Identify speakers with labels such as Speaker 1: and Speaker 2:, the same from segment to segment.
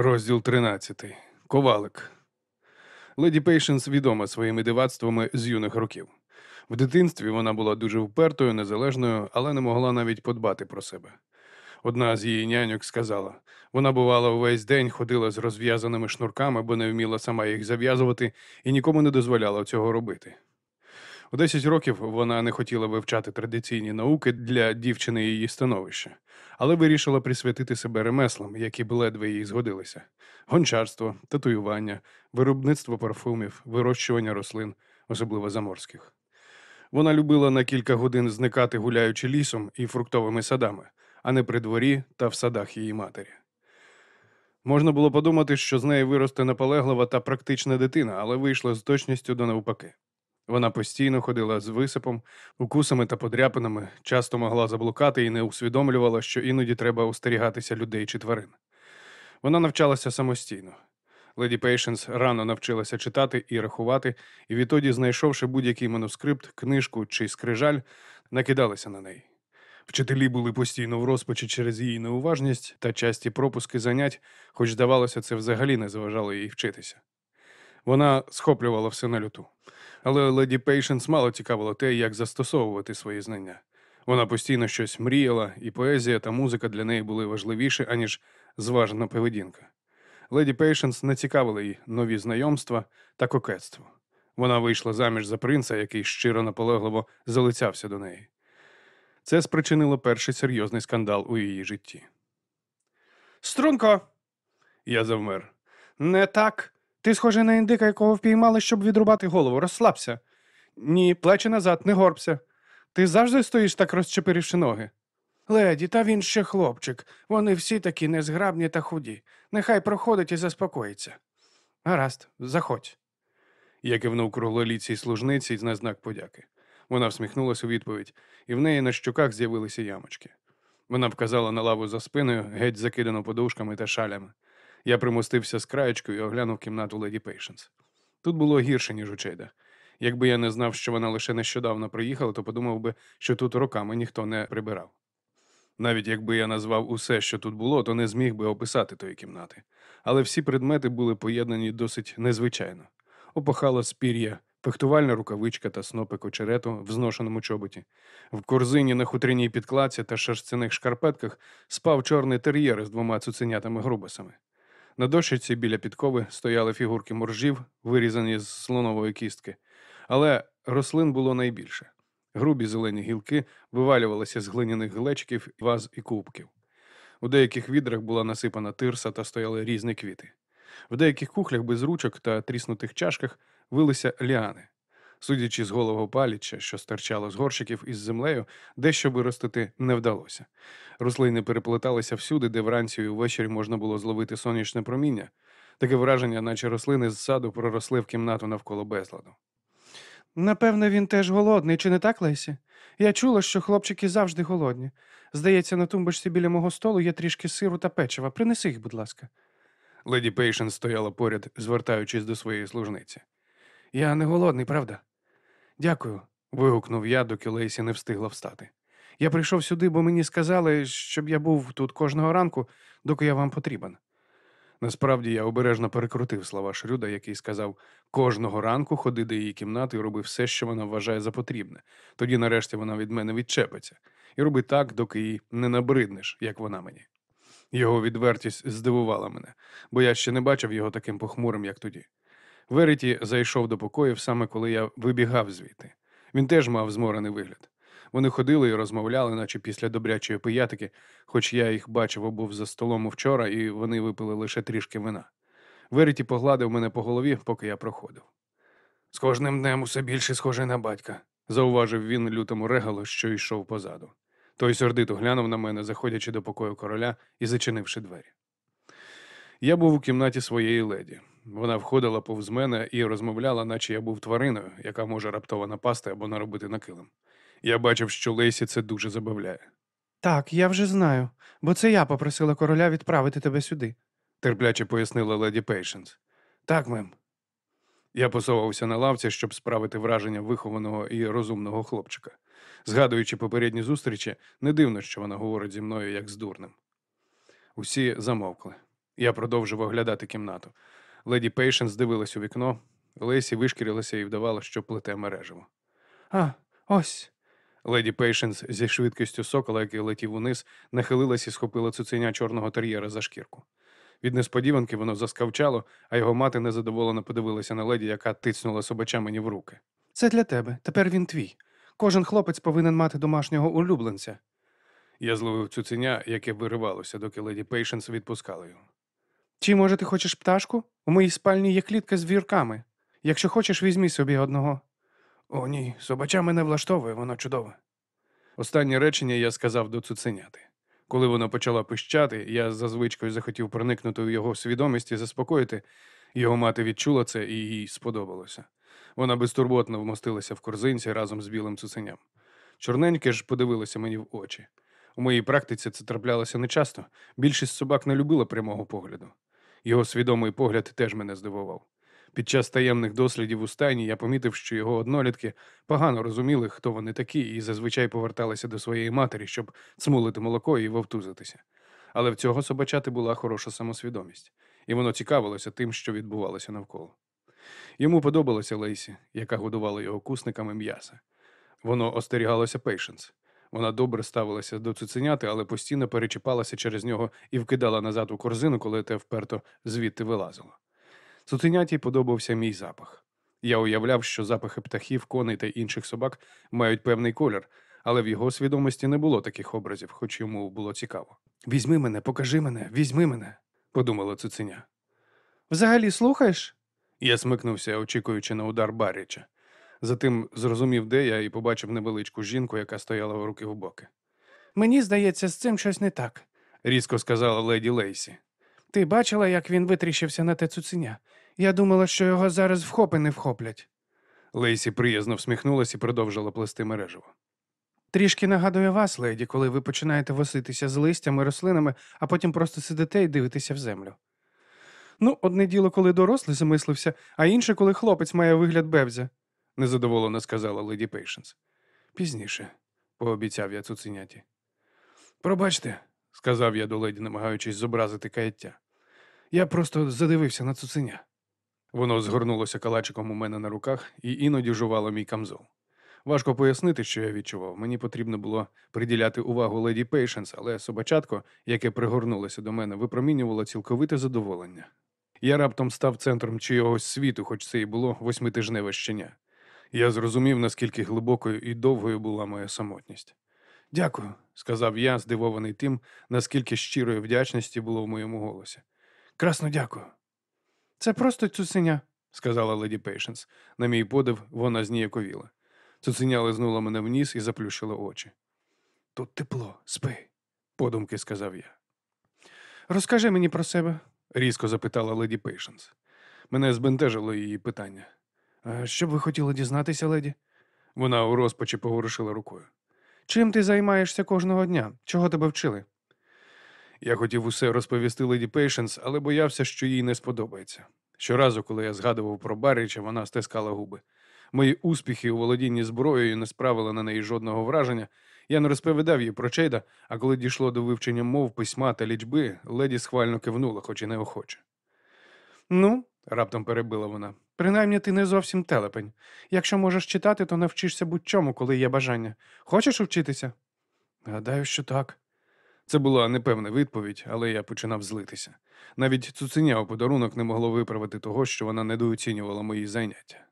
Speaker 1: Розділ 13. Ковалик. Леді Пейшенс відома своїми дивацтвами з юних років. В дитинстві вона була дуже впертою, незалежною, але не могла навіть подбати про себе. Одна з її няньок сказала: вона, бувала, увесь день ходила з розв'язаними шнурками, бо не вміла сама їх зав'язувати і нікому не дозволяла цього робити. У 10 років вона не хотіла вивчати традиційні науки для дівчини її становища, але вирішила присвятити себе ремеслам, які б ледве їй згодилися: гончарство, татуювання, виробництво парфумів, вирощування рослин, особливо заморських. Вона любила на кілька годин зникати, гуляючи лісом і фруктовими садами, а не при дворі та в садах її матері. Можна було подумати, що з неї виросте наполеглива та практична дитина, але вийшло з точністю до навпаки. Вона постійно ходила з висипом, укусами та подряпинами, часто могла заблукати і не усвідомлювала, що іноді треба остерігатися людей чи тварин. Вона навчалася самостійно. Леді Пейшенс рано навчилася читати і рахувати, і відтоді, знайшовши будь-який манускрипт, книжку чи скрижаль, накидалися на неї. Вчителі були постійно в розпачі через її неуважність та часті пропуски занять, хоч, здавалося, це взагалі не заважало їй вчитися. Вона схоплювала все на льоту. Але леді Пейшенс мало цікавило те, як застосовувати свої знання. Вона постійно щось мріяла, і поезія та музика для неї були важливіші, аніж зважена поведінка. Леді Пейшенс не цікавили й нові знайомства та кокетство. Вона вийшла заміж за принца, який щиро наполегливо залицявся до неї. Це спричинило перший серйозний скандал у її житті.
Speaker 2: Струнко,
Speaker 1: Я завмер.
Speaker 2: не так. Ти схожий на індика, якого впіймали, щоб відрубати голову. Розслабся. Ні, плечі назад, не горбся. Ти завжди стоїш так розчепирівши ноги. Леді, та він ще хлопчик. Вони всі такі незграбні та худі. Нехай проходить і заспокоїться. Гаразд, заходь.
Speaker 1: Я кивнув круглоліцій служниці на знак подяки. Вона всміхнулася у відповідь, і в неї на щоках з'явилися ямочки. Вона вказала на лаву за спиною, геть закидану подушками та шалями. Я примостився з краєчкою і оглянув кімнату леді Пейшенс. Тут було гірше, ніж у Чейда. Якби я не знав, що вона лише нещодавно приїхала, то подумав би, що тут роками ніхто не прибирав. Навіть якби я назвав усе, що тут було, то не зміг би описати тої кімнати. Але всі предмети були поєднані досить незвичайно. Опахало спір'я, фехтувальна рукавичка та снопик очерету в зношеному чоботі. В корзині на хутряній підкладці та шерстяних шкарпетках спав чорний тер'єр з двома цуценятами грубасами. На дощиці біля підкови стояли фігурки моржів, вирізані з слонової кістки, але рослин було найбільше. Грубі зелені гілки вивалювалися з глиняних глечків, ваз і кубків. У деяких відрах була насипана тирса та стояли різні квіти. В деяких кухлях без ручок та тріснутих чашках вилися ліани. Судячи з голового паліччя, що стирчало з горщиків із землею, дещо виростити не вдалося. Рослини переплеталися всюди, де вранці і ввечері можна було зловити сонячне проміння. Таке враження, наче рослини з саду проросли в кімнату навколо безладу.
Speaker 2: Напевно, він теж голодний, чи не так, Лесі? Я чула, що хлопчики завжди голодні. Здається, на тумбочці біля мого столу є трішки сиру та печива. Принеси їх, будь ласка.
Speaker 1: Леді Пейшен стояла поряд, звертаючись до своєї служниці.
Speaker 2: Я не голодний, правда? Дякую.
Speaker 1: Вигукнув я, доки Лейсі не встигла встати.
Speaker 2: Я прийшов сюди, бо мені сказали, щоб я був тут кожного ранку, доки я вам потрібен.
Speaker 1: Насправді я обережно перекрутив слова Шрюда, який сказав кожного ранку ходи до її кімнати і роби все, що вона вважає за потрібне. Тоді, нарешті, вона від мене відчепиться. І роби так, доки їй не набриднеш, як вона мені. Його відвертість здивувала мене, бо я ще не бачив його таким похмурим, як тоді. Вереті зайшов до покоїв саме коли я вибігав звідти. Він теж мав зморений вигляд. Вони ходили і розмовляли, наче після добрячої пиятики, хоч я їх бачив обув за столом вчора, і вони випили лише трішки вина. Вереті погладив мене по голові, поки я проходив. З кожним днем усе більше схожий на батька, зауважив він лютому регалу, що йшов позаду. Той сердито глянув на мене, заходячи до покою короля і зачинивши двері. Я був у кімнаті своєї леді. Вона входила повз мене і розмовляла, наче я був твариною, яка може раптово напасти або наробити на килим. Я бачив, що Лейсі це дуже забавляє.
Speaker 2: Так, я вже знаю, бо це я попросила короля відправити тебе сюди.
Speaker 1: терпляче пояснила леді Пейшенс.
Speaker 2: Так, мем.
Speaker 1: Я посовався на лавці, щоб справити враження вихованого і розумного хлопчика. Згадуючи попередні зустрічі, не дивно, що вона говорить зі мною як з дурним. Усі замовкли. Я продовжив оглядати кімнату. Леді Пейшенс дивилась у вікно, Лейсі вишкірилася і вдавала, що плете мережево.
Speaker 2: А, ось.
Speaker 1: Леді Пейшенс зі швидкістю сокола, який летів униз, нахилилась і схопила цуценя чорного тер'єра за шкірку. Від несподіванки воно заскавчало, а його мати незадоволено подивилася на леді, яка тицнула собача мені в руки.
Speaker 2: Це для тебе. Тепер він твій. Кожен хлопець повинен мати домашнього улюбленця.
Speaker 1: Я зловив цуценя, яке виривалося, доки леді Пейшенс відпускала його.
Speaker 2: Чи, може, ти хочеш пташку? У моїй спальні є клітка з вірками. Якщо хочеш, візьмі собі одного.
Speaker 1: О, ні, собача мене влаштовує, воно чудове. Останнє речення я сказав до цуценяти. Коли вона почала пищати, я за звичкою захотів проникнути у його свідомість і заспокоїти. Його мати відчула це і їй сподобалося. Вона безтурботно вмостилася в корзинці разом з білим цуценям. Чорненьке ж подивилося мені в очі. У моїй практиці це траплялося нечасто. Більшість собак не любила прямого погляду. Його свідомий погляд теж мене здивував. Під час таємних дослідів у стайні я помітив, що його однолітки погано розуміли, хто вони такі, і зазвичай поверталися до своєї матері, щоб цмулити молоко і вовтузитися. Але в цього собачати була хороша самосвідомість, і воно цікавилося тим, що відбувалося навколо. Йому подобалася Лейсі, яка годувала його кусниками м'яса. Воно остерігалося Пейшенс. Вона добре ставилася до цуценяти, але постійно перечіпалася через нього і вкидала назад у корзину, коли те вперто звідти вилазило. Цуценяті подобався мій запах. Я уявляв, що запахи птахів, коней та інших собак мають певний колір, але в його свідомості не було таких образів, хоч йому було цікаво. Візьми мене, покажи мене, візьми мене, подумала цуценя.
Speaker 2: Взагалі слухаєш?
Speaker 1: Я смикнувся, очікуючи на удар Барріча. Затим зрозумів, де я, і побачив невеличку жінку, яка стояла в руки в боки.
Speaker 2: Мені здається, з цим щось не так.
Speaker 1: Різко сказала леді Лейсі.
Speaker 2: Ти бачила, як він витріщився на те цуценя? Я думала, що його зараз вхопи не вхоплять.
Speaker 1: Лейсі приязно всміхнулась і продовжила плести мережево.
Speaker 2: Трішки нагадує вас, леді, коли ви починаєте носитися з листями, рослинами, а потім просто сидите і дивитеся в землю. Ну, одне діло, коли дорослий замислився, а інше, коли хлопець має вигляд бевзя.
Speaker 1: Незадоволено сказала леді Пейшенс. Пізніше, пообіцяв я цуценяті. Пробачте, сказав я до леді, намагаючись зобразити каяття. Я просто задивився на цуценя. Воно згорнулося калачиком у мене на руках і іноді жувало мій камзол. Важко пояснити, що я відчував. Мені потрібно було приділяти увагу леді Пейшенс, але собачатко, яке пригорнулося до мене, випромінювало цілковите задоволення. Я раптом став центром чийогось світу, хоч це і було восьмитижневе щеня. Я зрозумів, наскільки глибокою і довгою була моя самотність. Дякую, сказав я, здивований тим, наскільки щирої вдячності було в моєму голосі. Красно дякую,
Speaker 2: Це просто цуценя.
Speaker 1: сказала леді Пейшенс. На мій подив вона зніяковіла. Цуценя лизнула мене і заплющила очі. Тут тепло, спи, подумки сказав я.
Speaker 2: Розкажи мені про себе.
Speaker 1: різко запитала леді Пейшенс. Мене збентежило її питання. «А Що б ви хотіли дізнатися, леді? Вона у розпачі поворушила рукою.
Speaker 2: Чим ти займаєшся кожного дня? Чого тебе вчили?
Speaker 1: Я хотів усе розповісти леді Пейшенс, але боявся, що їй не сподобається. Щоразу, коли я згадував про Барріча, вона стискала губи. Мої успіхи у володінні зброєю не справили на неї жодного враження. Я не розповідав їй про Чейда, а коли дійшло до вивчення мов, письма та лічби, леді схвально кивнула, хоч і неохоче.
Speaker 2: Ну,
Speaker 1: Раптом перебила вона.
Speaker 2: Принаймні ти не зовсім телепень. Якщо можеш читати, то навчишся будь-чому, коли є бажання. Хочеш вчитися?
Speaker 1: Гадаю, що так. Це була непевна відповідь, але я починав злитися. Навіть цуценя у подарунок не могло виправити того, що вона недооцінювала мої заняття.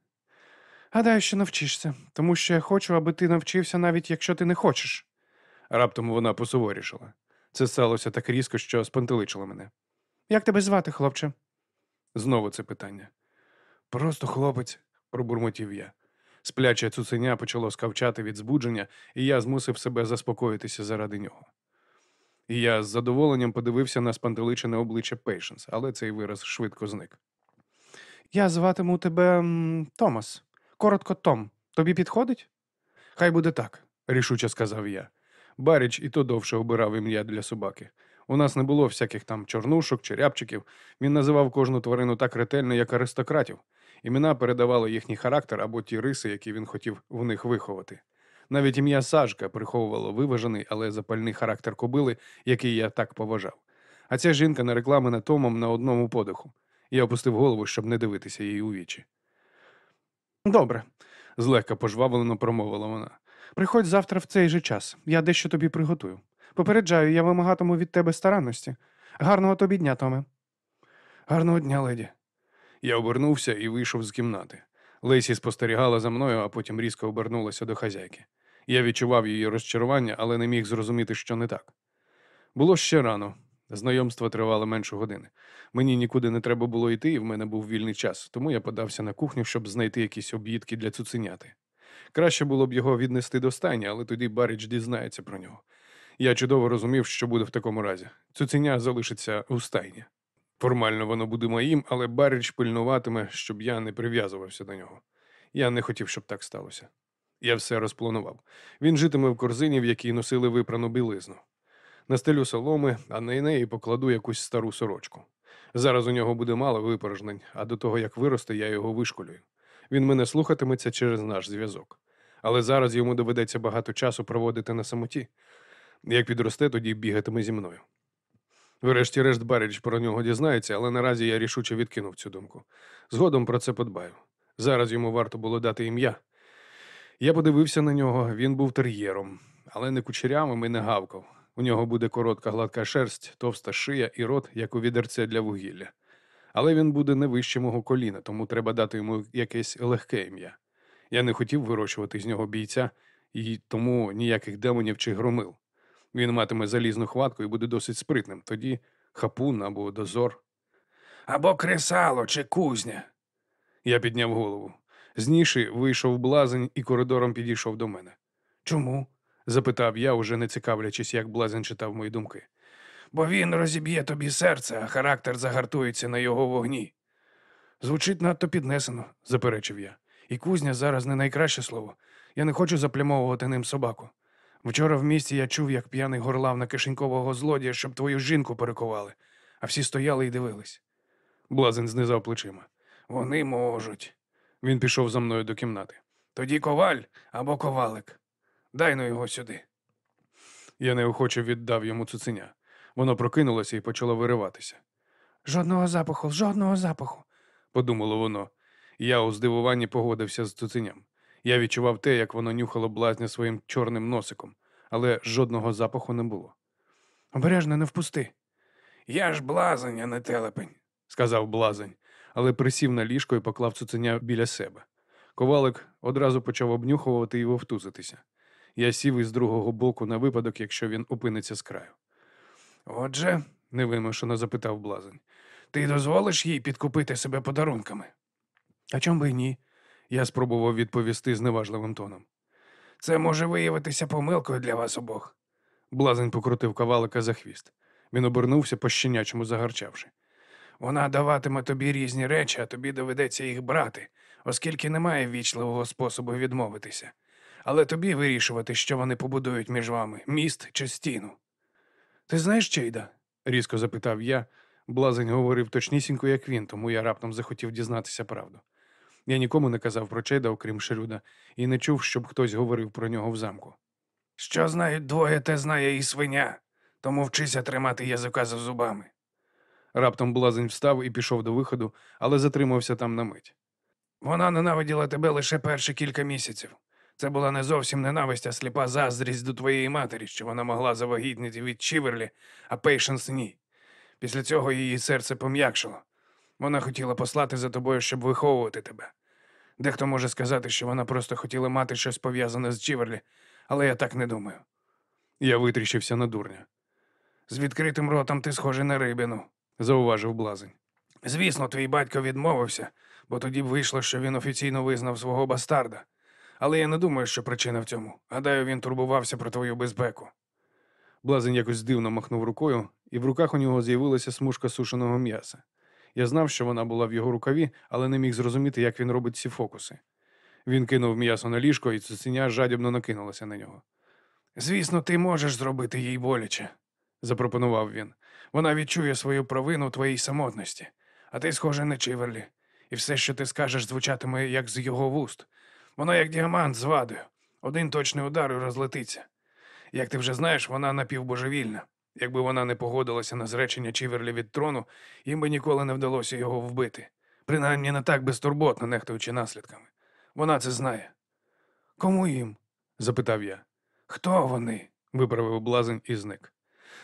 Speaker 2: Гадаю, що навчишся, тому що я хочу, аби ти навчився, навіть якщо ти не хочеш.
Speaker 1: Раптом вона посуворішала. Це сталося так різко, що спантеличило мене.
Speaker 2: Як тебе звати, хлопче?
Speaker 1: Знову це питання. Просто хлопець, пробурмотів я. Спляче цуценя почало скавчати від збудження, і я змусив себе заспокоїтися заради нього. Я з задоволенням подивився на спантеличене обличчя Пейшенс, але цей вираз швидко зник.
Speaker 2: Я зватиму тебе Томас. Коротко Том. Тобі підходить?
Speaker 1: Хай буде так, рішуче сказав я. Баріч і то довше обирав ім'я для собаки. У нас не було всяких там чорнушок чи рябчиків. Він називав кожну тварину так ретельно, як аристократів. Імена передавали їхній характер або ті риси, які він хотів в них виховати. Навіть ім'я Сажка приховувало виважений, але запальний характер кобили, який я так поважав. А ця жінка нарекла мене Томом на одному подиху. Я опустив голову, щоб не дивитися їй у вічі.
Speaker 2: Добре.
Speaker 1: Злегка пожвавлено промовила вона.
Speaker 2: Приходь завтра в цей же час. Я дещо тобі приготую. Попереджаю, я вимагатиму від тебе старанності. Гарного тобі дня, Томе.
Speaker 1: Гарного дня, леді. Я обернувся і вийшов з кімнати. Лесі спостерігала за мною, а потім різко обернулася до хазяйки. Я відчував її розчарування, але не міг зрозуміти, що не так. Було ще рано. Знайомство тривало менше години. Мені нікуди не треба було йти, і в мене був вільний час, тому я подався на кухню, щоб знайти якісь об'їдки для цуценяти. Краще було б його віднести до стайні, але тоді Баріч дізнається про нього. Я чудово розумів, що буде в такому разі. Цуценя залишиться у стайні. Формально воно буде моїм, але Баріч пильнуватиме, щоб я не прив'язувався до нього. Я не хотів, щоб так сталося. Я все розпланував. Він житиме в корзині, в якій носили випрану білизну. Настелю соломи, а на неї покладу якусь стару сорочку. Зараз у нього буде мало випорожнень, а до того як виросте, я його вишколюю. Він мене слухатиметься через наш зв'язок. Але зараз йому доведеться багато часу проводити на самоті. Як підросте, тоді бігатиме зі мною. Врешті-решт Баріч про нього дізнається, але наразі я рішуче відкинув цю думку. Згодом про це подбаю. Зараз йому варто було дати ім'я. Я подивився на нього, він був тер'єром, але не кучерявим і не гавкав. У нього буде коротка гладка шерсть, товста шия і рот, як у відерце для вугілля. Але він буде не вище мого коліна, тому треба дати йому якесь легке ім'я. Я не хотів вирощувати з нього бійця, і тому ніяких демонів чи громил. Він матиме залізну хватку і буде досить спритним. Тоді хапун або дозор. Або кресало чи кузня. Я підняв голову. З ніші вийшов блазень і коридором підійшов до мене. Чому? запитав я, уже не цікавлячись, як блазень читав мої думки. Бо він розіб'є тобі серце, а характер загартується на його вогні. Звучить надто піднесено, заперечив я. І кузня зараз не найкраще слово. Я не хочу заплямовувати ним собаку. Вчора в місті я чув, як п'яний горлав на кишенькового злодія, щоб твою жінку перекували, а всі стояли і дивились. Блазень знизав плечима. Вони можуть. Він пішов за мною до кімнати. Тоді коваль або ковалик. Дай ну його сюди. Я неохоче віддав йому цуценя. Воно прокинулося і почало вириватися. Жодного запаху, жодного запаху, подумало воно. Я у здивуванні погодився з цуценям. Я відчував те, як воно нюхало блазня своїм чорним носиком, але жодного запаху не було. Обережно не впусти. Я ж блазень, а не телепень, сказав блазень, але присів на ліжко і поклав цуценя біля себе. Ковалик одразу почав обнюхувати і вовтузитися. Я сів із другого боку на випадок, якщо він опиниться з краю. Отже, невимушено запитав блазень, ти дозволиш їй підкупити себе подарунками? А чом би ні? Я спробував відповісти зневажливим тоном. Це може виявитися помилкою для вас обох. Блазень покрутив кавалика за хвіст. Він обернувся по щенячому загарчавши. Вона даватиме тобі різні речі, а тобі доведеться їх брати, оскільки немає вічливого способу відмовитися. Але тобі вирішувати, що вони побудують між вами міст чи стіну. Ти знаєш, Чейда? різко запитав я. Блазень говорив точнісінько, як він, тому я раптом захотів дізнатися правду. Я нікому не казав про Чейда, окрім Шерюда, і не чув, щоб хтось говорив про нього в замку. Що знають двоє, те знає і свиня, тому вчися тримати язика за зубами. Раптом блазень встав і пішов до виходу, але затримався там на мить. Вона ненавиділа тебе лише перші кілька місяців. Це була не зовсім ненависть, а сліпа заздрість до твоєї матері, що вона могла завагітніти від Чіверлі, а Пейшенс ні. Після цього її серце пом'якшило. Вона хотіла послати за тобою, щоб виховувати тебе. Дехто може сказати, що вона просто хотіла мати щось пов'язане з Чіверлі, але я так не думаю. Я витріщився на дурня. З відкритим ротом ти схожий на рибину, зауважив блазень. Звісно, твій батько відмовився, бо тоді б вийшло, що він офіційно визнав свого бастарда. Але я не думаю, що причина в цьому. Гадаю, він турбувався про твою безпеку. Блазень якось дивно махнув рукою, і в руках у нього з'явилася смужка сушеного м'яса. Я знав, що вона була в його рукаві, але не міг зрозуміти, як він робить ці фокуси. Він кинув м'ясо на ліжко, і цуценя жадібно накинулася на нього. Звісно, ти можеш зробити їй боляче, запропонував він. Вона відчує свою провину твоїй самотності, а ти схожий на Чиверлі, і все, що ти скажеш, звучатиме як з його вуст. Воно як діамант з вадою. Один точний удар і розлетиться. Як ти вже знаєш, вона напівбожевільна. Якби вона не погодилася на зречення Чіверлі від трону, їм би ніколи не вдалося його вбити. Принаймні не так безтурботно, нехтуючи наслідками. Вона це знає.
Speaker 2: Кому їм?
Speaker 1: запитав я.
Speaker 2: Хто вони?
Speaker 1: виправив блазень і зник.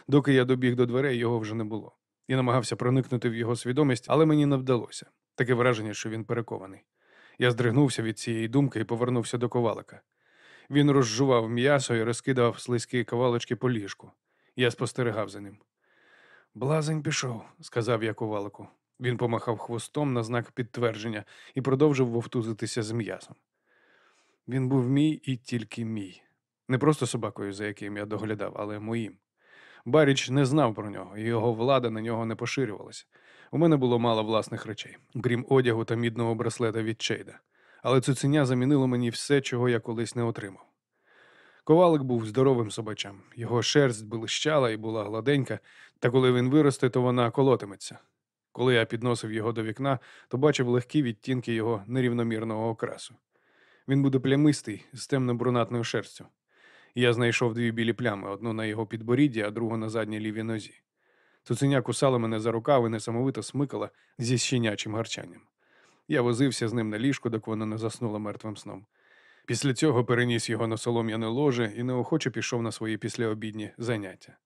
Speaker 1: Доки я добіг до дверей, його вже не було. Я намагався проникнути в його свідомість, але мені не вдалося. Таке враження, що він перекований. Я здригнувся від цієї думки і повернувся до ковалика. Він розжував м'ясо і розкидав слизькі ковалочки по ліжку. Я спостерігав за ним. Блазень пішов, сказав я ковалику. Він помахав хвостом на знак підтвердження і продовжив вовтузитися з м'ясом. Він був мій і тільки мій. Не просто собакою, за яким я доглядав, але моїм. Баріч не знав про нього, і його влада на нього не поширювалася. У мене було мало власних речей, крім одягу та мідного браслета від Чейда. Але цуценя замінило мені все, чого я колись не отримав. Ковалик був здоровим собачам, його шерсть блищала і була гладенька, та коли він виросте, то вона колотиметься. Коли я підносив його до вікна, то бачив легкі відтінки його нерівномірного окрасу. Він буде плямистий з темно-брунатною шерстю. Я знайшов дві білі плями: одну на його підборідді, а другу на задній лівій нозі. Цуценя кусала мене за рукав і несамовито смикала зі щенячим гарчанням. Я возився з ним на ліжку, доки вона не заснула мертвим сном. Після цього переніс його на солом'яне ложе і неохоче пішов на свої післяобідні заняття.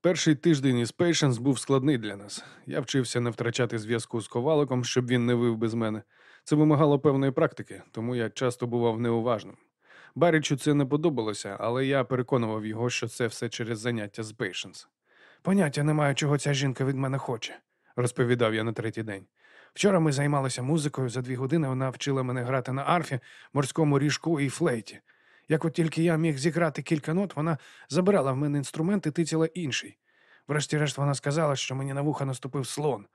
Speaker 1: Перший тиждень із Пейшенс був складний для нас. Я вчився не втрачати зв'язку з коваликом, щоб він не вив без мене. Це вимагало певної практики, тому я часто бував неуважним. Барічу це не подобалося, але я переконував його, що це все через заняття з Пейшенс.
Speaker 2: Поняття не маю, чого ця жінка від мене хоче,
Speaker 1: розповідав я на третій день.
Speaker 2: Вчора ми займалися музикою. За дві години вона вчила мене грати на арфі, морському ріжку і флейті. Як от тільки я міг зіграти кілька нот, вона забирала в мене інструмент і тицяла інший. Врешті-решт вона сказала, що мені на вуха наступив слон.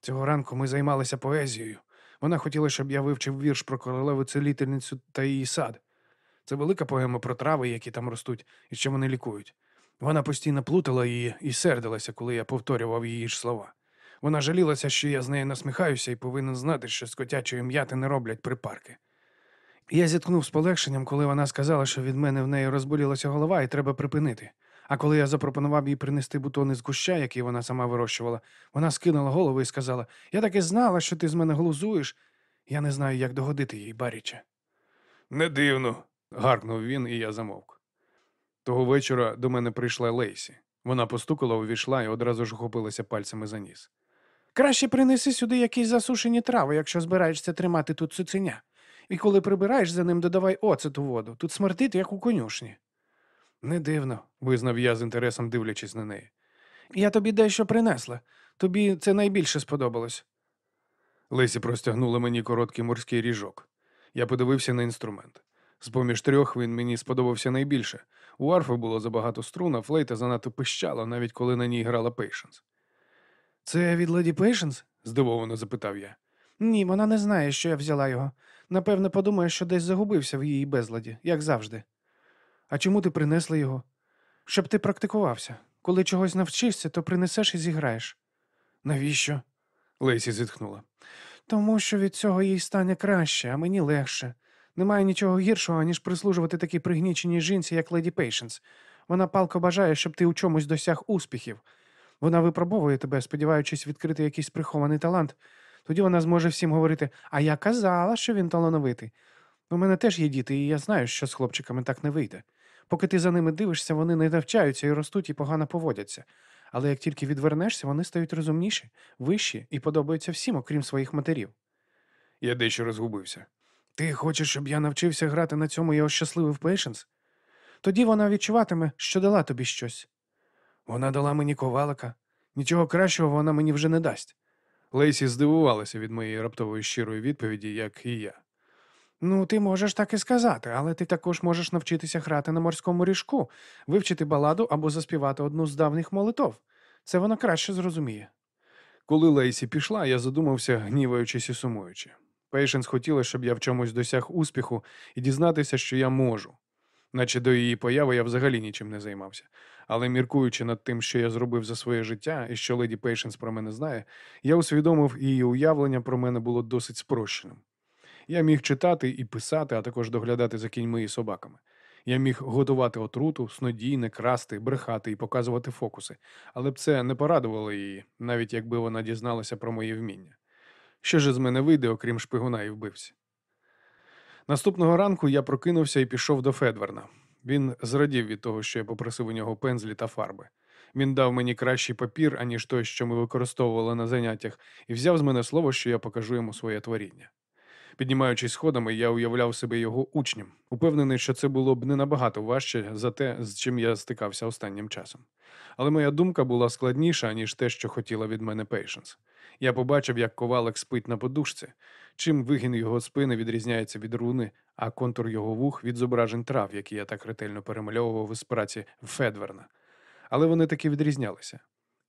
Speaker 2: Цього ранку ми займалися поезією. Вона хотіла, щоб я вивчив вірш про королеву целітельницю та її сад. Це велика поема про трави, які там ростуть, і що вони лікують. Вона постійно плутала її і сердилася, коли я повторював її ж слова. Вона жалілася, що я з нею насміхаюся і повинен знати, що з котячої м'яти не роблять припарки. Я зіткнув з полегшенням, коли вона сказала, що від мене в неї розболілася голова і треба припинити. А коли я запропонував їй принести бутони з гуща, які вона сама вирощувала, вона скинула голову і сказала: Я так і знала, що ти з мене глузуєш. Я не знаю, як догодити їй, Баріче.
Speaker 1: Не дивно, гаркнув він, і я замовк. Того вечора до мене прийшла Лейсі. Вона постукала, увійшла і одразу ж охопилася пальцями за ніс.
Speaker 2: Краще принеси сюди якісь засушені трави, якщо збираєшся тримати тут цуценя. І коли прибираєш за ним, додавай оцет у воду. Тут смердить, як у конюшні.
Speaker 1: Не дивно, визнав я з інтересом, дивлячись на неї.
Speaker 2: Я тобі дещо принесла. Тобі це найбільше сподобалось.
Speaker 1: Лесі простягнула мені короткий морський ріжок. Я подивився на інструмент. З поміж трьох він мені сподобався найбільше. У арфи було забагато струн, а флейта занадто пищала, навіть коли на ній грала Пейшенс.
Speaker 2: Це від леді Пейшенс?
Speaker 1: здивовано запитав я.
Speaker 2: Ні, вона не знає, що я взяла його. Напевне, подумає, що десь загубився в її безладі, як завжди. А чому ти принесла його? Щоб ти практикувався. Коли чогось навчишся, то принесеш і зіграєш. Навіщо?
Speaker 1: Лейсі зітхнула.
Speaker 2: Тому що від цього їй стане краще, а мені легше. Немає нічого гіршого, ніж прислужувати такій пригніченій жінці, як леді Пейшенс. Вона палко бажає, щоб ти у чомусь досяг успіхів. Вона випробовує тебе, сподіваючись відкрити якийсь прихований талант. Тоді вона зможе всім говорити: А я казала, що він талановитий. У мене теж є діти, і я знаю, що з хлопчиками так не вийде. Поки ти за ними дивишся, вони не навчаються і ростуть і погано поводяться. Але як тільки відвернешся, вони стають розумніші, вищі і подобаються всім, окрім своїх матерів.
Speaker 1: Я дещо розгубився.
Speaker 2: Ти хочеш, щоб я навчився грати на цьому і ощасливив Пейшенс? Тоді вона відчуватиме, що дала тобі щось. Вона дала мені ковалика. Нічого кращого вона мені вже не дасть.
Speaker 1: Лейсі здивувалася від моєї раптової щирої відповіді, як і я.
Speaker 2: Ну, ти можеш так і сказати, але ти також можеш навчитися грати на морському ріжку, вивчити баладу або заспівати одну з давніх молитов. Це вона краще зрозуміє.
Speaker 1: Коли Лейсі пішла, я задумався, гніваючись і сумуючи. Пейшенс хотіла, щоб я в чомусь досяг успіху і дізнатися, що я можу. Наче до її появи я взагалі нічим не займався. Але міркуючи над тим, що я зробив за своє життя і що леді Пейшенс про мене знає, я усвідомив, її уявлення про мене було досить спрощеним. Я міг читати і писати, а також доглядати за кіньми і собаками. Я міг готувати отруту, снодійне, красти, брехати і показувати фокуси, але б це не порадувало її, навіть якби вона дізналася про мої вміння. Що ж із мене вийде, окрім шпигуна і вбивці? Наступного ранку я прокинувся і пішов до Федверна. Він зрадів від того, що я попросив у нього пензлі та фарби. Він дав мені кращий папір, аніж той, що ми використовували на заняттях, і взяв з мене слово, що я покажу йому своє творіння. Піднімаючись сходами, я уявляв себе його учнем, упевнений, що це було б не набагато важче за те, з чим я стикався останнім часом. Але моя думка була складніша, ніж те, що хотіла від мене Пейшенс. Я побачив, як ковалик спить на подушці, чим вигін його спини відрізняється від руни, а контур його вух від зображень трав, які я так ретельно перемальовував із праці Федверна. Але вони таки відрізнялися.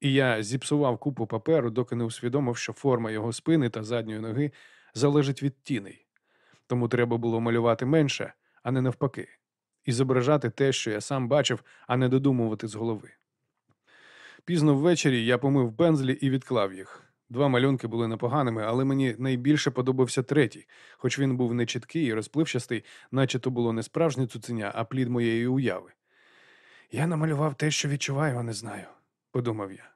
Speaker 1: І я зіпсував купу паперу, доки не усвідомив, що форма його спини та задньої ноги залежить від тіней. Тому треба було малювати менше, а не навпаки, і зображати те, що я сам бачив, а не додумувати з голови. Пізно ввечері я помив пензлі і відклав їх. Два малюнки були непоганими, але мені найбільше подобався третій, хоч він був не чіткий і розпливчастий, наче то було не справжнє цуценя, а плід моєї уяви. Я намалював те, що відчуваю, а не знаю, подумав я.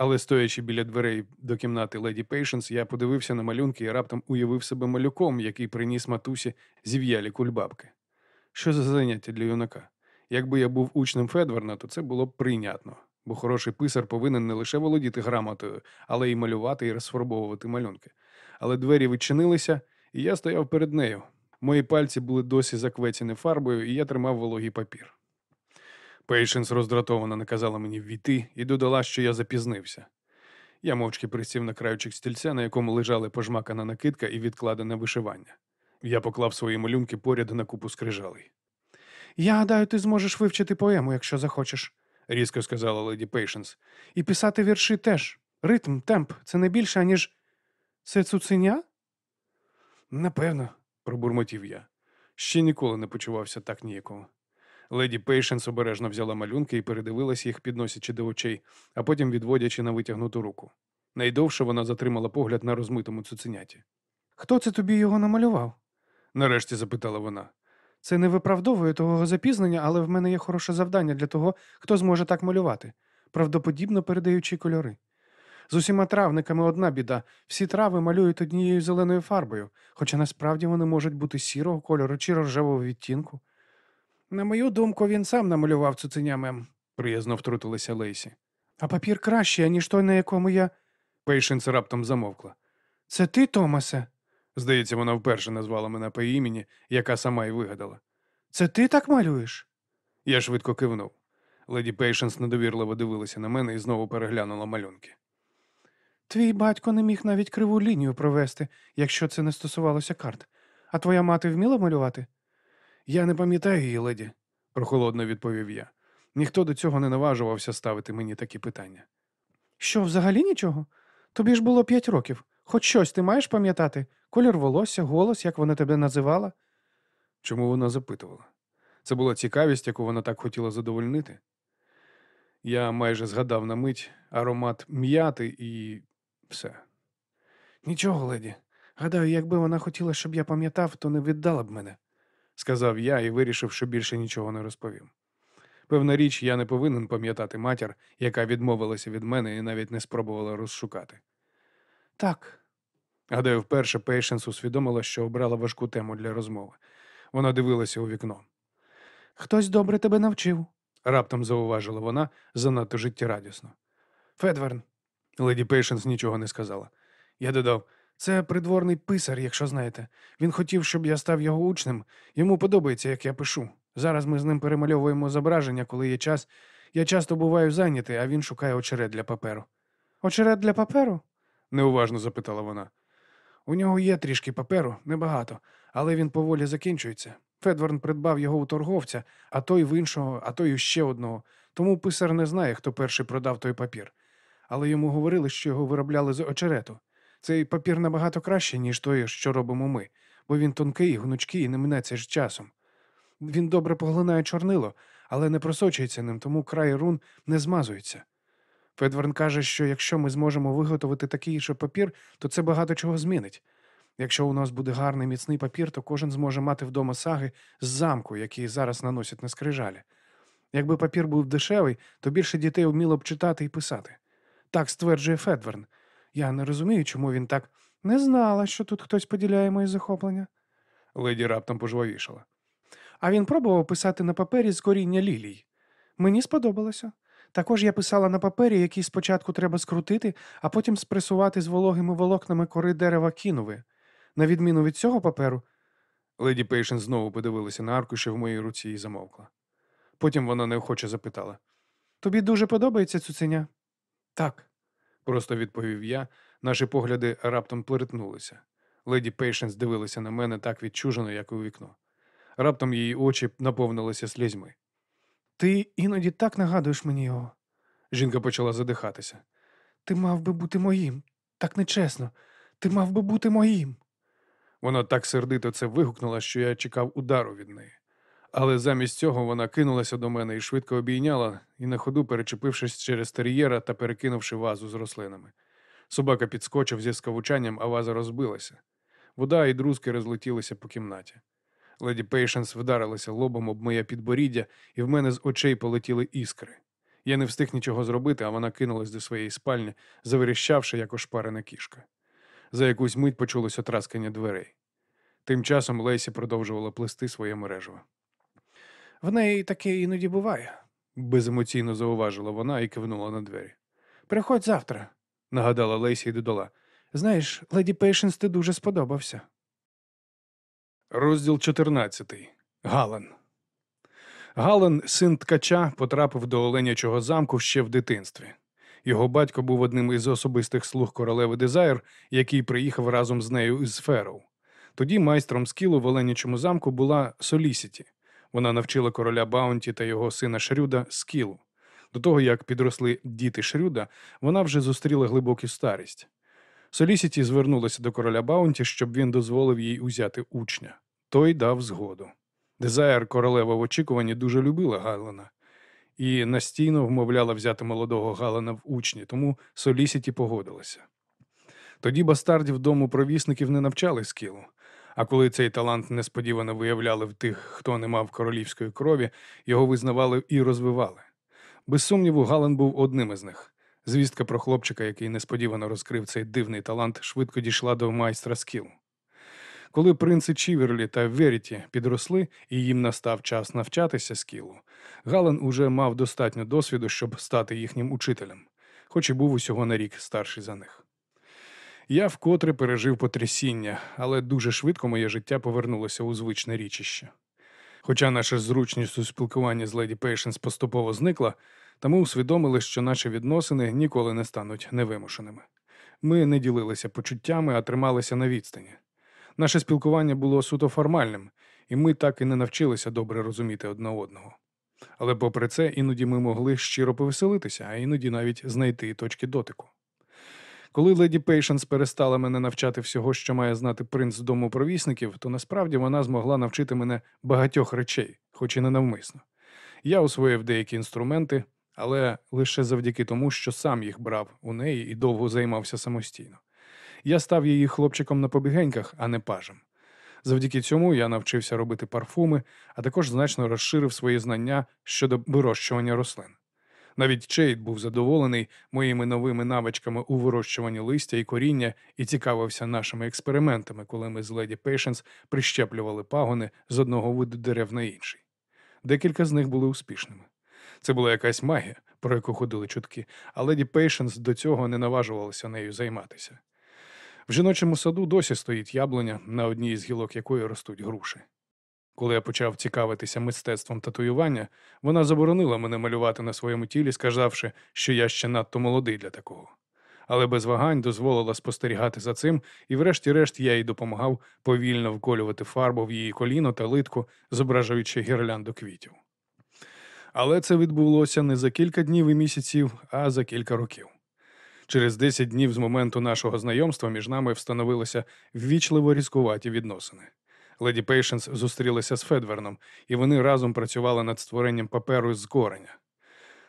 Speaker 1: Але стоячи біля дверей до кімнати леді Пейшенс, я подивився на малюнки і раптом уявив себе малюком, який приніс матусі зів'ялі кульбабки. Що за заняття для юнака? Якби я був учнем Федверна, то це було б прийнятно, бо хороший писар повинен не лише володіти грамотою, але й малювати і розфарбовувати малюнки. Але двері відчинилися, і я стояв перед нею. Мої пальці були досі заквеціні фарбою, і я тримав вологий папір. Пейшенс роздратовано наказала мені ввійти і додала, що я запізнився. Я мовчки присів на крайчик стільця, на якому лежали пожмакана накидка і відкладене вишивання. Я поклав свої малюнки поряд на купу скрижалей.
Speaker 2: Я гадаю, ти зможеш вивчити поему, якщо захочеш,
Speaker 1: Різко сказала леді Пейшенс.
Speaker 2: і писати вірші теж. Ритм, темп це не більше, аніж. Це цуценя?
Speaker 1: Напевно, пробурмотів я. Ще ніколи не почувався так ніяково. Леді Пейшенс обережно взяла малюнки і передивилась їх, підносячи до очей, а потім відводячи на витягнуту руку. Найдовше вона затримала погляд на розмитому цуценяті.
Speaker 2: Хто це тобі його намалював?
Speaker 1: Нарешті запитала вона.
Speaker 2: Це не виправдовує того запізнення, але в мене є хороше завдання для того, хто зможе так малювати, правдоподібно передаючи кольори. З усіма травниками одна біда. Всі трави малюють однією зеленою фарбою, хоча насправді вони можуть бути сірого кольору чи рожевого відтінку. На мою думку, він сам намалював цуценя
Speaker 1: приязно втрутилася Лейсі.
Speaker 2: а папір кращий, ніж той, на якому я.
Speaker 1: Пейшенс раптом замовкла.
Speaker 2: Це ти, Томасе?
Speaker 1: Здається, вона вперше назвала мене по імені, яка сама й вигадала.
Speaker 2: Це ти так малюєш?
Speaker 1: Я швидко кивнув. Леді Пейшенс недовірливо дивилася на мене і знову переглянула малюнки.
Speaker 2: Твій батько не міг навіть криву лінію провести, якщо це не стосувалося карт. А твоя мати вміла малювати?
Speaker 1: Я не пам'ятаю її, леді, прохолодно відповів я. Ніхто до цього не наважувався ставити мені такі питання.
Speaker 2: Що, взагалі нічого? Тобі ж було п'ять років. Хоч щось ти маєш пам'ятати? Колір волосся, голос, як вона тебе називала?
Speaker 1: Чому вона запитувала? Це була цікавість, яку вона так хотіла задовольнити. Я майже згадав на мить аромат м'яти і все.
Speaker 2: Нічого, леді. Гадаю, якби вона хотіла, щоб я пам'ятав, то не віддала б мене.
Speaker 1: Сказав я і вирішив, що більше нічого не розповім. Певна річ, я не повинен пам'ятати матір, яка відмовилася від мене і навіть не спробувала розшукати.
Speaker 2: Так,
Speaker 1: Гадаю, вперше Пейшенс усвідомила, що обрала важку тему для розмови. Вона дивилася у вікно.
Speaker 2: хтось добре тебе навчив.
Speaker 1: Раптом зауважила вона занадто життєрадісно.
Speaker 2: Федверн.
Speaker 1: Леді Пейшенс нічого не сказала. Я додав:
Speaker 2: Це придворний писар, якщо знаєте. Він хотів, щоб я став його учнем. Йому подобається, як я пишу. Зараз ми з ним перемальовуємо зображення, коли є час. Я часто буваю зайнятий, а він шукає очерет для паперу. Очерет для паперу?
Speaker 1: неуважно запитала вона.
Speaker 2: У нього є трішки паперу, небагато, але він поволі закінчується. Федворн придбав його у торговця, а той в іншого, а той у ще одного. Тому писар не знає, хто перший продав той папір. Але йому говорили, що його виробляли з очерету. Цей папір набагато краще, ніж той, що робимо ми, бо він тонкий, гнучкий і не минеться з часом. Він добре поглинає чорнило, але не просочується ним, тому край рун не змазується. Федверн каже, що якщо ми зможемо виготовити такий же папір, то це багато чого змінить. Якщо у нас буде гарний міцний папір, то кожен зможе мати вдома саги з замку, які зараз наносять на скрижалі. Якби папір був дешевий, то більше дітей вміло б читати і писати. Так стверджує Федверн. Я не розумію, чому він так не знала, що тут хтось поділяє мої захоплення.
Speaker 1: Леді раптом пожвавішала.
Speaker 2: А він пробував писати на папері з коріння лілій. Мені сподобалося. Також я писала на папері, який спочатку треба скрутити, а потім спресувати з вологими волокнами кори дерева кінови. На відміну від цього паперу,
Speaker 1: Леді Пейшенс знову подивилася на аркуші в моїй руці і замовкла. Потім вона неохоче запитала.
Speaker 2: тобі дуже подобається цуценя? Так.
Speaker 1: Просто відповів я, наші погляди раптом перетнулися. Леді Пейшенс дивилася на мене так відчужено, як у вікно. Раптом її очі наповнилися слізьми.
Speaker 2: Ти іноді так нагадуєш мені його.
Speaker 1: Жінка почала задихатися.
Speaker 2: Ти мав би бути моїм. Так нечесно. Ти мав би бути моїм.
Speaker 1: Вона так сердито це вигукнула, що я чекав удару від неї. Але замість цього вона кинулася до мене і швидко обійняла, і на ходу, перечепившись через тер'єра та перекинувши вазу з рослинами. Собака підскочив зі скавучанням, а ваза розбилася. Вода і друзки розлетілися по кімнаті. Леді Пейшенс вдарилася лобом об моє підборіддя, і в мене з очей полетіли іскри. Я не встиг нічого зробити, а вона кинулась до своєї спальні, заверіщавши, як ошпарена кішка. За якусь мить почулося тріскання дверей. Тим часом Лейсі продовжувала плести своє мережево.
Speaker 2: В неї таке іноді буває.
Speaker 1: Беземоційно зауважила вона і кивнула на двері.
Speaker 2: Приходь завтра.
Speaker 1: Нагадала Лейсі і додала.
Speaker 2: Знаєш, леді Пейшенс ти дуже сподобався.
Speaker 1: Розділ 14. Галан. Галан, син ткача, потрапив до Оленячого замку ще в дитинстві. Його батько був одним із особистих слуг королеви Дезайр, який приїхав разом з нею із Фероу. Тоді майстром скілу в Оленячому замку була Солісіті. Вона навчила короля Баунті та його сина Шрюда скілу. До того, як підросли діти Шрюда, вона вже зустріла глибоку старість. Солісіті звернулася до короля Баунті, щоб він дозволив їй узяти учня. Той дав згоду. Дезайр королева в очікуванні дуже любила Галана і настійно вмовляла взяти молодого Галана в учні, тому Солісіті погодилася. Тоді бастардів дому провісників не навчали скілу, а коли цей талант несподівано виявляли в тих, хто не мав королівської крові, його визнавали і розвивали. Без сумніву, Галан був одним із них. Звістка про хлопчика, який несподівано розкрив цей дивний талант, швидко дійшла до майстра скілу. Коли принци Чіверлі та Веріті підросли і їм настав час навчатися скілу, Галан уже мав достатньо досвіду, щоб стати їхнім учителем, хоч і був усього на рік старший за них. Я вкотре пережив потрясіння, але дуже швидко моє життя повернулося у звичне річище. Хоча наша зручність у спілкуванні з леді Пейшенс поступово зникла, та ми усвідомили, що наші відносини ніколи не стануть невимушеними. Ми не ділилися почуттями, а трималися на відстані. Наше спілкування було суто формальним, і ми так і не навчилися добре розуміти одне одного. Але попри це, іноді ми могли щиро повеселитися, а іноді навіть знайти точки дотику. Коли леді Пейшенс перестала мене навчати всього, що має знати принц з дому провісників, то насправді вона змогла навчити мене багатьох речей, хоч і не навмисно. Я освоїв деякі інструменти, але лише завдяки тому, що сам їх брав у неї і довго займався самостійно. Я став її хлопчиком на побігеньках, а не пажем. Завдяки цьому я навчився робити парфуми, а також значно розширив свої знання щодо вирощування рослин. Навіть Чейд був задоволений моїми новими навичками у вирощуванні листя і коріння і цікавився нашими експериментами, коли ми з леді Пейшенс прищеплювали пагони з одного виду дерев на інший. Декілька з них були успішними. Це була якась магія, про яку ходили чутки, а леді Пейшенс до цього не наважувалася нею займатися. В жіночому саду досі стоїть яблуня, на одній із гілок якої ростуть груші. Коли я почав цікавитися мистецтвом татуювання, вона заборонила мене малювати на своєму тілі, сказавши, що я ще надто молодий для такого. Але без вагань дозволила спостерігати за цим, і, врешті-решт, я їй допомагав повільно вколювати фарбу в її коліно та литку, зображуючи гірлянду квітів. Але це відбулося не за кілька днів і місяців, а за кілька років. Через 10 днів з моменту нашого знайомства між нами встановилися ввічливо різкуваті відносини. Леді Пейшенс зустрілася з Федверном, і вони разом працювали над створенням паперу з кореня.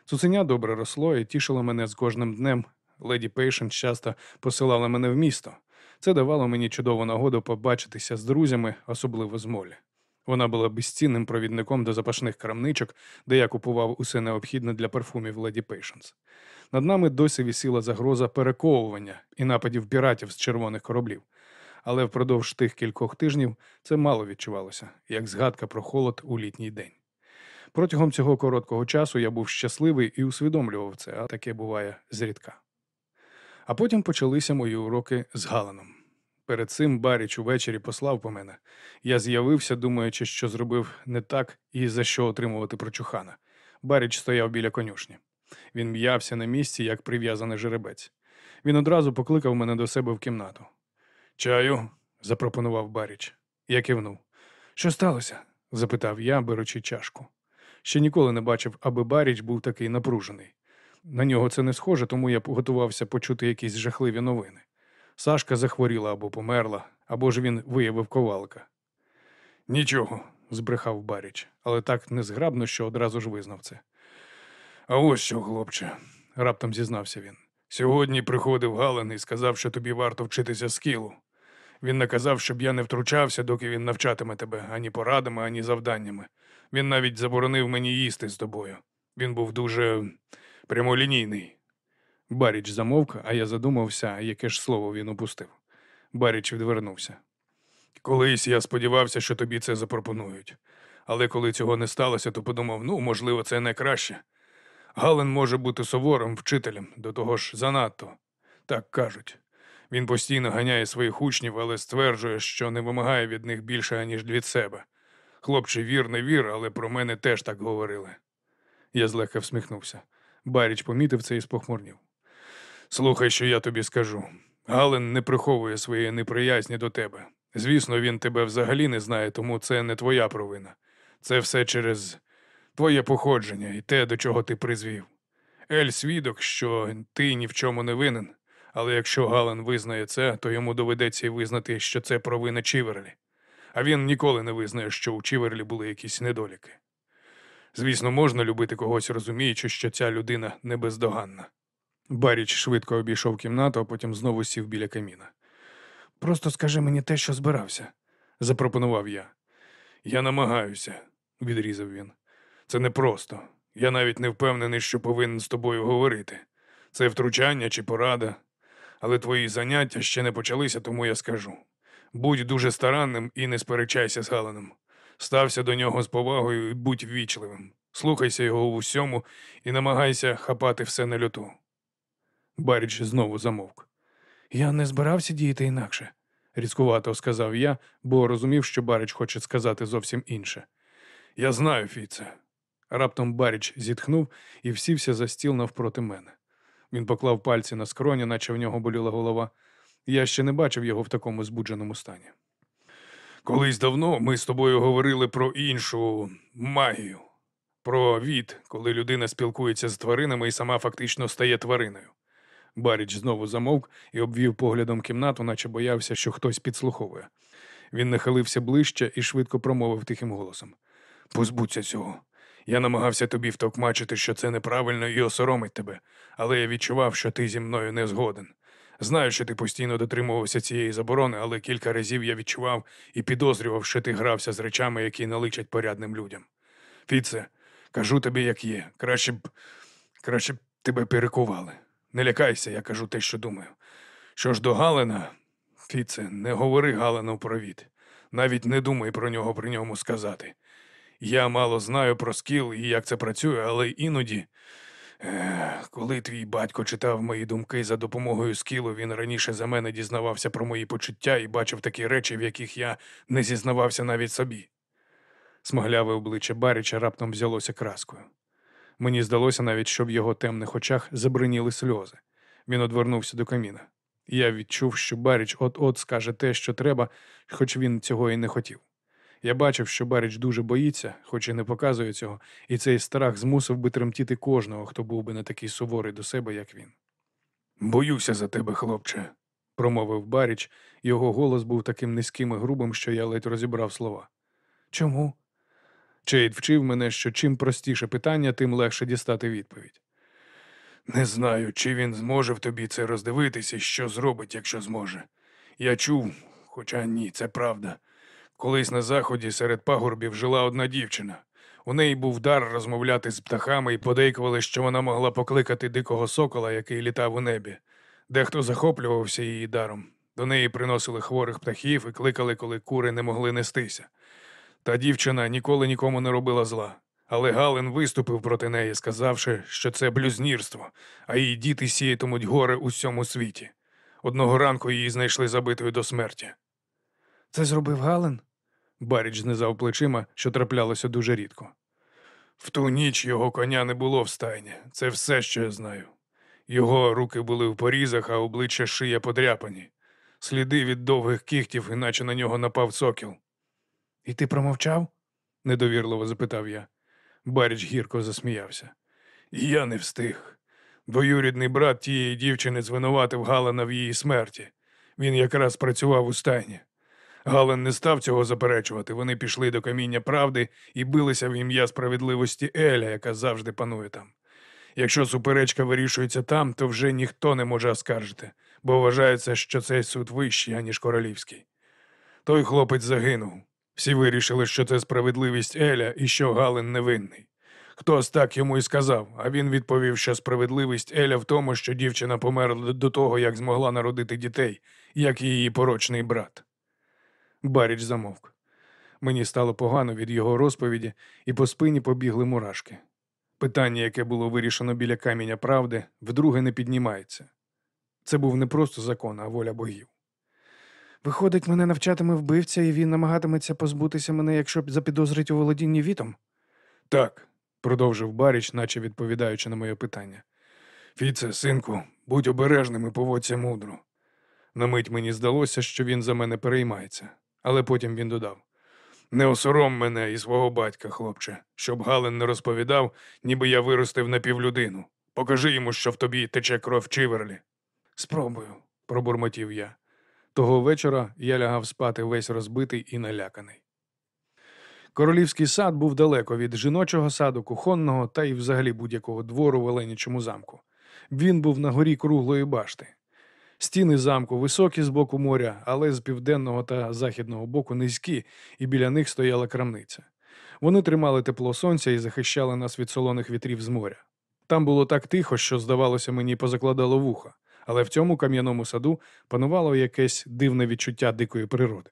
Speaker 1: Цуценя добре росло і тішило мене з кожним днем. Леді Пейшенс часто посилала мене в місто. Це давало мені чудову нагоду побачитися з друзями, особливо з Молі. Вона була безцінним провідником до запашних крамничок, де я купував усе необхідне для парфумів Леді Пейшенс. Над нами досі висіла загроза перековування і нападів піратів з червоних кораблів. Але впродовж тих кількох тижнів це мало відчувалося, як згадка про холод у літній день. Протягом цього короткого часу я був щасливий і усвідомлював це, а таке буває зрідка. А потім почалися мої уроки з Галаном. Перед цим Баріч увечері послав по мене. Я з'явився, думаючи, що зробив не так і за що отримувати прочухана. Баріч стояв біля конюшні. Він м'явся на місці, як прив'язаний жеребець. Він одразу покликав мене до себе в кімнату. Чаю? запропонував Баріч. Я кивнув. Що сталося? запитав я, беручи чашку. Ще ніколи не бачив, аби Баріч був такий напружений. На нього це не схоже, тому я готувався почути якісь жахливі новини. Сашка захворіла або померла, або ж він виявив ковалка. Нічого, збрехав Баріч, але так незграбно, що одразу ж визнав це. А ось що, хлопче, раптом зізнався він. Сьогодні приходив Гален і сказав, що тобі варто вчитися скілу. Він наказав, щоб я не втручався, доки він навчатиме тебе ані порадами, ані завданнями. Він навіть заборонив мені їсти з тобою. Він був дуже прямолінійний. Баріч замовк, а я задумався, яке ж слово він упустив. Баріч відвернувся. Колись я сподівався, що тобі це запропонують. Але коли цього не сталося, то подумав, ну, можливо, це не краще. Гален може бути суворим вчителем, до того ж занадто. Так кажуть. Він постійно ганяє своїх учнів, але стверджує, що не вимагає від них більше, аніж від себе. Хлопче, вір, не вір, але про мене теж так говорили. Я злегка всміхнувся. Баріч помітив це і спохмурнів. Слухай, що я тобі скажу. Гален не приховує своєї неприязні до тебе. Звісно, він тебе взагалі не знає, тому це не твоя провина. Це все через твоє походження і те, до чого ти призвів. Ель свідок, що ти ні в чому не винен, але якщо Гален визнає це, то йому доведеться й визнати, що це провина Чіверлі. А він ніколи не визнає, що у Чіверлі були якісь недоліки. Звісно, можна любити когось, розуміючи, що ця людина не бездоганна. Баріч швидко обійшов кімнату, а потім знову сів біля каміна. Просто скажи мені те, що збирався, запропонував я. Я намагаюся, відрізав він. Це непросто. Я навіть не впевнений, що повинен з тобою говорити. Це втручання чи порада. Але твої заняття ще не почалися, тому я скажу. Будь дуже старанним і не сперечайся з Галеном. Стався до нього з повагою і будь ввічливим. Слухайся його в усьому і намагайся хапати все на люту. Баріч знову замовк. Я не збирався діяти інакше, різкувато сказав я, бо розумів, що Баріч хоче сказати зовсім інше. Я знаю, Фіце. Раптом Баріч зітхнув і всівся за стіл навпроти мене. Він поклав пальці на скроні, наче в нього боліла голова. Я ще не бачив його в такому збудженому стані. Колись давно ми з тобою говорили про іншу магію, про від, коли людина спілкується з тваринами і сама фактично стає твариною. Баріч знову замовк і обвів поглядом кімнату, наче боявся, що хтось підслуховує. Він нахилився ближче і швидко промовив тихим голосом: Позбудься цього. Я намагався тобі втокмачити, що це неправильно і осоромить тебе, але я відчував, що ти зі мною не згоден. Знаю, що ти постійно дотримувався цієї заборони, але кілька разів я відчував і підозрював, що ти грався з речами, які наличать порядним людям. Фіце, кажу тобі, як є. Краще б краще б тебе перекували. Не лякайся, я кажу те, що думаю. Що ж до Галина, Фіце, не говори Галину про від. Навіть не думай про нього при ньому сказати. Я мало знаю про скіл і як це працює, але іноді, коли твій батько читав мої думки за допомогою скілу, він раніше за мене дізнавався про мої почуття і бачив такі речі, в яких я не зізнавався навіть собі. Смагляве обличчя Баріча раптом взялося краскою. Мені здалося навіть, що в його темних очах забриніли сльози. Він одвернувся до каміна. Я відчув, що Баріч от-от скаже те, що треба, хоч він цього і не хотів. Я бачив, що Баріч дуже боїться, хоч і не показує цього, і цей страх змусив би тремтіти кожного, хто був би не такий суворий до себе, як він. Боюся за тебе, хлопче, промовив Баріч. Його голос був таким низьким і грубим, що я ледь розібрав слова. Чому? Чейд вчив мене, що чим простіше питання, тим легше дістати відповідь. Не знаю, чи він зможе в тобі це роздивитися що зробить, якщо зможе. Я чув, хоча ні, це правда. Колись на заході серед пагорбів жила одна дівчина. У неї був дар розмовляти з птахами і подейкували, що вона могла покликати дикого сокола, який літав у небі. Дехто захоплювався її даром. До неї приносили хворих птахів і кликали, коли кури не могли нестися. Та дівчина ніколи нікому не робила зла. Але Гален виступив проти неї, сказавши, що це блюзнірство, а її діти сіятимуть горе у всьому світі. Одного ранку її знайшли забитою до смерті.
Speaker 2: Це зробив Гален?
Speaker 1: Баріч знизав плечима, що траплялося дуже рідко. В ту ніч його коня не було в стайні. Це все, що я знаю. Його руки були в порізах, а обличчя шия подряпані. Сліди від довгих кігтів, іначе на нього напав сокіл.
Speaker 2: І ти промовчав?
Speaker 1: недовірливо запитав я. Баріч гірко засміявся. Я не встиг. Двоюрідний брат тієї дівчини звинуватив Галана в її смерті. Він якраз працював у стайні. Галан не став цього заперечувати. Вони пішли до каміння правди і билися в ім'я справедливості Еля, яка завжди панує там. Якщо суперечка вирішується там, то вже ніхто не може оскаржити, бо вважається, що цей суд вищий, аніж королівський. Той хлопець загинув. Всі вирішили, що це справедливість Еля і що Гален невинний. Хтось так йому і сказав, а він відповів, що справедливість Еля в тому, що дівчина померла до того, як змогла народити дітей, як і її порочний брат. Баріч замовк. Мені стало погано від його розповіді, і по спині побігли мурашки. Питання, яке було вирішено біля каменя правди, вдруге не піднімається. Це був не просто закон, а воля богів.
Speaker 2: Виходить, мене навчатиме вбивця, і він намагатиметься позбутися мене, якщо запідозрить у володінні вітом?
Speaker 1: Так, продовжив Баріч, наче відповідаючи на моє питання. Фіце, синку, будь обережним і поводься мудро. На мить мені здалося, що він за мене переймається, але потім він додав: Не осором мене і свого батька, хлопче, щоб Гален не розповідав, ніби я виростив напівлюдину. Покажи йому, що в тобі тече кров Чиверлі.
Speaker 2: Спробую.
Speaker 1: пробурмотів я. Того вечора я лягав спати весь розбитий і наляканий. Королівський сад був далеко від жіночого саду, кухонного та й взагалі будь-якого двору в Оленічому замку. Він був на горі круглої башти. Стіни замку високі з боку моря, але з південного та західного боку низькі, і біля них стояла крамниця. Вони тримали тепло сонця і захищали нас від солоних вітрів з моря. Там було так тихо, що, здавалося, мені позакладало вуха, але в цьому кам'яному саду панувало якесь дивне відчуття дикої природи.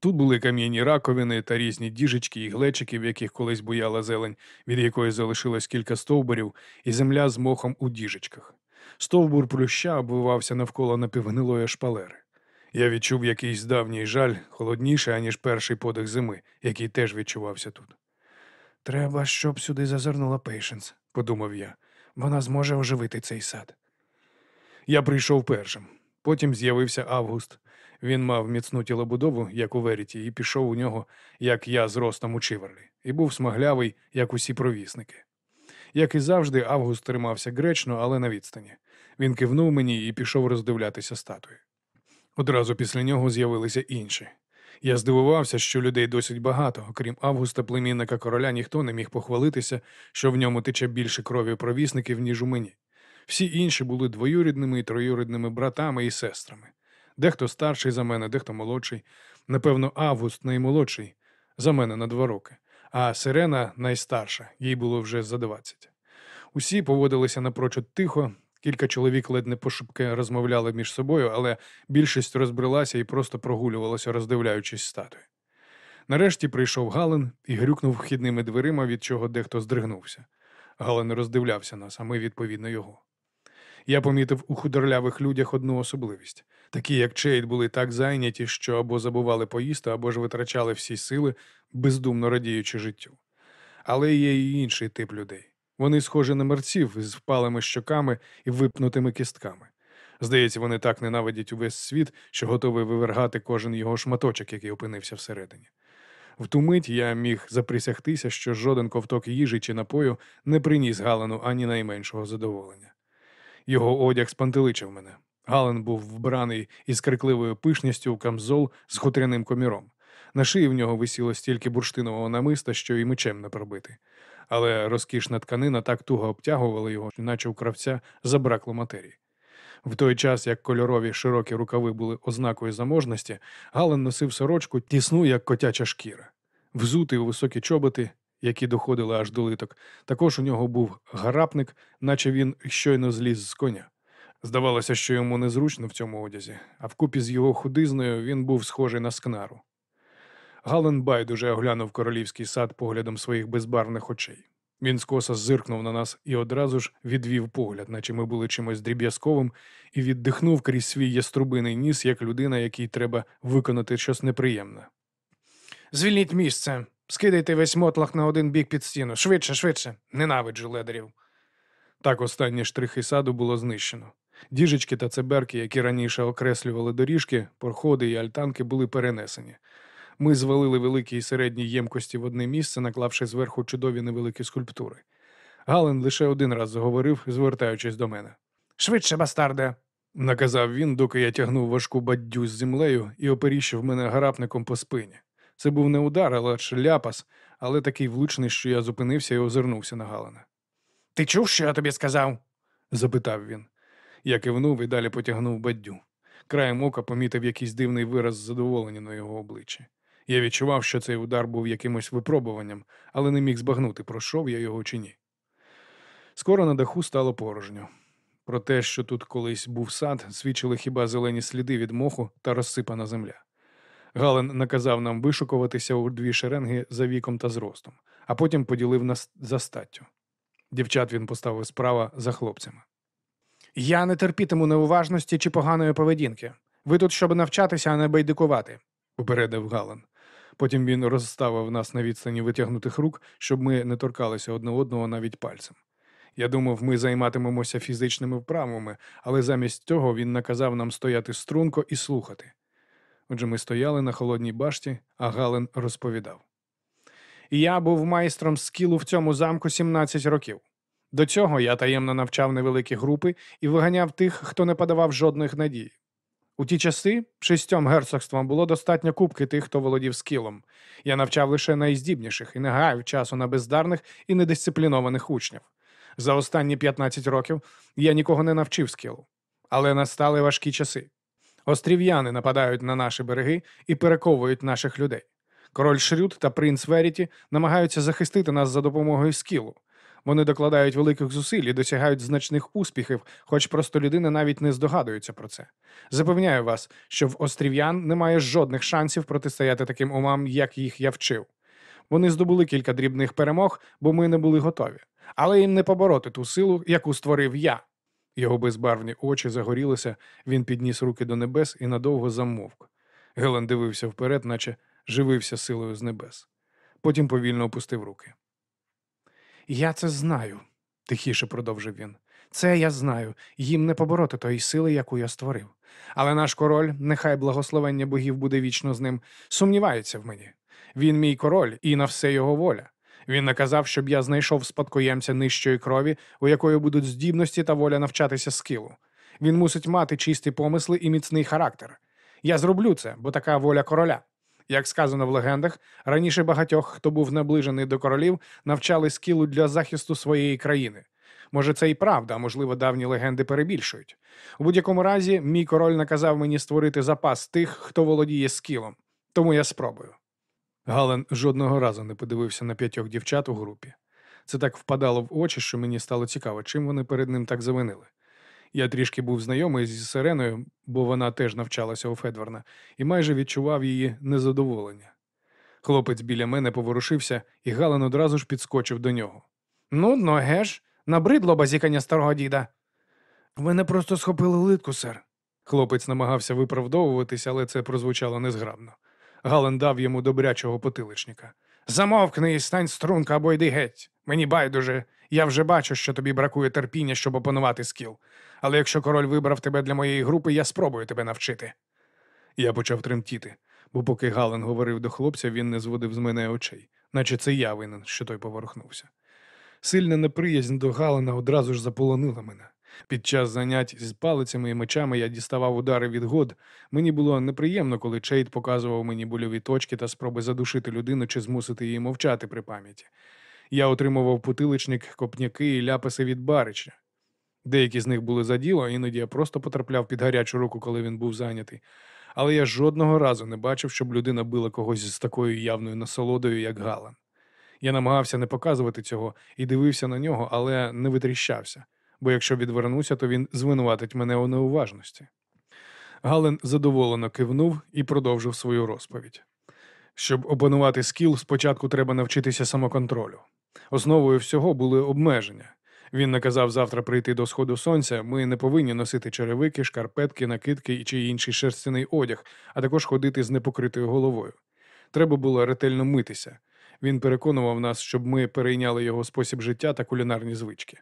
Speaker 1: Тут були кам'яні раковини та різні діжечки і глечики, в яких колись буяла зелень, від якої залишилось кілька стовбурів, і земля з мохом у діжечках. Стовбур плюща обвивався навколо напівгнилої шпалери. Я відчув якийсь давній жаль, холодніше, аніж перший подих зими, який теж відчувався тут.
Speaker 2: Треба, щоб сюди зазирнула Пейшенс,
Speaker 1: Подумав я.
Speaker 2: Вона зможе оживити цей сад.
Speaker 1: Я прийшов першим. Потім з'явився Август. Він мав міцну тілобудову, як у Веріті, і пішов у нього, як я з ростом у Чиверлі, і був смаглявий, як усі провісники. Як і завжди, Август тримався гречно, але на відстані. Він кивнув мені і пішов роздивлятися статуї. Одразу після нього з'явилися інші. Я здивувався, що людей досить багато, окрім Августа, племінника короля, ніхто не міг похвалитися, що в ньому тече більше крові провісників, ніж у мені. Всі інші були двоюрідними і троюрідними братами і сестрами. Дехто старший за мене, дехто молодший. Напевно, Август наймолодший за мене на два роки, а Сирена найстарша, їй було вже за двадцять. Усі поводилися напрочуд тихо, кілька чоловік ледь не пошепки розмовляли між собою, але більшість розбрелася і просто прогулювалася, роздивляючись статуї. Нарешті прийшов Гален і грюкнув вхідними дверима, від чого дехто здригнувся. Гален роздивлявся нас, а ми відповідно його. Я помітив у худорлявих людях одну особливість. Такі, як Чейд, були так зайняті, що або забували поїсти, або ж витрачали всі сили, бездумно радіючи життю. Але є і інший тип людей. Вони схожі на мерців з впалими щоками і випнутими кістками. Здається, вони так ненавидять увесь світ, що готові вивергати кожен його шматочок, який опинився всередині. В ту мить я міг заприсягтися, що жоден ковток їжі чи напою не приніс Галану ані найменшого задоволення. Його одяг спантеличив мене. Гален був вбраний із крикливою пишністю в камзол з хутряним коміром. На шиї в нього висіло стільки бурштинового намиста, що і мечем не пробити. Але розкішна тканина так туго обтягувала його, наче у кравця забракло матерії. В той час, як кольорові широкі рукави були ознакою заможності, Гален носив сорочку тісну, як котяча шкіра. Взутий у високі чоботи, які доходили аж до литок, також у нього був гарапник, наче він щойно зліз з коня. Здавалося, що йому незручно в цьому одязі, а вкупі з його худизною він був схожий на скнару. Гален байдуже оглянув королівський сад поглядом своїх безбарвних очей. Він скоса зиркнув на нас і одразу ж відвів погляд, наче ми були чимось дріб'язковим, і віддихнув крізь свій яструбиний ніс, як людина, якій треба виконати щось неприємне.
Speaker 2: Звільніть місце. Скидайте весь мотлах на один бік під стіну. Швидше, швидше. Ненавиджу ледарів.
Speaker 1: Так останні штрихи саду було знищено. Діжечки та цеберки, які раніше окреслювали доріжки, проходи і альтанки, були перенесені. Ми звалили великі і середні ємкості в одне місце, наклавши зверху чудові невеликі скульптури. Гален лише один раз заговорив, звертаючись до мене.
Speaker 2: Швидше, бастарде.
Speaker 1: Наказав він, доки я тягнув важку баддю з землею і оперіщив мене гарапником по спині. Це був не удар, але ляпас, але такий влучний, що я зупинився і озирнувся на Галена.
Speaker 2: Ти чув, що я тобі сказав?
Speaker 1: запитав він. Я кивнув і далі потягнув баддю. Краєм ока помітив якийсь дивний вираз задоволення на його обличчі. Я відчував, що цей удар був якимось випробуванням, але не міг збагнути, пройшов я його чи ні. Скоро на даху стало порожньо. Про те, що тут колись був сад, свідчили хіба зелені сліди від моху та розсипана земля. Гален наказав нам вишукуватися у дві шеренги за віком та зростом, а потім поділив нас за статтю. Дівчат він поставив справа за хлопцями.
Speaker 2: Я не терпітиму неуважності чи поганої поведінки. Ви тут, щоб навчатися, а не байдикувати.
Speaker 1: попередив Гален. Потім він розставив нас на відстані витягнутих рук, щоб ми не торкалися одне одного навіть пальцем. Я думав, ми займатимемося фізичними вправами, але замість цього він наказав нам стояти струнко і слухати. Отже, ми стояли на холодній башті, а Гален розповідав.
Speaker 2: Я був майстром скілу в цьому замку 17 років. До цього я таємно навчав невеликі групи і виганяв тих, хто не подавав жодних надій. У ті часи шістьом герцогствам було достатньо кубки тих, хто володів скілом. Я навчав лише найздібніших і не гаяв часу на бездарних і недисциплінованих учнів. За останні 15 років я нікого не навчив скілу. Але настали важкі часи. Острів'яни нападають на наші береги і перековують наших людей. Король Шрюд та принц Веріті намагаються захистити нас за допомогою скілу. Вони докладають великих зусиль і досягають значних успіхів, хоч просто людина навіть не здогадується про це. Запевняю вас, що в острів'ян немає жодних шансів протистояти таким умам, як їх я вчив. Вони здобули кілька дрібних перемог, бо ми не були готові, але їм не побороти ту силу, яку створив я.
Speaker 1: Його безбарвні очі загорілися, він підніс руки до небес і надовго замовк. Гелен дивився вперед, наче живився силою з небес. Потім повільно опустив руки.
Speaker 2: Я це знаю, тихіше продовжив він. Це я знаю, їм не побороти тої сили, яку я створив. Але наш король, нехай благословення богів буде вічно з ним, сумнівається в мені. Він мій король, і на все його воля. Він наказав, щоб я знайшов спадкоємця нижчої крові, у якої будуть здібності та воля навчатися скилу. Він мусить мати чисті помисли і міцний характер. Я зроблю це, бо така воля короля. Як сказано в легендах, раніше багатьох, хто був наближений до королів, навчали скілу для захисту своєї країни. Може, це і правда, а можливо, давні легенди перебільшують. У будь-якому разі, мій король наказав мені створити запас тих, хто володіє скілом. Тому я спробую.
Speaker 1: Гален жодного разу не подивився на п'ятьох дівчат у групі. Це так впадало в очі, що мені стало цікаво, чим вони перед ним так завинили. Я трішки був знайомий зі Сиреною, бо вона теж навчалася у Федварна, і майже відчував її незадоволення. Хлопець біля мене поворушився, і Гален одразу ж підскочив до нього.
Speaker 2: Ну, ну, геш, набридло базікання старого діда. Ви не просто схопили литку, сер.
Speaker 1: Хлопець намагався виправдовуватися, але це прозвучало незграбно. Гален дав йому добрячого потиличника.
Speaker 2: Замовкни і стань струнка або йди геть. Мені байдуже. Я вже бачу, що тобі бракує терпіння, щоб опанувати скіл. Але якщо король вибрав тебе для моєї групи, я спробую тебе навчити.
Speaker 1: Я почав тремтіти, бо поки Гален говорив до хлопця, він не зводив з мене очей, наче це я винен, що той поворухнувся. Сильна неприязнь до Галена одразу ж заполонила мене. Під час занять з палицями і мечами я діставав удари від год. Мені було неприємно, коли Чейд показував мені больові точки та спроби задушити людину чи змусити її мовчати при пам'яті. Я отримував потиличник, копняки і ляпаси від барича. Деякі з них були за діло, іноді я просто потрапляв під гарячу руку, коли він був зайнятий. Але я жодного разу не бачив, щоб людина била когось з такою явною насолодою, як Галан. Я намагався не показувати цього і дивився на нього, але не витріщався, бо якщо відвернуся, то він звинуватить мене у неуважності. Гален задоволено кивнув і продовжив свою розповідь. Щоб опанувати скіл, спочатку треба навчитися самоконтролю. Основою всього були обмеження. Він наказав завтра прийти до сходу сонця. Ми не повинні носити черевики, шкарпетки, накидки чи інший шерстяний одяг, а також ходити з непокритою головою. Треба було ретельно митися. Він переконував нас, щоб ми перейняли його спосіб життя та кулінарні звички.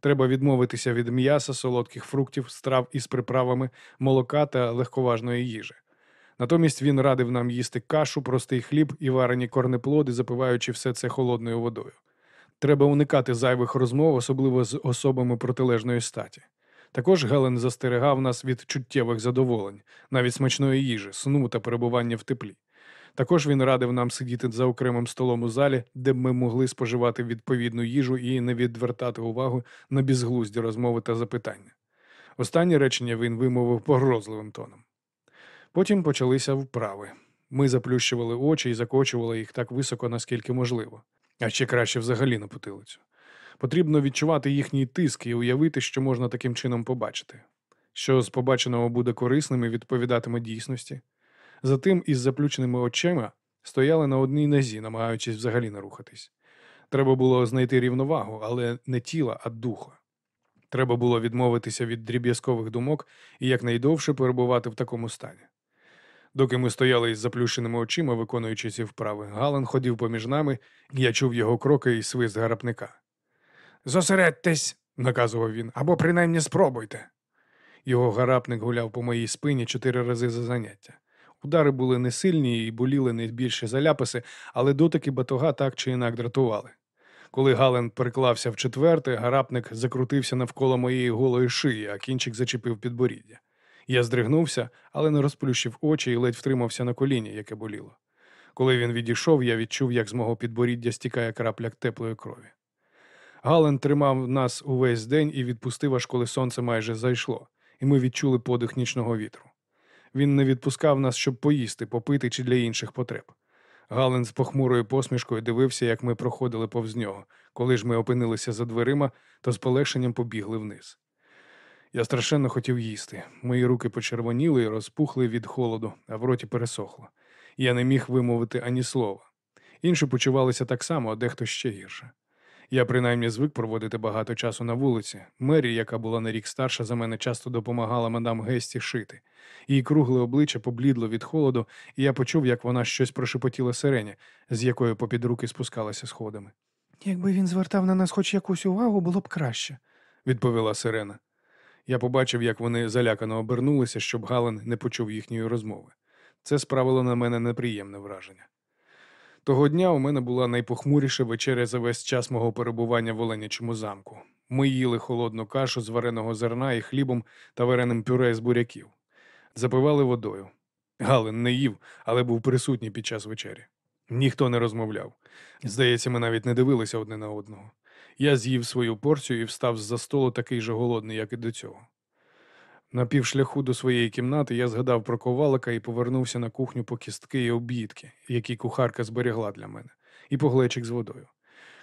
Speaker 1: Треба відмовитися від м'яса, солодких фруктів, страв із приправами, молока та легковажної їжі. Натомість він радив нам їсти кашу, простий хліб і варені корнеплоди, запиваючи все це холодною водою. Треба уникати зайвих розмов, особливо з особами протилежної статі. Також Гелен застерегав нас від чуттєвих задоволень, навіть смачної їжі, сну та перебування в теплі. Також він радив нам сидіти за окремим столом у залі, де б ми могли споживати відповідну їжу і не відвертати увагу на безглузді розмови та запитання. Останнє речення він вимовив погрозливим тоном. Потім почалися вправи. Ми заплющували очі і закочували їх так високо, наскільки можливо, а ще краще взагалі на потилицю. Потрібно відчувати їхній тиск і уявити, що можна таким чином побачити. Що з побаченого буде корисним і відповідатиме дійсності. Затим із заплющеними очима стояли на одній нозі, намагаючись взагалі не рухатись. Треба було знайти рівновагу, але не тіла, а духа. Треба було відмовитися від дріб'язкових думок і якнайдовше перебувати в такому стані. Доки ми стояли із заплющеними очима, виконуючи ці вправи, Галан ходив поміж нами, і я чув його кроки і свист гарапника. Зосередьтесь, наказував він, або принаймні спробуйте. Його гарапник гуляв по моїй спині чотири рази за заняття. Удари були не сильні і боліли не більше заляписи, але дотики батога так чи інак дратували. Коли Гален переклався в четверте, гарапник закрутився навколо моєї голої шиї, а кінчик зачепив підборіддя. Я здригнувся, але не розплющив очі і ледь втримався на коліні, яке боліло. Коли він відійшов, я відчув, як з мого підборіддя стікає крапля теплої крові. Гален тримав нас увесь день і відпустив, аж коли сонце майже зайшло, і ми відчули подих нічного вітру. Він не відпускав нас, щоб поїсти, попити чи для інших потреб. Гален з похмурою посмішкою дивився, як ми проходили повз нього. Коли ж ми опинилися за дверима, то з полегшенням побігли вниз. Я страшенно хотів їсти. Мої руки почервоніли і розпухли від холоду, а в роті пересохло. Я не міг вимовити ані слова. Інші почувалися так само, а дехто ще гірше. Я принаймні звик проводити багато часу на вулиці. Мері, яка була на рік старша за мене, часто допомагала мадам Гесті шити. Її кругле обличчя поблідло від холоду, і я почув, як вона щось прошепотіла сирені, з якою попід руки спускалася сходами.
Speaker 2: Якби він звертав на нас хоч якусь увагу, було б краще.
Speaker 1: Відповіла сирена. Я побачив, як вони залякано обернулися, щоб Гален не почув їхньої розмови. Це справило на мене неприємне враження. Того дня у мене була найпохмуріша вечеря за весь час мого перебування в Оленячому замку. Ми їли холодну кашу з вареного зерна і хлібом та вареним пюре з буряків. Запивали водою. Гален не їв, але був присутній під час вечері. Ніхто не розмовляв. Здається, ми навіть не дивилися одне на одного. Я з'їв свою порцію і встав з-за столу такий же голодний, як і до цього. На півшляху до своєї кімнати я згадав про ковалика і повернувся на кухню по кістки і обідки, які кухарка зберігла для мене, і по глечик з водою.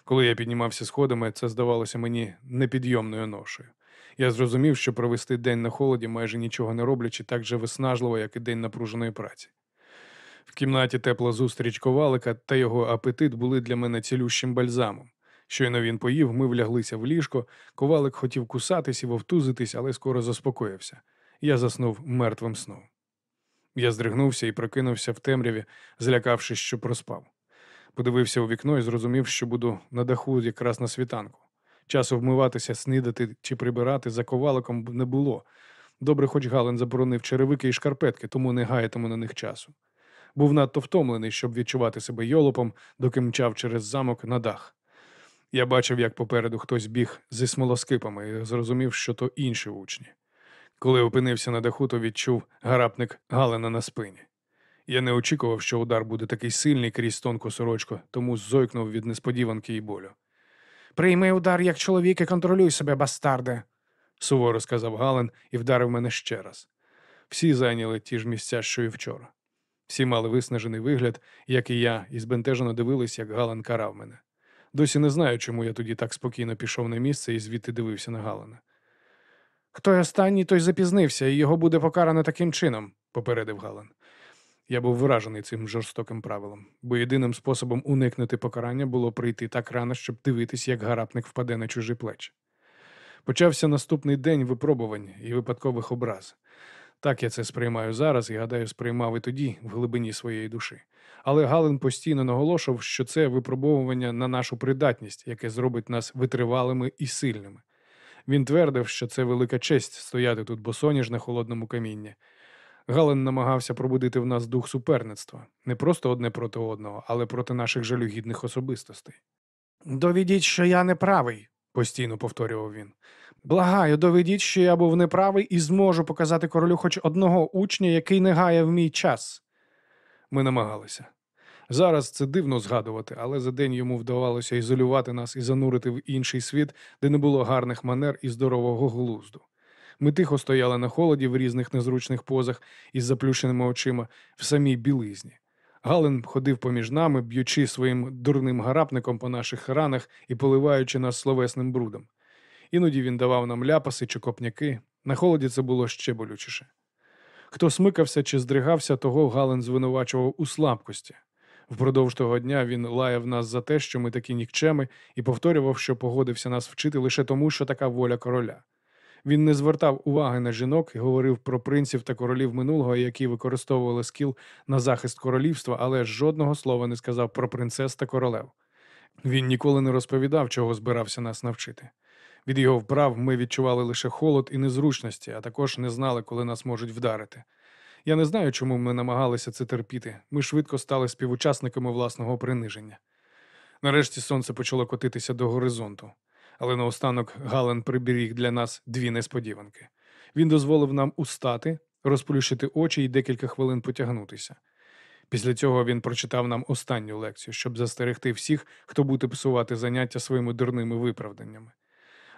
Speaker 1: Коли я піднімався сходами, це здавалося мені непідйомною ношею. Я зрозумів, що провести день на холоді, майже нічого не роблячи, так же виснажливо, як і день напруженої праці. В кімнаті тепла зустріч ковалика та його апетит були для мене цілющим бальзамом. Щойно він поїв, ми вляглися в ліжко. Ковалик хотів кусатись і вовтузитись, але скоро заспокоївся. Я заснув мертвим сном. Я здригнувся і прокинувся в темряві, злякавшись, що проспав. Подивився у вікно і зрозумів, що буду на даху якраз на світанку. Часу вмиватися, снидати чи прибирати за коваликом не було. Добре, хоч Гален заборонив черевики і шкарпетки, тому не гаятиму на них часу. Був надто втомлений, щоб відчувати себе йолопом, доки мчав через замок на дах. Я бачив, як попереду хтось біг зі смолоскипами і зрозумів, що то інші учні. Коли опинився на даху, то відчув гарапник Галена на спині. Я не очікував, що удар буде такий сильний крізь тонку сорочку, тому зойкнув від несподіванки і болю.
Speaker 2: Прийми удар як чоловік і контролюй себе, бастарде.
Speaker 1: суворо сказав Гален і вдарив мене ще раз. Всі зайняли ті ж місця, що й вчора. Всі мали виснажений вигляд, як і я, і збентежено дивились, як Гален карав мене. Досі не знаю, чому я тоді так спокійно пішов на місце і звідти дивився на Галена.
Speaker 2: Хто останній, той запізнився, і його буде покарано таким чином,
Speaker 1: попередив Гален. Я був вражений цим жорстоким правилом, бо єдиним способом уникнути покарання було прийти так рано, щоб дивитись, як гарапник впаде на чужі плечі. Почався наступний день випробувань і випадкових образ. Так я це сприймаю зараз і гадаю, сприймав і тоді в глибині своєї душі. Але Галин постійно наголошував, що це випробовування на нашу придатність, яке зробить нас витривалими і сильними. Він твердив, що це велика честь стояти тут босоніж на холодному камінні. Галин намагався пробудити в нас дух суперництва не просто одне проти одного, але проти наших жалюгідних особистостей.
Speaker 2: Доведіть, що я не правий,
Speaker 1: постійно повторював він.
Speaker 2: Благаю, доведіть, що я був неправий і зможу показати королю хоч одного учня, який не гає в мій час.
Speaker 1: Ми намагалися. Зараз це дивно згадувати, але за день йому вдавалося ізолювати нас і занурити в інший світ, де не було гарних манер і здорового глузду. Ми тихо стояли на холоді в різних незручних позах із заплющеними очима в самій білизні. Галин ходив поміж нами, б'ючи своїм дурним гарапником по наших ранах і поливаючи нас словесним брудом. Іноді він давав нам ляпаси чи копняки. На холоді це було ще болючіше. Хто смикався чи здригався, того Галин звинувачував у слабкості. Впродовж того дня він лаяв нас за те, що ми такі нікчеми, і повторював, що погодився нас вчити лише тому, що така воля короля. Він не звертав уваги на жінок і говорив про принців та королів минулого, які використовували скіл на захист королівства, але жодного слова не сказав про принцес та королев. Він ніколи не розповідав, чого збирався нас навчити. Від його вправ ми відчували лише холод і незручності, а також не знали, коли нас можуть вдарити. Я не знаю, чому ми намагалися це терпіти. Ми швидко стали співучасниками власного приниження. Нарешті сонце почало котитися до горизонту, але наостанок Гален приберіг для нас дві несподіванки. Він дозволив нам устати, розплющити очі і декілька хвилин потягнутися. Після цього він прочитав нам останню лекцію, щоб застерегти всіх, хто буде псувати заняття своїми дурними виправданнями.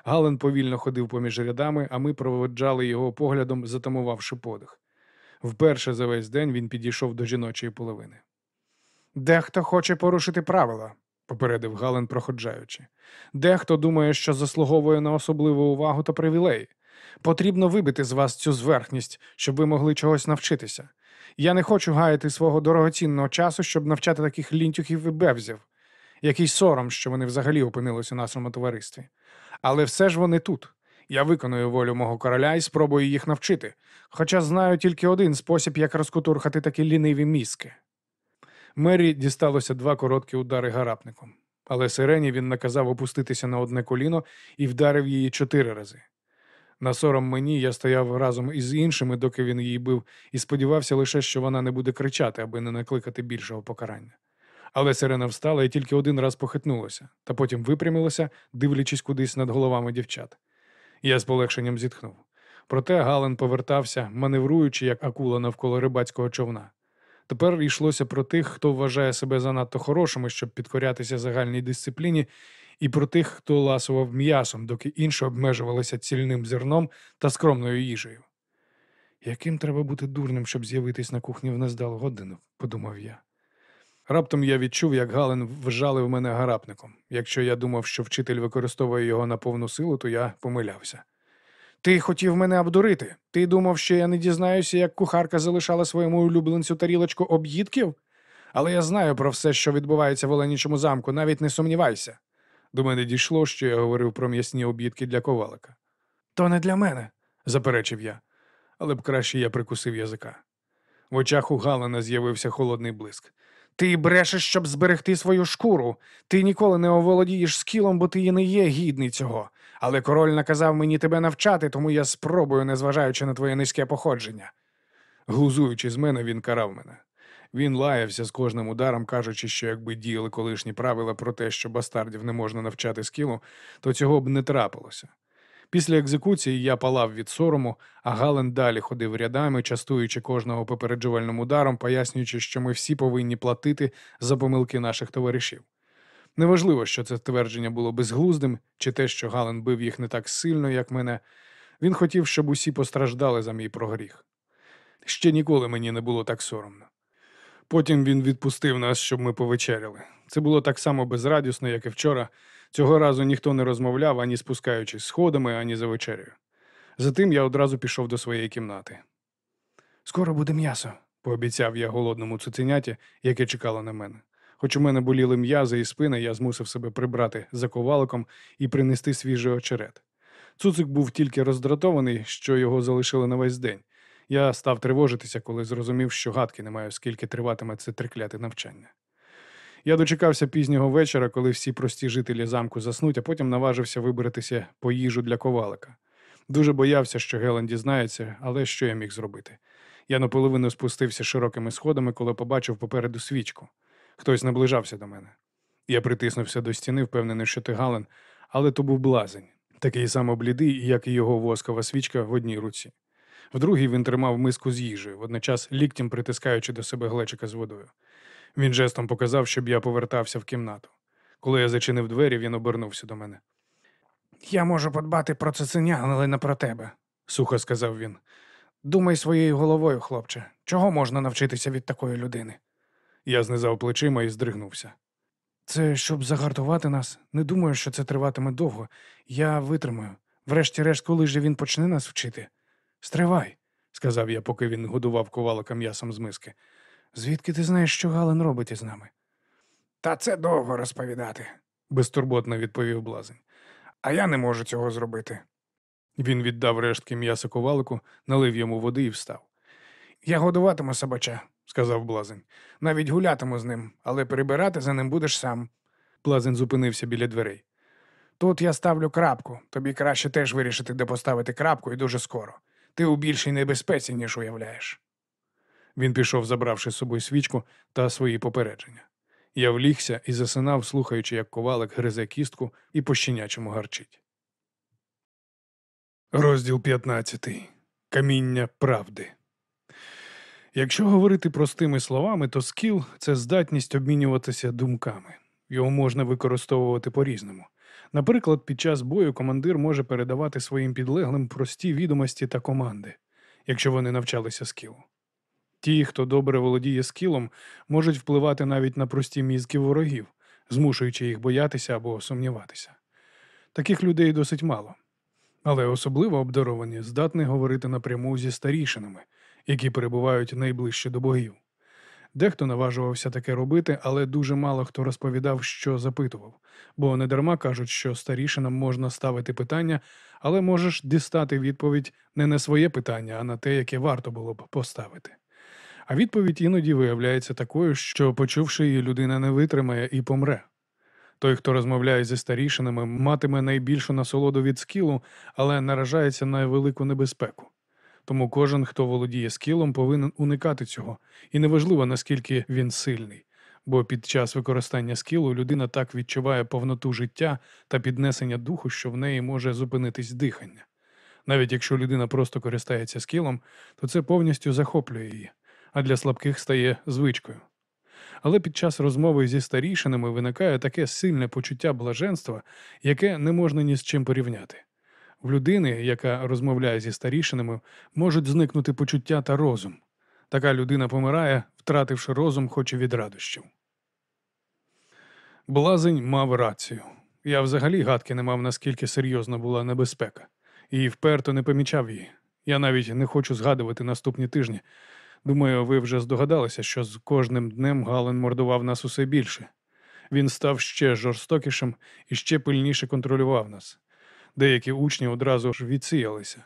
Speaker 1: Гален повільно ходив поміж рядами, а ми проведжали його поглядом, затамувавши подих. Вперше за весь день він підійшов до жіночої половини.
Speaker 2: Дехто хоче порушити правила,
Speaker 1: попередив Гален, проходжаючи.
Speaker 2: Дехто думає, що заслуговує на особливу увагу та привілеї. Потрібно вибити з вас цю зверхність, щоб ви могли чогось навчитися. Я не хочу гаяти свого дорогоцінного часу, щоб навчати таких лінтюхів і бевзів. Який сором, що вони взагалі опинились у нашому товаристві. Але все ж вони тут. Я виконую волю мого короля і спробую їх навчити, хоча знаю тільки один спосіб, як розкутурхати такі ліниві мізки.
Speaker 1: Мері дісталося два короткі удари гарапником, але сирені він наказав опуститися на одне коліно і вдарив її чотири рази. На сором мені я стояв разом із іншими, доки він її бив, і сподівався лише, що вона не буде кричати, аби не накликати більшого покарання. Але сирена встала і тільки один раз похитнулася, та потім випрямилася, дивлячись кудись над головами дівчат. Я з полегшенням зітхнув. Проте Гален повертався, маневруючи, як акула навколо рибацького човна. Тепер йшлося про тих, хто вважає себе занадто хорошими, щоб підкорятися загальній дисципліні, і про тих, хто ласував м'ясом, доки інші обмежувалися цільним зерном та скромною їжею. Яким треба бути дурним, щоб з'явитись на кухні в нездалу годину, подумав я. Раптом я відчув, як Гален вжалив мене гарапником. Якщо я думав, що вчитель використовує його на повну силу, то я помилявся.
Speaker 2: Ти хотів мене обдурити? Ти думав, що я не дізнаюся, як кухарка залишала своєму улюбленцю тарілочку об'їдків? Але я знаю про все, що відбувається в Оленічому замку, навіть не сумнівайся.
Speaker 1: До мене дійшло, що я говорив про м'ясні об'їдки для ковалика.
Speaker 2: То не для мене,
Speaker 1: заперечив я, але б краще я прикусив язика. В очах у Галена з'явився холодний блиск.
Speaker 2: Ти брешеш, щоб зберегти свою шкуру. Ти ніколи не оволодієш скілом, бо ти не є гідний цього. Але король наказав мені тебе навчати, тому я спробую, незважаючи на твоє низьке походження.
Speaker 1: Глузуючи з мене, він карав мене. Він лаявся з кожним ударом, кажучи, що якби діяли колишні правила про те, що бастардів не можна навчати скілу, то цього б не трапилося. Після екзекуції я палав від сорому, а Гален далі ходив рядами, частуючи кожного попереджувальним ударом, пояснюючи, що ми всі повинні платити за помилки наших товаришів. Неважливо, що це твердження було безглуздим, чи те, що Гален бив їх не так сильно, як мене. Він хотів, щоб усі постраждали за мій прогріх. Ще ніколи мені не було так соромно. Потім він відпустив нас, щоб ми повечеряли. Це було так само безрадісно, як і вчора. Цього разу ніхто не розмовляв ані спускаючись сходами, ані за вечерею. Затим я одразу пішов до своєї кімнати. Скоро буде м'ясо, пообіцяв я голодному цуценяті, яке чекало на мене. Хоч у мене боліли м'язи і спина, я змусив себе прибрати за коваликом і принести свіжий очерет. Цуцик був тільки роздратований, що його залишили на весь день. Я став тривожитися, коли зрозумів, що гадки не маю, скільки триватиме це трикляте навчання. Я дочекався пізнього вечора, коли всі прості жителі замку заснуть, а потім наважився вибратися по їжу для ковалика. Дуже боявся, що Гелен дізнається, але що я міг зробити? Я наполовину спустився широкими сходами, коли побачив попереду свічку. Хтось наближався до мене. Я притиснувся до стіни, впевнений, що ти Гален, але то був блазень, такий само блідий, як і його воскова свічка в одній руці. В другій він тримав миску з їжею, водночас ліктем притискаючи до себе глечика з водою. Він жестом показав, щоб я повертався в кімнату. Коли я зачинив двері, він обернувся до мене.
Speaker 2: Я можу подбати про цуценя, але не про тебе.
Speaker 1: Сухо сказав він.
Speaker 2: Думай своєю головою, хлопче. Чого можна навчитися від такої людини?
Speaker 1: Я знизав плечима і здригнувся.
Speaker 2: Це щоб загартувати нас. Не думаю, що це триватиме довго. Я витримаю. Врешті-решт, коли ж він почне нас вчити. Стривай,
Speaker 1: сказав я, поки він годував ковалика м'ясом з миски.
Speaker 2: Звідки ти знаєш, що Гален робить із нами? Та це довго розповідати,
Speaker 1: безтурботно відповів блазень.
Speaker 2: А я не можу цього зробити.
Speaker 1: Він віддав рештки м'яса ковалику, налив йому води і встав.
Speaker 2: Я годуватиму собача, сказав блазень. Навіть гулятиму з ним, але перебирати за ним будеш сам.
Speaker 1: Блазень зупинився біля дверей.
Speaker 2: Тут я ставлю крапку. Тобі краще теж вирішити, де поставити крапку, і дуже скоро. Ти у більшій небезпеці, ніж уявляєш.
Speaker 1: Він пішов, забравши з собою свічку та свої попередження. Я влігся і засинав, слухаючи, як ковалик гризе кістку і по щенячому гарчить. Розділ 15. Каміння правди. Якщо говорити простими словами, то скіл це здатність обмінюватися думками. Його можна використовувати по-різному. Наприклад, під час бою командир може передавати своїм підлеглим прості відомості та команди, якщо вони навчалися скілу. Ті, хто добре володіє скілом, можуть впливати навіть на прості мізки ворогів, змушуючи їх боятися або сумніватися. Таких людей досить мало, але особливо обдаровані здатні говорити напряму зі старішинами, які перебувають найближче до богів. Дехто наважувався таке робити, але дуже мало хто розповідав, що запитував, бо недарма кажуть, що старішинам можна ставити питання, але можеш дістати відповідь не на своє питання, а на те, яке варто було б поставити. А відповідь іноді виявляється такою, що, почувши її, людина не витримає і помре. Той, хто розмовляє зі старішинами, матиме найбільшу насолоду від скілу, але наражається на велику небезпеку. Тому кожен, хто володіє скілом, повинен уникати цього, і неважливо, наскільки він сильний, бо під час використання скілу людина так відчуває повноту життя та піднесення духу, що в неї може зупинитись дихання. Навіть якщо людина просто користається скілом, то це повністю захоплює її, а для слабких стає звичкою. Але під час розмови зі старішинами виникає таке сильне почуття блаженства, яке не можна ні з чим порівняти. В людини, яка розмовляє зі старішинами, можуть зникнути почуття та розум. Така людина помирає, втративши розум, хоч і від радощів. Блазень мав рацію. Я взагалі гадки не мав, наскільки серйозна була небезпека, і вперто не помічав її. Я навіть не хочу згадувати наступні тижні. Думаю, ви вже здогадалися, що з кожним днем Гален мордував нас усе більше. Він став ще жорстокішим і ще пильніше контролював нас. Деякі учні одразу ж відсіялися.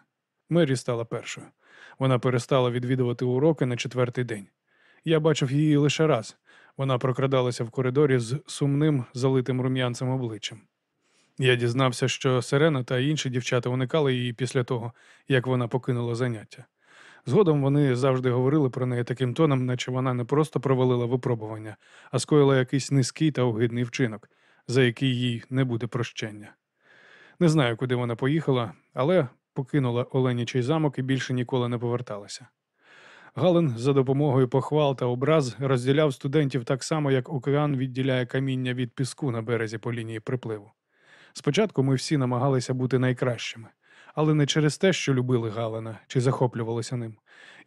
Speaker 1: Мері стала першою. Вона перестала відвідувати уроки на четвертий день. Я бачив її лише раз. Вона прокрадалася в коридорі з сумним, залитим рум'янцем обличчям. Я дізнався, що Сирена та інші дівчата уникали її після того, як вона покинула заняття. Згодом вони завжди говорили про неї таким тоном, наче вона не просто провалила випробування, а скоїла якийсь низький та огидний вчинок, за який їй не буде прощення. Не знаю, куди вона поїхала, але покинула Оленічий замок і більше ніколи не поверталася. Гален за допомогою похвал та образ розділяв студентів так само, як океан відділяє каміння від піску на березі по лінії припливу. Спочатку ми всі намагалися бути найкращими,
Speaker 2: але не через те, що любили Галена чи захоплювалися ним.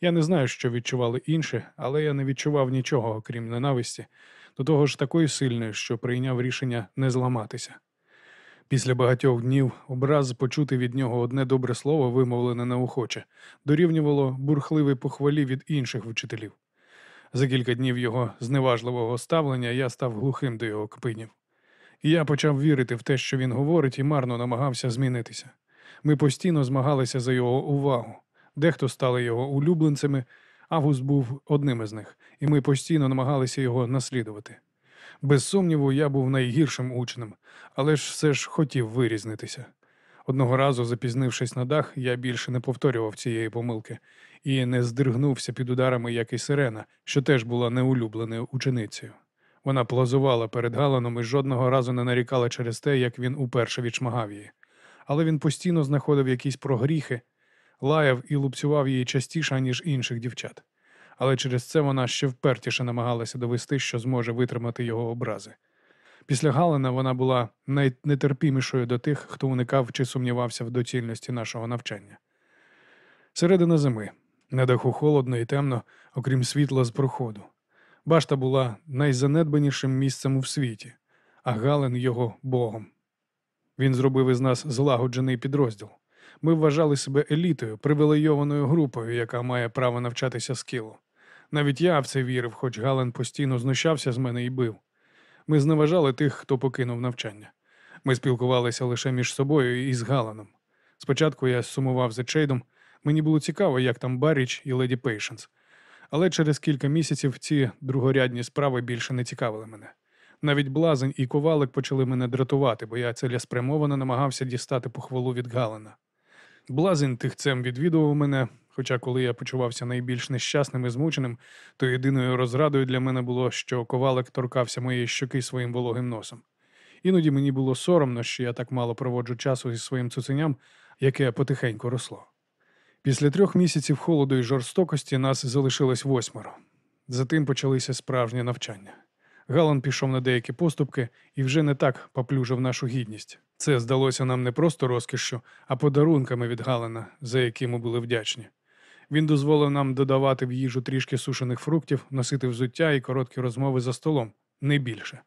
Speaker 2: Я не знаю, що відчували інші, але я не відчував нічого, окрім ненависті, до того ж такої сильної, що прийняв рішення не зламатися. Після багатьох днів образ почути від нього одне добре слово, вимовлене неохоче, дорівнювало бурхливій похвалі від інших вчителів. За кілька днів його зневажливого ставлення я став глухим до його кпинів. І я почав вірити в те, що він говорить, і марно намагався змінитися. Ми постійно змагалися за його увагу. Дехто стали його улюбленцями, Август був одним із них, і ми постійно намагалися його наслідувати. Без сумніву, я був найгіршим учнем, але ж все ж хотів вирізнитися. Одного разу, запізнившись на дах, я більше не повторював цієї помилки і не здригнувся під ударами, як і сирена, що теж була неулюбленою ученицею. Вона плазувала перед Галаном і жодного разу не нарікала через те, як він уперше відшмагав її. Але він постійно знаходив якісь прогріхи, лаяв і лупцював її частіше, ніж інших дівчат. Але через це вона ще впертіше намагалася довести, що зможе витримати його образи. Після Галина вона була найнетерпімішою до тих, хто уникав чи сумнівався в доцільності нашого навчання. Середина зими. На даху холодно і темно, окрім світла з проходу. Башта була найзанедбанішим місцем у світі, а Галин його богом. Він зробив із нас злагоджений підрозділ. Ми вважали себе елітою, привілейованою групою, яка має право навчатися скілу. Навіть я в це вірив, хоч Гален постійно знущався з мене і бив. Ми зневажали тих, хто покинув навчання. Ми спілкувалися лише між собою і з Галаном. Спочатку я сумував за Чейдом. Мені було цікаво, як там Баріч і Леді Пейшенс. Але через кілька місяців ці другорядні справи більше не цікавили мене. Навіть блазень і ковалик почали мене дратувати, бо я цілеспрямовано намагався дістати похвалу від Галина. Блазень тихцем відвідував мене, хоча коли я почувався найбільш нещасним і змученим, то єдиною розрадою для мене було, що ковалик торкався моєї щоки своїм вологим носом. Іноді мені було соромно, що я так мало проводжу часу зі своїм цуценям, яке потихеньку росло. Після трьох місяців холоду і жорстокості нас залишилось восьмеро. Затим почалися справжні навчання. Галан пішов на деякі поступки і вже не так поплюжив нашу гідність. Це здалося нам не просто розкішшю, а подарунками від Галана, за які ми були вдячні. Він дозволив нам додавати в їжу трішки сушених фруктів, носити взуття і короткі розмови за столом, не більше.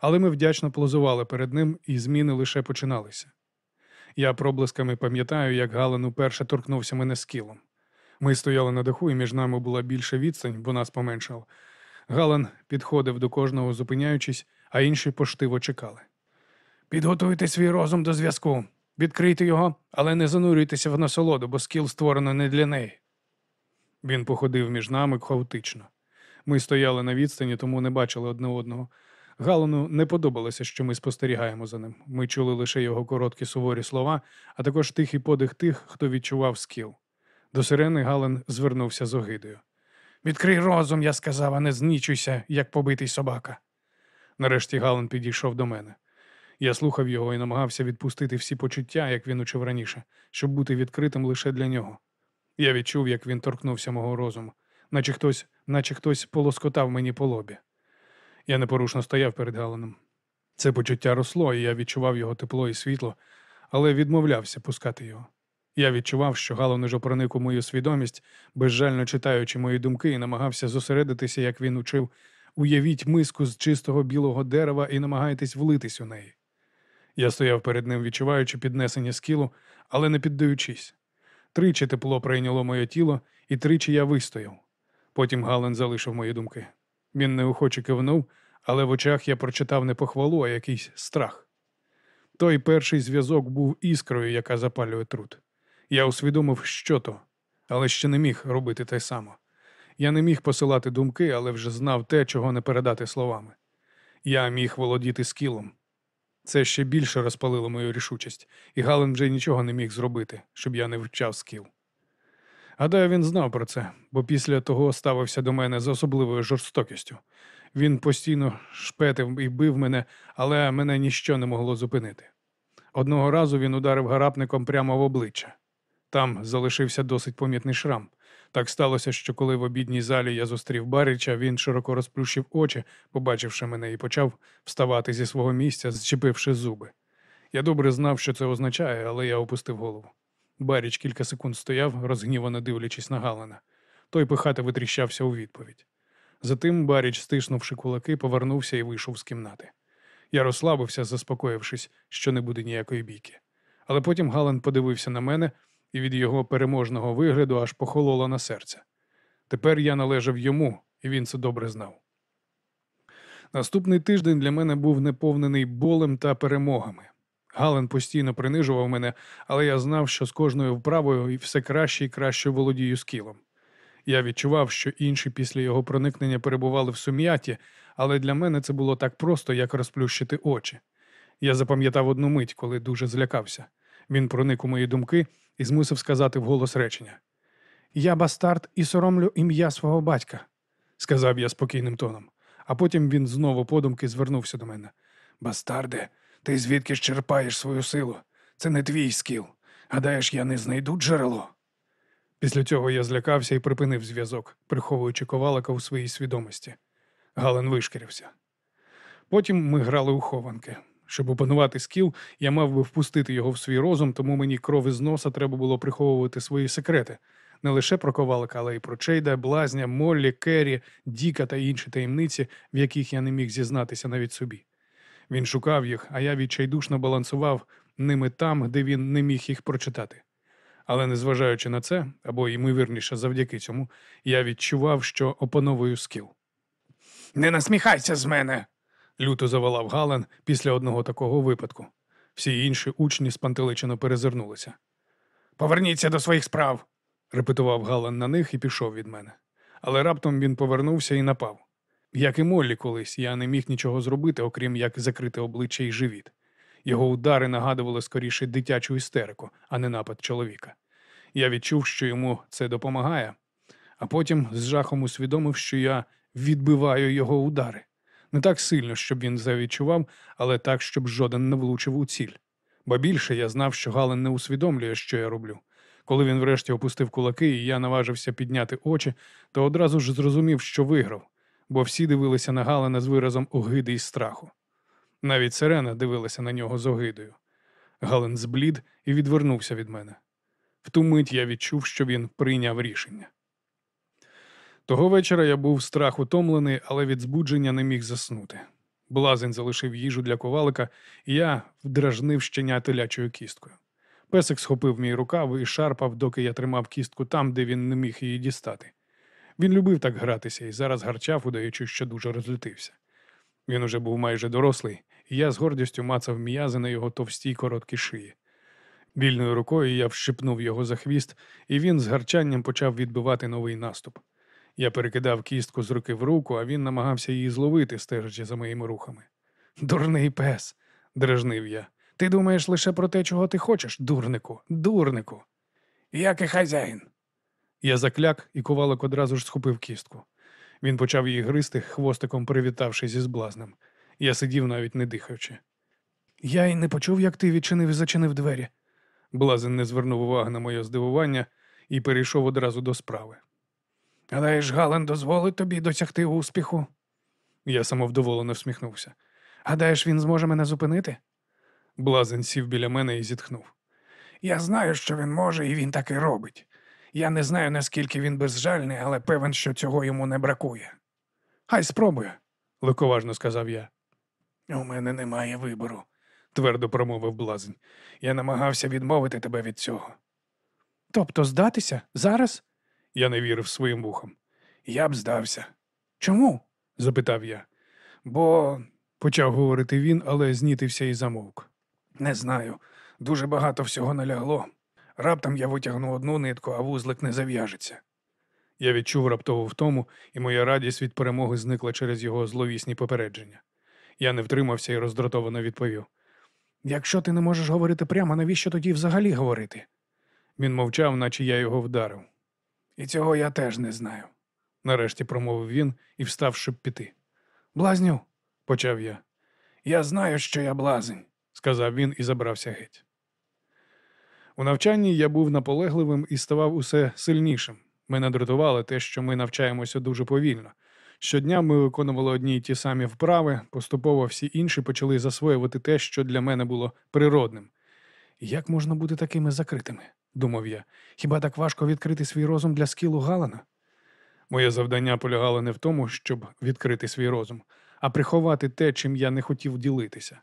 Speaker 2: Але ми вдячно плазували перед ним, і зміни лише починалися. Я проблисками пам'ятаю, як Галан уперше торкнувся мене скілом. Ми стояли на даху, і між нами була більша відстань, бо нас поменшало. Галан підходив до кожного, зупиняючись, а інші поштиво чекали. Підготуйте свій розум до зв'язку, відкрийте його, але не занурюйтеся в насолоду, бо скіл створено не для неї. Він походив між нами хаотично. Ми стояли на відстані, тому не бачили одне одного. Галану не подобалося, що ми спостерігаємо за ним. Ми чули лише його короткі суворі слова, а також тихий подих тих, хто відчував скіл. До сирени Гален звернувся з огидою. Відкрий розум, я сказав, а не знічуйся, як побитий собака. Нарешті Гален підійшов до мене. Я слухав його і намагався відпустити всі почуття, як він учив раніше, щоб бути відкритим лише для нього. Я відчув, як він торкнувся мого розуму, наче хтось, наче хтось полоскотав мені по лобі. Я непорушно стояв перед Галеном. Це почуття росло, і я відчував його тепло і світло, але відмовлявся пускати його. Я відчував, що Галан уже проник у мою свідомість, безжально читаючи мої думки, і намагався зосередитися, як він учив уявіть миску з чистого білого дерева і намагайтесь влитись у неї. Я стояв перед ним, відчуваючи піднесення скілу, але не піддаючись. Тричі тепло прийняло моє тіло, і тричі я вистояв. Потім Гален залишив мої думки. Він неохоче кивнув, але в очах я прочитав не похвалу, а якийсь страх. Той перший зв'язок був іскрою, яка запалює труд. Я усвідомив, що то, але ще не міг робити те саме. Я не міг посилати думки, але вже знав те, чого не передати словами. Я міг володіти скілом. Це ще більше розпалило мою рішучість, і Гален вже нічого не міг зробити, щоб я не вивчав скіл. Гадаю, він знав про це, бо після того ставився до мене з особливою жорстокістю. Він постійно шпетив і бив мене, але мене ніщо не могло зупинити. Одного разу він ударив гарапником прямо в обличчя. Там залишився досить помітний шрам. Так сталося, що коли в обідній залі я зустрів Барича, він широко розплющив очі, побачивши мене, і почав вставати зі свого місця, зчепивши зуби. Я добре знав, що це означає, але я опустив голову.
Speaker 1: Баріч кілька секунд стояв, розгнівано дивлячись на Галана. Той пихати витріщався у відповідь. Затим Баріч, стиснувши кулаки, повернувся і вийшов з кімнати. Я розслабився, заспокоївшись, що не буде ніякої бійки. Але потім Галан подивився на мене, і від його переможного вигляду аж похололо на серце. Тепер я належав йому, і він це добре знав. Наступний тиждень для мене був неповнений болем та перемогами. Гален постійно принижував мене, але я знав, що з кожною вправою і все краще і краще володію скілом. Я відчував, що інші після його проникнення перебували в сум'яті, але для мене це було так просто, як розплющити очі. Я запам'ятав одну мить, коли дуже злякався. Він проник у мої думки і змусив сказати вголос речення. Я бастард і соромлю ім'я свого батька, сказав я спокійним тоном. А потім він знову подумки звернувся до мене. Бастарде, ти звідки ж черпаєш свою силу? Це не твій скіл. Гадаєш, я не знайду джерело. Після цього я злякався і припинив зв'язок, приховуючи ковалика у своїй свідомості. Гален вишкірився. Потім ми грали у хованки. Щоб опанувати скіл, я мав би впустити його в свій розум, тому мені кров із носа треба було приховувати свої секрети. Не лише про ковалика, але й про Чейда, Блазня, Моллі, Керрі, Діка та інші таємниці, в яких я не міг зізнатися навіть собі. Він шукав їх, а я відчайдушно балансував ними там, де він не міг їх прочитати. Але незважаючи на це, або ймовірніше завдяки цьому, я відчував, що опановую скіл. Не насміхайся з мене. Люто заволав Гален після одного такого випадку. Всі інші учні спантеличено перезирнулися. Поверніться до своїх справ, репетував Галан на них і пішов від мене. Але раптом він повернувся і напав. Як і Моллі колись, я не міг нічого зробити, окрім як закрити обличчя і живіт. Його удари нагадували скоріше дитячу істерику, а не напад чоловіка. Я відчув, що йому це допомагає, а потім з жахом усвідомив, що я відбиваю його удари. Не так сильно, щоб він це відчував, але так, щоб жоден не влучив у ціль. Ба більше я знав, що Гален не усвідомлює, що я роблю. Коли він врешті опустив кулаки, і я наважився підняти очі, то одразу ж зрозумів, що виграв, бо всі дивилися на Галена з виразом огиди і страху. Навіть сирена дивилася на нього з огидою. Гален зблід і відвернувся від мене. В ту мить я відчув, що він прийняв рішення. Того вечора я був страх утомлений, але від збудження не міг заснути. Блазень залишив їжу для ковалика, і я вдражнив щеня телячою кісткою. Песик схопив мій рукав і шарпав, доки я тримав кістку там, де він не міг її дістати. Він любив так гратися і зараз гарчав, удаючи, що дуже розлютився. Він уже був майже дорослий, і я з гордістю мацав м'язи на його товстій короткій шиї. Вільною рукою я вщипнув його за хвіст, і він з гарчанням почав відбивати новий наступ. Я перекидав кістку з руки в руку, а він намагався її зловити, стежачи за моїми рухами. Дурний пес, дражнив я. Ти думаєш лише про те, чого ти хочеш, дурнику, дурнику. Як і хазяїн. Я закляк, і ковалик одразу ж схопив кістку. Він почав її гризти, хвостиком привітавшись із блазнем. Я сидів, навіть не дихаючи. Я й не почув, як ти відчинив і зачинив двері. Блазен не звернув уваги на моє здивування і перейшов одразу до справи. Гадаєш, Гален дозволить тобі досягти успіху? Я самовдоволено всміхнувся. Гадаєш, він зможе мене зупинити? Блазен сів біля мене і зітхнув. Я знаю, що він може, і він так і робить. Я не знаю, наскільки він безжальний, але певен, що цього йому не бракує. Хай спробує, ликоважно сказав я. У мене немає вибору, твердо промовив блазень. Я намагався відмовити тебе від цього. Тобто здатися зараз? Я не вірив своїм вухам. Я б здався. Чому? запитав я. Бо, почав говорити він, але знітився і замовк. Не знаю. Дуже багато всього налягло. Раптом я витягну одну нитку, а вузлик не зав'яжеться. Я відчув раптову втому, і моя радість від перемоги зникла через його зловісні попередження. Я не втримався і роздратовано відповів: Якщо ти не можеш говорити прямо, навіщо тоді взагалі говорити? Він мовчав, наче я його вдарив. І цього я теж не знаю, нарешті промовив він і встав, щоб піти. Блазню, почав я. Я знаю, що я блазень, сказав він і забрався геть. У навчанні я був наполегливим і ставав усе сильнішим. Мене дратувало те, що ми навчаємося дуже повільно. Щодня ми виконували одні й ті самі вправи, поступово всі інші почали засвоювати те, що для мене було природним. Як можна бути такими закритими?
Speaker 2: Думав я. Хіба так важко відкрити свій розум для скілу Галана? Моє завдання полягало не в тому, щоб відкрити свій розум, а приховати те, чим я не хотів ділитися.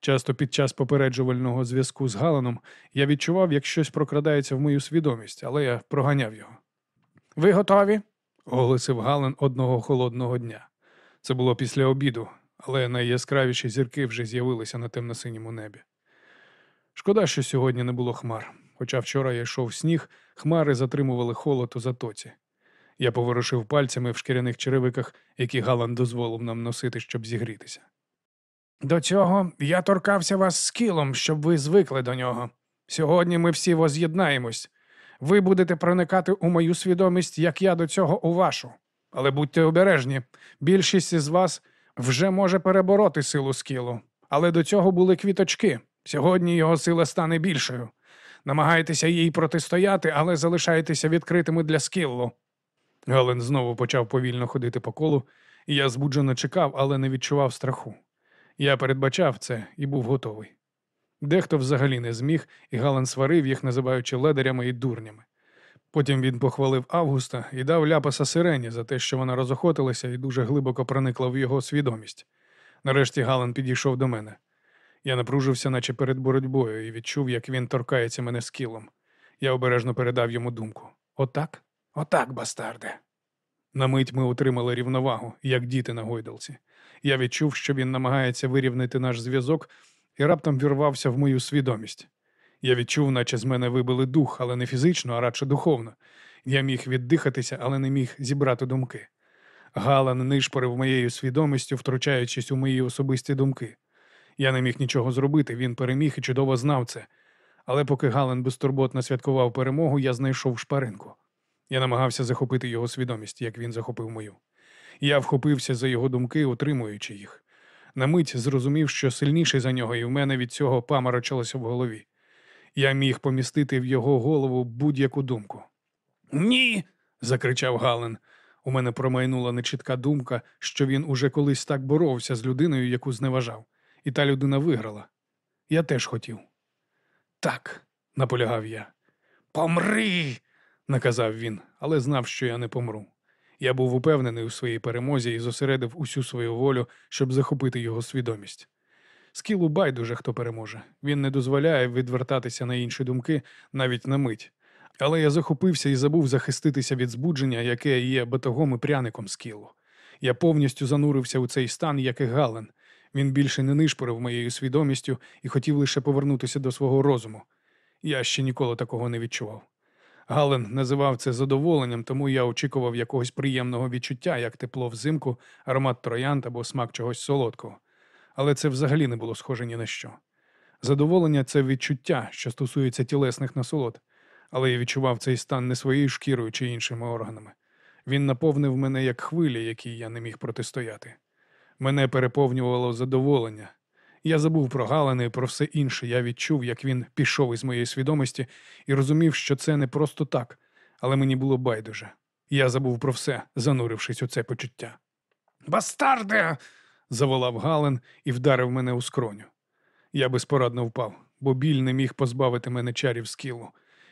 Speaker 2: Часто під час попереджувального зв'язку з Галаном я відчував, як щось прокрадається в мою свідомість, але я проганяв його. Ви готові? оголосив Галан одного холодного дня. Це було після обіду, але найяскравіші зірки вже з'явилися на темно-синьому небі. Шкода, що сьогодні не було хмар. Хоча вчора я йшов сніг, хмари затримували холод у затоці. Я поворушив пальцями в шкіряних черевиках, які Галан дозволив нам носити, щоб зігрітися. До цього я торкався вас скілом, щоб ви звикли до нього. Сьогодні ми всі воз'єднаємось. Ви будете проникати у мою свідомість, як я до цього у вашу. Але будьте обережні, більшість із вас вже може перебороти силу скілу. Але до цього були квіточки. Сьогодні його сила стане більшою. Намагайтеся їй протистояти, але залишайтеся відкритими для скіллу. Гален знову почав повільно ходити по колу, і я збуджено чекав, але не відчував страху. Я передбачав це і був готовий. Дехто взагалі не зміг, і Галан сварив їх, називаючи ледарями і дурнями. Потім він похвалив Августа і дав ляпаса сирені за те, що вона розохотилася і дуже глибоко проникла в його свідомість. Нарешті Галан підійшов до мене. Я напружився, наче перед боротьбою, і відчув, як він торкається мене скілом. Я обережно передав йому думку. Отак? Отак, бастарде. На мить ми утримали рівновагу, як діти на гойдалці. Я відчув, що він намагається вирівнити наш зв'язок, і раптом вірвався в мою свідомість. Я відчув, наче з мене вибили дух, але не фізично, а радше духовно. Я міг віддихатися, але не міг зібрати думки. Галан нишпорив моєю свідомістю, втручаючись у мої особисті думки. Я не міг нічого зробити, він переміг і чудово знав це. Але поки Галан безтурботно святкував перемогу, я знайшов шпаринку. Я намагався захопити його свідомість, як він захопив мою. Я вхопився за його думки, утримуючи їх. На мить зрозумів, що сильніший за нього, і в мене від цього паморочилося в голові. Я міг помістити в його голову будь-яку думку. Ні. закричав Гален. У мене промайнула нечітка думка, що він уже колись так боровся з людиною, яку зневажав, і та людина виграла. Я теж хотів. Так, наполягав я. Помри. наказав він, але знав, що я не помру. Я був упевнений у своїй перемозі і зосередив усю свою волю, щоб захопити його свідомість. Скілу байдуже хто переможе. Він не дозволяє відвертатися на інші думки навіть на мить. Але я захопився і забув захиститися від збудження, яке є батогом і пряником скілу. Я повністю занурився у цей стан, як і Гален. Він більше не нишпорив моєю свідомістю і хотів лише повернутися до свого розуму. Я ще ніколи такого не відчував. Гален називав це задоволенням, тому я очікував якогось приємного відчуття, як тепло взимку, аромат троянд або смак чогось солодкого. Але це взагалі не було схоже ні на що. Задоволення це відчуття, що стосується тілесних насолод, але я відчував цей стан не своєю шкірою чи іншими органами. Він наповнив мене як хвилі, якій я не міг протистояти. Мене переповнювало задоволення. Я забув про Галани і про все інше. Я відчув, як він пішов із моєї свідомості і розумів, що це не просто так, але мені було байдуже. Я забув про все, занурившись у це почуття. Бастарде. заволав Гален і вдарив мене у скроню. Я безпорадно впав, бо біль не міг позбавити мене чарів скілу.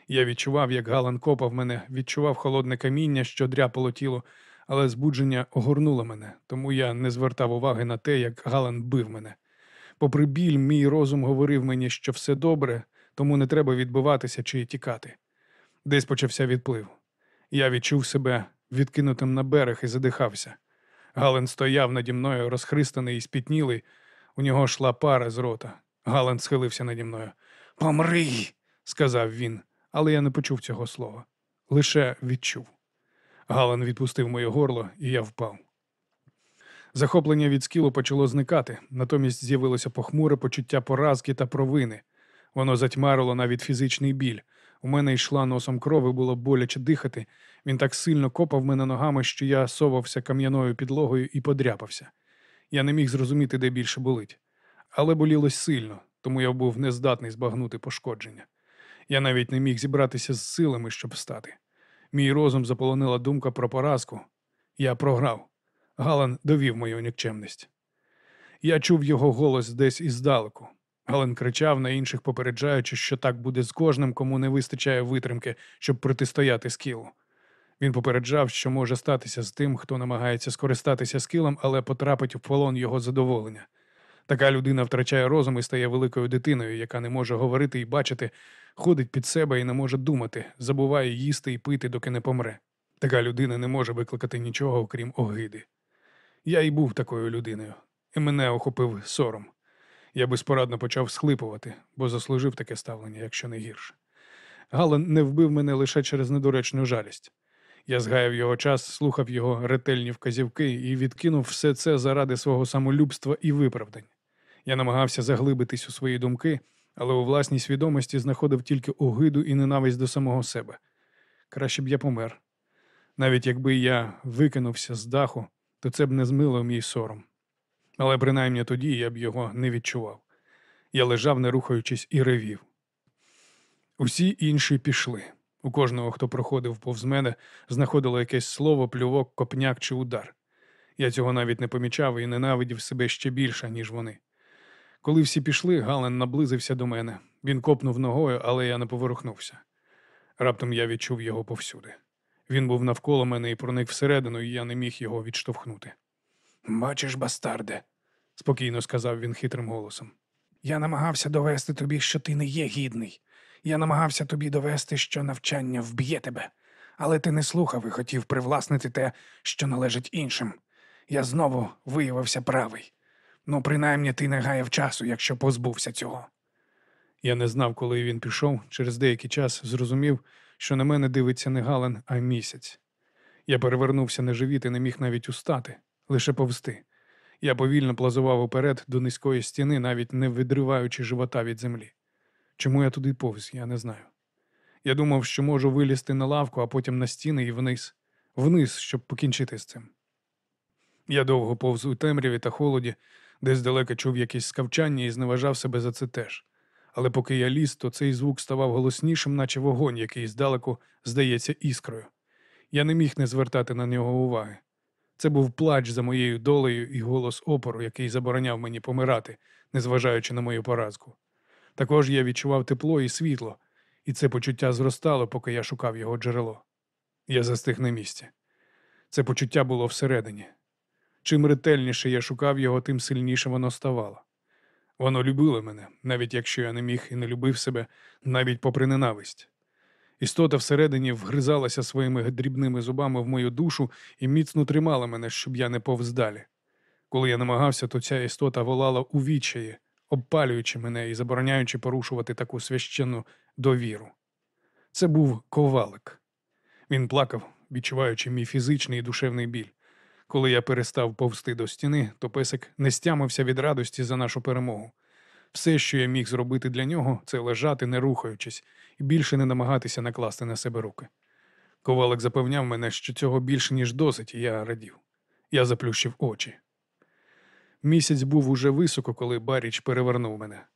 Speaker 2: Я відчував, як Галан копав мене, відчував холодне каміння, що дряпало тіло, але збудження огорнуло мене, тому я не звертав уваги на те, як Галан бив мене. Попри біль, мій розум говорив мені, що все добре, тому не треба відбиватися чи тікати. Десь почався відплив. Я відчув себе відкинутим на берег і задихався. Гален стояв наді мною, розхристаний і спітнілий. У нього йшла пара з рота. Гален схилився наді мною. Помри, сказав він, але я не почув цього слова. Лише відчув. Гален відпустив моє горло, і я впав. Захоплення від скілу почало зникати, натомість з'явилося похмуре почуття поразки та провини. Воно затьмарило навіть фізичний біль. У мене йшла носом кров і було боляче дихати. Він так сильно копав мене ногами, що я совався кам'яною підлогою і подряпався. Я не міг зрозуміти, де більше болить. Але болілось сильно, тому я був нездатний збагнути пошкодження. Я навіть не міг зібратися з силами, щоб встати. Мій розум заполонила думка про поразку. Я програв. Галан довів мою нікчемність. Я чув його голос десь іздалеку.
Speaker 1: Гален кричав на інших, попереджаючи, що так буде з кожним, кому не вистачає витримки, щоб протистояти скілу. Він попереджав, що може статися з тим, хто намагається скористатися скілом, але потрапить у полон його задоволення. Така людина втрачає розум і стає великою дитиною, яка не може говорити і бачити, ходить під себе і не може думати, забуває їсти і пити, доки не помре. Така людина не може викликати нічого, окрім огиди. Я і був такою людиною, і мене охопив сором. Я безпорадно почав схлипувати, бо заслужив таке ставлення, якщо не гірше. Гален не вбив мене лише через недоречну жалість. Я згаяв його час, слухав його ретельні вказівки і відкинув все це заради свого самолюбства і виправдань. Я намагався заглибитись у свої думки, але у власній свідомості знаходив тільки огиду і ненависть до самого себе. Краще б я помер. Навіть якби я викинувся з даху, то це б не змило мій сором. Але принаймні тоді я б його не відчував. Я лежав, не рухаючись, і ревів. Усі інші пішли. У кожного, хто проходив повз мене, знаходило якесь слово, плювок, копняк чи удар. Я цього навіть не помічав і ненавидів себе ще більше, ніж вони. Коли всі пішли, Гален наблизився до мене. Він копнув ногою, але я не поворухнувся. Раптом я відчув його повсюди. Він був навколо мене і проник всередину, і я не міг його відштовхнути. Бачиш, бастарде, спокійно сказав він хитрим голосом.
Speaker 2: Я намагався довести тобі, що ти не є гідний. Я намагався тобі довести, що навчання вб'є тебе, але ти не слухав і хотів привласнити те, що належить іншим. Я знову виявився правий. Ну, принаймні ти не гаяв часу, якщо позбувся цього.
Speaker 1: Я не знав, коли він пішов. Через деякий час зрозумів, що на мене дивиться не Гален, а місяць. Я перевернувся на живіт і не міг навіть устати, лише повсти. Я повільно плазував уперед до низької стіни, навіть не відриваючи живота від землі. Чому я туди повз, я не знаю. Я думав, що можу вилізти на лавку, а потім на стіни і вниз, вниз, щоб покінчити з цим. Я довго повз у темряві та холоді, десь далеко чув якесь скавчання і зневажав себе за це теж. Але поки я ліз, то цей звук ставав голоснішим, наче вогонь, який здалеку здається іскрою. Я не міг не звертати на нього уваги. Це був плач за моєю долею і голос опору, який забороняв мені помирати, незважаючи на мою поразку. Також я відчував тепло і світло, і це почуття зростало, поки я шукав його джерело. Я застиг на місці. Це почуття було всередині. Чим ретельніше я шукав його, тим сильніше воно ставало. Воно любило мене, навіть якщо я не міг і не любив себе, навіть попри ненависть. Істота всередині вгризалася своїми дрібними зубами в мою душу і міцно тримала мене, щоб я не повз далі. Коли я намагався, то ця істота волала у відчаї, обпалюючи мене і забороняючи порушувати таку священну довіру. Це був ковалик. Він плакав, відчуваючи мій фізичний і душевний біль. Коли я перестав повсти до стіни, то песик не стямився від радості за нашу перемогу. Все, що я міг зробити для нього, це лежати, не рухаючись, і більше не намагатися накласти на себе руки. Ковалик запевняв мене, що цього більше, ніж досить, і я радів. Я заплющив очі. Місяць був уже високо, коли Баріч перевернув мене.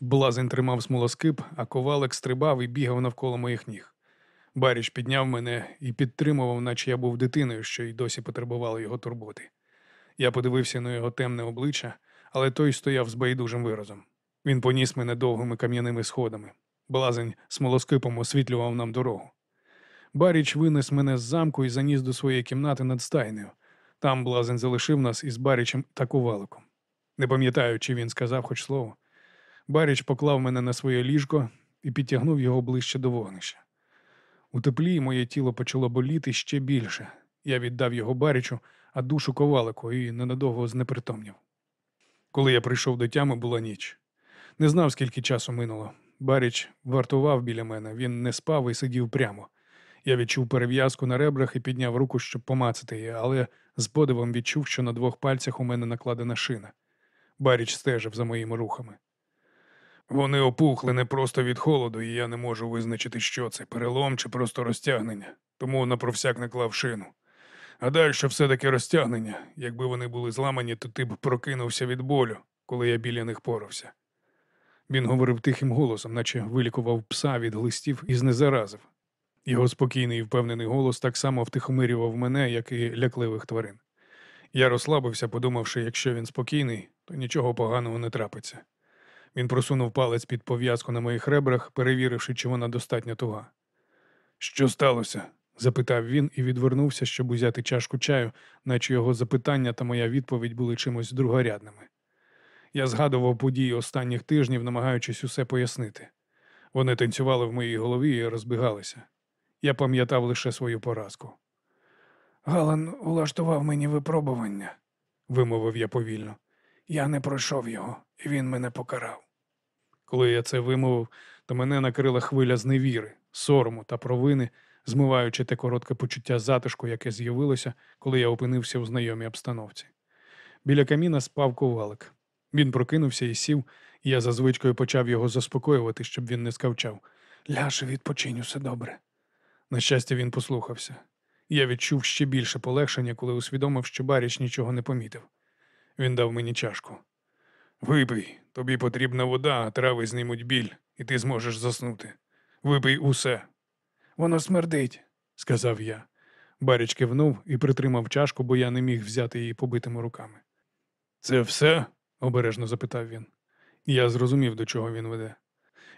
Speaker 1: Блазень тримав смолоскип, а ковалик стрибав і бігав навколо моїх ніг. Баріч підняв мене і підтримував, наче я був дитиною, що й досі потребувала його турботи. Я подивився на його темне обличчя, але той стояв з байдужим виразом. Він поніс мене довгими кам'яними сходами. Блазень смолоскипом освітлював нам дорогу. Баріч винес мене з замку і заніс до своєї кімнати над стайнею. Там блазень залишив нас із Барічем та коваликом. Не пам'ятаю, чи він сказав хоч слово. Баріч поклав мене на своє ліжко і підтягнув його ближче до вогнища. У теплі моє тіло почало боліти ще більше. Я віддав його Барічу, а душу ковалику і ненадовго знепритомнів. Коли я прийшов до тями, була ніч. Не знав, скільки часу минуло. Баріч вартував біля мене, він не спав і сидів прямо. Я відчув перев'язку на ребрах і підняв руку, щоб помацати її, але з подивом відчув, що на двох пальцях у мене накладена шина. Баріч стежив за моїми рухами. Вони опухли не просто від холоду, і я не можу визначити, що це перелом чи просто розтягнення, тому на провсяк наклав шину. Гадаю, що все-таки розтягнення. Якби вони були зламані, то ти б прокинувся від болю, коли я біля них порався. Він говорив тихим голосом, наче вилікував пса від глистів і знезаразив. Його спокійний і впевнений голос так само втихомирював мене, як і лякливих тварин. Я розслабився, подумавши, якщо він спокійний, то нічого поганого не трапиться. Він просунув палець під пов'язку на моїх ребрах, перевіривши, чи вона достатньо туга. Що сталося? запитав він і відвернувся, щоб узяти чашку чаю, наче його запитання та моя відповідь були чимось другорядними. Я згадував події останніх тижнів, намагаючись усе пояснити. Вони танцювали в моїй голові і розбігалися. Я пам'ятав лише свою поразку.
Speaker 2: Галан улаштував мені випробування.
Speaker 1: Вимовив я повільно.
Speaker 2: Я не пройшов його, і він мене покарав.
Speaker 1: Коли я це вимовив, то мене накрила хвиля зневіри, сорому та провини, змиваючи те коротке почуття затишку, яке з'явилося, коли я опинився в знайомій обстановці. Біля каміна спав ковалик. Він прокинувся і сів, і я за звичкою почав його заспокоювати, щоб він не скавчав.
Speaker 2: Ляж і відпочинь усе добре.
Speaker 1: На щастя, він послухався. Я відчув ще більше полегшення, коли усвідомив, що Баріч нічого не помітив. Він дав мені чашку. Випий, тобі потрібна вода, трави знімуть біль, і ти зможеш заснути. Випий усе,
Speaker 2: Воно смердить.
Speaker 1: сказав я. Баріч кивнув і притримав чашку, бо я не міг взяти її побитими руками. Це все? обережно запитав він. Я зрозумів, до чого він веде.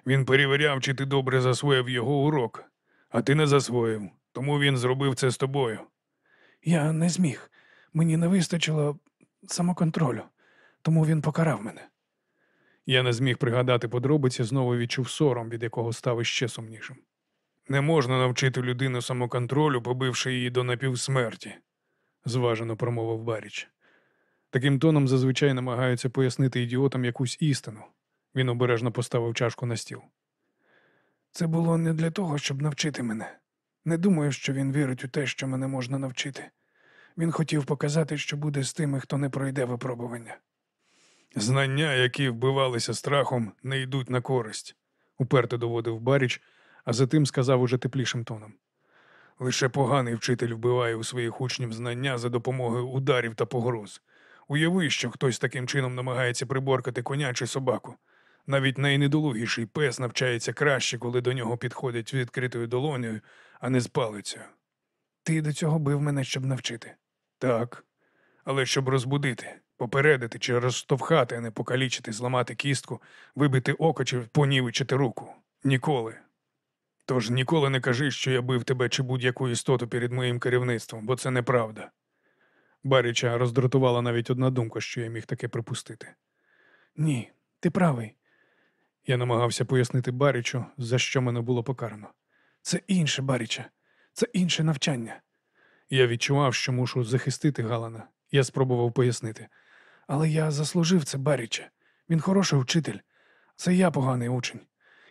Speaker 1: Він перевіряв, чи ти добре засвоїв його урок, а ти не засвоїв, тому він зробив це з тобою.
Speaker 2: Я не зміг. Мені не вистачило самоконтролю, тому він покарав мене.
Speaker 1: Я не зміг пригадати подробиці, знову відчув сором, від якого став іще сумнішим. Не можна навчити людину самоконтролю, побивши її до напівсмерті, зважено промовив Баріч. Таким тоном зазвичай намагаються пояснити ідіотам якусь істину. Він обережно поставив чашку на стіл.
Speaker 2: Це було не для того, щоб навчити мене. Не думаю, що він вірить у те, що мене можна навчити. Він хотів показати, що буде з тими, хто не пройде випробування.
Speaker 1: Знання, які вбивалися страхом, не йдуть на користь, уперто доводив Баріч, а затим сказав уже теплішим тоном. Лише поганий вчитель вбиває у своїх учнів знання за допомогою ударів та погроз. Уяви, що хтось таким чином намагається приборкати коня чи собаку. Навіть найнедолугіший пес навчається краще, коли до нього підходять відкритою долонею, а не з палицею.
Speaker 2: Ти до цього бив мене, щоб навчити.
Speaker 1: Так. Але щоб розбудити, попередити чи розштовхати, а не покалічити, зламати кістку, вибити око чи понівечити руку. Ніколи. Тож ніколи не кажи, що я бив тебе чи будь-яку істоту перед моїм керівництвом, бо це неправда. Баріча роздратувала навіть одна думка, що я міг таке припустити.
Speaker 2: Ні, ти правий.
Speaker 1: Я намагався пояснити Барічу, за що мене було покарано.
Speaker 2: Це інше, Баріча. Це інше навчання.
Speaker 1: Я відчував, що мушу захистити Галана. Я спробував пояснити.
Speaker 2: Але я заслужив це, Баріча. Він хороший вчитель. Це я поганий учень.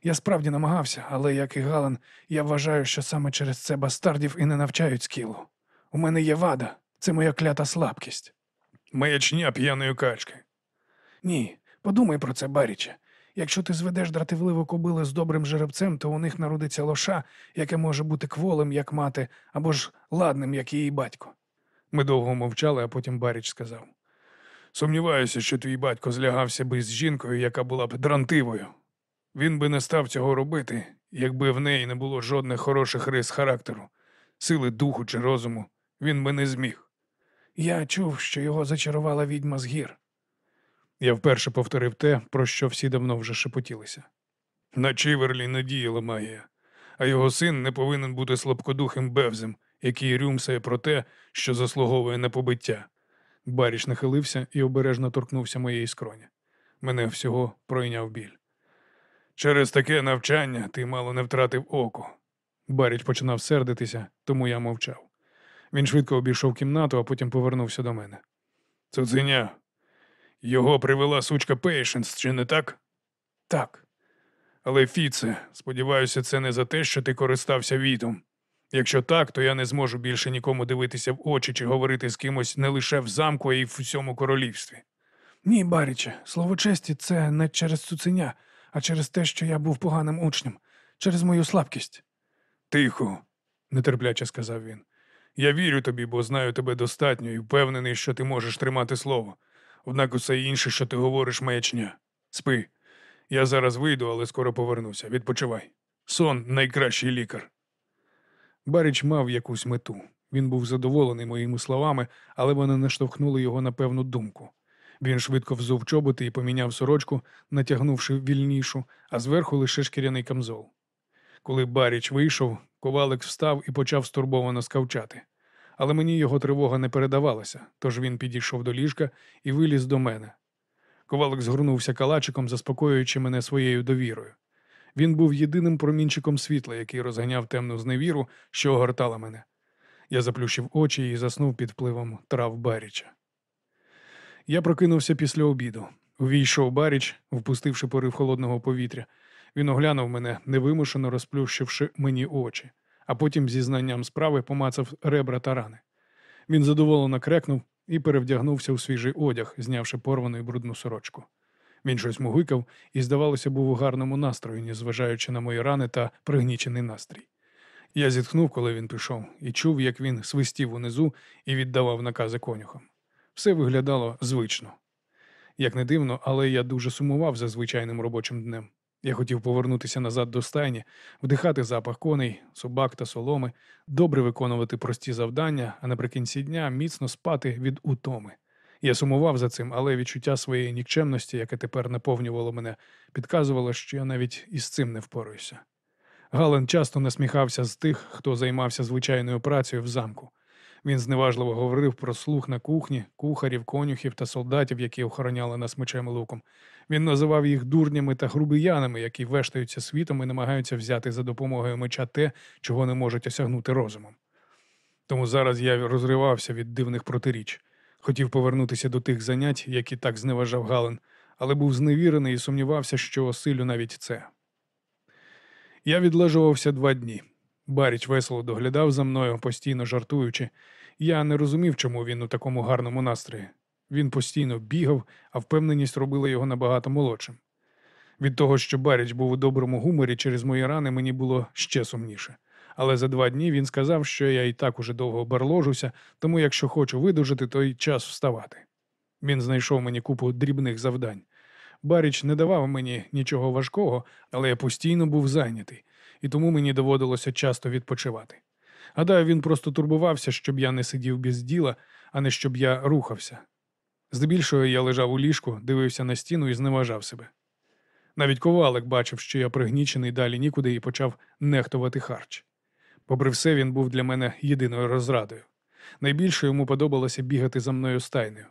Speaker 2: Я справді намагався, але, як і Галан, я вважаю, що саме через це бастардів і не навчають скілу. У мене є вада, це моя клята слабкість.
Speaker 1: Маячня п'яної качки.
Speaker 2: Ні, подумай про це, Баріче. Якщо ти зведеш дратівливу кобилу з добрим жеребцем, то у них народиться лоша, яке може бути кволим, як мати, або ж ладним, як її батько.
Speaker 1: Ми довго мовчали, а потім Баріч сказав. Сумніваюся, що твій батько злягався би з жінкою, яка була б дрантивою. Він би не став цього робити, якби в неї не було жодних хороших рис характеру, сили духу чи розуму. Він би не зміг.
Speaker 2: Я чув, що його зачарувала відьма з гір.
Speaker 1: Я вперше повторив те, про що всі давно вже шепотілися. На Чіверлі не діяла магія, а його син не повинен бути слабкодухим бевзем, який рюмсає про те, що заслуговує на побиття. Баріч нахилився і обережно торкнувся моєї скроні. Мене всього пройняв біль. Через таке навчання ти мало не втратив око. Баріч починав сердитися, тому я мовчав. Він швидко обійшов кімнату, а потім повернувся до мене. Цуценя, його привела сучка Пейшенс, чи не так?
Speaker 2: Так,
Speaker 1: Але Фіце, сподіваюся, це не за те, що ти користався вітом. Якщо так, то я не зможу більше нікому дивитися в очі чи говорити з кимось не лише в замку, а й в усьому королівстві.
Speaker 2: ні, Баріче, слово честі, це не через цуценя, а через те, що я був поганим учнем, через мою слабкість.
Speaker 1: Тихо, нетерпляче сказав він. Я вірю тобі, бо знаю тебе достатньо і впевнений, що ти можеш тримати слово. Однак усе інше, що ти говориш, маячня. Спи. Я зараз вийду, але скоро повернуся. Відпочивай. Сон найкращий лікар. Баріч мав якусь мету. Він був задоволений моїми словами, але вони наштовхнули його на певну думку. Він швидко взув чоботи і поміняв сорочку, натягнувши вільнішу, а зверху лише шкіряний камзол. Коли Баріч вийшов, ковалик встав і почав стурбовано скавчати. Але мені його тривога не передавалася, тож він підійшов до ліжка і виліз до мене. Ковалик згорнувся калачиком, заспокоюючи мене своєю довірою. Він був єдиним промінчиком світла, який розганяв темну зневіру, що огортала мене. Я заплющив очі і заснув під впливом трав Баріча. Я прокинувся після обіду. Увійшов Баріч, впустивши порив холодного повітря. Він оглянув мене, невимушено розплющивши мені очі, а потім зі знанням справи помацав ребра та рани. Він задоволено крекнув і перевдягнувся у свіжий одяг, знявши порвану і брудну сорочку. Він щось мугикав і, здавалося, був у гарному настрої, незважаючи на мої рани та пригнічений настрій. Я зітхнув, коли він пішов, і чув, як він свистів унизу і віддавав накази конюхам. Все виглядало звично. Як не дивно, але я дуже сумував за звичайним робочим днем. Я хотів повернутися назад до стайні, вдихати запах коней, собак та соломи, добре виконувати прості завдання, а наприкінці дня міцно спати від утоми. Я сумував за цим, але відчуття своєї нікчемності, яке тепер наповнювало мене, підказувало, що я навіть із цим не впораюся. Гален часто насміхався з тих, хто займався звичайною працею в замку. Він зневажливо говорив про слух на кухні, кухарів, конюхів та солдатів, які охороняли нас мечем і луком. Він називав їх дурнями та грубиянами, які вештаються світом і намагаються взяти за допомогою меча те, чого не можуть осягнути розумом. Тому зараз я розривався від дивних протиріч. Хотів повернутися до тих занять, які так зневажав Гален, але був зневірений і сумнівався, що осилю навіть це. Я відлежувався два дні. Баріч весело доглядав за мною, постійно жартуючи. Я не розумів, чому він у такому гарному настрої. Він постійно бігав, а впевненість робила його набагато молодшим. Від того, що Баріч був у доброму гуморі через мої рани, мені було ще сумніше. Але за два дні він сказав, що я і так уже довго барложуся, тому якщо хочу видужити, то й час вставати. Він знайшов мені купу дрібних завдань. Баріч не давав мені нічого важкого, але я постійно був зайнятий, і тому мені доводилося часто відпочивати. Гадаю, він просто турбувався, щоб я не сидів без діла, а не щоб я рухався. Здебільшого я лежав у ліжку, дивився на стіну і зневажав себе. Навіть ковалик бачив, що я пригнічений далі нікуди і почав нехтувати харч. Попри все, він був для мене єдиною розрадою. Найбільше йому подобалося бігати за мною стайнею.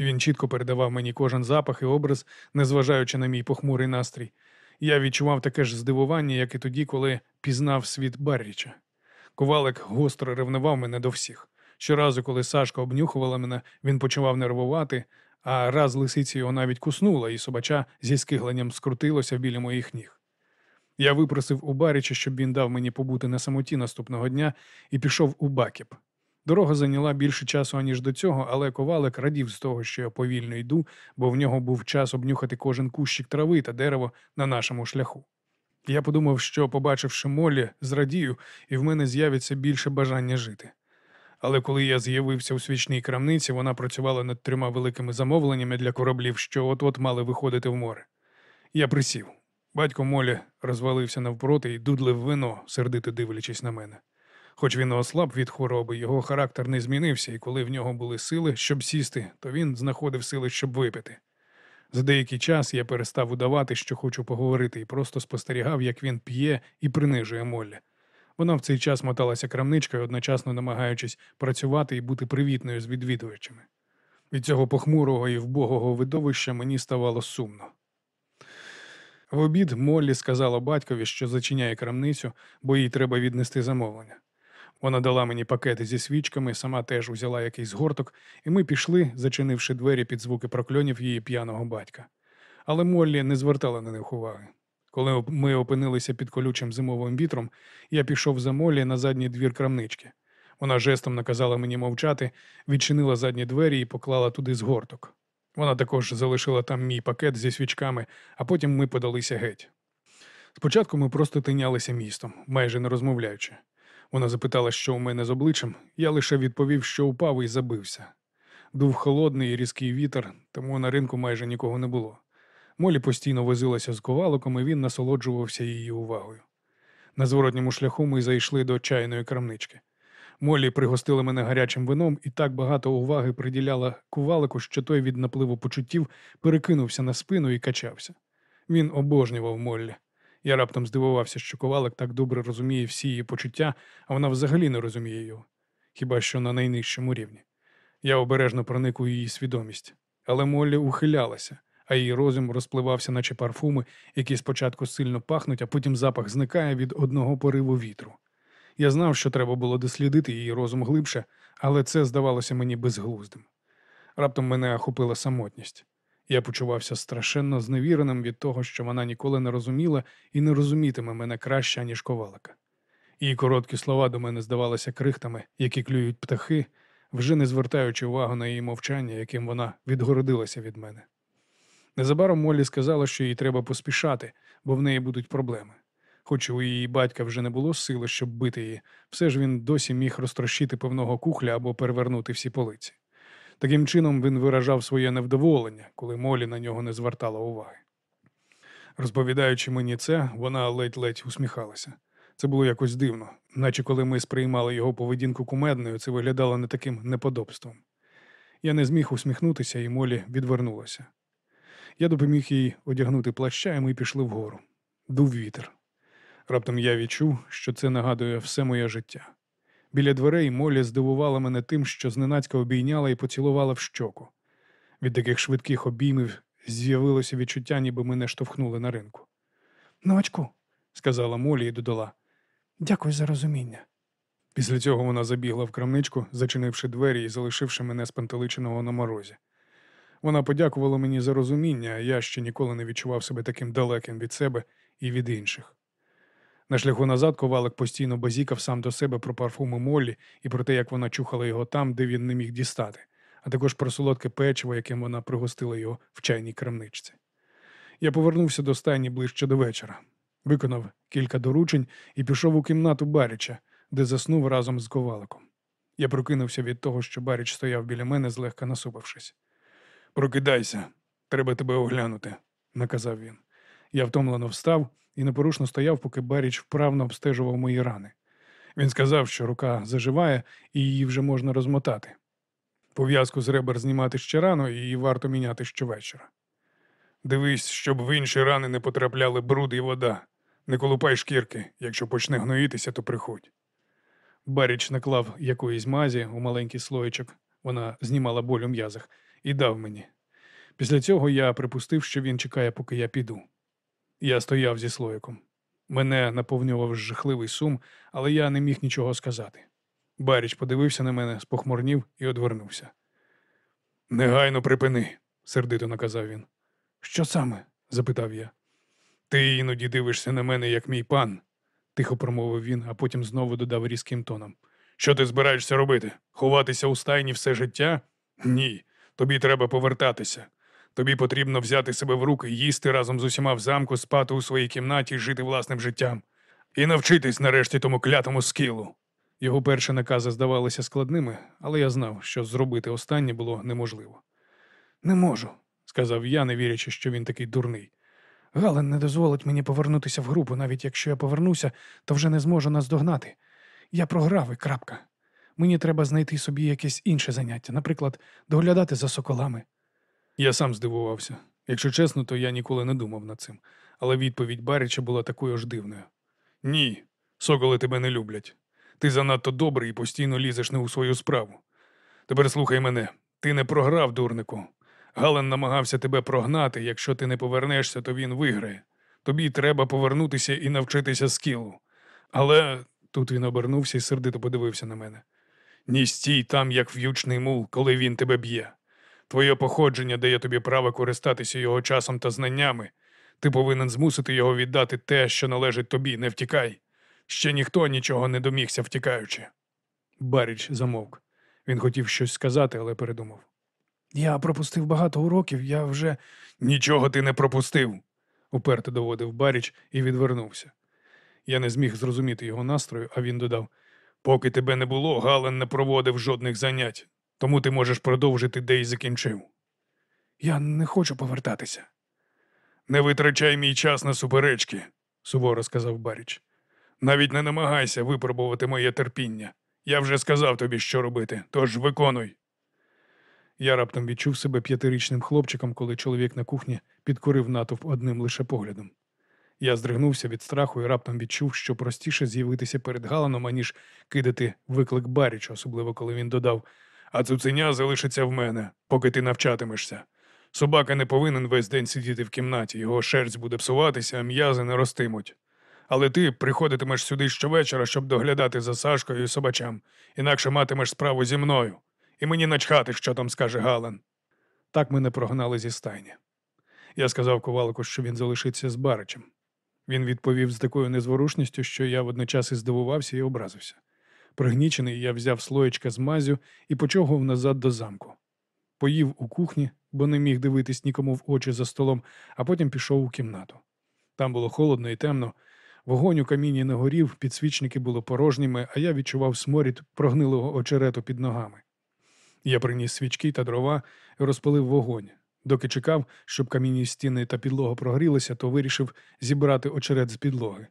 Speaker 1: Він чітко передавав мені кожен запах і образ, незважаючи на мій похмурий настрій. Я відчував таке ж здивування, як і тоді, коли пізнав світ Барріча. Ковалик гостро ревнував мене до всіх. Щоразу, коли Сашка обнюхувала мене, він почував нервувати, а раз лисиця його навіть куснула, і собача зі скигленням скрутилося біля моїх ніг. Я випросив у Баріча, щоб він дав мені побути на самоті наступного дня і пішов у Бакіп. Дорога зайняла більше часу, аніж до цього, але ковалик радів з того, що я повільно йду, бо в нього був час обнюхати кожен кущик трави та дерево на нашому шляху. Я подумав, що, побачивши Молі, зрадію, і в мене з'явиться більше бажання жити. Але коли я з'явився у свічній крамниці, вона працювала над трьома великими замовленнями для кораблів, що от-от мали виходити в море. Я присів. Батько Молі розвалився навпроти і дудлив вино, сердито дивлячись на мене. Хоч він ослаб від хвороби, його характер не змінився, і коли в нього були сили, щоб сісти, то він знаходив сили, щоб випити. За деякий час я перестав удавати, що хочу поговорити, і просто спостерігав, як він п'є і принижує Моллі. Вона в цей час моталася крамничкою, одночасно намагаючись працювати і бути привітною з відвідувачами. Від цього похмурого і вбогого видовища мені ставало сумно. В обід Моллі сказала батькові, що зачиняє крамницю, бо їй треба віднести замовлення. Вона дала мені пакети зі свічками, сама теж узяла якийсь горток, і ми пішли, зачинивши двері під звуки прокльонів її п'яного батька. Але Моллі не звертала на них уваги. Коли ми опинилися під колючим зимовим вітром, я пішов за Моллі на задній двір крамнички. Вона жестом наказала мені мовчати, відчинила задні двері і поклала туди згорток. Вона також залишила там мій пакет зі свічками, а потім ми подалися геть. Спочатку ми просто тинялися містом, майже не розмовляючи. Вона запитала, що у мене з обличчям, я лише відповів, що упав і забився. Дув холодний і різкий вітер, тому на ринку майже нікого не було. Молі постійно возилася з коваликом, і він насолоджувався її увагою. На зворотньому шляху ми зайшли до чайної крамнички. Моллі пригостила мене гарячим вином і так багато уваги приділяла кувалику, що той від напливу почуттів перекинувся на спину і качався. Він обожнював Моллі. Я раптом здивувався, що ковалик так добре розуміє всі її почуття, а вона взагалі не розуміє його, хіба що на найнижчому рівні. Я обережно проник у її свідомість, але Моллі ухилялася, а її розум розпливався, наче парфуми, які спочатку сильно пахнуть, а потім запах зникає від одного пориву вітру. Я знав, що треба було дослідити її розум глибше, але це здавалося мені безглуздим. Раптом мене охопила самотність. Я почувався страшенно зневіреним від того, що вона ніколи не розуміла і не розумітиме мене краще, ніж ковалика. Її короткі слова до мене здавалися крихтами, які клюють птахи, вже не звертаючи увагу на її мовчання, яким вона відгородилася від мене. Незабаром Моллі сказала, що їй треба поспішати, бо в неї будуть проблеми. Хоч у її батька вже не було сили, щоб бити її, все ж він досі міг розтрощити певного кухля або перевернути всі полиці. Таким чином він виражав своє невдоволення, коли Молі на нього не звертала уваги. Розповідаючи мені це, вона ледь-ледь усміхалася. Це було якось дивно, наче коли ми сприймали його поведінку кумедною, це виглядало не таким неподобством. Я не зміг усміхнутися, і Молі відвернулася. Я допоміг їй одягнути плаща, і ми пішли вгору. Дув вітер. Раптом я відчув, що це нагадує все моє життя. Біля дверей Молі здивувала мене тим, що зненацька обійняла і поцілувала в щоку. Від таких швидких обіймів з'явилося відчуття, ніби мене штовхнули на ринку. Новачку, сказала Молі і додала. Дякую за розуміння. Після цього вона забігла в крамничку, зачинивши двері і залишивши мене спантеличеного на морозі. Вона подякувала мені за розуміння, а я ще ніколи не відчував себе таким далеким від себе і від інших. На шляху назад ковалик постійно базікав сам до себе про парфуми Моллі і про те, як вона чухала його там, де він не міг дістати, а також про солодке печиво, яким вона пригостила його в чайній крамничці. Я повернувся до стайні ближче до вечора, виконав кілька доручень і пішов у кімнату Баріча, де заснув разом з коваликом. Я прокинувся від того, що Баріч стояв біля мене, злегка насупившись. Прокидайся, треба тебе оглянути, наказав він. Я втомлено встав і непорушно стояв, поки Баріч вправно обстежував мої рани. Він сказав, що рука заживає і її вже можна розмотати. Пов'язку з ребер знімати ще рано і її варто міняти щовечора. Дивись, щоб в інші рани не потрапляли бруд і вода. Не колупай шкірки, якщо почне гноїтися, то приходь. Баріч наклав якоїсь мазі у маленький слоєчок, вона знімала боль у м'язах, і дав мені. Після цього я припустив, що він чекає, поки я піду. Я стояв зі слоїком. Мене наповнював жахливий сум, але я не міг нічого сказати. Баріч подивився на мене, спохмурнів і одвернувся. Негайно припини, сердито наказав він. Що саме? запитав я. Ти іноді дивишся на мене, як мій пан, тихо промовив він, а потім знову додав різким тоном. Що ти збираєшся робити? Ховатися у стайні все життя? Ні, тобі треба повертатися. Тобі потрібно взяти себе в руки, їсти разом з усіма в замку, спати у своїй кімнаті жити власним життям. І навчитись нарешті тому клятому скілу. Його перші накази здавалися складними, але я знав, що зробити останнє було неможливо. Не можу, сказав я, не вірячи, що він такий дурний. Гален не дозволить мені повернутися в групу, навіть якщо я повернуся, то вже не зможу нас догнати. Я програв і крапка. Мені треба знайти собі якесь інше заняття, наприклад, доглядати за соколами. Я сам здивувався. Якщо чесно, то я ніколи не думав над цим, але відповідь Баріча була такою ж дивною. Ні, соколи тебе не люблять. Ти занадто добрий і постійно лізеш не у свою справу. Тепер слухай мене, ти не програв, дурнику. Гален намагався тебе прогнати. Якщо ти не повернешся, то він виграє. Тобі треба повернутися і навчитися скілу. Але тут він обернувся і сердито подивився на мене. Ні стій там, як в'ючний мул, коли він тебе б'є. Твоє походження дає тобі право користатися його часом та знаннями. Ти повинен змусити його віддати те, що належить тобі, не втікай. Ще ніхто нічого не домігся, втікаючи. Баріч замовк. Він хотів щось сказати, але передумав. Я пропустив багато уроків, я вже. Нічого ти не пропустив, уперто доводив Баріч і відвернувся. Я не зміг зрозуміти його настрою, а він додав: Поки тебе не було, Гален не проводив жодних занять, тому ти можеш продовжити, де й закінчив. Я не хочу повертатися. Не витрачай мій час на суперечки, суворо сказав Баріч. Навіть не намагайся випробувати моє терпіння. Я вже сказав тобі, що робити, тож виконуй. Я раптом відчув себе п'ятирічним хлопчиком, коли чоловік на кухні підкорив натовп одним лише поглядом. Я здригнувся від страху і раптом відчув, що простіше з'явитися перед Галаном, аніж кидати виклик Баріч, особливо коли він додав А цуценя залишиться в мене, поки ти навчатимешся. Собака не повинен весь день сидіти в кімнаті, його шерсть буде псуватися, а м'язи не ростимуть. Але ти приходитимеш сюди щовечора, щоб доглядати за Сашкою і собачам, інакше матимеш справу зі мною. І мені начхати, що там скаже Галан. Так мене прогнали зі стайні. Я сказав ковалику, що він залишиться з Баричем. Він відповів з такою незворушністю, що я водночас і здивувався і образився. Пригнічений, я взяв слоєчка з мазю і почогав назад до замку. Поїв у кухні, бо не міг дивитись нікому в очі за столом, а потім пішов у кімнату. Там було холодно і темно. Вогонь у каміні не горів, підсвічники були порожніми, а я відчував сморід прогнилого очерету під ногами. Я приніс свічки та дрова і розпалив вогонь. Доки чекав, щоб камінні стіни та підлога прогрілися, то вирішив зібрати очерет з підлоги.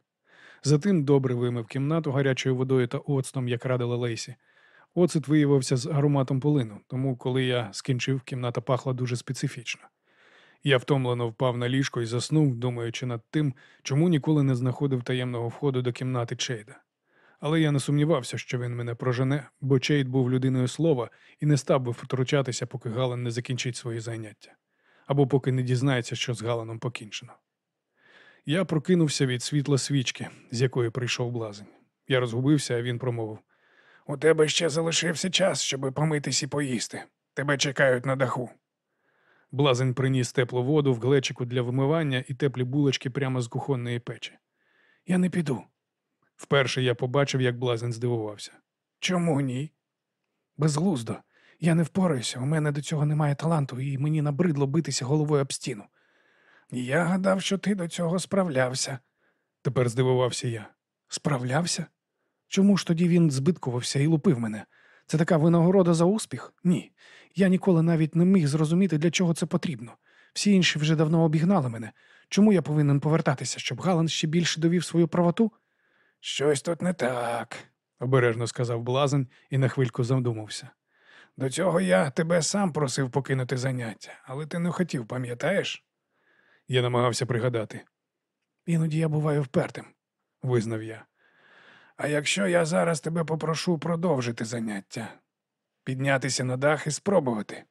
Speaker 1: Затим добре вимив кімнату гарячою водою та оцтом, як радила Лейсі. Оцет виявився з ароматом полину, тому коли я скінчив, кімната пахла дуже специфічно. Я втомлено впав на ліжко і заснув, думаючи над тим, чому ніколи не знаходив таємного входу до кімнати Чейда. Але я не сумнівався, що він мене прожене, бо Чейд був людиною слова і не став би втручатися, поки Галан не закінчить свої заняття, або поки не дізнається, що з Галаном покінчено. Я прокинувся від світла свічки, з якої прийшов блазень. Я розгубився, а він промовив: У тебе ще залишився час, щоб помитись і поїсти. Тебе чекають на даху. Блазень приніс теплу воду в глечику для вимивання і теплі булочки прямо з кухонної печі. Я не піду. Вперше я побачив, як блазень здивувався. Чому ні? Безглуздо. Я не впораюся, у мене до цього немає таланту, і мені набридло битися головою об стіну. Я гадав, що ти до цього справлявся. Тепер здивувався я. Справлявся? Чому ж тоді він збиткувався і лупив мене? Це така винагорода за успіх? Ні. Я ніколи навіть не міг зрозуміти, для чого це потрібно. Всі інші вже давно обігнали мене. Чому я повинен повертатися, щоб Галан ще більше довів свою правоту? Щось тут не так, обережно сказав блазень і на хвильку задумався. До цього я тебе сам просив покинути заняття, але ти не хотів, пам'ятаєш? Я намагався пригадати. Іноді я буваю впертим, визнав я. А якщо я зараз тебе попрошу продовжити заняття, піднятися на дах і спробувати.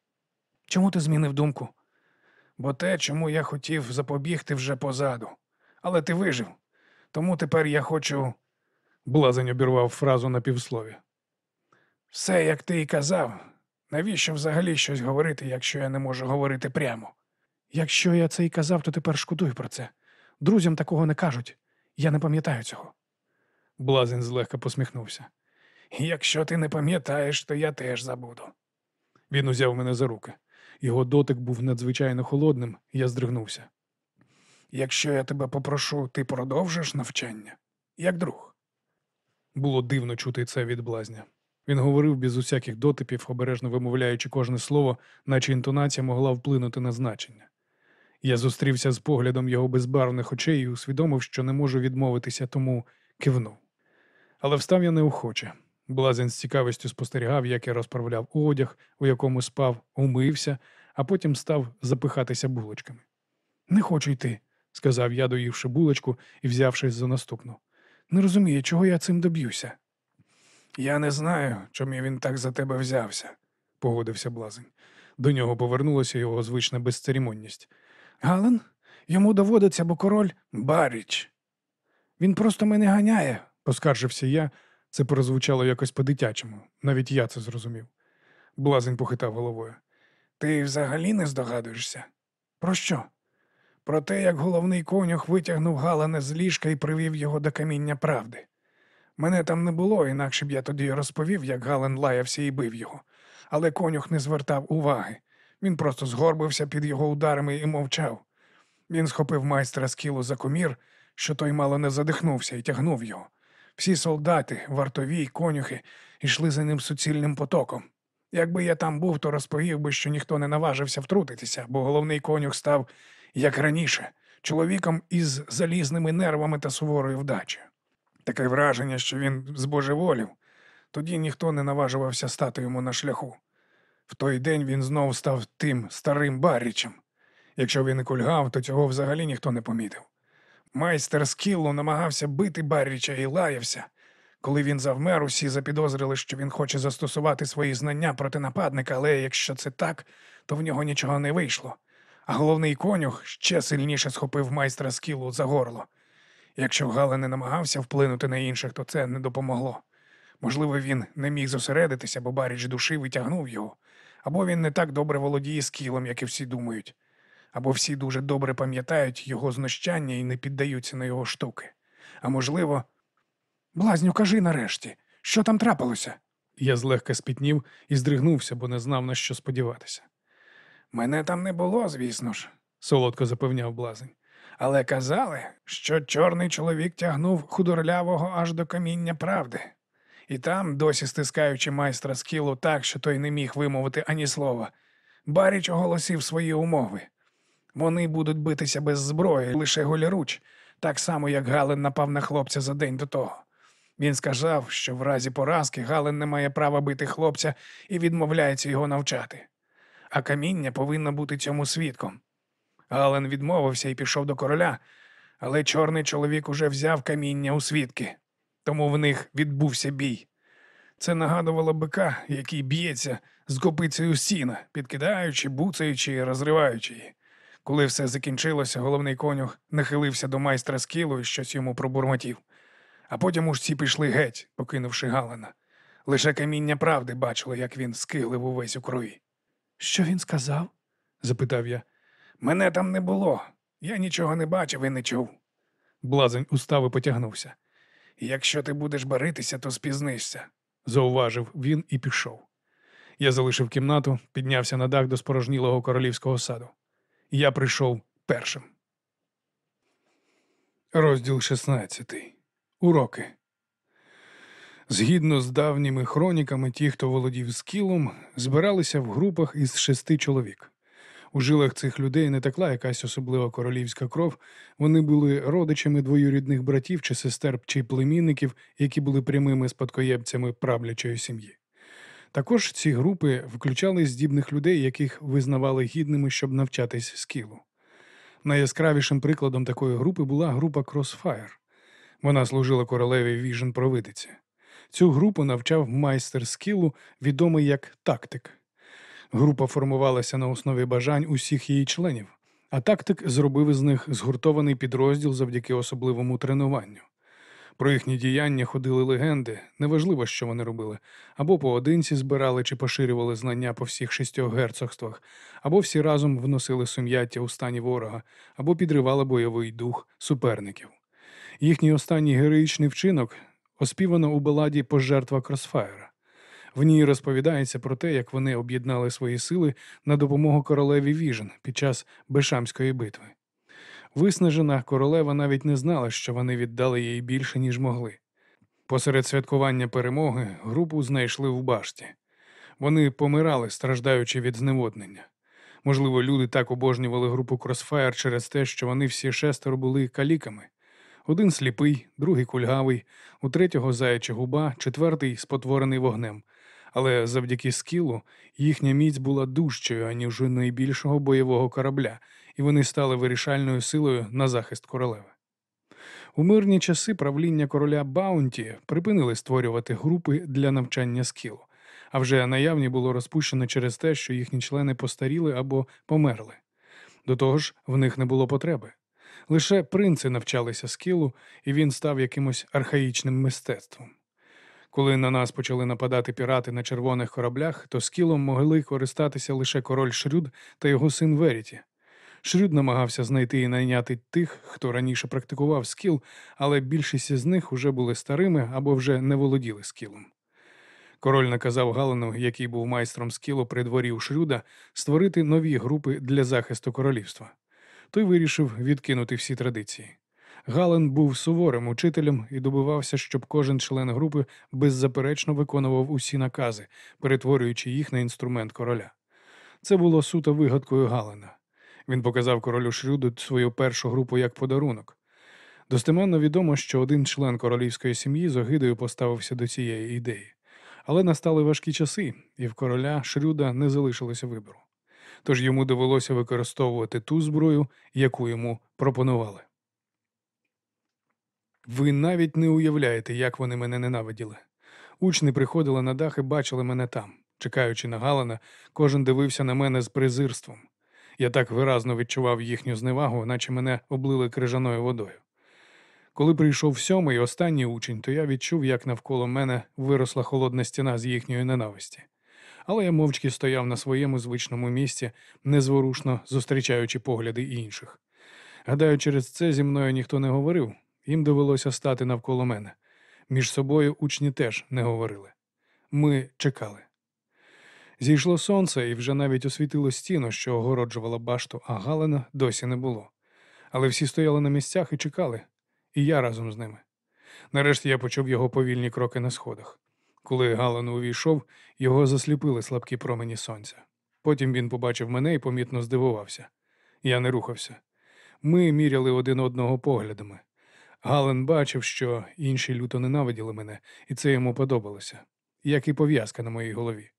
Speaker 1: Чому ти змінив думку? Бо те, чому я хотів запобігти вже позаду. Але ти вижив. Тому тепер я хочу. Блазень обірвав фразу на півслові. Все, як ти і казав. Навіщо взагалі щось говорити, якщо я не можу говорити прямо? Якщо я це і казав, то тепер шкодую про це. Друзям такого не кажуть. Я не пам'ятаю цього. Блазень злегка посміхнувся. Якщо ти не пам'ятаєш, то я теж забуду. Він узяв мене за руки. Його дотик був надзвичайно холодним, я здригнувся. Якщо я тебе попрошу, ти продовжиш навчання, як друг. Було дивно чути це від блазня. Він говорив без усяких дотипів, обережно вимовляючи кожне слово, наче інтонація могла вплинути на значення. Я зустрівся з поглядом його безбарвних очей і усвідомив, що не можу відмовитися, тому кивнув. Але встав я неохоче. Блазень з цікавістю спостерігав, як я розправляв одяг, у якому спав, умився, а потім став запихатися булочками. Не хочу йти, сказав я, доївши булочку і взявшись за наступну. Не розумію, чого я цим доб'юся. Я не знаю, чому він так за тебе взявся, погодився блазень. До нього повернулася його звична безцеремонність. Гален? Йому доводиться, бо король Баріч. Він просто мене ганяє, поскаржився я. Це прозвучало якось по-дитячому. Навіть я це зрозумів. Блазень похитав головою. Ти взагалі не здогадуєшся? Про що? Про те, як головний конюх витягнув Галана з ліжка і привів його до каміння правди. Мене там не було, інакше б я тоді розповів, як Галан лаявся і бив його. Але конюх не звертав уваги. Він просто згорбився під його ударами і мовчав. Він схопив майстра скілу за комір, що той мало не задихнувся і тягнув його. Всі солдати, вартові й конюхи йшли за ним суцільним потоком. Якби я там був, то розповів би, що ніхто не наважився втрутитися, бо головний конюх став, як раніше, чоловіком із залізними нервами та суворою вдачею. Таке враження, що він збожеволів.
Speaker 3: Тоді ніхто не наважувався стати йому на шляху. В той день він знов став тим старим барічем. Якщо він і кульгав, то цього взагалі ніхто не помітив. Майстер скілу намагався бити Барріча і лаявся. Коли він завмер, усі запідозрили, що він хоче застосувати свої знання проти нападника, але якщо це так, то в нього нічого не вийшло. А головний конюх ще сильніше схопив майстра скілу за горло. Якщо Гала не намагався вплинути на інших, то це не допомогло. Можливо, він не міг зосередитися, бо Баріч душі витягнув його, або він не так добре володіє скілом, як і всі думають, або всі дуже добре пам'ятають його знущання і не піддаються на його штуки. А можливо, Блазню, кажи нарешті, що там трапилося?
Speaker 2: Я злегка спітнів і здригнувся, бо не знав на що сподіватися.
Speaker 3: Мене там не було, звісно ж,
Speaker 2: Солодко запевняв блазень.
Speaker 3: але казали, що чорний чоловік тягнув худорлявого аж до каміння правди. І там, досі стискаючи майстра скілу так, що той не міг вимовити ані слова, Баріч оголосив свої умови. Вони будуть битися без зброї, лише голіруч, так само, як Гален напав на хлопця за день до того. Він сказав, що в разі поразки Гален не має права бити хлопця і відмовляється його навчати. А каміння повинно бути цьому свідком. Гален відмовився і пішов до короля, але чорний чоловік уже взяв каміння у свідки, тому в них відбувся бій. Це нагадувало бика, який б'ється з копицею сіна, підкидаючи, буцаючи і розриваючи її. Коли все закінчилося, головний конюх нахилився до майстра скілу і щось йому пробурмотів. А потім уж ці пішли геть, покинувши Галена. Лише каміння правди бачило, як він скиглив увесь у крові.
Speaker 2: Що він сказав? запитав я.
Speaker 3: Мене там не було. Я нічого не бачив і не чув.
Speaker 2: Блазень устав і потягнувся.
Speaker 3: Якщо ти будеш баритися, то спізнишся.
Speaker 2: Зауважив він і пішов. Я залишив кімнату, піднявся на дах до спорожнілого королівського саду. Я прийшов першим. Розділ 16. Уроки. Згідно з давніми хроніками, ті, хто володів скілом, збиралися в групах із шести чоловік. У жилах цих людей не текла якась особлива королівська кров. Вони були родичами двоюрідних братів чи сестер чи племінників, які були прямими спадкоємцями правлячої сім'ї. Також ці групи включали здібних людей, яких визнавали гідними, щоб навчатись скілу. Найяскравішим прикладом такої групи була група Crossfire. Вона служила королеві Віжен Провидиці. Цю групу навчав майстер скілу, відомий як тактик. Група формувалася на основі бажань усіх її членів, а тактик зробив із них згуртований підрозділ завдяки особливому тренуванню. Про їхні діяння ходили легенди, неважливо, що вони робили, або поодинці збирали чи поширювали знання по всіх шістьох герцогствах, або всі разом вносили сум'яття у стані ворога, або підривали бойовий дух суперників. Їхній останній героїчний вчинок оспівано у баладі Пожертва Кросфаєра. В ній розповідається про те, як вони об'єднали свої сили на допомогу королеві Віжен під час Бешамської битви. Виснажена королева навіть не знала, що вони віддали їй більше, ніж могли. Посеред святкування перемоги групу знайшли в башті. Вони помирали, страждаючи від зневоднення. Можливо, люди так обожнювали групу Кросфаєр через те, що вони всі шестеро були каліками. Один сліпий, другий кульгавий, у третього заяча губа, четвертий спотворений вогнем. Але завдяки скілу їхня міць була дужчою, аніж у найбільшого бойового корабля, і вони стали вирішальною силою на захист королеви. У мирні часи правління короля Баунті припинили створювати групи для навчання скілу, а вже наявні було розпущено через те, що їхні члени постаріли або померли. До того ж, в них не було потреби. Лише принци навчалися скілу, і він став якимось архаїчним мистецтвом. Коли на нас почали нападати пірати на червоних кораблях, то скілом могли користатися лише король Шрюд та його син Веріті. Шрюд намагався знайти і найняти тих, хто раніше практикував скіл, але більшість із них уже були старими або вже не володіли скілом. Король наказав Галену, який був майстром скілу при дворі у Шрюда, створити нові групи для захисту королівства. Той вирішив відкинути всі традиції. Гален був суворим учителем і добивався, щоб кожен член групи беззаперечно виконував усі накази, перетворюючи їх на інструмент короля. Це було суто вигадкою Галена. Він показав королю Шрюду свою першу групу як подарунок. Достеменно відомо, що один член королівської сім'ї з огидою поставився до цієї ідеї. Але настали важкі часи, і в короля Шрюда не залишилося вибору. Тож йому довелося використовувати ту зброю, яку йому пропонували. Ви навіть не уявляєте, як вони мене ненавиділи. Учні приходили на дах і бачили мене там. Чекаючи на Галана, кожен дивився на мене з презирством. Я так виразно відчував їхню зневагу, наче мене облили крижаною водою. Коли прийшов сьомий останній учень, то я відчув, як навколо мене виросла холодна стіна з їхньої ненависті. Але я мовчки стояв на своєму звичному місці, незворушно зустрічаючи погляди інших. Гадаю, через це зі мною ніхто не говорив, їм довелося стати навколо мене. Між собою учні теж не говорили. Ми чекали. Зійшло сонце і вже навіть освітило стіну, що огороджувала башту, а Галина досі не було. Але всі стояли на місцях і чекали, і я разом з ними. Нарешті я почув його повільні кроки на сходах. Коли Галан увійшов, його засліпили слабкі промені сонця. Потім він побачив мене і помітно здивувався. Я не рухався. Ми міряли один одного поглядами. Гален бачив, що інші люто ненавиділи мене, і це йому подобалося, як і пов'язка на моїй голові.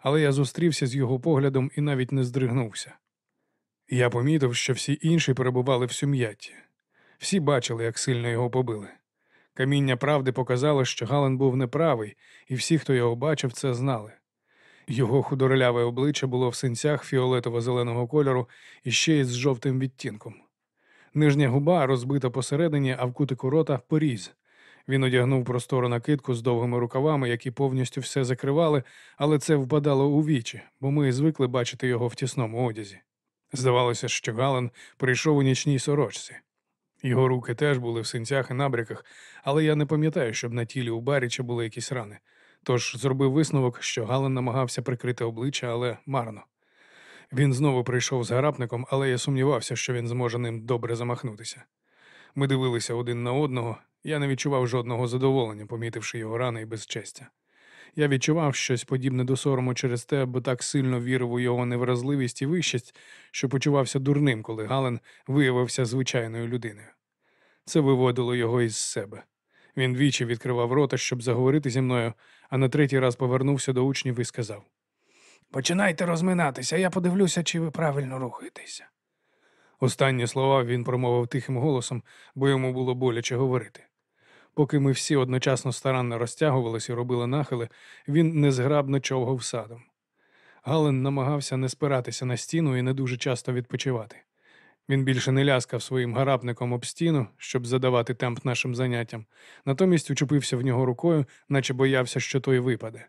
Speaker 2: Але я зустрівся з його поглядом і навіть не здригнувся. Я помітив, що всі інші перебували в сум'ятті. Всі бачили, як сильно його побили. Каміння правди показало, що Гален був неправий, і всі, хто його бачив, це знали. Його худороляве обличчя було в синцях фіолетово-зеленого кольору і ще й з жовтим відтінком. Нижня губа розбита посередині, а в кутику рота поріз. Він одягнув простору накидку з довгими рукавами, які повністю все закривали, але це впадало у вічі, бо ми звикли бачити його в тісному одязі. Здавалося, що Гален прийшов у нічній сорочці. Його руки теж були в синцях і набряках, але я не пам'ятаю, щоб на тілі у Баріча були якісь рани. Тож зробив висновок, що Гален намагався прикрити обличчя, але марно. Він знову прийшов з гарапником, але я сумнівався, що він зможе ним добре замахнутися. Ми дивилися один на одного, я не відчував жодного задоволення, помітивши його рани і безчестя. Я відчував щось подібне до сорому через те, бо так сильно вірив у його невразливість і вищість, що почувався дурним, коли Гален виявився звичайною людиною. Це виводило його із себе. Він двічі відкривав рота, щоб заговорити зі мною, а на третій раз повернувся до учнів і сказав:
Speaker 3: Починайте розминатися, я подивлюся, чи ви правильно рухаєтеся.
Speaker 2: Останні слова він промовив тихим голосом, бо йому було боляче говорити. Поки ми всі одночасно старанно розтягувалися і робили нахили, він незграбно човгав садом. Гален намагався не спиратися на стіну і не дуже часто відпочивати. Він більше не ляскав своїм гарапником об стіну, щоб задавати темп нашим заняттям, натомість учепився в нього рукою, наче боявся, що той випаде.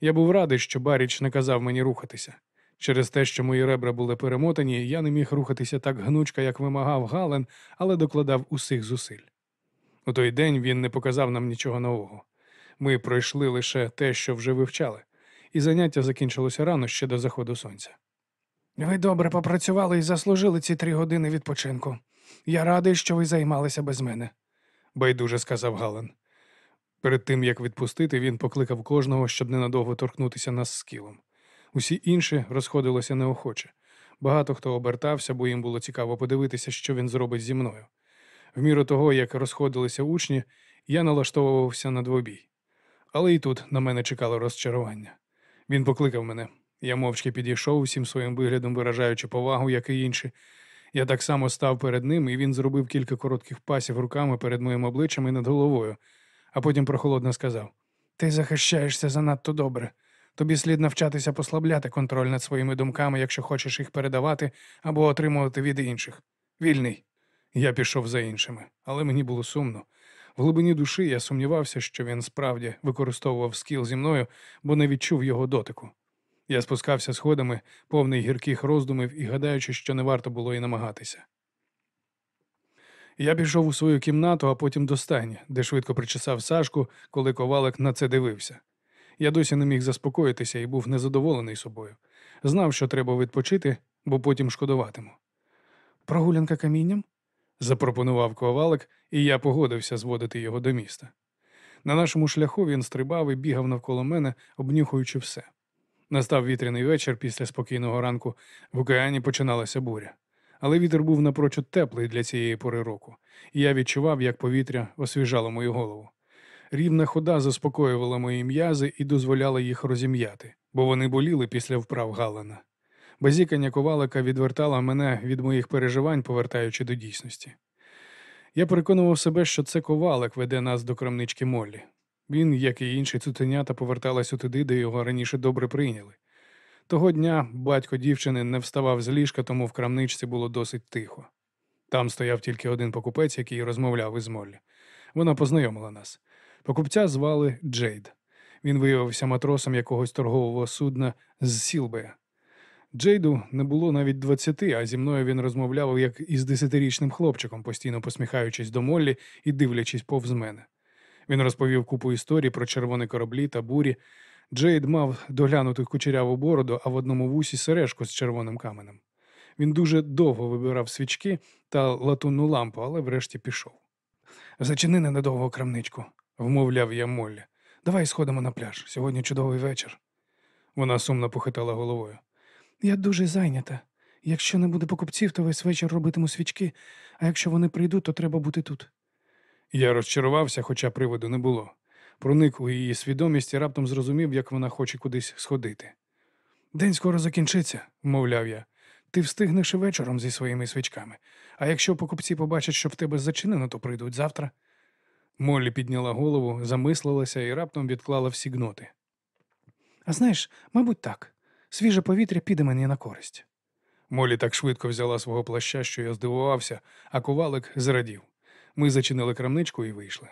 Speaker 2: Я був радий, що Баріч не казав мені рухатися. Через те, що мої ребра були перемотані, я не міг рухатися так гнучко, як вимагав Гален, але докладав усіх зусиль. У той день він не показав нам нічого нового. Ми пройшли лише те, що вже вивчали, і заняття закінчилося рано ще до заходу сонця.
Speaker 3: Ви добре попрацювали і заслужили ці три години відпочинку. Я радий, що ви займалися без мене.
Speaker 2: байдуже сказав Гален. Перед тим як відпустити, він покликав кожного, щоб ненадовго торкнутися нас з кілом. Усі інші розходилися неохоче. Багато хто обертався, бо їм було цікаво подивитися, що він зробить зі мною. В міру того, як розходилися учні, я налаштовувався на двобій. Але і тут на мене чекало розчарування. Він покликав мене. Я мовчки підійшов усім своїм виглядом, виражаючи повагу, як і інші. Я так само став перед ним, і він зробив кілька коротких пасів руками перед моїм обличчям і над головою, а потім прохолодно сказав:
Speaker 3: Ти захищаєшся занадто добре. Тобі слід навчатися послабляти контроль над своїми думками, якщо хочеш їх передавати або отримувати від інших. Вільний.
Speaker 2: Я пішов за іншими, але мені було сумно. В глибині душі я сумнівався, що він справді використовував скіл зі мною, бо не відчув його дотику. Я спускався сходами, повний гірких роздумів і гадаючи, що не варто було і намагатися. Я пішов у свою кімнату, а потім до стайні, де швидко причесав Сашку, коли ковалик на це дивився. Я досі не міг заспокоїтися і був незадоволений собою. Знав, що треба відпочити, бо потім шкодуватиму.
Speaker 3: Прогулянка камінням?
Speaker 2: запропонував ковалик, і я погодився зводити його до міста. На нашому шляху він стрибав і бігав навколо мене, обнюхуючи все. Настав вітряний вечір після спокійного ранку в океані починалася буря. Але вітер був напрочуд теплий для цієї пори року, і я відчував, як повітря освіжало мою голову.
Speaker 1: Рівна хода заспокоювала мої м'язи і дозволяла їх розім'яти, бо вони боліли після вправ Галана. Базікання ковалика відвертала мене від моїх переживань, повертаючи до дійсності. Я переконував себе, що це ковалик веде нас до крамнички Моллі. Він, як і інші цуценята, поверталися туди, де його раніше добре прийняли. Того дня батько дівчини не вставав з ліжка, тому в крамничці було досить тихо. Там стояв тільки один покупець, який розмовляв із Моллі. Вона познайомила нас. Покупця звали Джейд. Він виявився матросом якогось торгового судна з Сілбея. Джейду не було навіть двадцяти, а зі мною він розмовляв як із десятирічним хлопчиком, постійно посміхаючись до Моллі і дивлячись повз мене. Він розповів купу історій про червоні кораблі та бурі. Джейд мав доглянуту кучеряву бороду, а в одному вусі сережку з червоним каменем. Він дуже довго вибирав свічки та латунну лампу, але врешті пішов. Зачини ненадовго крамничку, вмовляв я Моллі. Давай сходимо на пляж. Сьогодні чудовий вечір. Вона сумно похитала головою.
Speaker 2: Я дуже зайнята. Якщо не буде покупців, то весь вечір робитиму свічки, а якщо вони прийдуть, то треба бути тут.
Speaker 1: Я розчарувався, хоча приводу не було. Проник у її свідомість і раптом зрозумів, як вона хоче кудись сходити. День скоро закінчиться, мовляв я. Ти встигнеш і вечором зі своїми свічками. А якщо покупці побачать, що в тебе зачинено, то прийдуть завтра. Моллі підняла голову, замислилася і раптом відклала всі гноти.
Speaker 2: А знаєш, мабуть, так. Свіже повітря піде мені на користь.
Speaker 1: Молі так швидко взяла свого плаща, що я здивувався, а ковалик зрадів. Ми зачинили крамничку і вийшли.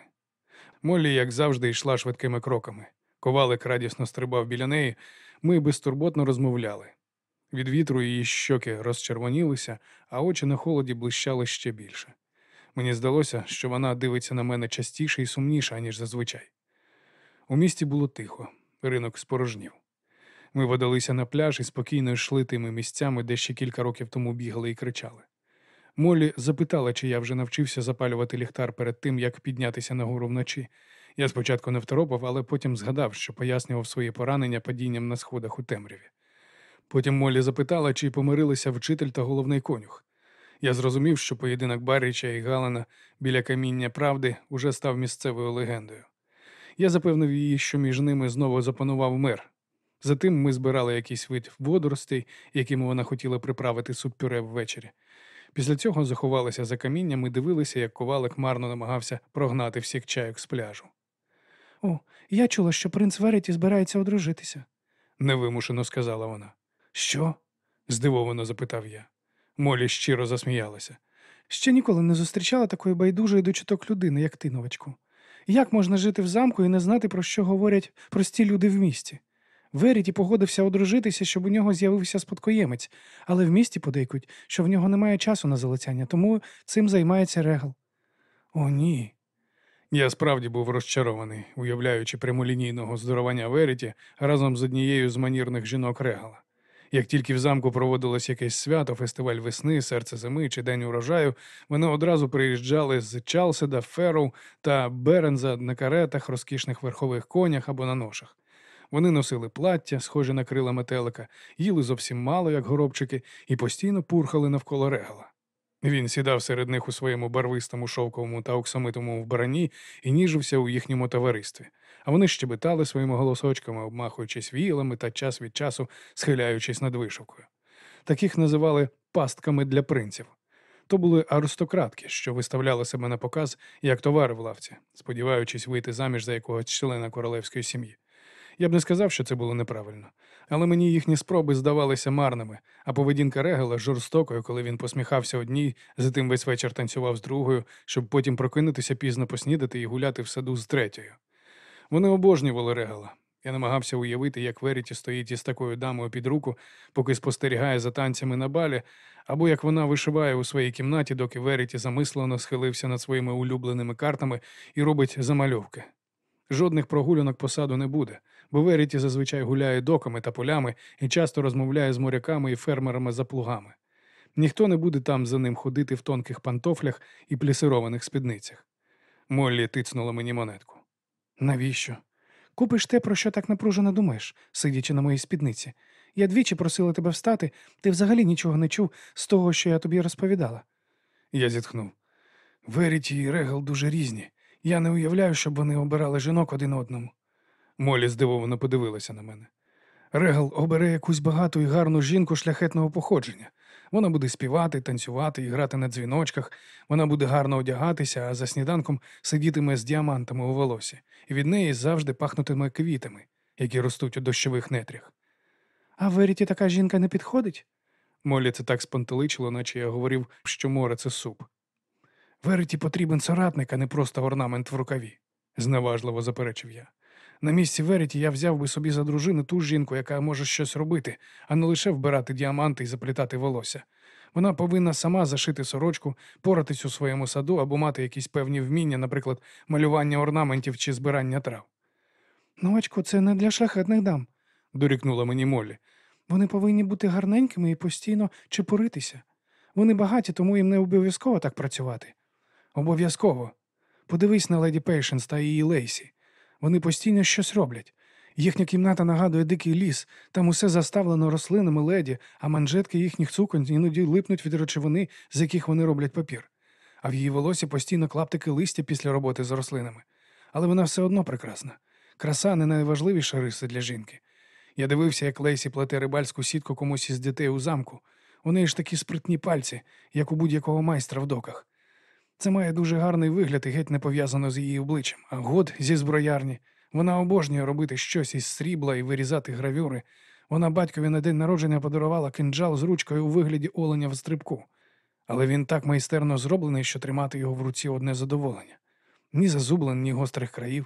Speaker 1: Моллі, як завжди, йшла швидкими кроками. Ковалик радісно стрибав біля неї, ми безтурботно розмовляли. Від вітру її щоки розчервонілися, а очі на холоді блищали ще більше. Мені здалося, що вона дивиться на мене частіше і сумніше, ніж зазвичай. У місті було тихо, ринок спорожнів. Ми водилися на пляж і спокійно йшли тими місцями, де ще кілька років тому бігали і кричали. Молі запитала, чи я вже навчився запалювати ліхтар перед тим, як піднятися нагору вночі. Я спочатку не второпав, але потім згадав, що пояснював свої поранення падінням на сходах у темряві. Потім Молі запитала, чи помирилися вчитель та головний конюх. Я зрозумів, що поєдинок Барріча і Галана біля каміння правди уже став місцевою легендою. Я запевнив її, що між ними знову запанував мир. Затим ми збирали якийсь вид водоростей, якими вона хотіла приправити суп-пюре ввечері. Після цього заховалися за камінням і дивилися, як ковалик марно намагався прогнати всіх чайок з пляжу.
Speaker 2: О, я чула, що принц Вереті збирається одружитися.
Speaker 1: Невимушено сказала вона. Що? здивовано запитав я. Молі щиро засміялася.
Speaker 2: Ще ніколи не зустрічала такої байдужої до чуток людини, як ти, новачку. Як можна жити в замку і не знати, про що говорять прості люди в місті? Веріті погодився одружитися, щоб у нього з'явився спадкоємець, але в місті подейкують, що в нього немає часу на залицяння, тому цим займається регал.
Speaker 1: О, ні. Я справді був розчарований, уявляючи прямолінійного здоровання Веріті разом з однією з манірних жінок Регала. Як тільки в замку проводилось якесь свято, фестиваль весни, серце зими чи день урожаю, вони одразу приїжджали з Чалседа, Ферроу та Беренза на каретах, розкішних верхових конях або на ношах. Вони носили плаття, схожі на крила метелика, їли зовсім мало, як горобчики, і постійно пурхали навколо регала. Він сідав серед них у своєму барвистому шовковому та оксамитому вбранні і ніжився у їхньому товаристві, а вони щебетали своїми голосочками, обмахуючись віялами та час від часу схиляючись над вишивкою. Таких називали пастками для принців. То були аристократки, що виставляли себе на показ як товари в лавці, сподіваючись вийти заміж за якогось члена королевської сім'ї. Я б не сказав, що це було неправильно, але мені їхні спроби здавалися марними, а поведінка Регела жорстокою, коли він посміхався одній, затим весь вечір танцював з другою, щоб потім прокинутися пізно поснідати і гуляти в саду з третьою. Вони обожнювали Регела. Я намагався уявити, як Веріті стоїть із такою дамою під руку, поки спостерігає за танцями на балі, або як вона вишиває у своїй кімнаті, доки Веріті замислено схилився над своїми улюбленими картами і робить замальовки. Жодних прогулянок по саду не буде, бо Веріті зазвичай гуляє доками та полями і часто розмовляє з моряками і фермерами за плугами. Ніхто не буде там за ним ходити в тонких пантофлях і плісированих спідницях. Моллі тицнула мені монетку.
Speaker 2: Навіщо? Купиш те, про що так напружено думаєш, сидячи на моїй спідниці. Я двічі просила тебе встати, ти взагалі нічого не чув з того, що я тобі розповідала.
Speaker 1: Я зітхнув. Веріті і Регал дуже різні.
Speaker 3: Я не уявляю, щоб вони обирали жінок один одному.
Speaker 2: Молі здивовано подивилася на мене.
Speaker 3: Регал обере якусь багату і гарну жінку шляхетного походження. Вона буде співати, танцювати і грати на дзвіночках, вона буде гарно одягатися, а за сніданком сидітиме з діамантами у волосі, і від неї завжди пахнутиме квітами, які ростуть у дощових нетрях. А Веріті така жінка не підходить?
Speaker 2: Молі це так спантеличило, наче я говорив, що море це суп.
Speaker 3: Веріті потрібен соратник, а не просто орнамент в рукаві, зневажливо заперечив я. На місці Веріті я взяв би собі за дружину ту жінку, яка може щось робити, а не лише вбирати діаманти і заплітати волосся. Вона повинна сама зашити сорочку, поратись у своєму саду або мати якісь певні вміння, наприклад, малювання орнаментів чи збирання трав. Новачко, це не для шляхетних дам,
Speaker 2: Дорікнула мені Молі.
Speaker 3: Вони повинні бути гарненькими і постійно чепуритися. Вони багаті, тому їм не обов'язково так працювати. Обов'язково. Подивись на леді Пейшенс та її Лейсі. Вони постійно щось роблять. Їхня кімната нагадує дикий ліс, там усе заставлено рослинами леді, а манжетки їхніх суконь іноді липнуть від речовин, з яких вони роблять папір. А в її волосі постійно клаптики листя після роботи з рослинами. Але вона все одно прекрасна. Краса не найважливіша риса для жінки. Я дивився, як Лейсі плете рибальську сітку комусь із дітей у замку. У неї ж такі спритні пальці, як у будь-якого майстра в доках. Це має дуже гарний вигляд і геть не пов'язано з її обличчям. А год зі зброярні. Вона обожнює робити щось із срібла і вирізати гравюри. Вона батькові на день народження подарувала кинджал з ручкою у вигляді оленя в стрибку. Але він так майстерно зроблений, що тримати його в руці одне задоволення. Ні зазублен, ні гострих країв.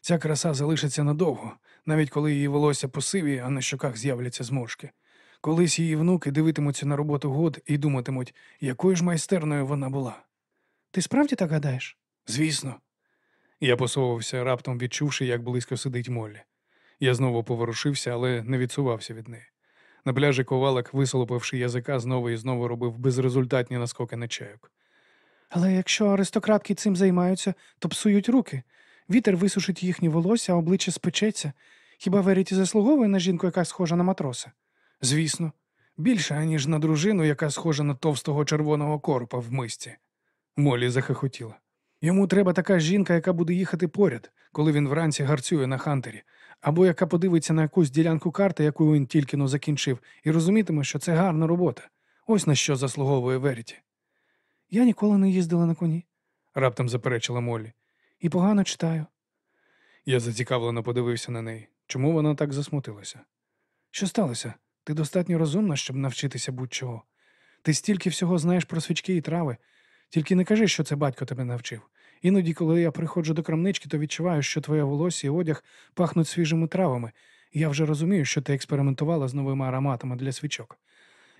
Speaker 3: Ця краса залишиться надовго, навіть коли її волосся посивіє, а на щоках з'являться зморшки. Колись її внуки дивитимуться на роботу год і думатимуть, якою ж майстерною вона була. Ти справді так гадаєш? Звісно.
Speaker 2: Я посовувався, раптом відчувши, як близько сидить Моллі. Я знову поворушився, але не відсувався від неї. На пляжі ковалик, висолопивши язика, знову і знову робив безрезультатні наскоки на чайок.
Speaker 3: Але якщо аристократки цим займаються, то псують руки. Вітер висушить їхні волосся, а обличчя спечеться. Хіба Веріті заслуговує на жінку, яка схожа на матроса? Звісно, більше, аніж на дружину, яка схожа на товстого червоного коропа в мисці.
Speaker 2: Моллі захихотіла.
Speaker 3: Йому треба така жінка, яка буде їхати поряд, коли він вранці гарцює на хантері, або яка подивиться на якусь ділянку карти, яку він тільки но закінчив, і розумітиме, що це гарна робота. Ось на що заслуговує Веріті. Я ніколи не їздила на коні,
Speaker 2: Раптом заперечила Моллі.
Speaker 3: і погано читаю.
Speaker 2: Я зацікавлено подивився на неї. Чому вона так засмутилася?
Speaker 3: Що сталося? Ти достатньо розумна, щоб навчитися будь-чого. Ти стільки всього знаєш про свічки і трави. Тільки не кажи, що це батько тебе навчив. Іноді, коли я приходжу до крамнички, то відчуваю, що твоє волосся і одяг пахнуть свіжими травами, і я вже розумію, що ти експериментувала з новими ароматами для свічок.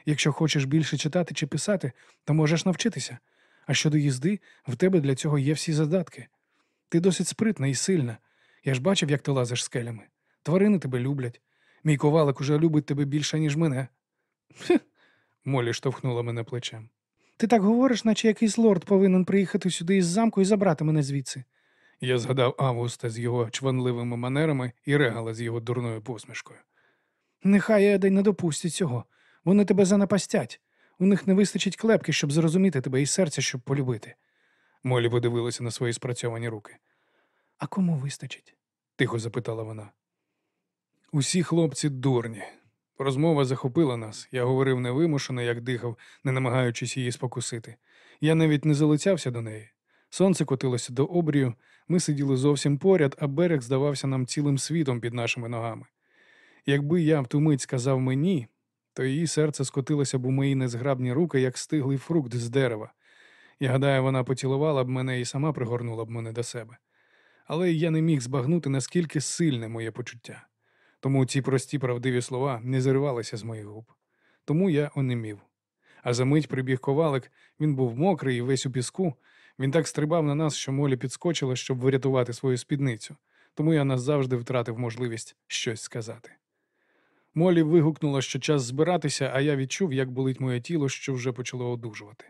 Speaker 3: Якщо хочеш більше читати чи писати, то можеш навчитися. А щодо їзди, в тебе для цього є всі задатки. Ти досить спритна і сильна. Я ж бачив, як ти лазиш скелями. Тварини тебе люблять. Мій ковалик уже любить тебе більше, ніж мене.
Speaker 2: Моллі штовхнула мене плечем.
Speaker 3: Ти так говориш, наче якийсь лорд повинен приїхати сюди із замку і забрати мене звідси.
Speaker 2: Я згадав Августа з його чванливими манерами і регала з його дурною посмішкою.
Speaker 3: Нехай Едень не допустять цього. Вони тебе занапастять. У них не вистачить клепки, щоб зрозуміти тебе і серця, щоб полюбити.
Speaker 2: Моллі подивилася на свої спрацьовані руки.
Speaker 3: А кому вистачить?
Speaker 2: Тихо запитала вона. Усі хлопці дурні. Розмова захопила нас. Я говорив невимушено, як дихав, не намагаючись її спокусити. Я навіть не залицявся до неї. Сонце котилося до обрію, ми сиділи зовсім поряд, а берег здавався нам цілим світом під нашими ногами. Якби я в ту мить сказав мені, то її серце скотилося б у мої незграбні руки, як стиглий фрукт з дерева. Я гадаю, вона поцілувала б мене і сама пригорнула б мене до себе. Але я не міг збагнути, наскільки сильне моє почуття. Тому ці прості правдиві слова не зривалися з моїх губ. Тому я онемів. А за мить прибіг ковалик, він був мокрий і весь у піску. Він так стрибав на нас, що молі підскочила, щоб врятувати свою спідницю, тому я назавжди втратив можливість щось сказати. Молі вигукнула, що час збиратися, а я відчув, як болить моє тіло, що вже почало одужувати.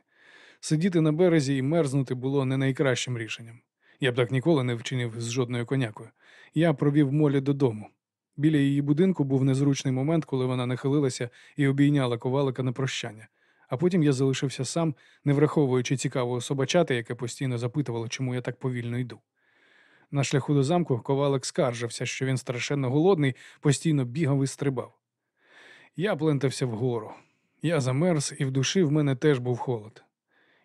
Speaker 2: Сидіти на березі і мерзнути було не найкращим рішенням. Я б так ніколи не вчинив з жодною конякою. Я провів молі додому. Біля її будинку був незручний момент, коли вона нахилилася і обійняла ковалика на прощання. А потім я залишився сам, не враховуючи цікавого собачата, яке постійно запитувало, чому я так повільно йду. На шляху до замку ковалик скаржився, що він страшенно голодний, постійно бігав і стрибав. Я плентався вгору. Я замерз, і в душі в мене теж був холод.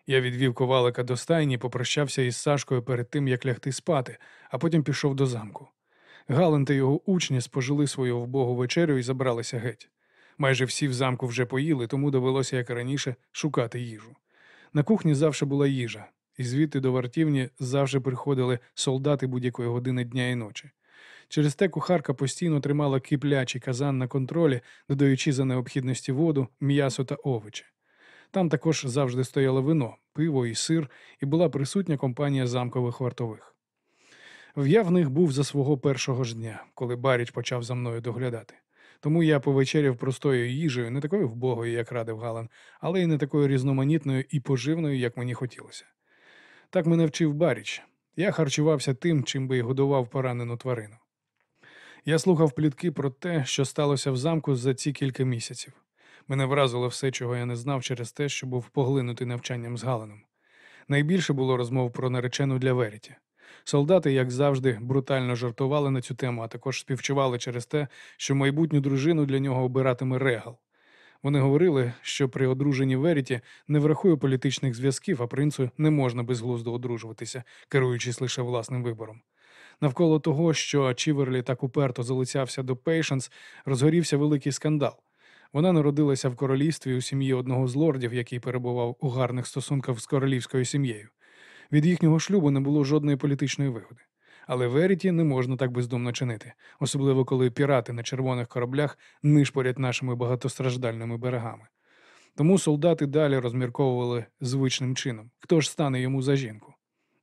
Speaker 2: Я відвів ковалика до стайні, попрощався із Сашкою перед тим, як лягти спати, а потім пішов до замку. Гален та його учні спожили свою вбогу вечерю і забралися геть. Майже всі в замку вже поїли, тому довелося, як раніше, шукати їжу. На кухні завжди була їжа, і звідти до вартівні завжди приходили солдати будь-якої години дня і ночі. Через те кухарка постійно тримала киплячий казан на контролі, додаючи за необхідності воду, м'ясо та овочі. Там також завжди стояло вино, пиво і сир, і була присутня компанія замкових вартових. Я в них був за свого першого ж дня, коли Баріч почав за мною доглядати. Тому я повечеряв простою їжею, не такою вбогою, як радив Галан, але й не такою різноманітною і поживною, як мені хотілося. Так мене вчив Баріч. Я харчувався тим, чим би й годував поранену тварину. Я слухав плітки про те, що сталося в замку за ці кілька місяців. Мене вразило все, чого я не знав через те, що був поглинутий навчанням з Галеном. Найбільше було розмов про наречену для Веріті. Солдати, як завжди, брутально жартували на цю тему, а також співчували через те, що майбутню дружину для нього обиратиме Регал. Вони говорили, що при одруженні Веріті не врахує політичних зв'язків, а принцу не можна безглуздо одружуватися, керуючись лише власним вибором. Навколо того, що Чіверлі так уперто залицявся до Пейшенс, розгорівся великий скандал. Вона народилася в королівстві у сім'ї одного з лордів, який перебував у гарних стосунках з королівською сім'єю. Від їхнього шлюбу не було жодної політичної вигоди. Але Веріті не можна так бездумно чинити, особливо коли пірати на червоних кораблях нишпорять нашими багатостраждальними берегами. Тому солдати далі розмірковували звичним чином, хто ж стане йому за жінку.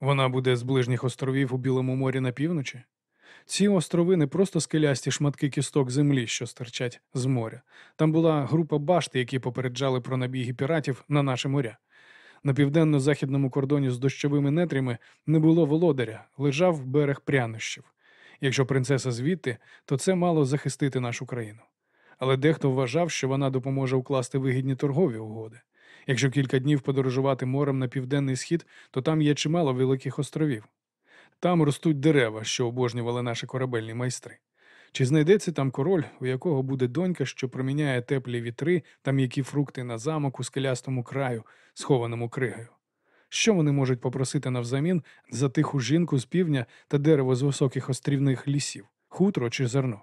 Speaker 2: Вона буде з ближніх островів у Білому морі на півночі. Ці острови не просто скелясті шматки кісток землі, що стирчать з моря. Там була група башти, які попереджали про набіги піратів на наше моря. На південно-західному кордоні з дощовими нетрями не було володаря, лежав берег прянощів. Якщо принцеса звідти, то це мало захистити нашу країну. Але дехто вважав, що вона допоможе укласти вигідні торгові угоди. Якщо кілька днів подорожувати морем на південний схід, то там є чимало великих островів. Там ростуть дерева, що обожнювали наші корабельні майстри. Чи знайдеться там король, у якого буде донька, що проміняє теплі вітри та м'які фрукти на замок у скелястому краю, схованому кригою? Що вони можуть попросити навзамін за тиху жінку з півдня та дерево з високих острівних лісів, хутро чи зерно?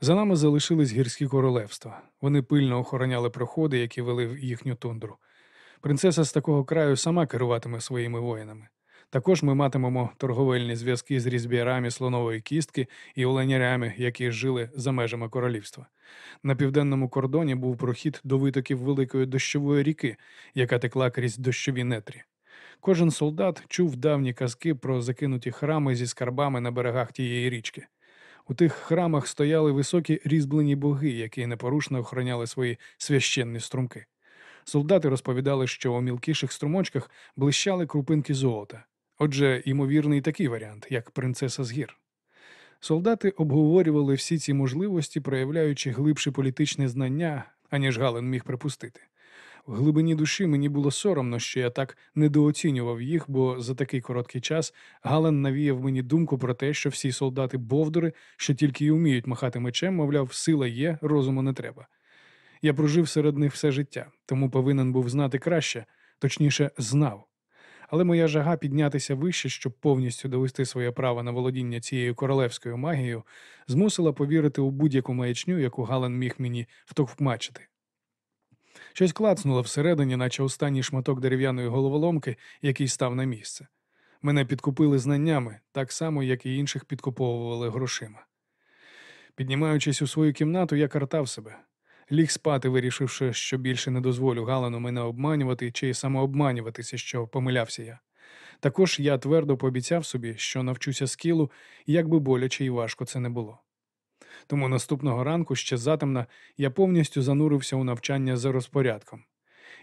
Speaker 2: За нами залишились гірські королевства. Вони пильно охороняли проходи, які вели в їхню тундру. Принцеса з такого краю сама керуватиме своїми воїнами. Також ми матимемо торговельні зв'язки з різбіярами слонової кістки і оленярями, які жили за межами королівства. На південному кордоні був прохід до витоків великої дощової ріки, яка текла крізь дощові нетрі. Кожен солдат чув давні казки про закинуті храми зі скарбами на берегах тієї річки. У тих храмах стояли високі різьблені боги, які непорушно охороняли свої священні струмки. Солдати розповідали, що у мілкіших струмочках блищали крупинки золота. Отже, ймовірний такий варіант, як принцеса з гір. Солдати обговорювали всі ці можливості, проявляючи глибші політичні знання, аніж Гален міг припустити. В глибині душі мені було соромно, що я так недооцінював їх, бо за такий короткий час Гален навіяв мені думку про те, що всі солдати бовдури, що тільки й уміють махати мечем, мовляв, сила є, розуму не треба. Я прожив серед них все життя, тому повинен був знати краще, точніше, знав. Але моя жага піднятися вище, щоб повністю довести своє право на володіння цією королевською магією, змусила повірити у будь-яку маячню, яку Гален міг мені втовкмачити. Щось клацнуло всередині, наче останній шматок дерев'яної головоломки, який став на місце. Мене підкупили знаннями, так само, як і інших підкуповували грошима. Піднімаючись у свою кімнату, я картав себе. Ліг спати, вирішивши, що більше не дозволю Галану мене обманювати чи самообманюватися, що помилявся я. Також я твердо пообіцяв собі, що навчуся скілу, як би боляче і важко це не було. Тому наступного ранку, ще затемна, я повністю занурився у навчання за розпорядком.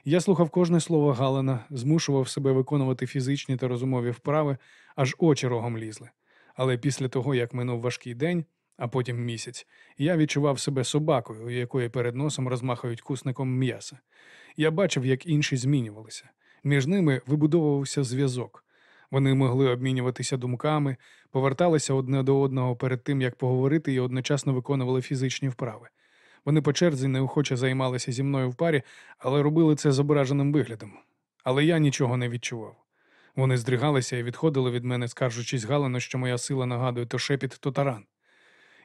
Speaker 2: Я слухав кожне слово Галана, змушував себе виконувати фізичні та розумові вправи, аж очі рогом лізли. Але після того, як минув важкий день, а потім місяць, я відчував себе собакою, у якої перед носом розмахують кусником м'яса. Я бачив, як інші змінювалися. Між ними вибудовувався зв'язок. Вони могли обмінюватися думками, поверталися одне до одного перед тим, як поговорити, і одночасно виконували фізичні вправи. Вони по черзі неохоче займалися зі мною в парі, але робили це з ображеним виглядом. Але я нічого не відчував. Вони здригалися і відходили від мене, скаржучись галано, що моя сила нагадує то шепіт, то таран.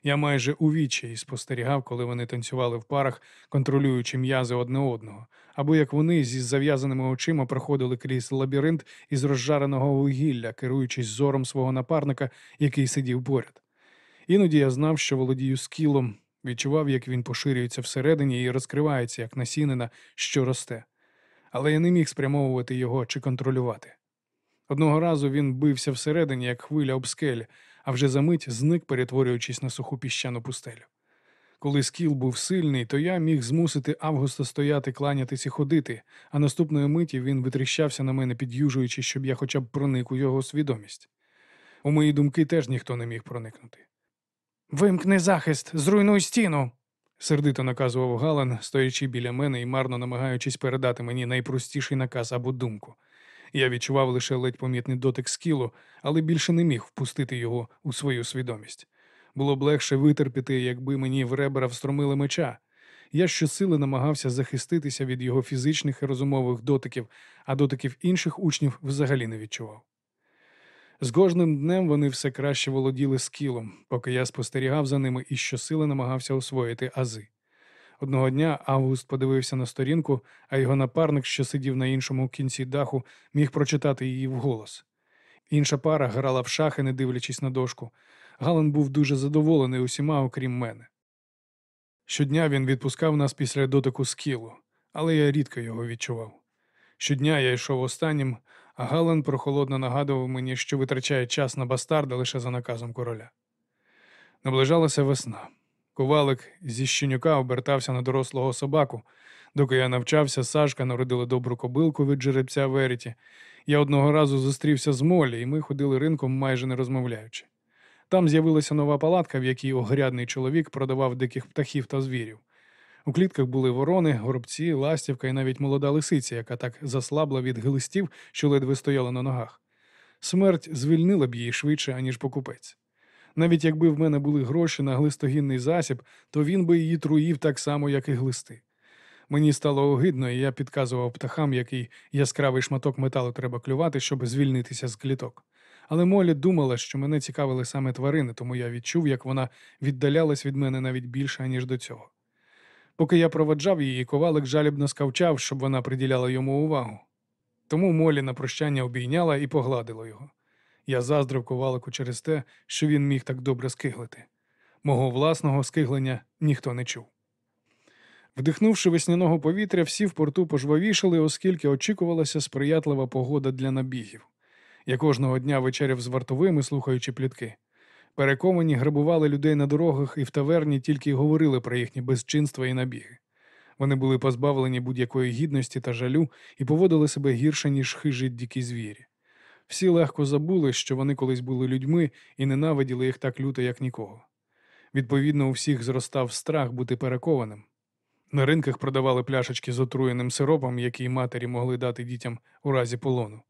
Speaker 2: Я майже у відчаї спостерігав, коли вони танцювали в парах, контролюючи м'язи одне одного, або як вони зі зав'язаними очима проходили крізь лабіринт із розжареного вугілля, керуючись зором свого напарника, який сидів поряд. Іноді я знав, що володію скілом, відчував, як він поширюється всередині і розкривається, як насінина, що росте. Але я не міг спрямовувати його чи контролювати. Одного разу він бився всередині, як хвиля об скелі, а вже за мить зник, перетворюючись на суху піщану пустелю. Коли скіл був сильний, то я міг змусити Августа стояти, кланятись і ходити, а наступної миті він витріщався на мене, під'южуючи, щоб я хоча б проник у його свідомість. У мої думки теж ніхто не міг проникнути.
Speaker 3: Вимкни захист, зруйнуй стіну.
Speaker 2: Сердито наказував Галан, стоячи біля мене і марно намагаючись передати мені найпростіший наказ або думку. Я відчував лише ледь помітний дотик скілу, але більше не міг впустити його у свою свідомість. Було б легше витерпіти, якби мені в ребра встромили меча. Я щосили намагався захиститися від його фізичних і розумових дотиків, а дотиків інших учнів взагалі не відчував. З кожним днем вони все краще володіли скілом, поки я спостерігав за ними і щосили намагався освоїти ази. Одного дня Август подивився на сторінку, а його напарник, що сидів на іншому кінці даху, міг прочитати її вголос. Інша пара грала в шахи, не дивлячись на дошку. Галан був дуже задоволений усіма, окрім мене. Щодня він відпускав нас після дотику скілу, але я рідко його відчував. Щодня я йшов останнім, а Галан прохолодно нагадував мені, що витрачає час на бастарда лише за наказом короля. Наближалася весна. Ковалик зі щенюка обертався на дорослого собаку. Доки я навчався, Сашка народила добру кобилку від жеребця Веріті. Я одного разу зустрівся з Молі, і ми ходили ринком, майже не розмовляючи. Там з'явилася нова палатка, в якій огрядний чоловік продавав диких птахів та звірів. У клітках були ворони, горобці, ластівка і навіть молода лисиця, яка так заслабла від глистів, що ледве стояла на ногах. Смерть звільнила б її швидше, аніж покупець. Навіть якби в мене були гроші на глистогінний засіб, то він би її труїв так само, як і глисти. Мені стало огидно, і я підказував птахам, який яскравий шматок металу треба клювати, щоб звільнитися з кліток. Але Молі думала, що мене цікавили саме тварини, тому я відчув, як вона віддалялась від мене навіть більше, ніж до цього. Поки я проведжав її, ковалик жалібно скавчав, щоб вона приділяла йому увагу. Тому Молі на прощання обійняла і погладила його. Я заздрив ковалику через те, що він міг так добре скиглити. Мого власного скиглення ніхто не чув. Вдихнувши весняного повітря, всі в порту пожвавішали, оскільки очікувалася сприятлива погода для набігів. Я кожного дня вечеряв з вартовими, слухаючи плітки. Перековані грабували людей на дорогах і в таверні тільки й говорили про їхні безчинства і набіги. Вони були позбавлені будь-якої гідності та жалю і поводили себе гірше, ніж хижі дикі звірі. Всі легко забули, що вони колись були людьми і ненавиділи їх так люто, як нікого. Відповідно, у всіх зростав страх бути перекованим. На ринках продавали пляшечки з отруєним сиропом, які матері могли дати дітям у разі полону.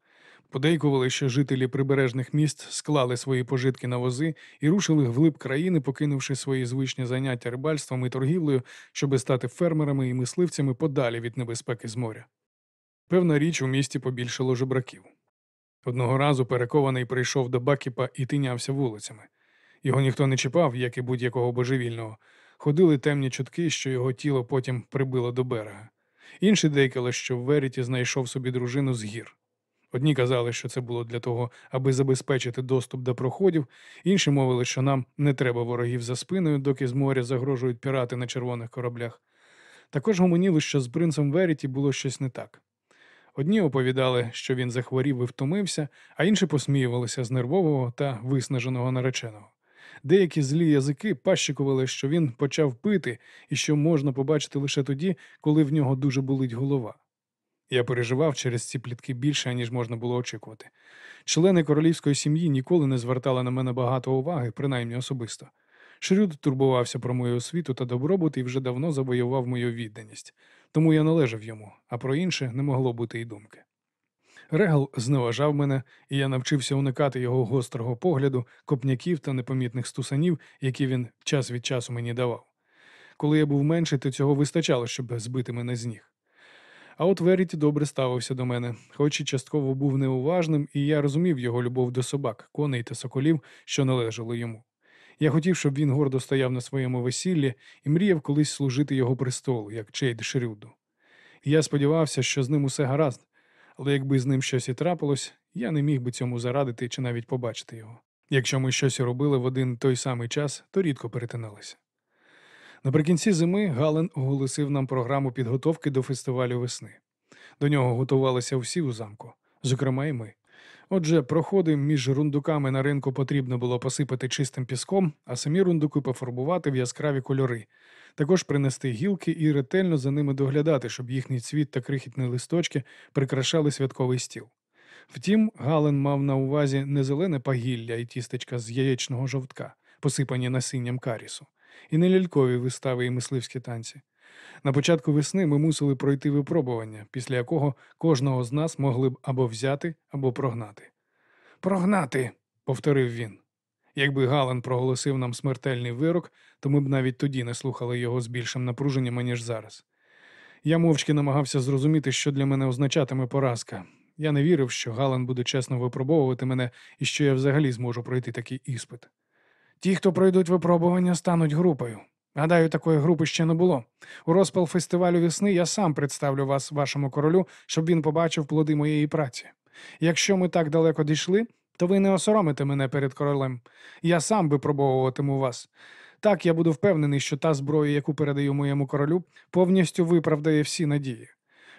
Speaker 2: Подейкували, що жителі прибережних міст склали свої пожитки на вози і рушили вглиб країни, покинувши свої звичні заняття рибальством і торгівлею, щоби стати фермерами і мисливцями подалі від небезпеки з моря. Певна річ у місті побільшало жебраків. Одного разу перекований прийшов до Бакіпа і тинявся вулицями. Його ніхто не чіпав, як і будь-якого божевільного. Ходили темні чутки, що його тіло потім прибило до берега. Інші декали, що в Веріті знайшов собі дружину з гір. Одні казали, що це було для того, аби забезпечити доступ до проходів, інші мовили, що нам не треба ворогів за спиною, доки з моря загрожують пірати на червоних кораблях. Також гомоніли, що з принцем Веріті було щось не так. Одні оповідали, що він захворів і втомився, а інші посміювалися з нервового та виснаженого нареченого. Деякі злі язики пащикували, що він почав пити і що можна побачити лише тоді, коли в нього дуже болить голова. Я переживав через ці плітки більше, ніж можна було очікувати. Члени королівської сім'ї ніколи не звертали на мене багато уваги, принаймні особисто. Шрюд турбувався про мою освіту та добробут і вже давно завоював мою відданість, тому я належав йому, а про інше не могло бути й думки.
Speaker 1: Регал зневажав мене, і я навчився уникати його гострого погляду, копняків та непомітних стусанів, які він час від часу мені давав. Коли я був менший, то цього вистачало, щоб збити мене з ніг. А от Веріті добре ставився до мене, хоч і частково був неуважним, і я розумів його любов до собак, коней та соколів, що належали йому. Я хотів, щоб він гордо стояв на своєму весіллі і мріяв колись служити його престолу, як Чейд Шрюду. Я сподівався, що з ним усе гаразд, але якби з ним щось і трапилось, я не міг би цьому зарадити чи навіть побачити його. Якщо ми щось робили в один той самий час, то рідко перетиналися. Наприкінці зими Гален оголосив нам програму підготовки до фестивалю весни. До нього готувалися всі у замку, зокрема і ми. Отже, проходи між рундуками на ринку потрібно було посипати чистим піском, а самі рундуки пофарбувати в яскраві кольори, також принести гілки і ретельно за ними доглядати, щоб їхній цвіт та крихітні листочки прикрашали святковий стіл. Втім, Гален мав на увазі не зелене пагілля і тістечка з яєчного жовтка, посипані насінням карісу, і не лялькові вистави і мисливські танці. На початку весни ми мусили пройти випробування, після якого кожного з нас могли б або взяти, або прогнати.
Speaker 3: Прогнати.
Speaker 1: Повторив він. Якби Галан проголосив нам смертельний вирок, то ми б навіть тоді не слухали його з більшим напруженням, аніж зараз. Я мовчки намагався зрозуміти, що для мене означатиме поразка. Я не вірив, що Галан буде чесно випробовувати мене і що я взагалі зможу пройти такий іспит.
Speaker 3: Ті, хто пройдуть випробування, стануть групою. Гадаю, такої групи ще не було. У розпал фестивалю весни я сам представлю вас вашому королю, щоб він побачив плоди моєї праці. Якщо ми так далеко дійшли, то ви не осоромите мене перед королем. Я сам випробовуватиму вас. Так я буду впевнений, що та зброя, яку передаю моєму королю, повністю виправдає всі надії.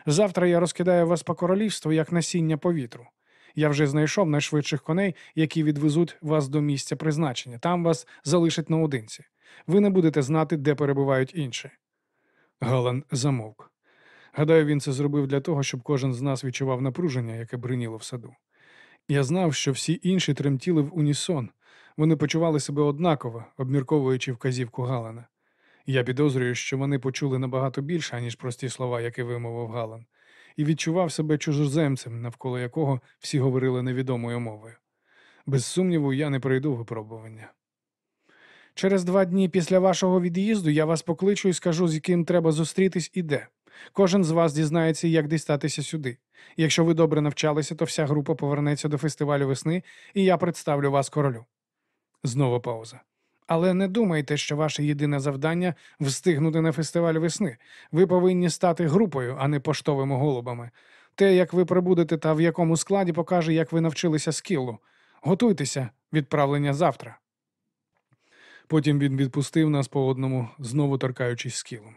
Speaker 3: Завтра я розкидаю вас по королівству, як насіння повітру. Я вже знайшов найшвидших коней, які відвезуть вас до місця призначення. Там вас залишать наодинці. Ви не будете знати, де перебувають інші.
Speaker 1: Галан замовк. Гадаю, він це зробив для того, щоб кожен з нас відчував напруження, яке бриніло в саду. Я знав, що всі інші тремтіли в унісон. Вони почували себе однаково, обмірковуючи вказівку Галана. Я підозрюю, що вони почули набагато більше, аніж прості слова, які вимовив Галан, і відчував себе чужоземцем, навколо якого всі говорили невідомою мовою. Без сумніву, я не пройду випробування.
Speaker 3: Через два дні після вашого від'їзду я вас покличу і скажу, з яким треба зустрітись і де. Кожен з вас дізнається, як дістатися сюди. Якщо ви добре навчалися, то вся група повернеться до фестивалю весни, і я представлю вас королю.
Speaker 1: Знову пауза.
Speaker 3: Але не думайте, що ваше єдине завдання встигнути на фестиваль весни. Ви повинні стати групою, а не поштовими голубами. Те, як ви прибудете та в якому складі, покаже, як ви навчилися скілу. Готуйтеся, відправлення завтра.
Speaker 1: Потім він відпустив нас по одному, знову торкаючись скілом.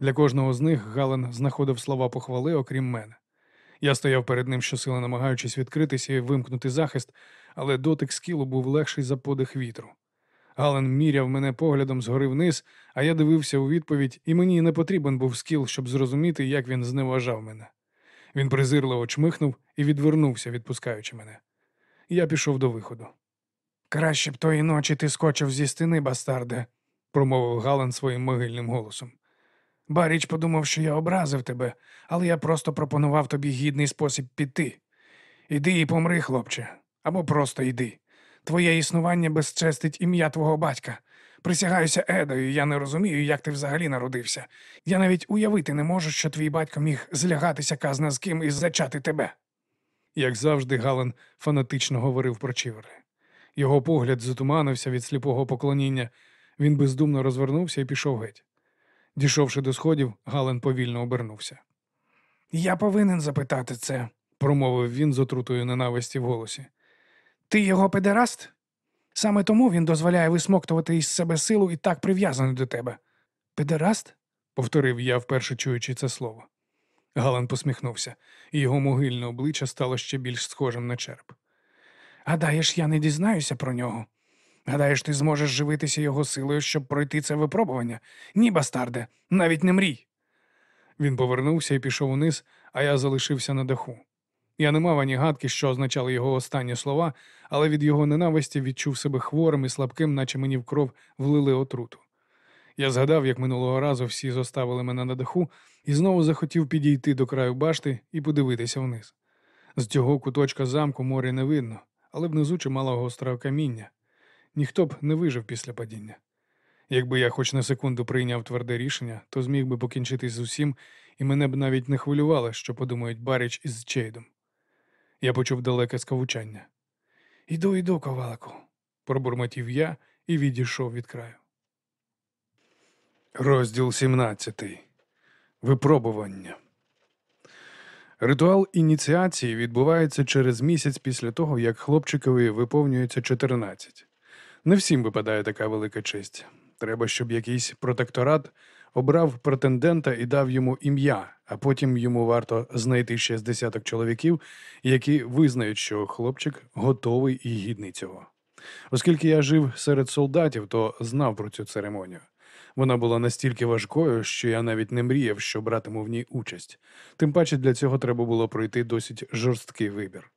Speaker 1: Для кожного з них Гален знаходив слова похвали, окрім мене. Я стояв перед ним щосили, намагаючись відкритися і вимкнути захист, але дотик скілу був легший за подих вітру. Гален міряв мене поглядом згори вниз, а я дивився у відповідь, і мені не потрібен був скіл, щоб зрозуміти, як він зневажав мене. Він презирливо чмихнув і відвернувся, відпускаючи мене. Я пішов до виходу.
Speaker 3: Краще б тої ночі ти скочив зі стіни, бастарде,
Speaker 1: промовив Галан своїм могильним голосом.
Speaker 3: Баріч подумав, що я образив тебе, але я просто пропонував тобі гідний спосіб піти. Іди і помри, хлопче, або просто йди. Твоє існування безчестить ім'я твого батька. Присягаюся Едою, я не розумію, як ти взагалі народився. Я навіть уявити не можу, що твій батько міг злягатися казна з ким і зачати тебе.
Speaker 1: Як завжди, Галан фанатично говорив про Чівери. Його погляд затуманився від сліпого поклоніння. Він бездумно розвернувся і пішов геть. Дійшовши до сходів, Гален повільно обернувся.
Speaker 3: Я повинен запитати це,
Speaker 1: промовив він з отрутою ненависті в голосі.
Speaker 3: Ти його педераст? Саме тому він дозволяє висмоктувати із себе силу і так прив'язаний до тебе. Педераст?
Speaker 1: повторив я, вперше чуючи це слово. Галан посміхнувся, і його могильне обличчя стало ще більш схожим на череп.
Speaker 3: Гадаєш, я не дізнаюся про нього. Гадаєш, ти зможеш живитися його силою, щоб пройти це випробування? Ні, бастарде, навіть не мрій.
Speaker 1: Він повернувся і пішов униз, а я залишився на даху. Я не мав ані гадки, що означали його останні слова, але від його ненависті відчув себе хворим і слабким, наче мені в кров влили отруту. Я згадав, як минулого разу всі зоставили мене на даху, і знову захотів підійти до краю башти і подивитися вниз.
Speaker 2: З цього куточка замку море не видно, але внизу чимало гострого каміння. Ніхто б не вижив після падіння. Якби я хоч на секунду прийняв тверде рішення, то зміг би покінчити з усім, і мене б навіть не хвилювало, що подумають Баріч із Чейдом. Я почув далеке скавучання. Іду, іду, ковалику, пробурмотів я і відійшов від краю.
Speaker 1: Розділ 17. Випробування. Ритуал ініціації відбувається через місяць після того, як хлопчикові виповнюється 14. Не всім випадає така велика честь. Треба, щоб якийсь протекторат обрав претендента і дав йому ім'я, а потім йому варто знайти ще з десяток чоловіків, які визнають, що хлопчик готовий і гідний цього. Оскільки я жив серед солдатів, то знав про цю церемонію. Вона була настільки важкою, що я навіть не мріяв, що братиму в ній участь. Тим паче для цього треба було пройти досить жорсткий вибір.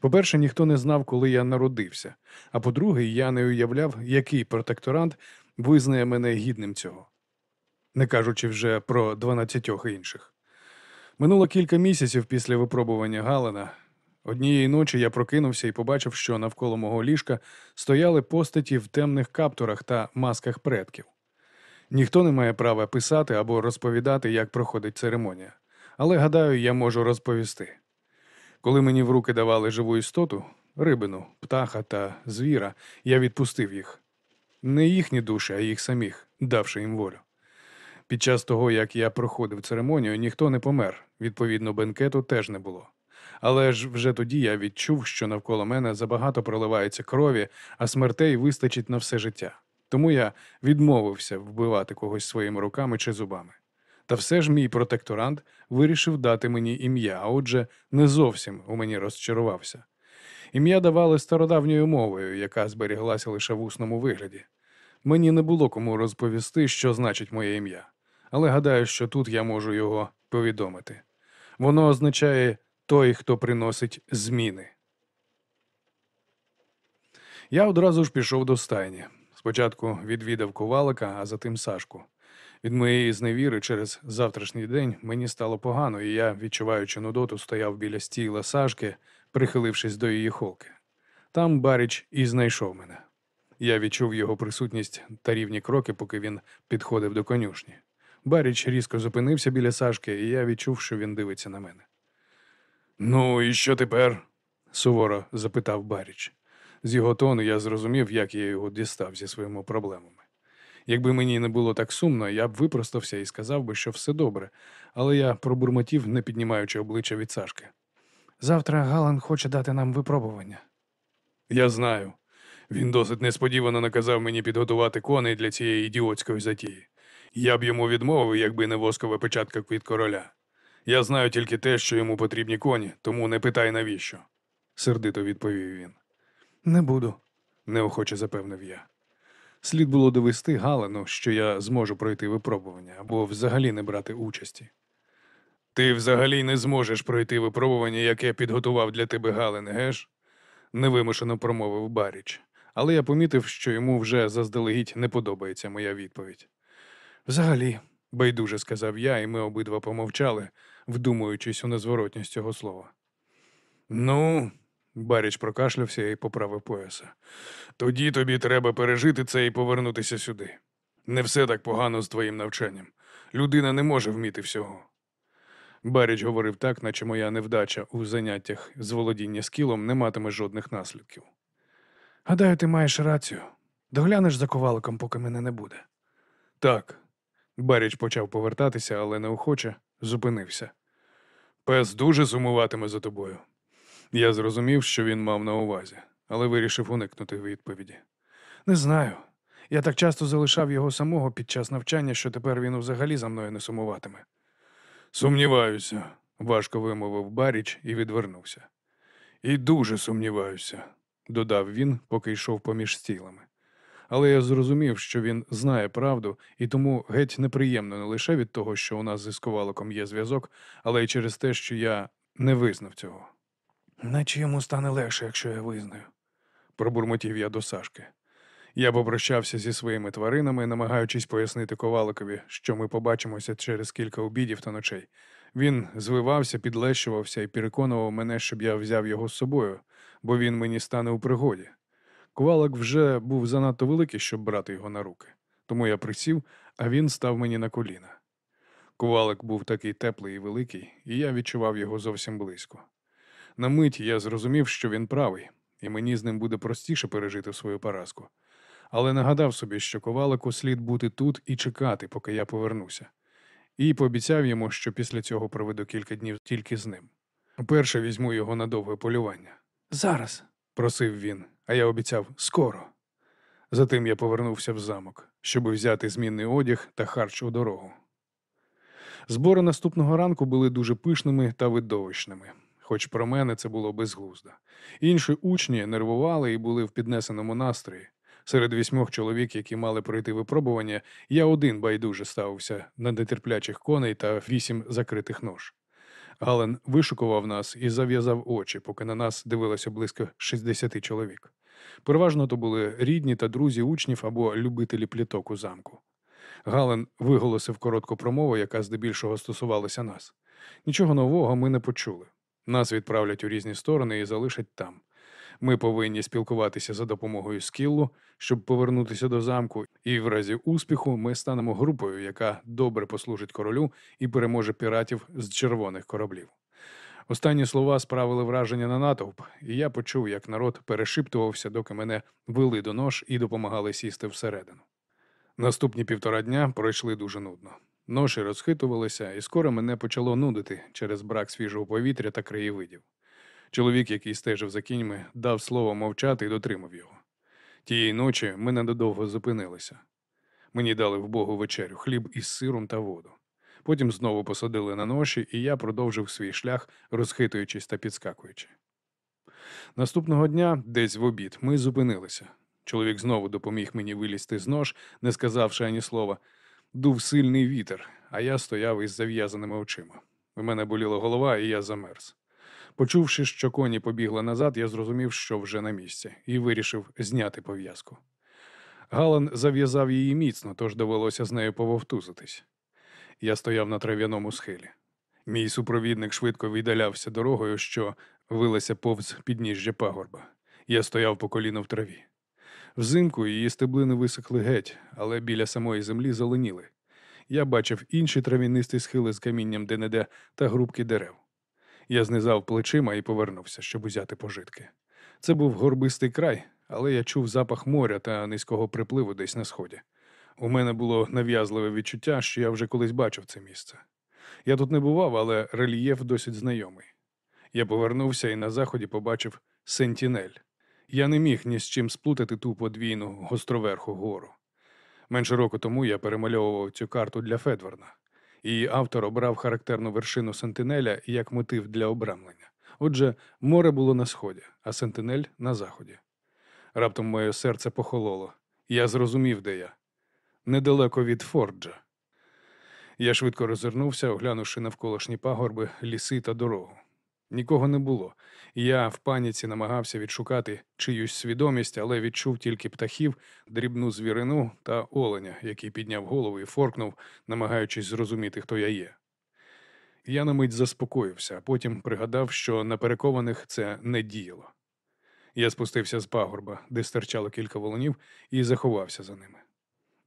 Speaker 1: По-перше, ніхто не знав, коли я народився, а по-друге, я не уявляв, який протекторант визнає мене гідним цього, не кажучи вже про дванадцятьох інших. Минуло кілька місяців після випробування Галена. Однієї ночі я прокинувся і побачив, що навколо мого ліжка стояли постаті в темних каптурах та масках предків. Ніхто не має права писати або розповідати, як проходить церемонія. Але гадаю, я можу розповісти. Коли мені в руки давали живу істоту, рибину, птаха та звіра, я відпустив їх. Не їхні душі, а їх самих, давши їм волю. Під час того, як я проходив церемонію, ніхто не помер, відповідно, бенкету теж не було. Але ж вже тоді я відчув, що навколо мене забагато проливається крові, а смертей вистачить на все життя. Тому я відмовився вбивати когось своїми руками чи зубами. Та все ж мій протекторант вирішив дати мені ім'я, а отже, не зовсім у мені розчарувався. Ім'я давали стародавньою мовою, яка зберіглася лише в усному вигляді. Мені не було кому розповісти, що значить моє ім'я, але гадаю, що тут я можу його повідомити. Воно означає той, хто приносить зміни. Я одразу ж пішов до стайні. Спочатку відвідав ковалика, а затим Сашку. Від моєї зневіри через завтрашній день мені стало погано, і я, відчуваючи нудоту, стояв біля стіла Сашки, прихилившись до її холки. Там Баріч і знайшов мене. Я відчув його присутність та рівні кроки, поки він підходив до конюшні. Баріч різко зупинився біля Сашки, і я відчув, що він дивиться на мене. Ну, і що тепер? суворо запитав Баріч. З його тону я зрозумів, як я його дістав зі своїми проблемами. Якби мені не було так сумно, я б випростався і сказав би, що все добре, але я пробурмотів, не піднімаючи обличчя від Сашки.
Speaker 2: Завтра Галан хоче дати нам випробування.
Speaker 1: Я знаю. Він досить несподівано наказав мені підготувати коней для цієї ідіотської затії. Я б йому відмовив, якби не воскова печатка від короля. Я знаю тільки те, що йому потрібні коні, тому не питай навіщо, сердито відповів він.
Speaker 2: Не буду.
Speaker 1: неохоче запевнив я. Слід було довести Галену, що я зможу пройти випробування або взагалі не брати участі. Ти взагалі не зможеш пройти випробування, яке підготував для тебе Гален, геш? невимушено промовив Баріч, але я помітив, що йому вже заздалегідь не подобається моя відповідь.
Speaker 2: Взагалі,
Speaker 1: Байдуже сказав я, і ми обидва помовчали, вдумуючись у незворотність цього слова. Ну, Баріч прокашлявся і поправив пояса. Тоді тобі треба пережити це і повернутися сюди. Не все так погано з твоїм навчанням. Людина не може вміти всього. Баріч говорив так, наче моя невдача у заняттях з володіння скілом не матиме жодних наслідків.
Speaker 2: гадаю, ти маєш рацію. Доглянеш за коваликом, поки мене не буде.
Speaker 1: Так. Баріч почав повертатися, але неохоче зупинився. Пес дуже сумуватиме за тобою. Я зрозумів, що він мав на увазі, але вирішив уникнути відповіді.
Speaker 2: Не знаю. Я так часто залишав його самого під час навчання, що тепер він взагалі за мною не сумуватиме.
Speaker 1: Сумніваюся, важко вимовив Баріч і відвернувся. І дуже сумніваюся, додав він, поки йшов поміж стілами. Але я зрозумів, що він знає правду, і тому геть неприємно не лише від того, що у нас зі сковаликом є зв'язок, але й через те, що я не визнав цього.
Speaker 2: Наче йому стане легше, якщо я визнаю.
Speaker 1: Пробурмотів я до Сашки. Я попрощався зі своїми тваринами, намагаючись пояснити коваликові, що ми побачимося через кілька обідів та ночей. Він звивався, підлещувався і переконував мене, щоб я взяв його з собою, бо він мені стане у пригоді. Ковалик вже був занадто великий, щоб брати його на руки, тому я присів, а він став мені на коліна. Ковалик був такий теплий і великий, і я відчував його зовсім близько. На мить я зрозумів, що він правий, і мені з ним буде простіше пережити свою поразку. Але нагадав собі, що ковалику слід бути тут і чекати, поки я повернуся, і пообіцяв йому, що після цього проведу кілька днів тільки з ним. Перше візьму його на довге полювання.
Speaker 2: Зараз.
Speaker 1: Просив він, а я обіцяв скоро. Затим я повернувся в замок, щоб взяти змінний одяг та харч у дорогу. Збори наступного ранку були дуже пишними та видовищними, хоч про мене це було безглуздо. Інші учні нервували і були в піднесеному настрої. Серед вісьмох чоловік, які мали пройти випробування, я один байдуже ставився на нетерплячих коней та вісім закритих нож. Гален вишукував нас і зав'язав очі, поки на нас дивилося близько 60 чоловік. Переважно то були рідні та друзі учнів або любителі пліток у замку. Гален виголосив коротку промову, яка здебільшого стосувалася нас. Нічого нового ми не почули. Нас відправлять у різні сторони і залишать там. Ми повинні спілкуватися за допомогою скіллу, щоб повернутися до замку, і в разі успіху ми станемо групою, яка добре послужить королю і переможе піратів з червоних кораблів. Останні слова справили враження на натовп, і я почув, як народ перешиптувався, доки мене вели до нож і допомагали сісти всередину. Наступні півтора дня пройшли дуже нудно. Ноші розхитувалися, і скоро мене почало нудити через брак свіжого повітря та краєвидів. Чоловік, який стежив за кіньми, дав слово мовчати і дотримав його. Тієї ночі ми недодовго зупинилися. Мені дали в Богу вечерю, хліб із сиром та воду. Потім знову посадили на ноші, і я продовжив свій шлях, розхитуючись та підскакуючи. Наступного дня, десь в обід, ми зупинилися. Чоловік знову допоміг мені вилізти з нож, не сказавши ані слова. Дув сильний вітер, а я стояв із зав'язаними очима. У мене боліла голова, і я замерз. Почувши, що коні побігли назад, я зрозумів, що вже на місці, і вирішив зняти пов'язку. Галан зав'язав її міцно, тож довелося з нею пововтузитись. Я стояв на трав'яному схилі. Мій супровідник швидко віддалявся дорогою, що вилася повз підніжжя пагорба. Я стояв по коліно в траві. Взимку її стеблини висохли геть, але біля самої землі зеленіли. Я бачив інші трав'янисті схили з камінням де-не-де та грубки дерев. Я знизав плечима і повернувся, щоб узяти пожитки. Це був горбистий край, але я чув запах моря та низького припливу десь на сході. У мене було нав'язливе відчуття, що я вже колись бачив це місце. Я тут не бував, але рельєф досить знайомий. Я повернувся і на заході побачив Сентінель. Я не міг ні з чим сплутати ту подвійну гостроверху гору. Менше року тому я перемальовував цю карту для Федверна. Її автор обрав характерну вершину Сентинеля як мотив для обрамлення. Отже, море було на сході, а Сентинель на заході. Раптом моє серце похололо. Я зрозумів, де я. Недалеко від Форджа. Я швидко розвернувся, оглянувши навколишні пагорби, ліси та дорогу. Нікого не було. Я в паніці намагався відшукати чиюсь свідомість, але відчув тільки птахів, дрібну звірину та оленя, який підняв голову і форкнув, намагаючись зрозуміти, хто я є. Я на мить заспокоївся, а потім пригадав, що на перекованих це не діяло. Я спустився з пагорба, де стирчало кілька волонів, і заховався за ними.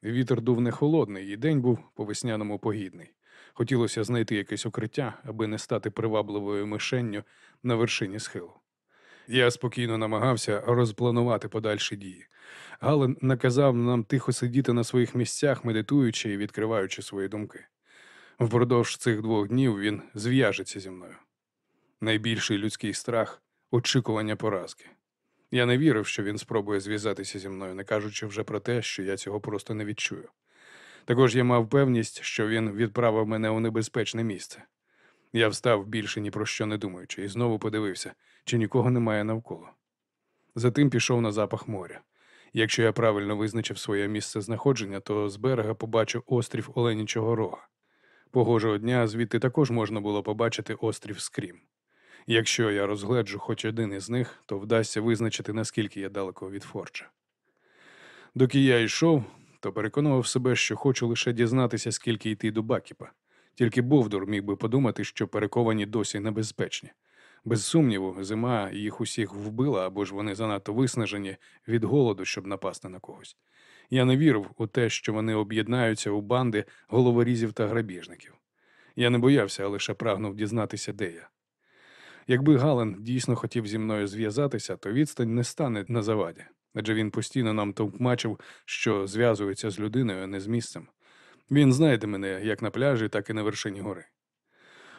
Speaker 1: Вітер дув не холодний, і день був по весняному погідний. Хотілося знайти якесь укриття, аби не стати привабливою мишенню на вершині схилу. Я спокійно намагався розпланувати подальші дії. Гален наказав нам тихо сидіти на своїх місцях, медитуючи і відкриваючи свої думки. Впродовж цих двох днів він зв'яжеться зі мною. Найбільший людський страх очікування поразки. Я не вірив, що він спробує зв'язатися зі мною, не кажучи вже про те, що я цього просто не відчую. Також я мав певність, що він відправив мене у небезпечне місце. Я встав більше ні про що не думаючи, і знову подивився, чи нікого немає навколо. Затим пішов на запах моря. Якщо я правильно визначив своє місце знаходження, то з берега побачив острів Оленічого Рога. Погожого дня звідти також можна було побачити острів Скрім. Якщо я розгледжу хоч один із них, то вдасться визначити, наскільки я далеко від Форджа. Доки я йшов, то переконував себе, що хочу лише дізнатися, скільки йти до Бакіпа, Тільки Бовдур міг би подумати, що перековані досі небезпечні. Без сумніву, зима їх усіх вбила, або ж вони занадто виснажені від голоду, щоб напасти на когось. Я не вірив у те, що вони об'єднаються у банди головорізів та грабіжників. Я не боявся, а лише прагнув дізнатися, де я. Якби Гален дійсно хотів зі мною зв'язатися, то відстань не стане на заваді, адже він постійно нам товкмачив, що зв'язується з людиною, а не з місцем. Він знайде мене як на пляжі, так і на вершині гори.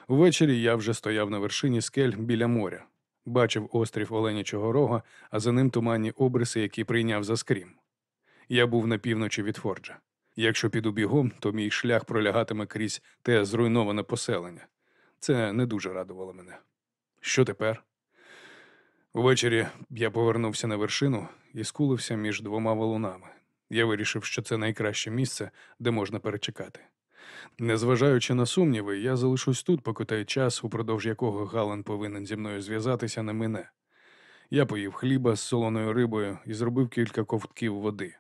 Speaker 1: Увечері я вже стояв на вершині скель біля моря, бачив острів Оленячого рога, а за ним туманні обриси, які прийняв за скрім. Я був на півночі від Форджа. Якщо піду бігом, то мій шлях пролягатиме крізь те зруйноване поселення. Це не дуже радувало мене. Що тепер? Увечері я повернувся на вершину і скулився між двома валунами. Я вирішив, що це найкраще місце, де можна перечекати. Незважаючи на сумніви, я залишусь тут, поки той час, упродовж якого Галан повинен зі мною зв'язатися, не мине. Я поїв хліба з солоною рибою і зробив кілька ковтків води.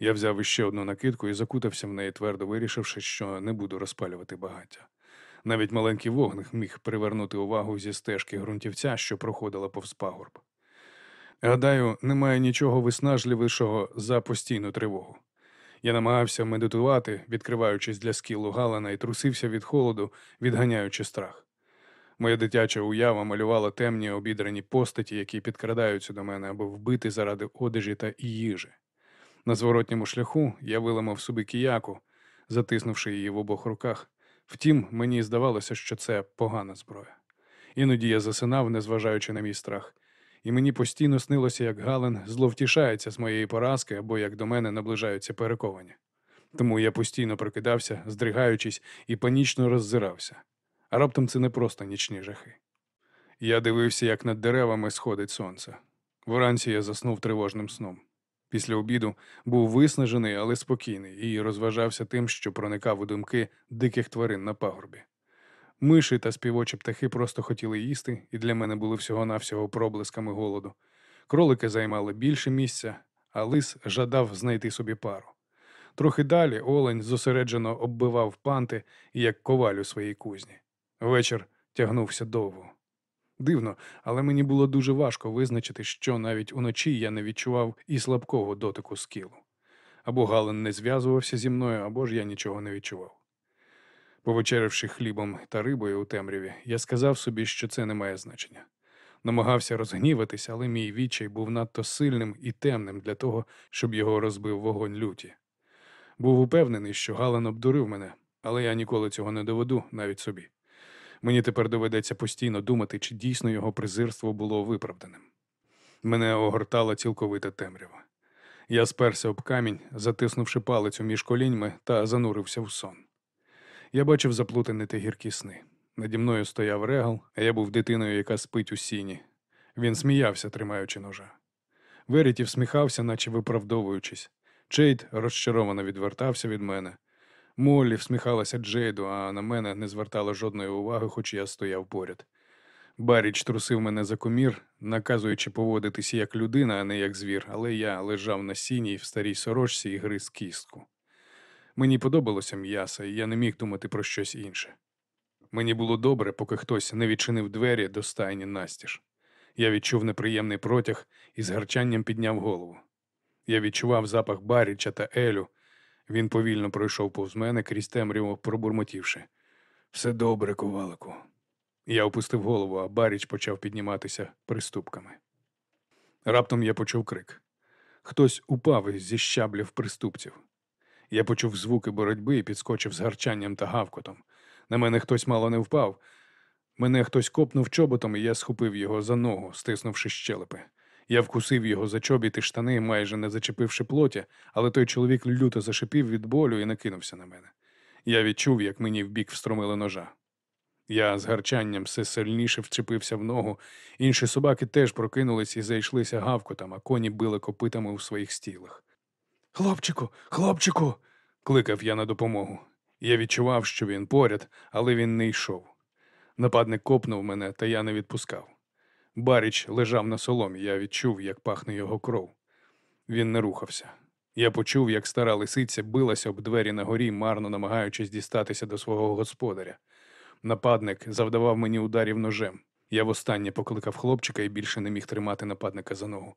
Speaker 1: Я взяв іще одну накидку і закутався в неї, твердо вирішивши, що не буду розпалювати багаття. Навіть маленький вогник міг привернути увагу зі стежки ґрунтівця, що проходила повз пагорб. Гадаю, немає нічого виснажливішого за постійну тривогу. Я намагався медитувати, відкриваючись для скілу Галана, і трусився від холоду, відганяючи страх. Моя дитяча уява малювала темні обідрані постаті, які підкрадаються до мене, аби вбити заради одежі та їжі. На зворотньому шляху я виламав собі кіяку, затиснувши її в обох руках. Втім, мені здавалося, що це погана зброя. Іноді я засинав, незважаючи на мій страх, і мені постійно снилося, як Гален зловтішається з моєї поразки або як до мене наближаються перековані. Тому я постійно прокидався, здригаючись, і панічно роззирався. А раптом це не просто нічні жахи. Я дивився, як над деревами сходить сонце. Вранці я заснув тривожним сном. Після обіду був виснажений, але спокійний, і розважався тим, що проникав у думки диких тварин на пагорбі. Миші та співочі птахи просто хотіли їсти, і для мене були всього-навсього проблисками голоду. Кролики займали більше місця, а лис жадав знайти собі пару. Трохи далі олень зосереджено оббивав панти, як коваль у своїй кузні. Вечір тягнувся довго. Дивно, але мені було дуже важко визначити, що навіть уночі я не відчував і слабкого дотику скілу. Або Гален не зв'язувався зі мною, або ж я нічого не відчував. Повечеривши хлібом та рибою у темряві, я сказав собі, що це не має значення. Намагався розгніватися, але мій відчай був надто сильним і темним для того, щоб його розбив вогонь люті. Був упевнений, що Гален обдурив мене, але я ніколи цього не доведу навіть собі. Мені тепер доведеться постійно думати, чи дійсно його презирство було виправданим. Мене огортала цілковита темрява. Я сперся об камінь, затиснувши палицю між коліньми та занурився в сон. Я бачив заплутані та гіркі сни. Наді мною стояв регал, а я був дитиною, яка спить у сіні. Він сміявся, тримаючи ножа. Веріті всміхався, наче виправдовуючись. Чейд розчаровано відвертався від мене. Моллі всміхалася Джейду, а на мене не звертала жодної уваги, хоч я стояв поряд. Баріч трусив мене за комір, наказуючи поводитися як людина, а не як звір, але я лежав на сіні в старій сорочці і гриз кістку. Мені подобалося м'ясо, і я не міг думати про щось інше. Мені було добре, поки хтось не відчинив двері до стайні настіж. Я відчув неприємний протяг і з гарчанням підняв голову. Я відчував запах Баріча та Елю. Він повільно пройшов повз мене крізь темряву, пробурмотівши. Все добре, ковалику. Я опустив голову, а Баріч почав підніматися приступками. Раптом я почув крик. Хтось упав зі щаблів приступців. Я почув звуки боротьби і підскочив з гарчанням та гавкотом. На мене хтось мало не впав. Мене хтось копнув чоботом, і я схопив його за ногу, стиснувши щелепи. Я вкусив його за чобіт і штани, майже не зачепивши плоті, але той чоловік люто зашипів від болю і накинувся на мене. Я відчув, як мені в бік встромили ножа. Я з гарчанням все сильніше вчепився в ногу. Інші собаки теж прокинулись і зайшлися гавкотом, а коні били копитами у своїх стілах. Хлопчику, хлопчику. кликав я на допомогу. Я відчував, що він поряд, але він не йшов. Нападник копнув мене, та я не відпускав. Баріч лежав на соломі, я відчув, як пахне його кров. Він не рухався. Я почув, як стара лисиця билася об двері на горі, марно намагаючись дістатися до свого господаря. Нападник завдавав мені ударів ножем. Я востаннє покликав хлопчика і більше не міг тримати нападника за ногу.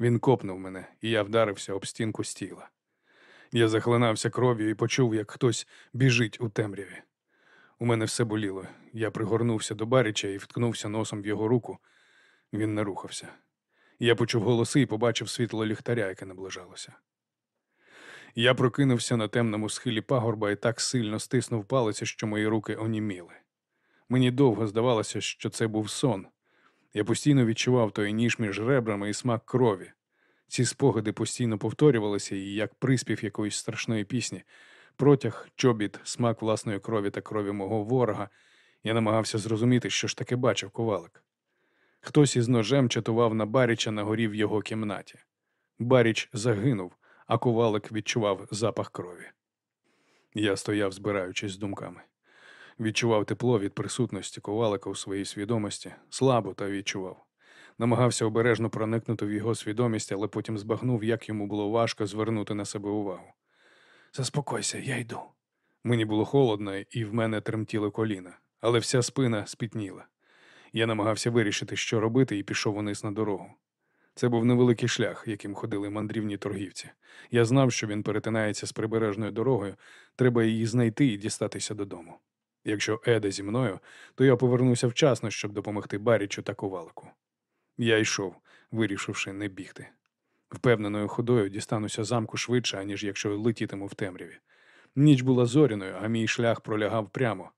Speaker 1: Він копнув мене, і я вдарився об стінку стіла. Я захлинався кров'ю і почув, як хтось біжить у темряві. У мене все боліло. Я пригорнувся до Баріча і вткнувся носом в його руку. Він не рухався. Я почув голоси і побачив світло ліхтаря, яке наближалося. Я прокинувся на темному схилі пагорба і так сильно стиснув палець, що мої руки оніміли. Мені довго здавалося, що це був сон. Я постійно відчував той ніж між ребрами і смак крові. Ці спогади постійно повторювалися, і як приспів якоїсь страшної пісні, протяг, чобіт, смак власної крові та крові мого ворога, я намагався зрозуміти, що ж таке бачив ковалик. Хтось із ножем чатував на Баріча на горі в його кімнаті. Баріч загинув, а ковалик відчував запах крові. Я стояв, збираючись з думками. Відчував тепло від присутності ковалика у своїй свідомості, слабо та відчував. Намагався обережно проникнути в його свідомість, але потім збагнув, як йому було важко звернути на себе увагу. Заспокойся, я йду. Мені було холодно, і в мене тремтіли коліна, але вся спина спітніла. Я намагався вирішити, що робити, і пішов униз на дорогу. Це був невеликий шлях, яким ходили мандрівні торгівці. Я знав, що він перетинається з прибережною дорогою, треба її знайти і дістатися додому. Якщо Еда зі мною, то я повернуся вчасно, щоб допомогти Барічу та ковалику. Я йшов, вирішивши не бігти. Впевненою ходою дістануся замку швидше, аніж якщо летітиму в темряві. Ніч була зоряною, а мій шлях пролягав прямо.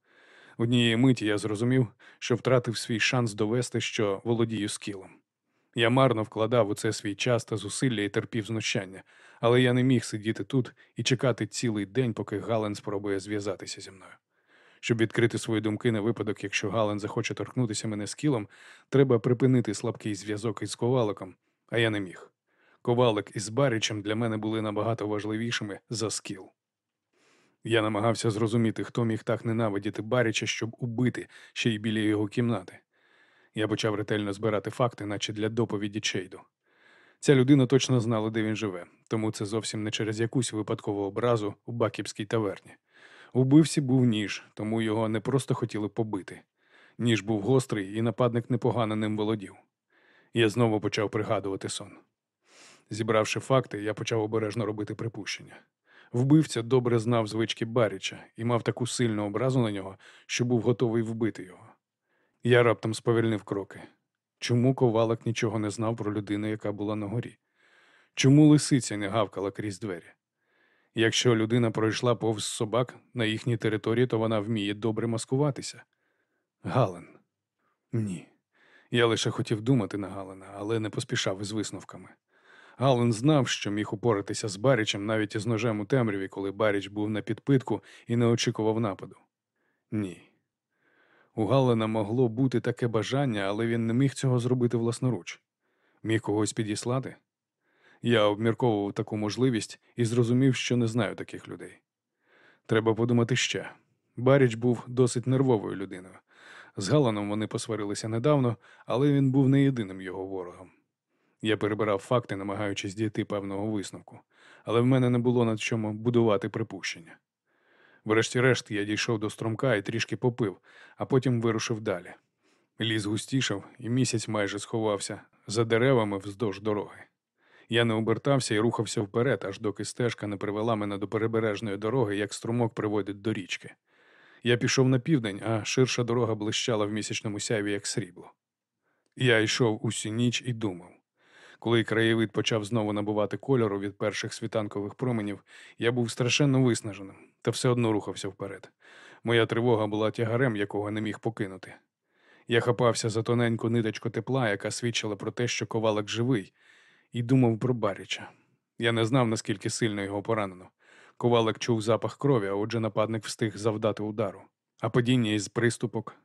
Speaker 1: Однієї миті я зрозумів, що втратив свій шанс довести, що володію скілом. Я марно вкладав у це свій час та зусилля і терпів знущання, але я не міг сидіти тут і чекати цілий день, поки Гален спробує зв'язатися зі мною. Щоб відкрити свої думки на випадок, якщо Гален захоче торкнутися мене скілом, треба припинити слабкий зв'язок із коваликом, а я не міг. Ковалик із Барічем для мене були набагато важливішими за скіл. Я намагався зрозуміти, хто міг так ненавидіти Баріча, щоб убити ще й біля його кімнати. Я почав ретельно збирати факти, наче для доповіді Чейду. Ця людина точно знала, де він живе, тому це зовсім не через якусь випадкову образу у Баківській таверні. У вбивці був ніж, тому його не просто хотіли побити. Ніж був гострий, і нападник непогано ним володів. Я знову почав пригадувати сон. Зібравши факти, я почав обережно робити припущення. Вбивця добре знав звички Баріча і мав таку сильну образу на нього, що був готовий вбити його. Я раптом сповільнив кроки. Чому ковалик нічого не знав про людину, яка була на горі? Чому лисиця не гавкала крізь двері? Якщо людина пройшла повз собак на їхній території, то вона вміє добре маскуватися. Гален. Ні. Я лише хотів думати на Галена, але не поспішав із висновками. Гален знав, що міг упоратися з Барічем навіть із ножем у темряві, коли Баріч був на підпитку і не очікував нападу. Ні. У Галена могло бути таке бажання, але він не міг цього зробити власноруч. Міг когось підіслати? Я обмірковував таку можливість і зрозумів, що не знаю таких людей. Треба подумати ще. Баріч був досить нервовою людиною. З Галаном вони посварилися недавно, але він був не єдиним його ворогом. Я перебирав факти, намагаючись дійти певного висновку, але в мене не було над чому будувати припущення. Врешті-решт я дійшов до струмка і трішки попив, а потім вирушив далі. Ліс густішав, і місяць майже сховався за деревами вздовж дороги. Я не обертався і рухався вперед, аж доки стежка не привела мене до перебережної дороги, як струмок приводить до річки. Я пішов на південь, а ширша дорога блищала в місячному сяйві, як срібло. Я йшов усю ніч і думав. Коли краєвид почав знову набувати кольору від перших світанкових променів, я був страшенно виснаженим, та все одно рухався вперед. Моя тривога була тягарем, якого не міг покинути. Я хапався за тоненьку ниточку тепла, яка свідчила про те, що ковалик живий, і думав про Баріча. Я не знав, наскільки сильно його поранено. Ковалик чув запах крові, а отже нападник встиг завдати удару. А падіння із приступок.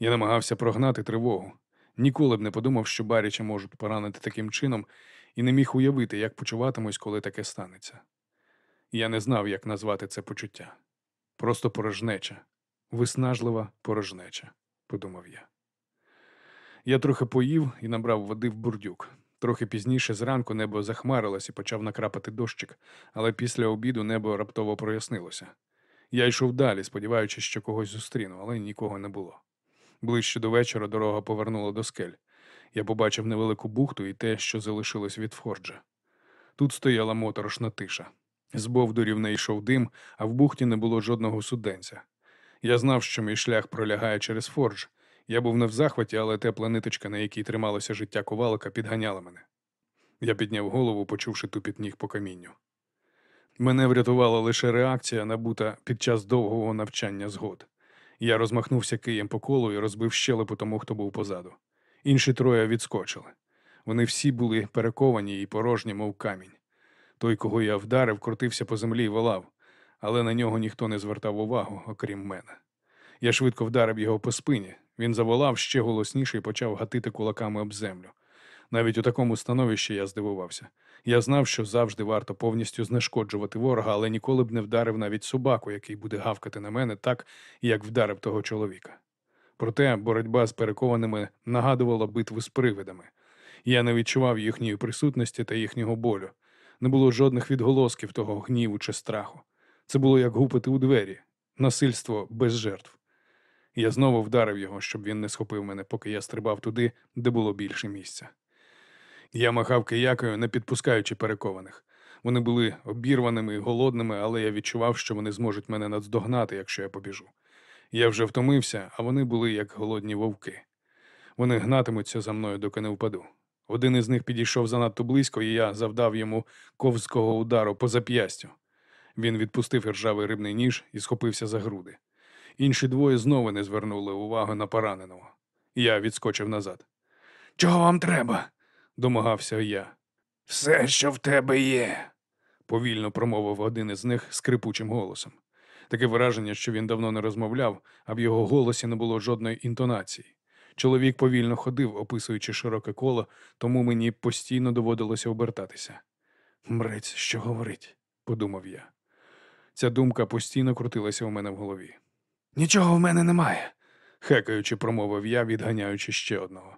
Speaker 1: Я намагався прогнати тривогу. Ніколи б не подумав, що Баріча можуть поранити таким чином, і не міг уявити, як почуватимусь, коли таке станеться. Я не знав, як назвати це почуття. Просто порожнеча, виснажлива порожнеча, подумав я. Я трохи поїв і набрав води в бурдюк. Трохи пізніше зранку небо захмарилось і почав накрапати дощик, але після обіду небо раптово прояснилося. Я йшов далі, сподіваючись, що когось зустріну, але нікого не було. Ближче до вечора дорога повернула до скель. Я побачив невелику бухту і те, що залишилось від Форджа. Тут стояла моторошна тиша. З бовдурів не йшов дим, а в бухті не було жодного суденця. Я знав, що мій шлях пролягає через Фордж. Я був не в захваті, але тепла ниточка, на якій трималося життя ковалика, підганяла мене. Я підняв голову, почувши тупіт ніг по камінню. Мене врятувала лише реакція, набута під час довгого навчання згод. Я розмахнувся києм по колу і розбив щелепу тому, хто був позаду. Інші троє відскочили. Вони всі були перековані і порожні, мов камінь. Той, кого я вдарив, крутився по землі і волав, але на нього ніхто не звертав увагу, окрім мене. Я швидко вдарив його по спині. Він заволав ще голосніше і почав гатити кулаками об землю. Навіть у такому становищі я здивувався. Я знав, що завжди варто повністю знешкоджувати ворога, але ніколи б не вдарив навіть собаку, який буде гавкати на мене так, як вдарив того чоловіка. Проте боротьба з перекованими нагадувала битву з привидами. Я не відчував їхньої присутності та їхнього болю. Не було жодних відголосків того гніву чи страху. Це було як гупити у двері, насильство без жертв. Я знову вдарив його, щоб він не схопив мене, поки я стрибав туди, де було більше місця. Я махав киякою, не підпускаючи перекованих. Вони були обірваними і голодними, але я відчував, що вони зможуть мене наздогнати, якщо я побіжу. Я вже втомився, а вони були як голодні вовки. Вони гнатимуться за мною, доки не впаду. Один із них підійшов занадто близько, і я завдав йому ковзького удару по зап'ястю. Він відпустив ржавий рибний ніж і схопився за груди. Інші двоє знову не звернули увагу на пораненого. Я відскочив назад.
Speaker 3: Чого вам треба?
Speaker 1: Домагався я.
Speaker 3: Все, що в тебе є.
Speaker 1: повільно промовив один із них скрипучим голосом. Таке враження, що він давно не розмовляв, а в його голосі не було жодної інтонації. Чоловік повільно ходив, описуючи широке коло, тому мені постійно доводилося обертатися. Мрець, що говорить, подумав я. Ця думка постійно крутилася у мене в голові.
Speaker 3: Нічого в мене немає.
Speaker 1: Хекаючи, промовив я, відганяючи ще одного.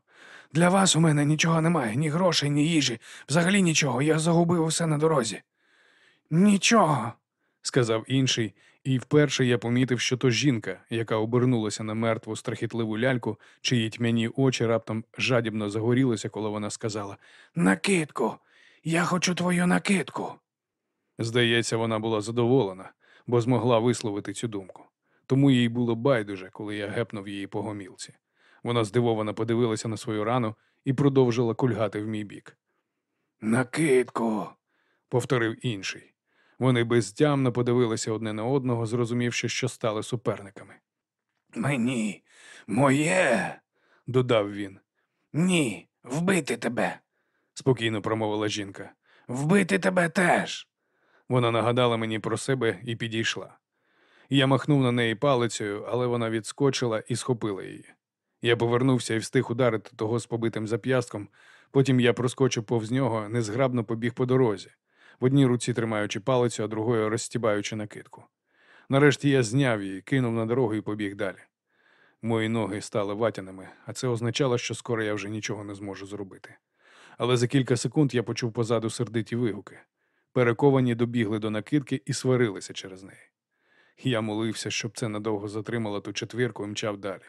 Speaker 3: Для вас у мене нічого немає, ні грошей, ні їжі, взагалі нічого. Я загубив усе на дорозі. Нічого.
Speaker 1: сказав інший, і вперше я помітив, що то жінка, яка обернулася на мертву страхітливу ляльку, чиї тьмяні очі раптом жадібно загорілися, коли вона сказала
Speaker 3: Накидку. Я хочу твою накидку.
Speaker 1: Здається, вона була задоволена, бо змогла висловити цю думку. Тому їй було байдуже, коли я гепнув її по гомілці. Вона здивовано подивилася на свою рану і продовжила кульгати в мій бік.
Speaker 3: Накидку.
Speaker 1: Повторив інший. Вони безтямно подивилися одне на одного, зрозумівши, що стали суперниками.
Speaker 3: Мені. Моє.
Speaker 1: Додав він.
Speaker 3: Ні. Вбити тебе.
Speaker 1: Спокійно промовила жінка.
Speaker 3: Вбити тебе теж.
Speaker 1: Вона нагадала мені про себе і підійшла. Я махнув на неї палицею, але вона відскочила і схопила її. Я повернувся і встиг ударити того з побитим зап'ястком. Потім я проскочив повз нього, незграбно побіг по дорозі, в одній руці тримаючи палицю, а другою розстібаючи накидку. Нарешті я зняв її, кинув на дорогу і побіг далі. Мої ноги стали ватяними, а це означало, що скоро я вже нічого не зможу зробити. Але за кілька секунд я почув позаду сердиті вигуки. Перековані добігли до накидки і сварилися через неї. Я молився, щоб це надовго затримало ту четвірку і мчав далі.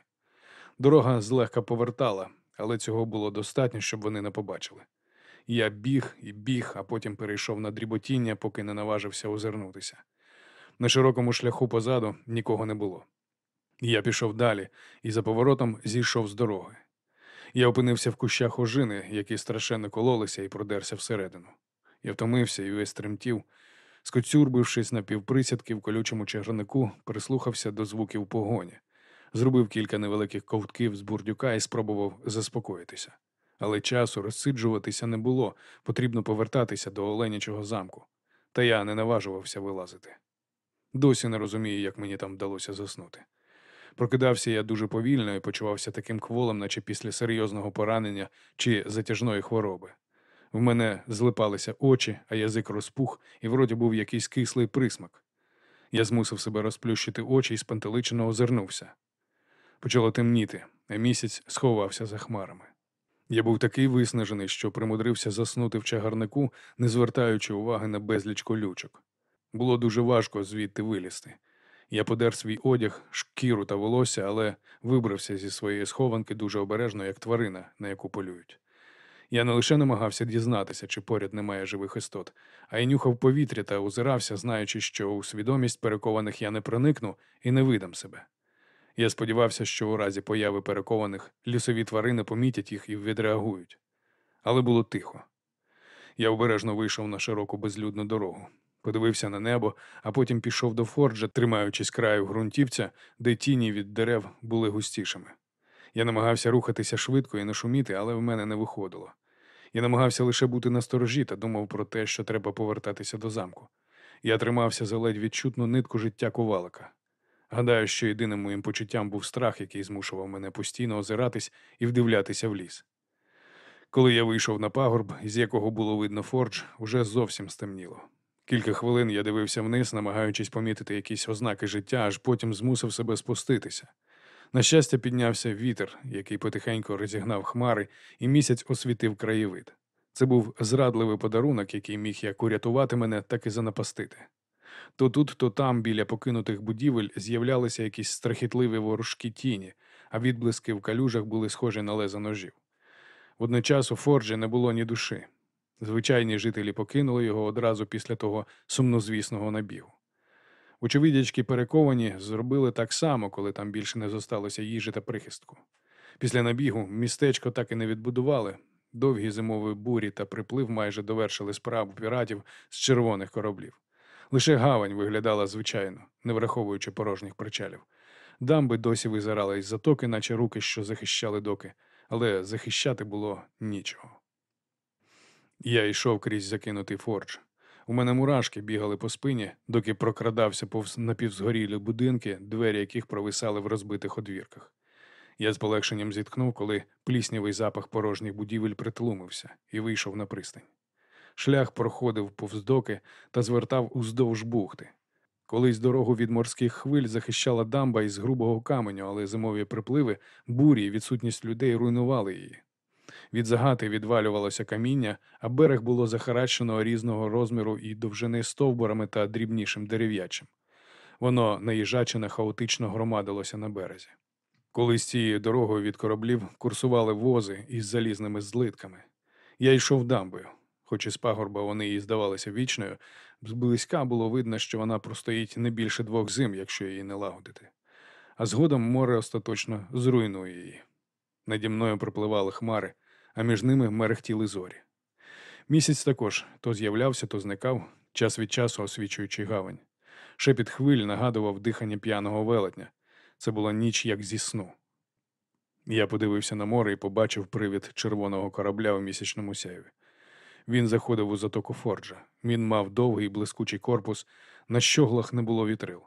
Speaker 1: Дорога злегка повертала, але цього було достатньо, щоб вони не побачили. Я біг і біг, а потім перейшов на дріботіння, поки не наважився озирнутися. На широкому шляху позаду нікого не було. Я пішов далі і за поворотом зійшов з дороги. Я опинився в кущах ожини, які страшенно кололися і продерся всередину. Я втомився і весь тремтів, скоцюрбившись на півприсядки в колючому чагарнику, прислухався до звуків погоні, зробив кілька невеликих ковтків з бурдюка і спробував заспокоїтися. Але часу розсиджуватися не було, потрібно повертатися до Оленячого замку, та я не наважувався вилазити. Досі не розумію, як мені там вдалося заснути. Прокидався я дуже повільно і почувався таким кволем, наче після серйозного поранення чи затяжної хвороби. В мене злипалися очі, а язик розпух, і вроді був якийсь кислий присмак. Я змусив себе розплющити очі і спантеличено озирнувся. Почало темніти, а місяць сховався за хмарами. Я був такий виснажений, що примудрився заснути в чагарнику, не звертаючи уваги на безліч колючок. Було дуже важко звідти вилізти. Я подер свій одяг, шкіру та волосся, але вибрався зі своєї схованки дуже обережно, як тварина, на яку полюють. Я не лише намагався дізнатися, чи поряд немає живих істот, а й нюхав повітря та озирався, знаючи, що у свідомість перекованих я не проникну і не видам себе. Я сподівався, що у разі появи перекованих лісові тварини помітять їх і відреагують. Але було тихо. Я обережно вийшов на широку безлюдну дорогу, подивився на небо, а потім пішов до Форджа, тримаючись краю ґрунтівця, де тіні від дерев були густішими. Я намагався рухатися швидко і не шуміти, але в мене не виходило. Я намагався лише бути насторожі та думав про те, що треба повертатися до замку. Я тримався за ледь відчутну нитку життя ковалика. Гадаю, що єдиним моїм почуттям був страх, який змушував мене постійно озиратись і вдивлятися в ліс. Коли я вийшов на пагорб, з якого було видно Фордж, уже зовсім стемніло. Кілька хвилин я дивився вниз, намагаючись помітити якісь ознаки життя, аж потім змусив себе спуститися. На щастя, піднявся вітер, який потихеньку розігнав хмари, і місяць освітив краєвид. Це був зрадливий подарунок, який міг як урятувати мене, так і занапастити. То тут, то там, біля покинутих будівель, з'являлися якісь страхітливі ворожі тіні, а відблиски в калюжах були схожі на леза ножів. Водночас у Форджі не було ні душі. Звичайні жителі покинули його одразу після того сумнозвісного набігу. Очевидячки перековані зробили так само, коли там більше не зосталося їжі та прихистку. Після набігу містечко так і не відбудували. Довгі зимові бурі та приплив майже довершили справу піратів з червоних кораблів. Лише гавань виглядала звичайно, не враховуючи порожніх причалів. Дамби досі визирали із затоки, наче руки, що захищали доки, але захищати було нічого. Я йшов крізь закинутий фордж. У мене мурашки бігали по спині, доки прокрадався повз напівзгорілі будинки, двері яких провисали в розбитих одвірках. Я з полегшенням зіткнув, коли пліснявий запах порожніх будівель притлумився і вийшов на пристань. Шлях проходив повз доки та звертав уздовж бухти. Колись дорогу від морських хвиль захищала дамба із грубого каменю, але зимові припливи, бурі і відсутність людей руйнували її. Від загати відвалювалося каміння, а берег було захарачено різного розміру і довжини стовбурами та дрібнішим дерев'ячим. Воно наїжачене хаотично громадилося на березі. Колись цією дорогою від кораблів курсували вози із залізними злитками. Я йшов дамбою, хоч із пагорба вони їй здавалися вічною, зблизька було видно, що вона простоїть не більше двох зим, якщо її не лагодити. А згодом море остаточно зруйнує її. Наді мною пропливали хмари, а між ними мерехтіли зорі. Місяць також то з'являвся, то зникав, час від часу освічуючи гавань. Шепіт хвиль нагадував дихання п'яного велетня. Це була ніч, як зі сну. Я подивився на море і побачив привід червоного корабля у місячному сяйві. Він заходив у затоку Форджа. Він мав довгий блискучий корпус, на щоглах не було вітрил.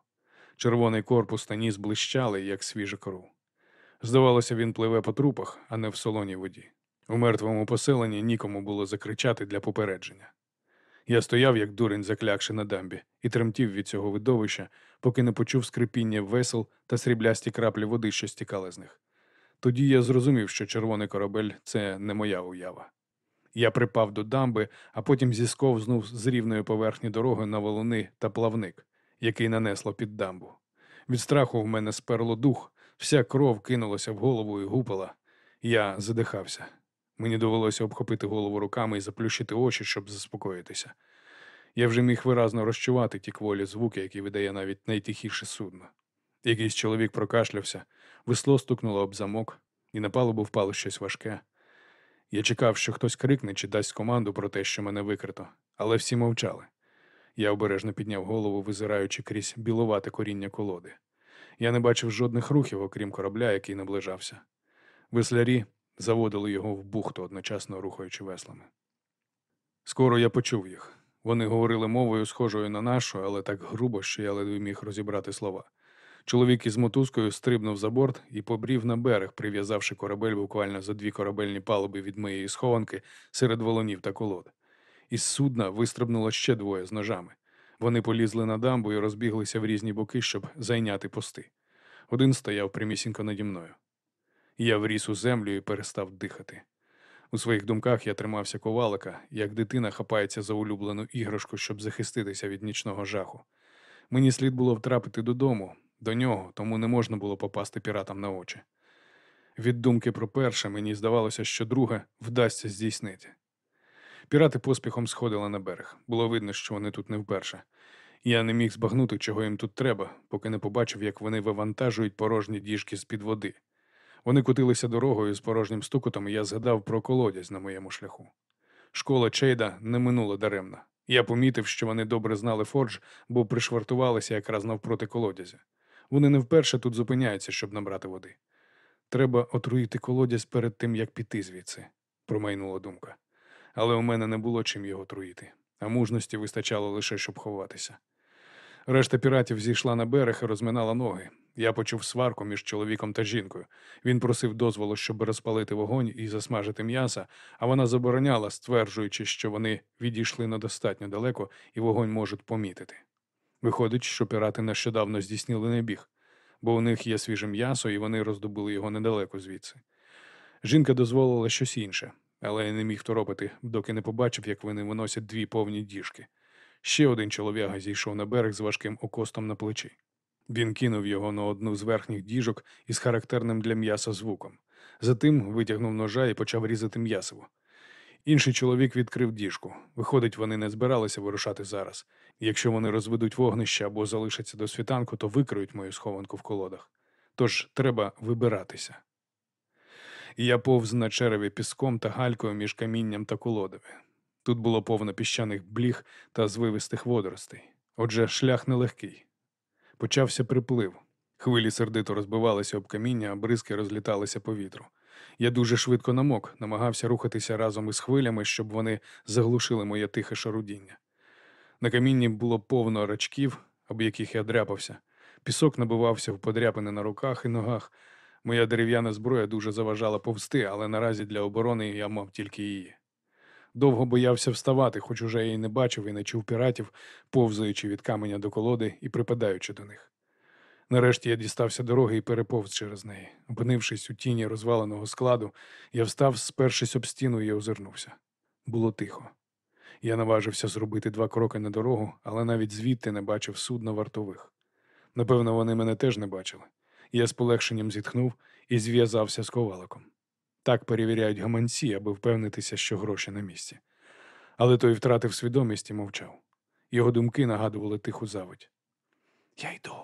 Speaker 1: Червоний корпус та ніс блищали, як свіжа кору. Здавалося, він пливе по трупах, а не в солоній воді. У мертвому поселенні нікому було закричати для попередження. Я стояв, як дурень, заклякши на дамбі, і тремтів від цього видовища, поки не почув скрипіння весел та сріблясті краплі води, що стікали з них. Тоді я зрозумів, що червоний корабель це не моя уява. Я припав до дамби, а потім зісковзнув з рівної поверхні дороги на валуни та плавник, який нанесло під дамбу. Від страху в мене сперло дух, вся кров кинулася в голову і гупала. Я задихався. Мені довелося обхопити голову руками і заплющити очі, щоб заспокоїтися. Я вже міг виразно розчувати ті кволі звуки, які видає навіть найтихіше судно. Якийсь чоловік прокашлявся, весло стукнуло об замок, і на палубу впало щось важке. Я чекав, що хтось крикне чи дасть команду про те, що мене викрито, але всі мовчали. Я обережно підняв голову, визираючи крізь білувате коріння колоди. Я не бачив жодних рухів, окрім корабля, який наближався. Веслярі заводили його в бухту, одночасно рухаючи веслами. Скоро я почув їх. Вони говорили мовою, схожою на нашу, але так грубо, що я ледве міг розібрати слова. Чоловік із мотузкою стрибнув за борт і побрів на берег, прив'язавши корабель буквально за дві корабельні палуби від моєї схованки серед волонів та колод. Із судна вистрибнуло ще двоє з ножами. Вони полізли на дамбу і розбіглися в різні боки, щоб зайняти пости. Один стояв прямісінько наді мною. Я вріс у землю і перестав дихати. У своїх думках я тримався ковалика, як дитина хапається за улюблену іграшку, щоб захиститися від нічного жаху. Мені слід було втрапити додому, до нього, тому не можна було попасти піратам на очі. Від думки про перше мені здавалося, що друге вдасться здійснити. Пірати поспіхом сходили на берег. Було видно, що вони тут не вперше. Я не міг збагнути, чого їм тут треба, поки не побачив, як вони вивантажують порожні діжки з-під води. Вони котилися дорогою з порожнім стукотом, і я згадав про колодязь на моєму шляху. Школа Чейда не минула даремно. Я помітив, що вони добре знали Фордж, бо пришвартувалися якраз навпроти колодязя. Вони не вперше тут зупиняються, щоб набрати води. Треба отруїти колодязь перед тим, як піти звідси, промайнула думка. Але у мене не було чим його труїти, а мужності вистачало лише, щоб ховатися. Решта піратів зійшла на берег і розминала ноги. Я почув сварку між чоловіком та жінкою. Він просив дозволу, щоб розпалити вогонь і засмажити м'яса, а вона забороняла, стверджуючи, що вони відійшли на достатньо далеко і вогонь можуть помітити. Виходить, що пірати нещодавно здійснили набіг, бо у них є свіже м'ясо, і вони роздобули його недалеко звідси. Жінка дозволила щось інше, але я не міг торопити, доки не побачив, як вони виносять дві повні діжки. Ще один чолов'яга зійшов на берег з важким окостом на плечі. Він кинув його на одну з верхніх діжок із характерним для м'яса звуком. Затим витягнув ножа і почав різати м'ясиво. Інший чоловік відкрив діжку. Виходить, вони не збиралися вирушати зараз. Якщо вони розведуть вогнище або залишаться до світанку, то викриють мою схованку в колодах. Тож треба вибиратися. Я повз на череві піском та галькою між камінням та колодами. Тут було повно піщаних бліг та звивистих водоростей. Отже, шлях нелегкий. Почався приплив. Хвилі сердито розбивалися об каміння, а бризки розліталися по вітру. Я дуже швидко намок, намагався рухатися разом із хвилями, щоб вони заглушили моє тихе шарудіння. На камінні було повно рачків, об яких я дряпався. Пісок набивався в подряпини на руках і ногах. Моя дерев'яна зброя дуже заважала повсти, але наразі для оборони я мав тільки її. Довго боявся вставати, хоч уже й не бачив і не чув піратів, повзаючи від каменя до колоди і припадаючи до них. Нарешті я дістався дороги і переповз через неї. Опинившись у тіні розваленого складу, я встав, спершись об стіну і озирнувся. Було тихо. Я наважився зробити два кроки на дорогу, але навіть звідти не бачив судна вартових. Напевно, вони мене теж не бачили. Я з полегшенням зітхнув і зв'язався з коваликом. Так перевіряють гаманці, аби впевнитися, що гроші на місці. Але той втратив свідомість і мовчав. Його думки нагадували тиху заводь. Я йду,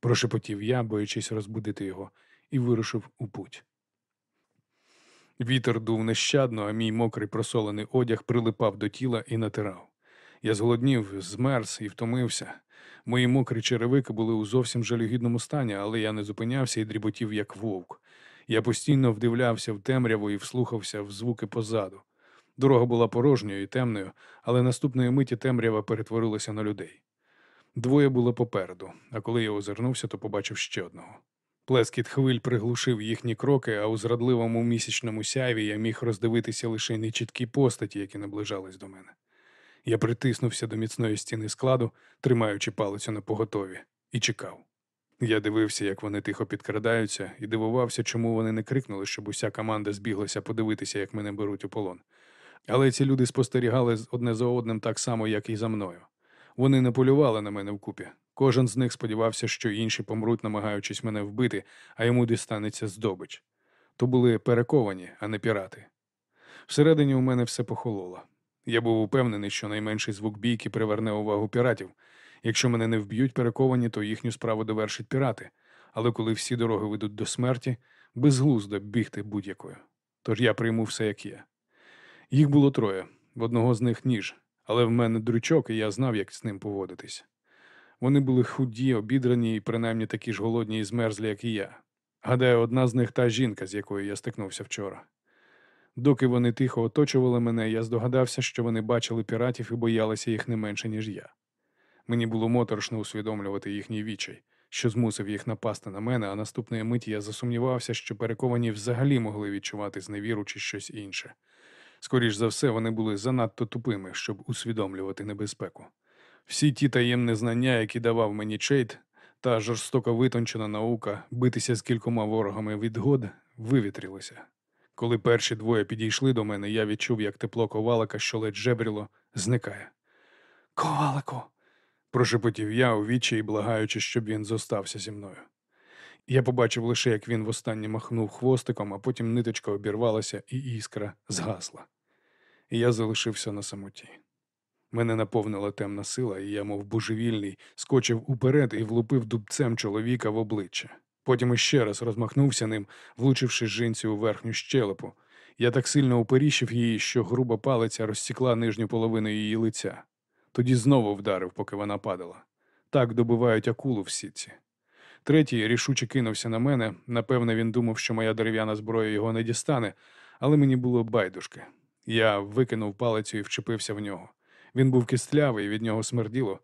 Speaker 1: прошепотів я, боячись розбудити його, і вирушив у путь. Вітер дув нещадно, а мій мокрий просолений одяг прилипав до тіла і натирав. Я зголоднів, змерз і втомився. Мої мокрі черевики були у зовсім жалюгідному стані, але я не зупинявся і дріботів, як вовк. Я постійно вдивлявся в темряву і вслухався в звуки позаду. Дорога була порожньою і темною, але наступної миті темрява перетворилася на людей. Двоє було попереду, а коли я озирнувся, то побачив ще одного. Плескіт хвиль приглушив їхні кроки, а у зрадливому місячному сяйві я міг роздивитися лише нечіткі постаті, які наближались до мене. Я притиснувся до міцної стіни складу, тримаючи палицю на поготові, і чекав. Я дивився, як вони тихо підкрадаються, і дивувався, чому вони не крикнули, щоб уся команда збіглася подивитися, як мене беруть у полон. Але ці люди спостерігали одне за одним так само, як і за мною. Вони не полювали на мене вкупі. Кожен з них сподівався, що інші помруть, намагаючись мене вбити, а йому дістанеться здобич. То були перековані, а не пірати. Всередині у мене все похололо. Я був упевнений, що найменший звук бійки приверне увагу піратів. Якщо мене не вб'ють перековані, то їхню справу довершать пірати. Але коли всі дороги ведуть до смерті, безглуздо бігти будь-якою. Тож я прийму все, як є. Їх було троє, в одного з них ніж, але в мене дрючок, і я знав, як з ним поводитись. Вони були худі, обідрані і принаймні такі ж голодні і змерзлі, як і я. Гадаю, одна з них та жінка, з якою я стикнувся вчора. Доки вони тихо оточували мене, я здогадався, що вони бачили піратів і боялися їх не менше, ніж я. Мені було моторошно усвідомлювати їхній відчай, що змусив їх напасти на мене, а наступної миті я засумнівався, що перековані взагалі могли відчувати зневіру чи щось інше. Скоріш за все, вони були занадто тупими, щоб усвідомлювати небезпеку. Всі ті таємні знання, які давав мені Чейт, та жорстоко витончена наука битися з кількома ворогами від год, вивітрилися. Коли перші двоє підійшли до мене, я відчув, як тепло ковалика, що ледь жебріло, зникає.
Speaker 2: Ковалику.
Speaker 1: Прошепотів я у відчаї, благаючи, щоб він зостався зі мною. Я побачив лише, як він востаннє махнув хвостиком, а потім ниточка обірвалася і іскра згасла. І я залишився на самоті. Мене наповнила темна сила, і я, мов божевільний, скочив уперед і влупив дубцем чоловіка в обличчя. Потім іще раз розмахнувся ним, влучивши жінці у верхню щелепу. Я так сильно оперіщив її, що груба палиця розсікла нижню половину її лиця. Тоді знову вдарив, поки вона падала. Так добивають акулу в сітці. Третій рішуче кинувся на мене. Напевне, він думав, що моя дерев'яна зброя його не дістане, але мені було байдужки. Я викинув палицю і вчепився в нього. Він був кистлявий, від нього смерділо.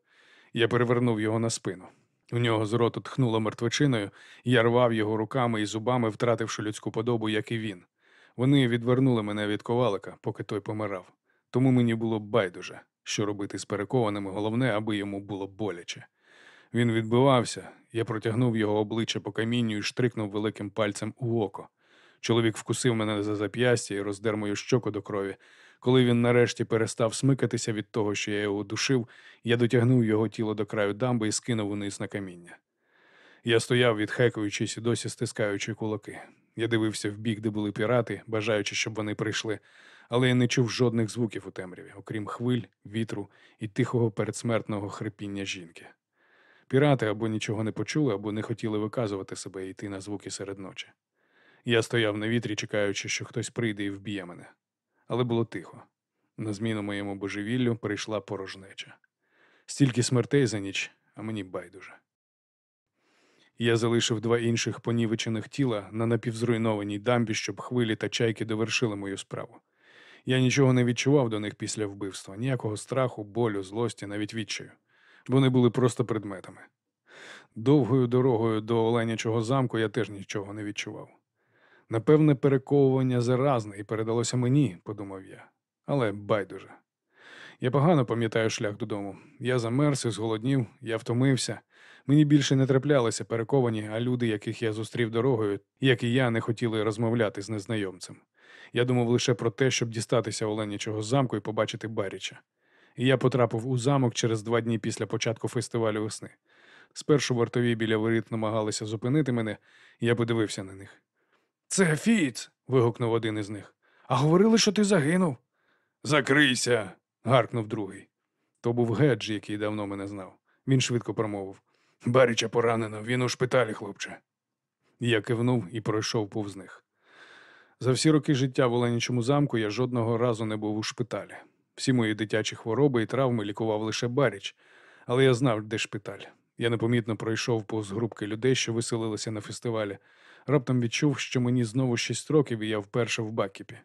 Speaker 1: Я перевернув його на спину. У нього з роту тхнуло мертвечиною, я рвав його руками і зубами, втративши людську подобу, як і він. Вони відвернули мене від ковалика, поки той помирав. Тому мені було байдуже, що робити з перекованими, головне, аби йому було боляче. Він відбивався, я протягнув його обличчя по камінню і штрикнув великим пальцем у око. Чоловік вкусив мене за зап'ястя і роздер мою щоку до крові. Коли він нарешті перестав смикатися від того, що я його душив, я дотягнув його тіло до краю дамби і скинув униз на каміння. Я стояв, відхекуючись і досі стискаючи кулаки. Я дивився в бік, де були пірати, бажаючи, щоб вони прийшли, але я не чув жодних звуків у темряві, окрім хвиль, вітру і тихого передсмертного хрипіння жінки. Пірати або нічого не почули, або не хотіли виказувати себе і йти на звуки серед ночі. Я стояв на вітрі, чекаючи, що хтось прийде і вб'є мене. Але було тихо. На зміну моєму божевіллю прийшла порожнеча. Стільки смертей за ніч, а мені байдуже. Я залишив два інших понівечених тіла на напівзруйнованій дамбі, щоб хвилі та чайки довершили мою справу. Я нічого не відчував до них після вбивства, ніякого страху, болю, злості, навіть відчаю. Вони були просто предметами. Довгою дорогою до Оленячого замку я теж нічого не відчував. Напевне, перековування заразне і передалося мені, подумав я, але байдуже. Я погано пам'ятаю шлях додому. Я замерз і зголоднів, я втомився. Мені більше не траплялися перековані, а люди, яких я зустрів дорогою, як і я, не хотіли розмовляти з незнайомцем. Я думав лише про те, щоб дістатися Оленячого замку і побачити Баріча. І я потрапив у замок через два дні після початку фестивалю весни. Спершу вартові біля воріт намагалися зупинити мене, я подивився на них.
Speaker 3: Це Фіц.
Speaker 1: вигукнув один із них.
Speaker 3: А говорили, що ти загинув.
Speaker 1: Закрийся. гаркнув другий. То був Гедж, який давно мене знав. Він швидко промовив. Баріча поранено, він у шпиталі, хлопче. Я кивнув і пройшов повз них. За всі роки життя в Оленічому замку я жодного разу не був у шпиталі. Всі мої дитячі хвороби і травми лікував лише Баріч, але я знав, де шпиталь. Я непомітно пройшов повз групки людей, що виселилися на фестивалі. Раптом відчув, що мені знову шість років, і я вперше в Бакіпі.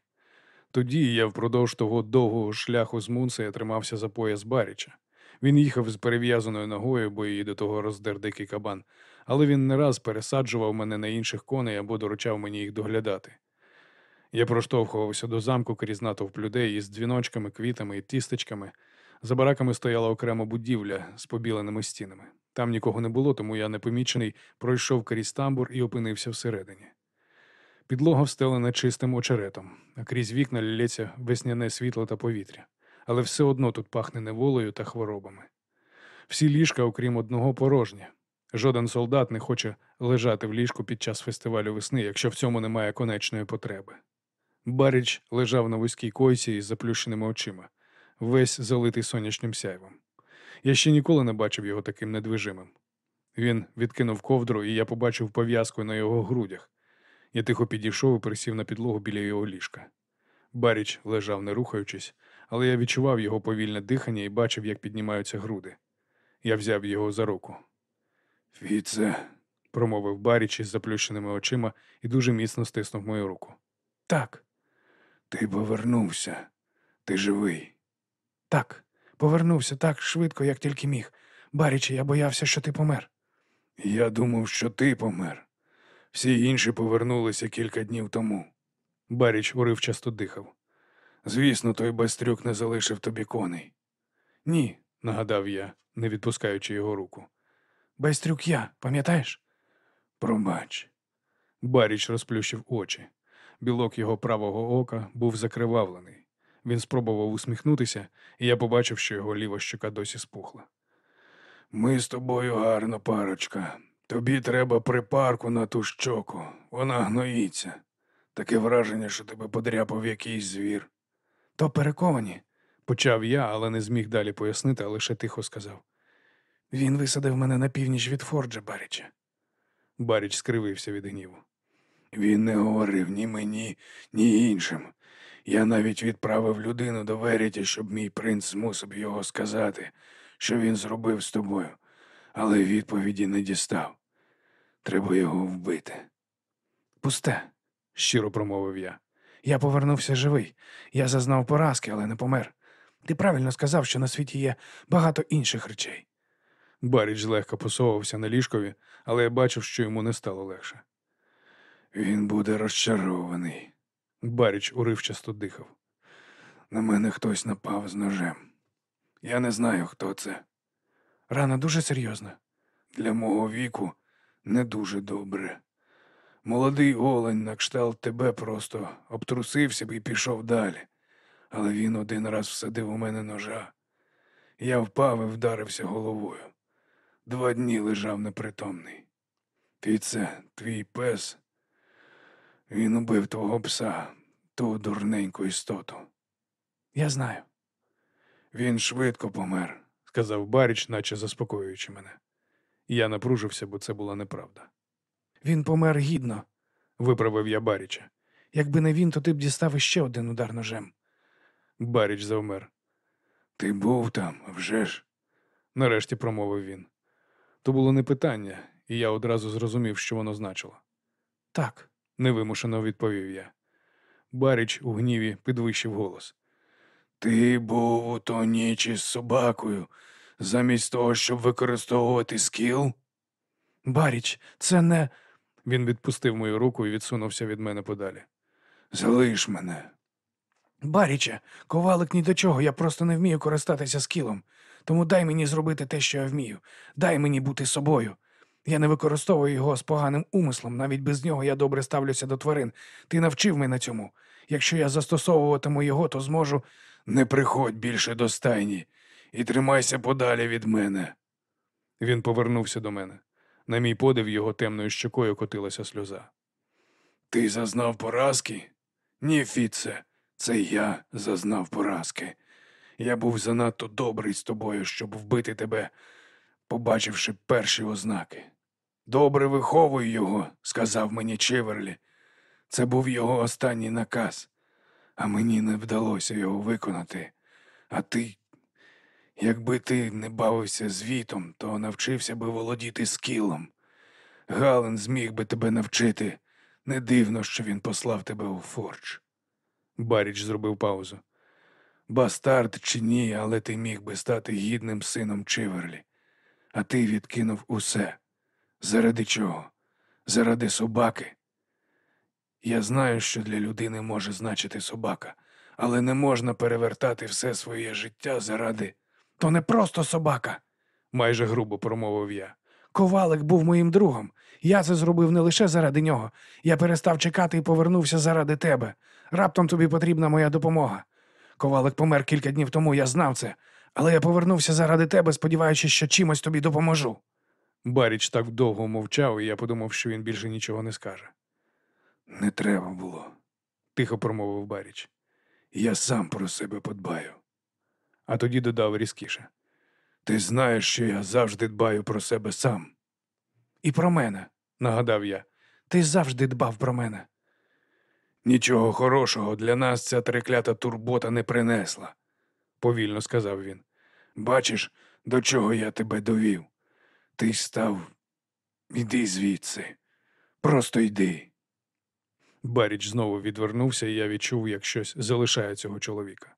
Speaker 1: Тоді я впродовж того довгого шляху з Мунсея тримався за пояс Баріча. Він їхав з перев'язаною ногою, бо її до того роздер дикий кабан, але він не раз пересаджував мене на інших коней або доручав мені їх доглядати. Я проштовхувався до замку крізь натовп людей із дзвіночками, квітами і тістечками. За бараками стояла окрема будівля з побіленими стінами. Там нікого не було, тому я непомічений пройшов крізь тамбур і опинився всередині. Підлога встелена чистим очеретом, а крізь вікна лється весняне світло та повітря. Але все одно тут пахне неволею та хворобами. Всі ліжка, окрім одного, порожні. Жоден солдат не хоче лежати в ліжку під час фестивалю весни, якщо в цьому немає конечної потреби. Баріч лежав на вузькій койці із заплющеними очима, весь залитий сонячним сяйвом. Я ще ніколи не бачив його таким недвижимим. Він відкинув ковдру, і я побачив пов'язку на його грудях. Я тихо підійшов і присів на підлогу біля його ліжка. Баріч лежав, не рухаючись, але я відчував його повільне дихання і бачив, як піднімаються груди. Я взяв його за руку. Віце, промовив Баріч із заплющеними очима і дуже міцно стиснув мою руку.
Speaker 3: Так.
Speaker 1: Ти повернувся. Ти живий.
Speaker 3: Так. Повернувся так швидко, як тільки міг. Баріче, я боявся, що ти помер.
Speaker 1: Я думав, що ти помер. Всі інші повернулися кілька днів тому. Баріч уривчасто дихав. Звісно, той бастрюк не залишив тобі коней. Ні, нагадав я, не відпускаючи його руку.
Speaker 3: Байстрюк я, пам'ятаєш?
Speaker 1: Пробач. Баріч розплющив очі. Білок його правого ока був закривавлений. Він спробував усміхнутися, і я побачив, що його ліва щока досі спухла.
Speaker 3: Ми з тобою гарна парочка. Тобі треба припарку на ту щоку. Вона гноїться. Таке враження, що тебе подряпав якийсь звір.
Speaker 2: То перековані.
Speaker 1: Почав я, але не зміг далі пояснити, а лише тихо сказав.
Speaker 2: Він висадив мене на північ від Форджа, Баріча.
Speaker 1: Баріч скривився від гніву.
Speaker 3: Він не говорив ні мені, ні іншим. Я навіть відправив людину до Веріті, щоб мій принц змусив його сказати, що він зробив з тобою, але відповіді не дістав. Треба його вбити.
Speaker 2: Пусте.
Speaker 1: Щиро промовив я.
Speaker 2: Я повернувся живий. Я зазнав поразки, але не помер. Ти правильно сказав, що на світі є багато інших речей.
Speaker 1: Баріч легко посовувався на ліжкові, але я бачив, що йому не стало легше.
Speaker 3: Він буде розчарований.
Speaker 1: Баріч уривчасто дихав.
Speaker 3: На мене хтось напав з ножем. Я не знаю, хто це.
Speaker 2: Рана дуже серйозна.
Speaker 3: Для мого віку не дуже добре. Молодий олень на кшталт тебе просто обтрусився б і пішов далі. Але він один раз всадив у мене ножа. Я впав і вдарився головою. Два дні лежав непритомний. Ти це, твій пес. Він убив твого пса, ту дурненьку істоту.
Speaker 2: Я знаю.
Speaker 3: Він швидко помер.
Speaker 1: сказав Баріч, наче заспокоюючи мене. Я напружився, бо це була неправда.
Speaker 2: Він помер гідно.
Speaker 1: Виправив я Баріча.
Speaker 2: Якби не він, то ти б дістав іще один удар ножем.
Speaker 1: Баріч завмер.
Speaker 3: Ти був там, вже ж.
Speaker 1: Нарешті промовив він. То було не питання, і я одразу зрозумів, що воно значило.
Speaker 2: Так,
Speaker 1: Невимушено відповів я. Баріч у гніві підвищив голос.
Speaker 3: Ти був у то ніч із собакою, замість того, щоб використовувати скіл?
Speaker 2: Баріч, це не.
Speaker 1: Він відпустив мою руку і відсунувся від мене подалі.
Speaker 3: Залиш мене.
Speaker 2: Баріче, ковалик ні до чого, я просто не вмію користатися скілом. Тому дай мені зробити те, що я вмію. Дай мені бути собою. Я не використовую його з поганим умислом, навіть без нього я добре ставлюся до тварин. Ти навчив мене цьому. Якщо я застосовуватиму його, то зможу.
Speaker 3: Не приходь більше до стайні і тримайся подалі від мене.
Speaker 1: Він повернувся до мене. На мій подив його темною щокою котилася сльоза.
Speaker 3: Ти зазнав поразки? Ні, Фіце, це я зазнав поразки. Я був занадто добрий з тобою, щоб вбити тебе, побачивши перші ознаки. Добре виховуй його, сказав мені Чиверлі. Це був його останній наказ, а мені не вдалося його виконати. А ти, якби ти не бавився з вітом, то навчився би володіти скілом. Гален зміг би тебе навчити. Не дивно, що він послав тебе у Фордж.
Speaker 1: Баріч зробив паузу.
Speaker 3: Бастард чи ні, але ти міг би стати гідним сином Чиверлі. А ти відкинув усе. Заради чого? Заради собаки. Я знаю, що для людини може значити собака, але не можна перевертати все своє життя заради.
Speaker 2: То не просто собака.
Speaker 1: Майже грубо промовив я.
Speaker 2: Ковалик був моїм другом. Я це зробив не лише заради нього. Я перестав чекати і повернувся заради тебе. Раптом тобі потрібна моя допомога. Ковалик помер кілька днів тому, я знав це. Але я повернувся заради тебе, сподіваючись, що чимось тобі допоможу.
Speaker 1: Баріч так довго мовчав, і я подумав, що він більше нічого не скаже.
Speaker 3: Не треба було.
Speaker 1: Тихо промовив Баріч,
Speaker 3: Я сам про себе подбаю.
Speaker 1: а тоді додав різкіше.
Speaker 3: Ти знаєш, що я завжди дбаю про себе сам.
Speaker 2: І про мене.
Speaker 1: Нагадав я.
Speaker 2: Ти завжди дбав про мене.
Speaker 3: Нічого хорошого для нас ця треклята турбота не принесла.
Speaker 1: повільно сказав він.
Speaker 3: Бачиш, до чого я тебе довів. Ти став. Іди звідси. Просто йди.
Speaker 1: Баріч знову відвернувся, і я відчув, як щось залишає цього чоловіка.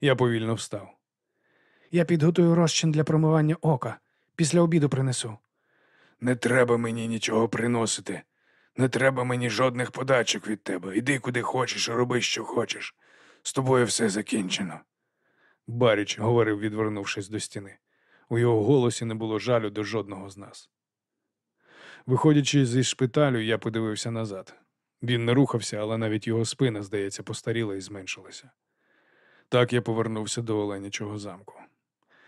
Speaker 1: Я повільно встав.
Speaker 2: Я підготую розчин для промивання ока. Після обіду принесу.
Speaker 3: Не треба мені нічого приносити. Не треба мені жодних подачок від тебе. Іди куди хочеш, роби, що хочеш. З тобою все закінчено.
Speaker 1: Баріч говорив, відвернувшись до стіни. У його голосі не було жалю до жодного з нас. Виходячи зі шпиталю, я подивився назад. Він не рухався, але навіть його спина, здається, постаріла і зменшилася. Так я повернувся до Оленячого замку.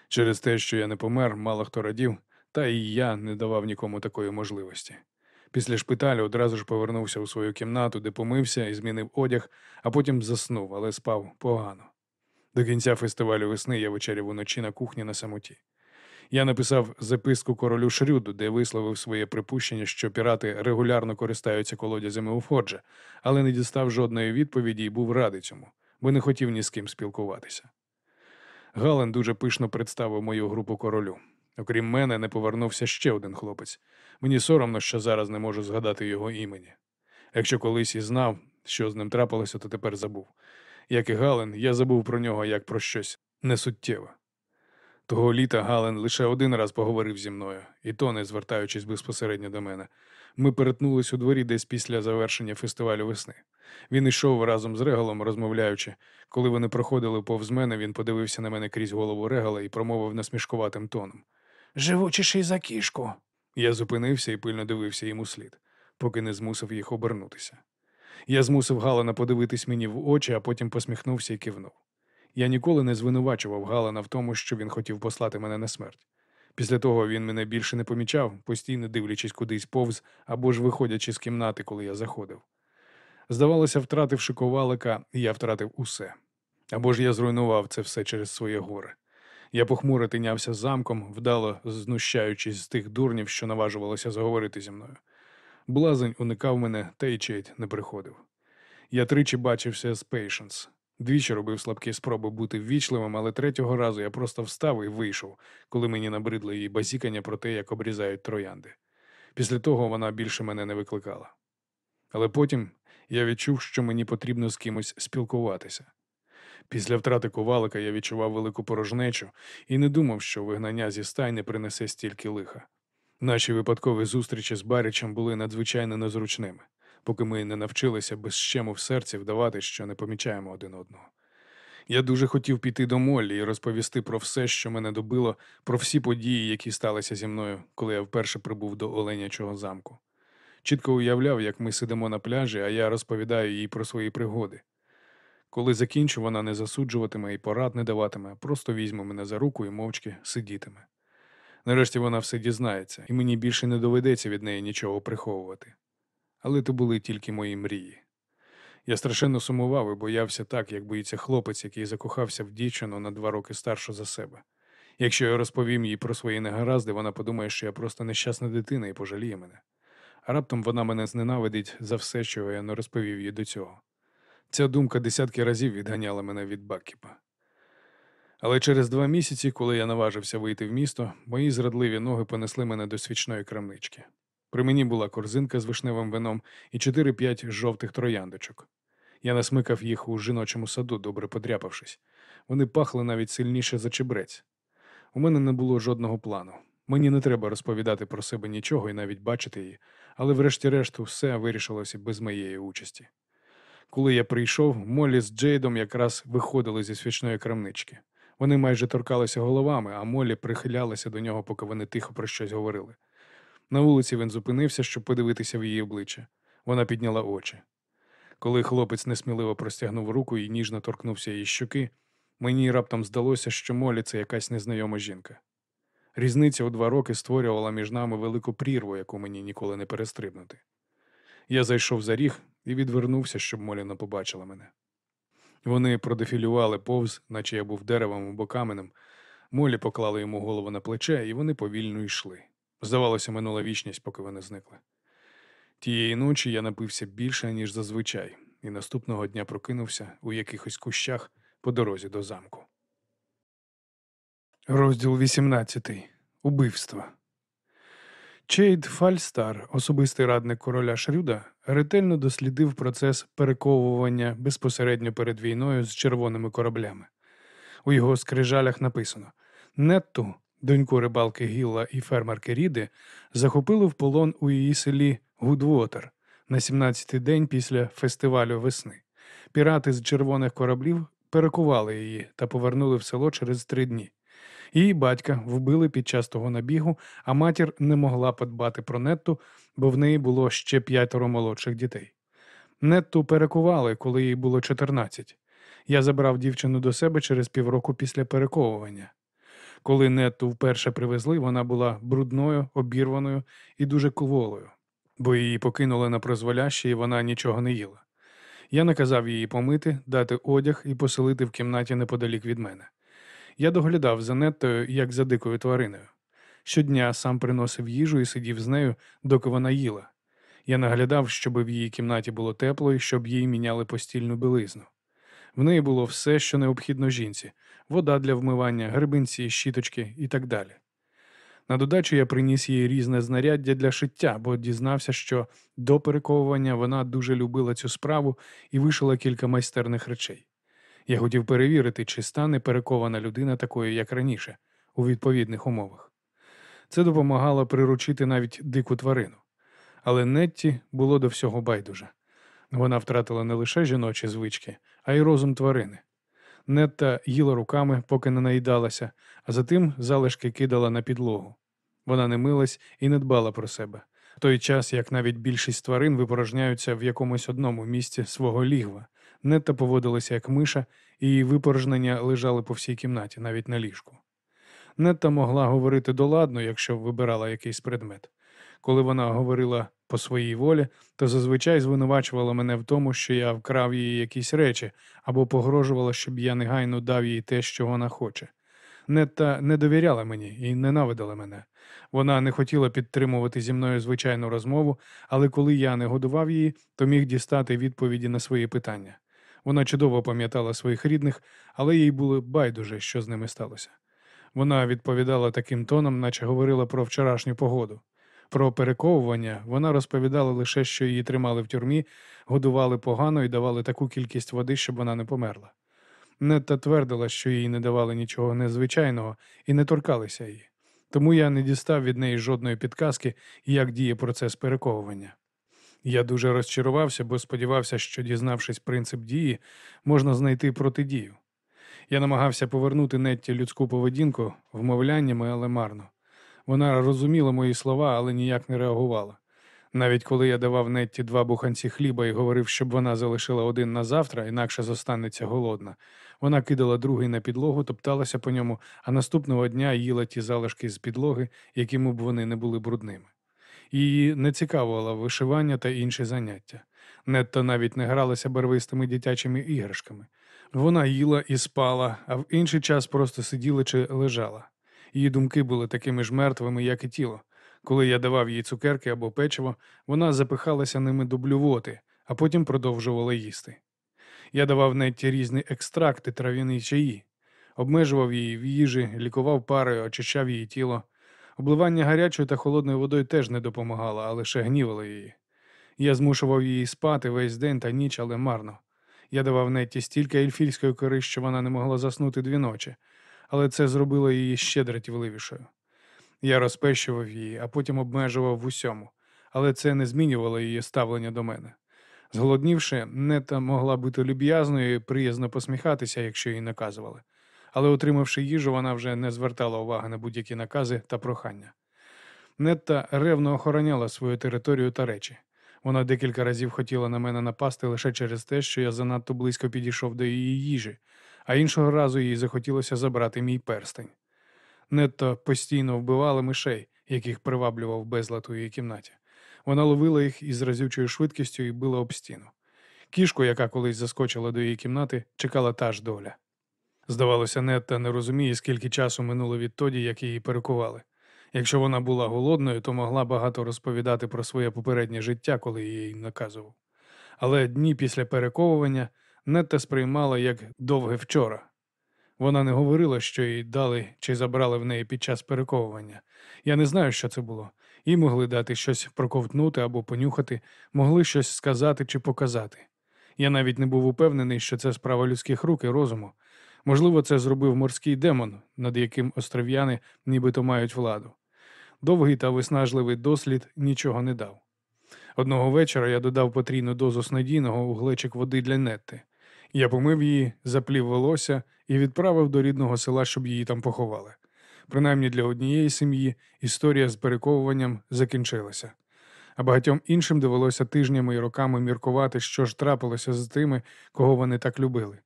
Speaker 1: Через те, що я не помер, мало хто радів, та і я не давав нікому такої можливості. Після шпиталю одразу ж повернувся у свою кімнату, де помився і змінив одяг, а потім заснув, але спав погано. До кінця фестивалю весни я вечеряв уночі на кухні на самоті. Я написав записку королю Шрюду, де висловив своє припущення, що пірати регулярно користаються колодязями у Фоджа, але не дістав жодної відповіді і був радий цьому, бо не хотів ні з ким спілкуватися. Гален дуже пишно представив мою групу королю. Окрім мене, не повернувся ще один хлопець. Мені соромно, що зараз не можу згадати його імені. Якщо колись і знав, що з ним трапилося, то тепер забув. Як і Гален, я забув про нього як про щось несуттєве. Того літа Гален лише один раз поговорив зі мною, і то не звертаючись безпосередньо до мене. Ми перетнулись у дворі десь після завершення фестивалю весни. Він йшов разом з Регалом, розмовляючи. Коли вони проходили повз мене, він подивився на мене крізь голову Регала і промовив насмішкуватим тоном.
Speaker 3: Живучіший за кішку.
Speaker 1: Я зупинився і пильно дивився йому слід, поки не змусив їх обернутися. Я змусив Галана подивитись мені в очі, а потім посміхнувся і кивнув. Я ніколи не звинувачував Галана в тому, що він хотів послати мене на смерть. Після того він мене більше не помічав, постійно дивлячись кудись повз або ж виходячи з кімнати, коли я заходив. Здавалося, втративши ковалика, я втратив усе. Або ж я зруйнував це все через своє горе. Я похмуро тинявся замком, вдало знущаючись з тих дурнів, що наважувалися заговорити зі мною. Блазень уникав мене, та й Чейд не приходив. Я тричі бачився з Пейшенс. Двічі робив слабкі спроби бути ввічливим, але третього разу я просто встав і вийшов, коли мені набридло її базікання про те, як обрізають троянди. Після того вона більше мене не викликала. Але потім я відчув, що мені потрібно з кимось спілкуватися. Після втрати ковалика я відчував велику порожнечу і не думав, що вигнання зі стайни принесе стільки лиха. Наші випадкові зустрічі з Барічем були надзвичайно незручними, поки ми не навчилися без щему в серці вдавати, що не помічаємо один одного. Я дуже хотів піти до Моллі і розповісти про все, що мене добило, про всі події, які сталися зі мною, коли я вперше прибув до Оленячого замку. Чітко уявляв, як ми сидимо на пляжі, а я розповідаю їй про свої пригоди. Коли закінчу, вона не засуджуватиме і порад не даватиме, просто візьме мене за руку і мовчки сидітиме. Нарешті вона все дізнається, і мені більше не доведеться від неї нічого приховувати. Але то були тільки мої мрії. Я страшенно сумував і боявся так, як боїться хлопець, який закохався в дівчину на два роки старшу за себе. Якщо я розповім їй про свої негаразди, вона подумає, що я просто нещасна дитина і пожаліє мене. А раптом вона мене зненавидить за все, що я не розповів їй до цього. Ця думка десятки разів відганяла мене від Баккіпа. Але через два місяці, коли я наважився вийти в місто, мої зрадливі ноги понесли мене до свічної крамнички. При мені була корзинка з вишневим вином і 4-5 жовтих трояндочок. Я насмикав їх у жіночому саду, добре подряпавшись. Вони пахли навіть сильніше за чебрець. У мене не було жодного плану. Мені не треба розповідати про себе нічого і навіть бачити її, але врешті-решт все вирішилося без моєї участі. Коли я прийшов, Молі з Джейдом якраз виходили зі свічної крамнички. Вони майже торкалися головами, а Молі прихилялася до нього, поки вони тихо про щось говорили. На вулиці він зупинився, щоб подивитися в її обличчя. Вона підняла очі. Коли хлопець несміливо простягнув руку і ніжно торкнувся її щоки, мені раптом здалося, що Молі це якась незнайома жінка. Різниця у два роки створювала між нами велику прірву, яку мені ніколи не перестрибнути. Я зайшов за ріг і відвернувся, щоб Молі не побачила мене. Вони продефілювали повз, наче я був деревом або каменем. Молі поклали йому голову на плече, і вони повільно йшли. Здавалося, минула вічність, поки вони зникли. Тієї ночі я напився більше, ніж зазвичай, і наступного дня прокинувся у якихось кущах по дорозі до замку.
Speaker 2: Розділ 18. Убивство. Чейд Фальстар, особистий радник короля Шрюда, ретельно дослідив процес перековування безпосередньо перед війною з червоними кораблями. У його скрижалях написано: Нетту, доньку рибалки Гілла і фермерки Ріди, захопили в полон у її селі Гудвотер на 17-й день після фестивалю весни. Пірати з червоних кораблів перекували її та повернули в село через три дні. Її батька вбили під час того набігу, а матір не могла подбати про Нетту, бо в неї було ще п'ятеро молодших дітей. Нетту перекували, коли їй було 14. Я забрав дівчину до себе через півроку після перековування. Коли Нетту вперше привезли, вона була брудною, обірваною і дуже кволою, бо її покинули на прозволяще, і вона нічого не їла. Я наказав її помити, дати одяг і поселити в кімнаті неподалік від мене. Я доглядав за Неттою, як за дикою твариною. Щодня сам приносив їжу і сидів з нею, доки вона їла. Я наглядав, щоб в її кімнаті було тепло і щоб їй міняли постільну білизну. В неї було все, що необхідно жінці: вода для вмивання, грибинці, щіточки і так далі. На додачу я приніс їй різне знаряддя для шиття, бо дізнався, що до перековування вона дуже любила цю справу і вишила кілька майстерних речей. Я хотів перевірити, чи стане перекована людина такою, як раніше, у відповідних умовах. Це допомагало приручити навіть дику тварину. Але Нетті було до всього байдуже. Вона втратила не лише жіночі звички, а й розум тварини. Нетта їла руками, поки не наїдалася, а затим залишки кидала на підлогу. Вона не милась і не дбала про себе. В той час, як навіть більшість тварин випорожняються в якомусь одному місці свого лігва, Нетта поводилася як миша, і її випорожнення лежали по всій кімнаті, навіть на ліжку. Нетта могла говорити доладно, якщо вибирала якийсь предмет. Коли вона говорила по своїй волі, то зазвичай звинувачувала мене в тому, що я вкрав її якісь речі, або погрожувала, щоб я негайно дав їй те, що вона хоче. Нетта не довіряла мені і ненавидила мене. Вона не хотіла підтримувати зі мною звичайну розмову, але коли я не годував її, то міг дістати відповіді на свої питання. Вона чудово пам'ятала своїх рідних, але їй було байдуже, що з ними сталося. Вона відповідала таким тоном, наче говорила про вчорашню погоду. Про перековування вона розповідала лише, що її тримали в тюрмі, годували погано і давали таку кількість води, щоб вона не померла. Нетта твердила, що їй не давали нічого незвичайного і не торкалися її. Тому я не дістав від неї жодної підказки, як діє процес перековування. Я дуже розчарувався, бо сподівався, що, дізнавшись принцип дії, можна знайти протидію. Я намагався повернути Нетті людську поведінку вмовляннями, але марно. Вона розуміла мої слова, але ніяк не реагувала. Навіть коли я давав Нетті два буханці хліба і говорив, щоб вона залишила один на завтра, інакше зостанеться голодна, вона кидала другий на підлогу, топталася по ньому, а наступного дня їла ті залишки з підлоги, якими б вони не були брудними. Її не цікавило вишивання та інші заняття. Нетта навіть не гралася барвистими дитячими іграшками. Вона їла і спала, а в інший час просто сиділа чи лежала. Її думки були такими ж мертвими, як і тіло. Коли я давав їй цукерки або печиво, вона запихалася ними до блювоти, а потім продовжувала їсти. Я давав Нетті різні екстракти, трав'яні чаї, обмежував її в їжі, лікував парою, очищав її тіло. Обливання гарячою та холодною водою теж не допомагало, а лише гнівало її. Я змушував її спати весь день та ніч, але марно. Я давав Нетті стільки ельфільської кори, що вона не могла заснути дві ночі, але це зробило її ще дратівливішою. Я розпещував її, а потім обмежував в усьому, але це не змінювало її ставлення до мене. Зголоднівши, Нета могла бути люб'язною і приязно посміхатися, якщо їй наказували. Але, отримавши їжу, вона вже не звертала уваги на будь-які накази та прохання. Нетта ревно охороняла свою територію та речі. Вона декілька разів хотіла на мене напасти лише через те, що я занадто близько підійшов до її їжі, а іншого разу їй захотілося забрати мій перстень. Нетто постійно вбивала мишей, яких приваблював безлад у її кімнаті. Вона ловила їх із разючою швидкістю і била об стіну. Кішку, яка колись заскочила до її кімнати, чекала та ж доля. Здавалося, Нетта не розуміє, скільки часу минуло відтоді, як її перекували. Якщо вона була голодною, то могла багато розповідати про своє попереднє життя, коли їй наказував. Але дні після перековування Нетта сприймала як довге вчора. Вона не говорила, що їй дали чи забрали в неї під час перековування. Я не знаю, що це було. Їй могли дати щось проковтнути або понюхати, могли щось сказати чи показати. Я навіть не був упевнений, що це справа людських рук і розуму. Можливо, це зробив морський демон, над яким остров'яни нібито мають владу. Довгий та виснажливий дослід нічого не дав. Одного вечора я додав потрійну дозу снадійного у глечик води для Нетти. Я помив її, заплів волосся і відправив до рідного села, щоб її там поховали. Принаймні для однієї сім'ї історія з перековуванням закінчилася. а багатьом іншим довелося тижнями і роками міркувати, що ж трапилося з тими, кого вони так любили.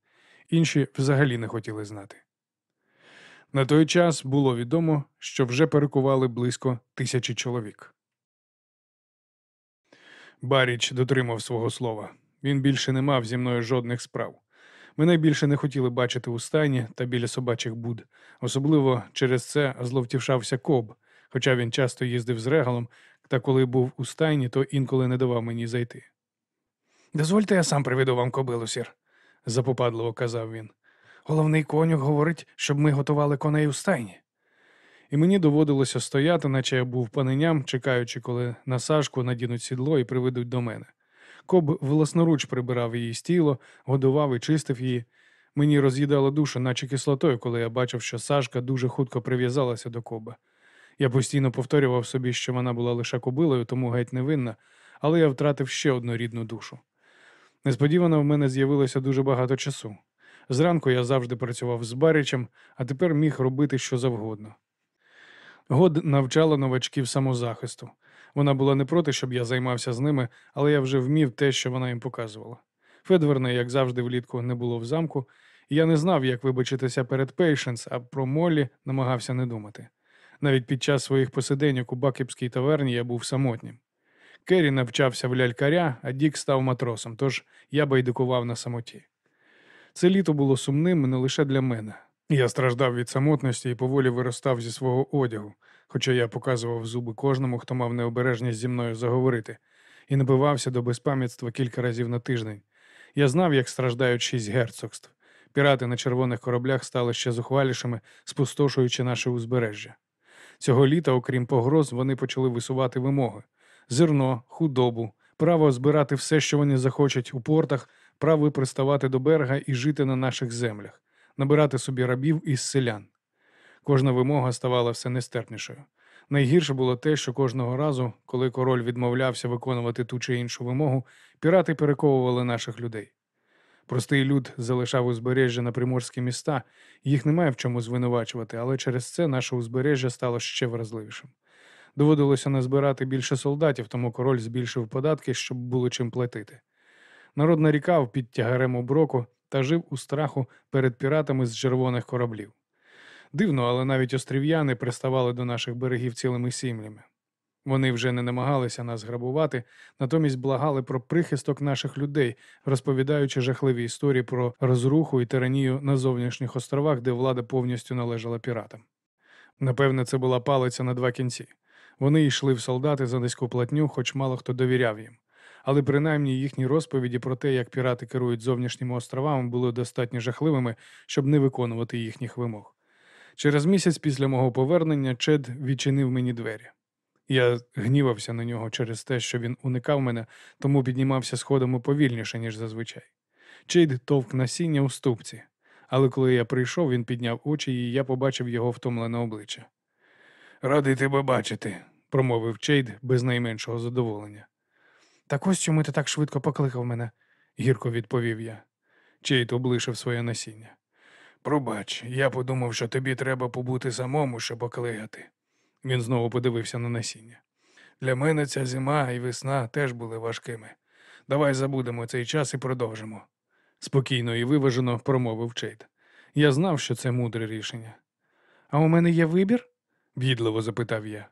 Speaker 2: Інші взагалі не хотіли знати. На той час було відомо, що вже перекували близько тисячі чоловік. Баріч дотримав свого слова. Він більше не мав зі мною жодних справ. Мене більше не хотіли бачити у стайні та біля собачих буд. Особливо через це зловтішався Коб, хоча він часто їздив з регалом, та коли був у стайні, то інколи не давав мені зайти. Дозвольте, я сам приведу вам кобилу, сір, запопадливо казав він. Головний конюх говорить, щоб ми готували коней у стайні. І мені доводилося стояти, наче я був паненям, чекаючи, коли на сажку надінуть сідло і приведуть до мене. Коб власноруч прибирав її стіло, годував і чистив її. Мені роз'їдало душу, наче кислотою, коли я бачив, що Сашка дуже хутко прив'язалася до коба. Я постійно повторював собі, що вона була лише кобилою, тому геть невинна, але я втратив ще одну рідну душу. Несподівано в мене з'явилося дуже багато часу. Зранку я завжди працював з Баричем, а тепер міг робити що завгодно. Год навчала новачків самозахисту. Вона була не проти, щоб я займався з ними, але я вже вмів те, що вона їм показувала. Федверна, як завжди, влітку не було в замку, і я не знав, як вибачитися перед Пейшенс, а про Моллі намагався не думати. Навіть під час своїх посиденьок у Бакіпській таверні я був самотнім. Керрі навчався в лялькаря, а Дік став матросом, тож я байдикував на самоті. Це літо було сумним не лише для мене. Я страждав від самотності і поволі виростав зі свого одягу, хоча я показував зуби кожному, хто мав необережність зі мною заговорити, і набивався до безпам'ятства кілька разів на тиждень. Я знав, як страждають шість герцогств. Пірати на червоних кораблях стали ще зухвалішими, спустошуючи наше узбережжя. Цього літа, окрім погроз, вони почали висувати вимоги: зерно, худобу, право збирати все, що вони захочуть у портах, право приставати до берега і жити на наших землях, набирати собі рабів із селян. Кожна вимога ставала все нестерпнішою. Найгірше було те, що кожного разу, коли король відмовлявся виконувати ту чи іншу вимогу, пірати перековували наших людей. Простий люд залишав узбережжя на приморські міста, їх немає в чому звинувачувати, але через це наше узбережжя стало ще вразливішим. Доводилося назбирати більше солдатів, тому король збільшив податки, щоб було чим платити. Народ нарікав під тягарем оброку та жив у страху перед піратами з червоних кораблів. Дивно, але навіть острів'яни приставали до наших берегів цілими сім'ями. Вони вже не намагалися нас грабувати, натомість благали про прихисток наших людей, розповідаючи жахливі історії про розруху і тиранію на зовнішніх островах, де влада повністю належала піратам. Напевне, це була палиця на два кінці. Вони йшли в солдати за низьку платню, хоч мало хто довіряв їм. Але принаймні їхні розповіді про те, як пірати керують зовнішніми островами, були достатньо жахливими, щоб не виконувати їхніх вимог. Через місяць після мого повернення Чед відчинив мені двері. Я гнівався на нього через те, що він уникав мене, тому піднімався сходами повільніше, ніж зазвичай. Чейд товк насіння у ступці, але коли я прийшов, він підняв очі, і я побачив його втомлене обличчя. Радий тебе бачити, промовив Чейд без найменшого задоволення. Так ось чому ти так швидко покликав мене, гірко відповів я. Чейд облишив своє насіння. Пробач, я подумав, що тобі треба побути самому, щоб покликати. Він знову подивився на насіння. Для мене ця зима і весна теж були важкими. Давай забудемо цей час і продовжимо. Спокійно і виважено промовив Чейд. Я знав, що це мудре рішення. А у мене є вибір? в'їдливо запитав я.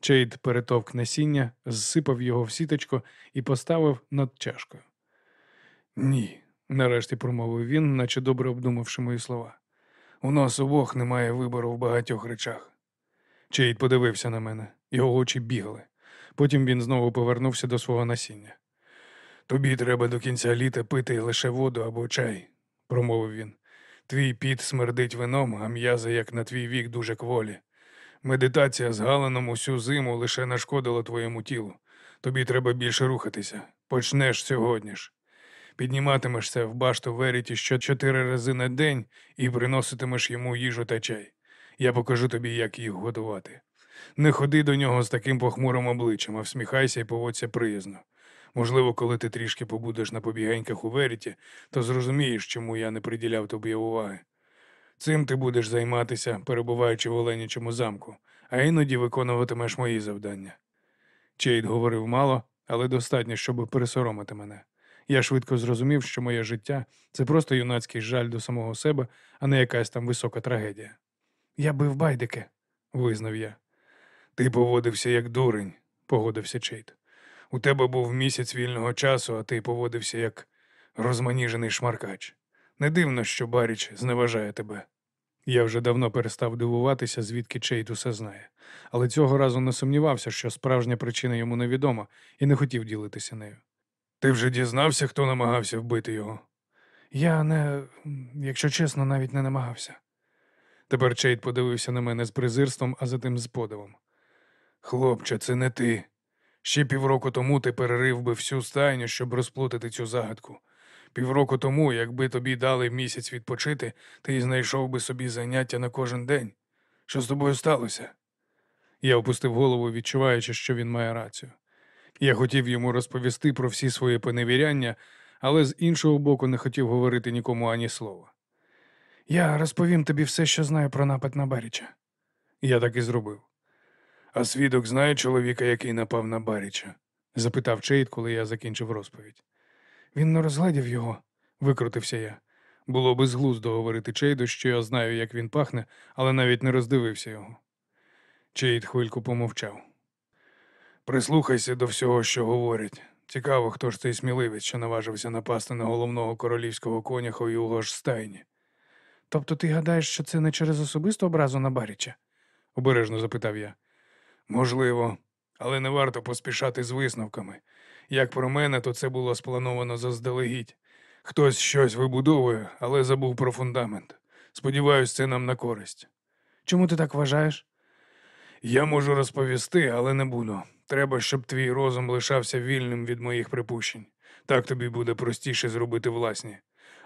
Speaker 2: Чейд перетовк насіння, зсипав його в сіточку і поставив над чашкою. Ні, нарешті промовив він, наче добре обдумавши мої слова. У нас обох немає вибору в багатьох речах. Чейд подивився на мене, його очі бігали. Потім він знову повернувся до свого насіння. Тобі треба до кінця літа пити лише воду або чай, промовив він. Твій піт смердить вином, а м'язи, як на твій вік, дуже кволі. Медитація з Галаном усю зиму лише нашкодила твоєму тілу. Тобі треба більше рухатися. Почнеш сьогодні ж. Підніматимешся в башту Веріті що чотири рази на день і приноситимеш йому їжу та чай. Я покажу тобі, як їх готувати. Не ходи до нього з таким похмурим обличчям, а всміхайся і поводься приязно. Можливо, коли ти трішки побудеш на побігеньках у Веріті, то зрозумієш, чому я не приділяв тобі уваги. Цим ти будеш займатися, перебуваючи в Оленячому замку, а іноді виконуватимеш мої завдання.
Speaker 1: Чейд говорив мало, але достатньо, щоб пересоромити мене. Я швидко зрозумів, що моє життя це просто юнацький жаль до самого себе, а не якась там висока трагедія.
Speaker 2: Я бив байдики.
Speaker 1: Визнав я. Ти поводився як дурень, погодився Чейд. У тебе був місяць вільного часу, а ти поводився як розманіжений шмаркач. Не дивно, що Баріч зневажає тебе. Я вже давно перестав дивуватися, звідки Чейд усе знає, але цього разу не сумнівався, що справжня причина йому невідома, і не хотів ділитися нею. Ти вже дізнався, хто намагався вбити його?
Speaker 2: Я не, якщо чесно, навіть не намагався.
Speaker 1: Тепер Чейд подивився на мене з презирством, а затим з подивом. Хлопче, це не ти. Ще півроку тому ти перерив би всю стайню, щоб розплутати цю загадку. Півроку тому, якби тобі дали місяць відпочити, ти знайшов би собі заняття на кожен день. Що з тобою сталося? Я опустив голову, відчуваючи, що він має рацію. Я хотів йому розповісти про всі свої поневіряння, але з іншого боку не хотів говорити нікому ані слова.
Speaker 2: Я розповім тобі все, що знаю про напад на Баріча.
Speaker 1: Я так і зробив. А свідок знає чоловіка, який напав на Баріча? запитав Чейд, коли я закінчив розповідь.
Speaker 2: Він не розглядів його,
Speaker 1: Викрутився я. Було безглуздо говорити Чейду, що я знаю, як він пахне, але навіть не роздивився його. Чейд хвильку помовчав. Прислухайся до всього, що говорять. Цікаво, хто ж цей сміливець, що наважився напасти на головного королівського коняха у його ж стайні.
Speaker 2: Тобто ти гадаєш, що це не через особисту образу на Баріча?
Speaker 1: обережно запитав я. Можливо, але не варто поспішати з висновками. Як про мене, то це було сплановано заздалегідь. Хтось щось вибудовує, але забув про фундамент. Сподіваюсь, це нам на користь.
Speaker 2: Чому ти так вважаєш?
Speaker 1: Я можу розповісти, але не буду. Треба, щоб твій розум лишався вільним від моїх припущень. Так тобі буде простіше зробити власні.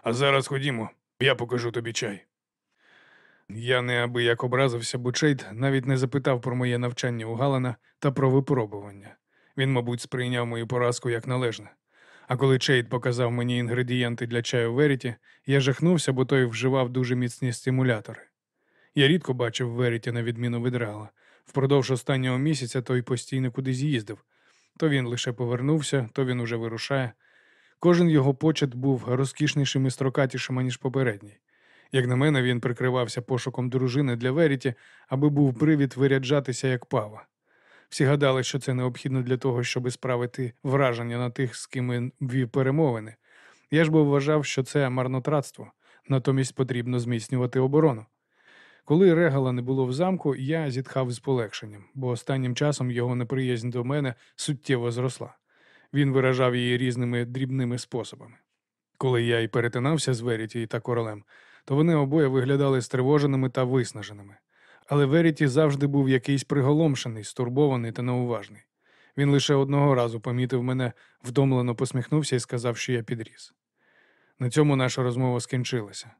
Speaker 1: А зараз ходімо, я покажу тобі чай. Я неабияк образився, бо Чейд навіть не запитав про моє навчання у Галана та про випробування. Він, мабуть, сприйняв мою поразку як належне. А коли Чейд показав мені інгредієнти для чаю Веріті, я жахнувся, бо той вживав дуже міцні стимулятори. Я рідко бачив Веріті на відміну від Регала. Впродовж останнього місяця той постійно кудись їздив. То він лише повернувся, то він уже вирушає. Кожен його почет був розкішнішим і строкатішим, аніж попередній. Як на мене, він прикривався пошуком дружини для Веріті, аби був привід виряджатися як пава. Всі гадали, що це необхідно для того, щоб справити враження на тих, з ким він вів перемовини. Я ж би вважав, що це марнотратство, натомість потрібно зміцнювати оборону. Коли Регала не було в замку, я зітхав з полегшенням, бо останнім часом його неприязнь до мене суттєво зросла. Він виражав її різними дрібними способами. Коли я й перетинався з Веріті та королем, то вони обоє виглядали стривоженими та виснаженими. Але Веріті завжди був якийсь приголомшений, стурбований та неуважний. Він лише одного разу помітив мене, вдомлено посміхнувся і сказав, що я підріс. На цьому наша розмова скінчилася.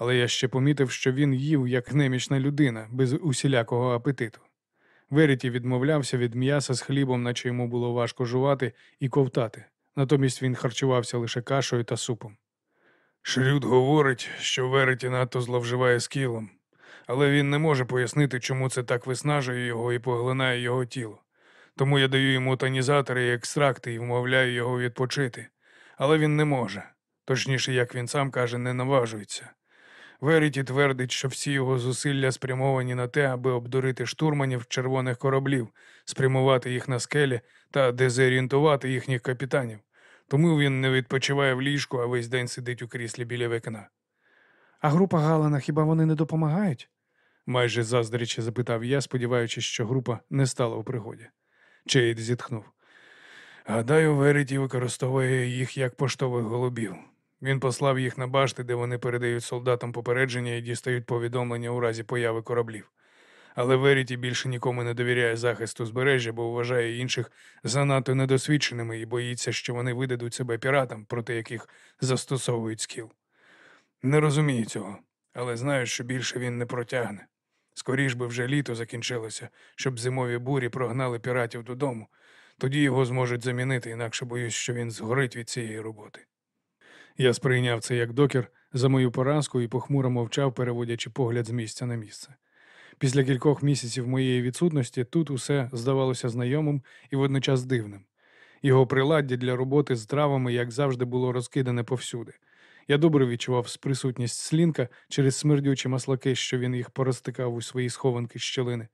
Speaker 1: Але я ще помітив, що він їв як немічна людина, без усілякого апетиту. Веріті відмовлявся від м'яса з хлібом, наче йому було важко жувати і ковтати. Натомість він харчувався лише кашею та супом. Шрюд говорить, що Вереті надто зловживає скілом, але він не може пояснити, чому це так виснажує його і поглинає його тіло. Тому я даю йому тонізатори і екстракти і вмовляю його відпочити. Але він не може. Точніше, як він сам каже, не наважується. Веріті твердить, що всі його зусилля спрямовані на те, аби обдурити штурманів червоних кораблів, спрямувати їх на скелі та дезорієнтувати їхніх капітанів. Тому він не відпочиває в ліжку, а весь день сидить у кріслі біля вікна.
Speaker 2: А група Галана, хіба вони не допомагають?
Speaker 1: Майже заздряче запитав я, сподіваючись, що група не стала у пригоді. Чейд зітхнув. Гадаю, Веріті використовує їх як поштових голубів. Він послав їх на башти, де вони передають солдатам попередження і дістають повідомлення у разі появи кораблів. Але Веріті більше нікому не довіряє захисту збережжя, бо вважає інших занадто недосвідченими і боїться, що вони видадуть себе піратам, проти яких застосовують скіл. Не розумію цього, але знаю, що більше він не протягне. Скоріш би вже літо закінчилося, щоб зимові бурі прогнали піратів додому. Тоді його зможуть замінити, інакше боюсь, що він згорить від цієї роботи. Я сприйняв це як докір за мою поразку і похмуро мовчав, переводячи погляд з місця на місце.
Speaker 2: Після кількох місяців моєї відсутності тут усе здавалося знайомим і водночас дивним. Його приладдя для роботи з травами, як завжди, було розкидане повсюди. Я добре відчував присутність слінка через смердючі маслаки, що він їх порозтикав у свої схованки щелини.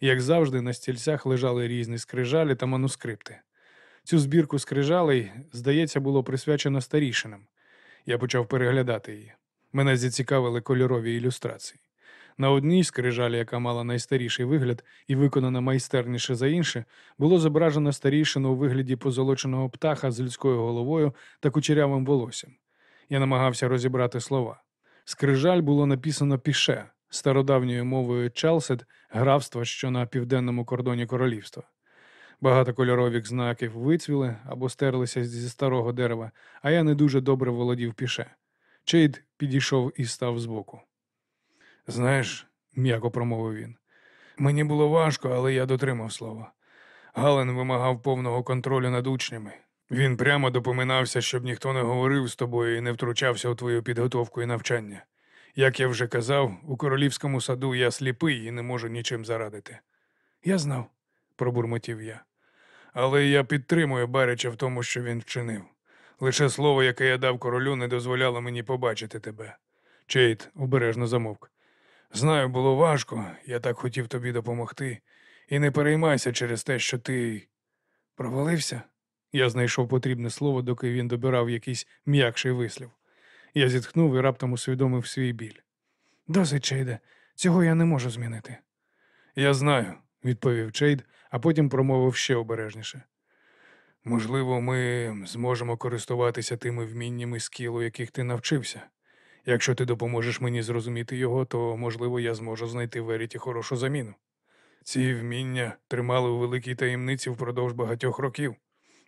Speaker 2: Як завжди, на стільцях лежали різні скрижалі та манускрипти. Цю збірку скрижалей, здається, було присвячено старішинам. Я почав переглядати її. Мене зацікавили кольорові ілюстрації. На одній скрижалі, яка мала найстаріший вигляд і виконана майстерніше за інше, було зображено старішину у вигляді позолоченого птаха з людською головою та кучерявим волоссям. Я намагався розібрати слова. Скрижаль було написано піше стародавньою мовою Челсет, графства, що на південному кордоні королівства. Багатокольорові знаків вицвіли або стерлися зі старого дерева, а я не дуже добре володів піше. Чейд підійшов і став збоку. Знаєш, м'яко промовив він, мені було важко, але я дотримав слова. Гален вимагав повного контролю над учнями. Він прямо допоминався, щоб ніхто не говорив з тобою і не втручався у твою підготовку і навчання. Як я вже казав, у королівському саду я сліпий і не можу нічим зарадити. Я знав, пробурмотів я. Але я підтримую Барича в тому, що він вчинив. Лише слово, яке я дав королю, не дозволяло мені побачити тебе. Чейт обережно замовк. Знаю, було важко, я так хотів тобі допомогти. І не переймайся через те, що ти провалився. Я знайшов потрібне слово, доки він добирав якийсь м'якший вислів. Я зітхнув і раптом усвідомив свій біль. Досить, Чейде, цього я не можу змінити. Я знаю, відповів Чейд, а потім промовив ще обережніше. Можливо, ми зможемо користуватися тими вміннями скілу, яких ти навчився. Якщо ти допоможеш мені зрозуміти його, то, можливо, я зможу знайти Веріті хорошу заміну. Ці вміння тримали у великій таємниці впродовж багатьох років.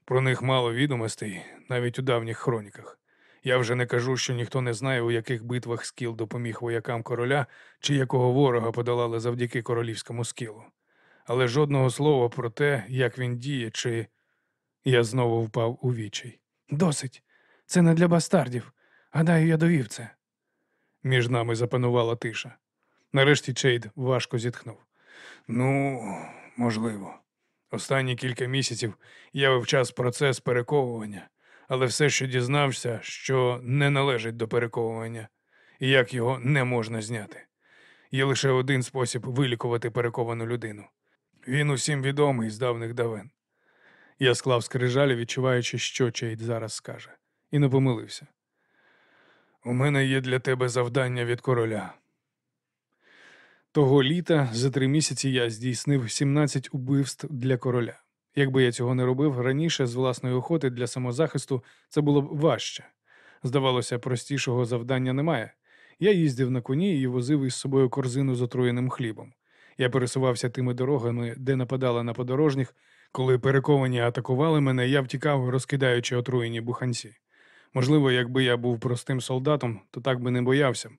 Speaker 2: Про них мало відомостей, навіть у давніх хроніках. Я вже не кажу, що ніхто не знає, у яких битвах скіл допоміг воякам короля чи якого ворога подолали завдяки королівському скілу. Але жодного слова про те, як він діє, чи я знову впав у вічай. Досить. Це не для бастардів. Гадаю, я довів це. Між нами запанувала тиша. Нарешті Чейд важко зітхнув. Ну, можливо. Останні кілька місяців я вивчав процес перековування, але все, що дізнався, що не належить до перековування, і як його не можна зняти. Є лише один спосіб вилікувати перековану людину. Він усім відомий з давних давен. Я склав скрижалі, відчуваючи, що Чейд зараз скаже, і не помилився. У мене є для тебе завдання від короля. Того літа за три місяці я здійснив 17 убивств для короля. Якби я цього не робив раніше з власної охоти для самозахисту, це було б важче. Здавалося, простішого завдання немає. Я їздив на коні і возив із собою корзину з отруєним хлібом. Я пересувався тими дорогами, де нападали на подорожніх. Коли перековані атакували мене, я втікав, розкидаючи отруєні буханці. Можливо, якби я був простим солдатом, то так би не боявся.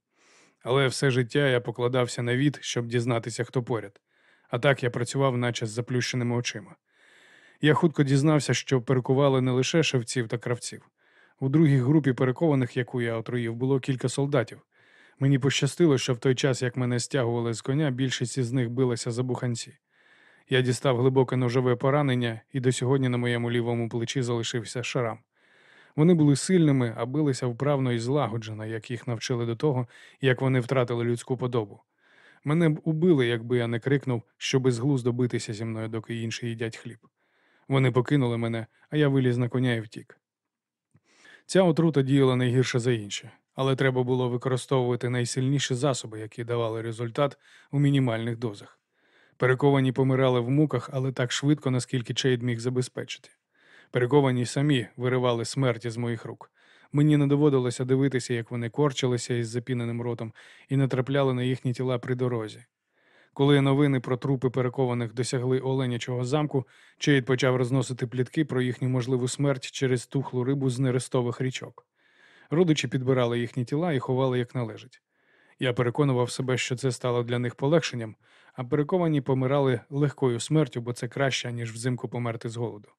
Speaker 2: Але все життя я покладався на від, щоб дізнатися, хто поряд. А так я працював, наче з заплющеними очима. Я хутко дізнався, що перекували не лише шевців та кравців. У другій групі перекованих, яку я отруїв, було кілька солдатів. Мені пощастило, що в той час, як мене стягували з коня, більшість із них билася за буханці. Я дістав глибоке ножове поранення, і до сьогодні на моєму лівому плечі залишився шрам. Вони були сильними, а билися вправно і злагоджено, як їх навчили до того, як вони втратили людську подобу. Мене б убили, якби я не крикнув, що безглуздо битися зі мною, доки інші їдять хліб. Вони покинули мене, а я виліз на коня і втік. Ця отрута діяла найгірше за інші, але треба було використовувати найсильніші засоби, які давали результат у мінімальних дозах. Перековані помирали в муках, але так швидко, наскільки Чейд міг забезпечити. Перековані самі виривали смерті з моїх рук. Мені не доводилося дивитися, як вони корчилися із запіненим ротом і натрапляли на їхні тіла при дорозі. Коли новини про трупи перекованих досягли Оленячого замку, Чейд почав розносити плітки про їхню можливу смерть через тухлу рибу з нерестових річок. Родичі підбирали їхні тіла і ховали як належить. Я переконував себе, що це стало для них полегшенням, а перековані помирали легкою смертю, бо це краще, ніж взимку померти з голоду.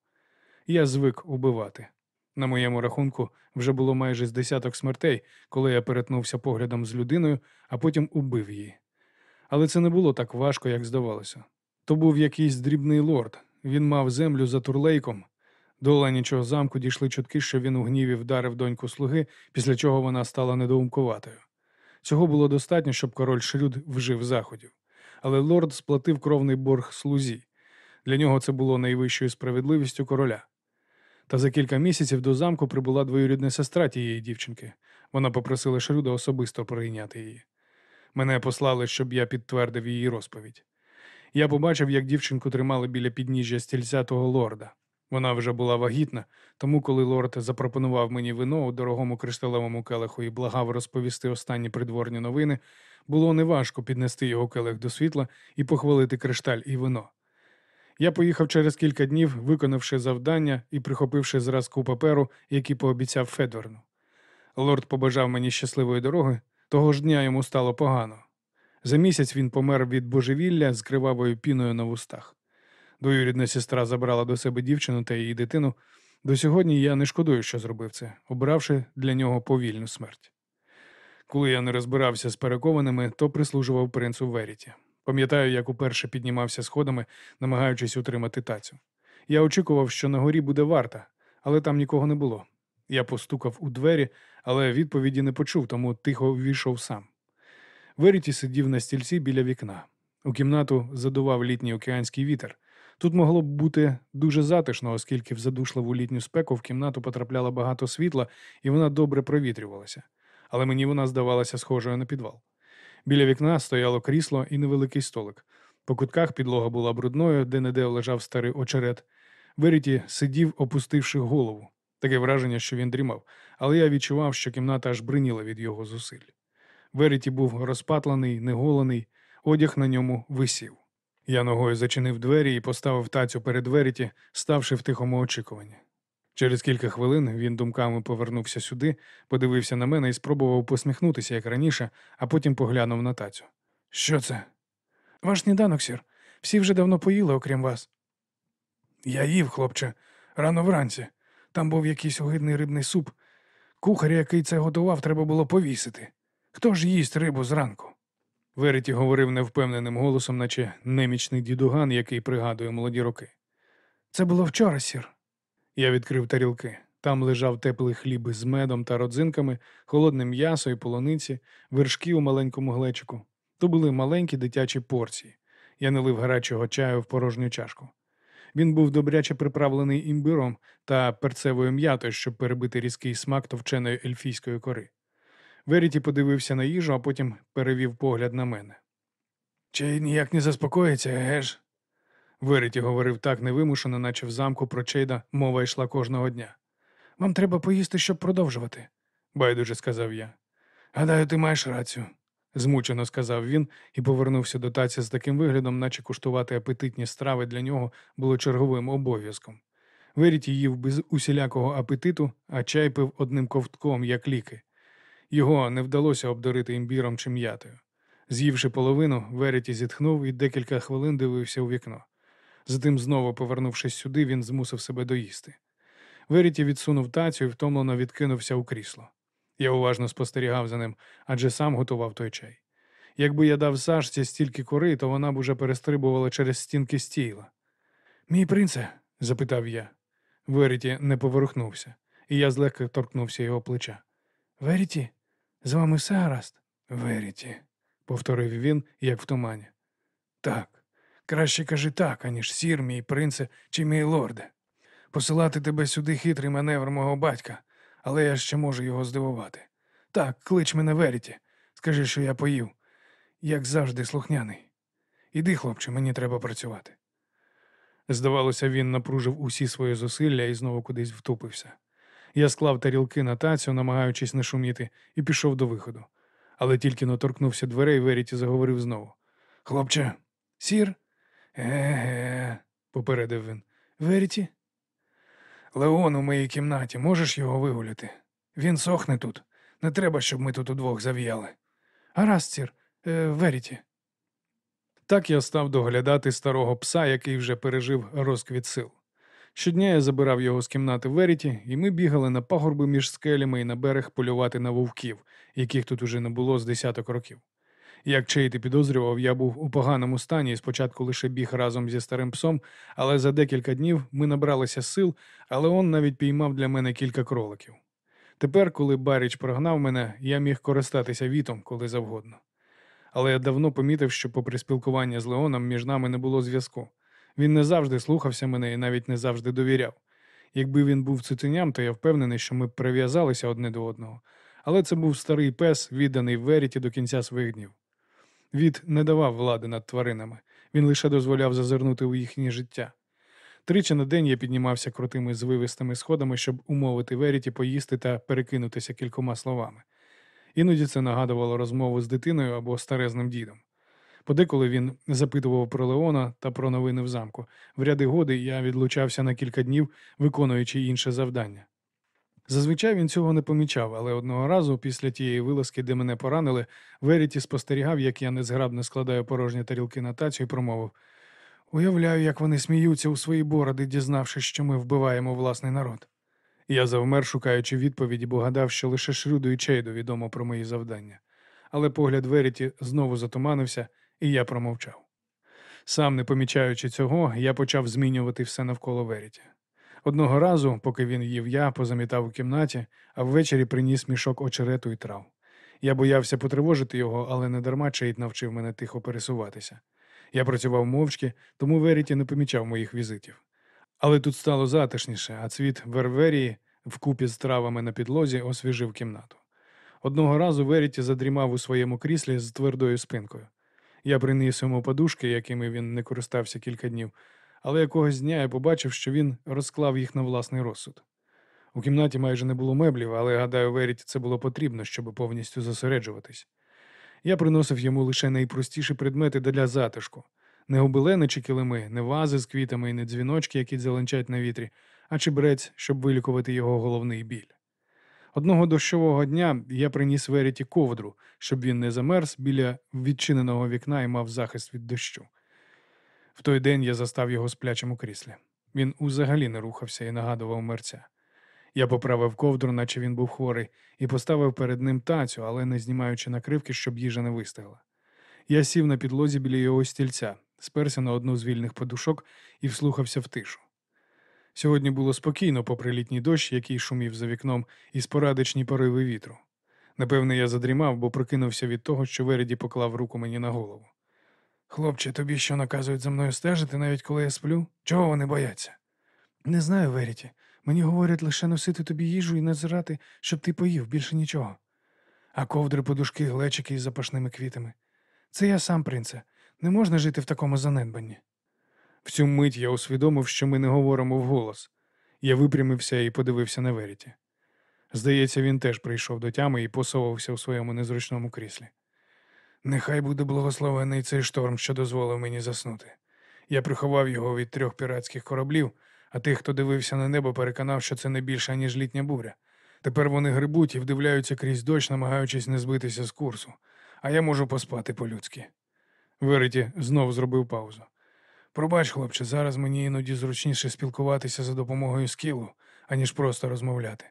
Speaker 2: Я звик убивати. На моєму рахунку вже було майже з десяток смертей, коли я перетнувся поглядом з людиною, а потім убив її. Але це не було так важко, як здавалося. То був якийсь дрібний лорд. Він мав землю за турлейком. До Оленічого замку дійшли чутки, що він у гніві вдарив доньку слуги, після чого вона стала недоумкуватою. Цього було достатньо, щоб король Шрюд вжив заходів. Але лорд сплатив кровний борг слузі. Для нього це було найвищою справедливістю короля. Та за кілька місяців до замку прибула двоюрідна сестра тієї дівчинки. Вона попросила Шрюда особисто прийняти її. Мене послали, щоб я підтвердив її розповідь. Я побачив, як дівчинку тримали біля підніжжя стільця того лорда. Вона вже була вагітна, тому коли лорд запропонував мені вино у дорогому кришталевому келиху і благав розповісти останні придворні новини, було неважко піднести його келих до світла і похвалити кришталь і вино. Я поїхав через кілька днів, виконавши завдання і прихопивши зразку паперу, який пообіцяв Федорну. Лорд побажав мені щасливої дороги, того ж дня йому стало погано. За місяць він помер від божевілля з кривавою піною на вустах. Двоюрідна сестра забрала до себе дівчину та її дитину. До сьогодні я не шкодую, що зробив це, обравши для нього повільну смерть. Коли я не розбирався з перекованими, то прислужував принцу Веріті. Пам'ятаю, як уперше піднімався сходами, намагаючись утримати тацю. Я очікував, що на горі буде варта, але там нікого не було. Я постукав у двері, але відповіді не почув, тому тихо ввійшов сам. Веріті сидів на стільці біля вікна. У кімнату задував літній океанський вітер. Тут могло б бути дуже затишно, оскільки в задушливу літню спеку в кімнату потрапляло багато світла, і вона добре провітрювалася. Але мені вона здавалася схожою на підвал. Біля вікна стояло крісло і невеликий столик. По кутках підлога була брудною, де неде лежав старий очерет. Веріті сидів, опустивши голову. Таке враження, що він дрімав, але я відчував, що кімната аж бриніла від його зусиль. Веріті був розпатлений, неголений, одяг на ньому висів. Я ногою зачинив двері і поставив тацю перед Веріті, ставши в тихому очікуванні. Через кілька хвилин він думками повернувся сюди, подивився на мене і спробував посміхнутися, як раніше, а потім поглянув на тацю. Що це? Ваш сніданок, сір. Всі вже давно поїли, окрім вас. Я їв, хлопче, рано вранці. Там був якийсь огидний рибний суп. Кухаря, який це готував, треба було повісити. Хто ж їсть рибу зранку? Вереті говорив невпевненим голосом, наче немічний дідуган, який пригадує молоді роки. Це було вчора, сір. Я відкрив тарілки. Там лежав теплий хліб з медом та родзинками, холодне м'ясо і полуниці, вершки у маленькому глечику. То були маленькі дитячі порції. Я налив гарячого чаю в порожню чашку. Він був добряче приправлений імбиром та перцевою м'ятою, щоб перебити різкий смак товченої ельфійської кори. Веріті подивився на їжу, а потім перевів погляд на мене. Чей ніяк не заспокоїться, еге ж? Веріті говорив так невимушено, наче в замку про Чейда мова йшла кожного дня. Вам треба поїсти, щоб продовжувати, байдуже сказав я. Гадаю, ти маєш рацію, змучено сказав він і повернувся до таці з таким виглядом, наче куштувати апетитні страви для нього було черговим обов'язком. Веріті їв без усілякого апетиту, а чай пив одним ковтком, як ліки. Його не вдалося обдурити імбіром чи м'ятою. З'ївши половину, Веріті зітхнув і декілька хвилин дивився у вікно. Затим, знову повернувшись сюди, він змусив себе доїсти. Веріті відсунув тацю і втомлено відкинувся у крісло. Я уважно спостерігав за ним, адже сам готував той чай. Якби я дав Сашці стільки кори, то вона б уже перестрибувала через стінки стійла. Мій принце? запитав я. Веріті не поворухнувся, і я злегка торкнувся його плеча. Веріті, з вами все гаразд? Веріті, повторив він, як в тумані. Так, краще кажи так, аніж сір, мій принце чи мій лорде. Посилати тебе сюди хитрий маневр мого батька, але я ще можу його здивувати. Так, клич мене Веріті, скажи, що я поїв, як завжди, слухняний. Іди, хлопче, мені треба працювати. Здавалося, він напружив усі свої зусилля і знову кудись втупився. Я склав тарілки на тацю, намагаючись не шуміти, і пішов до виходу. Але тільки но торкнувся дверей, Веріті заговорив знову. Хлопче, сір? Еге, попередив він. Веріті? Леон у моїй кімнаті, можеш його вигуляти? Він сохне тут. Не треба, щоб ми тут удвох зав'яли. Гаразд, сір, е, Веріті. Так я став доглядати старого пса, який вже пережив розквіт сил. Щодня я забирав його з кімнати Веріті, і ми бігали на пагорби між скелями і на берег полювати на вовків, яких тут уже не було з десяток років. Як Чейт і підозрював, я був у поганому стані і спочатку лише біг разом зі старим псом, але за декілька днів ми набралися сил, але он навіть піймав для мене кілька кроликів. Тепер, коли Баріч прогнав мене, я міг користатися вітом коли завгодно. Але я давно помітив, що попри спілкування з Леоном між нами не було зв'язку. Він не завжди слухався мене і навіть не завжди довіряв. Якби він був цуценям, то я впевнений, що ми б прив'язалися одне до одного. Але це був старий пес, відданий Веріті до кінця своїх днів. Від не давав влади над тваринами, він лише дозволяв зазирнути у їхнє життя. Тричі на день я піднімався крутими звивистими сходами, щоб умовити Веріті поїсти та перекинутися кількома словами. Іноді це нагадувало розмову з дитиною або старезним дідом. Подеколи він запитував про Леона та про новини в замку. В ряди годи я відлучався на кілька днів, виконуючи інше завдання. Зазвичай він цього не помічав, але одного разу, після тієї вилазки, де мене поранили, Веріті спостерігав, як я незграбно складаю порожні тарілки на тацю і промовив Уявляю, як вони сміються у свої бороди, дізнавшись, що ми вбиваємо власний народ. Я завмер, шукаючи відповіді, бо гадав, що лише Шрюду і Чейду відомо про мої завдання. Але погляд Веріті знову затуманився, і я промовчав. Сам не помічаючи цього, я почав змінювати все навколо Веріті. Одного разу, поки він їв, я позамітав у кімнаті, а ввечері приніс мішок очерету і трав. Я боявся потривожити його, але не дарма Чейд навчив мене тихо пересуватися. Я працював мовчки, тому Веріті не помічав моїх візитів. Але тут стало затишніше, а цвіт верверії вкупі з травами на підлозі освіжив кімнату. Одного разу Веріті задрімав у своєму кріслі з твердою спинкою. Я приніс йому подушки, якими він не користався кілька днів, але якогось дня я побачив, що він розклав їх на власний розсуд. У кімнаті майже не було меблів, але, гадаю, Веріті це було потрібно, щоб повністю зосереджуватись. Я приносив йому лише найпростіші предмети для затишку. Не гобелени чи килими, не вази з квітами і не дзвіночки, які дзеленчать на вітрі, а чебрець, щоб вилікувати його головний біль. Одного дощового дня я приніс Веріті ковдру, щоб він не замерз біля відчиненого вікна і мав захист від дощу. В той день я застав його сплячим у кріслі. Він узагалі не рухався і нагадував мерця. Я поправив ковдру, наче він був хворий, і поставив перед ним тацю, але не знімаючи накривки, щоб їжа не вистигла. Я сів на підлозі біля його стільця, сперся на одну з вільних подушок і вслухався в тишу. Сьогодні було спокійно, попри літній дощ, який шумів за вікном, і спорадичні пориви вітру. Напевне, я задрімав, бо прокинувся від того, що Вереді поклав руку мені на голову. Хлопче, тобі що наказують за мною стежити, навіть коли я сплю? Чого вони бояться? Не знаю, Веріті. Мені говорять лише носити тобі їжу і назирати, щоб ти поїв, більше нічого. А ковдри, подушки, глечики із запашними квітами. Це я сам, принце. Не можна жити в такому занедбанні. В цю мить я усвідомив, що ми не говоримо вголос. Я випрямився і подивився на Веріті. Здається, він теж прийшов до тями і посовувався у своєму незручному кріслі. Нехай буде благословений цей шторм, що дозволив мені заснути. Я приховав його від трьох піратських кораблів, а тих, хто дивився на небо, переконав, що це не більше, ніж літня буря. Тепер вони грибуть і вдивляються крізь дощ, намагаючись не збитися з курсу, а я можу поспати по-людськи. Вереті знов зробив паузу. Пробач, хлопче, зараз мені іноді зручніше спілкуватися за допомогою скілу, аніж просто розмовляти.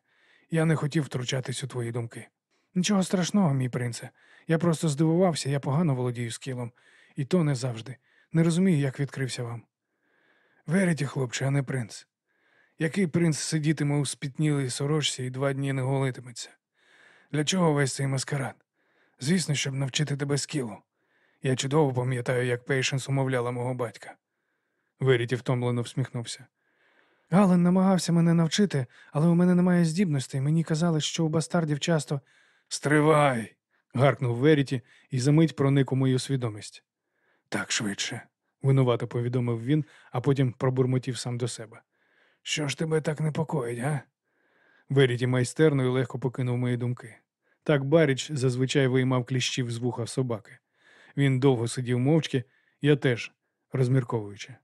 Speaker 2: Я не хотів втручатись у твої думки. Нічого страшного, мій принце. Я просто здивувався, я погано володію скілом, і то не завжди. Не розумію, як відкрився вам. Веріті, хлопче, а не принц. Який принц сидітиме у спітнілій сорочці і два дні не голитиметься? Для чого весь цей маскарад? Звісно, щоб навчити тебе скілу. Я чудово пам'ятаю, як Пейшенс умовляла мого батька. Веріті втомлено всміхнувся. Гален намагався мене навчити, але у мене немає здібностей. Мені казали, що у бастардів часто. Стривай. гаркнув Веріті і за мить проник у мою свідомість. Так швидше, винувато повідомив він, а потім пробурмотів сам до себе. Що ж тебе так непокоїть, га? Веріті майстерно і легко покинув мої думки. Так Баріч зазвичай виймав кліщів з вуха собаки. Він довго сидів мовчки, я теж, розмірковуючи.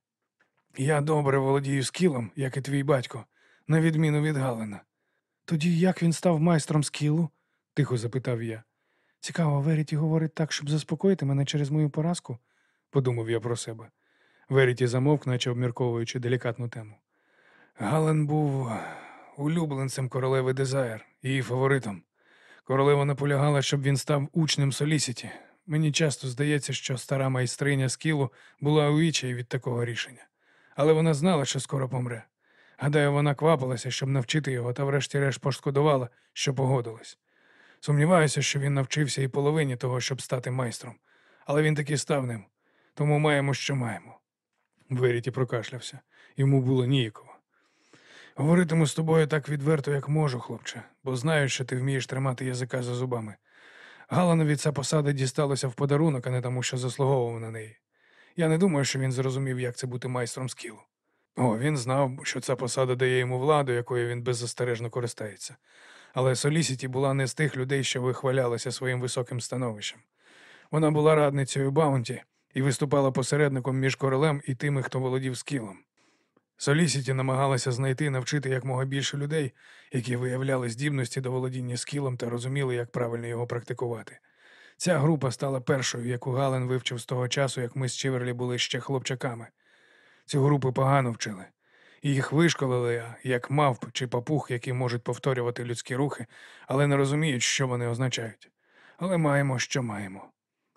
Speaker 2: Я добре володію скілом, як і твій батько, на відміну від Галина. Тоді як він став майстром скілу? тихо запитав я. Цікаво, Веріті говорить так, щоб заспокоїти мене через мою поразку, подумав я про себе. Веріті замовк, наче обмірковуючи делікатну тему. Гален був улюбленцем королеви Дезайр, її фаворитом. Королева наполягала, щоб він став учнем Солісіті.
Speaker 3: Мені часто здається, що стара майстриня скілу була у відчаї від такого рішення, але вона знала, що скоро помре. Гадаю, вона квапилася, щоб навчити його, та врешті-решт пошкодувала, що погодилась. Сумніваюся, що він навчився і половині того, щоб стати майстром, але він таки став ним, тому маємо, що маємо.
Speaker 1: Веріті прокашлявся. Йому було ніяково.
Speaker 3: Говоритиму з тобою так відверто, як можу, хлопче, бо знаю, що ти вмієш тримати язика за зубами. Галанові ця посада дісталася в подарунок, а не тому, що заслуговував на неї. Я не думаю, що він зрозумів, як це бути майстром скілу. О, він знав, що ця посада дає йому владу, якою він беззастережно користається. Але Солісіті була не з тих людей, що вихвалялися своїм високим становищем. Вона була радницею Баунті і виступала посередником між королем і тими, хто володів скілом. Солісіті намагалася знайти навчити якмога більше людей, які виявляли здібності до володіння скілом та розуміли, як правильно його практикувати. Ця група стала першою, яку Гален вивчив з того часу, як ми з Чиверлі були ще хлопчаками. Цю групу погано вчили. Їх вишколили як мавп чи папух, які можуть повторювати людські рухи, але не розуміють, що вони означають. Але маємо, що маємо.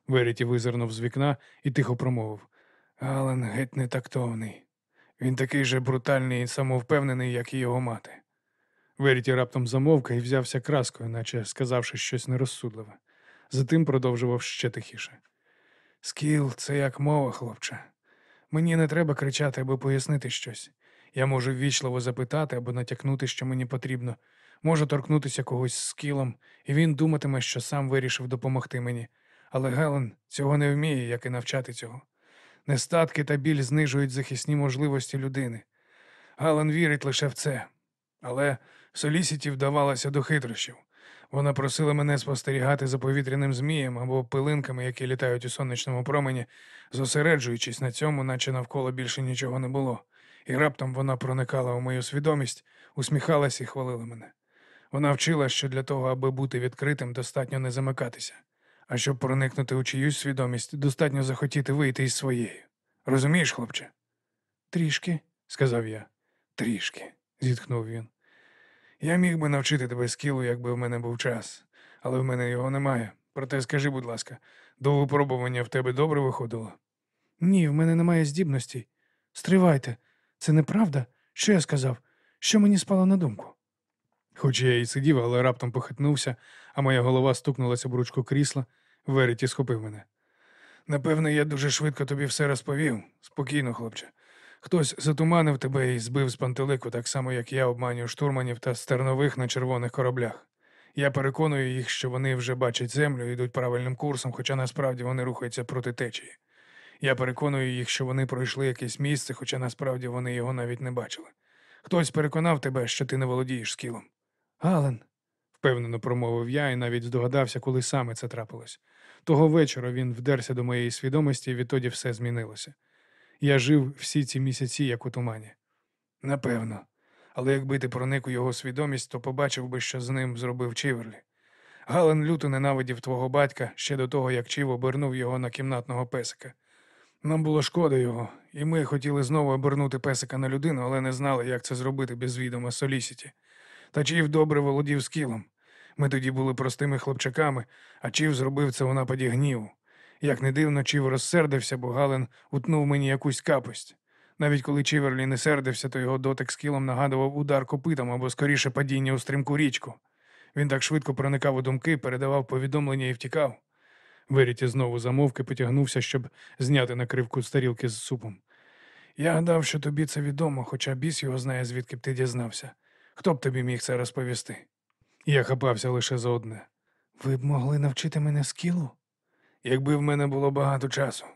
Speaker 1: Веріті визирнув з вікна і тихо промовив.
Speaker 3: Гален геть не тактовний. Він такий же брутальний і самовпевнений, як і його мати.
Speaker 1: Веріті раптом замовка і взявся краскою, наче сказавши щось нерозсудливе. Затим продовжував ще тихіше.
Speaker 3: Скіл це як мова, хлопче. Мені не треба кричати або пояснити щось. Я можу ввічливо запитати або натякнути, що мені потрібно. Можу торкнутися когось скілом, і він думатиме, що сам вирішив допомогти мені. Але Гелен цього не вміє, як і навчати цього. Нестатки та біль знижують захисні можливості людини. Гален вірить лише в це. Але Солісіті вдавалася до хитрощів. Вона просила мене спостерігати за повітряним змієм або пилинками, які літають у сонячному промені, зосереджуючись на цьому, наче навколо більше нічого не було. І раптом вона проникала у мою свідомість, усміхалась і хвалила мене. Вона вчила, що для того, аби бути відкритим, достатньо не замикатися. А щоб проникнути у чиюсь свідомість, достатньо захотіти вийти із своєї. Розумієш, хлопче? Трішки, сказав я. Трішки, зітхнув він. Я міг би навчити тебе скілу, якби в мене був час, але в мене його немає. Проте скажи, будь ласка, до випробування в тебе добре виходило? Ні, в мене немає здібностей. Стривайте, це неправда? Що я сказав? Що мені спало на думку?
Speaker 1: Хоч я і сидів, але раптом похитнувся, а моя голова стукнулася в ручку крісла, Веріті схопив мене.
Speaker 3: Напевне, я дуже швидко тобі все розповів. Спокійно, хлопче. Хтось затуманив тебе і збив з пантелику, так само, як я обманюю штурманів та стернових на червоних кораблях. Я переконую їх, що вони вже бачать землю і йдуть правильним курсом, хоча насправді вони рухаються проти течії. Я переконую їх, що вони пройшли якесь місце, хоча насправді вони його навіть не бачили. Хтось переконав тебе, що ти не володієш скілом. Гален,
Speaker 1: Впевнено промовив я і навіть здогадався, коли саме це трапилось. Того вечора він вдерся до моєї свідомості, і відтоді все змінилося. Я жив всі ці місяці, як у тумані.
Speaker 3: Напевно. Але якби ти проник у його свідомість, то побачив би, що з ним зробив Чіверлі. Гален люто ненавидів твого батька ще до того, як Чів обернув його на кімнатного песика. Нам було шкода його, і ми хотіли знову обернути песика на людину, але не знали, як це зробити без відома Солісіті. Та Чів добре володів скілом. Ми тоді були простими хлопчаками, а Чів зробив це у нападі гніву. Як не дивно, Чів розсердився, бо Гален утнув мені якусь капость. Навіть коли Чіверлі не сердився, то його дотик скілом нагадував удар копитом або скоріше падіння у стрімку річку. Він так швидко проникав у думки, передавав повідомлення і втікав.
Speaker 1: Веріті знову замовки потягнувся, щоб зняти накривку з тарілки з супом.
Speaker 3: Я гадав, що тобі це відомо, хоча біс його знає, звідки б ти дізнався. Хто б тобі міг це розповісти?
Speaker 1: Я хапався лише за одне.
Speaker 3: Ви б могли навчити мене скілу? Якби в мене було багато часу.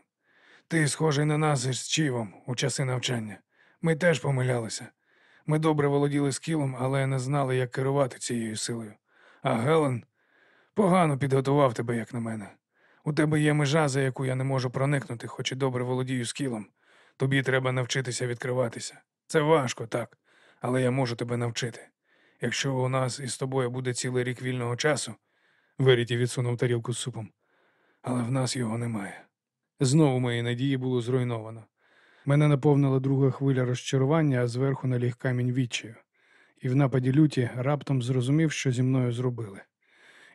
Speaker 3: Ти схожий на нас із Чівом у часи навчання. Ми теж помилялися. Ми добре володіли скілом, але не знали, як керувати цією силою. А Гелен погано підготував тебе, як на мене. У тебе є межа, за яку я не можу проникнути, хоч і добре володію скілом. Тобі треба навчитися відкриватися. Це важко, так, але я можу тебе навчити. Якщо у нас із тобою буде цілий рік вільного часу,
Speaker 1: Веріті відсунув тарілку з супом.
Speaker 3: Але в нас його немає.
Speaker 1: Знову мої надії було зруйновано. Мене наповнила друга хвиля розчарування, а зверху наліг камінь відчаю. І в нападі люті раптом зрозумів, що зі мною зробили.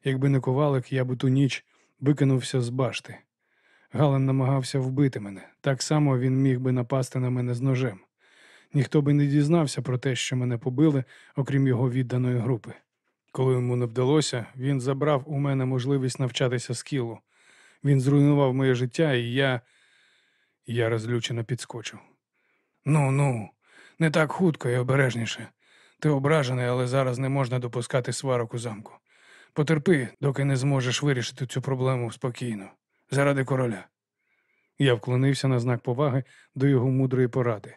Speaker 1: Якби не ковалик, я б ту ніч
Speaker 2: викинувся з башти. Гален намагався вбити мене. Так само він міг би напасти на мене з ножем. Ніхто би не дізнався про те, що мене побили, окрім його відданої групи. Коли йому не вдалося, він забрав у мене можливість навчатися скілу. Він зруйнував моє життя, і я. Я розлючено підскочив. Ну, ну, не так хутко і обережніше. Ти ображений, але зараз не можна допускати сварок у замку. Потерпи, доки не зможеш вирішити цю проблему спокійно, заради короля. Я вклонився на знак поваги до його мудрої поради.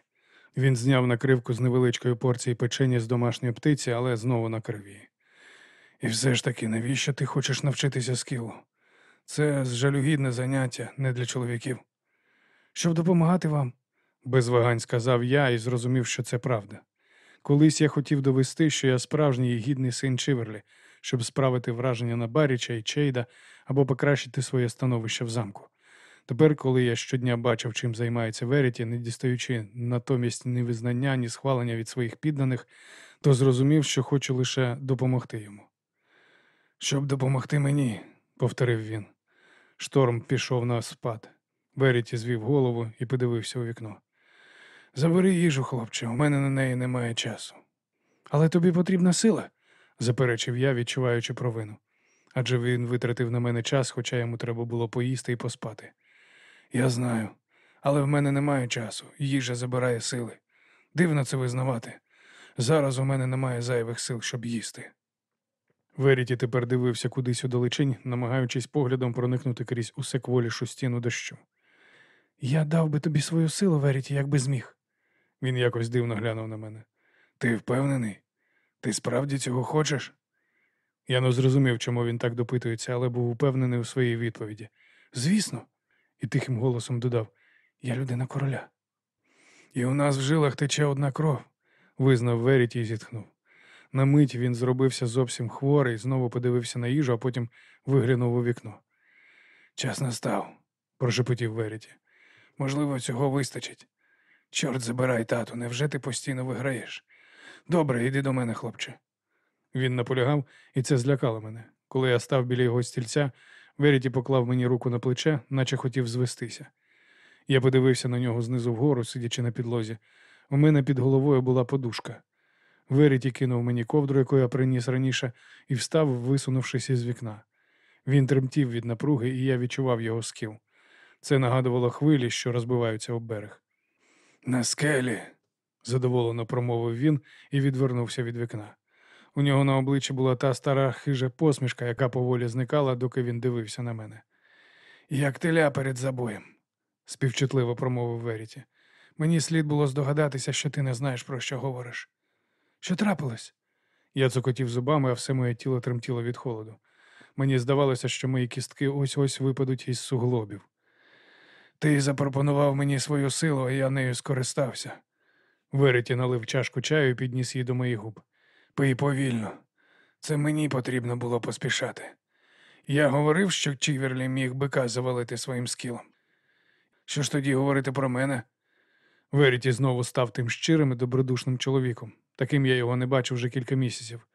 Speaker 2: Він зняв накривку з невеличкої порції печення з домашньої птиці, але знову накрив її. І все ж таки, навіщо ти хочеш навчитися скілу? Це жалюгідне заняття не для чоловіків. Щоб допомагати вам, без вагань сказав я і зрозумів, що це правда. Колись я хотів довести, що я справжній і гідний син Чиверлі, щоб справити враження на Баріча і Чейда або покращити своє становище в замку. Тепер, коли я щодня бачив, чим займається Веріті, не дістаючи натомість ні визнання, ні схвалення від своїх підданих, то зрозумів, що хочу лише допомогти йому. Щоб допомогти мені, повторив він. Шторм пішов на спад. Веріті звів голову і подивився у вікно. Забери їжу, хлопче, у мене на неї немає часу. Але тобі потрібна сила, заперечив я, відчуваючи провину. Адже він витратив на мене час, хоча йому треба було поїсти і поспати. Я знаю, але в мене немає часу, їжа забирає сили. Дивно це визнавати. Зараз у мене немає зайвих сил, щоб їсти. Веріті тепер дивився кудись у далечінь, намагаючись поглядом проникнути крізь усе кволішу стіну дощу. Я дав би тобі свою силу, Веріті, якби зміг. Він якось дивно глянув на мене. Ти впевнений? Ти справді цього хочеш? Я не зрозумів, чому він так допитується, але був упевнений у своїй відповіді. Звісно, і тихим голосом додав Я людина короля. І у нас в жилах тече одна кров, визнав Веріті і зітхнув. На мить він зробився зовсім хворий, знову подивився на їжу, а потім виглянув у вікно. Час настав, прошепотів Веріті. Можливо, цього вистачить. Чорт забирай, тату, невже ти постійно виграєш? Добре, йди до мене, хлопче. Він наполягав, і це злякало мене. Коли я став біля його стільця, Веріті поклав мені руку на плече, наче хотів звестися. Я подивився на нього знизу вгору, сидячи на підлозі. У мене під головою була подушка. Веріті кинув мені ковдру, яку я приніс раніше, і встав, висунувшись із вікна. Він тремтів від напруги, і я відчував його скіл. Це нагадувало хвилі, що розбиваються об берег. На скелі, задоволено промовив він і відвернувся від вікна. У нього на обличчі була та стара хижа посмішка, яка поволі зникала, доки він дивився на мене. Як теля перед забоєм, співчутливо промовив Веріті. Мені слід було здогадатися, що ти не знаєш, про що говориш. Що трапилось? Я цокотів зубами, а все моє тіло тремтіло від холоду. Мені здавалося, що мої кістки ось ось випадуть із суглобів. Ти запропонував мені свою силу, а я нею скористався. Вереті налив чашку чаю і підніс її до моїх губ. Пий повільно. Це мені потрібно було поспішати. Я говорив, що Чіверлі міг бика завалити своїм скілом. Що ж тоді говорити про мене? Веріті знову став тим щирим і добродушним чоловіком. Таким я його не бачив вже кілька місяців.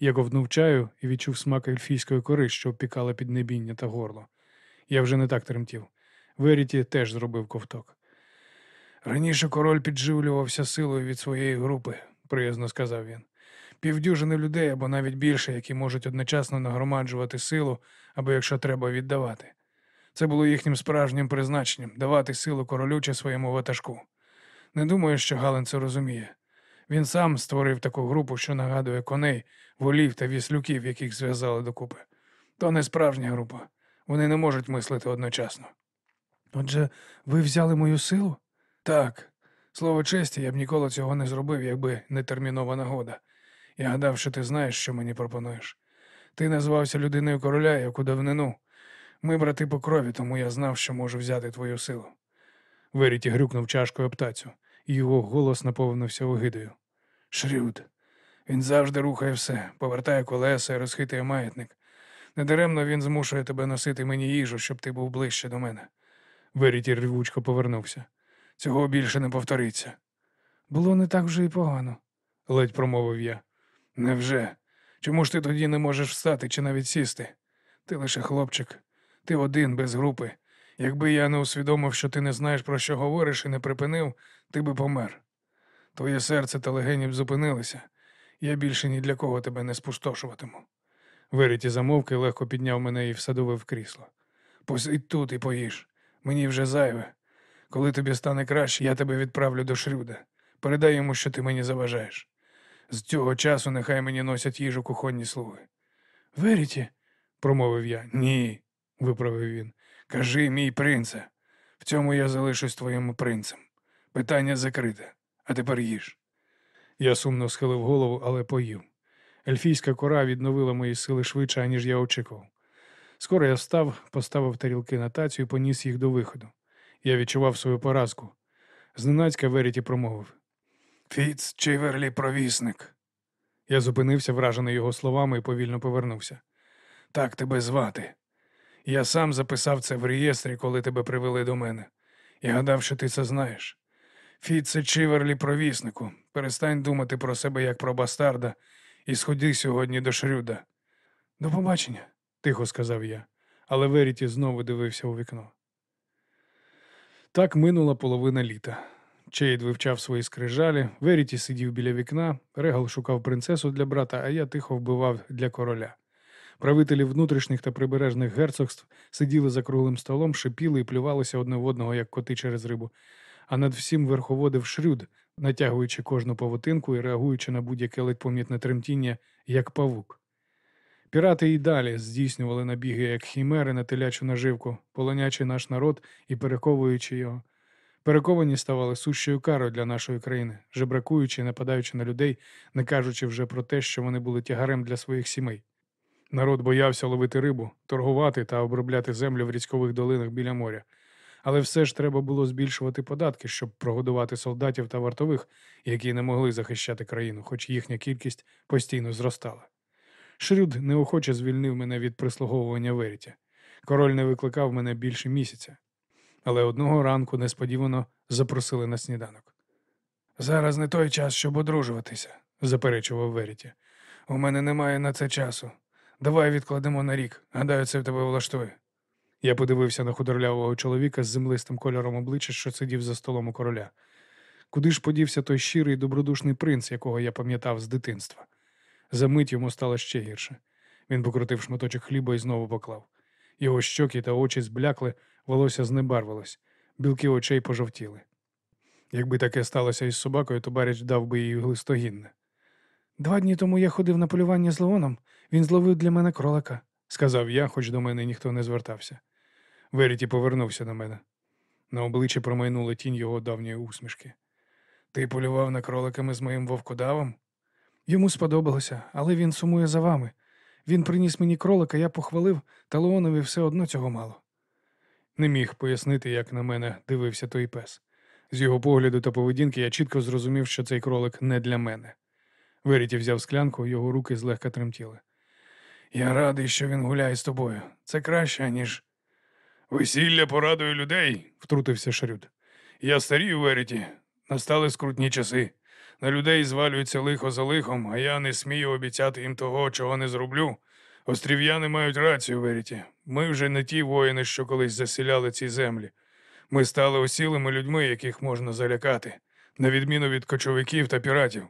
Speaker 2: Я ковтнув чаю і відчув смак ельфійської кори, що обпікала піднебіння та горло. Я вже не так тремтів. Веріті теж зробив ковток. Раніше король підживлювався силою від своєї групи, приязно сказав він. Півдюжини людей або навіть більше, які можуть одночасно нагромаджувати силу, або якщо треба віддавати. Це було їхнім справжнім призначенням давати силу королю чи своєму ватажку. Не думаю, що Гален це розуміє. Він сам створив таку групу, що нагадує коней, волів та віслюків, яких зв'язали докупи. То не справжня група. Вони не можуть мислити одночасно. Отже, ви взяли мою силу? Так. Слово честі, я б ніколи цього не зробив, якби не термінова нагода. Я гадав, що ти знаєш, що мені пропонуєш. Ти назвався людиною короля, як у давнину. Ми брати по крові, тому я знав, що можу взяти твою силу. Веріті грюкнув чашкою об тацю, його голос наповнився огидою. Шрюд. Він завжди рухає все, повертає колеса і розхитує маятник. Недаремно він змушує тебе носити мені їжу, щоб ти був ближче до мене. Веріті рвучко повернувся. Цього більше не повториться. Було не так вже і погано, ледь промовив я. Невже? Чому ж ти тоді не можеш встати чи навіть сісти? Ти лише хлопчик.
Speaker 3: Ти один без групи. Якби я не усвідомив, що ти не знаєш, про що говориш, і не припинив, ти би помер. Твоє серце та легені б зупинилися. Я більше ні для кого тебе не спустошуватиму.
Speaker 2: Веріті замовк і легко підняв мене і всадовив крісло.
Speaker 3: Посидь тут і поїж. Мені вже зайве. Коли тобі стане краще, я тебе відправлю до Шрюда. Передай йому, що ти мені заважаєш. З цього часу нехай мені носять їжу кухонні слуги.
Speaker 2: Веріті,
Speaker 3: Промовив я. Ні, виправив він. Кажи, мій принце. В цьому я залишусь твоїм принцем. Питання закрите. А тепер їж.
Speaker 2: Я сумно схилив голову, але поїв. Ельфійська кора відновила мої сили швидше, аніж я очікував. Скоро я встав, поставив тарілки на тацю і поніс їх до виходу. Я відчував свою поразку. Зненацька Веріті промовив.
Speaker 3: Фіц Чиверлі провісник.
Speaker 2: Я зупинився, вражений його словами, і повільно повернувся.
Speaker 3: Так тебе звати. Я сам записав це в реєстрі, коли тебе привели до мене. І гадав, що ти це знаєш. Фіце Чиверлі провіснику. Перестань думати про себе як про бастарда і сходи сьогодні до Шрюда.
Speaker 2: До побачення, тихо сказав я, але Веріті знову дивився у вікно. Так минула половина літа. Чейд вивчав свої скрижалі, Веріті сидів біля вікна, Регал шукав принцесу для брата, а я тихо вбивав для короля. Правителі внутрішніх та прибережних герцогств сиділи за круглим столом, шипіли і плювалися одне в одного, як коти через рибу, а над всім верховодив шрюд, натягуючи кожну павутинку і реагуючи на будь-яке ледь помітне тремтіння, як павук. Пірати й далі здійснювали набіги, як хімери на телячу наживку, полонячи наш народ і перековуючи його. Перековані ставали сущою карою для нашої країни, жебракуючи і нападаючи на людей, не кажучи вже про те, що вони були тягарем для своїх сімей. Народ боявся ловити рибу, торгувати та обробляти землю в річкових долинах біля моря. Але все ж треба було збільшувати податки, щоб прогодувати солдатів та вартових, які не могли захищати країну, хоч їхня кількість постійно зростала. Шрюд неохоче звільнив мене від прислуговування Веріті. Король не викликав мене більше місяця. Але одного ранку несподівано запросили на сніданок.
Speaker 3: Зараз не той час, щоб одружуватися.
Speaker 2: Заперечував Веріті.
Speaker 3: У мене немає на це часу. Давай відкладемо на рік. Гадаю, це в тебе влаштує.
Speaker 2: Я подивився на худорлявого чоловіка з землистим кольором обличчя, що сидів за столом у короля. Куди ж подівся той щирий добродушний принц, якого я пам'ятав з дитинства? Замить йому стало ще гірше. Він покрутив шматочок хліба і знову поклав. Його щоки та очі зблякли, волосся знебарвилось, білки очей пожовтіли. Якби таке сталося із собакою, то баріч дав би їй глистогінне. Два дні тому я ходив на полювання з Леоном, він зловив для мене кролика, сказав я, хоч до мене ніхто не звертався. Веріті повернувся до мене. На обличчі промайнула тінь його давньої усмішки.
Speaker 3: Ти полював на кроликами з моїм вовкодавом?
Speaker 2: Йому сподобалося, але він сумує за вами. Він приніс мені кролика, я похвалив, та Леонові все одно цього мало. Не міг пояснити, як на мене дивився той пес. З його погляду та поведінки я чітко зрозумів, що цей кролик не для мене. Веріті взяв склянку, його руки злегка тремтіли.
Speaker 3: Я радий, що він гуляє з тобою. Це краще, ніж. Весілля порадує людей, втрутився Шрюд. Я старію Веріті. Настали скрутні часи. На людей звалюється лихо за лихом, а я не смію обіцяти їм того, чого не зроблю. Острів'яни мають рацію, Веріті. Ми вже не ті воїни, що колись засіляли ці землі. Ми стали осілими людьми, яких можна залякати, на відміну від кочовиків та піратів.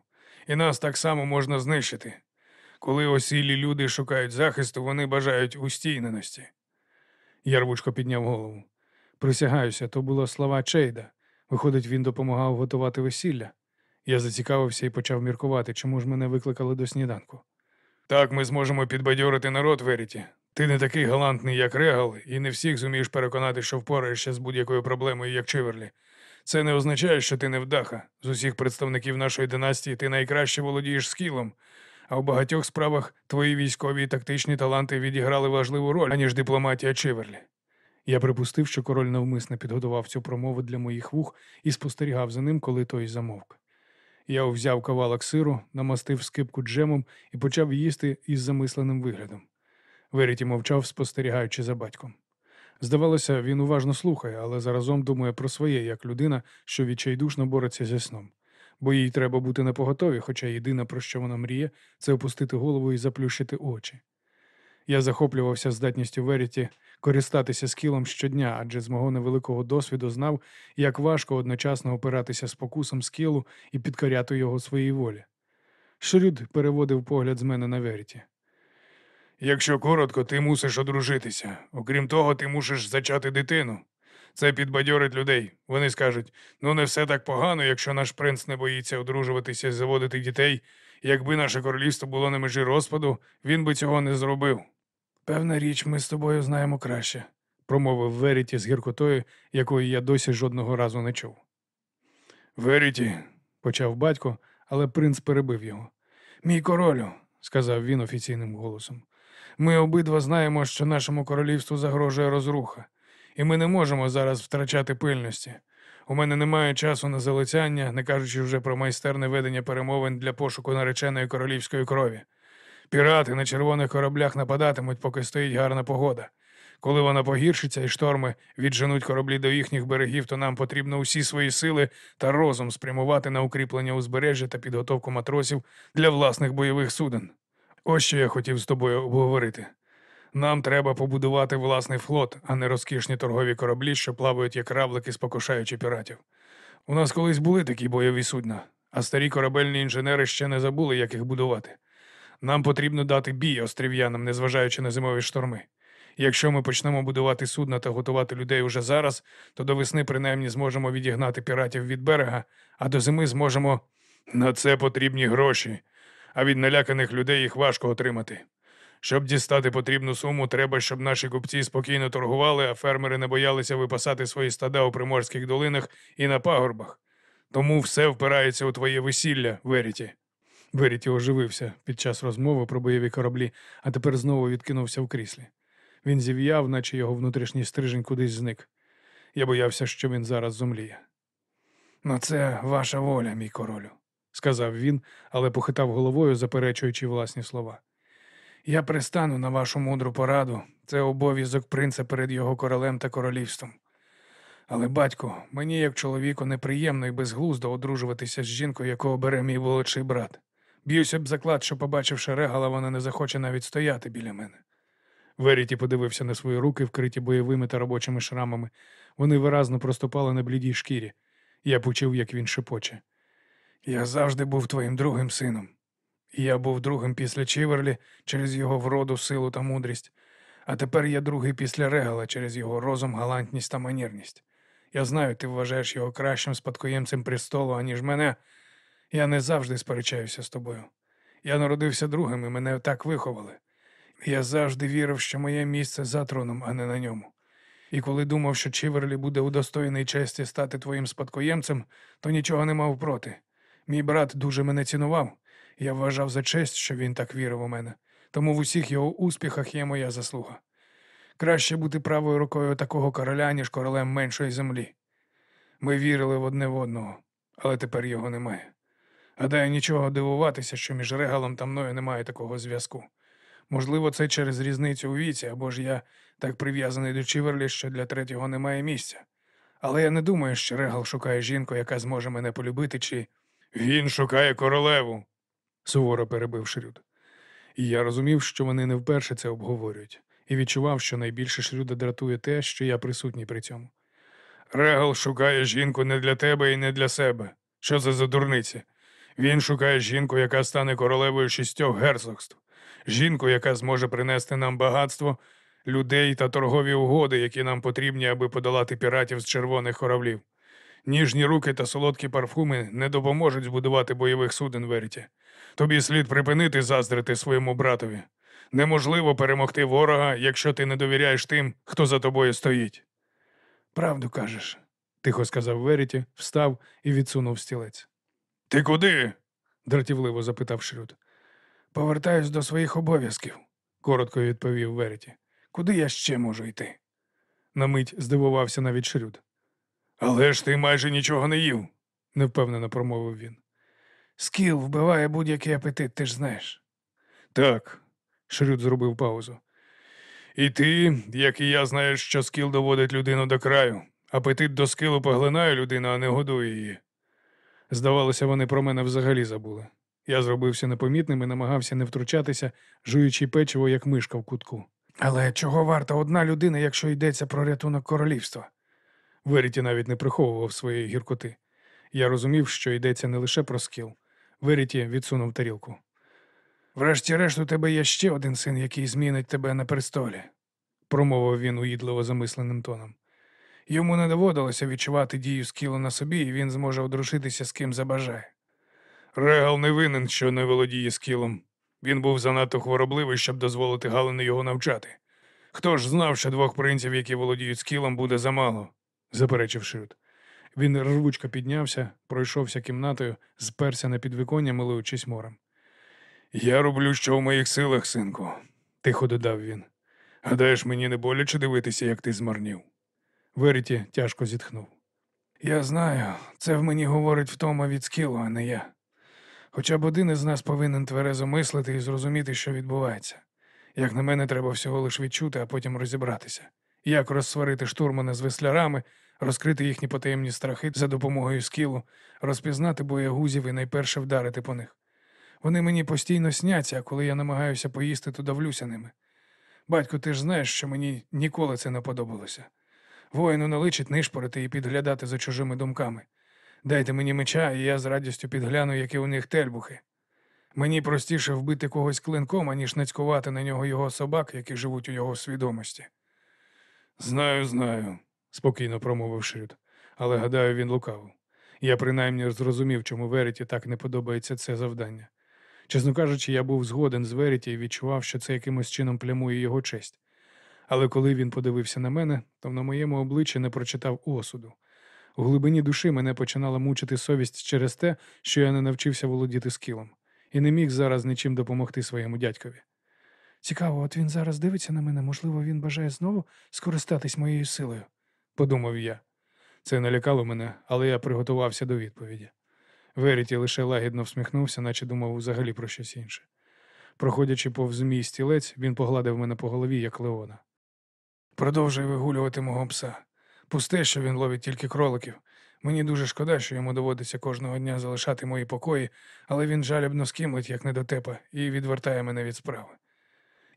Speaker 3: І нас так само можна знищити. Коли осілі люди шукають захисту, вони бажають устійненості.
Speaker 2: Ярвучко підняв голову. Присягаюся, то було слова Чейда. Виходить, він допомагав готувати весілля. Я зацікавився і почав міркувати, чому ж мене викликали до сніданку.
Speaker 3: Так ми зможемо підбадьорити народ, Веріті. Ти не такий галантний, як Регал, і не всіх зумієш переконати, що впораєшся з будь-якою проблемою, як Чиверлі. Це не означає, що ти невдаха. З усіх представників нашої династії ти найкраще володієш скілом, а в багатьох справах твої військові і тактичні таланти відіграли важливу роль, аніж дипломатія Чиверлі.
Speaker 2: Я припустив, що король навмисно підготував цю промову для моїх вух і спостерігав за ним, коли той замовк. Я взяв кавалок сиру, намастив скипку джемом і почав їсти із замисленим виглядом. Веріті мовчав, спостерігаючи за батьком. Здавалося, він уважно слухає, але заразом думає про своє, як людина, що відчайдушно бореться зі сном. Бо їй треба бути напоготові, хоча єдине, про що вона мріє, це опустити голову і заплющити очі. Я захоплювався здатністю Веріті користатися скілом щодня, адже з мого невеликого досвіду знав, як важко одночасно опиратися спокусом скілу і підкоряти його своїй волі. Шрюд переводив погляд з мене на Веріті.
Speaker 3: Якщо коротко, ти мусиш одружитися. Окрім того, ти мусиш зачати дитину. Це підбадьорить людей. Вони скажуть: ну не все так погано, якщо наш принц не боїться одружуватися і заводити дітей. Якби наше королівство було на межі розпаду, він би цього не зробив. Певна річ, ми з тобою знаємо краще.
Speaker 2: промовив Веріті з гіркотою, якої я досі жодного разу не чув.
Speaker 3: Веріті,
Speaker 2: Почав батько, але принц перебив його.
Speaker 3: мій королю,
Speaker 2: Сказав він офіційним голосом.
Speaker 3: ми обидва знаємо, що нашому королівству загрожує розруха, і ми не можемо зараз втрачати пильності. У мене немає часу на залицяння, не кажучи вже про майстерне ведення перемовин для пошуку нареченої королівської крові. Пірати на червоних кораблях нападатимуть, поки стоїть гарна погода. Коли вона погіршиться і шторми відженуть кораблі до їхніх берегів, то нам потрібно усі свої сили та розум спрямувати на укріплення узбережжя та підготовку матросів для власних бойових суден. Ось що я хотів з тобою обговорити. Нам треба побудувати власний флот, а не розкішні торгові кораблі, що плавають як равлики, спокушаючи піратів. У нас колись були такі бойові судна, а старі корабельні інженери ще не забули, як їх будувати. Нам потрібно дати бій острів'янам, незважаючи на зимові шторми. Якщо ми почнемо будувати судна та готувати людей уже зараз, то до весни принаймні зможемо відігнати піратів від берега, а до зими зможемо. На це потрібні гроші, а від наляканих людей їх важко отримати. Щоб дістати потрібну суму, треба, щоб наші купці спокійно торгували, а фермери не боялися випасати свої стада у приморських долинах і на пагорбах. Тому все впирається у твоє весілля, Веріті.
Speaker 2: Веріті оживився під час розмови про бойові кораблі, а тепер знову відкинувся в кріслі. Він зів'яв, наче його внутрішній стрижень кудись зник. Я боявся, що він зараз зумліє.
Speaker 3: Ну, це ваша воля, мій королю.
Speaker 2: Сказав він, але похитав головою, заперечуючи власні слова.
Speaker 3: Я пристану на вашу мудру пораду. Це обов'язок принца перед його королем та королівством. Але, батько, мені, як чоловіку, неприємно і безглуздо одружуватися з жінкою, якого бере мій молодший брат. Б'юся б заклад, що, побачивши регала, вона не захоче навіть стояти біля мене.
Speaker 2: Веріті подивився на свої руки, вкриті бойовими та робочими шрамами. Вони виразно проступали на блідій шкірі. Я почув, як він шепоче.
Speaker 3: Я завжди був твоїм другим сином. Я був другим після Чіверлі через його вроду, силу та мудрість. А тепер я другий після Регала через його розум, галантність та манірність. Я знаю, ти вважаєш його кращим спадкоємцем престолу, аніж мене. Я не завжди сперечаюся з тобою. Я народився другим і мене так виховали. Я завжди вірив, що моє місце за троном, а не на ньому. І коли думав, що Чіверлі буде удостоєний честі стати твоїм спадкоємцем, то нічого не мав проти. Мій брат дуже мене цінував. Я вважав за честь, що він так вірив у мене, тому в усіх його успіхах є моя заслуга. Краще бути правою рукою такого короля, ніж королем меншої землі. Ми вірили в одне в одного, але тепер його немає. Гадаю, нічого дивуватися, що між регалом та мною немає такого зв'язку. Можливо, це через різницю у віці, або ж я так прив'язаний до Чіверлі, що для третього немає місця. Але я не думаю, що Регал шукає жінку, яка зможе мене полюбити, чи він шукає королеву,
Speaker 2: суворо перебив Шрюд. І я розумів, що вони не вперше це обговорюють, і відчував, що найбільше Шрюда дратує те, що я присутній при цьому.
Speaker 3: Регал шукає жінку не для тебе і не для себе. Що це за дурниці? Він шукає жінку, яка стане королевою шістьох герцогств, жінку, яка зможе принести нам багатство, людей та торгові угоди, які нам потрібні, аби подолати піратів з червоних кораблів. Ніжні руки та солодкі парфуми не допоможуть збудувати бойових суден Веріті. Тобі слід припинити заздрити своєму братові. Неможливо перемогти ворога, якщо ти не довіряєш тим, хто за тобою стоїть. Правду кажеш.
Speaker 2: Тихо сказав Веріті, встав і відсунув стілець.
Speaker 3: Ти куди?
Speaker 2: Дратівливо запитав Шрюд.
Speaker 3: Повертаюсь до своїх обов'язків,
Speaker 2: Коротко відповів Веріті.
Speaker 3: куди я ще можу йти.
Speaker 2: На мить здивувався навіть Шрюд.
Speaker 3: Але ж ти майже нічого не їв.
Speaker 2: Невпевнено промовив він.
Speaker 3: Скіл вбиває будь-який апетит, ти ж знаєш.
Speaker 2: Так. Шрюд зробив паузу.
Speaker 3: І ти, як і я, знаєш, що скіл доводить людину до краю. Апетит до скилу поглинає людину, а не годує її.
Speaker 2: Здавалося, вони про мене взагалі забули. Я зробився непомітним і намагався не втручатися, жуючи печиво, як мишка в кутку.
Speaker 3: Але чого варта одна людина, якщо йдеться про рятунок королівства?
Speaker 2: Веріті навіть не приховував своєї гіркоти. Я розумів, що йдеться не лише про скіл. Веріті відсунув тарілку.
Speaker 3: Врешті-решт, у тебе є ще один син, який змінить тебе на престолі.
Speaker 2: промовив він уїдливо замисленим тоном.
Speaker 3: Йому не доводилося відчувати дію скілу на собі, і він зможе одружитися з ким забажає.
Speaker 1: Регал не винен, що не володіє скілом. Він був занадто хворобливий, щоб дозволити Галини його навчати. Хто ж знав, що двох принців, які володіють скілом, буде замало?
Speaker 2: заперечив Шрюд. Він рвучко піднявся, пройшовся кімнатою, сперся на підвіконня, милуючись морем.
Speaker 1: Я роблю, що в моїх силах, синку,
Speaker 2: Тихо додав він.
Speaker 1: Гадаєш, мені не боляче дивитися, як ти змарнів.
Speaker 2: Веріті тяжко зітхнув.
Speaker 3: Я знаю, це в мені говорить втома від скілу, а не я. Хоча б один із нас повинен тверезо мислити і зрозуміти, що відбувається. Як на мене, треба всього лиш відчути, а потім розібратися. Як розсварити штурмана з веслярами, розкрити їхні потаємні страхи за допомогою скілу, розпізнати боягузів і найперше вдарити по них. Вони мені постійно сняться, а коли я намагаюся поїсти, то давлюся ними. Батько, ти ж знаєш, що мені ніколи це не подобалося. Воїну не личить нишпорити і підглядати за чужими думками. Дайте мені меча, і я з радістю підгляну, які у них тельбухи. Мені простіше вбити когось клинком, аніж нацькувати на нього його собак, які живуть у його свідомості.
Speaker 1: Знаю, знаю.
Speaker 2: Спокійно промовив Шрюд. Але гадаю, він лукавив. Я принаймні зрозумів, чому Веріті так не подобається це завдання. Чесно кажучи, я був згоден з Веріті і відчував, що це якимось чином плямує його честь. Але коли він подивився на мене, то на моєму обличчі не прочитав осуду. У глибині душі мене починала мучити совість через те, що я не навчився володіти скілом, і не міг зараз нічим допомогти своєму дядькові.
Speaker 3: Цікаво, от він зараз дивиться на мене, можливо, він бажає знову скористатись моєю силою.
Speaker 2: Подумав я. Це налякало мене, але я приготувався до відповіді. Веріті лише лагідно всміхнувся, наче думав взагалі про щось інше. Проходячи повз мій стілець, він погладив мене по голові, як Леона.
Speaker 3: Продовжуй вигулювати мого пса. Пусте, що він ловить тільки кроликів. Мені дуже шкода, що йому доводиться кожного дня залишати мої покої, але він жалібно скимлить, як недотепа, і відвертає мене від справи.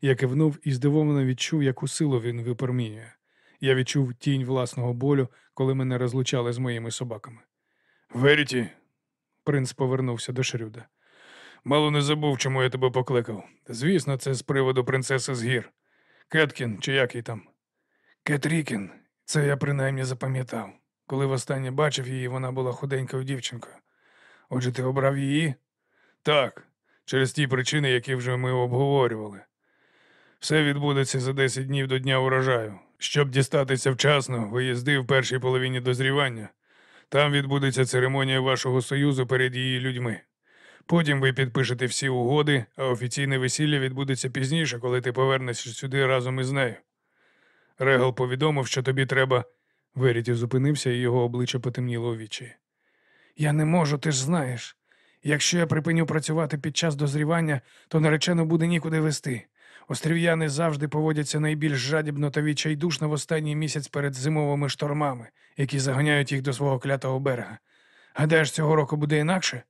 Speaker 2: Я кивнув і здивовано відчув, яку силу він випромінює. Я відчув тінь власного болю, коли мене розлучали з моїми собаками.
Speaker 1: Веріті,
Speaker 2: Принц повернувся до Шрюда.
Speaker 1: мало не забув, чому я тебе покликав. Звісно, це з приводу принцеси з гір. Кеткін, чи як їй там?
Speaker 3: Кетрікін, це я принаймні запам'ятав. Коли востаннє бачив її, вона була худенькою дівчинкою. Отже, ти обрав її?
Speaker 1: Так, через ті причини, які вже ми обговорювали. Все відбудеться за 10 днів до дня урожаю. Щоб дістатися вчасно, виїзди в першій половині дозрівання. Там відбудеться церемонія вашого союзу перед її людьми. Потім ви підпишете всі угоди, а офіційне весілля відбудеться пізніше, коли ти повернешся сюди разом із нею. Регал повідомив, що тобі треба.
Speaker 2: Веріті зупинився, і його обличчя потемніло у вічі.
Speaker 3: Я не можу, ти ж знаєш. Якщо я припиню працювати під час дозрівання, то наречено буде нікуди вести. Острів'яни завжди поводяться найбільш жадібно та відчайдушно в останній місяць перед зимовими штормами, які заганяють їх до свого клятого берега. Гадаєш, цього року буде інакше?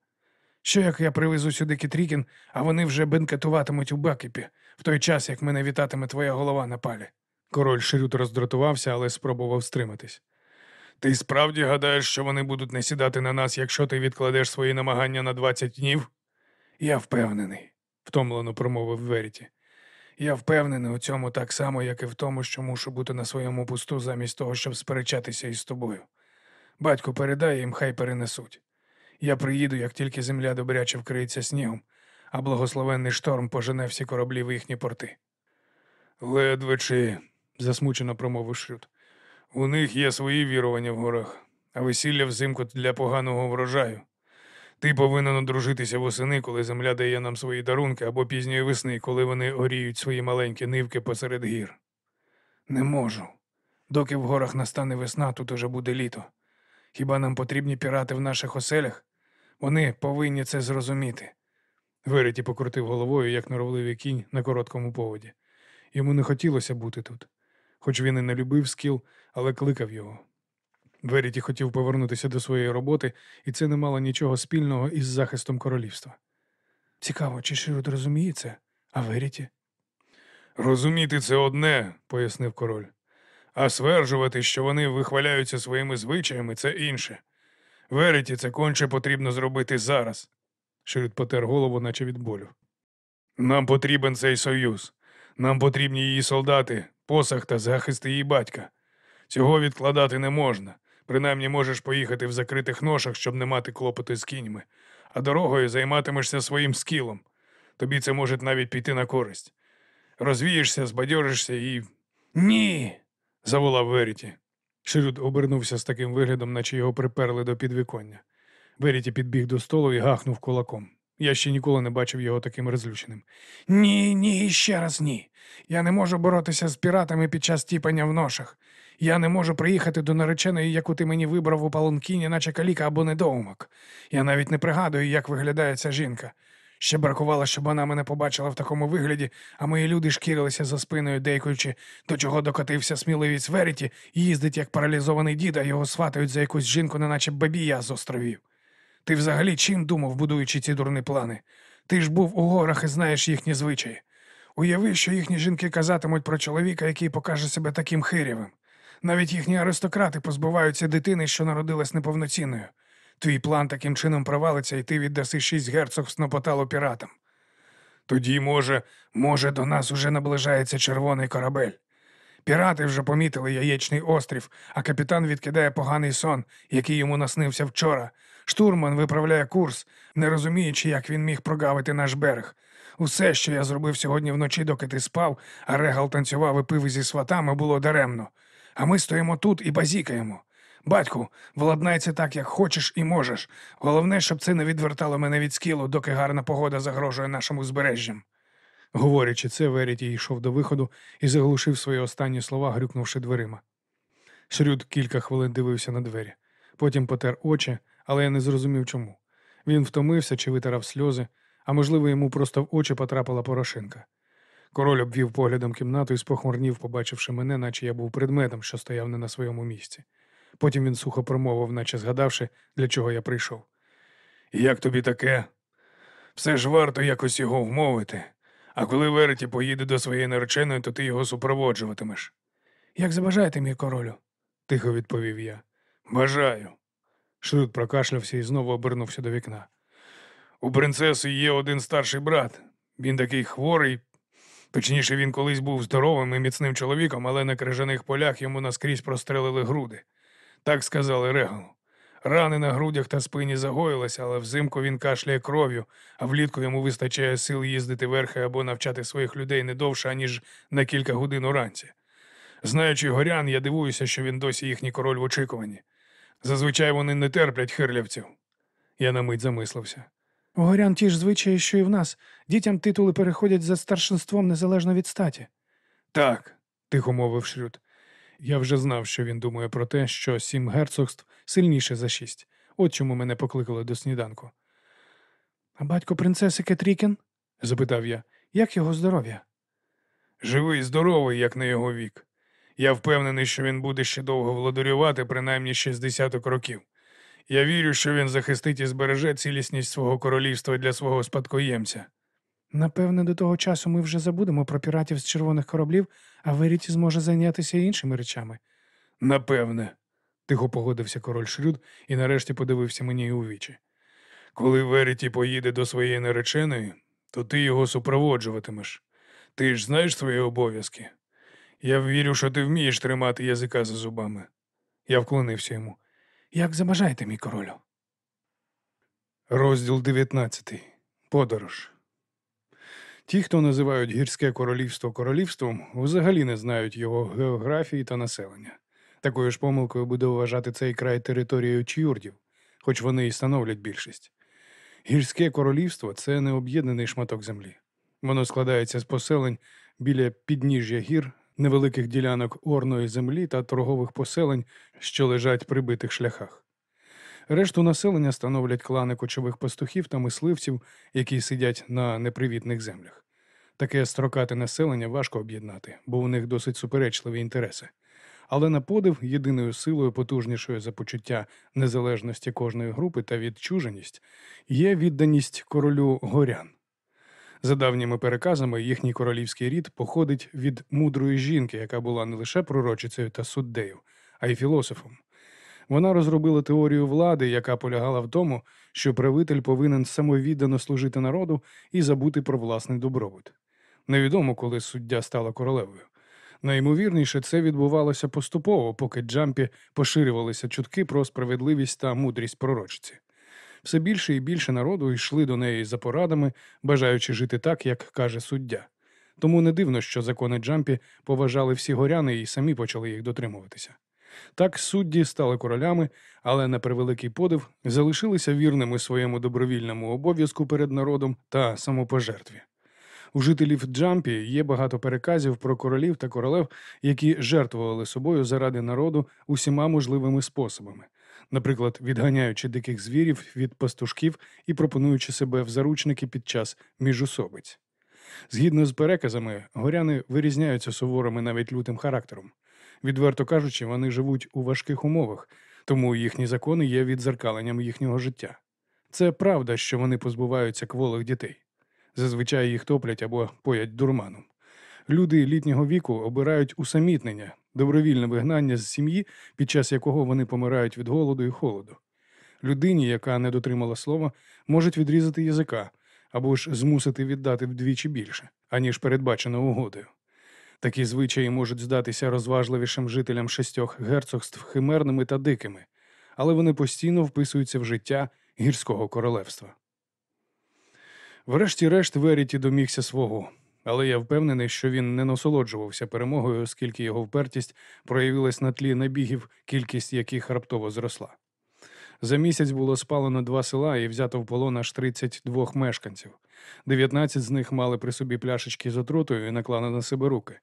Speaker 3: Що як я привезу сюди Кітрікін, а вони вже бенкетуватимуть у Бекіпі, в той час, як мене вітатиме твоя голова на палі?
Speaker 2: Король Шрюд роздратувався, але спробував стриматись.
Speaker 1: Ти справді гадаєш, що вони будуть не сідати на нас, якщо ти відкладеш свої намагання на 20 днів?
Speaker 3: Я впевнений.
Speaker 2: втомлено промовив Веріті.
Speaker 3: Я впевнений у цьому так само, як і в тому, що мушу бути на своєму пусту замість того, щоб сперечатися із тобою. Батько передає їм, хай перенесуть. Я приїду, як тільки земля добряче вкриється снігом, а благословенний шторм пожене всі кораблі в їхні порти.
Speaker 1: Ледве чи
Speaker 2: засмучено промовив Шрюд.
Speaker 1: у них є свої вірування в горах, а весілля взимку для поганого врожаю. Ти повинен одружитися восени, коли земля дає нам свої дарунки, або пізньої весни, коли вони оріють свої маленькі нивки посеред гір.
Speaker 3: Не можу. Доки в горах настане весна, тут уже буде літо. Хіба нам потрібні пірати в наших оселях? Вони повинні це зрозуміти.
Speaker 2: Вереті покрутив головою, як норовливий кінь на короткому поводі. Йому не хотілося бути тут, хоч він і не любив скіл, але кликав його. Веріті хотів повернутися до своєї роботи, і це не мало нічого спільного із захистом королівства.
Speaker 3: Цікаво, чи Ширут розуміє це, а Веріті?
Speaker 4: Розуміти це одне, пояснив король. А стверджувати, що вони вихваляються своїми звичаями, це інше. Веріті, це конче потрібно зробити зараз.
Speaker 1: Ширут потер голову, наче від болю.
Speaker 4: Нам потрібен цей союз. Нам потрібні її солдати, посах та захист її батька. Цього відкладати не можна. Принаймні можеш поїхати в закритих ношах, щоб не мати клопоти з кіньми, а дорогою займатимешся своїм скілом. Тобі це може навіть піти на користь. Розвієшся, збадьоришся і. Ні. заволав Веріті.
Speaker 1: Ширут обернувся з таким виглядом, наче його приперли до підвіконня. Веріті підбіг до столу і гахнув кулаком. Я ще ніколи не бачив його таким розлюченим.
Speaker 3: Ні, ні, ще раз ні. Я не можу боротися з піратами під час тіпання в ношах. Я не можу приїхати до нареченої, яку ти мені вибрав у палонкіні, наче каліка або недоумок. Я навіть не пригадую, як виглядає ця жінка. Ще бракувало, щоб вона мене побачила в такому вигляді, а мої люди шкірилися за спиною, дейкуючи, до чого докотився сміливість Веріті, їздить як паралізований дід, а його сватають за якусь жінку, неначе бабія з островів. Ти взагалі чим думав, будуючи ці дурні плани? Ти ж був у горах і знаєш їхні звичаї. Уяви, що їхні жінки казатимуть про чоловіка, який покаже себе таким хирявим. Навіть їхні аристократи позбуваються дитини, що народилась неповноцінною. Твій план таким чином провалиться, і ти віддаси шість герцогств на поталу піратам. Тоді, може, може, до нас уже наближається червоний корабель. Пірати вже помітили яєчний острів, а капітан відкидає поганий сон, який йому наснився вчора. Штурман виправляє курс, не розуміючи, як він міг прогавити наш берег. Усе, що я зробив сьогодні вночі, доки ти спав, а регал танцював і пив зі сватами, було даремно. А ми стоїмо тут і базікаємо. Батьку, владнайся так, як хочеш і можеш. Головне, щоб це не відвертало мене від скілу, доки гарна погода загрожує нашим узбережжям.
Speaker 1: Говорячи це, Веріті йшов до виходу і заглушив свої останні слова, грюкнувши дверима. Шрюд кілька хвилин дивився на двері, потім потер очі, але я не зрозумів чому. Він втомився чи витирав сльози, а можливо, йому просто в очі потрапила порошинка. Король обвів поглядом кімнату і спохмурнів, побачивши мене, наче я був предметом, що стояв не на своєму місці. Потім він сухо промовив, наче згадавши, для чого я прийшов.
Speaker 4: Як тобі таке? Все ж варто якось його вмовити. А коли Вереті поїде до своєї нареченої, то ти його супроводжуватимеш.
Speaker 3: Як забажаєте, мій королю?
Speaker 1: Тихо відповів я.
Speaker 4: Бажаю.
Speaker 1: Шрюд прокашлявся і знову обернувся до вікна.
Speaker 4: У принцеси є один старший брат. Він такий хворий. Точніше, він колись був здоровим і міцним чоловіком, але на крижаних полях йому наскрізь прострелили груди. Так сказали Регалу. Рани на грудях та спині загоїлися, але взимку він кашляє кров'ю, а влітку йому вистачає сил їздити верхи або навчати своїх людей не довше, аніж на кілька годин уранці. Знаючи горян, я дивуюся, що він досі їхній король в очікуванні. Зазвичай вони не терплять хирлявців.
Speaker 1: Я на мить замислився.
Speaker 3: У горян ті ж звичаї, що і в нас. Дітям титули переходять за старшинством незалежно від статі.
Speaker 4: Так,
Speaker 1: тихо мовив Шрюд. Я вже знав, що він думає про те, що сім герцогств сильніше за шість. От чому мене покликали до сніданку.
Speaker 3: А батько принцеси Кетрікен?
Speaker 1: запитав я.
Speaker 3: Як його здоров'я?
Speaker 4: живий, здоровий, як на його вік. Я впевнений, що він буде ще довго владарювати, принаймні ще з десяток років. Я вірю, що він захистить і збереже цілісність свого королівства для свого спадкоємця.
Speaker 3: Напевне, до того часу ми вже забудемо про піратів з червоних кораблів, а Веріті зможе зайнятися іншими речами.
Speaker 4: Напевне,
Speaker 1: Тихо погодився король Шрюд і нарешті подивився мені у вічі.
Speaker 4: коли Веріті поїде до своєї нареченої, то ти його супроводжуватимеш. Ти ж знаєш свої обов'язки. Я вірю, що ти вмієш тримати язика за зубами.
Speaker 1: Я вклонився йому.
Speaker 3: Як забажаєте, мій королю?
Speaker 1: Розділ 19. Подорож. Ті, хто називають гірське королівство королівством, взагалі не знають його географії та населення. Такою ж помилкою буде вважати цей край територією чюрдів, хоч вони і становлять більшість. Гірське королівство це не об'єднаний шматок землі. Воно складається з поселень біля підніжжя гір, невеликих ділянок орної землі та торгових поселень, що лежать при битих шляхах. Решту населення становлять клани кочових пастухів та мисливців, які сидять на непривітних землях. Таке строкате населення важко об'єднати, бо у них досить суперечливі інтереси. Але на подив єдиною силою, потужнішою за почуття незалежності кожної групи та відчуженість, є відданість королю горян. За давніми переказами, їхній королівський рід походить від мудрої жінки, яка була не лише пророчицею та суддею, а й філософом. Вона розробила теорію влади, яка полягала в тому, що правитель повинен самовіддано служити народу і забути про власний добробут. Невідомо, коли суддя стала королевою. Найімовірніше, це відбувалося поступово, поки Джампі поширювалися чутки про справедливість та мудрість пророчиці. Все більше і більше народу йшли до неї за порадами, бажаючи жити так, як каже суддя. Тому не дивно, що закони Джампі поважали всі горяни і самі почали їх дотримуватися. Так судді стали королями, але на превеликий подив залишилися вірними своєму добровільному обов'язку перед народом та самопожертві. У жителів Джампі є багато переказів про королів та королев, які жертвували собою заради народу усіма можливими способами, наприклад, відганяючи диких звірів від пастушків і пропонуючи себе в заручники під час міжусобиць. Згідно з переказами, горяни вирізняються суворими навіть лютим характером. Відверто кажучи, вони живуть у важких умовах, тому їхні закони є відзеркаленням їхнього життя. Це правда, що вони позбуваються кволих дітей. Зазвичай їх топлять або поять дурманом. Люди літнього віку обирають усамітнення, добровільне вигнання з сім'ї, під час якого вони помирають від голоду і холоду. Людині, яка не дотримала слова, можуть відрізати язика або ж змусити віддати вдвічі більше, аніж передбачено угодою. Такі звичаї можуть здатися розважливішим жителям шістьох герцогств химерними та дикими, але вони постійно вписуються в життя гірського королевства. Врешті-решт Веріті домігся свого, але я впевнений, що він не насолоджувався перемогою, оскільки його впертість проявилась на тлі набігів, кількість яких раптово зросла. За місяць було спалено два села і взято в полон аж 32 мешканців. 19 з них мали при собі пляшечки з отрутою і наклали на себе руки.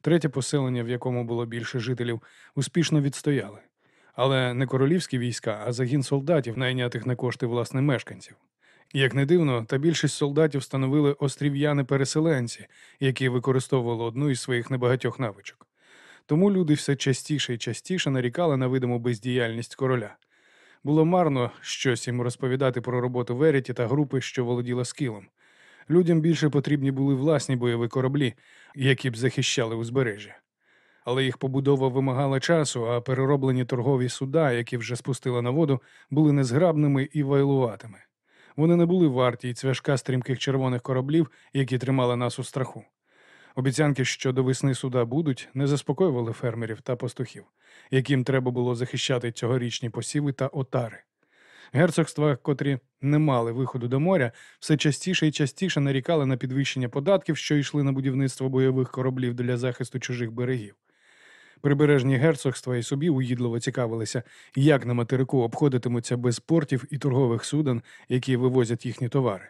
Speaker 1: Третє поселення, в якому було більше жителів, успішно відстояли. Але не королівські війська, а загін солдатів, найнятих на кошти власне мешканців. Як не дивно, та більшість солдатів становили острів'яни-переселенці, які використовували одну із своїх небагатьох навичок. Тому люди все частіше і частіше нарікали на видиму бездіяльність короля. Було марно щось їм розповідати про роботу Веріті та групи, що володіла скілом. Людям більше потрібні були власні бойові кораблі, які б захищали узбережжя. Але їх побудова вимагала часу, а перероблені торгові суда, які вже спустили на воду, були незграбними і вайлуватими. Вони не були варті й цвяшка стрімких червоних кораблів, які тримали нас у страху. Обіцянки, що до весни суда будуть, не заспокоювали фермерів та пастухів, яким треба було захищати цьогорічні посіви та отари. Герцогства, котрі не мали виходу до моря, все частіше і частіше нарікали на підвищення податків, що йшли на будівництво бойових кораблів для захисту чужих берегів. Прибережні герцогства і собі уїдливо цікавилися, як на материку обходитимуться без портів і торгових суден, які вивозять їхні товари.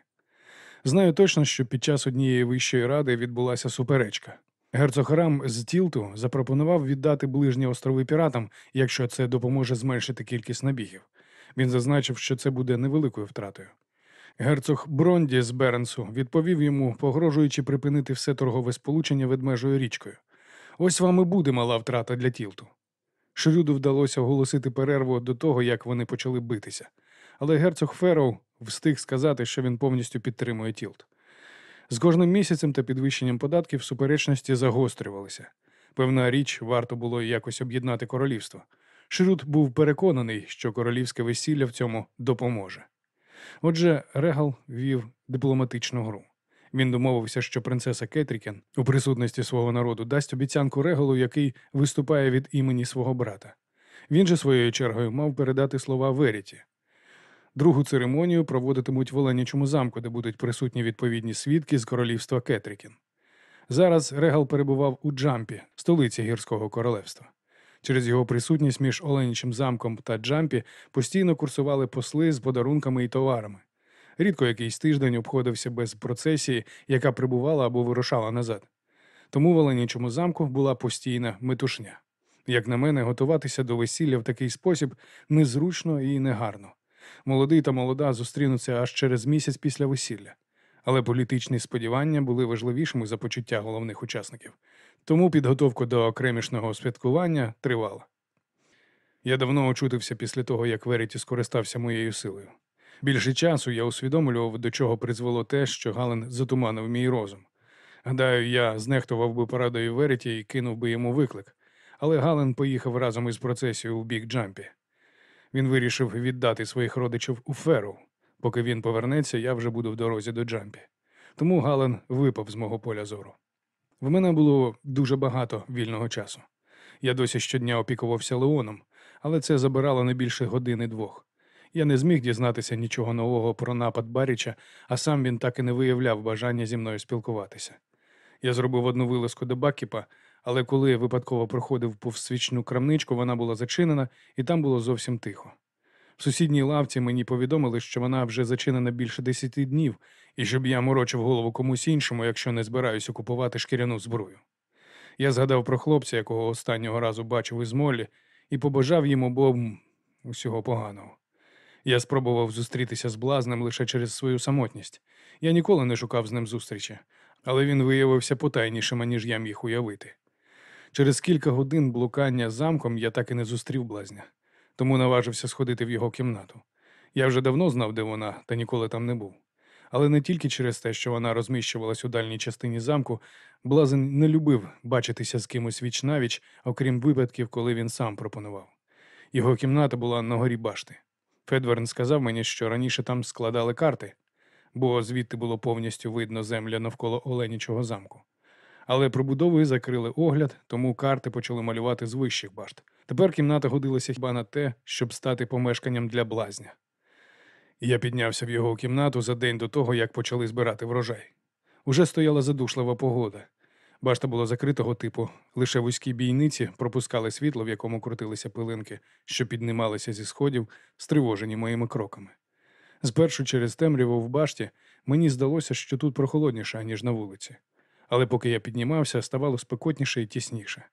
Speaker 1: Знаю точно, що під час однієї вищої ради відбулася суперечка. Герцог Рам з Тілту запропонував віддати ближні острови піратам, якщо це допоможе зменшити кількість набігів. Він зазначив, що це буде невеликою втратою. Герцог Бронді з Беренсу відповів йому, погрожуючи припинити все торгове сполучення ведмежою річкою. Ось вам і буде мала втрата для Тілту. Шрюду вдалося оголосити перерву до того, як вони почали битися. Але герцог Ферроу встиг сказати, що він повністю підтримує Тілт. З кожним місяцем та підвищенням податків суперечності загострювалися. Певна річ, варто було якось об'єднати королівство. Шрюд був переконаний, що королівське весілля в цьому допоможе. Отже, Регал вів дипломатичну гру. Він домовився, що принцеса Кетрікен у присутності свого народу дасть обіцянку Регалу, який виступає від імені свого брата. Він же своєю чергою мав передати слова Веріті. Другу церемонію проводитимуть в Оленячому замку, де будуть присутні відповідні свідки з королівства Кетрікін. Зараз Регал перебував у Джампі, столиці гірського королевства. Через його присутність між Оленячим замком та Джампі постійно курсували посли з подарунками і товарами. Рідко якийсь тиждень обходився без процесії, яка прибувала або вирушала назад. Тому в Оленячому замку була постійна метушня. Як на мене, готуватися до весілля в такий спосіб незручно і негарно. Молодий та молода зустрінуться аж через місяць після весілля. Але політичні сподівання були важливішими за почуття головних учасників. Тому підготовка до окремішного святкування тривала. Я давно очутився після того, як Веріті скористався моєю силою. Більше часу я усвідомлював, до чого призвело те, що Гален затуманив мій розум. Гадаю, я знехтував би порадою Веріті і кинув би йому виклик, але Гален поїхав разом із процесією у бік Джампі. Він вирішив віддати своїх родичів у Феру. Поки він повернеться, я вже буду в дорозі до Джампі. Тому Гален випав з мого поля зору. В мене було дуже багато вільного часу. Я досі щодня опікувався Леоном, але це забирало не більше години двох. Я не зміг дізнатися нічого нового про напад Баріча, а сам він так і не виявляв бажання зі мною спілкуватися. Я зробив одну вилазку до Бакіпа, але коли я випадково проходив повз свічну крамничку, вона була зачинена, і там було зовсім тихо. В сусідній лавці мені повідомили, що вона вже зачинена більше десяти днів, і щоб я морочив голову комусь іншому, якщо не збираюся купувати шкіряну зброю. Я згадав про хлопця, якого останнього разу бачив із Моллі, і побажав їм обом усього поганого. Я спробував зустрітися з блазнем лише через свою самотність. Я ніколи не шукав з ним зустрічі, але він виявився потайнішим, ніж я міг уявити. Через кілька годин блукання замком я так і не зустрів блазня, тому наважився сходити в його кімнату. Я вже давно знав, де вона, та ніколи там не був. Але не тільки через те, що вона розміщувалась у дальній частині замку, блазень не любив бачитися з кимось віч навіч, окрім випадків, коли він сам пропонував. Його кімната була на горі башти. Федверн сказав мені, що раніше там складали карти, бо звідти було повністю видно земля навколо Оленічого замку. Але прибудовою закрили огляд, тому карти почали малювати з вищих башт. Тепер кімната годилася хіба на те, щоб стати помешканням для блазня. Я піднявся в його кімнату за день до того, як почали збирати врожай. Уже стояла задушлива погода. Башта була закритого типу, лише вузькі бійниці пропускали світло, в якому крутилися пилинки, що піднімалися зі сходів, стривожені моїми кроками. Спершу через темряву в башті мені здалося, що тут прохолодніше, ніж на вулиці. Але поки я піднімався, ставало спекотніше і тісніше.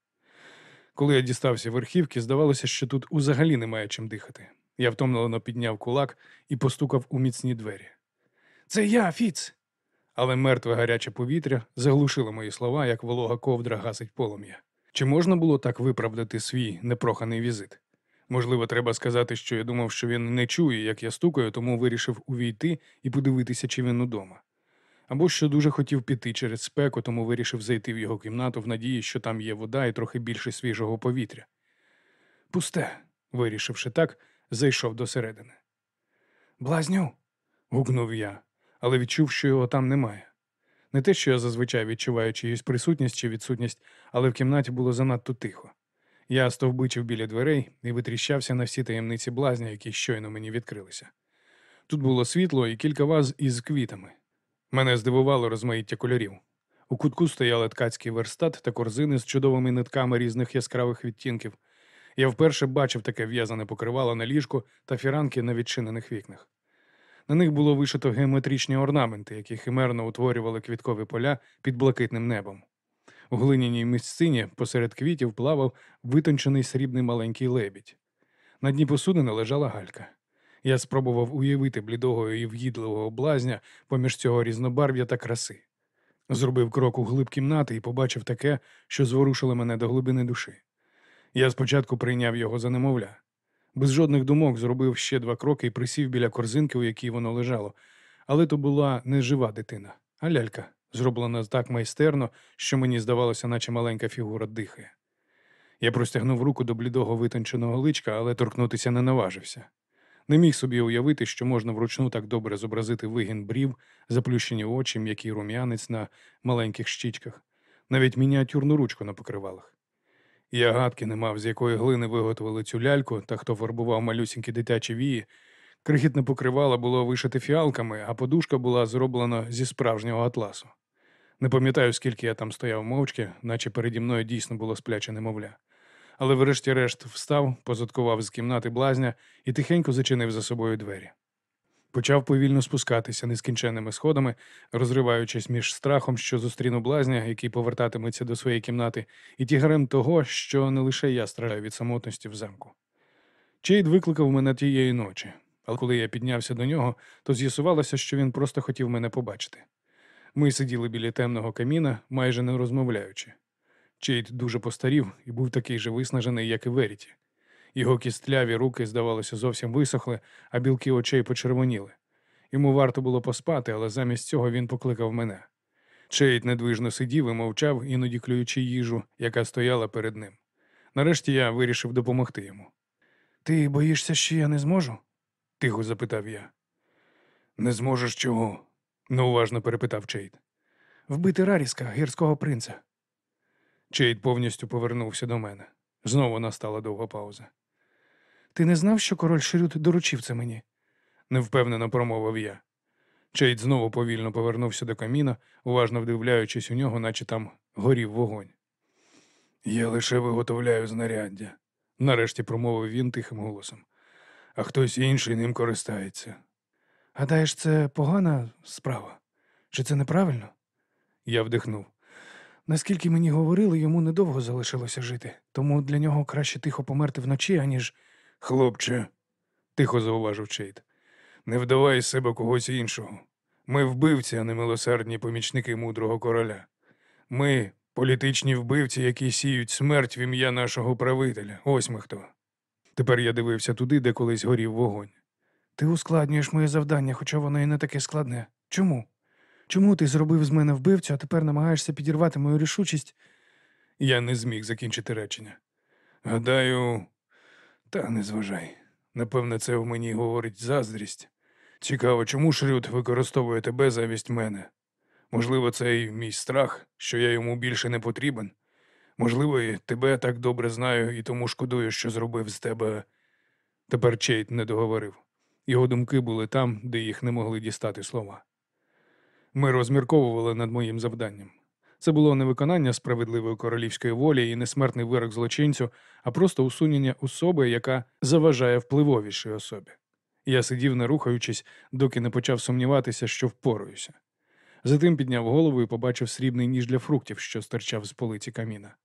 Speaker 1: Коли я дістався верхівки, здавалося, що тут узагалі немає чим дихати. Я втомлено підняв кулак і постукав у міцні двері. Це я, Фіц. Але мертве гаряче повітря заглушило мої слова, як волога ковдра гасить полум'я. Чи можна було так виправдати свій непроханий візит? Можливо, треба сказати, що я думав, що він не чує, як я стукаю, тому вирішив увійти і подивитися, чи він удома. Або що дуже хотів піти через спеку, тому вирішив зайти в його кімнату в надії, що там є вода і трохи більше свіжого повітря. Пусте, вирішивши так, зайшов досередини. Блазню. гукнув я, але відчув, що його там немає. Не те, що я зазвичай відчуваю чиюсь присутність чи відсутність, але в кімнаті було занадто тихо. Я стовбичив біля дверей і витріщався на всі таємниці блазня, які щойно мені відкрилися. Тут було світло і кілька ваз із квітами. Мене здивувало розмаїття кольорів. У кутку стояли ткацький верстат та корзини з чудовими нитками різних яскравих відтінків. Я вперше бачив таке в'язане покривало на ліжку та фіранки на відчинених вікнах. На них було вишито геометричні орнаменти, які химерно утворювали квіткові поля під блакитним небом. У глиняній місцині посеред квітів плавав витончений срібний маленький лебідь. На дні посудини лежала галька. Я спробував уявити блідого і в'їдливого блазня поміж цього різнобарв'я та краси. Зробив крок у глиб кімнати і побачив таке, що зворушило мене до глибини душі. Я спочатку прийняв його за немовля. Без жодних думок зробив ще два кроки і присів біля корзинки, у якій воно лежало. Але то була не жива дитина, а лялька, зроблена так майстерно, що мені здавалося, наче маленька фігура дихає. Я простягнув руку до блідого витонченого личка, але торкнутися не наважився. Не міг собі уявити, що можна вручну так добре зобразити вигін брів, заплющені очі, м'який рум'янець на маленьких щічках, навіть мініатюрну ручку на покривалах. Я гадки не мав, з якої глини виготовили цю ляльку та хто фарбував малюсінькі дитячі вії. Крихітне покривало було вишите фіалками, а подушка була зроблена зі справжнього атласу. Не пам'ятаю, скільки я там стояв мовчки, наче переді мною дійсно було спляче немовля. Але врешті-решт встав, позадкував з кімнати блазня і тихенько зачинив за собою двері. Почав повільно спускатися нескінченними сходами, розриваючись між страхом, що зустріну блазня, який повертатиметься до своєї кімнати, і тягарем того, що не лише я страждаю від самотності в замку. Чейд викликав мене тієї ночі, але коли я піднявся до нього, то з'ясувалося, що він просто хотів мене побачити. Ми сиділи біля темного каміна, майже не розмовляючи. Чейд дуже постарів і був такий же виснажений, як і Веріті. Його кістляві руки, здавалося, зовсім висохли, а білки очей почервоніли. Йому варто було поспати, але замість цього він покликав мене. Чейд недвижно сидів і мовчав, іноді клюючи їжу, яка стояла перед ним. Нарешті я вирішив допомогти йому.
Speaker 2: Ти боїшся, що я не зможу?
Speaker 1: Тихо запитав я. Не зможеш чого? неуважно перепитав Чейд.
Speaker 2: Вбити Раріска, гірського принца.
Speaker 1: Чейд повністю повернувся до мене. Знову настала довга пауза.
Speaker 2: Ти не знав, що король Ширют доручив це мені?
Speaker 1: невпевнено промовив я. Чейд знову повільно повернувся до каміна, уважно вдивляючись у нього, наче там горів вогонь. Я лише виготовляю знаряддя, нарешті промовив він тихим голосом, а хтось інший ним користається.
Speaker 2: Гадаєш, це погана справа? Чи це неправильно?
Speaker 1: Я вдихнув.
Speaker 2: Наскільки мені говорили, йому недовго залишилося жити, тому для нього краще тихо померти вночі, аніж.
Speaker 1: Хлопче, тихо зауважив Чейд, не вдавай з себе когось іншого. Ми вбивці, а не милосердні помічники мудрого короля. Ми політичні вбивці, які сіють смерть в ім'я нашого правителя. Ось ми хто. Тепер я дивився туди, де колись горів вогонь.
Speaker 2: Ти ускладнюєш моє завдання, хоча воно і не таке складне. Чому? Чому ти зробив з мене вбивцю, а тепер намагаєшся підірвати мою рішучість?
Speaker 1: Я не зміг закінчити речення. Гадаю, та не зважай. Напевне, це в мені говорить заздрість. Цікаво, чому Шрюд використовує тебе замість мене? Можливо, це і мій страх, що я йому більше не потрібен. Можливо, і тебе так добре знаю і тому шкодую, що зробив з тебе. Тепер Чейт не договорив. Його думки були там, де їх не могли дістати слова. Ми розмірковували над моїм завданням. Це було не виконання справедливої королівської волі і не смертний вирок злочинцю, а просто усунення особи, яка заважає впливовішій особі. Я сидів, не рухаючись, доки не почав сумніватися, що впораюся. Затим підняв голову і побачив срібний ніж для фруктів, що стирчав з полиці каміна.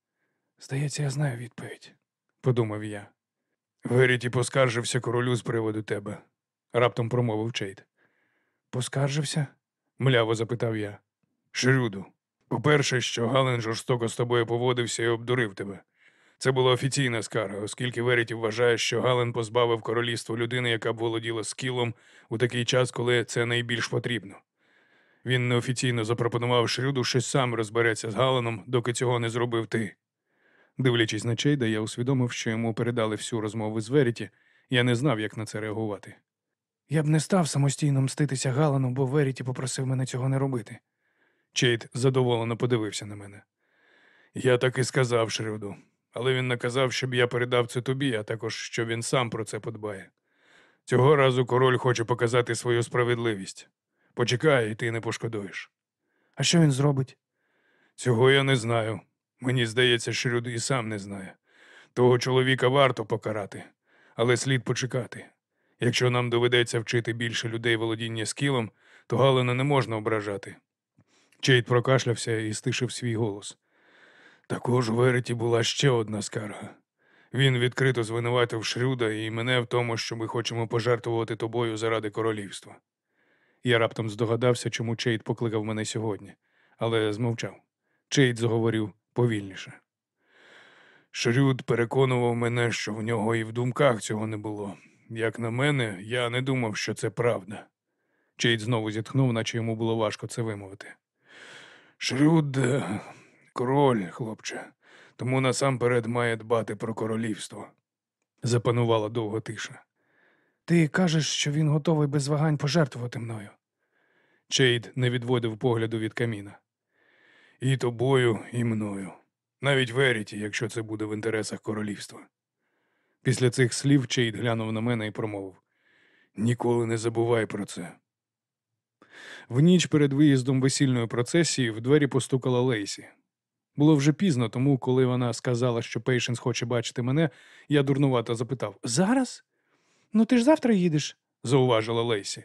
Speaker 2: Здається, я знаю відповідь.
Speaker 1: Подумав я. Веріті поскаржився королю з приводу тебе, раптом промовив Чейд.
Speaker 2: Поскаржився?
Speaker 1: Мляво запитав я. Шрюду. По-перше, що Гален жорстоко з тобою поводився і обдурив тебе. Це була офіційна скарга, оскільки Веріті вважає, що Гален позбавив королівство людини, яка б володіла скілом у такий час, коли це найбільш потрібно. Він неофіційно запропонував Шрюду, що сам розбереться з Галеном, доки цього не зробив ти. Дивлячись на Чейда, я усвідомив, що йому передали всю розмову з Веріті. Я не знав, як на це реагувати.
Speaker 2: Я б не став самостійно мститися Галану, бо Веріті попросив мене цього не робити.
Speaker 1: Чейд задоволено подивився на мене. Я так і сказав Шрюду, але він наказав, щоб я передав це тобі, а також що він сам про це подбає. Цього разу король хоче показати свою справедливість. Почекай, і ти не пошкодуєш.
Speaker 2: А що він зробить?
Speaker 1: Цього я не знаю. Мені здається, Шрюд і сам не знає. Того чоловіка варто покарати, але слід почекати. Якщо нам доведеться вчити більше людей володіння скілом, то Галина не можна ображати. Чейд прокашлявся і стишив свій голос. Також у Вереті була ще одна скарга. Він відкрито звинуватив Шрюда і мене в тому, що ми хочемо пожертвувати тобою заради королівства. Я раптом здогадався, чому Чейд покликав мене сьогодні, але змовчав. Чейд заговорив повільніше. Шрюд переконував мене, що в нього і в думках цього не було. Як на мене, я не думав, що це правда. Чейд знову зітхнув, наче йому було важко це вимовити. Шрюд е, король, хлопче, тому насамперед має дбати про королівство. Запанувала довга тиша.
Speaker 2: Ти кажеш, що він готовий без вагань пожертвувати мною.
Speaker 1: Чейд не відводив погляду від каміна. І тобою, і мною. Навіть Веріті, якщо це буде в інтересах королівства. Після цих слів Чейд глянув на мене і промовив Ніколи не забувай про це. В ніч перед виїздом весільної процесії в двері постукала Лейсі. Було вже пізно, тому коли вона сказала, що Пейшенс хоче бачити мене, я дурнувато запитав Зараз?
Speaker 2: Ну ти ж завтра їдеш.
Speaker 1: зауважила Лейсі.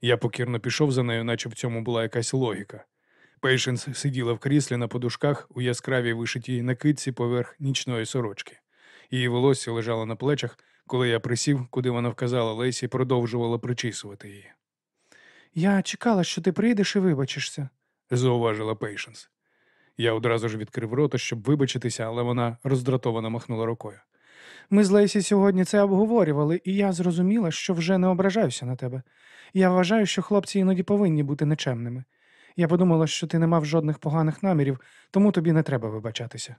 Speaker 1: Я покірно пішов за нею, наче в цьому була якась логіка. Пейшенс сиділа в кріслі на подушках у яскравій вишитій накидці поверх нічної сорочки. Її волосся лежало на плечах, коли я присів, куди вона вказала. Лейсі продовжувала причісувати її.
Speaker 2: Я чекала, що ти прийдеш і вибачишся.
Speaker 1: зауважила Пейшенс. Я одразу ж відкрив рота, щоб вибачитися, але вона роздратовано махнула рукою.
Speaker 2: Ми з Лейсі сьогодні це обговорювали, і я зрозуміла, що вже не ображаюся на тебе. Я вважаю, що хлопці іноді повинні бути нечемними. Я подумала, що ти не мав жодних поганих намірів, тому тобі не треба вибачатися.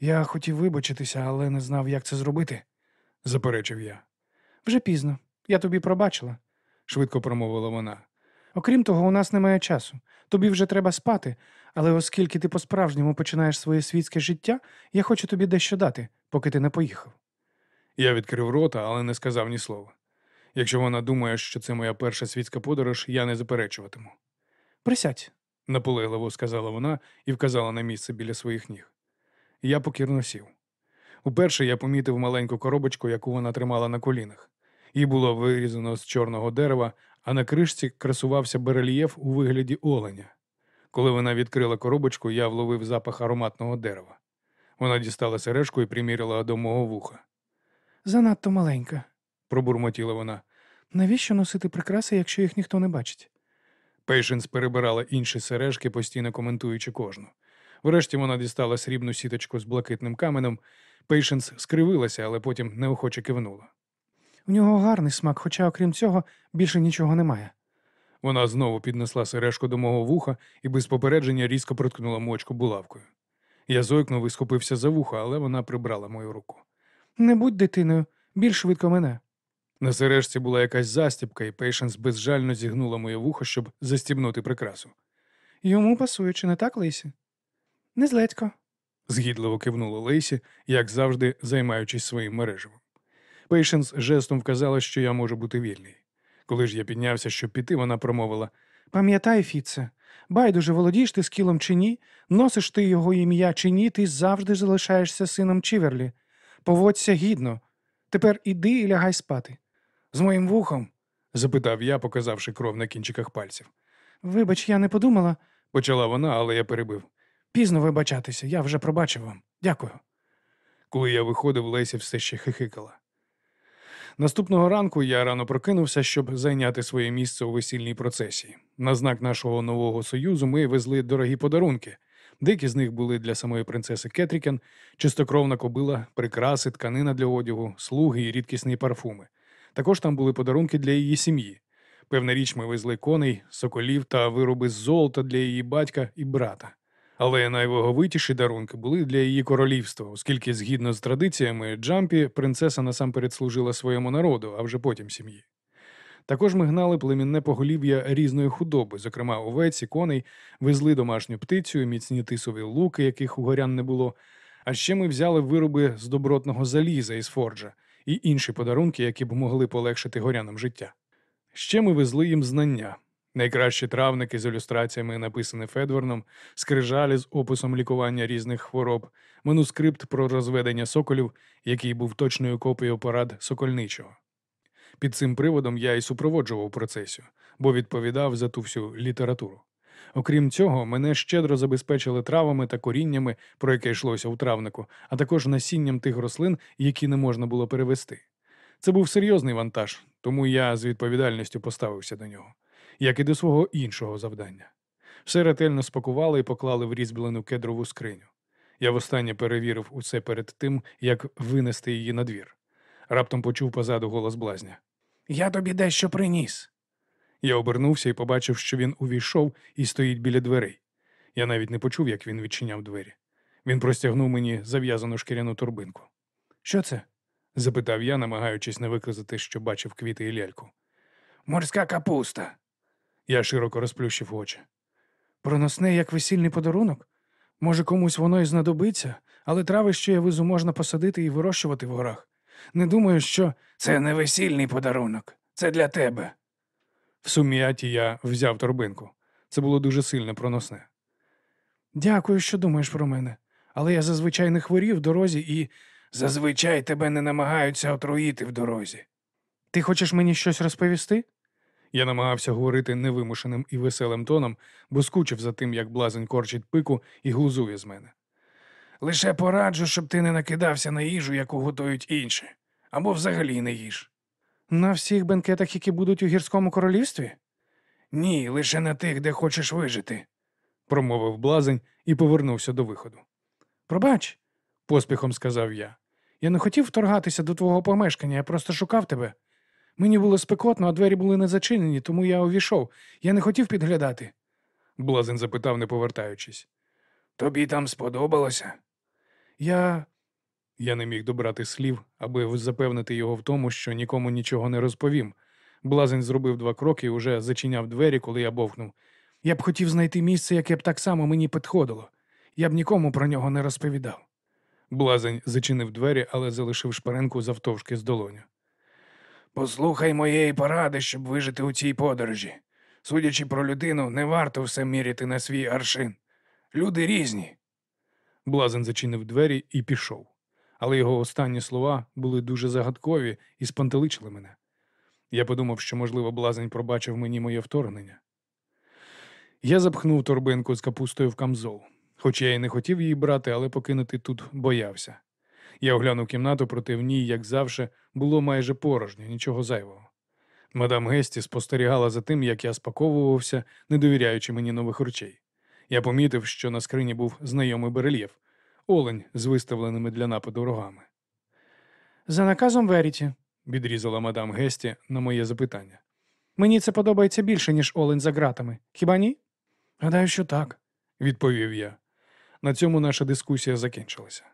Speaker 3: Я хотів вибачитися, але не знав, як це зробити.
Speaker 4: заперечив я.
Speaker 2: Вже пізно. Я тобі пробачила.
Speaker 4: Швидко промовила вона.
Speaker 2: Окрім того, у нас немає часу. Тобі вже треба спати, але оскільки ти по-справжньому починаєш своє світське життя, я хочу тобі дещо дати, поки ти не поїхав.
Speaker 4: Я відкрив рота, але не сказав ні слова. Якщо вона думає, що це моя перша світська подорож, я не заперечуватиму.
Speaker 2: Присядь.
Speaker 4: наполегливо сказала вона і вказала на місце біля своїх ніг. Я покірно сів. Уперше я помітив маленьку коробочку, яку вона тримала на колінах. Її було вирізано з чорного дерева, а на кришці красувався барельєф у вигляді оленя. Коли вона відкрила коробочку, я вловив запах ароматного дерева. Вона дістала сережку і приміряла до мого вуха.
Speaker 2: Занадто маленька.
Speaker 4: Пробурмотіла вона.
Speaker 2: Навіщо носити прикраси, якщо їх ніхто не бачить?
Speaker 4: Пейшенс перебирала інші сережки, постійно коментуючи кожну. Врешті вона дістала срібну сіточку з блакитним каменем. Пейшенс скривилася, але потім неохоче кивнула.
Speaker 2: У нього гарний смак, хоча, окрім цього, більше нічого немає.
Speaker 4: Вона знову піднесла сережку до мого вуха і без попередження різко проткнула мочку булавкою. Я зойкнув і схопився за вухо, але вона прибрала мою руку.
Speaker 2: Не будь дитиною, біль швидко мине.
Speaker 4: На сережці була якась застібка, і Пейшенс безжально зігнула моє вухо, щоб застібнути прикрасу.
Speaker 2: Йому пасує, чи не так, Лейсі? Не злецько.
Speaker 4: Згідливо кивнула Лейсі, як завжди займаючись своїм мереживом. Пейшенс жестом вказала, що я можу бути вільний. Коли ж я піднявся, щоб піти, вона промовила
Speaker 2: Пам'ятай, Фіце, байдуже володієш ти скілом чи ні, носиш ти його ім'я чи ні, ти завжди залишаєшся сином Чіверлі. Поводься гідно. Тепер іди і лягай спати.
Speaker 3: З моїм вухом.
Speaker 4: запитав я, показавши кров на кінчиках пальців.
Speaker 2: Вибач, я не подумала.
Speaker 4: Почала вона, але я перебив.
Speaker 3: Пізно вибачатися, я вже пробачив вам. Дякую.
Speaker 4: Коли я виходив, Леся все ще хихикала. Наступного ранку я рано прокинувся, щоб зайняти своє місце у весільній процесії. На знак нашого нового союзу ми везли дорогі подарунки. Деякі з них були для самої принцеси Кетрікен, чистокровна кобила, прикраси, тканина для одягу, слуги і рідкісні парфуми. Також там були подарунки для її сім'ї. Певна річ, ми везли коней, соколів та вироби з золота для її батька і брата. Але найваговитіші дарунки були для її королівства, оскільки, згідно з традиціями, Джампі принцеса насамперед служила своєму народу, а вже потім сім'ї. Також ми гнали племінне поголів'я різної худоби, зокрема овець і коней, везли домашню птицю, міцні тисові луки, яких у горян не було. А ще ми взяли вироби з добротного заліза із Форджа і інші подарунки, які б могли полегшити горянам життя. Ще ми везли їм знання. Найкращі травники з ілюстраціями, написані Федворном, скрижалі з описом лікування різних хвороб, манускрипт про розведення соколів, який був точною копією порад сокольничого. Під цим приводом я і супроводжував процесію, бо відповідав за ту всю літературу. Окрім цього, мене щедро забезпечили травами та коріннями, про яке йшлося у травнику, а також насінням тих рослин, які не можна було перевести. Це був серйозний вантаж, тому я з відповідальністю поставився до нього, як і до свого іншого завдання. Все ретельно спакували і поклали в різьблену кедрову скриню. Я востаннє перевірив усе перед тим, як винести її на двір. Раптом почув позаду голос блазня.
Speaker 3: Я тобі дещо приніс.
Speaker 4: Я обернувся і побачив, що він увійшов і стоїть біля дверей. Я навіть не почув, як він відчиняв двері. Він простягнув мені зав'язану шкіряну торбинку.
Speaker 3: Що це?
Speaker 4: запитав я, намагаючись не виказати, що бачив квіти і ляльку.
Speaker 3: Морська капуста.
Speaker 4: Я широко розплющив очі.
Speaker 3: Проносне як весільний подарунок? Може, комусь воно і знадобиться, але трави, що я везу, можна посадити і вирощувати в горах. Не думаю, що це не весільний подарунок. Це для тебе.
Speaker 4: В сум'яті я взяв торбинку. Це було дуже сильно проносне.
Speaker 3: Дякую, що думаєш про мене. Але я зазвичай не хворів в дорозі і зазвичай тебе не намагаються отруїти в дорозі.
Speaker 2: Ти хочеш мені щось розповісти?
Speaker 4: Я намагався говорити невимушеним і веселим тоном, бо скучив за тим, як блазень корчить пику і глузує з мене.
Speaker 3: Лише пораджу, щоб ти не накидався на їжу, яку готують інші, або взагалі не їж.
Speaker 2: На всіх бенкетах, які будуть у гірському королівстві?
Speaker 3: Ні, лише на тих, де хочеш вижити.
Speaker 4: Промовив блазень і повернувся до виходу.
Speaker 2: Пробач,
Speaker 4: Поспіхом сказав я.
Speaker 3: Я не хотів вторгатися до твого помешкання, я просто шукав тебе. Мені було спекотно, а двері були не зачинені, тому я увійшов. Я не хотів підглядати.
Speaker 1: Блазень запитав, не повертаючись.
Speaker 3: Тобі там сподобалося? Я.
Speaker 1: Я не міг добрати слів, аби запевнити його в тому, що нікому нічого не розповім. Блазень зробив два кроки і уже зачиняв двері, коли я бовкнув.
Speaker 3: Я б хотів знайти місце, яке б так само мені підходило. Я б нікому про нього не розповідав.
Speaker 1: Блазень зачинив двері, але залишив шпаринку завтовшки з долоню.
Speaker 3: Послухай моєї поради, щоб вижити у цій подорожі. Судячи про людину, не варто все міряти на свій аршин. Люди різні.
Speaker 1: Блазень зачинив двері і пішов. Але його останні слова були дуже загадкові і спантеличили мене. Я подумав, що, можливо, блазень пробачив мені моє вторгнення. Я запхнув торбинку з капустою в камзол, хоч я й не хотів її брати, але покинути тут боявся. Я оглянув кімнату, проте в ній, як завжди, було майже порожньо, нічого зайвого. Мадам Гесті спостерігала за тим, як я спаковувався, не довіряючи мені нових речей. Я помітив, що на скрині був знайомий барельєф, олень з виставленими для нападу рогами.
Speaker 3: За наказом Веріті.
Speaker 1: Відрізала мадам Гесті на моє запитання.
Speaker 3: Мені це подобається більше, ніж олень за ґратами. Хіба ні? Гадаю, що так.
Speaker 1: Відповів я. На цьому наша дискусія закінчилася.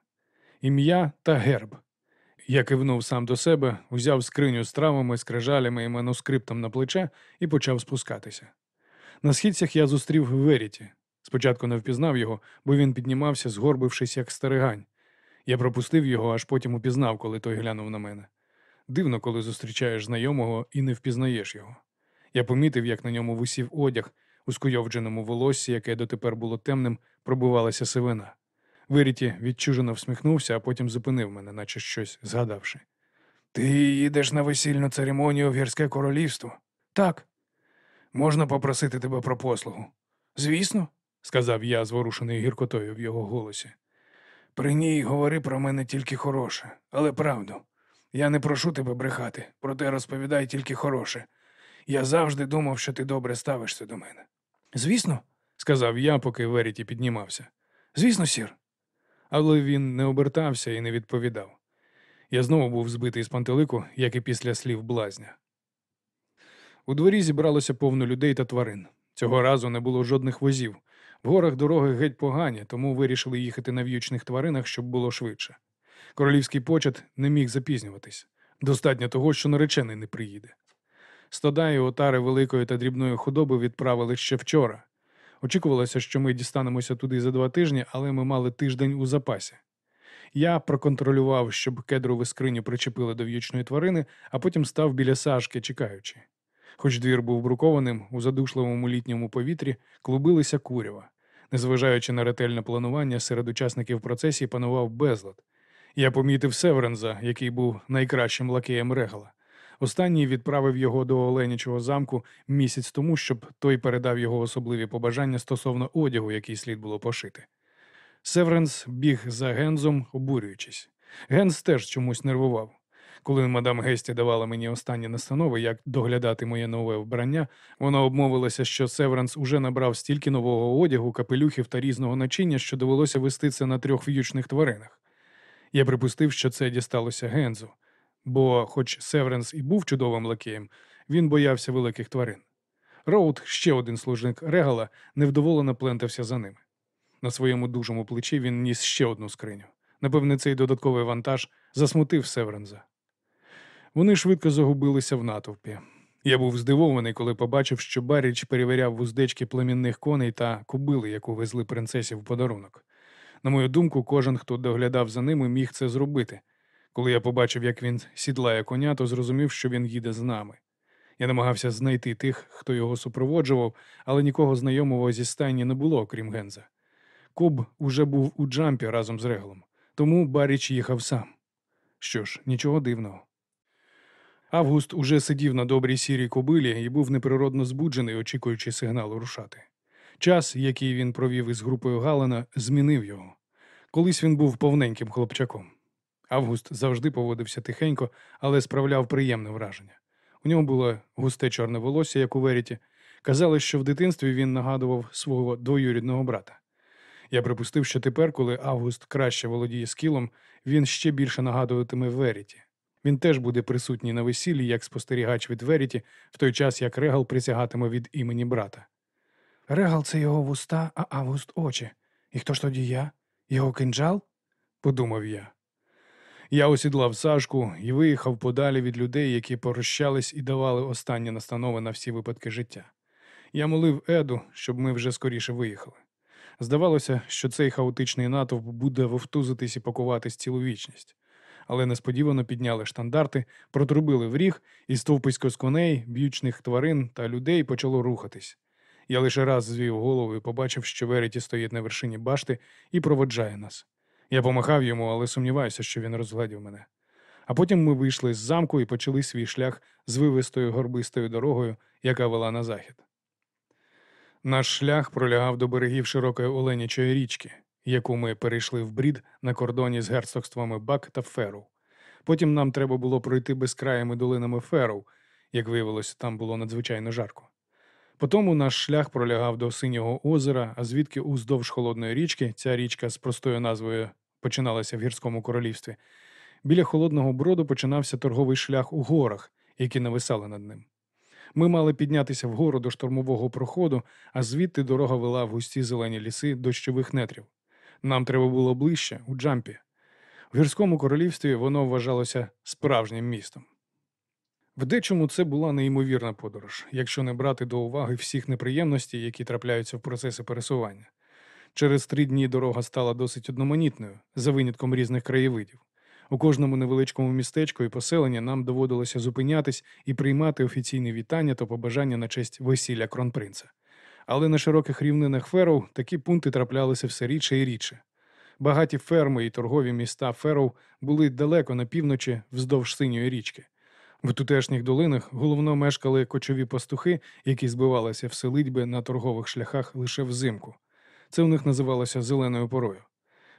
Speaker 1: Ім'я та герб. Я кивнув сам до себе, узяв скриню з травами, скрижалями і манускриптом на плече і почав спускатися. На східцях я зустрів Веріті. Спочатку не впізнав його, бо він піднімався, згорбившись, як старигань. Я пропустив його, аж потім упізнав, коли той глянув на мене. Дивно, коли зустрічаєш знайомого і не впізнаєш його. Я помітив, як на ньому висів одяг, у скуйовдженому волоссі, яке дотепер було темним, пробивалася сивина. Веріті відчужено всміхнувся, а потім зупинив мене, наче щось згадавши.
Speaker 3: Ти їдеш на весільну церемонію в гірське королівство? Так. Можна попросити тебе про послугу? Звісно,
Speaker 1: сказав я, зворушений гіркотою в його голосі.
Speaker 3: при ній говори про мене тільки хороше, але правду. Я не прошу тебе брехати, проте розповідай тільки хороше. Я завжди думав, що ти добре ставишся до мене. Звісно,
Speaker 1: сказав я, поки Веріті піднімався.
Speaker 3: звісно, сір.
Speaker 1: Але він не обертався і не відповідав. Я знову був збитий з пантелику, як і після слів блазня. У дворі зібралося повно людей та тварин. Цього разу не було жодних возів. В горах дороги геть погані, тому вирішили їхати на в'ючних тваринах, щоб було швидше. Королівський почет не міг запізнюватись. Достатньо того, що наречений не приїде. Стада і отари великої та дрібної худоби відправили ще вчора. Очікувалося, що ми дістанемося туди за два тижні, але ми мали тиждень у запасі. Я проконтролював, щоб кедрову скриню причепили до в'ючної тварини, а потім став біля сашки, чекаючи. Хоч двір був брукованим, у задушливому літньому повітрі клубилися курява. Незважаючи на ретельне планування, серед учасників процесії панував безлад. Я помітив Северенза, який був найкращим лакеєм Регала. Останній відправив його до Оленячого замку місяць тому, щоб той передав його особливі побажання стосовно одягу, який слід було пошити. Северенс біг за Гензом, обурюючись. Генз теж чомусь нервував. Коли мадам Гесті давала мені останні настанови, як доглядати моє нове вбрання, вона обмовилася, що Северенс уже набрав стільки нового одягу, капелюхів та різного начиння, що довелося везти це на трьох в'ючних тваринах. Я припустив, що це дісталося Гензу, бо, хоч Северенс і був чудовим лакеєм, він боявся великих тварин. Роуд, ще один служник Регала, невдоволено плентався за ними. На своєму дужому плечі він ніс ще одну скриню. Напевне, цей додатковий вантаж засмутив Северенза. Вони швидко загубилися в натовпі. Я був здивований, коли побачив, що Баріч перевіряв вуздечки племінних коней та кубили, яку везли принцесі в подарунок. На мою думку, кожен, хто доглядав за ними, міг це зробити. Коли я побачив, як він сідлає коня, то зрозумів, що він їде з нами. Я намагався знайти тих, хто його супроводжував, але нікого знайомого зі стайні не було, крім Генза. Куб уже був у джампі разом з Реглом, тому Баріч їхав сам. Що ж, нічого дивного. Август уже сидів на добрій сірій кобилі і був неприродно збуджений, очікуючи сигналу рушати. Час, який він провів із групою Галана, змінив його. Колись він був повненьким хлопчаком. Август завжди поводився тихенько, але справляв приємне враження. У нього було густе чорне волосся, як у Веріті. Казали, що в дитинстві він нагадував свого двоюрідного брата. Я припустив, що тепер, коли Август краще володіє скілом, він ще більше нагадуватиме Веріті. Він теж буде присутній на весіллі як спостерігач від Веріті, в той час як Регал присягатиме від імені брата.
Speaker 2: Регал це його вуста, а Август очі. І хто ж тоді я? Його кинджал?
Speaker 1: подумав я. Я осідлав Сашку і виїхав подалі від людей, які прощались і давали останні настанови на всі випадки життя. Я молив Еду, щоб ми вже скоріше виїхали. Здавалося, що цей хаотичний натовп буде вовтузитись і пакуватись цілу вічність. Але несподівано підняли штандарти, протрубили в ріг, і стовписько з коней, б'ючних тварин та людей почало рухатись. Я лише раз звів голову і побачив, що Веріті стоїть на вершині башти і проводжає нас. Я помахав йому, але сумніваюся, що він розглядів мене. А потім ми вийшли з замку і почали свій шлях з вивистою горбистою дорогою, яка вела на захід. Наш шлях пролягав до берегів широкої Оленячої річки, яку ми перейшли в брід на кордоні з герцогствами Бак та Ферроу. Потім нам треба було пройти безкраїми долинами Ферроу, як виявилося, там було надзвичайно жарко. Потому наш шлях пролягав до Синього озера, а звідки уздовж холодної річки, ця річка з простою назвою починалася в гірському королівстві. Біля холодного броду починався торговий шлях у горах, які нависали над ним. Ми мали піднятися вгору до штормового проходу, а звідти дорога вела в густі зелені ліси дощових нетрів. Нам треба було ближче, у Джампі. В гірському королівстві воно вважалося справжнім містом. В дечому це була неймовірна подорож, якщо не брати до уваги всіх неприємностей, які трапляються в процесі пересування. Через три дні дорога стала досить одноманітною, за винятком різних краєвидів. У кожному невеличкому містечку і поселенні нам доводилося зупинятись і приймати офіційні вітання та побажання на честь весілля кронпринца. Але на широких рівнинах Ферроу такі пункти траплялися все рідше і рідше. Багаті ферми і торгові міста Ферроу були далеко на півночі вздовж синьої річки. В тутешніх долинах головно мешкали кочові пастухи, які збивалися в селитьби на торгових шляхах лише взимку. Це у них називалося зеленою порою.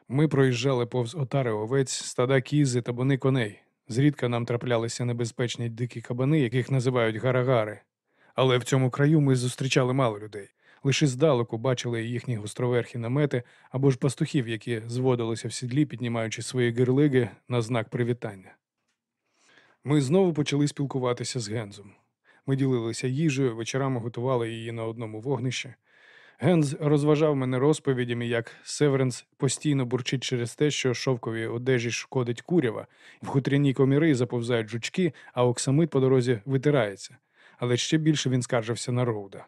Speaker 1: Ми проїжджали повз отари овець, стада кізи та бони коней. Зрідка нам траплялися небезпечні дикі кабани, яких називають гарагари. Але в цьому краю ми зустрічали мало людей. Лише здалеку бачили їхні гостроверхі намети або ж пастухів, які зводилися в сідлі, піднімаючи свої гирлиги на знак привітання. Ми знову почали спілкуватися з Гензом. Ми ділилися їжею, вечорами готували її на одному вогнищі. Генз розважав мене розповідями, як Северенс постійно бурчить через те, що шовкові одежі шкодить курява, в хутряні коміри заповзають жучки, а оксамит по дорозі витирається. Але ще більше він скаржився на Роуда.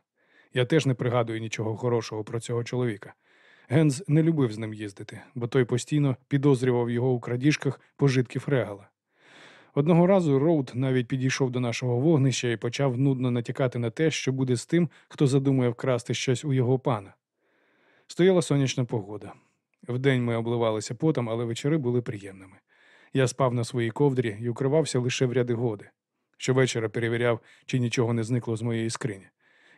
Speaker 1: Я теж не пригадую нічого хорошого про цього чоловіка. Генз не любив з ним їздити, бо той постійно підозрював його у крадіжках пожитків регала. Одного разу Роуд навіть підійшов до нашого вогнища і почав нудно натякати на те, що буде з тим, хто задумує вкрасти щось у його пана. Стояла сонячна погода. Вдень ми обливалися потом, але вечори були приємними. Я спав на своїй ковдрі і укривався лише в ряди годи. Щовечора перевіряв, чи нічого не зникло з моєї скрині.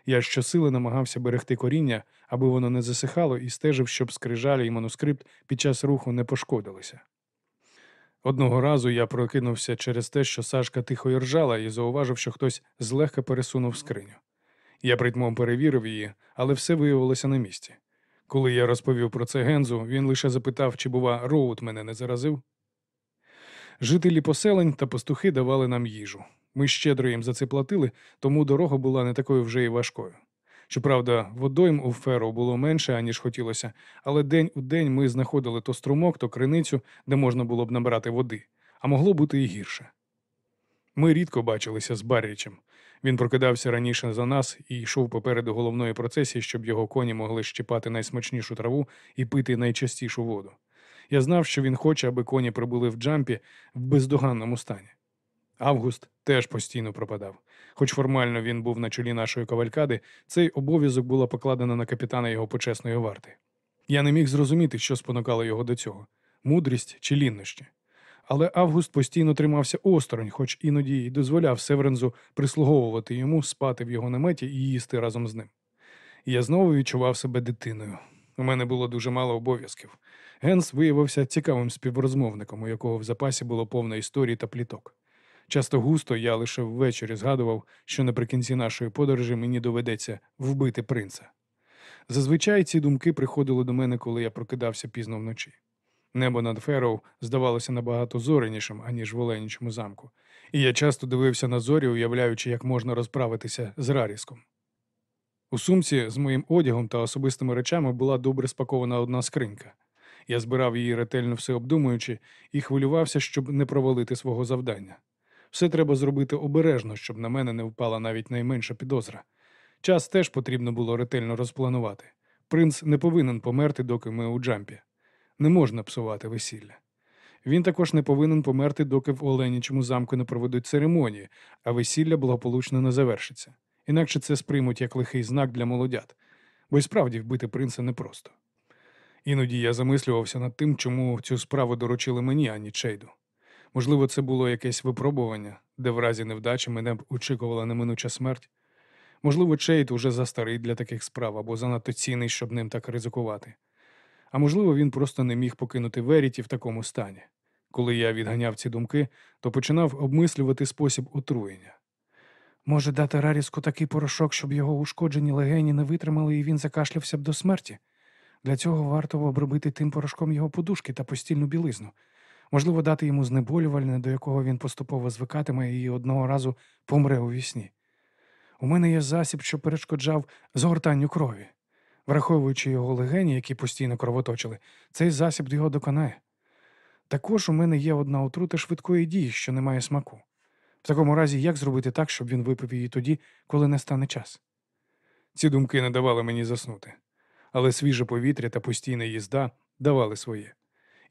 Speaker 1: Я щосили намагався берегти коріння, аби воно не засихало, і стежив, щоб скрижалі і манускрипт під час руху не пошкодилися. Одного разу я прокинувся через те, що Сашка тихо іржала і зауважив, що хтось злегка пересунув скриню. Я притьмом перевірив її, але все виявилося на місці. Коли я розповів про це Гензу, він лише запитав, чи, бува, Роуд мене не заразив. Жителі поселень та пастухи давали нам їжу. Ми щедро їм за це платили, тому дорога була не такою вже і важкою. Щоправда, водойм у Феро було менше, аніж хотілося, але день у день ми знаходили то струмок, то криницю, де можна було б набирати води, а могло бути і гірше. Ми рідко бачилися з Баррічем. Він прокидався раніше за нас і йшов попереду головної процесії, щоб його коні могли щипати найсмачнішу траву і пити найчастішу воду. Я знав, що він хоче, аби коні прибули в джампі в бездоганному стані. Август теж постійно пропадав. Хоч формально він був на чолі нашої кавалькади, цей обов'язок було покладено на капітана його почесної варти. Я не міг зрозуміти, що спонукало його до цього мудрість чи ліннощі. Але Август постійно тримався осторонь, хоч іноді й дозволяв Северензу прислуговувати йому, спати в його наметі і їсти разом з ним. Я знову відчував себе дитиною. У мене було дуже мало обов'язків. Генс виявився цікавим співрозмовником, у якого в запасі було повно історій та пліток. Часто густо я лише ввечері згадував, що наприкінці нашої подорожі мені доведеться вбити принца.
Speaker 2: Зазвичай ці думки приходили до мене, коли я прокидався пізно вночі. Небо над Фероу здавалося набагато зорянішим, аніж в Оленічому замку, і я часто дивився на зорі, уявляючи, як можна розправитися з Раріском. У сумці з моїм одягом та особистими речами була добре спакована одна скринька. Я збирав її ретельно все обдумуючи і хвилювався, щоб не провалити свого завдання. Все треба зробити обережно, щоб на мене не впала навіть найменша підозра. Час теж потрібно було ретельно розпланувати. Принц не повинен померти, доки ми у джампі. Не можна псувати весілля. Він також не повинен померти, доки в Оленічому замку не проведуть церемонії, а весілля благополучно не завершиться. Інакше це сприймуть як лихий знак для молодят, бо й справді вбити принца непросто. Іноді я замислювався над тим, чому цю справу доручили мені, а не Чейду. Можливо, це було якесь випробування, де в разі невдачі мене б очікувала неминуча смерть. Можливо, Чейд уже застарий для таких справ або занадто цінний, щоб ним так ризикувати. А можливо, він просто не міг покинути Веріті в такому стані. Коли я відганяв ці думки, то починав обмислювати спосіб отруєння. Може, дати Раріску такий порошок, щоб його ушкоджені легені не витримали і він закашлявся б до смерті? Для цього варто обробити тим порошком його подушки та постільну білизну. Можливо, дати йому знеболювальне, до якого він поступово звикатиме і одного разу помре у вісні. У мене є засіб, що перешкоджав згортанню крові. Враховуючи його легені, які постійно кровоточили, цей засіб його доконає. Також у мене є одна отрута швидкої дії, що не має смаку. В такому разі, як зробити так, щоб він випив її тоді, коли настане час? Ці думки не давали мені заснути, але свіже повітря та постійна їзда давали своє.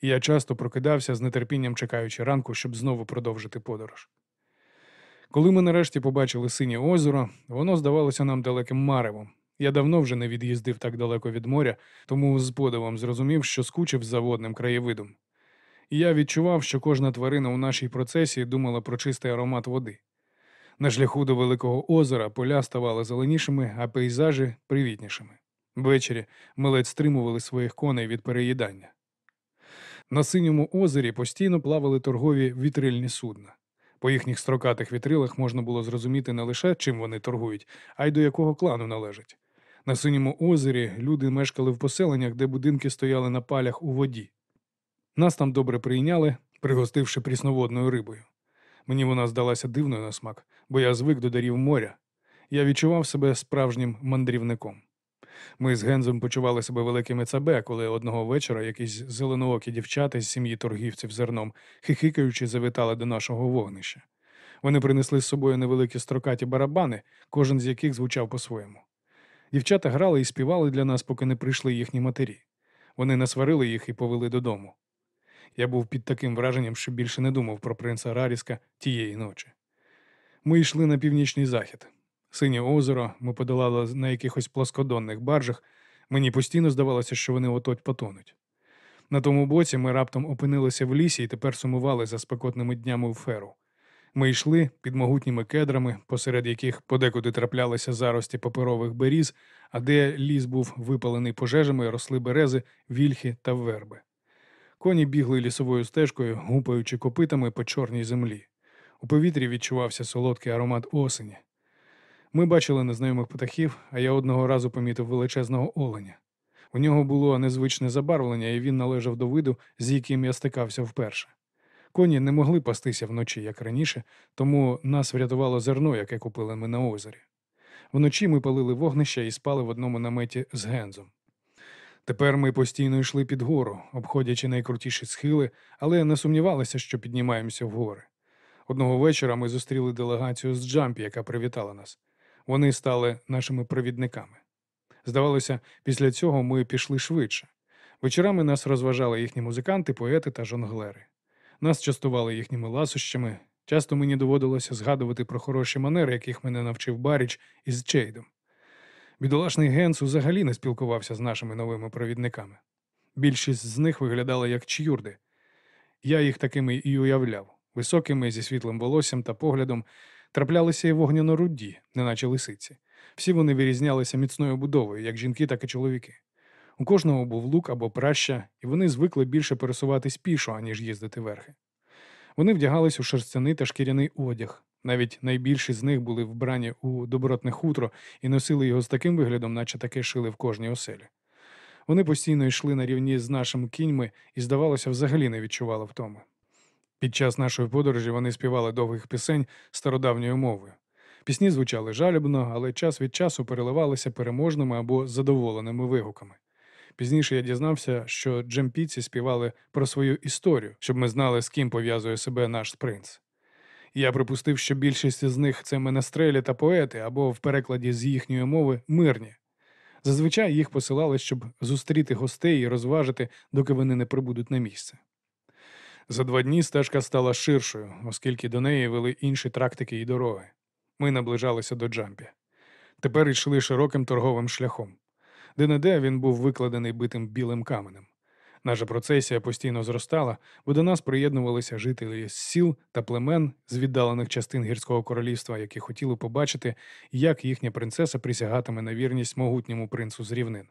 Speaker 2: І я часто прокидався з нетерпінням чекаючи ранку, щоб знову продовжити подорож. Коли ми нарешті побачили синє озеро, воно здавалося нам далеким маревом. Я давно вже не від'їздив так далеко від моря, тому з подивом зрозумів, що скучив за водним краєвидом. І я відчував, що кожна тварина у нашій процесії думала про чистий аромат води. На шляху до Великого озера поля ставали зеленішими, а пейзажі привітнішими. Ввечері ми ледь стримували своїх коней від переїдання. На синьому озері постійно плавали торгові вітрильні судна. По їхніх строкатих вітрилах можна було зрозуміти не лише чим вони торгують, а й до якого клану належать. На синьому озері люди мешкали в поселеннях, де будинки стояли на палях у воді. Нас там добре прийняли, пригостивши прісноводною рибою. Мені вона здалася дивною на смак, бо я звик до дарів моря. Я відчував себе справжнім мандрівником. Ми з Гензом почували себе великими цабе, коли одного вечора якісь зеленоокі дівчата з сім'ї торгівців зерном, хихикаючи, завітали до нашого вогнища. Вони принесли з собою невеликі строкаті барабани, кожен з яких звучав по-своєму. Дівчата грали і співали для нас, поки не прийшли їхні матері. Вони насварили їх і повели додому. Я був під таким враженням, що більше не думав про принца Раріска тієї ночі. Ми йшли на північний захід. Синє озеро ми подолали на якихось плоскодонних баржах. Мені постійно здавалося, що вони отот потонуть. На тому боці ми раптом опинилися в лісі і тепер сумували за спекотними днями у феру. Ми йшли під могутніми кедрами, посеред яких подекуди траплялися зарості паперових беріз, а де ліс був випалений пожежами, росли берези, вільхи та верби. Коні бігли лісовою стежкою, гупаючи копитами по чорній землі. У повітрі відчувався солодкий аромат осені. Ми бачили незнайомих птахів, а я одного разу помітив величезного оленя. У нього було незвичне забарвлення, і він належав до виду, з яким я стикався вперше. Коні не могли пастися вночі, як раніше, тому нас врятувало зерно, яке купили ми на озері. Вночі ми палили вогнище і спали в одному наметі з Гензом. Тепер ми постійно йшли під гору, обходячи найкрутіші схили, але не сумнівалися, що піднімаємося в гори. Одного вечора ми зустріли делегацію з Джампі, яка привітала нас. Вони стали нашими провідниками. Здавалося, після цього ми пішли швидше. Вечорами нас розважали їхні музиканти, поети та жонглери. Нас частували їхніми ласощами. Часто мені доводилося згадувати про хороші манери, яких мене навчив Баріч із Чейдом. Бідолашний Генс взагалі не спілкувався з нашими новими провідниками. Більшість з них виглядала як чюрди. Я їх такими і уявляв високими, зі світлим волоссям та поглядом, траплялися і вогняно-рудді, неначе лисиці. Всі вони вирізнялися міцною будовою, як жінки, так і чоловіки. У кожного був лук або праща, і вони звикли більше пересуватись пішо, аніж їздити верхи. Вони вдягались у шерстяний та шкіряний одяг, Навіть найбільші з них були вбрані у добротне хутро і носили його з таким виглядом, наче таке шили в кожній оселі. Вони постійно йшли на рівні з нашими кіньми і, здавалося, взагалі не відчували втоми. Під час нашої подорожі вони співали довгих пісень стародавньою мовою. Пісні звучали жалібно, але час від часу переливалися переможними або задоволеними вигуками. Пізніше я дізнався, що джемпіці співали про свою історію, щоб ми знали, з ким пов'язує себе наш принц. Я припустив, що більшість з них це менестрелі та поети, або в перекладі з їхньої мови мирні. Зазвичай їх посилали, щоб зустріти гостей і розважити, доки вони не прибудуть на місце. За два дні стежка стала ширшою, оскільки до неї вели інші трактики і дороги. Ми наближалися до Джампі. Тепер йшли широким торговим шляхом. Де-не-де він був викладений битим білим каменем. Наша процесія постійно зростала, бо до нас приєднувалися жителі з сіл та племен з віддалених частин гірського королівства, які хотіли побачити, як їхня принцеса присягатиме на вірність могутньому принцу з рівнин.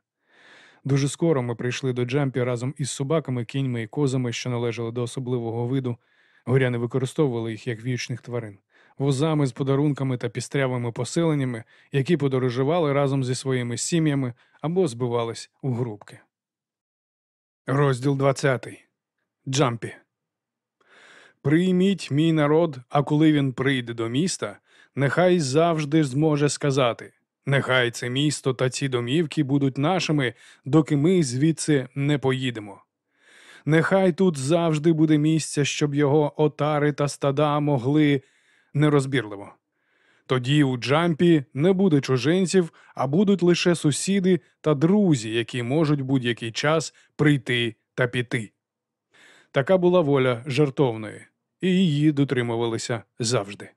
Speaker 2: Дуже скоро ми прийшли до Джампі разом із собаками, кіньми і козами, що належали до особливого виду. Горяни використовували їх як вічних тварин, возами з подарунками та пістрявими поселеннями, які подорожували разом зі своїми сім'ями або збивались у групки. Розділ 20. Джампі. Прийміть мій народ, а коли він прийде до міста, нехай завжди зможе сказати: нехай це місто та ці домівки будуть нашими, доки ми звідси не поїдемо. Нехай тут завжди буде місце, щоб його отари та стада могли нерозбірливо. Тоді у Джампі не буде чужинців, а будуть лише сусіди та друзі, які можуть будь-який час прийти та піти. Така була воля жартовної, і її дотримувалися завжди.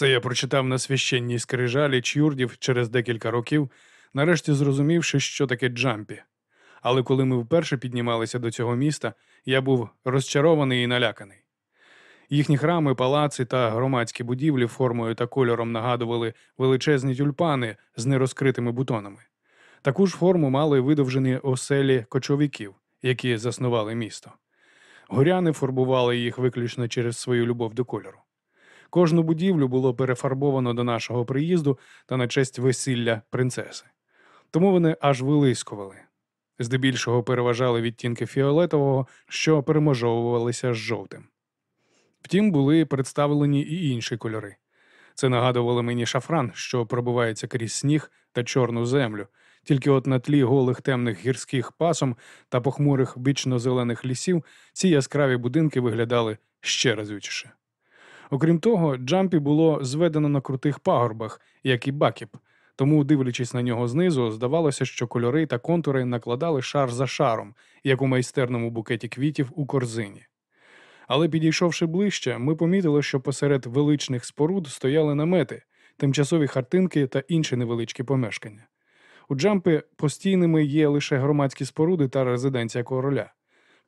Speaker 2: Це я прочитав на священній скрижалі чюрдів через декілька років, нарешті зрозумівши, що таке Джампі. Але коли ми вперше піднімалися до цього міста, я був розчарований і наляканий. Їхні храми, палаци та громадські будівлі формою та кольором нагадували величезні тюльпани з нерозкритими бутонами. Таку ж форму мали видовжені оселі кочовиків, які заснували місто. Горяни фарбували їх виключно через свою любов до кольору. Кожну будівлю було перефарбовано до нашого приїзду та на честь весілля принцеси. Тому вони аж вилискували. Здебільшого переважали відтінки фіолетового, що переможовувалися з жовтим. Втім, були представлені і інші кольори. Це нагадувало мені шафран, що пробивається крізь сніг та чорну землю, тільки от на тлі голих темних гірських пасом та похмурих бічно-зелених лісів ці яскраві будинки виглядали ще разючіше. Окрім того, Джампі було зведено на крутих пагорбах, як і Бакіп, тому, дивлячись на нього знизу, здавалося, що кольори та контури накладали шар за шаром, як у майстерному букеті квітів у корзині. Але підійшовши ближче, ми помітили, що посеред величних споруд стояли намети, тимчасові хатинки та інші невеличкі помешкання. У Джампи постійними є лише громадські споруди та резиденція короля.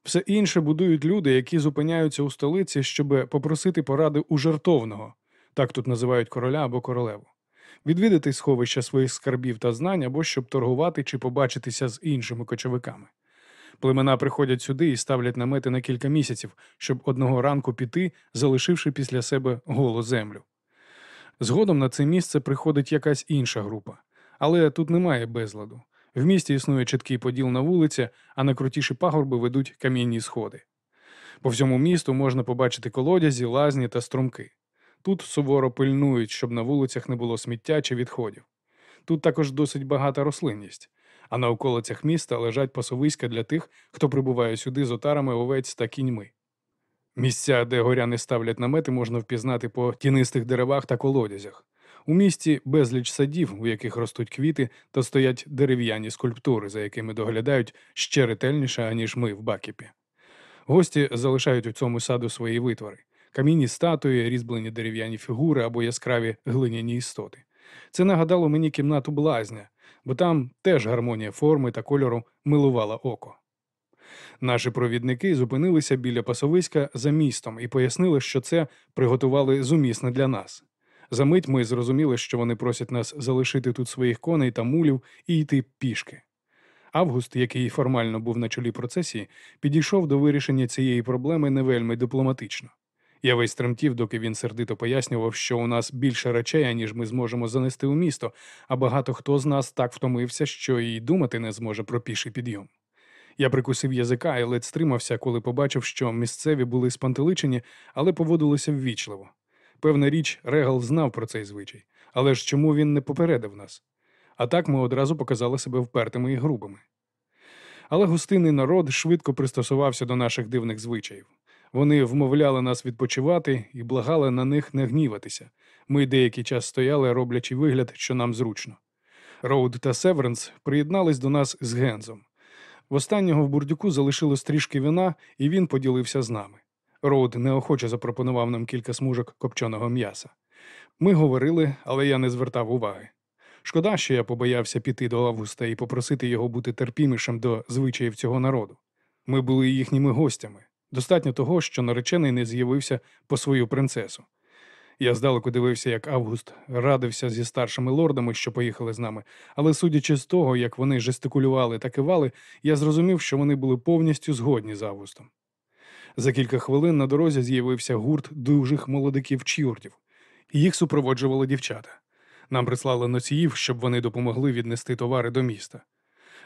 Speaker 2: Все інше будують люди, які зупиняються у столиці, щоб попросити поради у жартовного, так тут називають короля або королеву, відвідати сховища своїх скарбів та знань або щоб торгувати чи побачитися з іншими кочовиками. Племена приходять сюди і ставлять намети на кілька місяців, щоб одного ранку піти, залишивши після себе голу землю. Згодом на це місце приходить якась інша група, але тут немає безладу. В місті існує чіткий поділ на вулиці, а на крутіші пагорби ведуть кам'яні сходи. По всьому місту можна побачити колодязі, лазні та струмки. Тут суворо пильнують, щоб на вулицях не було сміття чи відходів. Тут також досить багата рослинність, а на околицях міста лежать пасовиська для тих, хто прибуває сюди з отарами овець та кіньми. Місця, де горяни ставлять намети, можна впізнати по тінистих деревах та колодязях. У місті безліч садів, у яких ростуть квіти, та стоять дерев'яні скульптури, за якими доглядають ще ретельніше, аніж ми в Бакіпі. Гості залишають у цьому саду свої витвори: камінні статуї, різьблені дерев'яні фігури або яскраві глиняні істоти. Це нагадало мені кімнату блазня, бо там теж гармонія форми та кольору милувала око. Наші провідники зупинилися біля пасовиська за містом і пояснили, що це приготували зумісне для нас. Замить ми зрозуміли, що вони просять нас залишити тут своїх коней та мулів і йти пішки. Август, який формально був на чолі процесії, підійшов до вирішення цієї проблеми не вельми дипломатично.
Speaker 1: Я весь тремтів, доки він сердито пояснював, що у нас більше речей, аніж ми зможемо занести у місто, а багато хто з нас так втомився, що і думати не зможе про піший підйом. Я прикусив язика і ледь стримався, коли побачив, що місцеві були спантеличені, але поводилися ввічливо. Певна річ, Регал знав про цей звичай, але ж чому він не попередив нас? А так ми одразу показали себе впертими і грубими. Але гостинний народ швидко пристосувався до наших дивних звичаїв. Вони вмовляли нас відпочивати і благали на них не гніватися. Ми деякий час стояли, роблячи вигляд, що нам зручно. Роуд та Северенс приєднались до нас з Гензом. В останнього в бурдюку залишилось трішки вина, і він поділився з нами. Роуд неохоче запропонував нам кілька смужок копченого м'яса. Ми говорили, але я не звертав уваги. Шкода, що я побоявся піти до Августа і попросити його бути терпімішим до звичаїв цього народу. Ми були їхніми гостями. Достатньо того, що наречений не з'явився по свою принцесу. Я здалеку дивився, як Август радився зі старшими лордами, що поїхали з нами, але судячи з того, як вони жестикулювали та кивали, я зрозумів, що вони були повністю згодні з Августом. За кілька хвилин на дорозі з'явився гурт дужих молодиків чюртів, їх супроводжували дівчата. Нам прислали носіїв, щоб вони допомогли віднести товари до міста.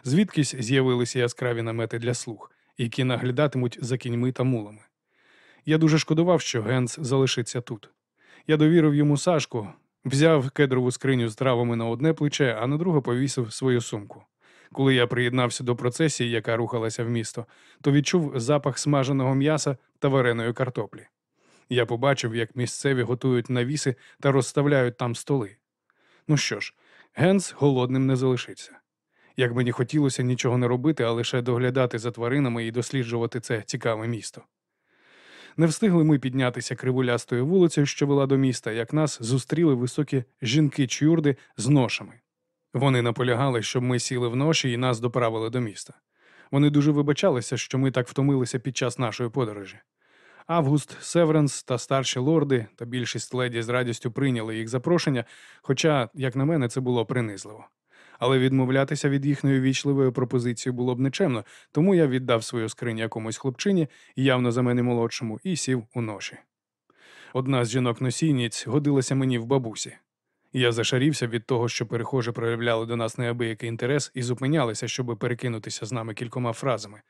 Speaker 1: Звідкись з'явилися яскраві намети для слуг, які наглядатимуть за кіньми та мулами. Я дуже шкодував, що Генс залишиться тут. Я довірив йому Сашку, взяв кедрову скриню з травами на одне плече, а на друге повісив свою сумку. Коли я приєднався до процесії, яка рухалася в місто, то відчув запах смаженого м'яса та вареної картоплі. Я побачив, як місцеві готують навіси та розставляють там столи. Ну що ж, Генс голодним не залишиться. Як мені хотілося нічого не робити, а лише доглядати за тваринами і досліджувати це цікаве місто. Не встигли ми піднятися кривулястою вулицею, що вела до міста, як нас зустріли високі жінки-чюрди з ношами. Вони наполягали, щоб ми сіли в ноші і нас доправили до міста. Вони дуже вибачалися, що ми так втомилися під час нашої подорожі. Август, Северенс та старші лорди та більшість леді з радістю прийняли їх запрошення, хоча, як на мене, це було принизливо. Але відмовлятися від їхньої вічливої пропозиції було б нечемно, тому я віддав свою скриню якомусь хлопчині, явно за мене молодшому, і сів у ноші. Одна з жінок-носійниць годилася мені в бабусі. Я зашарівся від того, що перехожі проявляли до нас неабиякий інтерес і зупинялися, щоб перекинутися з нами кількома фразами.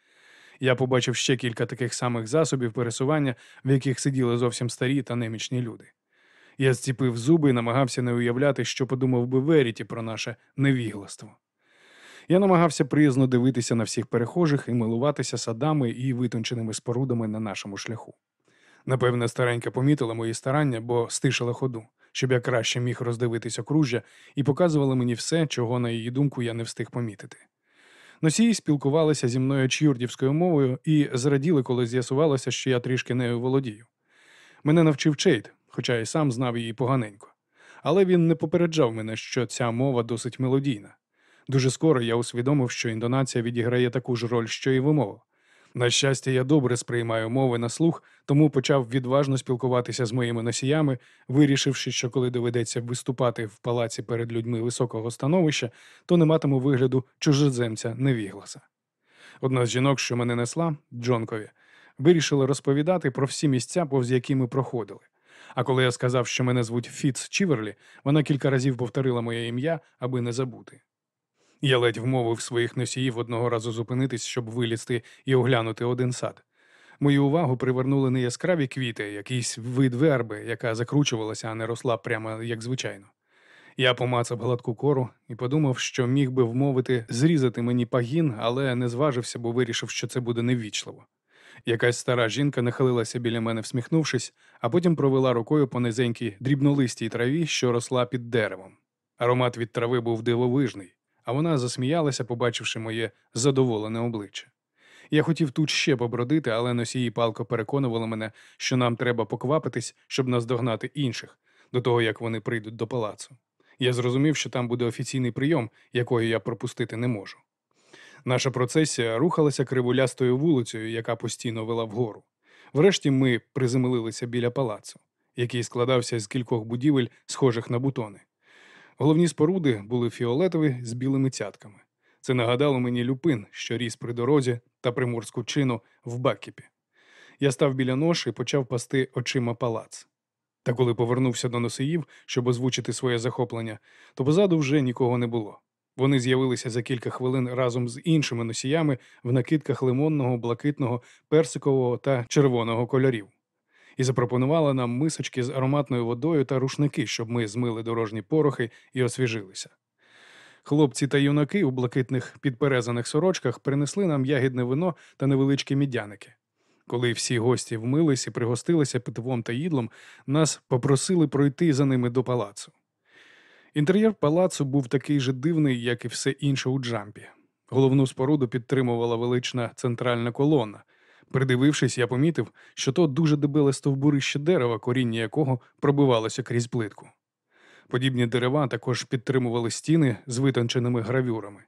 Speaker 1: Я побачив ще кілька таких самих засобів пересування, в яких сиділи зовсім старі та немічні люди. Я зціпив зуби і намагався не уявляти, що подумав би Веріті про наше невігластво. Я намагався приязно дивитися на всіх перехожих і милуватися садами і витонченими спорудами на нашому шляху. Напевне, старенька помітила мої старання, бо стишила ходу, щоб я краще міг роздивитись окружжя і показувала мені все, чого, на її думку, я не встиг помітити. Носії спілкувалися зі мною чюрдівською мовою і зраділи, коли з'ясувалося, що я трішки нею володію. Мене навчив Чейд, хоча і сам знав її поганенько. Але він не попереджав мене, що ця мова досить мелодійна. Дуже скоро я усвідомив, що інтонація відіграє таку ж роль, що і вимова. На щастя, я добре сприймаю мови на слух, тому почав відважно спілкуватися з моїми носіями, вирішивши, що коли доведеться виступати в палаці перед людьми високого становища, то не матиму вигляду чужеземця невігласа. Одна з жінок, що мене несла, Джонкові, вирішила розповідати про всі місця, повз які ми проходили. А коли я сказав, що мене звуть Фіц Чіверлі, вона кілька разів повторила моє ім'я, аби не забути. Я ледь вмовив своїх носіїв одного разу зупинитись, щоб вилізти і оглянути один сад. Мою увагу привернули не яскраві квіти, якийсь вид верби, яка закручувалася, а не росла прямо як звичайно. Я помацав гладку кору і подумав, що міг би вмовити зрізати мені пагін, але не зважився, бо вирішив, що це буде невічливо. Якась стара жінка нахилилася біля мене, всміхнувшись, а потім провела рукою по низенькій дрібнолистій траві, що росла під деревом. Аромат від трави був дивовижний, а вона засміялася, побачивши моє задоволене обличчя. Я хотів тут ще побродити, але носії палко переконували мене, що нам треба поквапитись, щоб наздогнати інших, до того як вони прийдуть до палацу. Я зрозумів, що там буде офіційний прийом, якого я пропустити не можу. Наша процесія рухалася кривулястою вулицею, яка постійно вела вгору. Врешті ми приземлилися біля палацу, який складався з кількох будівель, схожих на бутони. Головні споруди були фіолетові з білими цятками. Це нагадало мені люпин, що ріс при дорозі та приморську чину в Баккіпі. Я став біля ноші і почав пасти очима палац. Та коли повернувся до носіїв, щоб озвучити своє захоплення, то позаду вже нікого не було. Вони з'явилися за кілька хвилин разом з іншими носіями в накидках лимонного, блакитного, персикового та червоного кольорів. І запропонували нам мисочки з ароматною водою та рушники, щоб ми змили дорожні порохи і освіжилися. Хлопці та юнаки у блакитних підперезаних сорочках принесли нам ягідне вино та невеличкі мідяники. Коли всі гості вмились і пригостилися питвом та їдлом, нас попросили пройти за ними до палацу. Інтер'єр палацу був такий же дивний, як і все інше у джампі. Головну споруду підтримувала велична центральна колона. Придивившись, я помітив, що то дуже дебеле стовбурище дерева, коріння якого пробивалося крізь плитку. Подібні дерева також підтримували стіни з витонченими гравюрами.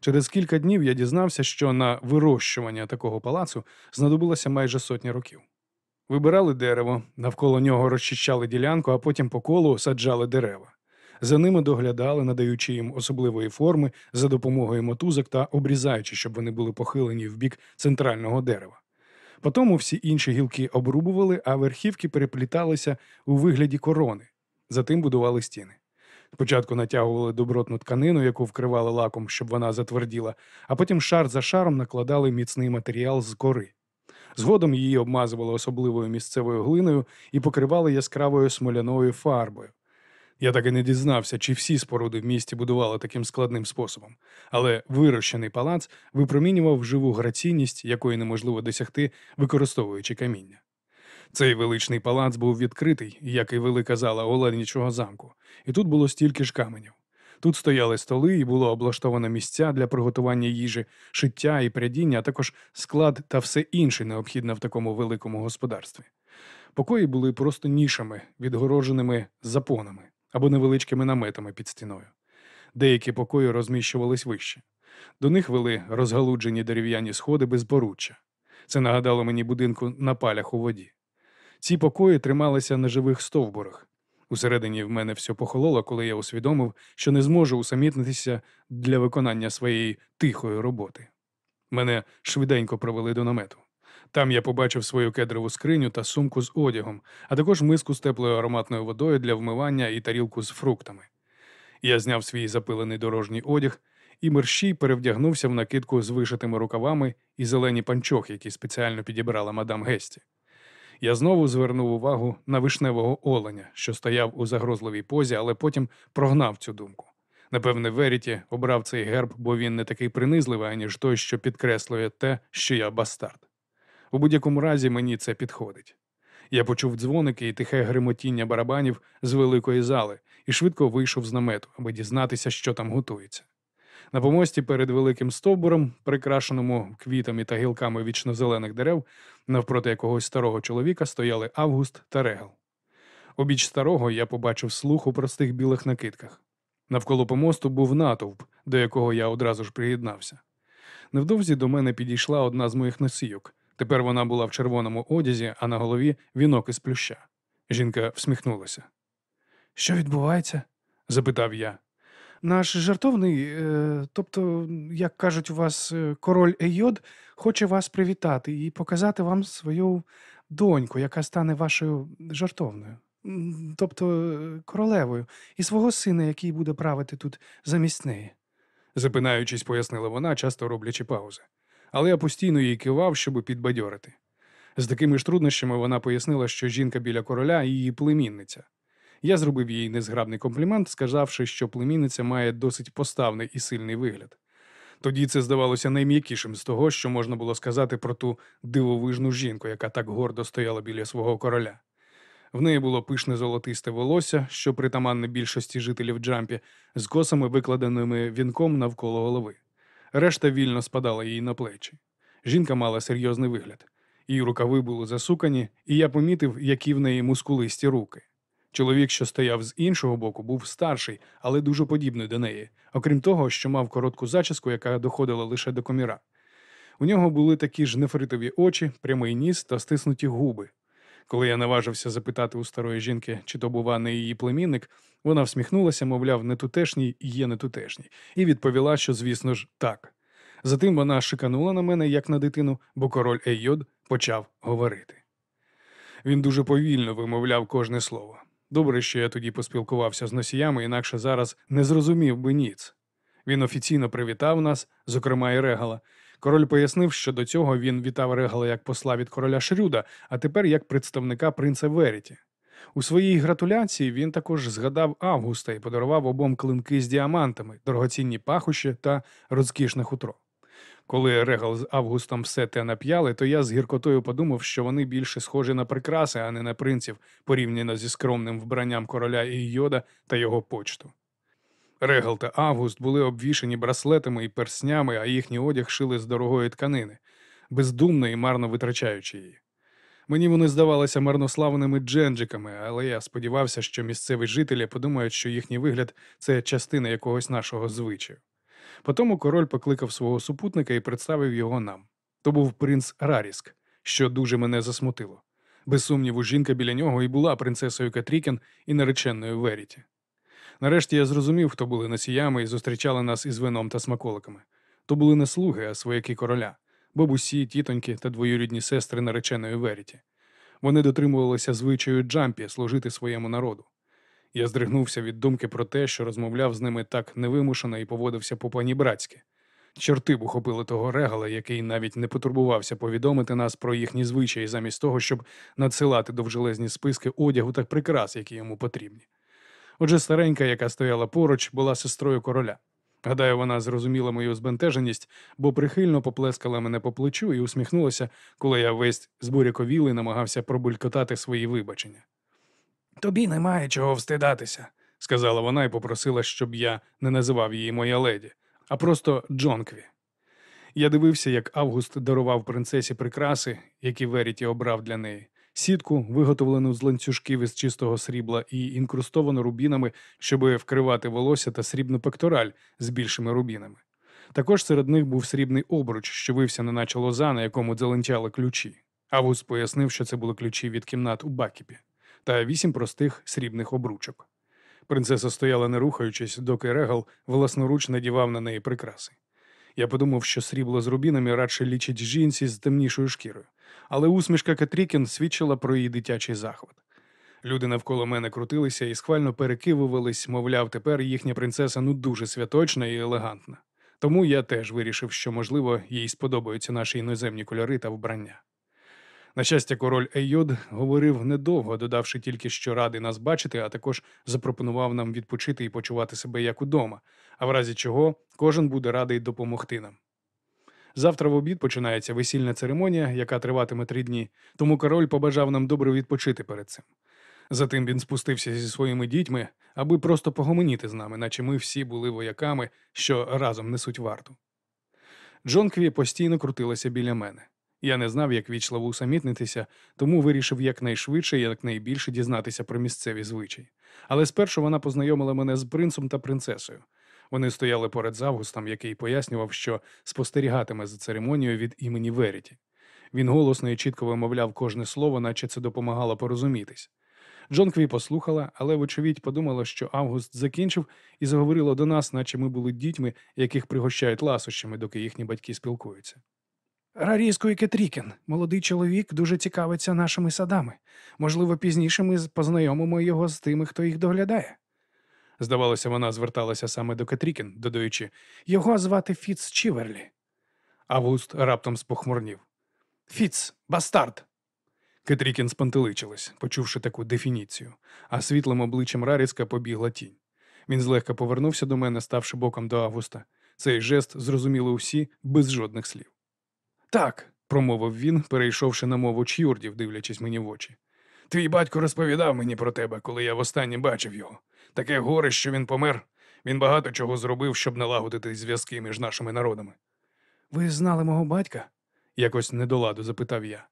Speaker 1: Через кілька днів я дізнався, що на вирощування такого палацу знадобилося майже сотня років. Вибирали дерево, навколо нього розчищали ділянку, а потім по колу саджали дерева. За ними доглядали, надаючи їм особливої форми за допомогою мотузок та обрізаючи, щоб вони були похилені в бік центрального дерева. Потім всі інші гілки обрубували, а верхівки перепліталися у вигляді корони. Затим будували стіни. Спочатку натягували добротну тканину, яку вкривали лаком, щоб вона затверділа, а потім шар за шаром накладали міцний матеріал з кори. Згодом її обмазували особливою місцевою глиною і покривали яскравою смоляною фарбою. Я так і не дізнався, чи всі споруди в місті будували таким складним способом, але вирощений палац випромінював живу граційність, якої неможливо досягти, використовуючи каміння. Цей величний палац був відкритий, як і велика зала Оленічого замку, і тут було стільки ж каменів. Тут стояли столи і було облаштовано місця для приготування їжі, шиття і прядіння, а також склад та все інше необхідне в такому великому господарстві. Покої були просто нішами, відгородженими запонами або невеличкими наметами під стіною. Деякі покої розміщувались вище. До них вели розгалуджені дерев'яні сходи без поруччя. Це нагадало мені будинку на палях у воді. Ці покої трималися на живих стовбурах. Усередині в мене все похололо, коли я усвідомив, що не зможу усамітнитися для виконання своєї тихої роботи. Мене швиденько провели до намету. Там я побачив свою кедрову скриню та сумку з одягом, а також миску з теплою ароматною водою для вмивання і тарілку з фруктами. Я зняв свій запилений дорожній одяг і мерщій перевдягнувся в накидку з вишитими рукавами і зелені панчохи, які спеціально підібрала мадам Гесті. Я знову звернув увагу на вишневого оленя, що стояв у загрозливій позі, але потім прогнав цю думку. Напевне, Веріті обрав цей герб, бо він не такий принизливий, аніж той, що підкреслює те, що я бастард. У будь-якому разі мені це підходить. Я почув дзвоники і тихе гримотіння барабанів з великої зали і швидко вийшов з намету, аби дізнатися, що там готується. На помості перед великим стовбуром, прикрашеному квітами та гілками вічно-зелених дерев, навпроти якогось старого чоловіка стояли Август та Регал. Обіч старого я побачив слух у простих білих накидках. Навколо помосту був натовп, до якого я одразу ж приєднався. Невдовзі до мене підійшла одна з моїх носійок. Тепер вона була в червоному одязі, а на голові вінок із плюща. Жінка всміхнулася.
Speaker 2: Що відбувається?
Speaker 1: Запитав я.
Speaker 2: Наш жартовний, е, тобто, як кажуть у вас, е, король Ейод, хоче вас привітати і показати вам свою доньку, яка стане вашою жартовною, тобто е, королевою, і свого сина, який буде правити тут замість неї.
Speaker 1: запинаючись, пояснила вона, часто роблячи паузи. Але я постійно їй кивав, щоб підбадьорити. З такими ж труднощами вона пояснила, що жінка біля короля її племінниця. Я зробив їй незграбний комплімент, сказавши, що племінниця має досить поставний і сильний вигляд. Тоді це здавалося найм'якішим з того, що можна було сказати про ту дивовижну жінку, яка так гордо стояла біля свого короля. В неї було пишне золотисте волосся, що притаманне більшості жителів Джампі, з косами, викладеними вінком навколо голови. Решта вільно спадала їй на плечі. Жінка мала серйозний вигляд. Її рукави були засукані, і я помітив, які в неї мускулисті руки. Чоловік, що стояв з іншого боку, був старший, але дуже подібний до неї, окрім того, що мав коротку зачіску, яка доходила лише до коміра. У нього були такі ж нефритові очі, прямий ніс та стиснуті губи. Коли я наважився запитати у старої жінки, чи то, бува, не її племінник, вона всміхнулася, мовляв, не тутешній є не тутешній, і відповіла, що, звісно ж, так. Затим вона шиканула на мене, як на дитину, бо король Еййод почав говорити. Він дуже повільно вимовляв кожне слово. Добре, що я тоді поспілкувався з носіями, інакше зараз не зрозумів би ніц. Він офіційно привітав нас, зокрема і Регала. Король пояснив, що до цього він вітав Регала як посла від короля Шрюда, а тепер як представника принца Веріті. У своїй гратуляції він також згадав Августа і подарував обом клинки з діамантами, дорогоцінні пахощі та розкішне хутро. Коли Регал з Августом все те нап'яли, то я з гіркотою подумав, що вони більше схожі на прикраси, а не на принців, порівняно зі скромним вбранням короля Ійода та його почту. Регал та Август були обвішані браслетами і перснями, а їхній одяг шили з дорогої тканини, бездумно і марно витрачаючи її. Мені вони здавалися марнославними дженджиками, але я сподівався, що місцеві жителі подумають, що їхній вигляд це частина якогось нашого звичаю. Потому король покликав свого супутника і представив його нам. То був принц Раріск, що дуже мене засмутило. Без сумніву, жінка біля нього і була принцесою Катрікін і нареченою Веріті. Нарешті я зрозумів, хто були носіями і зустрічали нас із вином та смаколиками. То були не слуги, а свояки короля, бабусі, тітоньки та двоюрідні сестри нареченої Веріті. Вони дотримувалися звичаю джампі служити своєму народу. Я здригнувся від думки про те, що розмовляв з ними так невимушено і поводився по панібратськи. Чорти б ухопили того регала, який навіть не потурбувався повідомити нас про їхні звичаї, замість того, щоб надсилати довжелезні списки одягу та прикрас, які йому потрібні. Отже, старенька, яка стояла поруч, була сестрою короля. Гадаю, вона зрозуміла мою збентеженість, бо прихильно поплескала мене по плечу і усміхнулася, коли я весь збуряковілий намагався пробулькотати свої вибачення.
Speaker 3: Тобі немає чого встидатися.
Speaker 1: сказала вона і попросила, щоб я не називав її моя леді, а просто Джонкві. Я дивився, як Август дарував принцесі прикраси, які Веріті обрав для неї. Сітку, виготовлену з ланцюжків із чистого срібла і інкрустовану рубінами, щоб вкривати волосся та срібну пектораль з більшими рубінами. Також серед них був срібний обруч, що вився неначе лоза, на якому дзеленчали ключі. Август пояснив, що це були ключі від кімнат у Бакіпі, та вісім простих срібних обручок. Принцеса стояла не рухаючись, доки Регал власноруч надівав на неї прикраси. Я подумав, що срібло з рубінами радше лічить жінці з темнішою шкірою, але усмішка Катрікін свідчила про її дитячий захват. Люди навколо мене крутилися і схвально перекивувались, мовляв, тепер їхня принцеса ну дуже святочна і елегантна. Тому я теж вирішив, що, можливо, їй сподобаються наші іноземні кольори та вбрання. На щастя, король Ейод говорив недовго, додавши тільки, що радий нас бачити, а також запропонував нам відпочити і почувати себе як удома, а в разі чого кожен буде радий допомогти нам. Завтра в обід починається весільна церемонія, яка триватиме три дні, тому король побажав нам добре відпочити перед цим. Затим він спустився зі своїми дітьми, аби просто погомоніти з нами, наче ми всі були вояками, що разом несуть варту. Джонкві постійно крутилася біля мене. Я не знав, як вічливо усамітнитися, тому вирішив якнайшвидше і якнайбільше дізнатися про місцеві звичаї. Але спершу вона познайомила мене з принцем та принцесою. Вони стояли поряд з Августом, який пояснював, що спостерігатиме за церемонією від імені Веріті. Він голосно і чітко вимовляв кожне слово, наче це допомагало порозумітись. Джон Кві послухала, але, вочевидь, подумала, що Август закінчив і заговорила до нас, наче ми були дітьми, яких пригощають ласощами, доки їхні батьки спілкуються.
Speaker 3: Раріско і Кетрікін, молодий чоловік, дуже цікавиться нашими садами. Можливо, пізніше ми познайомимо його з тими, хто їх доглядає.
Speaker 1: Здавалося, вона зверталася саме до Катрікін, додаючи,
Speaker 3: Його звати Фіц Чіверлі.
Speaker 1: Август раптом спохмурнів.
Speaker 3: Фіц, бастард.
Speaker 1: Кетрікін спантеличилась, почувши таку дефініцію, а світлим обличчям Раріска побігла тінь. Він злегка повернувся до мене, ставши боком до Августа. Цей жест зрозуміли усі без жодних слів.
Speaker 3: Так,
Speaker 1: Промовив він, перейшовши на мову чюрдів, дивлячись мені в очі.
Speaker 4: Твій батько розповідав мені про тебе, коли я востаннє бачив його. Таке горе, що він помер. Він багато чого зробив, щоб налагодити зв'язки між нашими народами.
Speaker 3: ви знали мого батька?
Speaker 1: Якось недоладу запитав я.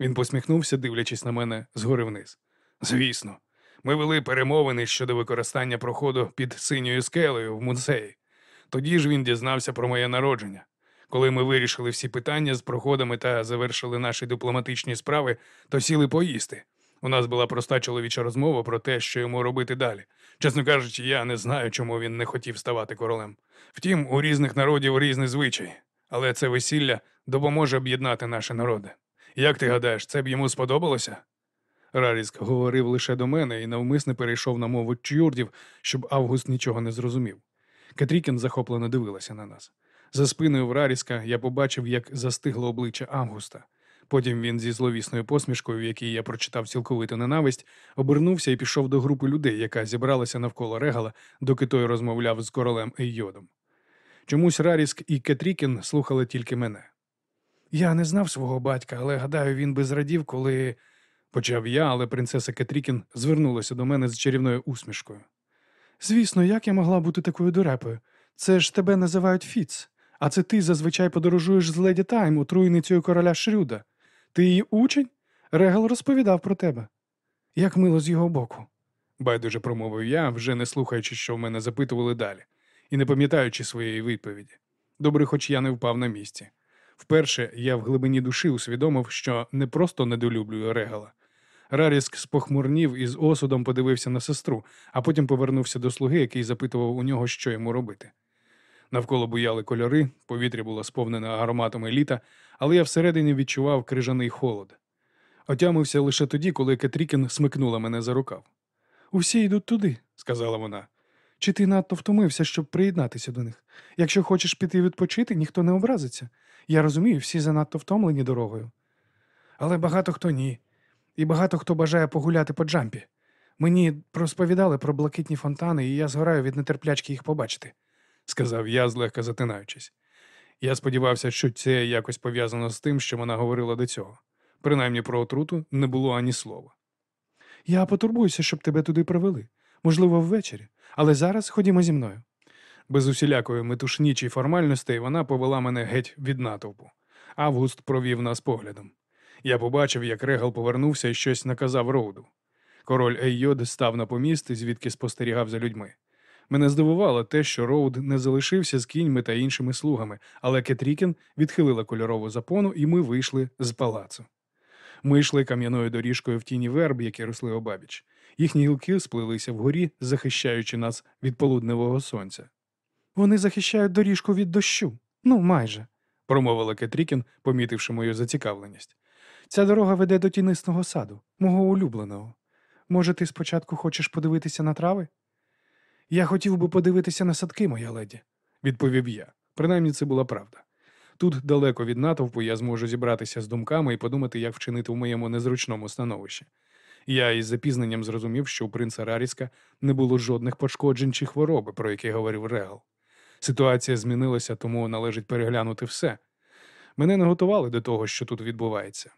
Speaker 1: Він посміхнувся, дивлячись на мене згори вниз.
Speaker 4: Звісно, ми вели перемовини щодо використання проходу під синьою скелею в музеї. Тоді ж він дізнався про моє народження. Коли ми вирішили всі питання з проходами та завершили наші дипломатичні справи, то сіли поїсти. У нас була проста чоловіча розмова про те, що йому робити далі. Чесно кажучи, я не знаю, чому він не хотів ставати королем. Втім, у різних народів різні звичаї, але це весілля допоможе об'єднати наші народи. Як ти гадаєш, це б йому сподобалося?
Speaker 1: Раріск говорив лише до мене і навмисне перейшов на мову тюрдів, щоб Август нічого не зрозумів. Кетрікін захоплено дивилася на нас. За спиною в Раріска я побачив, як застигло обличчя Августа. Потім він зі зловісною посмішкою, в якій я прочитав цілковиту ненависть, обернувся і пішов до групи людей, яка зібралася навколо Регала, доки той розмовляв з королем Еййодом. Чомусь Раріск і Кетрікін слухали тільки мене.
Speaker 2: Я не знав свого батька, але гадаю, він би зрадів, коли.
Speaker 1: Почав я, але принцеса Кетрікін звернулася до мене з чарівною усмішкою.
Speaker 2: Звісно, як я могла бути такою дурепою? Це ж тебе називають Фіц, а це ти зазвичай подорожуєш з леді Тайм, отруйницею короля Шрюда. Ти її учень? Регал розповідав про тебе. Як мило з його боку.
Speaker 1: Байдуже промовив я, вже не слухаючи, що в мене запитували далі, і не пам'ятаючи своєї відповіді. Добре, хоч я не впав на місці. Вперше я в глибині душі усвідомив, що не просто недолюблюю Регала. Раріск спохмурнів і з осудом подивився на сестру, а потім повернувся до слуги, який запитував у нього, що йому робити. Навколо буяли кольори, повітря було сповнене ароматами літа, але я всередині відчував крижаний холод. Отямився лише тоді, коли Кетрікін смикнула мене за рукав.
Speaker 2: Усі йдуть туди,
Speaker 1: Сказала вона.
Speaker 2: Чи ти надто втомився, щоб приєднатися до них? Якщо хочеш піти відпочити, ніхто не образиться. Я розумію, всі занадто втомлені дорогою. Але багато хто ні. І багато хто бажає погуляти по джампі. Мені розповідали про блакитні фонтани, і я згораю від нетерплячки їх побачити.
Speaker 1: Сказав я, злегка затинаючись. Я сподівався, що це якось пов'язано з тим, що вона говорила до цього. Принаймні про отруту не було ані слова.
Speaker 2: Я потурбуюся, щоб тебе туди провели. Можливо, ввечері. Але зараз ходімо зі мною.
Speaker 1: Без усілякої метушні чи формальностей вона повела мене геть від натовпу. Август провів нас поглядом. Я побачив, як Регал повернувся і щось наказав Роуду. Король Еййод став на поміст, звідки спостерігав за людьми. Мене здивувало те, що Роуд не залишився з кіньми та іншими слугами, але Кетрікін відхилила кольорову запону, і ми вийшли з палацу. Ми йшли кам'яною доріжкою в тіні верб, які росли обабіч. Їхні гілки сплилися вгорі, захищаючи нас від полудневого сонця.
Speaker 2: Вони захищають доріжку від дощу. Ну, майже.
Speaker 1: промовила Кетрікін, помітивши мою зацікавленість.
Speaker 2: Ця дорога веде до тінистого саду, мого улюбленого. Може, ти спочатку хочеш подивитися на трави? Я хотів би подивитися на садки, моя леді.
Speaker 1: відповів я. Принаймні це була правда. Тут, далеко від натовпу, я зможу зібратися з думками і подумати, як вчинити в моєму незручному становищі. Я із запізненням зрозумів, що у принца Раріска не було жодних пошкоджень чи хвороби, про які говорив Регал. Ситуація змінилася, тому належить переглянути все. Мене не готували до того, що тут відбувається.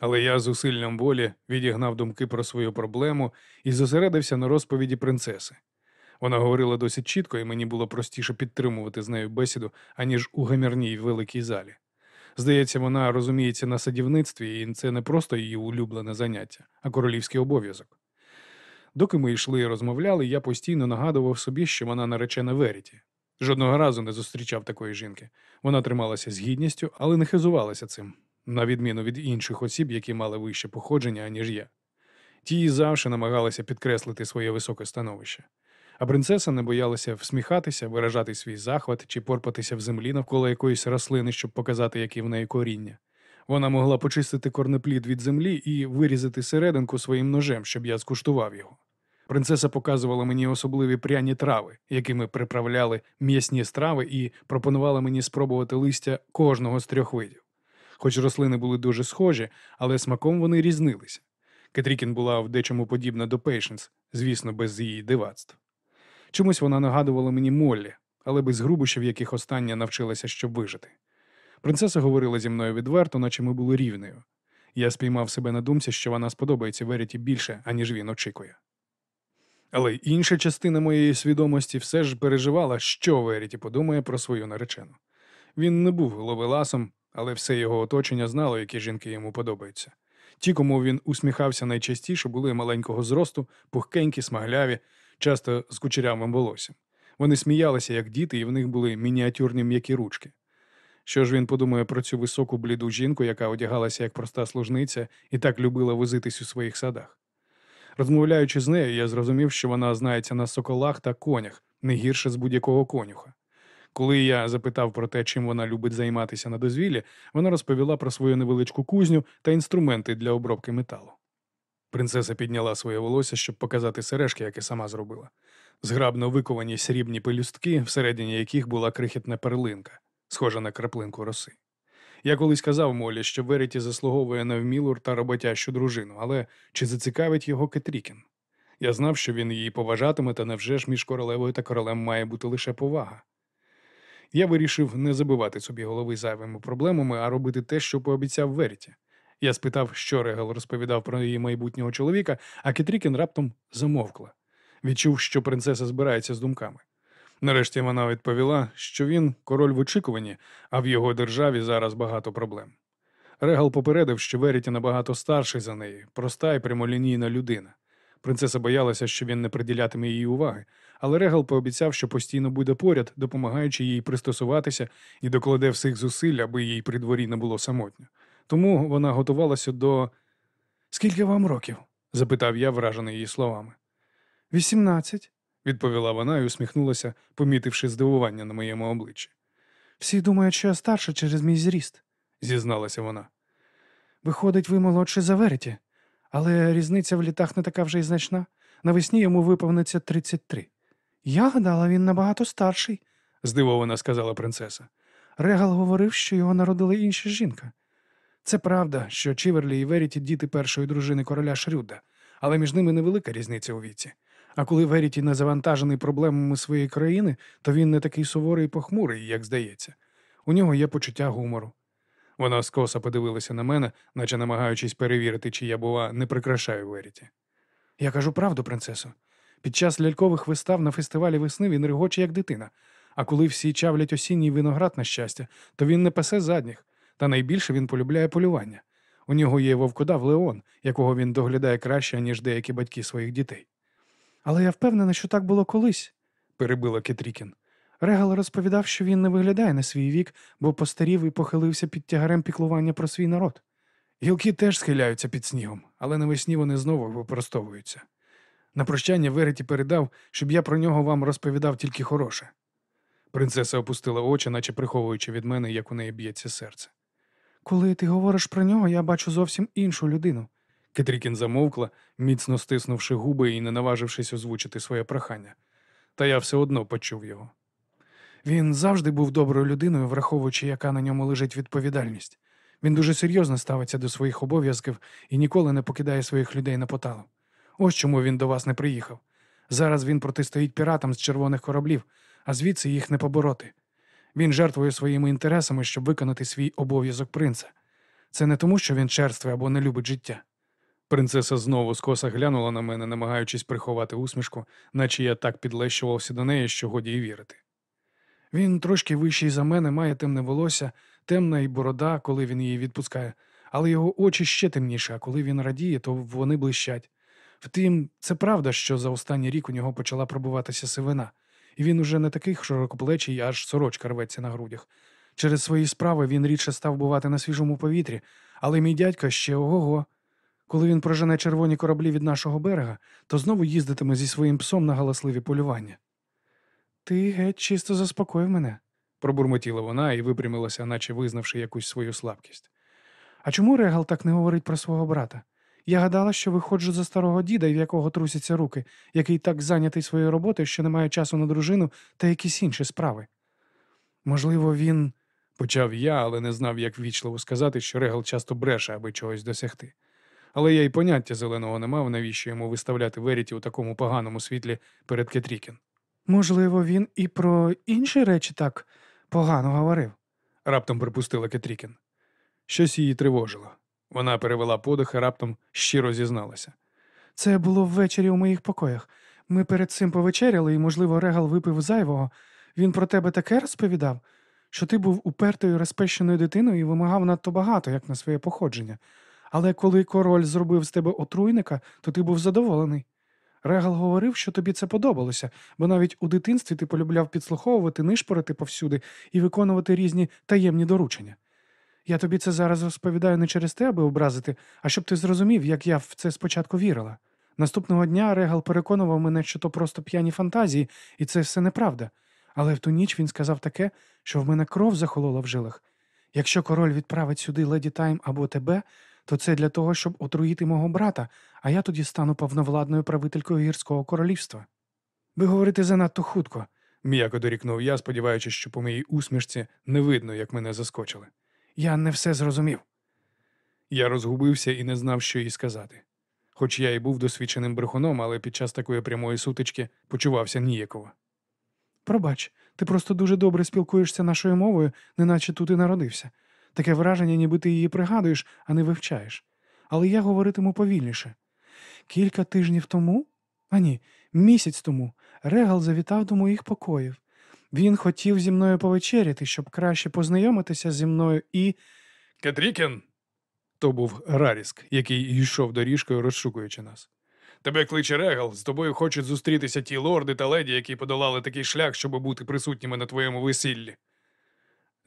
Speaker 1: Але я з усиллям волі відігнав думки про свою проблему і зосередився на розповіді принцеси. Вона говорила досить чітко, і мені було простіше підтримувати з нею бесіду, аніж у гамірній великій залі. Здається, вона розуміється на садівництві, і це не просто її улюблене заняття, а королівський обов'язок. Доки ми йшли і розмовляли, я постійно нагадував собі, що вона наречена Веріті. Жодного разу не зустрічав такої жінки. Вона трималася з гідністю, але не хизувалася цим, на відміну від інших осіб, які мали вище походження, аніж я. Ті завжди намагалися підкреслити своє високе становище. А принцеса не боялася всміхатися, виражати свій захват чи порпатися в землі навколо якоїсь рослини, щоб показати, яке в неї коріння. Вона могла почистити корнеплід від землі і вирізати серединку своїм ножем, щоб я скуштував його. Принцеса показувала мені особливі пряні трави, якими приправляли м'ясні страви, і пропонувала мені спробувати листя кожного з трьох видів. Хоч рослини були дуже схожі, але смаком вони різнилися. Кетрікін була в дечому подібна до Пейшенс, звісно, без її дивацтв. Чомусь вона нагадувала мені Моллі, але без грубощів, яких остання навчилася, щоб вижити. Принцеса говорила зі мною відверто, наче ми були рівнею. Я спіймав себе на думці, що вона сподобається Веріті більше, аніж він очікує. Але інша частина моєї свідомості все ж переживала, що Веріті подумає про свою наречену. Він не був ловеласом, але все його оточення знало, які жінки йому подобаються. Ті, кому він усміхався найчастіше, були маленького зросту, пухкенькі, смагляві, часто з кучерявим волоссям. Вони сміялися, як діти, і в них були мініатюрні м'які ручки. Що ж він подумає про цю високу бліду жінку, яка одягалася як проста служниця і так любила возитись у своїх садах? Розмовляючи з нею, я зрозумів, що вона знається на соколах та конях, не гірше з будь-якого конюха. Коли я запитав про те, чим вона любить займатися на дозвіллі, вона розповіла про свою невеличку кузню та інструменти для обробки металу. Принцеса підняла своє волосся, щоб показати сережки, які сама зробила. Зграбно виковані срібні пелюстки, всередині яких була крихітна перлинка, схожа на краплинку роси. Я колись казав Молі, що Веріті заслуговує на вмілу та роботящу дружину, але чи зацікавить його Кетрікін? Я знав, що він її поважатиме, та невже ж між королевою та королем має бути лише повага. Я вирішив не забивати собі голови зайвими проблемами, а робити те, що пообіцяв Веріті. Я спитав, що Регал розповідав про її майбутнього чоловіка, а Кетрікін раптом замовкла. Відчув, що принцеса збирається з думками. Нарешті вона відповіла, що він король в очікуванні, а в його державі зараз багато проблем. Регал попередив, що Веріті набагато старший за неї, проста і прямолінійна людина. Принцеса боялася, що він не приділятиме їй уваги, але Регал пообіцяв, що постійно буде поряд, допомагаючи їй пристосуватися і докладе всіх зусиль, аби їй при дворі не було самотньо. Тому вона готувалася до. Скільки вам років? запитав я, вражений її словами.
Speaker 2: Вісімнадцять.
Speaker 1: відповіла вона і усміхнулася, помітивши здивування на моєму обличчі.
Speaker 2: Всі думають, що я старша через мій зріст.
Speaker 1: Зізналася вона.
Speaker 2: Виходить, ви молодший за Веріті. Але різниця в літах не така вже й значна. Навесні йому виповниться 33. Я гадала, він набагато старший.
Speaker 1: здивовано сказала принцеса.
Speaker 2: Регал говорив, що його народила інша жінка. Це правда, що Чіверлі і Веріті діти першої дружини короля Шрюда, але між ними невелика різниця у віці. А коли Веріті не завантажений проблемами своєї країни, то він не такий суворий і похмурий, як здається. У нього є почуття гумору.
Speaker 1: Вона скоса подивилася на мене, наче намагаючись перевірити, чи я, бува, не прикрашаю Веріті.
Speaker 2: Я кажу правду, принцесо. Під час лялькових вистав на фестивалі весни він регоче, як дитина. А коли всі чавлять осінній виноград на щастя, то він не пасе задніх. Та найбільше він полюбляє полювання. У нього є вовкодав Леон, якого він доглядає краще, ніж деякі батьки своїх дітей. Але я впевнена, що так було колись,
Speaker 1: перебила Кетрікін.
Speaker 2: Регал розповідав, що він не виглядає на свій вік, бо постарів і похилився під тягарем піклування про свій народ.
Speaker 1: Гілки теж схиляються під снігом, але навесні вони знову випростовуються. На прощання Вереті передав, щоб я про нього вам розповідав тільки хороше. Принцеса опустила очі, наче приховуючи від мене, як у неї б'ється серце.
Speaker 2: Коли ти говориш про нього, я бачу зовсім іншу людину.
Speaker 1: Кетрікін замовкла, міцно стиснувши губи і не наважившись озвучити своє прохання. Та я все одно почув його.
Speaker 2: Він завжди був доброю людиною, враховуючи, яка на ньому лежить відповідальність. Він дуже серйозно ставиться до своїх обов'язків і ніколи не покидає своїх людей на поталу. Ось чому він до вас не приїхав. Зараз він протистоїть піратам з червоних кораблів, а звідси їх не побороти. Він жертвує своїми інтересами, щоб виконати свій обов'язок принца. Це не тому, що він черствий або не любить життя.
Speaker 1: Принцеса знову скоса глянула на мене, намагаючись приховати усмішку, наче я так підлещувався до неї, що годі й вірити.
Speaker 2: Він трошки вищий за мене, має темне волосся, темна й борода, коли він її відпускає, але його очі ще темніші, а коли він радіє, то вони блищать. Втім, це правда, що за останній рік у нього почала пробуватися сивина, і він уже не такий широкоплечий, аж сорочка рветься на грудях. Через свої справи він рідше став бувати на свіжому повітрі, але мій дядько ще ого-го. Коли він прожене червоні кораблі від нашого берега, то знову їздитиме зі своїм псом на галасливі полювання. Ти геть чисто заспокоїв мене,
Speaker 1: Пробурмотіла вона і випрямилася, наче визнавши якусь свою слабкість.
Speaker 2: А чому Регал так не говорить про свого брата? Я гадала, що виходжу за старого діда, в якого трусяться руки, який так зайнятий своєю роботою, що не має часу на дружину та якісь інші справи. Можливо, він.
Speaker 1: Почав я, але не знав, як ввічливо сказати, що Регал часто бреше, аби чогось досягти. Але я й поняття зеленого не мав, навіщо йому виставляти Веріті у такому поганому світлі перед Кетрікін.
Speaker 2: Можливо, він і про інші речі так погано говорив.
Speaker 1: Раптом припустила Кетрікін. Щось її тривожило. Вона перевела подих і раптом щиро зізналася.
Speaker 2: Це було ввечері у моїх покоях. Ми перед цим повечеряли, і, можливо, Регал випив зайвого. Він про тебе таке розповідав, що ти був упертою розпещеною дитиною і вимагав надто багато, як на своє походження. Але коли король зробив з тебе отруйника, то ти був задоволений. Регал говорив, що тобі це подобалося, бо навіть у дитинстві ти полюбляв підслуховувати, нишпорити повсюди і виконувати різні таємні доручення. Я тобі це зараз розповідаю не через те, аби образити, а щоб ти зрозумів, як я в це спочатку вірила. Наступного дня Регал переконував мене, що то просто п'яні фантазії, і це все неправда. Але в ту ніч він сказав таке, що в мене кров захолола в жилах. Якщо король відправить сюди леді Тайм або тебе, то це для того, щоб отруїти мого брата, а я тоді стану повновладною правителькою гірського королівства. Ви говорите занадто хутко,
Speaker 1: М'яко дорікнув я, сподіваючись, що по моїй усмішці не видно, як мене заскочили.
Speaker 2: Я не все зрозумів.
Speaker 1: Я розгубився і не знав, що їй сказати. Хоч я і був досвідченим брехуном, але під час такої прямої сутички почувався ніяково.
Speaker 2: Пробач, ти просто дуже добре спілкуєшся нашою мовою, неначе тут і народився. Таке враження, ніби ти її пригадуєш, а не вивчаєш. Але я говоритиму повільніше. Кілька тижнів тому, а ні, місяць тому, Регал завітав до моїх покоїв. Він хотів зі мною повечеряти, щоб краще познайомитися зі мною і.
Speaker 1: Кетрікен? То був Раріск, який йшов доріжкою, розшукуючи нас. Тебе кличе Регал, з тобою хочуть зустрітися ті лорди та леді, які подолали такий шлях, щоб бути присутніми на твоєму весіллі.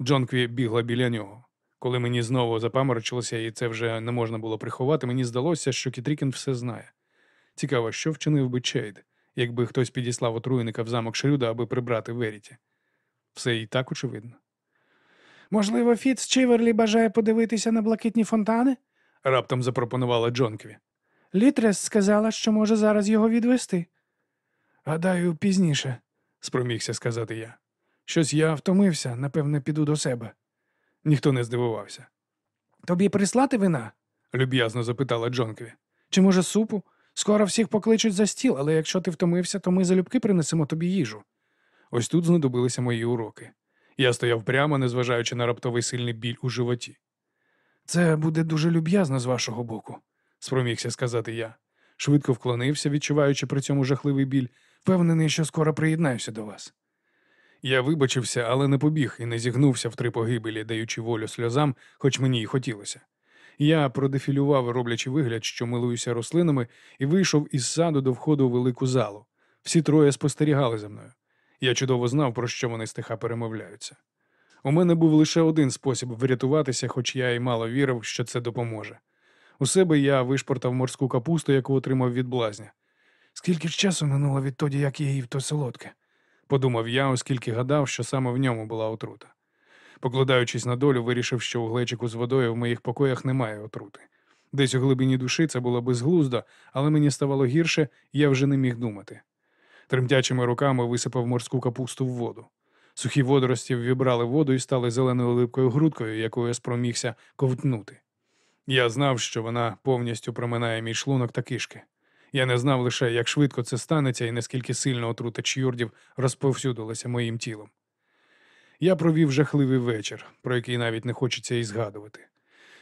Speaker 1: Джонкві бігла біля нього. Коли мені знову запаморочилося, і це вже не можна було приховати, мені здалося, що Кітрікін все знає. Цікаво, що вчинив би Чейд, якби хтось підіслав отруйника в замок Шрюда, аби прибрати Веріті. Все і так очевидно.
Speaker 2: Можливо, Фіц Чиверлі бажає подивитися на блакитні фонтани?
Speaker 1: Раптом запропонувала Джонкві.
Speaker 2: Літрес сказала, що може зараз його відвести. Гадаю, пізніше.
Speaker 1: спромігся сказати я.
Speaker 2: Щось я втомився, напевне, піду до себе.
Speaker 1: Ніхто не здивувався.
Speaker 2: Тобі прислати вина?
Speaker 1: Люб'язно запитала Джонкві.
Speaker 2: Чи може супу? Скоро всіх покличуть за стіл, але якщо ти втомився, то ми залюбки принесемо тобі їжу.
Speaker 1: Ось тут знадобилися мої уроки. Я стояв прямо, незважаючи на раптовий сильний біль у животі.
Speaker 2: Це буде дуже люб'язно з вашого боку.
Speaker 1: Спромігся сказати я. Швидко вклонився, відчуваючи при цьому жахливий біль.
Speaker 2: Впевнений, що скоро приєднаюся до вас.
Speaker 1: Я вибачився, але не побіг і не зігнувся в три погибелі, даючи волю сльозам, хоч мені й хотілося. Я продефілював, роблячи вигляд, що милуюся рослинами, і вийшов із саду до входу у велику залу. Всі троє спостерігали за мною. Я чудово знав, про що вони стиха перемовляються. У мене був лише один спосіб врятуватися, хоч я й мало вірив, що це допоможе. У себе я вишпортав морську капусту, яку отримав від блазня.
Speaker 2: Скільки ж часу минуло відтоді, як я їв то солодке?
Speaker 1: Подумав я, оскільки гадав, що саме в ньому була отрута. Покладаючись на долю, вирішив, що у глечику з водою в моїх покоях немає отрути. Десь у глибині душі це було безглуздо, але мені ставало гірше, я вже не міг думати. Тремтячими руками висипав морську капусту в воду. Сухі водорості вібрали воду і стали зеленою липкою грудкою, якою я спромігся ковтнути. Я знав, що вона повністю проминає мій шлунок та кишки. Я не знав лише, як швидко це станеться і наскільки сильно отрута чюрдів розповсюдилася моїм тілом. Я провів жахливий вечір, про який навіть не хочеться і згадувати.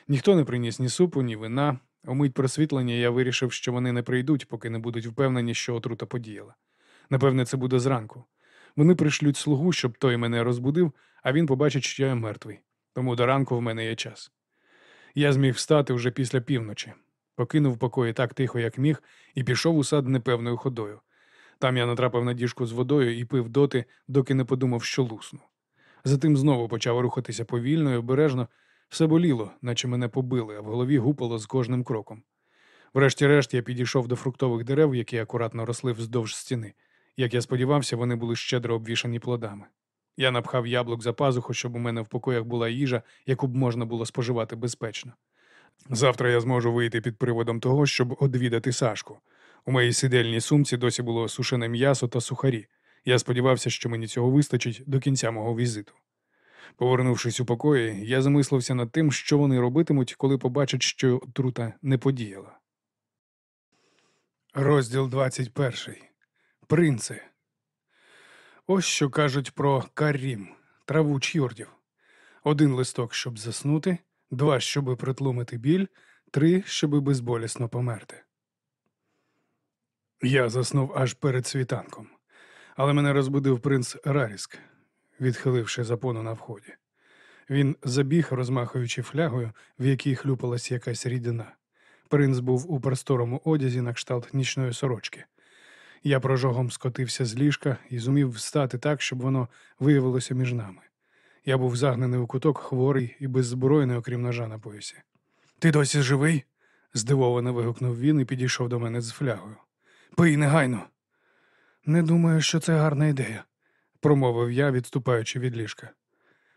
Speaker 1: Ніхто не приніс ні супу, ні вина. У мить просвітлення я вирішив, що вони не прийдуть, поки не будуть впевнені, що отрута подіяла. Напевне, це буде зранку. Вони пришлють слугу, щоб той мене розбудив, а він побачить, що я мертвий. Тому до ранку в мене є час. Я зміг встати вже після півночі, покинув покої так тихо, як міг, і пішов у сад непевною ходою. Там я натрапив на діжку з водою і пив доти, доки не подумав, що лусну. Затим знову почав рухатися повільно і обережно. Все боліло, наче мене побили, а в голові гупало з кожним кроком. Врешті-решт я підійшов до фруктових дерев, які акуратно росли вздовж стіни. Як я сподівався, вони були щедро обвішані плодами. Я напхав яблук за пазуху, щоб у мене в покоях була їжа, яку б можна було споживати безпечно. Завтра я зможу вийти під приводом того, щоб одвідати Сашку. У моїй сидельній сумці досі було сушене м'ясо та сухарі. Я сподівався, що мені цього вистачить до кінця мого візиту. Повернувшись у покої, я замислився над тим, що вони робитимуть, коли побачать, що отрута не подіяла. Розділ 21. Принци. Ось що кажуть про каррім, траву чюрдів. Один листок, щоб заснути, два, щоби притлумити біль, три, щоби безболісно померти. Я заснув аж перед світанком, але мене розбудив принц Раріск, відхиливши запону на вході. Він забіг, розмахуючи флягою, в якій хлюпалась якась рідина. Принц був у просторому одязі на кшталт нічної сорочки. Я прожогом скотився з ліжка і зумів встати так, щоб воно виявилося між нами. Я був загнаний у куток, хворий і беззбройний, окрім ножа на поясі. Ти досі живий? здивовано вигукнув він і підійшов до мене з флягою. Пий негайно. Не думаю, що це гарна ідея. промовив я, відступаючи від ліжка.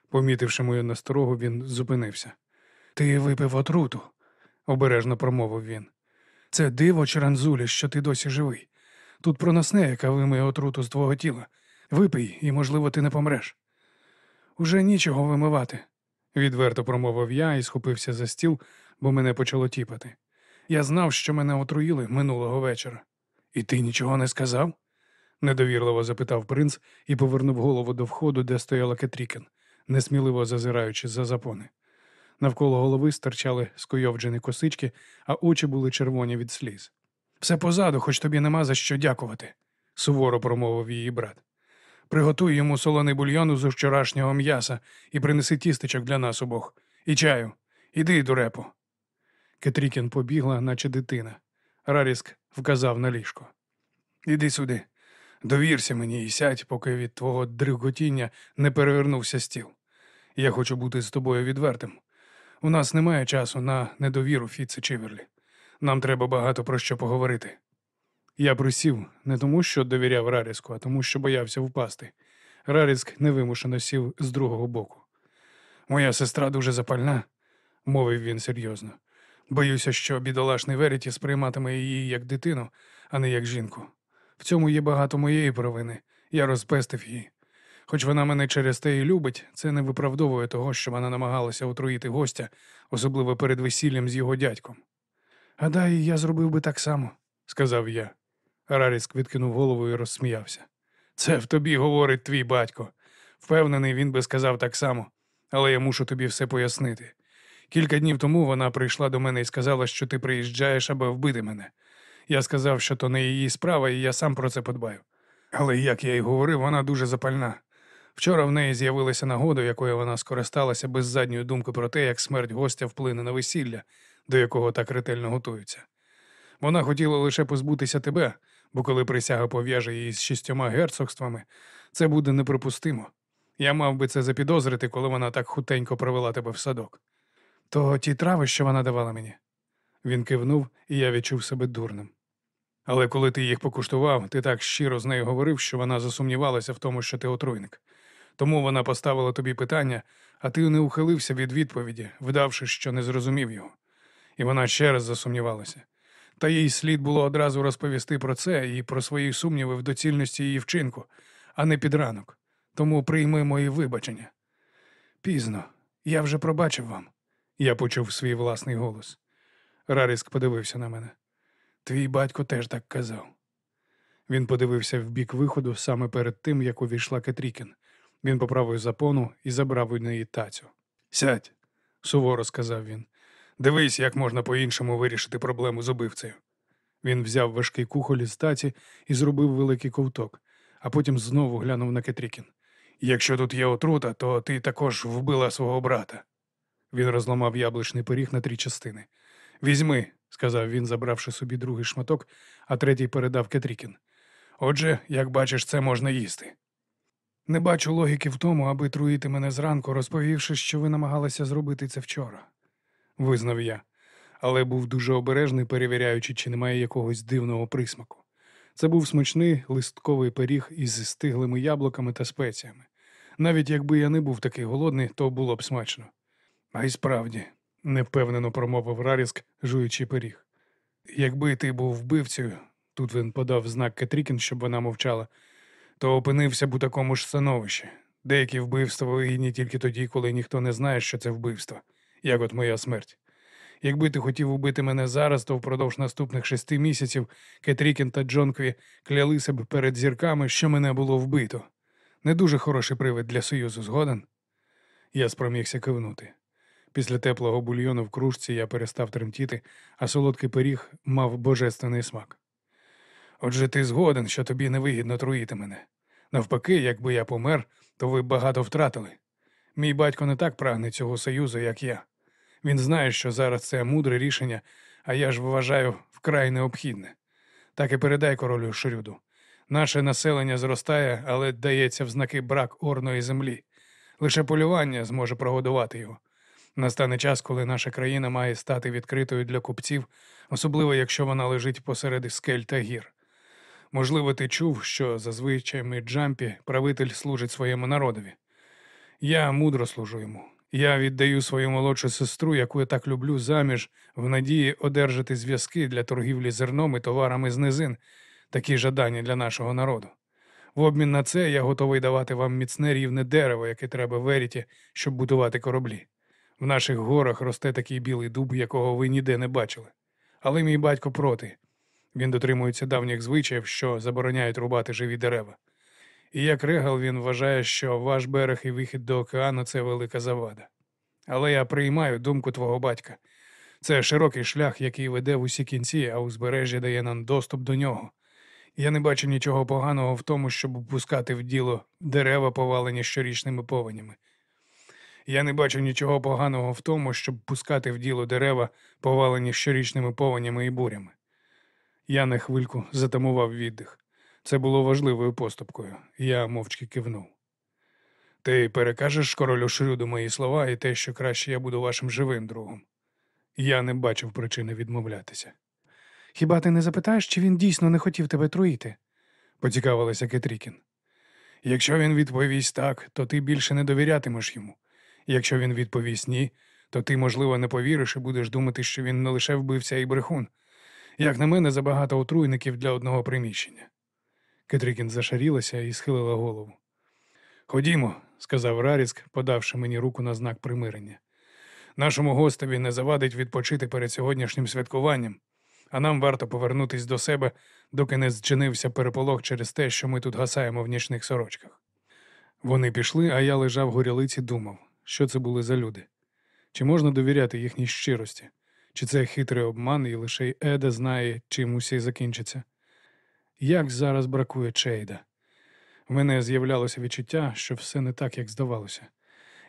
Speaker 1: Помітивши мою насторогу, він зупинився.
Speaker 3: Ти випив отруту,
Speaker 1: Обережно промовив він.
Speaker 3: Це диво, Чаранзулі, що ти досі живий. Тут проносне, яка вимиє отруту з твого тіла. Випий, і, можливо, ти не помреш. Уже нічого вимивати.
Speaker 1: Відверто промовив я і схопився за стіл, бо мене почало тіпати.
Speaker 3: Я знав, що мене отруїли минулого вечора. І ти нічого не сказав?
Speaker 1: Недовірливо запитав принц і повернув голову до входу, де стояла Кетрікен, несміливо зазираючи за запони. Навколо голови стирчали скойовджені косички, а очі були червоні від сліз.
Speaker 3: Все позаду, хоч тобі нема за що дякувати,
Speaker 1: Суворо промовив її брат.
Speaker 3: Приготуй йому солоний бульйону з вчорашнього м'яса і принеси тістечок для нас обох. І чаю. Іди, дурепо.
Speaker 1: Кетрікін побігла, наче дитина. Раріск вказав на ліжко.
Speaker 3: Іди сюди. Довірся мені і сядь, поки від твого дриготіння не перевернувся стіл. Я хочу бути з тобою відвертим. У нас немає часу на недовіру Фіце Чиверлі. Нам треба багато про що поговорити.
Speaker 1: Я присів не тому, що довіряв Раріску, а тому, що боявся впасти. Раріск невимушено сів з другого боку.
Speaker 3: Моя сестра дуже запальна,
Speaker 1: Мовив він серйозно.
Speaker 3: Боюся, що бідолашний Веріті сприйматиме її як дитину, а не як жінку. В цьому є багато моєї провини. Я розпестив її. Хоч вона мене через те і любить, це не виправдовує того, що вона намагалася отруїти гостя, особливо перед весіллям з його дядьком. Гадаю, я зробив би так само, сказав я.
Speaker 1: Раріск відкинув голову і розсміявся.
Speaker 3: Це в тобі говорить твій батько. Впевнений, він би сказав так само, але я мушу тобі все пояснити. Кілька днів тому вона прийшла до мене і сказала, що ти приїжджаєш, аби вбити мене. Я сказав, що то не її справа, і я сам про це подбаю. Але, як я й говорив, вона дуже запальна. Вчора в неї з'явилася нагода, якою вона скористалася без задньої думки про те, як смерть гостя вплине на весілля, до якого так ретельно готуються. Вона хотіла лише позбутися тебе, бо коли присяга пов'яже її з шістьома герцогствами, це буде неприпустимо. Я мав би це запідозрити, коли вона так хутенько провела тебе в садок. То ті трави, що вона давала мені.
Speaker 1: Він кивнув, і я відчув себе дурним.
Speaker 3: Але коли ти їх покуштував, ти так щиро з нею говорив, що вона засумнівалася в тому, що ти отруйник. Тому вона поставила тобі питання, а ти не ухилився від відповіді, вдавши, що не зрозумів його. І вона ще раз засумнівалася. Та їй слід було одразу розповісти про це і про свої сумніви в доцільності її вчинку, а не під ранок. Тому прийми мої вибачення. Пізно, я вже пробачив вам. Я почув свій власний голос.
Speaker 1: Раріск подивився на мене.
Speaker 3: Твій батько теж так казав.
Speaker 1: Він подивився в бік виходу саме перед тим, як увійшла Кетрікін. Він поправив запону і забрав у неї тацю.
Speaker 3: Сядь, суворо сказав він. Дивись, як можна по-іншому вирішити проблему з убивцею.
Speaker 1: Він взяв важкий кухоль із таці і зробив великий ковток, а потім знову глянув на Кетрікін.
Speaker 3: Якщо тут є отрута, то ти також вбила свого брата.
Speaker 1: Він розламав яблучний пиріг на три частини.
Speaker 3: Візьми,
Speaker 1: сказав він, забравши собі другий шматок, а третій передав Кетрікін.
Speaker 3: Отже, як бачиш, це можна їсти. Не бачу логіки в тому, аби труїти мене зранку, розповівши, що ви намагалися зробити це вчора.
Speaker 1: Визнав я, але був дуже обережний, перевіряючи, чи немає якогось дивного присмаку. Це був смачний листковий пиріг із стиглими яблуками та спеціями. Навіть якби я не був такий голодний, то було б смачно.
Speaker 3: А й справді,
Speaker 1: невпевнено промовив Раріск, жуючи пиріг.
Speaker 3: Якби ти був вбивцею,
Speaker 1: тут він подав знак Кетрікін, щоб вона мовчала,
Speaker 3: то опинився б у такому ж становищі. Деякі вбивства вигідні тільки тоді, коли ніхто не знає, що це вбивство, як от моя смерть. Якби ти хотів убити мене зараз, то впродовж наступних шести місяців Кетрікін та Джонкві клялися б перед зірками, що мене було вбито. Не дуже хороший привид для союзу, згоден?
Speaker 1: Я спромігся кивнути. Після теплого бульйону в кружці я перестав тремтіти, а солодкий пиріг мав божественний смак.
Speaker 3: Отже, ти згоден, що тобі невигідно труїти мене. Навпаки, якби я помер, то ви багато втратили. Мій батько не так прагне цього союзу, як я. Він знає, що зараз це мудре рішення, а я ж вважаю вкрай необхідне. Так і передай королю Шрюду. Наше населення зростає, але дається в знаки брак орної землі. Лише полювання зможе прогодувати його. Настане час, коли наша країна має стати відкритою для купців, особливо якщо вона лежить посеред скель та гір.
Speaker 4: Можливо, ти чув, що за звичаями Джампі правитель служить своєму народові. Я мудро служу йому. Я віддаю свою молодшу сестру, яку я так люблю, заміж, в надії одержати зв'язки для торгівлі зерном і товарами з низин, такі жадані для нашого народу. В обмін на це я готовий давати вам міцне рівне дерево, яке треба в Еріті, щоб будувати кораблі. В наших горах росте такий білий дуб, якого ви ніде не бачили. Але мій батько проти. Він дотримується давніх звичаїв, що забороняють рубати живі дерева. І як регал він вважає, що ваш берег і вихід до океану це велика завада. Але я приймаю думку твого батька. Це широкий шлях, який веде в усі кінці, а узбережжя дає нам доступ до нього. Я не бачу нічого поганого в тому, щоб пускати в діло дерева, повалені щорічними повенями. Я не бачу нічого поганого в тому, щоб пускати в діло дерева, повалені щорічними повенями і бурями. Я на хвильку затамував віддих. Це було важливою поступкою. Я мовчки кивнув. Ти перекажеш королю Шрюду мої слова і те, що краще я буду вашим живим другом. Я не бачив причини відмовлятися.
Speaker 2: Хіба ти не запитаєш, чи він дійсно не хотів тебе труїти?
Speaker 4: поцікавилася Кетрікін. Якщо він відповість так, то ти більше не довірятимеш йому. Якщо він відповість ні, то ти, можливо, не повіриш і будеш думати, що він не лише вбивця і брехун. Як на мене, забагато отруйників для одного приміщення. Кетрікін зашарілася і схилила голову. Ходімо, сказав Раріцк, подавши мені руку на знак примирення. Нашому гостеві не завадить відпочити перед сьогоднішнім святкуванням, а нам варто повернутись до себе, доки не зчинився переполох через те, що ми тут гасаємо в нічних сорочках. Вони пішли, а я лежав горілиці, думав, що це були за люди. Чи можна довіряти їхній щирості? Чи це хитрий обман, і лише Еда знає, чим усі закінчиться? Як зараз бракує Чейда? В мене з'являлося відчуття, що все не так, як здавалося.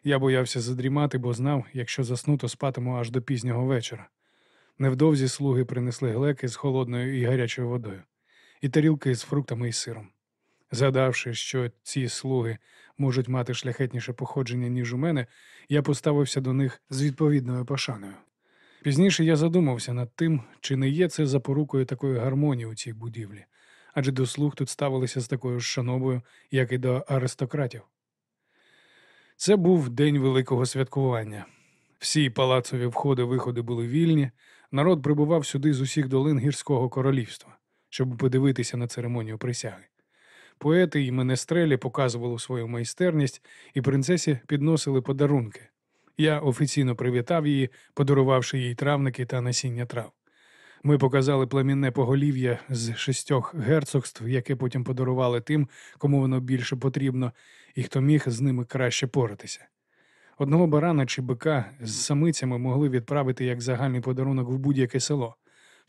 Speaker 4: Я боявся задрімати, бо знав, якщо засну, то спатиму аж до пізнього вечора. Невдовзі слуги принесли глеки з холодною і гарячою водою, і тарілки з фруктами і сиром. Згадавши, що ці слуги можуть мати шляхетніше походження, ніж у мене, я поставився до них з відповідною пошаною. Пізніше я задумався над тим, чи не є це запорукою такої гармонії у цій будівлі, адже до слуг тут ставилися з такою ж шанобою, як і до аристократів. Це був день великого святкування. Всі палацові входи-виходи були вільні, народ прибував сюди з усіх долин гірського королівства, щоб подивитися на церемонію присяги. Поети і менестрелі показували свою майстерність, і принцесі підносили подарунки. Я офіційно привітав її, подарувавши їй травники та насіння трав. Ми показали племінне поголів'я з шістьох герцогств, яке потім подарували тим, кому воно більше потрібно, і хто міг з ними краще поратися. Одного барана чи бика з самицями могли відправити як загальний подарунок в будь-яке село.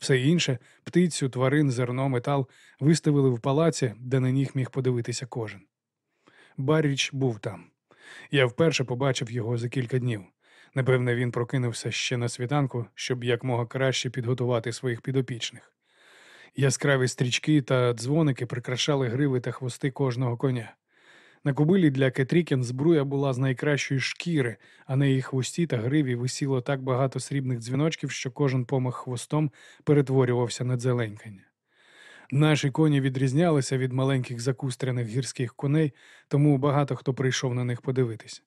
Speaker 4: Все інше птицю, тварин, зерно, метал виставили в палаці, де на них міг подивитися кожен. Баріч був там. Я вперше побачив його за кілька днів. Напевне, він прокинувся ще на світанку, щоб якмога краще підготувати своїх підопічних. Яскраві стрічки та дзвоники прикрашали гриви та хвости кожного коня. На кобилі для Кетрікін збруя була з найкращої шкіри, а на її хвості та гриві висіло так багато срібних дзвіночків, що кожен помах хвостом перетворювався на дзеленькання. Наші коні відрізнялися від маленьких закустряних гірських коней, тому багато хто прийшов на них подивитись.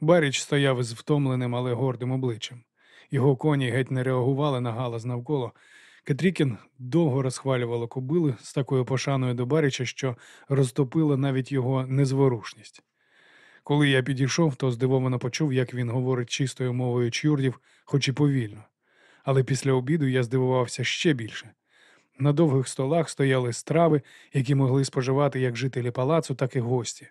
Speaker 4: Баріч стояв із втомленим, але гордим обличчям. Його коні геть не реагували на галас навколо. Кетрікін довго розхвалювала кобили з такою пошаною до Баріча, що розтопила навіть його незворушність. Коли я підійшов, то здивовано почув, як він говорить чистою мовою чюрдів, хоч і повільно. Але після обіду я здивувався ще більше. На довгих столах стояли страви, які могли споживати як жителі палацу, так і гості.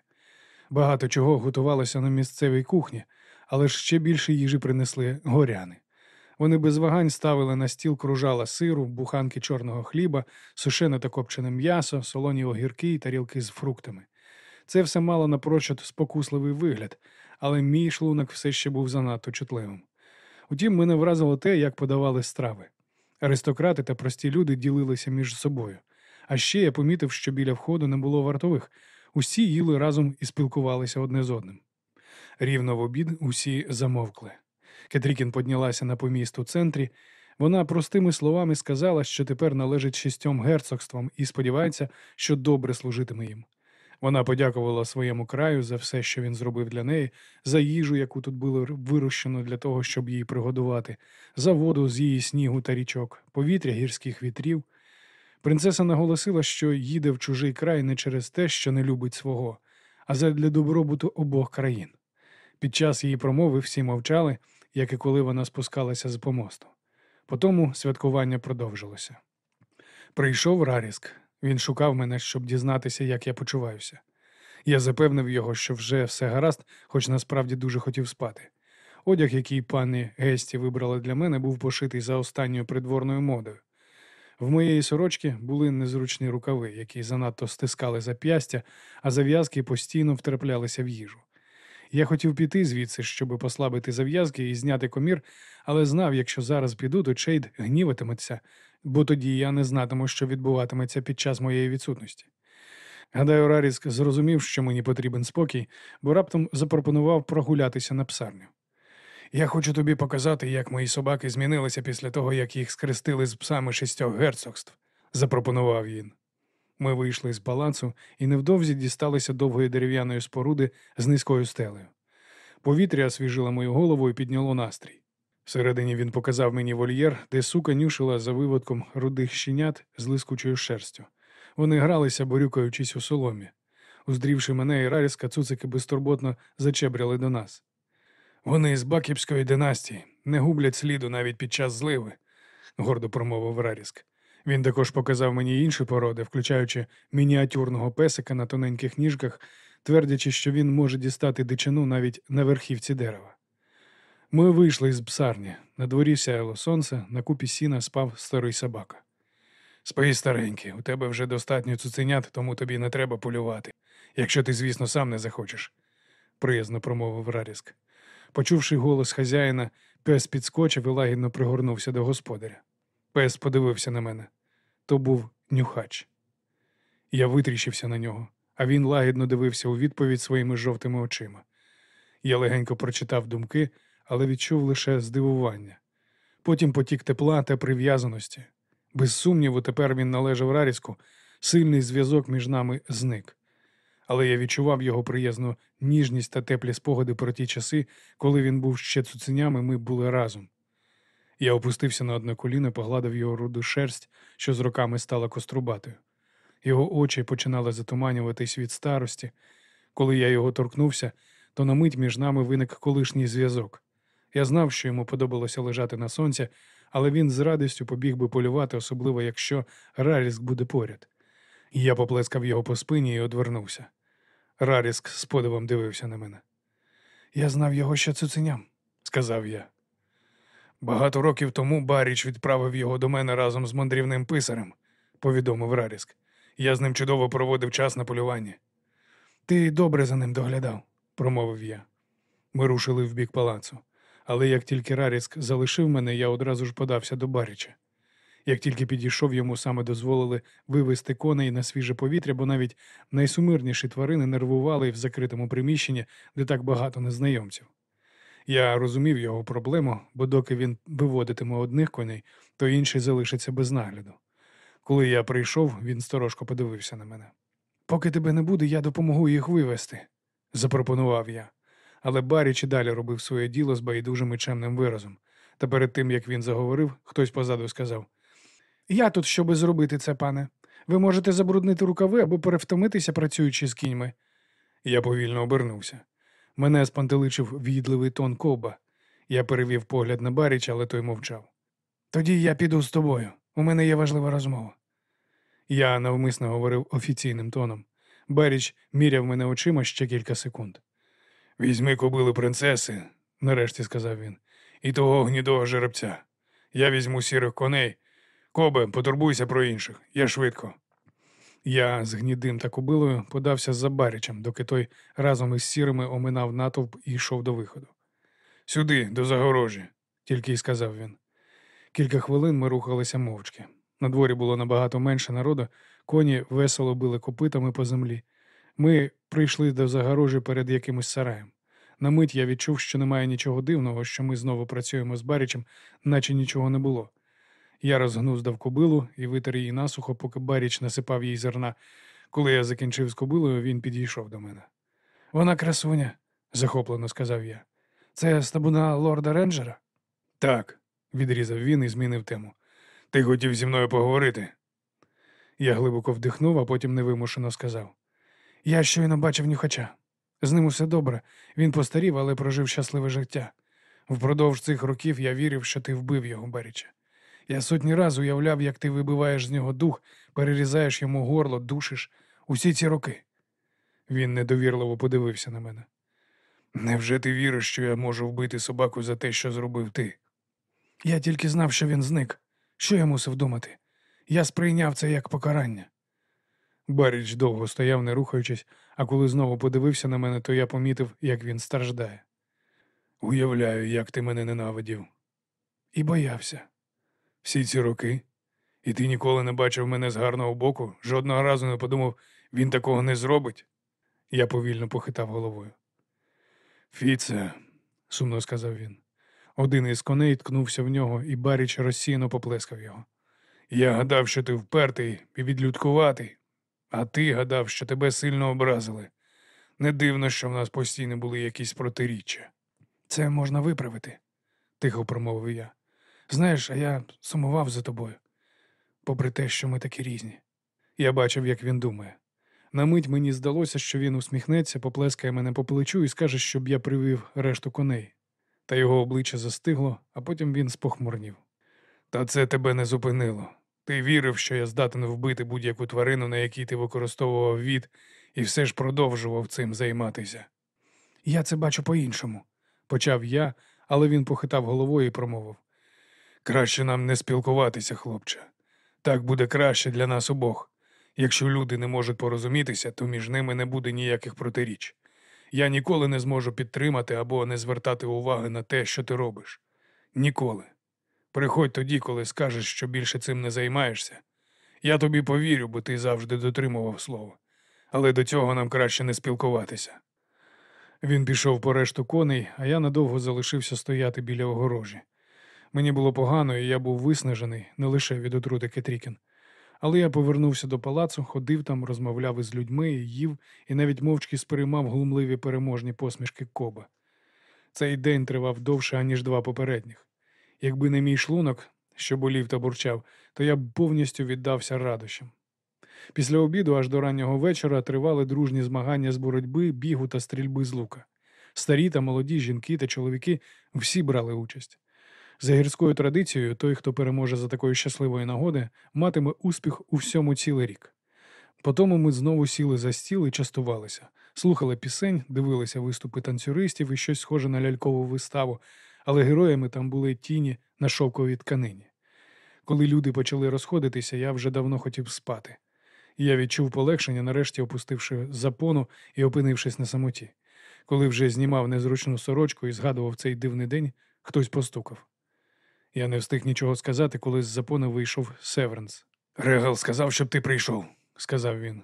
Speaker 4: Багато чого готувалося на місцевій кухні, але ж ще більше їжі принесли горяни. Вони без вагань ставили на стіл кружала сиру, буханки чорного хліба, сушене та копчене м'ясо, солоні огірки і тарілки з фруктами. Це все мало напрочуд спокусливий вигляд, але мій шлунок все ще був занадто чутливим. Утім, мене вразило те, як подавали страви. Аристократи та прості люди ділилися між собою. А ще я помітив, що біля входу не було вартових. Усі їли разом і спілкувалися одне з одним. Рівно в обід усі замовкли. Кетрікін піднялася на поміст у центрі.
Speaker 2: Вона простими словами сказала, що тепер належить шістьом герцогствам і сподівається, що добре служитиме їм. Вона подякувала своєму краю за все, що він зробив для неї, за їжу, яку тут було вирощено для того, щоб її пригодувати, за воду з її снігу та річок, повітря гірських вітрів. Принцеса наголосила, що їде в чужий край не через те, що не любить свого, а задля добробуту обох країн. Під час її промови всі мовчали, як і коли вона спускалася з помосту. Потому святкування продовжилося. Прийшов Раріск. Він шукав мене, щоб дізнатися, як я почуваюся. Я запевнив його, що вже все гаразд, хоч насправді дуже хотів спати. Одяг, який пані Гесті вибрала для мене, був пошитий за останньою придворною модою. В моєї сорочки були незручні рукави, які занадто стискали зап'ястя, а зав'язки постійно втраплялися в їжу. Я хотів піти звідси, щоб послабити зав'язки і зняти комір, але знав, якщо зараз піду, то Чейд гніватиметься, бо тоді я не знатиму, що відбуватиметься під час моєї відсутності. Гадаю, Раріск зрозумів, що мені потрібен спокій, бо раптом запропонував прогулятися на псарню. Я хочу тобі показати, як мої собаки змінилися після того, як їх скрестили з псами шістьох герцогств, запропонував він. Ми вийшли з палацу і невдовзі дісталися довгої дерев'яної споруди з низькою стелею. Повітря освіжило мою голову і підняло настрій. Всередині він показав мені вольєр, де сука нюшила за виводком рудих щенят з лискучою шерстю. Вони гралися, борюкаючись у соломі. Уздрівши мене і Раріска, цуцики безтурботно зачебряли до нас. Вони з Бакіпської династії не гублять сліду навіть під час зливи, гордо промовив Раріск. Він також показав мені інші породи, включаючи мініатюрного песика на тоненьких ніжках, твердячи, що він може дістати дичину навіть на верхівці дерева. Ми вийшли з псарні. На дворі сяяло сонце, на купі сіна спав старий собака. Спи, старенький, у тебе вже достатньо цуценят, тому тобі не треба полювати, якщо ти, звісно, сам не захочеш, приязно промовив Раріск. Почувши голос хазяїна, пес підскочив і лагідно пригорнувся до господаря. Пес подивився на мене. То був нюхач. Я витріщився на нього, а він лагідно дивився у відповідь своїми жовтими очима. Я легенько прочитав думки, але відчув лише здивування. Потім потік тепла та прив'язаності. Без сумніву, тепер він належав Раріску, сильний зв'язок між нами зник. Але я відчував його приязну ніжність та теплі спогади про ті часи, коли він був ще цуценями, ми були разом. Я опустився на одне коліно, погладив його руду шерсть, що з роками стала кострубатою. Його очі починали затуманюватись від старості. Коли я його торкнувся, то на мить між нами виник колишній зв'язок. Я знав, що йому подобалося лежати на сонці, але він з радістю побіг би полювати, особливо якщо Раріск буде поряд. Я поплескав його по спині і одвернувся. Раріск з подивом дивився на мене. Я знав його ще цуценям, сказав я. Багато років тому Баріч відправив його до мене разом з мандрівним писарем, повідомив Раріск. Я з ним чудово проводив час на полюванні. Ти добре за ним доглядав, промовив я. Ми рушили в бік палацу. Але як тільки Раріск залишив мене, я одразу ж подався до Баріча. Як тільки підійшов, йому саме дозволили вивести коней на свіже повітря, бо навіть найсумирніші тварини нервували в закритому приміщенні, де так багато незнайомців. Я розумів його проблему, бо доки він виводитиме одних коней, то інший залишиться без нагляду. Коли я прийшов, він сторожко подивився на мене. Поки тебе не буде, я допомогу їх вивести, запропонував я. Але Баріч і далі робив своє діло з байдужим і чемним виразом. Та перед тим, як він заговорив, хтось позаду сказав: Я тут, щоби зробити це, пане. Ви можете забруднити рукави або перевтомитися, працюючи з кіньми. Я повільно обернувся. Мене спантеличив в'їдливий тон коба. Я перевів погляд на Баріч, але той мовчав. Тоді я піду з тобою. У мене є важлива розмова. Я навмисно говорив офіційним тоном. Баріч міряв мене очима ще кілька секунд. Візьми кобили принцеси, нарешті сказав він, і того гнідого жеребця. Я візьму сірих коней. Кобе, потурбуйся про інших, я швидко. Я з гнідим та кобилою подався за Барічем, доки той разом із сірими оминав натовп і йшов до виходу. Сюди, до загорожі, тільки й сказав він. Кілька хвилин ми рухалися мовчки. На дворі було набагато менше народу, коні весело били копитами по землі. Ми прийшли до загорожі перед якимось сараєм. На мить я відчув, що немає нічого дивного, що ми знову працюємо з Барічем, наче нічого не було. Я розгнуздав кобилу і витер її насухо, поки Баріч насипав їй зерна. Коли я закінчив з кобилою, він підійшов до мене. Вона красуня, захоплено сказав я. Це стабуна лорда Ренджера?
Speaker 4: Так,
Speaker 2: відрізав він і змінив тему.
Speaker 4: ти хотів зі мною поговорити.
Speaker 2: Я глибоко вдихнув, а потім невимушено сказав. Я щойно бачив нюхача. З ним усе добре. Він постарів, але прожив щасливе життя. Впродовж цих років я вірив, що ти вбив його, Баріча. Я сотні раз уявляв, як ти вибиваєш з нього дух, перерізаєш йому горло, душиш усі ці роки. Він недовірливо подивився на мене.
Speaker 4: Невже ти віриш, що я можу вбити собаку за те, що зробив ти?
Speaker 2: Я тільки знав, що він зник. Що я мусив думати? Я сприйняв це як покарання. Баріч довго стояв, не рухаючись, а коли знову подивився на мене, то я помітив, як він страждає.
Speaker 4: Уявляю, як ти мене ненавидів.
Speaker 2: І боявся.
Speaker 4: Всі ці роки. І ти ніколи не бачив мене з гарного боку, жодного разу не подумав, він такого не зробить.
Speaker 2: Я повільно похитав головою.
Speaker 4: Фіце,
Speaker 2: сумно сказав він. Один із коней ткнувся в нього, і Баріч розсіяно поплескав його.
Speaker 4: я гадав, що ти впертий і відлюдкуватий, а ти гадав, що тебе сильно образили. Не дивно, що в нас постійно були якісь протиріччя.
Speaker 2: Це можна виправити, тихо промовив я. Знаєш, а я сумував за тобою, попри те, що ми такі різні. Я бачив, як він думає. На мить мені здалося, що він усміхнеться, поплескає мене по плечу і скаже, щоб я привів решту коней. Та його обличчя застигло, а потім він спохмурнів.
Speaker 4: Та це тебе не зупинило. Ти вірив, що я здатен вбити будь-яку тварину, на якій ти використовував від, і все ж продовжував цим займатися.
Speaker 2: Я це бачу по-іншому, почав я, але він похитав головою і промовив.
Speaker 4: Краще нам не спілкуватися, хлопче. Так буде краще для нас обох. Якщо люди не можуть порозумітися, то між ними не буде ніяких протиріч. Я ніколи не зможу підтримати або не звертати уваги на те, що ти робиш. Ніколи. Приходь тоді, коли скажеш, що більше цим не займаєшся. Я тобі повірю, бо ти завжди дотримував слово. Але до цього нам краще не спілкуватися.
Speaker 2: Він пішов по решту коней, а я надовго залишився стояти біля огорожі. Мені було погано, і я був виснажений не лише від отрути Кетрікін. Але я повернувся до палацу, ходив там, розмовляв із людьми, їв і навіть мовчки сприймав глумливі переможні посмішки Коба. Цей день тривав довше, аніж два попередніх. Якби не мій шлунок, що болів та бурчав, то я б повністю віддався радощам. Після обіду аж до раннього вечора тривали дружні змагання з боротьби, бігу та стрільби з лука. Старі та молоді жінки та чоловіки всі брали участь. За гірською традицією, той, хто переможе за такої щасливої нагоди, матиме успіх у всьому цілий рік. Потому ми знову сіли за стіл і частувалися, слухали пісень, дивилися виступи танцюристів і щось схоже на лялькову виставу, але героями там були тіні на шовковій тканині. Коли люди почали розходитися, я вже давно хотів спати. Я відчув полегшення, нарешті опустивши запону і опинившись на самоті. Коли вже знімав незручну сорочку і згадував цей дивний день, хтось постукав. Я не встиг нічого сказати, коли з запони вийшов Севернс.
Speaker 4: Регал сказав, щоб ти прийшов.
Speaker 2: сказав він.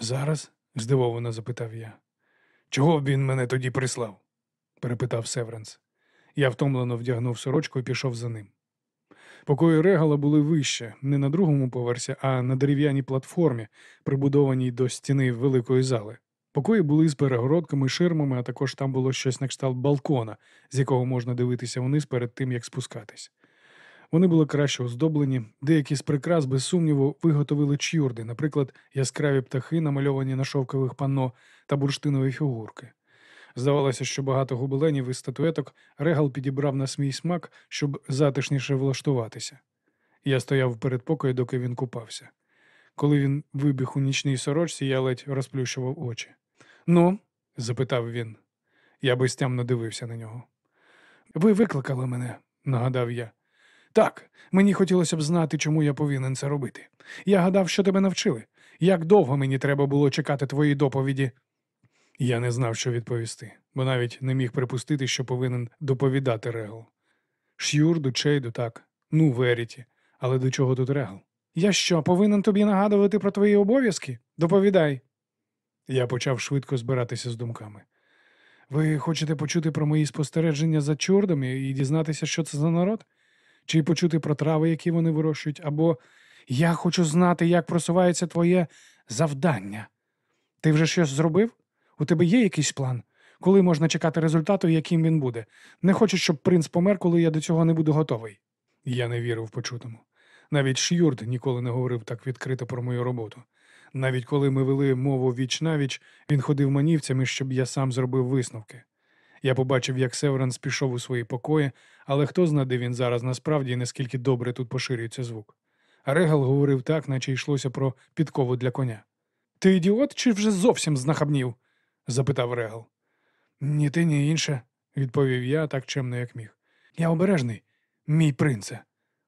Speaker 2: Зараз? здивовано запитав я.
Speaker 4: Чого б він мене тоді прислав?
Speaker 2: перепитав Северенс. Я втомлено вдягнув сорочку і пішов за ним. Покої регала були вище, не на другому поверсі, а на дерев'яній платформі, прибудованій до стіни великої зали. Покої були з перегородками, ширмами, а також там було щось на кшталт балкона, з якого можна дивитися вниз перед тим, як спускатись. Вони були краще оздоблені, деякі з прикрас, без сумніву, виготовили чюрди, наприклад, яскраві птахи, намальовані на шовкових панно та бурштинові фігурки. Здавалося, що багато гобеленів і статуеток Регал підібрав на свій смак, щоб затишніше влаштуватися. Я стояв перед покою, доки він купався. Коли він вибіг у нічній сорочці, я ледь розплющував очі. Ну, запитав він. Я безтямно дивився на нього. Ви викликали мене, нагадав я. Так, мені хотілося б знати, чому я повинен це робити. Я гадав, що тебе навчили. Як довго мені треба було чекати твої доповіді? Я не знав, що відповісти, бо навіть не міг припустити, що повинен доповідати Регал. Ш'юрду, Чейду, так, ну, Веріті, але до чого тут Регал? Я що, повинен тобі нагадувати про твої обов'язки? Доповідай. Я почав швидко збиратися з думками. Ви хочете почути про мої спостереження за чордами і дізнатися, що це за народ?
Speaker 3: Чи почути про трави, які вони вирощують, або я хочу знати, як просувається твоє завдання. Ти вже щось зробив? У тебе є якийсь план? Коли можна чекати результату, і яким він буде? Не хочу, щоб принц помер, коли я до цього не буду готовий.
Speaker 4: Я не вірив почутому. Навіть Ш'юрд ніколи не говорив так відкрито про мою роботу. Навіть коли ми вели мову віч навіч, він ходив манівцями, щоб я сам зробив висновки. Я побачив, як Северанс пішов у свої покої, але хто знає, де він зараз насправді і наскільки добре тут поширюється звук. Регал говорив так, наче йшлося про підкову для коня.
Speaker 3: Ти ідіот чи вже зовсім знахабнів?
Speaker 4: запитав Регал.
Speaker 3: Ні ти, ні інше,
Speaker 4: Відповів я так чемно, як міг.
Speaker 3: Я обережний, мій принце.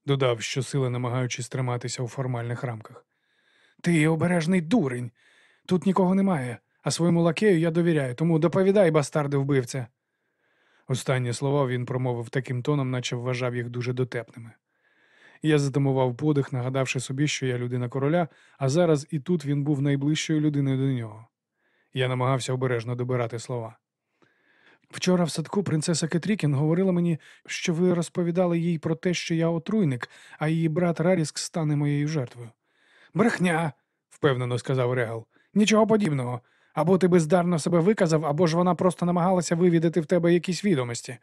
Speaker 4: Додав, щосили намагаючись триматися у формальних рамках.
Speaker 3: Ти обережний дурень. Тут нікого немає, а своєму лакею я довіряю, тому доповідай, бастарди вбивця.
Speaker 4: Останні слова він промовив таким тоном, наче вважав їх дуже дотепними. Я затамував подих, нагадавши собі, що я людина короля, а зараз і тут він був найближчою людиною до нього. Я намагався обережно добирати слова.
Speaker 3: Вчора в садку принцеса Кетрікін говорила мені, що ви розповідали їй про те, що я отруйник, а її брат Раріск стане моєю жертвою. Брехня,
Speaker 4: впевнено сказав Регал.
Speaker 3: нічого подібного. Або ти бездарно себе виказав, або ж вона просто намагалася вивідати в тебе якісь відомості.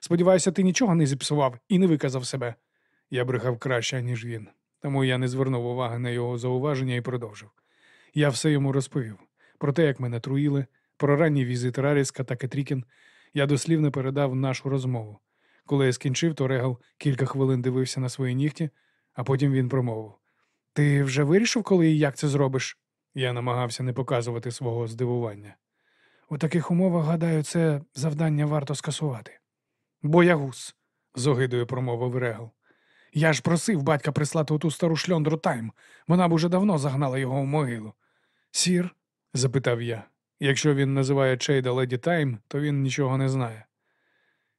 Speaker 3: Сподіваюся, ти нічого не зіпсував і не виказав себе.
Speaker 4: Я брехав краще, ніж він, тому я не звернув уваги на його зауваження і продовжив. Я все йому розповів про те, як мене труїли, про ранній візит Раріска та Кетрікін. Я дослівно передав нашу розмову. Коли я скінчив, то Регал кілька хвилин дивився на свої нігті, а потім він промовив.
Speaker 3: Ти вже вирішив, коли і як це зробиш?
Speaker 4: Я намагався не показувати свого здивування.
Speaker 3: У таких умовах, гадаю, це завдання варто скасувати. Боягуз,
Speaker 4: з огидою промовив Регал.
Speaker 3: Я ж просив батька прислати оту стару шльондру Тайм. Вона б уже давно загнала його в могилу.
Speaker 4: Сір? запитав я. Якщо він називає Чейда леді Тайм, то він нічого не знає.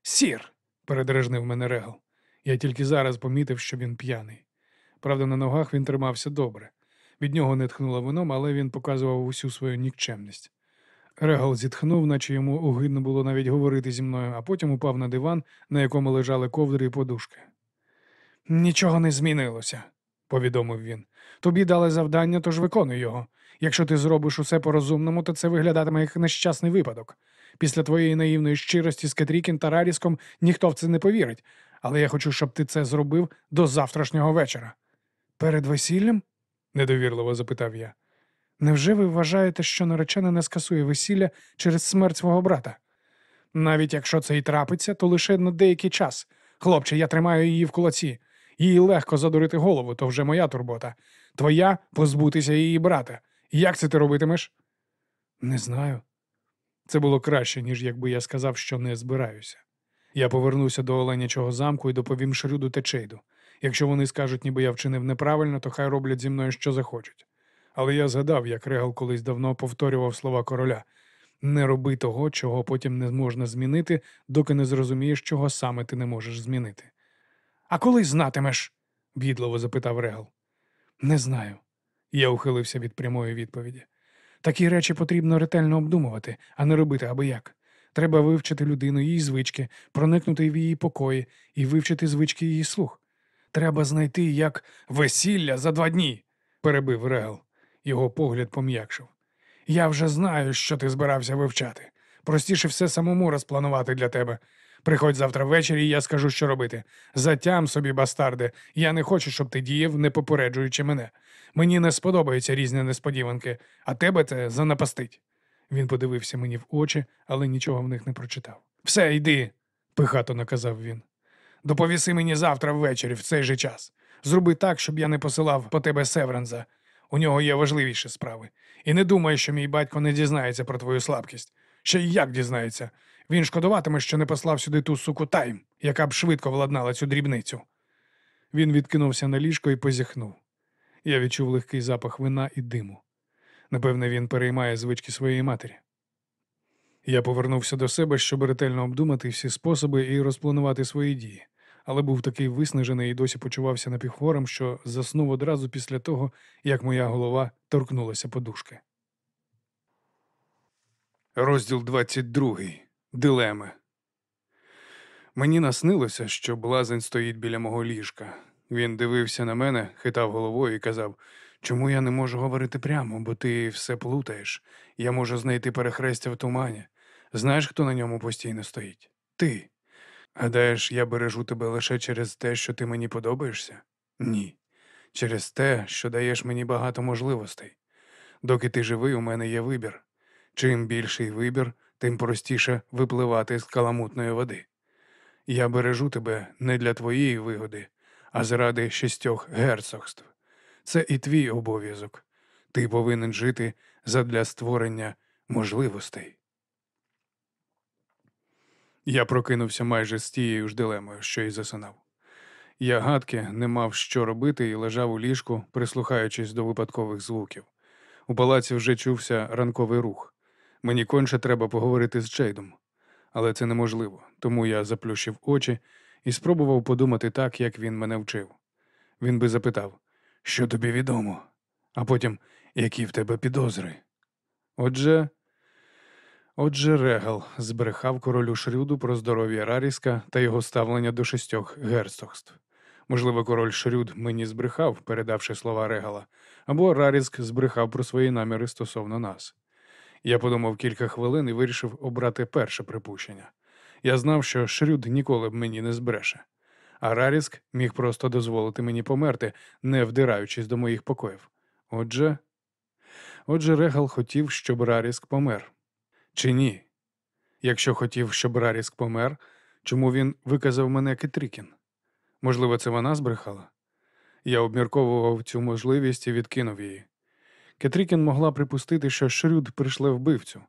Speaker 3: Сір,
Speaker 4: передражнив мене Регал. Я тільки зараз помітив, що він п'яний. Правда, на ногах він тримався добре. Від нього не тхнуло вином, але він показував усю свою нікчемність. Регал зітхнув, наче йому огидно було навіть говорити зі мною, а потім упав на диван, на якому лежали ковдри і подушки.
Speaker 3: Нічого не змінилося,
Speaker 4: повідомив він.
Speaker 3: Тобі дали завдання, тож виконуй його. Якщо ти зробиш усе по-розумному, то це виглядатиме як нещасний випадок. Після твоєї наївної щирості з Кетрікін та Раріском ніхто в це не повірить, але я хочу, щоб ти це зробив до завтрашнього вечора. Перед весіллям?
Speaker 4: Недовірливо запитав я.
Speaker 3: Невже ви вважаєте, що наречена не скасує весілля через смерть свого брата? Навіть якщо це і трапиться, то лише на деякий час. Хлопче, я тримаю її в кулаці. Їй легко задурити голову, то вже моя турбота. Твоя позбутися її брата. Як це ти робитимеш?
Speaker 4: Не знаю. Це було краще, ніж якби я сказав, що не збираюся. Я повернувся до Оленячого замку і доповім Шрюду та Чейду. Якщо вони скажуть, ніби я вчинив неправильно, то хай роблять зі мною що захочуть. Але я згадав, як Регал колись давно повторював слова короля не роби того, чого потім не можна змінити, доки не зрозумієш, чого саме ти не можеш змінити.
Speaker 3: А коли знатимеш?
Speaker 4: бідливо запитав Регал.
Speaker 3: Не знаю.
Speaker 4: Я ухилився від прямої відповіді.
Speaker 3: Такі речі потрібно ретельно обдумувати, а не робити аби як. Треба вивчити людину, її звички, проникнути в її покої і вивчити звички її слух. Треба знайти як весілля за два дні, перебив Регал. Його погляд пом'якшив. Я вже знаю, що ти збирався вивчати. Простіше все самому розпланувати для тебе. Приходь завтра ввечері, і я скажу, що робити. Затям собі, бастарде, я не хочу, щоб ти діяв, не попереджуючи мене. Мені не сподобаються різні несподіванки, а тебе це занапастить. Він подивився мені в очі, але нічого в них не прочитав. Все, йди, пихато наказав він. Доповіси мені завтра ввечері в цей же час. Зроби так, щоб я не посилав по тебе Севранза. У нього є важливіші справи. І не думай, що мій батько не дізнається про твою слабкість. Ще й як дізнається. Він шкодуватиме, що не послав сюди ту суку тайм, яка б швидко владнала цю дрібницю. Він відкинувся на ліжко і позіхнув. Я відчув легкий запах вина і диму. Напевне, він переймає звички своєї матері. Я повернувся до себе, щоб ретельно обдумати всі способи і розпланувати свої дії, але був такий виснажений і досі почувався напівхворим, що заснув одразу після того, як моя голова торкнулася подушки. Розділ 22. Дилеми.
Speaker 1: Мені наснилося, що блазень стоїть біля мого ліжка. Він дивився на мене, хитав головою і казав, чому я не можу говорити прямо, бо ти все плутаєш. Я можу знайти перехрестя в тумані. Знаєш, хто на ньому постійно стоїть? Ти. Гадаєш, я бережу тебе лише через те, що ти мені подобаєшся? Ні. Через те, що даєш мені багато можливостей. Доки ти живий, у мене є вибір. Чим більший вибір, тим простіше випливати з каламутної води. Я бережу тебе не для твоєї вигоди, а заради шістьох герцогств. Це і твій обов'язок. Ти повинен жити задля створення можливостей. Я прокинувся майже з тією ж дилемою, що й засинав. Я гадки не мав що робити і лежав у ліжку, прислухаючись до випадкових звуків. У палаці вже чувся ранковий рух. Мені конче треба поговорити з Джейдом. Але це неможливо, тому я заплющив очі і спробував подумати так, як він мене вчив. Він би запитав, що тобі відомо, а потім, які в тебе підозри. Отже, отже, Регал збрехав королю Шрюду про здоров'я Раріска та його ставлення до шістьох герцогств. Можливо, король Шрюд мені збрехав, передавши слова Регала, або Раріск збрехав про свої наміри стосовно нас. Я подумав кілька хвилин і вирішив обрати перше припущення. Я знав, що Шрюд ніколи б мені не збреше, а Раріск міг просто дозволити мені померти, не вдираючись до моїх покоїв. Отже, отже, Регал хотів, щоб Раріск помер. Чи ні? Якщо хотів, щоб Раріск помер, чому він виказав мене Кетрікін? Можливо, це вона збрехала? Я обмірковував цю можливість і відкинув її. Кетрікін могла припустити, що Шрюд прийшле вбивцю,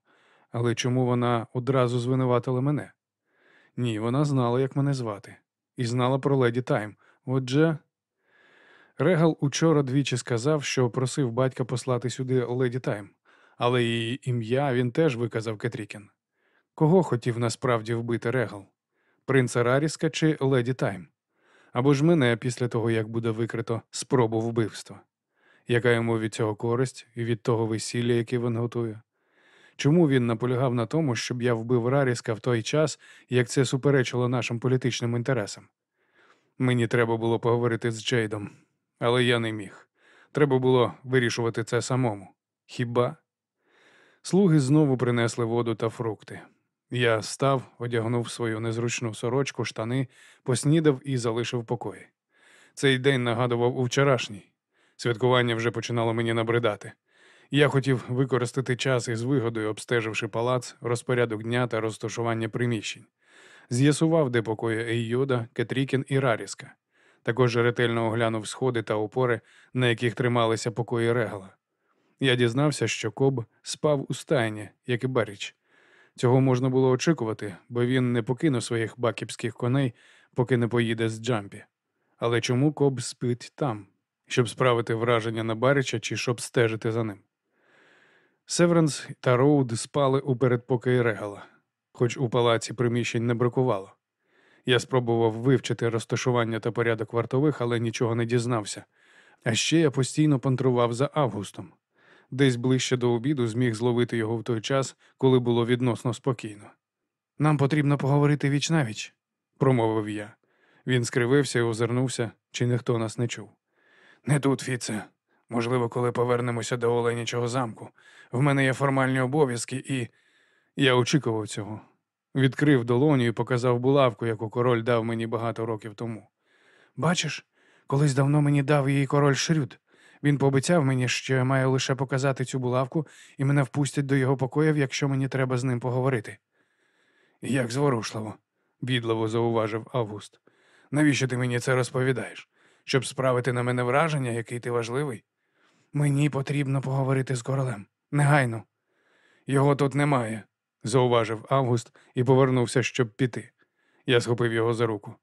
Speaker 1: але чому вона одразу звинуватила мене? Ні, вона знала, як мене звати, і знала про леді Тайм. Отже, Регал учора двічі сказав, що просив батька послати сюди леді Тайм, але її ім'я він теж виказав Кетрікін. Кого хотів насправді вбити Регал? Принца Раріска чи леді Тайм? Або ж мене після того, як буде викрито спробу вбивства? Яка йому від цього користь і від того весілля, яке він готує? Чому він наполягав на тому, щоб я вбив Раріска в той час, як це суперечило нашим політичним інтересам? Мені треба було поговорити з Джейдом, але я не міг. Треба було вирішувати це самому. Хіба? Слуги знову принесли воду та фрукти. Я став, одягнув свою незручну сорочку, штани, поснідав і залишив покої. Цей день нагадував у вчорашній. Святкування вже починало мені набридати. Я хотів використати час із вигодою, обстеживши палац, розпорядок дня та розташування приміщень. З'ясував, де покої Еййода, Кетрікін і Раріска. Також ретельно оглянув сходи та опори, на яких трималися покої Регала. Я дізнався, що Коб спав у стайні, як і Баріч. Цього можна було очікувати, бо він не покинув своїх бакіпських коней, поки не поїде з Джампі. Але чому Коб спить там? щоб справити враження на Барича чи щоб стежити за ним. Северенс та Роуд спали у передпокої Регала, хоч у палаці приміщень не бракувало. Я спробував вивчити розташування та порядок вартових, але нічого не дізнався. А ще я постійно пантрував за Августом. Десь ближче до обіду зміг зловити його в той час, коли було відносно спокійно. Нам потрібно поговорити віч навіч, промовив я. Він скривився і озирнувся, чи ніхто нас не чув. Не тут, Фіце. Можливо, коли повернемося до Оленячого замку. В мене є формальні обов'язки, і я очікував цього. Відкрив долоню і показав булавку, яку король дав мені багато років тому. Бачиш, колись давно мені дав її король Шрюд. Він пообіцяв мені, що я маю лише показати цю булавку, і мене впустять до його покоїв, якщо мені треба з ним поговорити. Як зворушливо, бідливо зауважив Август. Навіщо ти мені це розповідаєш? щоб справити на мене враження, який ти важливий. Мені потрібно поговорити з королем. Негайно. Його тут немає, зауважив Август і повернувся, щоб піти. Я схопив його за руку.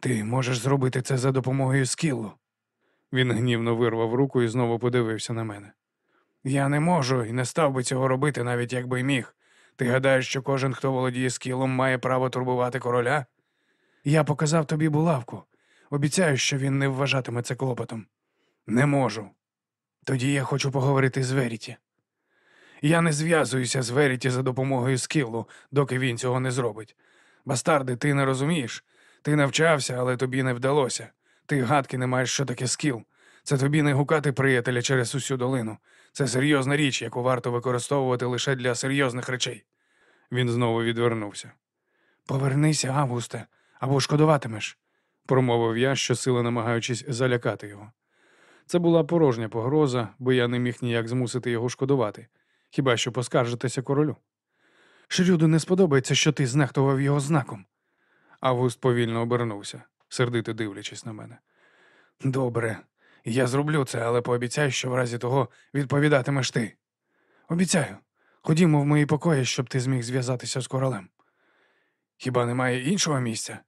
Speaker 1: Ти можеш зробити це за допомогою скіллу. Він гнівно вирвав руку і знову подивився на мене. Я не можу і не став би цього робити, навіть якби міг. Ти гадаєш, що кожен, хто володіє скілом, має право турбувати короля? Я показав тобі булавку. Обіцяю, що він не вважатиме це клопотом. Не можу. Тоді я хочу поговорити з Веріті. Я не зв'язуюся з Веріті за допомогою скілу, доки він цього не зробить.
Speaker 3: Бастарди, ти не розумієш? Ти навчався, але тобі не вдалося. Ти гадки не маєш, що таке скіл. Це тобі не гукати приятеля через усю долину. Це серйозна річ, яку варто використовувати лише для серйозних речей.
Speaker 1: Він знову відвернувся.
Speaker 3: Повернися, Августе, або шкодуватимеш.
Speaker 1: Промовив я, щосили намагаючись залякати його. Це була порожня погроза, бо я не міг ніяк змусити його шкодувати, хіба що поскаржитися королю.
Speaker 3: Шрюду не сподобається, що ти знехтував його знаком.
Speaker 1: Август повільно обернувся, сердито дивлячись на мене.
Speaker 3: Добре, я зроблю це, але пообіцяй, що в разі того відповідатимеш ти. Обіцяю. Ходімо в мої покої, щоб ти зміг зв'язатися з королем. Хіба немає іншого місця?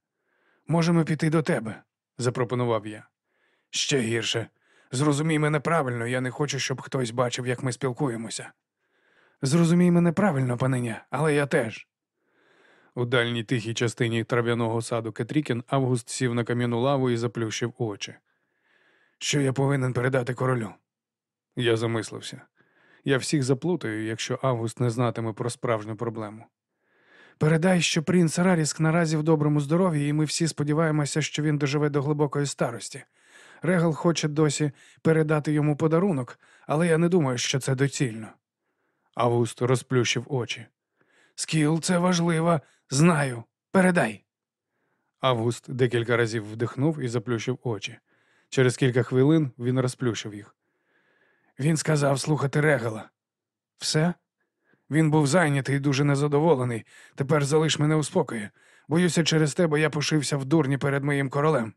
Speaker 3: Можемо піти до тебе,
Speaker 1: запропонував я.
Speaker 3: Ще гірше. Зрозумій мене правильно, я не хочу, щоб хтось бачив, як ми спілкуємося. Зрозумій мене правильно, паниня, але я теж.
Speaker 1: У дальній тихій частині трав'яного саду Кетрікін Август сів на кам'яну лаву і заплющив очі.
Speaker 3: Що я повинен передати королю?
Speaker 1: Я замислився. Я всіх заплутаю, якщо Август не знатиме про справжню проблему.
Speaker 3: Передай, що принц Раріск наразі в доброму здоров'ї, і ми всі сподіваємося, що він доживе до глибокої старості. Регал хоче досі передати йому подарунок, але я не думаю, що це доцільно.
Speaker 1: Август розплющив очі.
Speaker 3: Скіл, це важливо, знаю. Передай.
Speaker 1: Август декілька разів вдихнув і заплющив очі. Через кілька хвилин він розплющив їх.
Speaker 3: Він сказав слухати Регала. Все? Він був зайнятий і дуже незадоволений. Тепер залиш мене у спокої. Боюся, через тебе я пошився в дурні перед моїм королем.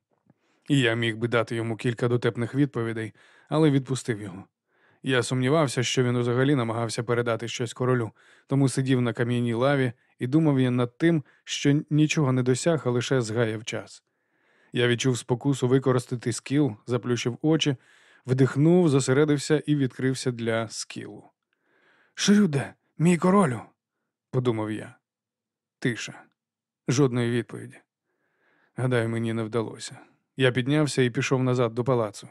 Speaker 1: І я міг би дати йому кілька дотепних відповідей, але відпустив його. Я сумнівався, що він взагалі намагався передати щось королю, тому сидів на кам'яній лаві і думав я над тим, що нічого не досяг, а лише згаяв час. Я відчув спокусу використати скіл, заплющив очі, вдихнув, зосередився і відкрився для скілу.
Speaker 3: Шрюде, мій королю,
Speaker 1: подумав я. Тиша. Жодної відповіді. Гадаю, мені не вдалося. Я піднявся і пішов назад до палацу.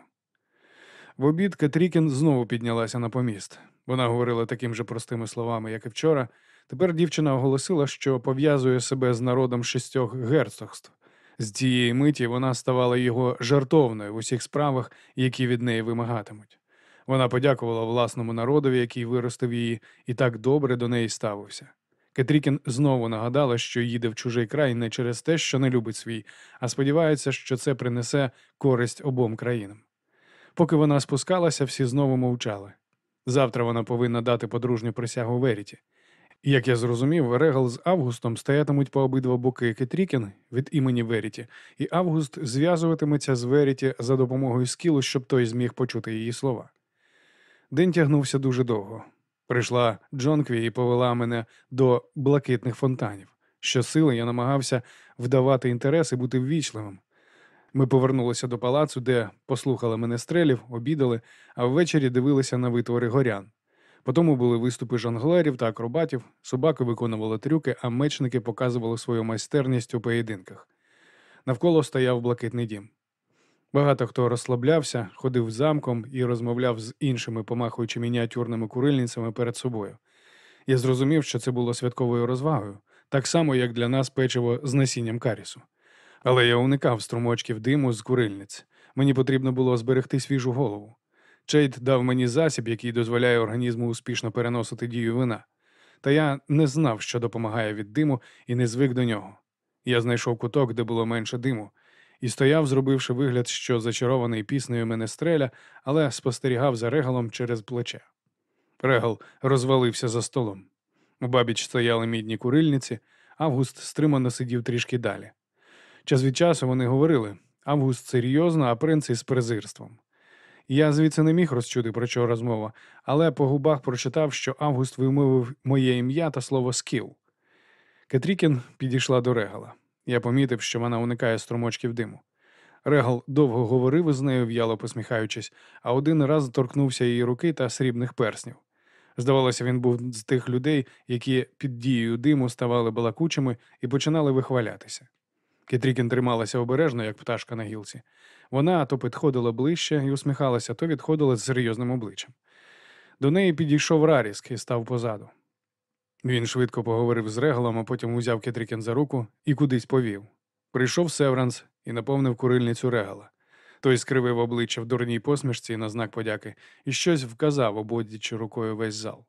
Speaker 1: В обід Катрікін знову піднялася на поміст. Вона говорила такими же простими словами, як і вчора. Тепер дівчина оголосила, що пов'язує себе з народом шістьох герцогств. З цієї миті вона ставала його жартовною в усіх справах, які від неї вимагатимуть. Вона подякувала власному народові, який виростив її, і так добре до неї ставився. Кетрікін знову нагадала, що їде в чужий край не через те, що не любить свій, а сподівається, що це принесе користь обом країнам. Поки вона спускалася, всі знову мовчали. Завтра вона повинна дати подружню присягу Веріті. Як я зрозумів, Регал з Августом стоятимуть по обидва боки Кетрікін від імені Веріті, і Август зв'язуватиметься з Веріті за допомогою скілу, щоб той зміг почути її слова. День тягнувся дуже довго. Прийшла Джонкві і повела мене до блакитних фонтанів. Щосили я намагався вдавати інтерес і бути ввічливим. Ми повернулися до палацу, де послухали менестрелів, обідали, а ввечері дивилися на витвори горян. Потім були виступи жонглерів та акробатів, собаки виконували трюки, а мечники показували свою майстерність у поєдинках. Навколо стояв блакитний дім. Багато хто розслаблявся, ходив замком і розмовляв з іншими, помахуючи мініатюрними курильницями перед собою. Я зрозумів, що це було святковою розвагою, так само, як для нас печиво з насінням карісу. Але я уникав струмочків диму з курильниць. Мені потрібно було зберегти свіжу голову. Чейд дав мені засіб, який дозволяє організму успішно переносити дію вина. Та я не знав, що допомагає від диму, і не звик до нього. Я знайшов куток, де було менше диму, і стояв, зробивши вигляд, що зачарований піснею менестреля, але спостерігав за регалом через плече. Регал розвалився за столом. У бабіч стояли мідні курильниці, Август стримано сидів трішки далі. Час від часу вони говорили Август серйозно, а принц із презирством. Я звідси не міг розчути, про що розмова, але по губах прочитав, що Август вимовив моє ім'я та слово скіл. Кетрікін підійшла до Регала. Я помітив, що вона уникає струмочків диму. Регал довго говорив із нею, в'яло посміхаючись, а один раз торкнувся її руки та срібних перснів. Здавалося, він був з тих людей, які під дією диму ставали балакучими і починали вихвалятися. Кетрікін трималася обережно, як пташка на гілці. Вона то підходила ближче і усміхалася, то відходила з серйозним обличчям. До неї підійшов Раріск і став позаду. Він швидко поговорив з Регалом, а потім узяв Кетрікін за руку і кудись повів. Прийшов Северенс і наповнив курильницю Регала. Той скривив обличчя в дурній посмішці на знак подяки і щось вказав, обводячи рукою весь зал.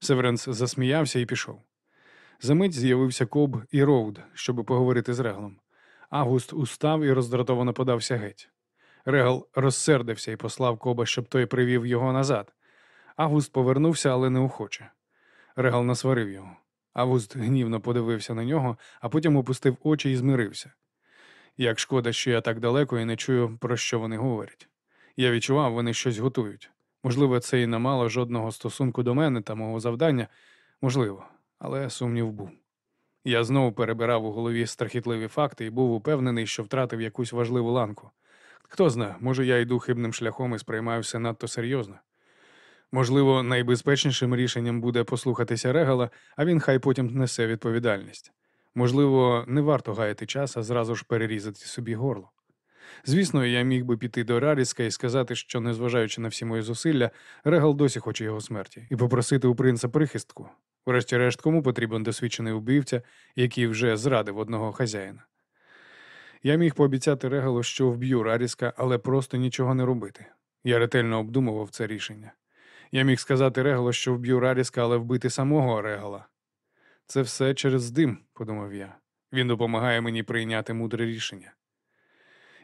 Speaker 1: Северенс засміявся і пішов. За мить з'явився Коб і Роуд, щоб поговорити з Регалом. Август устав і роздратовано подався геть. Регал розсердився і послав Коба, щоб той привів його назад. Август повернувся, але неохоче. Регал насварив його. Август гнівно подивився на нього, а потім опустив очі і змирився. Як шкода, що я так далеко і не чую, про що вони говорять. Я відчував, вони щось готують. Можливо, це і не мало жодного стосунку до мене та мого завдання, можливо, але сумнів був. Я знову перебирав у голові страхітливі факти і був упевнений, що втратив якусь важливу ланку. Хто знає, може, я йду хибним шляхом і сприймаю все надто серйозно. Можливо, найбезпечнішим рішенням буде послухатися Регала, а він хай потім несе відповідальність. Можливо, не варто гаяти час, а зразу ж перерізати собі горло. Звісно, я міг би піти до Раріска і сказати, що, незважаючи на всі мої зусилля, Регал досі хоче його смерті, і попросити у принца прихистку. Врешті-решт, кому потрібен досвідчений убивця, який вже зрадив одного хазяїна. Я міг пообіцяти Регалу, що вб'ю Раріска, але просто нічого не робити. Я ретельно обдумував це рішення. Я міг сказати Регалу, що вб'ю Раріска, але вбити самого Регала. Це все через дим, подумав я. Він допомагає мені прийняти мудре рішення.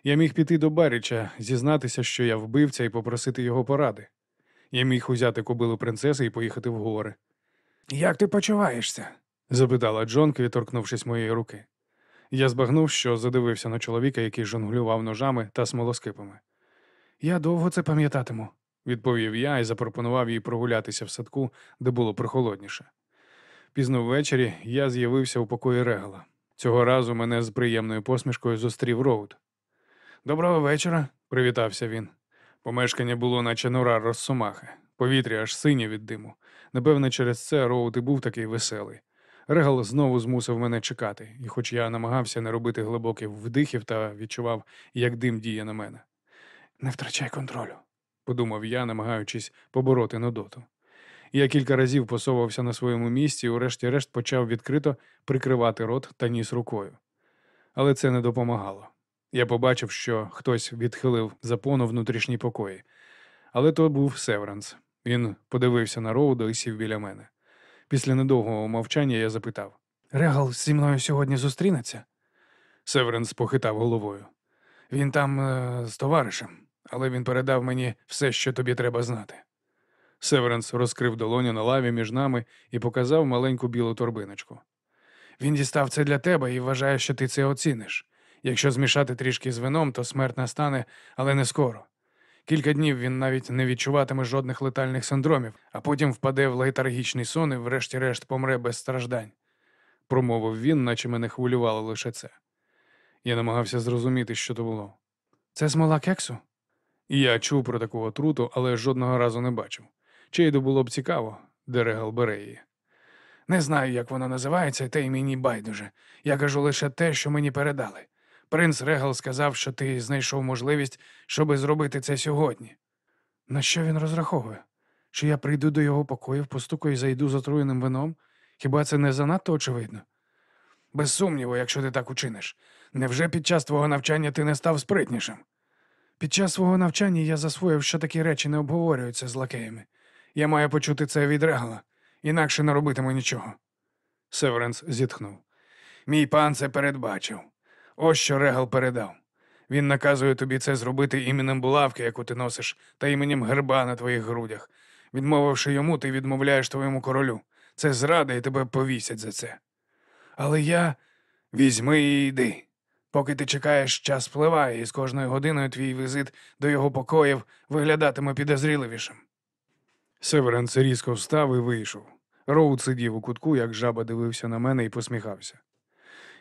Speaker 1: Я міг піти до Баріча, зізнатися, що я вбивця, і попросити його поради. Я міг узяти кобилу принцеси і поїхати в гори.
Speaker 3: Як ти почуваєшся?
Speaker 1: запитала Джонка, доторкнувшись моєї руки. Я збагнув, що задивився на чоловіка, який жонглював ножами та смолоскипами.
Speaker 2: Я довго це пам'ятатиму.
Speaker 1: Відповів я і запропонував їй прогулятися в садку, де було прохолодніше. Пізно ввечері я з'явився у покої Регала. Цього разу мене з приємною посмішкою зустрів Роуд. Доброго вечора, привітався він. Помешкання було, наче нора розсомахи, повітря аж синє від диму. Напевне, через це Роуд і був такий веселий. Регал знову змусив мене чекати, і хоч я намагався не робити глибоких вдихів та відчував, як дим діє на мене.
Speaker 2: Не втрачай контролю.
Speaker 1: подумав я, намагаючись побороти нудоту. Я кілька разів посовувався на своєму місці і урешті-решт почав відкрито прикривати рот та ніс рукою. Але це не допомагало. Я побачив, що хтось відхилив запону у внутрішні покої. Але то був Севранс. Він подивився на Роуда і сів біля мене. Після недовгого мовчання я запитав.
Speaker 2: Регал зі мною сьогодні зустрінеться.
Speaker 1: Северенс похитав головою.
Speaker 3: Він там е, з товаришем, але він передав мені все, що тобі треба знати.
Speaker 1: Северенс розкрив долоню на лаві між нами і показав маленьку білу торбиночку.
Speaker 3: Він дістав це для тебе і вважає, що ти це оціниш. Якщо змішати трішки з вином, то смерть настане, але не скоро. Кілька днів він навіть не відчуватиме жодних летальних синдромів, а потім впаде в летаргічний сон і врешті-решт помре без страждань.
Speaker 1: Промовив він, наче мене хвилювало лише це. Я намагався зрозуміти, що то було.
Speaker 2: Це смола кексу?
Speaker 1: Я чув про таку отруту, але жодного разу не бачив. Чейду було б цікаво, де Регал бере її.
Speaker 3: Не знаю, як вона називається, та й мені байдуже. Я кажу лише те, що мені передали. Принц Регал сказав, що ти знайшов можливість, щоби зробити це сьогодні.
Speaker 2: На що він розраховує? Що я прийду до його покоїв, постукаю і зайду з отруєним вином? Хіба це не занадто очевидно?
Speaker 3: Без сумніву, якщо ти так учиниш. Невже під час твого навчання ти не став спритнішим?
Speaker 2: Під час свого навчання я засвоїв, що такі речі не обговорюються з лакеями.
Speaker 3: Я маю почути це від Регала, інакше не робитиму нічого.
Speaker 1: Северенс зітхнув.
Speaker 3: Мій пан це передбачив. Ось що Регал передав. Він наказує тобі це зробити іменем булавки, яку ти носиш, та іменем герба на твоїх грудях. Відмовивши йому, ти відмовляєш твоєму королю. Це зрада, і тебе повісять за це. Але я візьми і йди. Поки ти чекаєш, час спливає, і з кожною годиною твій візит до його покоїв виглядатиме підозріливішим.
Speaker 1: Северенс різко встав і вийшов. Роуд сидів у кутку, як жаба дивився на мене і посміхався.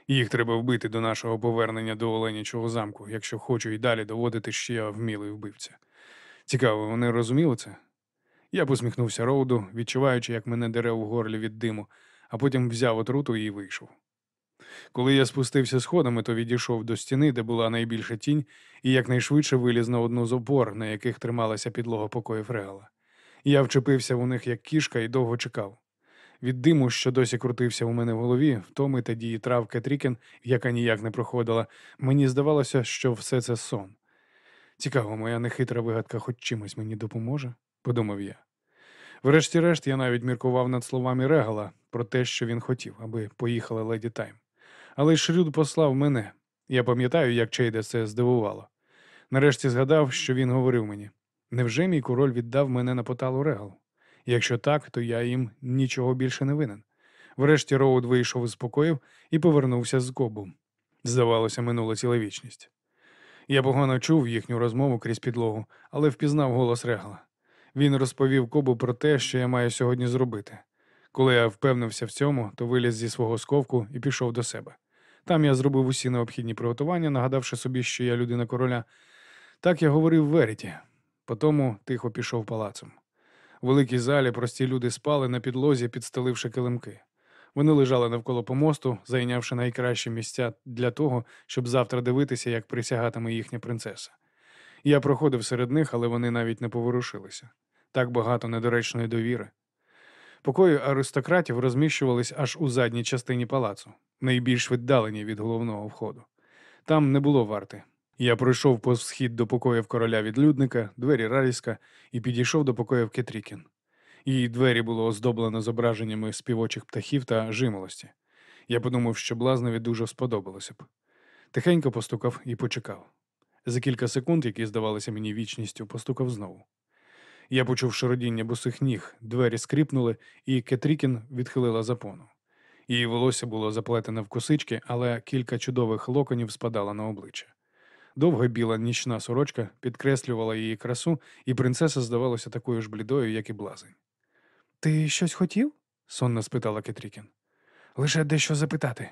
Speaker 1: Їх треба вбити до нашого повернення до Оленячого замку, якщо хочу і далі доводити, що я вмілий вбивця. Цікаво, вони розуміли це? Я посміхнувся Роуду, відчуваючи, як мене дере у горлі від диму, а потім взяв отруту і вийшов. Коли я спустився сходами, то відійшов до стіни, де була найбільша тінь, і якнайшвидше виліз на одну з опор, на яких трималася підлога покоїв Регала. Я вчепився в них як кішка і довго чекав. Від диму, що досі крутився у мене в голові, втоми та дії трав Кетрікен, яка ніяк не проходила, мені здавалося, що все це сон. Цікаво, моя нехитра вигадка хоч чимось мені допоможе, подумав я. Врешті-решт, я навіть міркував над словами Регала про те, що він хотів, аби поїхала леді Тайм. Але Шрюд послав мене. Я пам'ятаю, як Чейда це здивувало. Нарешті згадав, що він говорив мені. Невже мій король віддав мене на поталу Регалу? Якщо так, то я їм нічого більше не винен. Врешті Роуд вийшов із покоїв і повернувся з Кобу. Здавалося, минула ціла вічність. Я погано чув їхню розмову крізь підлогу, але впізнав голос Регала. Він розповів Кобу про те, що я маю сьогодні зробити. Коли я впевнився в цьому, то виліз зі свого сковку і пішов до себе. Там я зробив усі необхідні приготування, нагадавши собі, що я людина короля. Так я говорив Веріті. Потому тихо пішов палацом. Великій залі прості люди спали на підлозі, підстеливши килимки. Вони лежали навколо помосту, зайнявши найкращі місця для того, щоб завтра дивитися, як присягатиме їхня принцеса. Я проходив серед них, але вони навіть не поворушилися. Так багато недоречної довіри. Покої аристократів розміщувались аж у задній частині палацу, найбільш віддалені від головного входу. Там не було варти. Я пройшов по схід до покоїв короля відлюдника, двері Раріска і підійшов до покоїв Кетрікін. Її двері було оздоблено зображеннями співочих птахів та жимолості. Я подумав, що блазнові дуже сподобалося б. Тихенько постукав і почекав. За кілька секунд, які здавалися мені вічністю, постукав знову. Я почув шародіння босих ніг, двері скрипнули, і Кетрікін відхилила запону. Її волосся було заплетене в косички, але кілька чудових локонів спадало на обличчя. Довга біла нічна сорочка підкреслювала її красу, і принцеса здавалася такою ж блідою, як і блазень.
Speaker 2: Ти щось хотів?
Speaker 1: сонно спитала Кетрікін.
Speaker 2: Лише дещо запитати.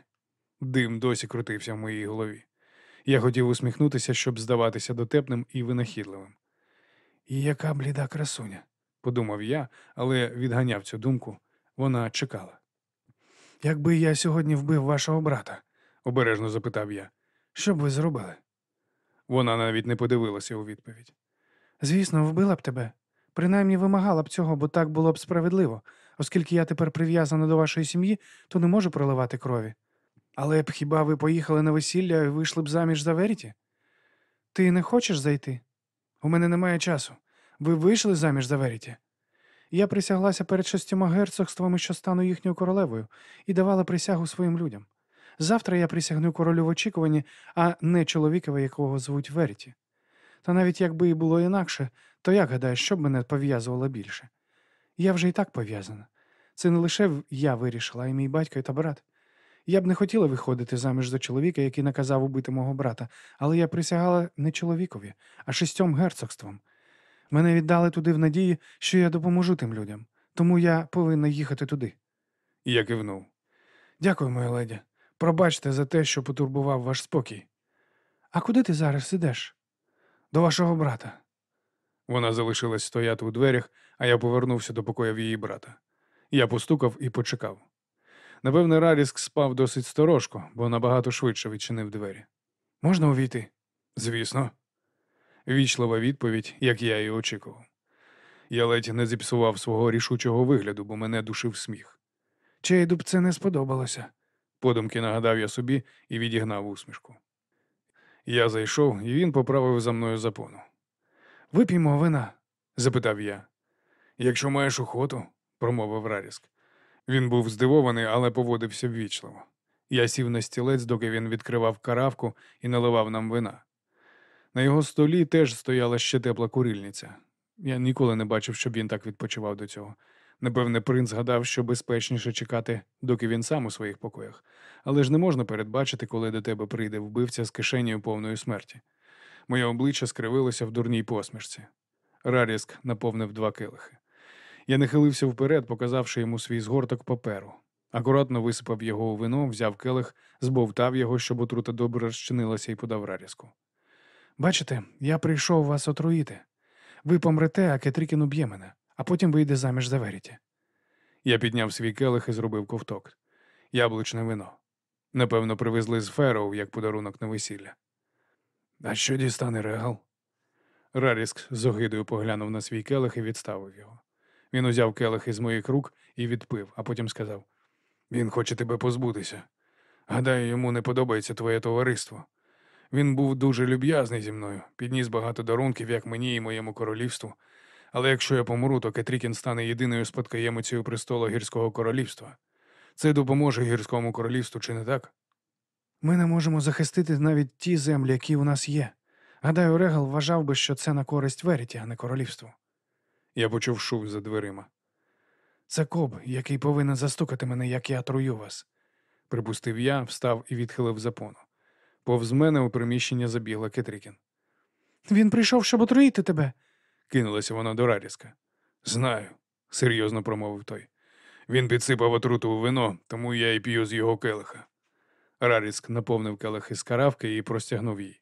Speaker 1: Дим досі крутився в моїй голові. Я хотів усміхнутися, щоб здаватися дотепним і винахідливим.
Speaker 2: І яка бліда красуня.
Speaker 1: Подумав я, але відганяв цю думку. Вона чекала.
Speaker 2: Якби я сьогодні вбив вашого брата,
Speaker 1: Обережно запитав я.
Speaker 2: що б ви зробили?
Speaker 1: Вона навіть не подивилася у відповідь.
Speaker 2: Звісно, вбила б тебе. Принаймні вимагала б цього, бо так було б справедливо. Оскільки я тепер прив'язана до вашої сім'ї, то не можу проливати крові. Але б хіба ви поїхали на весілля і вийшли б заміж за Веріті? Ти не хочеш зайти? У мене немає часу. Ви вийшли заміж за Веріті? Я присяглася перед шістьома герцогствами, що стану їхньою королевою, і давала присягу своїм людям. Завтра я присягну королю в очікуванні, а не чоловікові, якого звуть Веріті. Та навіть якби і було інакше, то як гадаєш, що б мене пов'язувало більше? Я вже і так пов'язана. Це не лише я вирішила, а й мій батько та брат. Я б не хотіла виходити заміж за чоловіка, який наказав убити мого брата, але я присягала не чоловікові, а шістьом герцогствам. Мене віддали туди в надії, що я допоможу тим людям, тому я повинна їхати туди.
Speaker 1: І я кивнув.
Speaker 2: Дякую, моя леді. Пробачте за те, що потурбував ваш спокій. А куди ти зараз ідеш? До вашого брата.
Speaker 1: Вона залишилась стояти у дверях, а я повернувся до покоїв її брата. Я постукав і почекав. Напевне, Раріск спав досить сторожко, бо набагато швидше відчинив двері.
Speaker 2: Можна увійти?
Speaker 1: Звісно. Вічлива відповідь, як я і очікував. Я ледь не зіпсував свого рішучого вигляду, бо мене душив сміх.
Speaker 2: Чейду б це не сподобалося.
Speaker 1: Подумки нагадав я собі і відігнав усмішку. Я зайшов, і він поправив за мною запону.
Speaker 2: Вип'ємо вина.
Speaker 1: запитав я. Якщо маєш охоту, промовив Раріск. Він був здивований, але поводився ввічливо. Я сів на стілець, доки він відкривав каравку і наливав нам вина. На його столі теж стояла ще тепла курильниця. Я ніколи не бачив, щоб він так відпочивав до цього. Напевне, принц гадав, що безпечніше чекати, доки він сам у своїх покоях. Але ж не можна передбачити, коли до тебе прийде вбивця з кишенею повної смерті. Моє обличчя скривилося в дурній посмішці. Раріск наповнив два келихи. Я нахилився вперед, показавши йому свій згорток паперу. Акуратно висипав його у вино, взяв келих, збовтав його, щоб отрута добре розчинилася, і подав Раріску.
Speaker 2: Бачите, я прийшов вас отруїти. Ви помрете, а Кетрікін уб'є мене, а потім вийде заміж за Веріті.
Speaker 1: Я підняв свій келих і зробив ковток. Яблучне вино. Напевно, привезли з Фероу як подарунок на весілля. А що дістане Регал? Раріск з огидою поглянув на свій келих і відставив його. Він узяв келих із моїх рук і відпив, а потім сказав:
Speaker 4: Він хоче тебе позбутися. Гадаю, йому не подобається твоє товариство. Він був дуже люб'язний зі мною, підніс багато дарунків, як мені і моєму королівству. Але якщо я помру, то Кетрікін стане єдиною спадкоємицею престолу гірського королівства. Це допоможе гірському королівству, чи не так?
Speaker 2: Ми не можемо захистити навіть ті землі, які у нас є. Гадаю, Регал вважав би, що це на користь Веріті, а не королівству.
Speaker 1: Я почув шум за дверима.
Speaker 2: Це Коб, який повинен застукати мене, як я трую вас.
Speaker 1: Припустив я, встав і відхилив запону. Повз мене у приміщення забігла Кетрікін.
Speaker 2: Він прийшов, щоб отруїти тебе.
Speaker 1: Кинулася вона до Раріска. Знаю, серйозно промовив той. Він підсипав отруту у вино, тому я і п'ю з його келиха. Раріск наповнив келих із каравки і простягнув їй.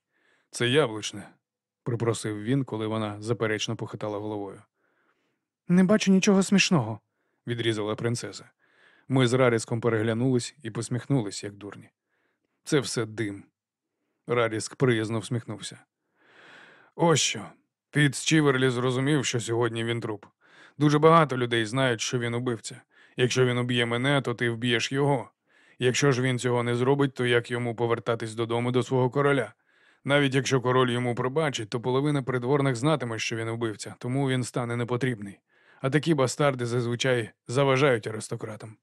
Speaker 1: Це яблучне, припросив він, коли вона заперечно похитала головою.
Speaker 2: Не бачу нічого смішного.
Speaker 1: Відрізала принцеса. Ми з Раріском переглянулись і посміхнулись, як дурні. Це все дим. Раріск приязно всміхнувся. Ось що. Фіц Чіверлі зрозумів, що сьогодні він труп. Дуже багато людей знають, що він убивця. Якщо він уб'є мене, то ти вб'єш його. Якщо ж він цього не зробить, то як йому повертатись додому до свого короля? Навіть якщо король йому пробачить, то половина придворних знатиме, що він убивця, тому він стане непотрібний. А такі бастарди зазвичай заважають аристократам.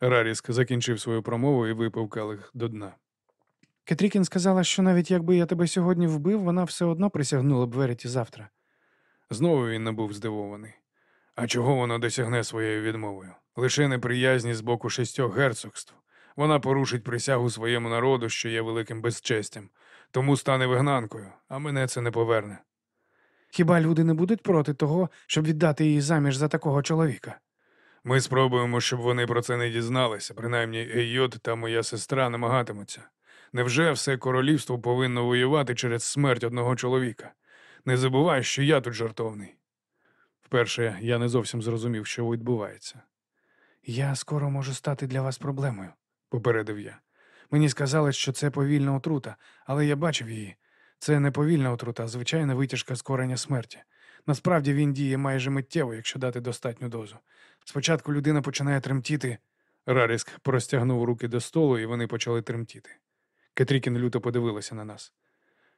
Speaker 1: Раріск закінчив свою промову і випив келих до дна.
Speaker 2: Кетрікін сказала, що навіть якби я тебе сьогодні вбив, вона все одно присягнула б Веріті завтра.
Speaker 1: Знову він не був здивований. А чого вона досягне своєю відмовою? Лише неприязні з боку шістьох герцогств. Вона порушить присягу своєму народу, що є великим безчестям, тому стане вигнанкою, а мене це не поверне.
Speaker 2: Хіба люди не будуть проти того, щоб віддати її заміж за такого чоловіка?
Speaker 1: Ми спробуємо, щоб вони про це не дізналися, принаймні Ейот та моя сестра намагатимуться. Невже все королівство повинно воювати через смерть одного чоловіка? Не забувай, що я тут жартовний. Вперше я не зовсім зрозумів, що відбувається,
Speaker 2: Я скоро можу стати для вас проблемою.
Speaker 1: попередив я.
Speaker 2: Мені сказали, що це повільна отрута, але я бачив її. Це не повільна отрута, а звичайна витяжка з кореня смерті. Насправді він діє майже миттєво, якщо дати достатню дозу. Спочатку людина починає тремтіти.
Speaker 1: Раріск простягнув руки до столу, і вони почали тремтіти. Кетрікін люто подивилася на нас.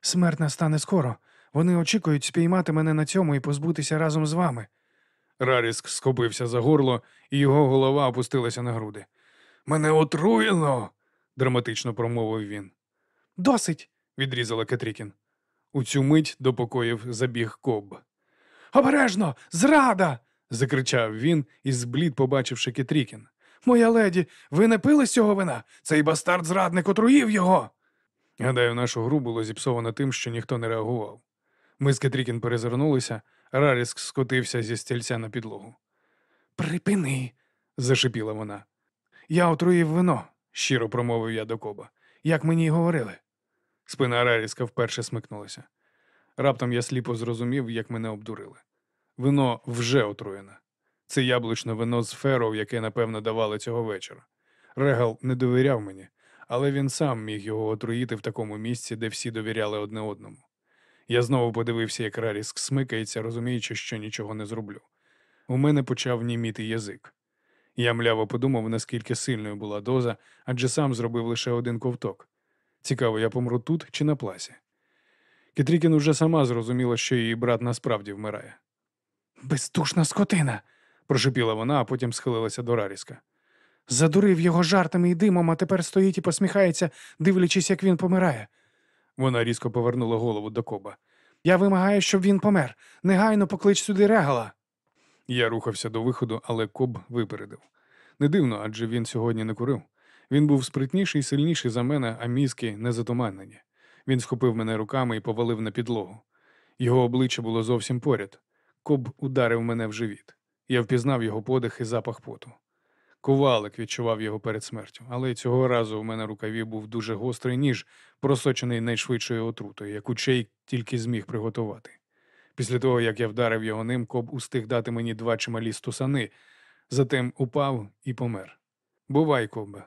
Speaker 2: Смерть настане скоро. Вони очікують спіймати мене на цьому і позбутися разом з вами.
Speaker 1: Раріск схопився за горло, і його голова опустилася на груди. Мене отруєно. драматично промовив він.
Speaker 2: Досить.
Speaker 1: Відрізала Кетрікін. У цю мить до покоїв забіг Коб.
Speaker 2: Обережно! Зрада!
Speaker 1: Закричав він і зблід, побачивши Кетрікін.
Speaker 2: Моя леді, ви не пили з цього вина? Цей бастард зрадник отруїв його.
Speaker 1: Гадаю, нашу гру було зіпсовано тим, що ніхто не реагував. Ми з Кетрікін перезирнулися, Раріск скотився зі стільця на підлогу.
Speaker 2: Припини,
Speaker 1: Зашипіла вона.
Speaker 2: я отруїв вино,
Speaker 1: Щиро промовив я до Коба.
Speaker 2: як мені й говорили.
Speaker 1: Спина Раріска вперше смикнулася. Раптом я сліпо зрозумів, як мене обдурили. Вино вже отруєне. Це яблучне вино з феров, яке, напевно, давали цього вечора. Регал не довіряв мені, але він сам міг його отруїти в такому місці, де всі довіряли одне одному. Я знову подивився, як Раріск смикається, розуміючи, що нічого не зроблю. У мене почав німіти язик. Я мляво подумав, наскільки сильною була доза, адже сам зробив лише один ковток. Цікаво, я помру тут чи на пласі. Кетрікін уже сама зрозуміла, що її брат насправді вмирає.
Speaker 2: Бездушна скотина.
Speaker 1: Прошипіла вона, а потім схилилася до Раріска.
Speaker 2: Задурив його жартами і димом, а тепер стоїть і посміхається, дивлячись, як він помирає.
Speaker 1: Вона різко повернула голову до коба.
Speaker 2: Я вимагаю, щоб він помер. Негайно поклич сюди регала.
Speaker 1: Я рухався до виходу, але коб випередив. Не дивно, адже він сьогодні не курив. Він був спритніший і сильніший за мене, а мізки не затуманені. Він схопив мене руками і повалив на підлогу. Його обличчя було зовсім поряд. Коб ударив мене в живіт. Я впізнав його подих і запах поту. Ковалик відчував його перед смертю, але цього разу у мене в рукаві був дуже гострий ніж, просочений найшвидшою отрутою, яку чей тільки зміг приготувати. Після того, як я вдарив його ним, коб устиг дати мені два чималі стусани, затим упав і помер. Бувай, Кобе.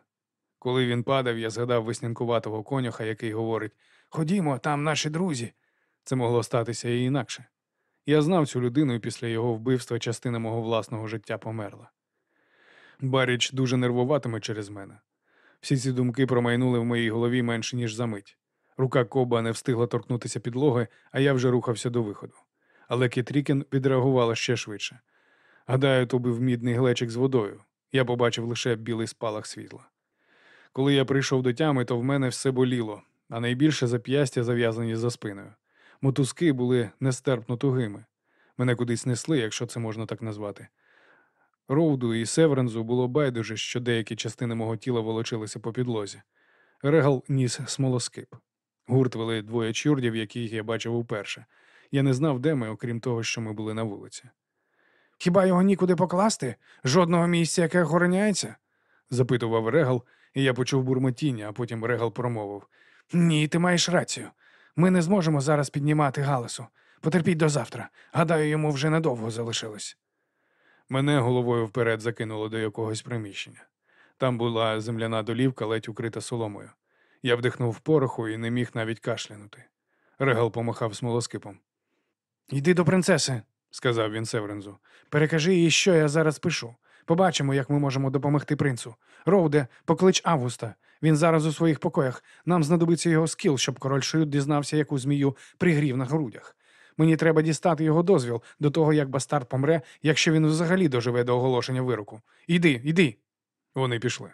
Speaker 1: Коли він падав, я згадав веснянкуватого конюха, який говорить Ходімо, там наші друзі. Це могло статися і інакше. Я знав цю людину, і після його вбивства частина мого власного життя померла. Баріч дуже нервуватиме через мене. Всі ці думки промайнули в моїй голові менше, ніж за мить. Рука Коба не встигла торкнутися підлоги, а я вже рухався до виходу. Але Кітрікін відреагувала ще швидше. Гадаю, то був мідний глечик з водою. Я побачив лише білий спалах світла. Коли я прийшов до тями, то в мене все боліло, а найбільше зап'ястя зав'язані за спиною. Мотузки були нестерпно тугими. Мене кудись несли, якщо це можна так назвати. Роуду і Северензу було байдуже, що деякі частини мого тіла волочилися по підлозі. Регал ніс смолоскип. Гурт вели двоє чурдів, яких я бачив уперше. Я не знав, де ми, окрім того, що ми були на вулиці.
Speaker 3: Хіба його нікуди покласти? Жодного місця, яке охороняється?
Speaker 1: Запитував Регал, і я почув бурмотіння, а потім Регал промовив.
Speaker 3: Ні, ти маєш рацію. Ми не зможемо зараз піднімати галасу. Потерпіть до завтра. Гадаю, йому вже недовго залишилось.
Speaker 1: Мене головою вперед закинуло до якогось приміщення. Там була земляна долівка, ледь укрита соломою. Я вдихнув пороху і не міг навіть кашлянути. Регал помахав смолоскипом.
Speaker 3: Йди до принцеси,
Speaker 1: Сказав він Северензу.
Speaker 3: перекажи їй, що я зараз пишу. Побачимо, як ми можемо допомогти принцу. Роуде, поклич Августа. Він зараз у своїх покоях. Нам знадобиться його скіл, щоб король Шрюд дізнався, яку змію пригрів на грудях. Мені треба дістати його дозвіл до того, як бастард помре, якщо він взагалі доживе до оголошення вироку. Іди, іди.
Speaker 1: Вони пішли.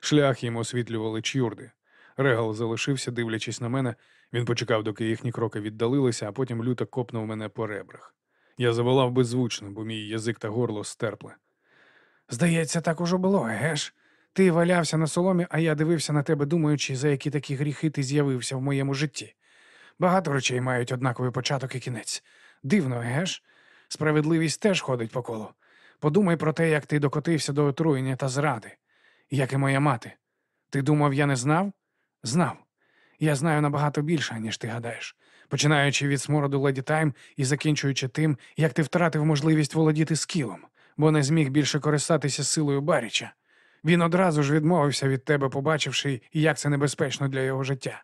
Speaker 1: Шлях їм освітлювали чюрди. Регал залишився, дивлячись на мене. Він почекав, доки їхні кроки віддалилися, а потім люто копнув мене по ребрах. Я заволав беззвучно, бо мій язик та горло стерпли.
Speaker 3: Здається, так уже було, еге ж? Ти валявся на соломі, а я дивився на тебе, думаючи, за які такі гріхи ти з'явився в моєму житті. Багато речей мають однаковий початок і кінець. Дивно, еге ж? Справедливість теж ходить по колу. Подумай про те, як ти докотився до отруєння та зради, як і моя мати. Ти думав, я не знав? Знав. Я знаю набагато більше, ніж ти гадаєш. Починаючи від смороду Леді Тайм і закінчуючи тим, як ти втратив можливість володіти скілом, бо не зміг більше користатися силою Баріча. Він одразу ж відмовився від тебе, побачивши, як це небезпечно для його життя.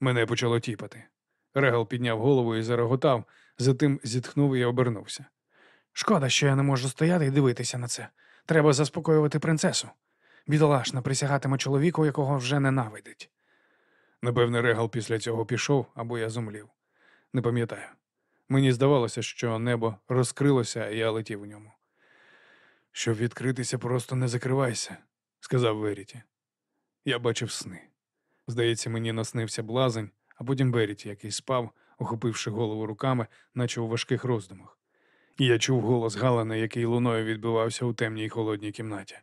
Speaker 1: Мене почало тіпати. Регал підняв голову і зареготав, затим зітхнув і обернувся.
Speaker 3: Шкода, що я не можу стояти і дивитися на це. Треба заспокоювати принцесу. Бідолашна присягатиме чоловіку, якого вже ненавидить.
Speaker 1: Напевне, Регал після цього пішов або я зумлів. Не пам'ятаю. Мені здавалося, що небо розкрилося, а я летів у ньому. Щоб відкритися, просто не закривайся, сказав Веріті. Я бачив сни. Здається, мені наснився блазень, а потім Веріті, який спав, охопивши голову руками, наче у важких роздумах. І я чув голос Галана, який луною відбивався у темній холодній кімнаті.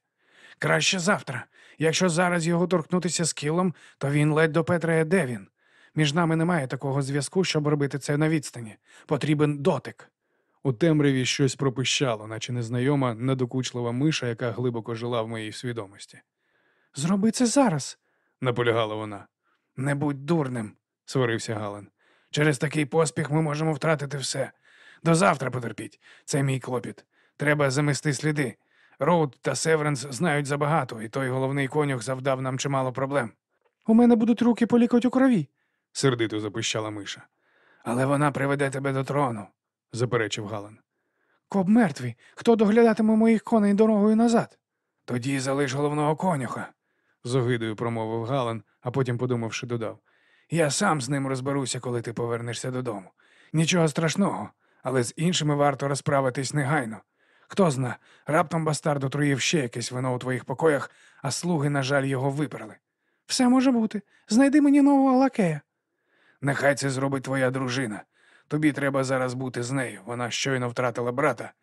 Speaker 3: Краще завтра. Якщо зараз його торкнутися скілом, то він ледь допетрає, де він. Між нами немає такого зв'язку, щоб робити це на відстані. Потрібен дотик.
Speaker 1: У темряві щось пропищало, наче незнайома, недокучлива миша, яка глибоко жила в моїй свідомості.
Speaker 3: Зроби це зараз.
Speaker 1: Наполягала вона.
Speaker 3: Не будь дурним,
Speaker 1: Сварився Галан.
Speaker 3: Через такий поспіх ми можемо втратити все. До завтра потерпіть. Це мій клопіт. Треба замести сліди. Роуд та Северенс знають забагато, і той головний конюх завдав нам чимало проблем. У мене будуть руки по лікоть у крові.
Speaker 1: Сердито запищала миша.
Speaker 3: Але вона приведе тебе до трону.
Speaker 1: Заперечив Галан.
Speaker 3: Коб мертвий. Хто доглядатиме моїх коней дорогою назад? Тоді залиш головного конюха.
Speaker 1: З огидою промовив Галан, а потім, подумавши, додав.
Speaker 3: Я сам з ним розберуся, коли ти повернешся додому. Нічого страшного, але з іншими варто розправитись негайно. Хто зна, раптом бастард отруїв ще якесь вино у твоїх покоях, а слуги, на жаль, його виперли. Все може бути. Знайди мені нового лакея. Нехай це зробить твоя дружина. Тобі треба зараз бути з нею. Вона щойно втратила брата.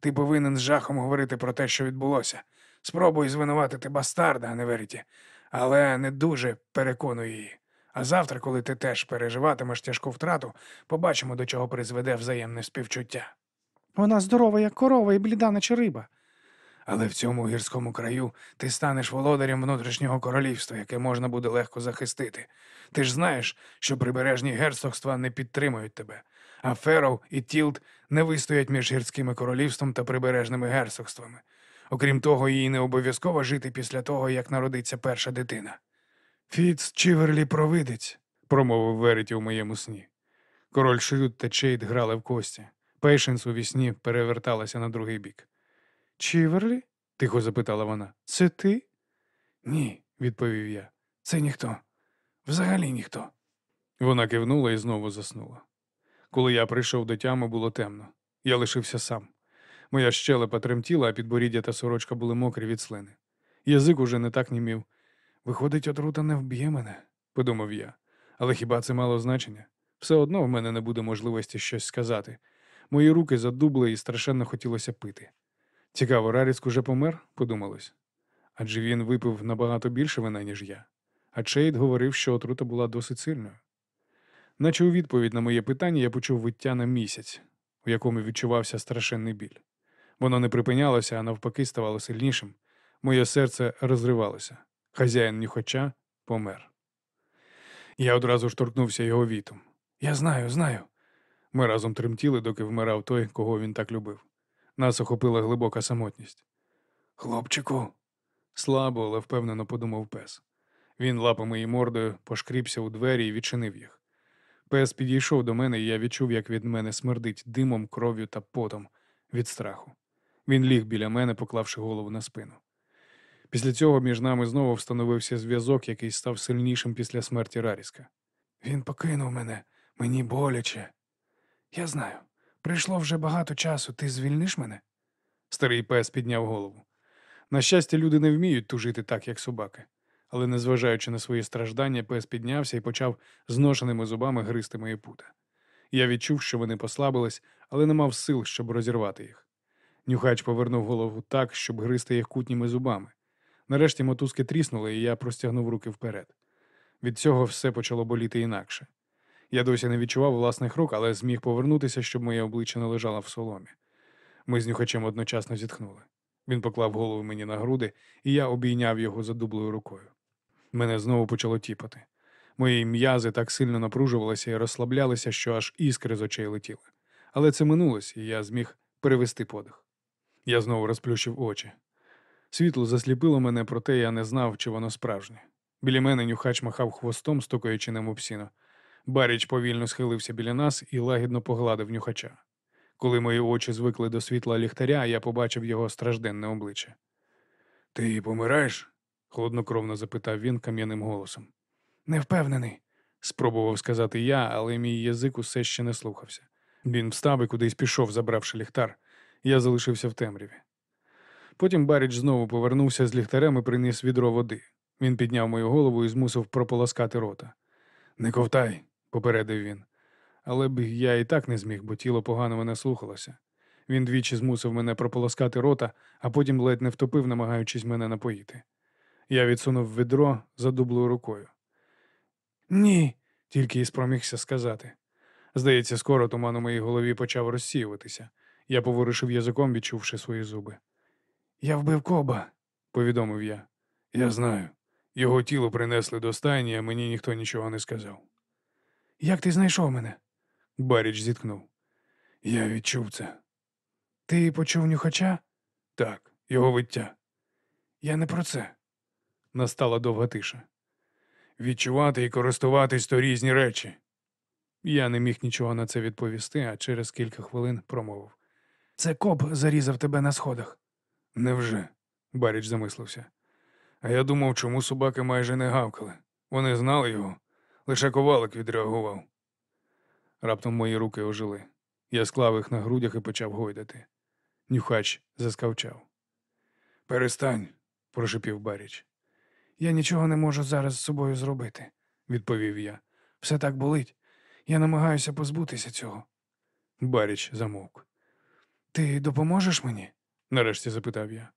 Speaker 3: Ти повинен з жахом говорити про те, що відбулося. Спробуй звинуватити бастарда, не Веріті, але не дуже переконуй її. А завтра, коли ти теж переживатимеш тяжку втрату, побачимо, до чого призведе взаємне співчуття. Вона здорова, як корова, і бліда, наче риба. Але в цьому гірському краю ти станеш володарем внутрішнього королівства, яке можна буде легко захистити. Ти ж знаєш, що прибережні герцогства не підтримують тебе, а Феров і Тілд не вистоять між гірським королівством та прибережними герцогствами. Окрім того, їй не обов'язково жити після того, як народиться перша дитина. Фіц Чіверлі провидець.
Speaker 1: Промовив Веріті у моєму сні. Король Шрюд та Чейд грали в кості. Пейшенс уві сні переверталася на другий бік.
Speaker 3: Чіверлі?
Speaker 1: тихо запитала вона.
Speaker 2: Це ти?
Speaker 3: Ні,
Speaker 1: Відповів я.
Speaker 3: це ніхто. Взагалі ніхто.
Speaker 1: Вона кивнула і знову заснула. Коли я прийшов до тями, було темно. Я лишився сам. Моя щелепа тремтіла, а підборіддя та сорочка були мокрі від слини. Язик уже не так німів. Виходить, отрута не вб'є мене, подумав я. Але хіба це мало значення? Все одно в мене не буде можливості щось сказати. Мої руки задубли і страшенно хотілося пити. Цікаво, Раріск уже помер, подумалось. Адже він випив набагато більше вина, ніж я. А Чейд говорив, що отрута була досить сильною. Наче у відповідь на моє питання я почув виття на місяць, у якому відчувався страшенний біль. Воно не припинялося, а навпаки ставало сильнішим. Моє серце розривалося. Хазяїн нюхача помер. Я одразу ж торкнувся його вітом. Я знаю, знаю. Ми разом тремтіли, доки вмирав той, кого він так любив. Нас охопила глибока самотність. Хлопчику, слабо, але впевнено подумав пес. Він лапами і мордою пошкріпся у двері і відчинив їх. Пес підійшов до мене, і я відчув, як від мене смердить димом, кров'ю та потом від страху. Він ліг біля мене, поклавши голову на спину. Після цього між нами знову встановився зв'язок, який став сильнішим після смерті Раріска.
Speaker 3: Він покинув мене, мені боляче. Я знаю. Прийшло вже багато часу. Ти звільниш мене?
Speaker 1: Старий пес підняв голову. На щастя, люди не вміють тужити так, як собаки. Але, незважаючи на свої страждання, пес піднявся і почав зношеними зубами гризти мої пута. Я відчув, що вони послабились, але не мав сил, щоб розірвати їх. Нюхач повернув голову так, щоб гризти їх кутніми зубами. Нарешті мотузки тріснули, і я простягнув руки вперед. Від цього все почало боліти інакше. Я досі не відчував власних рук, але зміг повернутися, щоб моє обличчя не лежало в соломі. Ми з нюхачем одночасно зітхнули. Він поклав голову мені на груди, і я обійняв його задублою рукою. Мене знову почало тіпати. Мої м'язи так сильно напружувалися і розслаблялися, що аж іскри з очей летіли. Але це минулось, і я зміг перевести подих. Я знову розплющив очі. Світло засліпило мене, проте я не знав, чи воно справжнє. Біля мене нюхач махав хвостом, стукаючи ним об сіно. Баріч повільно схилився біля нас і лагідно погладив нюхача. Коли мої очі звикли до світла ліхтаря, я побачив його стражденне обличчя. Ти помираєш? холоднокровно запитав він кам'яним голосом.
Speaker 3: Не впевнений.
Speaker 1: Спробував сказати я, але мій язик усе ще не слухався. Він встав і кудись пішов, забравши ліхтар. Я залишився в темряві. Потім Баріч знову повернувся з ліхтарем і приніс відро води. Він підняв мою голову і змусив прополоскати рота. Не ковтай, попередив він. Але б я і так не зміг, бо тіло погано мене слухалося. Він двічі змусив мене прополоскати рота, а потім ледь не втопив, намагаючись мене напоїти. Я відсунув відро задублою рукою. Ні, тільки і спромігся сказати. Здається, скоро туман у моїй голові почав розсіюватися. Я поворушив язиком, відчувши свої зуби.
Speaker 3: Я вбив коба.
Speaker 1: Повідомив я. Я знаю. Його тіло принесли до стайні, а мені ніхто нічого не сказав.
Speaker 3: Як ти знайшов мене?
Speaker 1: Баріч зіткнув. Я відчув це.
Speaker 3: Ти почув нюхача?
Speaker 1: Так, його виття.
Speaker 3: Я не про це.
Speaker 1: Настала довга тиша. Відчувати і користуватись то різні речі. Я не міг нічого на це відповісти, а через кілька хвилин промовив.
Speaker 3: Це коб зарізав тебе на сходах.
Speaker 1: Невже? Баріч замислився. А я думав, чому собаки майже не гавкали. Вони знали його, лише ковалик відреагував. Раптом мої руки ожили. Я склав їх на грудях і почав гойдати. Нюхач заскавчав. Перестань, прошепів Баріч.
Speaker 3: Я нічого не можу зараз з собою зробити,
Speaker 1: відповів я.
Speaker 3: Все так болить. Я намагаюся позбутися цього.
Speaker 1: Баріч замовк.
Speaker 3: Ти допоможеш мені?
Speaker 1: нарешті запитав я.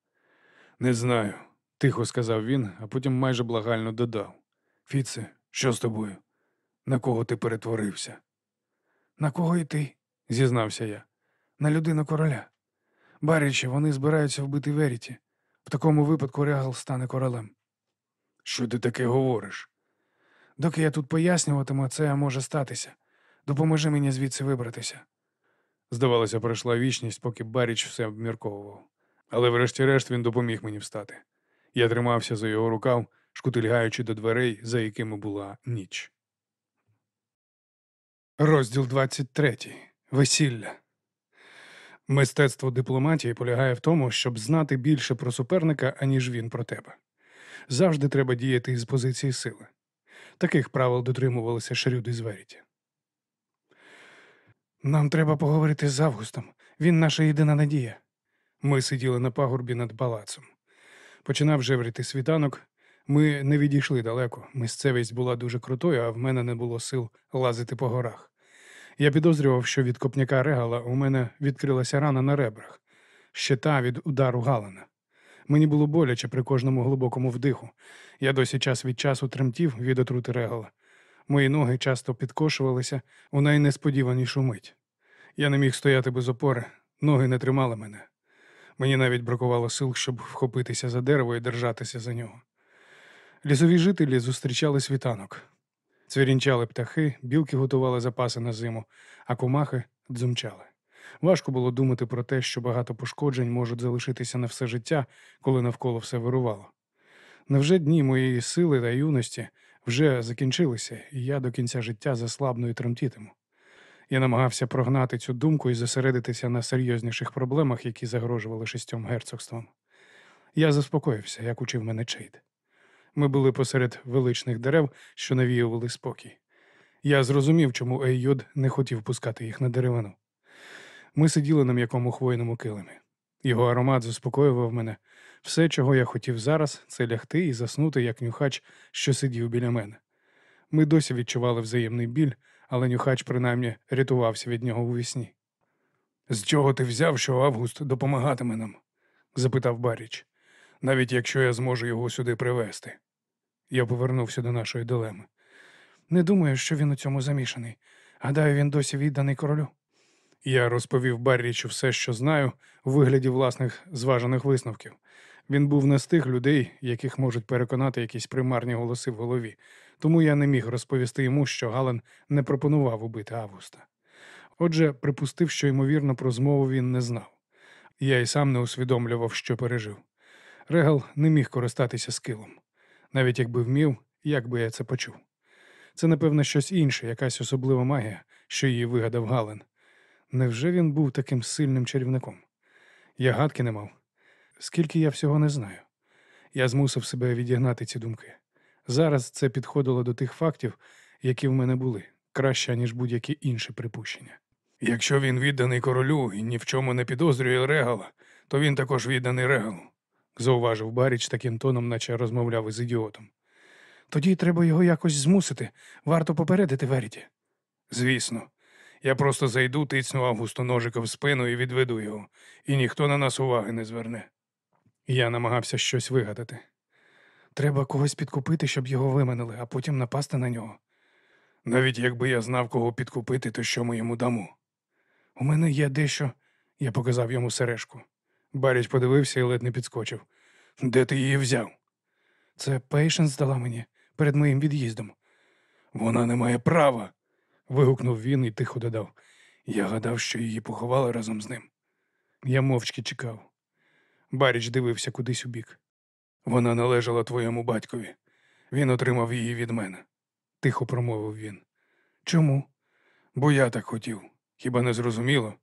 Speaker 1: Не знаю, тихо сказав він, а потім майже благально додав. Фіце, що з тобою? На кого ти перетворився?
Speaker 3: На кого і ти?
Speaker 1: зізнався я.
Speaker 3: На людину короля. Барічі, вони збираються вбити Веріті. В такому випадку Регал стане королем.
Speaker 1: Що ти таке говориш?
Speaker 3: Доки я тут пояснюватиму, це може статися. Допоможи мені звідси вибратися.
Speaker 1: Здавалося, пройшла вічність, поки Баріч все обмірковував. Але врешті-решт він допоміг мені встати. Я тримався за його рукав, шкутильгаючи до дверей, за якими була ніч.
Speaker 2: Розділ 23. Весілля. Мистецтво дипломатії полягає в тому, щоб знати більше про суперника, аніж він про тебе. Завжди треба діяти із позиції сили. Таких правил дотримувалися Шрюд із Веріті. Нам треба поговорити з Августом. Він наша єдина надія. Ми сиділи на пагорбі над палацом. Починав жевріти світанок. Ми не відійшли далеко. Місцевість була дуже крутою, а в мене не було сил лазити по горах. Я підозрював, що від копняка регала у мене відкрилася рана на ребрах, ще та від удару Галана. Мені було боляче при кожному глибокому вдиху. Я досі час від часу тремтів від отрути регала. Мої ноги часто підкошувалися у найнесподіванішу мить. Я не міг стояти без опори, ноги не тримали мене. Мені навіть бракувало сил, щоб вхопитися за дерево і держатися за нього. Лісові жителі зустрічали світанок. Цвірінчали птахи, білки готували запаси на зиму, а комахи дзумчали. Важко було думати про те, що багато пошкоджень можуть залишитися на все життя, коли навколо все вирувало. Невже дні моєї сили та юності вже закінчилися, і я до кінця життя заслабну і тремтітиму? Я намагався прогнати цю думку і зосередитися на серйозніших проблемах, які загрожували шістьом герцогствам. Я заспокоївся, як учив мене Чейд. Ми були посеред величних дерев, що навіювали спокій. Я зрозумів, чому Еййод не хотів пускати їх на деревину. Ми сиділи на м'якому хвойному килимі. Його аромат заспокоював мене. Все, чого я хотів зараз, це лягти і заснути, як нюхач, що сидів біля мене. Ми досі відчували взаємний біль, але нюхач принаймні рятувався від нього у вісні. З чого ти взяв, що Август допомагатиме нам? запитав Баріч. Навіть якщо я зможу його сюди привезти. Я повернувся до нашої дилеми. Не думаю, що він у цьому замішаний. Гадаю, він досі відданий королю. Я розповів Баррічу все, що знаю, у вигляді власних зважених висновків. Він був не з тих людей, яких можуть переконати якісь примарні голоси в голові, тому я не міг розповісти йому, що Гален не пропонував убити Августа. Отже, припустив, що ймовірно про змову він не знав. Я й сам не усвідомлював, що пережив. Регал не міг користатися скилом. Навіть якби вмів, як би я це почув. Це, напевно, щось інше, якась особлива магія, що її вигадав Гален. Невже він був таким сильним чарівником? Я гадки не мав. Скільки я всього не знаю. Я змусив себе відігнати ці думки. Зараз це підходило до тих фактів, які в мене були, краще, ніж будь-які інші припущення. Якщо він відданий королю і ні в чому не підозрює регала, то він також відданий регалу, зауважив Баріч таким тоном, наче розмовляв із ідіотом. Тоді треба його якось змусити. Варто попередити Веріті. Звісно. Я просто зайду, тицну Августу ножика в спину і відведу його, і ніхто на нас уваги не зверне. Я намагався щось вигадати. Треба когось підкупити, щоб його виманили, а потім напасти на нього. Навіть якби я знав, кого підкупити, то що ми йому дамо? У мене є дещо, я показав йому сережку. Баріч подивився і ледь не підскочив. Де ти її взяв? Це Пейшенс дала мені перед моїм від'їздом. Вона не має права. вигукнув він і тихо додав. Я гадав, що її поховали разом з ним. Я мовчки чекав. Баріч дивився кудись у бік. Вона належала твоєму батькові. Він отримав її від мене, тихо промовив він. Чому? Бо я так хотів. Хіба не зрозуміло?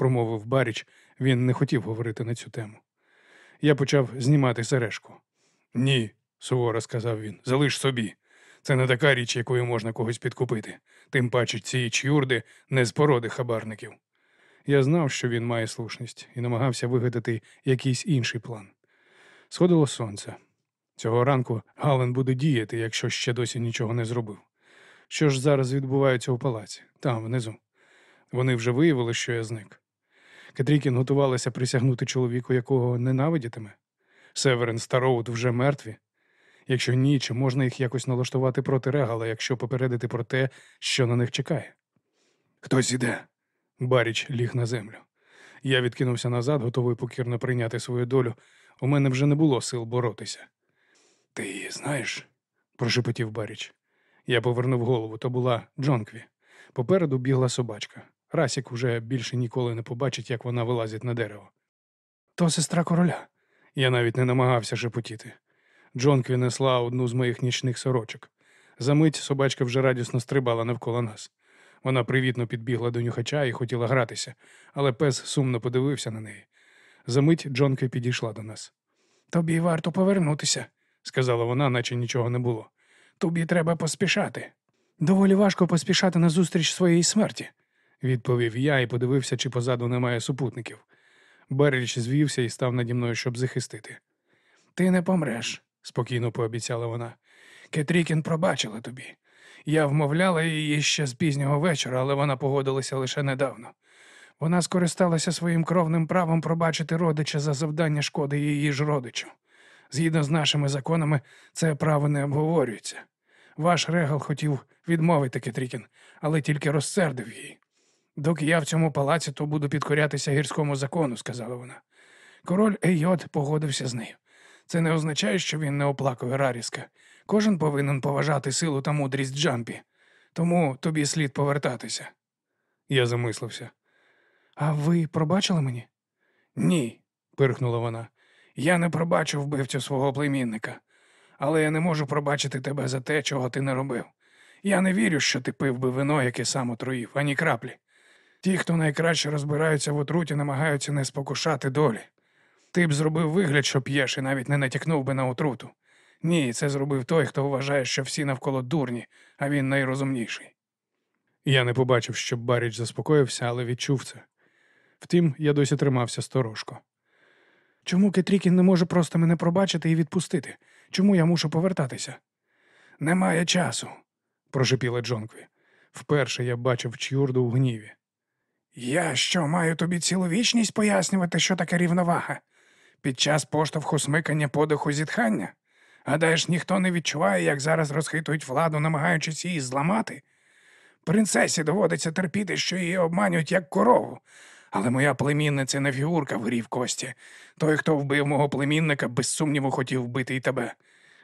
Speaker 2: Промовив Баріч. Він не хотів говорити на цю тему. Я почав знімати сережку. Ні, суворо сказав він, залиш собі. Це не така річ, якою можна когось підкупити. Тим паче ці чюрди не з породи хабарників. Я знав, що він має слушність, і намагався вигадати якийсь інший план. Сходило сонце. Цього ранку Гален буде діяти, якщо ще досі нічого не зробив. Що ж зараз відбувається у палаці, там, внизу. Вони вже виявили, що я зник. Катрікін готувалася присягнути чоловіку, якого ненавидітиме. Северин Староут вже мертві. Якщо ні, чи можна їх якось налаштувати проти регала, якщо попередити про те, що на них чекає? Хтось іде. Баріч ліг на землю. Я відкинувся назад, готовий покірно прийняти свою долю. У мене вже не було сил боротися. Ти знаєш? прошепотів Баріч. Я повернув голову, то була Джонкві. Попереду бігла собачка. Расік уже більше ніколи не побачить, як вона вилазить на дерево. То сестра короля. Я навіть не намагався шепотіти. Джонкві несла одну з моїх нічних сорочок. Замить собачка вже радісно стрибала навколо нас.
Speaker 1: Вона привітно підбігла до нюхача і хотіла гратися, але пес сумно подивився на неї. Замить Джонки підійшла до нас.
Speaker 3: Тобі варто повернутися.
Speaker 1: Сказала вона, наче нічого не було.
Speaker 3: Тобі треба поспішати.
Speaker 2: Доволі важко поспішати на зустріч своєї смерті.
Speaker 1: Відповів я і подивився, чи позаду немає супутників. Берріч звівся і став наді мною, щоб захистити.
Speaker 3: Ти не помреш.
Speaker 1: Спокійно пообіцяла вона.
Speaker 3: Кетрікін пробачила тобі. Я вмовляла її ще з пізнього вечора, але вона погодилася лише недавно. Вона скористалася своїм кровним правом пробачити родича за завдання шкоди її ж родичу. Згідно з нашими законами, це право не обговорюється. Ваш регал хотів відмовити Кетрікін, але тільки розсердив її. Доки я в цьому палаці, то буду підкорятися гірському закону, сказала вона. Король Ейот погодився з нею. Це не означає, що він не оплакує Раріска. Кожен повинен поважати силу та мудрість Джампі. Тому тобі слід повертатися.
Speaker 1: Я замислився.
Speaker 2: А ви пробачили мені?
Speaker 3: Ні,
Speaker 1: Пирхнула вона.
Speaker 3: я не пробачу вбивцю свого племінника, але я не можу пробачити тебе за те, чого ти не робив. Я не вірю, що ти пив би вино, яке сам отруїв, ані краплі. Ті, хто найкраще розбираються в отруті, намагаються не спокушати долі. Ти б зробив вигляд, що п'єш, і навіть не натякнув би на отруту. Ні, це зробив той, хто вважає, що всі навколо дурні, а він найрозумніший.
Speaker 1: Я не побачив, щоб Баріч заспокоївся, але відчув це. Втім, я досі тримався сторожко.
Speaker 2: Чому Кетрікін не може просто мене пробачити і відпустити? Чому я мушу повертатися?
Speaker 3: Немає часу.
Speaker 1: прошепіла Джонкві. Вперше я бачив Чюрду у гніві.
Speaker 3: Я що, маю тобі цілу вічність пояснювати, що таке рівновага? Під час поштовху смикання подиху зітхання? Гадаєш, ніхто не відчуває, як зараз розхитують владу, намагаючись її зламати? Принцесі доводиться терпіти, що її обманюють як корову. Але моя племінниця не фігурка в грі в кості. Той, хто вбив мого племінника, без сумніву хотів вбити і тебе.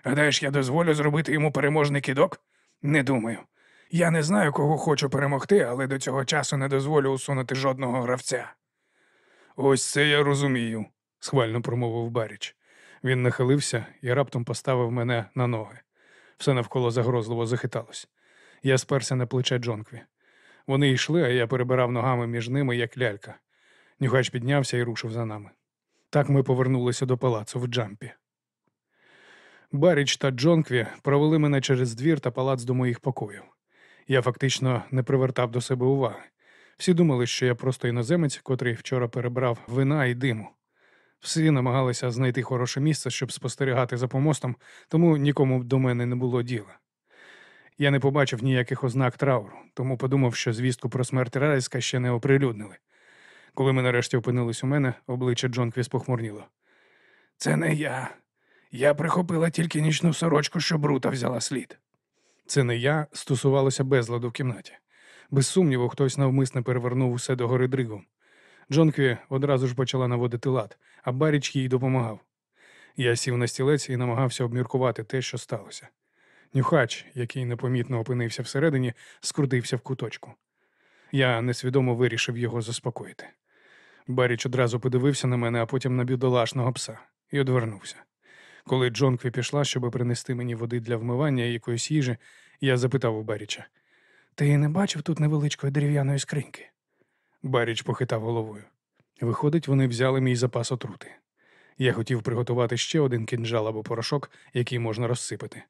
Speaker 3: Гадаєш, я дозволю зробити йому переможний кидок? Не думаю. Я не знаю, кого хочу перемогти, але до цього часу не дозволю усунути жодного гравця.
Speaker 1: Ось це я розумію, схвально промовив Баріч. Він нахилився і раптом поставив мене на ноги. Все навколо загрозливо захиталось. Я сперся на плече Джонкві. Вони йшли, а я перебирав ногами між ними, як лялька. Нюхач піднявся і рушив за нами. Так ми повернулися до палацу в Джампі. Баріч та Джонкві провели мене через двір та палац до моїх покоїв. Я фактично не привертав до себе уваги. Всі думали, що я просто іноземець, котрий вчора перебрав вина і диму. Всі намагалися знайти хороше місце, щоб спостерігати за помостом, тому нікому до мене не було діла. Я не побачив ніяких ознак трауру, тому подумав, що звістку про смерть Райська ще не оприлюднили. Коли ми нарешті опинились у мене, обличчя Джонкві спохмурніло.
Speaker 3: Це не я. Я прихопила тільки нічну сорочку, що Брута взяла слід.
Speaker 1: Це не я стосувалося безладу в кімнаті. Без сумніву, хтось навмисне перевернув усе до гори дригом. Джонкві одразу ж почала наводити лад, а Баріч їй допомагав. Я сів на стілець і намагався обміркувати те, що сталося. Нюхач, який непомітно опинився всередині, скрутився в куточку. Я несвідомо вирішив його заспокоїти. Баріч одразу подивився на мене, а потім на бідолашного пса і одвернувся. Коли Джонкві пішла, щоб принести мені води для вмивання і якоїсь їжі, я запитав у Баріча.
Speaker 2: Ти не бачив тут невеличкої дерев'яної скриньки?
Speaker 1: Баріч похитав головою. Виходить, вони взяли мій запас отрути. Я хотів приготувати ще один кінжал або порошок, який можна розсипати.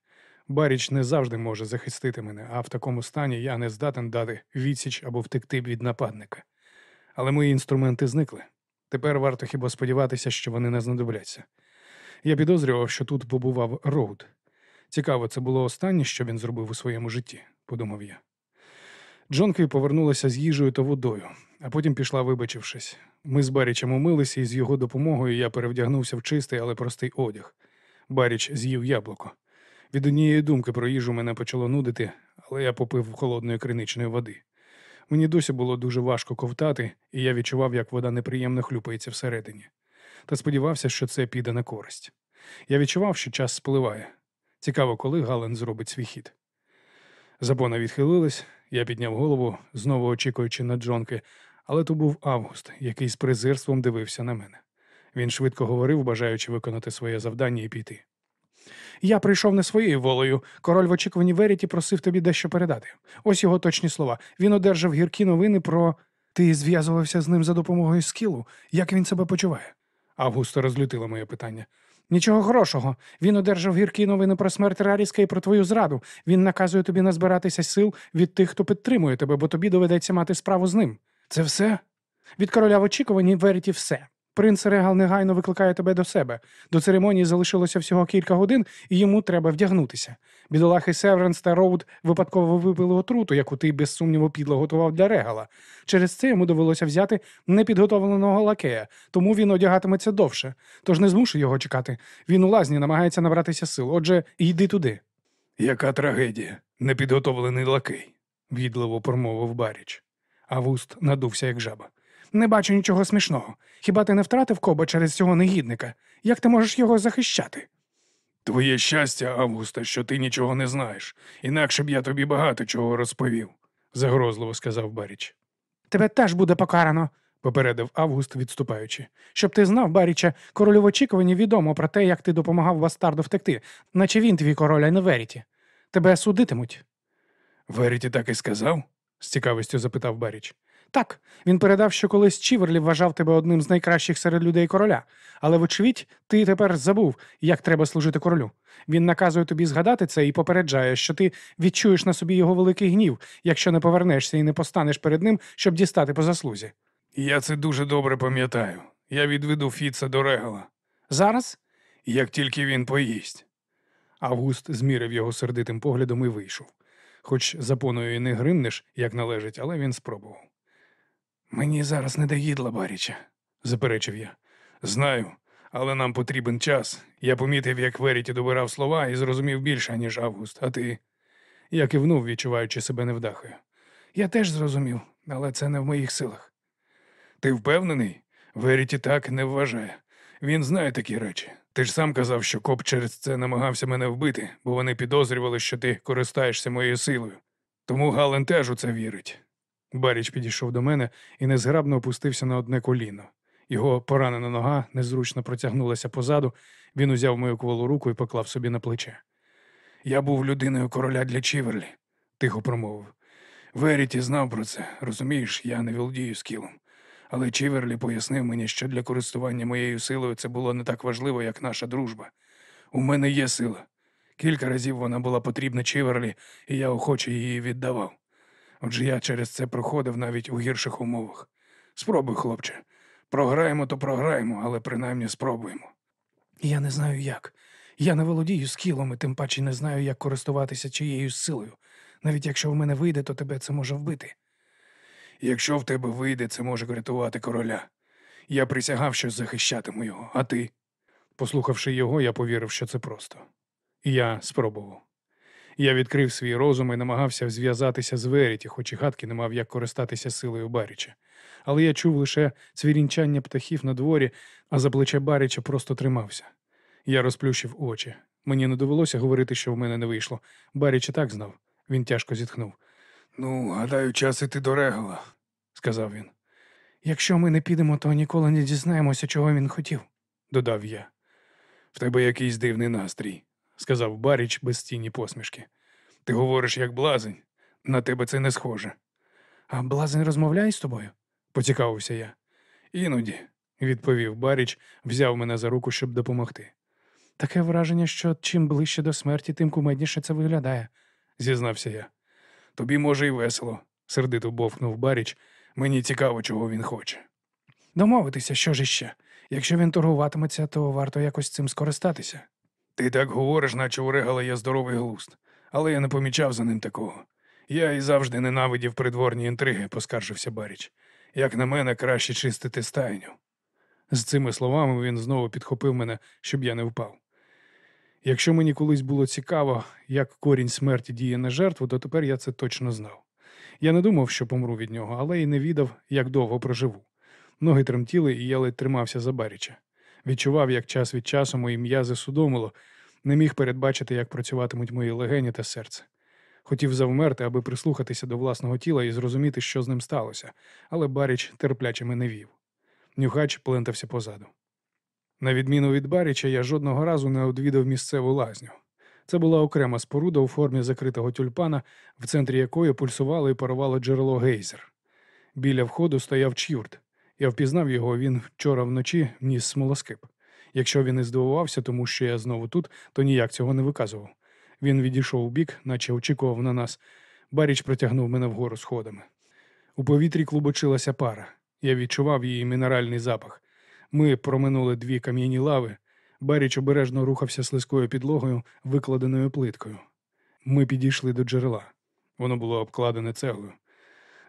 Speaker 1: Баріч не завжди може захистити мене, а в такому стані я не здатен дати відсіч або втекти від нападника. Але мої інструменти зникли. Тепер варто хіба сподіватися, що вони не знадобляться. Я підозрював, що тут побував Роуд. Цікаво, це було останнє, що він зробив у своєму житті, подумав я. Джонкві повернулася з їжею та водою, а потім пішла, вибачившись. Ми з Барічем умилися, і з його допомогою я перевдягнувся в чистий, але простий одяг. Баріч з'їв яблуко. Від однієї думки про їжу мене почало нудити, але я попив холодної криничної води. Мені досі було дуже важко ковтати, і я відчував, як вода неприємно хлюпається всередині. Та сподівався, що це піде на користь. Я відчував, що час спливає. Цікаво, коли Гален зробить свій хід. Запона відхилилась, я підняв голову, знову очікуючи на Джонки, але то був Август, який з презирством дивився на мене. Він швидко говорив, бажаючи виконати своє завдання і піти.
Speaker 2: Я прийшов не своєю волею. Король в очікуванні Веріті просив тобі дещо передати. Ось його точні слова. Він одержав гіркі новини про. Ти зв'язувався з ним за допомогою скілу. Як він себе почуває? Августа розлютила моє питання. Нічого хорошого. Він одержав гіркі новини про смерть Раріска і про твою зраду. Він наказує тобі назбиратися сил від тих, хто підтримує тебе, бо тобі доведеться мати справу з ним. Це все? Від короля в очікуванні Веріті все. Принц Регал негайно викликає тебе до себе. До церемонії залишилося всього кілька годин, і йому треба вдягнутися. Бідолахи Северенс та Роуд випадково випили отруту, яку ти без сумніву підло готував для Регала. Через це йому довелося взяти непідготовленого лакея, тому він одягатиметься довше. Тож не змушуй його чекати. Він у лазні намагається набратися сил. Отже, йди туди.
Speaker 4: Яка трагедія? Непідготовлений лакей, відливо промовив Баріч.
Speaker 2: Август надувся, як жаба. Не бачу нічого смішного. Хіба ти не втратив коба через цього негідника? Як ти можеш його захищати?
Speaker 4: Твоє щастя, Августа, що ти нічого не знаєш, інакше б я тобі багато чого розповів, загрозливо сказав Баріч.
Speaker 2: Тебе теж буде покарано, попередив Август, відступаючи. Щоб ти знав, Баріча, королю в очікуванні відомо про те, як ти допомагав бастарду втекти, наче він твій король, а не Веріті. Тебе судитимуть.
Speaker 4: Веріті так і сказав?
Speaker 2: з цікавістю запитав Баріч. Так, він передав, що колись Чіверлі вважав тебе одним з найкращих серед людей короля, але, вочевидь, ти тепер забув, як треба служити королю. Він наказує тобі згадати це і попереджає, що ти відчуєш на собі його великий гнів, якщо не повернешся і не постанеш перед ним, щоб дістати по заслузі.
Speaker 4: Я це дуже добре пам'ятаю. Я відведу Фіца до Регала,
Speaker 2: Зараз
Speaker 4: як тільки він поїсть.
Speaker 2: Август змірив його сердитим поглядом і вийшов. Хоч запоною і не гримнеш, як належить, але він спробував.
Speaker 4: Мені зараз не до їдла, Баріча, заперечив я. Знаю, але нам потрібен час. Я помітив, як Веріті добирав слова і зрозумів більше, ніж Август, а ти.
Speaker 2: Я кивнув, відчуваючи себе невдахою.
Speaker 3: Я теж зрозумів, але це не в моїх силах.
Speaker 4: Ти впевнений? Веріті так не вважає. Він знає такі речі. Ти ж сам казав, що коп через це намагався мене вбити, бо вони підозрювали, що ти користаєшся моєю силою. Тому Гален теж у це вірить.
Speaker 2: Баріч підійшов до мене і незграбно опустився на одне коліно. Його поранена нога незручно протягнулася позаду. Він узяв мою кволу руку і поклав собі на плече.
Speaker 4: Я був людиною короля для Чіверлі, тихо промовив. Веріті знав про це, розумієш, я не володію скілом. Але Чіверлі пояснив мені, що для користування моєю силою це було не так важливо, як наша дружба. У мене є сила. Кілька разів вона була потрібна Чіверлі, і я охоче її віддавав. Отже, я через це проходив навіть у гірших умовах. Спробуй, хлопче. Програємо, то програємо, але принаймні спробуємо.
Speaker 2: Я не знаю як. Я не володію скілом і тим паче не знаю, як користуватися чиєюсь силою. Навіть якщо в мене вийде, то тебе це може вбити.
Speaker 4: Якщо в тебе вийде, це може врятувати короля. Я присягав, що захищатиму його, а ти?
Speaker 2: Послухавши його, я повірив, що це просто. Я спробував. Я відкрив свій розум і намагався зв'язатися з Веріті, хоч і гадки не мав як користатися силою Баріча. Але я чув лише цвірінчання птахів на дворі, а за плече Баріча просто тримався. Я розплющив очі. Мені не довелося говорити, що в мене не вийшло. Баріч і так знав. Він тяжко зітхнув.
Speaker 4: Ну, гадаю, час іти до регала, сказав він.
Speaker 2: Якщо ми не підемо, то ніколи не дізнаємося, чого він хотів, додав я.
Speaker 4: В тебе якийсь дивний настрій,
Speaker 2: сказав Баріч без тіні посмішки.
Speaker 4: Ти говориш як блазень. На тебе це не схоже.
Speaker 2: А блазень розмовляє з тобою? поцікавився я.
Speaker 4: Іноді,
Speaker 2: відповів Баріч, взяв мене за руку, щоб допомогти. Таке враження, що чим ближче до смерті, тим кумедніше це виглядає, зізнався я.
Speaker 4: Тобі може й весело, сердито бовкнув Баріч. Мені цікаво, чого він хоче.
Speaker 2: Домовитися, що ж іще. Якщо він торгуватиметься, то варто якось цим скористатися.
Speaker 4: Ти так говориш, наче у регала є здоровий глузд, але я не помічав за ним такого. Я і завжди ненавидів придворні інтриги, поскаржився Баріч. Як на мене, краще чистити стайню.
Speaker 2: З цими словами він знову підхопив мене, щоб я не впав. Якщо мені колись було цікаво, як корінь смерті діє на жертву, то тепер я це точно знав. Я не думав, що помру від нього, але й не відав, як довго проживу. Ноги тремтіли, і я ледь тримався за баріча. Відчував, як час від часу мої м'язи судомило, не міг передбачити, як працюватимуть мої легені та серце. Хотів завмерти, аби прислухатися до власного тіла і зрозуміти, що з ним сталося, але Баріч терпляче мене вів. Нюхач плентався позаду.
Speaker 1: На відміну від Баріча, я жодного разу не одвідав місцеву лазню. Це була окрема споруда у формі закритого тюльпана, в центрі якої пульсувало і парувало джерело гейзер. Біля входу стояв чюрт. Я впізнав його, він вчора вночі ніс смолоскип. Якщо він і здивувався, тому що я знову тут, то ніяк цього не виказував. Він відійшов у бік, наче очікував на нас. Баріч протягнув мене вгору сходами. У повітрі клубочилася пара. Я відчував її мінеральний запах. Ми проминули дві кам'яні лави. Баріч обережно рухався слизькою підлогою, викладеною плиткою. Ми підійшли до джерела. Воно було обкладене цеглою.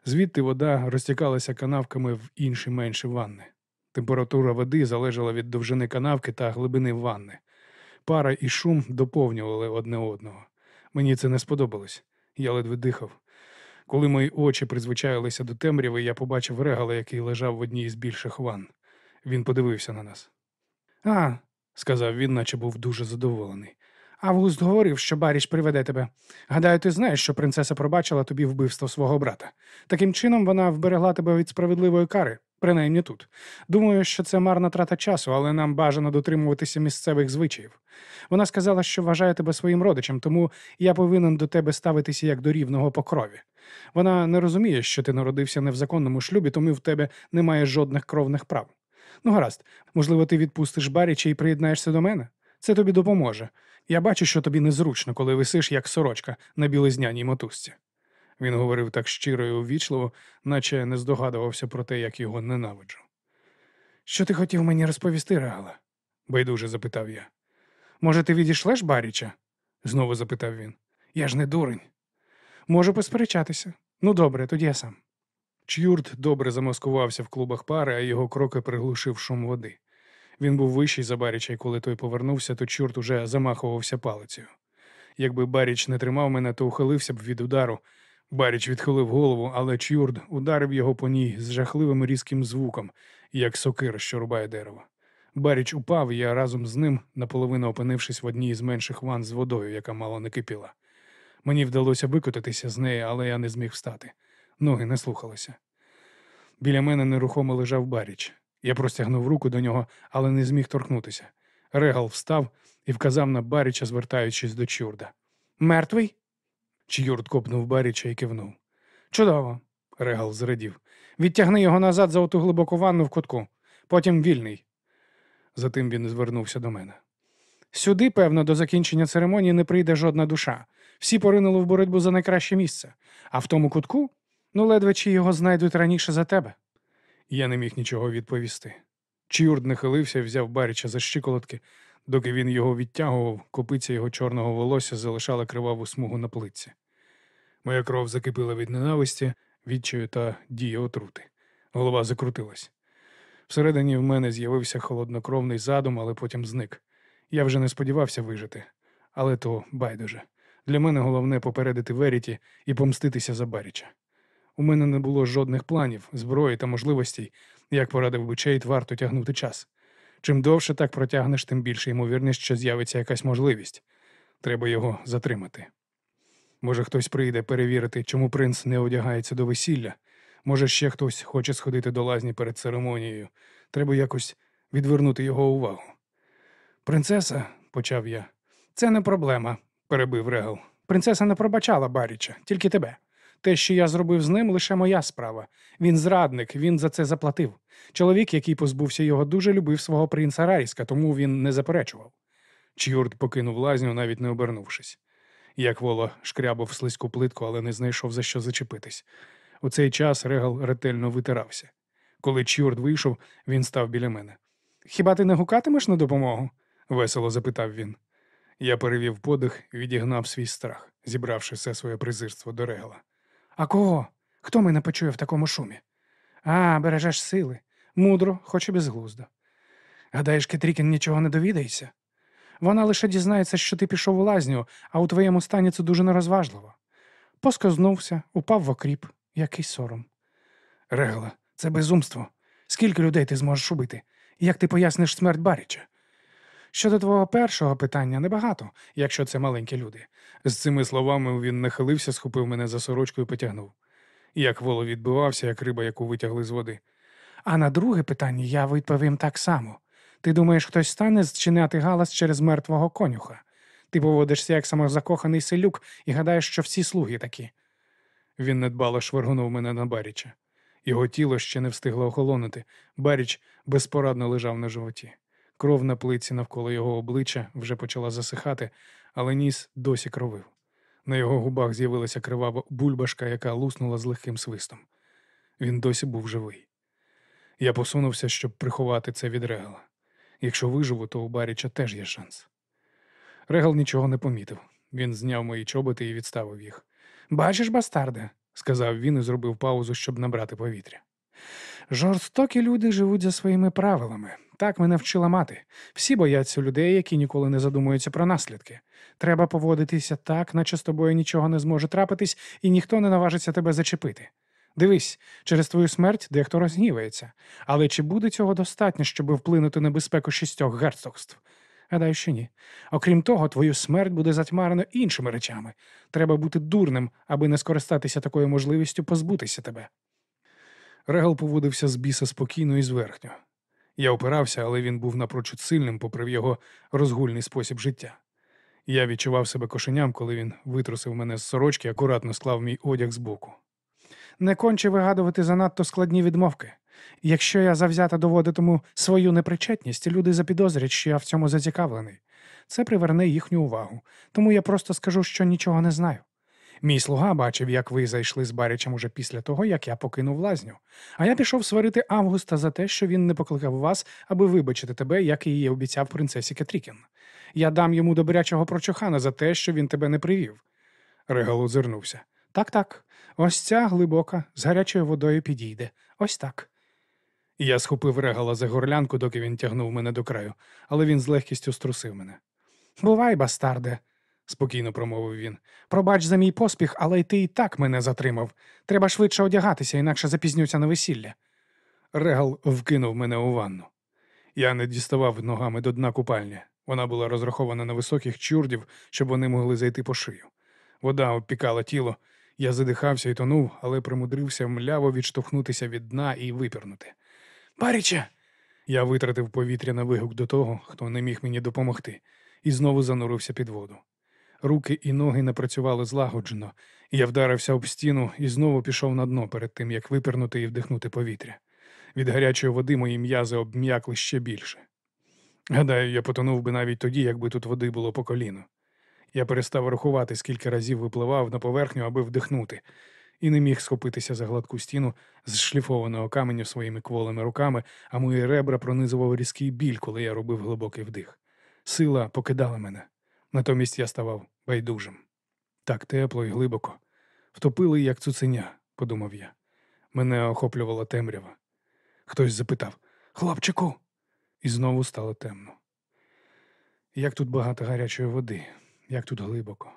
Speaker 1: Звідти вода розтікалася канавками в інші менші ванни. Температура води залежала від довжини канавки та глибини ванни. Пара і шум доповнювали одне одного. Мені це не сподобалось. Я ледве дихав. Коли мої очі призвичаїлися до темряви, я побачив регала, який лежав в одній із більших ванн. Він подивився на нас.
Speaker 2: А,
Speaker 1: Сказав він, наче був дуже задоволений.
Speaker 2: Август говорив, що Баріч приведе тебе. Гадаю, ти знаєш, що принцеса пробачила тобі вбивство свого брата. Таким чином вона вберегла тебе від справедливої кари, принаймні тут. Думаю, що це марна трата часу, але нам бажано дотримуватися місцевих звичаїв. Вона сказала, що вважає тебе своїм родичем, тому я повинен до тебе ставитися як до рівного по крові. Вона не розуміє, що ти народився не в законному шлюбі, тому в тебе немає жодних кровних прав. Ну, гаразд, можливо, ти відпустиш Баріча і приєднаєшся до мене? Це тобі допоможе. Я бачу, що тобі незручно, коли висиш, як сорочка на білизняній мотузці.
Speaker 1: Він говорив так щиро і увічливо, наче не здогадувався про те, як його ненавиджу.
Speaker 2: Що ти хотів мені розповісти, Регала?
Speaker 1: Байдуже запитав я.
Speaker 2: Може, ти відійшлеш Баріча?
Speaker 1: Знову запитав він.
Speaker 2: Я ж не дурень. Можу посперечатися. Ну, добре, тоді я сам.
Speaker 1: Чюрт добре замаскувався в клубах пари, а його кроки приглушив шум води. Він був вищий за Баріча, і коли той повернувся, то чорт уже замахувався палицею. Якби Баріч не тримав мене, то ухилився б від удару. Баріч відхилив голову, але Чюрд ударив його по ній з жахливим різким звуком, як сокира, що рубає дерево. Баріч упав, і я разом з ним, наполовину опинившись в одній із менших ван з водою, яка мало не кипіла. Мені вдалося викотитися з неї, але я не зміг встати. Ноги не слухалися. Біля мене нерухомо лежав Баріч. Я простягнув руку до нього, але не зміг торкнутися. Регал встав і вказав на Баріча, звертаючись до Чюрда.
Speaker 2: Мертвий?
Speaker 1: Чюрд копнув Баріча і кивнув.
Speaker 2: Чудово.
Speaker 1: Регал зрадів.
Speaker 2: Відтягни його назад за оту глибоку ванну в кутку. Потім вільний.
Speaker 1: Затим він звернувся до мене.
Speaker 2: Сюди, певно, до закінчення церемонії не прийде жодна душа. Всі поринули в боротьбу за найкраще місце. А в тому кутку, ну, ледве чи його знайдуть раніше за тебе.
Speaker 1: Я не міг нічого відповісти. Чюрд нахилився взяв Баріча за щиколотки. Доки він його відтягував, копиця його чорного волосся залишала криваву смугу на плитці. Моя кров закипіла від ненависті, відчаю та дії отрути. Голова закрутилась. Всередині в мене з'явився холоднокровний задум, але потім зник. Я вже не сподівався вижити, але то байдуже. Для мене головне попередити Веріті і помститися за Баріча. У мене не було жодних планів, зброї та можливостей, як порадив би Чейт, варто тягнути час. Чим довше так протягнеш, тим більше ймовірність, що з'явиться якась можливість. Треба його затримати. Може, хтось прийде перевірити, чому принц не одягається до весілля. Може, ще хтось хоче сходити до лазні перед церемонією. Треба якось відвернути його увагу. Принцеса, почав я.
Speaker 2: Це не проблема,
Speaker 1: Перебив Регал.
Speaker 2: Принцеса не пробачала Баріча, тільки тебе. Те, що я зробив з ним, лише моя справа. Він зрадник, він за це заплатив. Чоловік, який позбувся його, дуже любив свого принца Райська, тому він не заперечував.
Speaker 1: Чюрт покинув лазню, навіть не обернувшись. Як воло шкрябав слизьку плитку, але не знайшов за що зачепитись. У цей час Регал ретельно витирався. Коли Чюрт вийшов, він став біля мене.
Speaker 2: Хіба ти не гукатимеш на допомогу?
Speaker 1: весело запитав він. Я перевів подих відігнав свій страх, зібравши все своє презирство до Регала.
Speaker 2: А кого? Хто мене почує в такому шумі? А, бережеш сили. Мудро, хоч і безглуздо. Гадаєш, Кетрікін нічого не довідається? Вона лише дізнається, що ти пішов у лазню, а у твоєму стані це дуже нерозважливо. Поскознувся, упав в окріп. Який сором. Регала, це безумство. Скільки людей ти зможеш убити? Як ти поясниш смерть Баріча? Щодо твого першого питання, небагато, якщо це маленькі люди.
Speaker 1: З цими словами він нахилився, схопив мене за сорочку і потягнув. Як воло відбивався, як риба, яку витягли з води.
Speaker 2: А на друге питання я відповім так само.
Speaker 3: Ти думаєш, хтось стане зчиняти галас через мертвого конюха? Ти поводишся як самозакоханий селюк і гадаєш, що всі слуги такі.
Speaker 2: Він недбало швиргнув мене на Баріча. Його тіло ще не встигло охолонути. Баріч безпорадно лежав на животі. Кров на плиці навколо його обличчя вже почала засихати, але ніс досі кровив. На його губах з'явилася кривава бульбашка, яка луснула з легким свистом. Він досі був живий. Я посунувся, щоб приховати це від Регала. Якщо виживу, то у Баріча теж є шанс. Регал нічого не помітив. Він зняв мої чоботи і відставив їх.
Speaker 3: Бачиш, бастарде,
Speaker 2: Сказав він і зробив паузу, щоб набрати повітря.
Speaker 3: Жорстокі люди живуть за своїми правилами. Так мене вчила мати. Всі бояться людей, які ніколи не задумуються про наслідки. Треба поводитися так, наче з тобою нічого не зможе трапитись, і ніхто не наважиться тебе зачепити. Дивись, через твою смерть дехто розгнівається. Але чи буде цього достатньо, щоб вплинути на безпеку шістьох герцогств? Гадаю, що ні. Окрім того, твою смерть буде затьмарено іншими речами. Треба бути дурним, аби не скористатися такою можливістю позбутися тебе.
Speaker 2: Регал поводився з біса спокійно і зверхньо. Я опирався, але він був напрочуд сильним, попри його розгульний спосіб життя. Я відчував себе кошеням, коли він витрусив мене з сорочки, акуратно склав мій одяг збоку.
Speaker 3: Не конче вигадувати занадто складні відмовки. Якщо я завзято доводитиму свою непричетність, люди запідозрять, що я в цьому зацікавлений. Це приверне їхню увагу, тому я просто скажу, що нічого не знаю. Мій слуга бачив, як ви зайшли з Барічем уже після того, як я покинув лазню. А я пішов сварити Августа за те, що він не покликав вас, аби вибачити тебе, як її обіцяв принцесі Кетрікін. Я дам йому добрячого прочухана за те, що він тебе не привів.
Speaker 2: Регал озирнувся.
Speaker 3: Так, так, ось ця глибока, з гарячою водою підійде. Ось так.
Speaker 2: Я схопив регала за горлянку, доки він тягнув мене до краю, але він з легкістю струсив мене.
Speaker 3: Бувай, бастарде,
Speaker 2: Спокійно промовив він.
Speaker 3: пробач за мій поспіх, але й ти і так мене затримав. Треба швидше одягатися, інакше запізнюся на весілля.
Speaker 2: Регал вкинув мене у ванну. Я не діставав ногами до дна купальні. Вона була розрахована на високих чурдів, щоб вони могли зайти по шию. Вода обпікала тіло. Я задихався і тонув, але примудрився мляво відштовхнутися від дна і випірнути.
Speaker 3: Баріче!
Speaker 2: Я витратив повітря на вигук до того, хто не міг мені допомогти, і знову занурився під воду. Руки і ноги не працювали злагоджено, я вдарився об стіну і знову пішов на дно перед тим, як випірнути і вдихнути повітря. Від гарячої води мої м'язи обм'якли ще більше. Гадаю, я потонув би навіть тоді, якби тут води було по коліно. Я перестав рахувати, скільки разів випливав на поверхню, аби вдихнути, і не міг схопитися за гладку стіну з шліфованого каменю своїми кволими руками, а мої ребра пронизував різкий біль, коли я робив глибокий вдих. Сила покидала мене. Натомість я ставав байдужим. Так тепло і глибоко. Втопили, як цуценя, подумав я. Мене охоплювала темрява. Хтось запитав Хлопчику. І знову стало темно. Як тут багато гарячої води, як тут глибоко.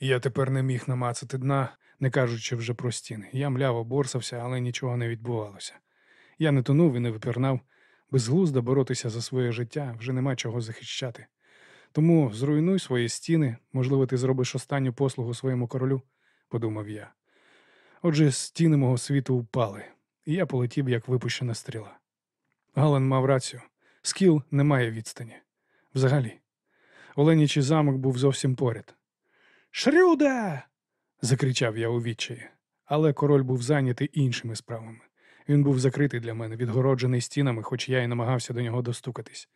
Speaker 2: Я тепер не міг намацати дна, не кажучи вже про стіни. Я мляво борсався, але нічого не відбувалося. Я не тонув і не випірнав. Безглуздо боротися за своє життя вже нема чого захищати. Тому зруйнуй свої стіни, можливо, ти зробиш останню послугу своєму королю, подумав я. Отже, стіни мого світу впали, і я полетів, як випущена стріла. Гален мав рацію. Скіл не має відстані. Взагалі. Оленічий замок був зовсім поряд. Шрюде. закричав я у відчаї. Але король був зайнятий іншими справами. Він був закритий для мене, відгороджений стінами, хоч я й намагався до нього достукатись.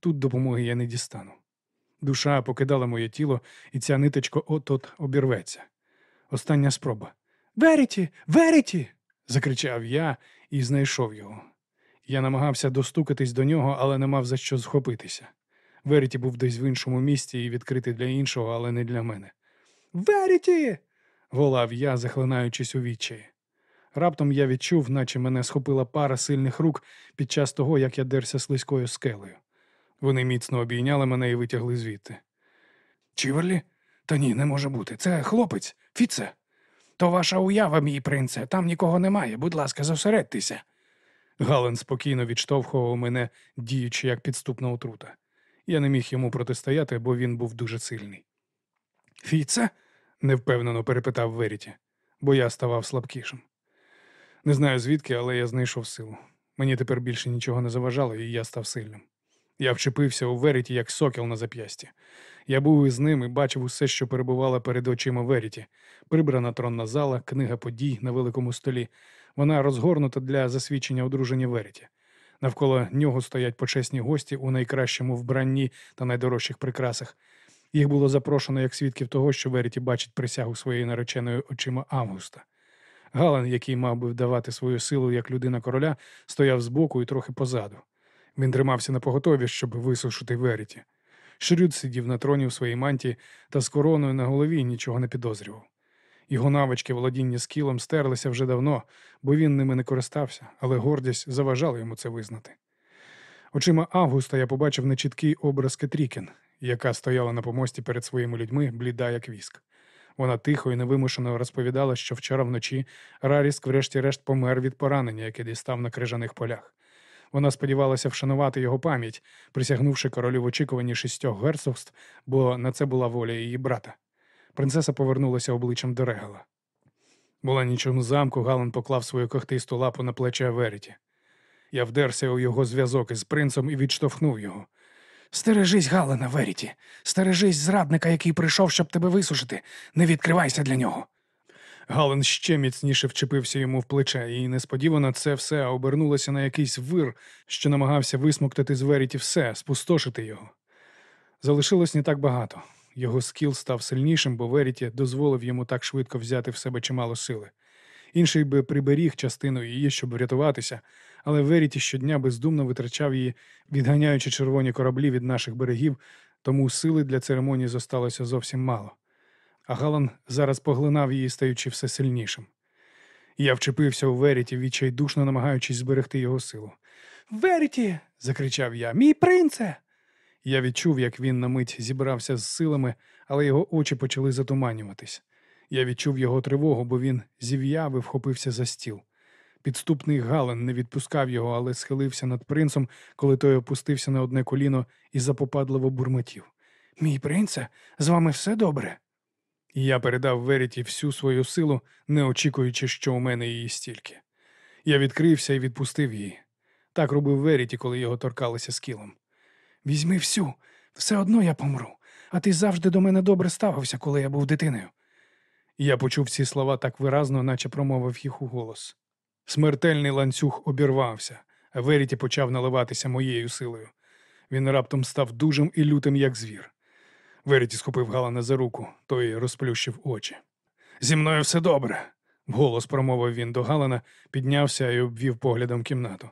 Speaker 2: Тут допомоги я не дістану. Душа покидала моє тіло, і ця ниточка от-от обірветься. Остання спроба. Веріті! Веріті! закричав я і знайшов його. Я намагався достукатись до нього, але не мав за що схопитися. Веріті був десь в іншому місці і відкритий для іншого, але не для мене. Веріті. волав я, захлинаючись у відчаї. Раптом я відчув, наче мене схопила пара сильних рук під час того, як я дерся слизькою скелею. Вони міцно обійняли мене і витягли звідти. Чіверлі? Та ні, не може бути. Це хлопець, Фіце.
Speaker 3: То ваша уява, мій принце, там нікого немає. Будь ласка, зосередьтеся.
Speaker 2: Гален спокійно відштовхував мене, діючи як підступна отрута. Я не міг йому протистояти, бо він був дуже сильний. Фіце? невпевнено перепитав Веріті, бо я ставав слабкішим. Не знаю звідки, але я знайшов силу. Мені тепер більше нічого не заважало, і я став сильним. Я вчепився у Веріті, як сокіл на зап'ясті. Я був із ним і бачив усе, що перебувало перед очима Веріті. Прибрана тронна зала, книга подій на великому столі. Вона розгорнута для засвідчення одруження Веріті. Навколо нього стоять почесні гості у найкращому вбранні та найдорожчих прикрасах. Їх було запрошено як свідків того, що Веріті бачить присягу своєї нареченої очима Августа. Галан, який мав би вдавати свою силу як людина короля, стояв збоку і трохи позаду. Він тримався на поготові, щоб висушити Веріті. Шрюд сидів на троні у своїй мантії та з короною на голові нічого не підозрював. Його навички володіння скілом стерлися вже давно, бо він ними не користався, але гордість заважала йому це визнати. Очима Августа я побачив нечіткий образ Кетрікін, яка стояла на помості перед своїми людьми, бліда як віск. Вона тихо і невимушено розповідала, що вчора вночі Раріск врешті-решт помер від поранення, яке дістав на крижаних полях. Вона сподівалася вшанувати його пам'ять, присягнувши королю в очікуванні шістьох герцогств, бо на це була воля її брата. Принцеса повернулася обличчям до Регала. Була нічому замку, Галан поклав свою когтисту лапу на плече Веріті. Я вдерся у його зв'язок із принцем і відштовхнув його.
Speaker 3: Стережись, Галина, Веріті. Стережись зрадника, який прийшов, щоб тебе висушити. Не відкривайся для нього.
Speaker 2: Гален ще міцніше вчепився йому в плече, і несподівано це все обернулося на якийсь вир, що намагався висмоктати з Веріті все, спустошити його. Залишилось не так багато. Його скіл став сильнішим, бо Веріті дозволив йому так швидко взяти в себе чимало сили. Інший би приберіг частину її, щоб врятуватися, але Веріті щодня бездумно витрачав її, відганяючи червоні кораблі від наших берегів, тому сили для церемонії зосталося зовсім мало. А Галан зараз поглинав її, стаючи все сильнішим. Я вчепився у Веріті, відчайдушно намагаючись зберегти його силу. Веріті. закричав я. Мій принце. Я відчув, як він на мить зібрався з силами, але його очі почали затуманюватись. Я відчув його тривогу, бо він зів'яв і вхопився за стіл. Підступний Гален не відпускав його, але схилився над принцем, коли той опустився на одне коліно і запопадливо бурмотів.
Speaker 3: Мій принце, з вами все добре.
Speaker 2: Я передав Веріті всю свою силу, не очікуючи, що у мене її стільки. Я відкрився і відпустив її. Так робив Веріті, коли його торкалися скілом.
Speaker 3: Візьми всю, все одно я помру. А ти завжди до мене добре ставився, коли я був дитиною.
Speaker 2: Я почув ці слова так виразно, наче промовив їх у голос. Смертельний ланцюг обірвався, а Веріті почав наливатися моєю силою. Він раптом став дужим і лютим, як звір. Веріті схопив Галана за руку, той розплющив очі. Зі мною все добре, вголос промовив він до Галана, піднявся і обвів поглядом кімнату.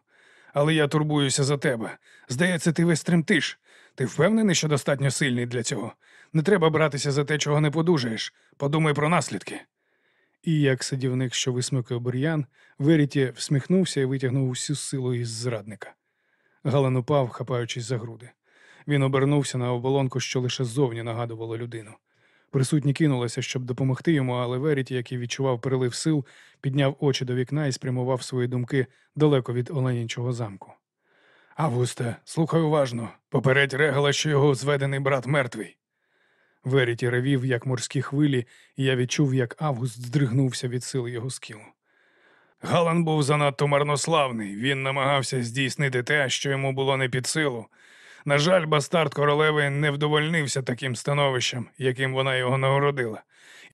Speaker 2: Але я турбуюся за тебе. Здається, ти весь тремтиш. Ти впевнений, що достатньо сильний для цього? Не треба братися за те, чого не подужаєш. Подумай про наслідки. І як садівник, що висмикав бур'ян, Веріті всміхнувся і витягнув усю силу із зрадника. Галан упав, хапаючись за груди. Він обернувся на оболонку, що лише ззовні нагадувало людину. Присутні кинулися, щоб допомогти йому, але Веріті, який відчував прилив сил, підняв очі до вікна і спрямував свої думки далеко від Оленінчого замку. Августе, слухай уважно. Попередь регала, що його зведений брат мертвий. Веріті ревів, як морські хвилі, і я відчув, як Август здригнувся від сили його скілу. Галан був занадто марнославний. Він намагався здійснити те, що йому було не під силу. На жаль, бастард королеви не вдовольнився таким становищем, яким вона його нагородила.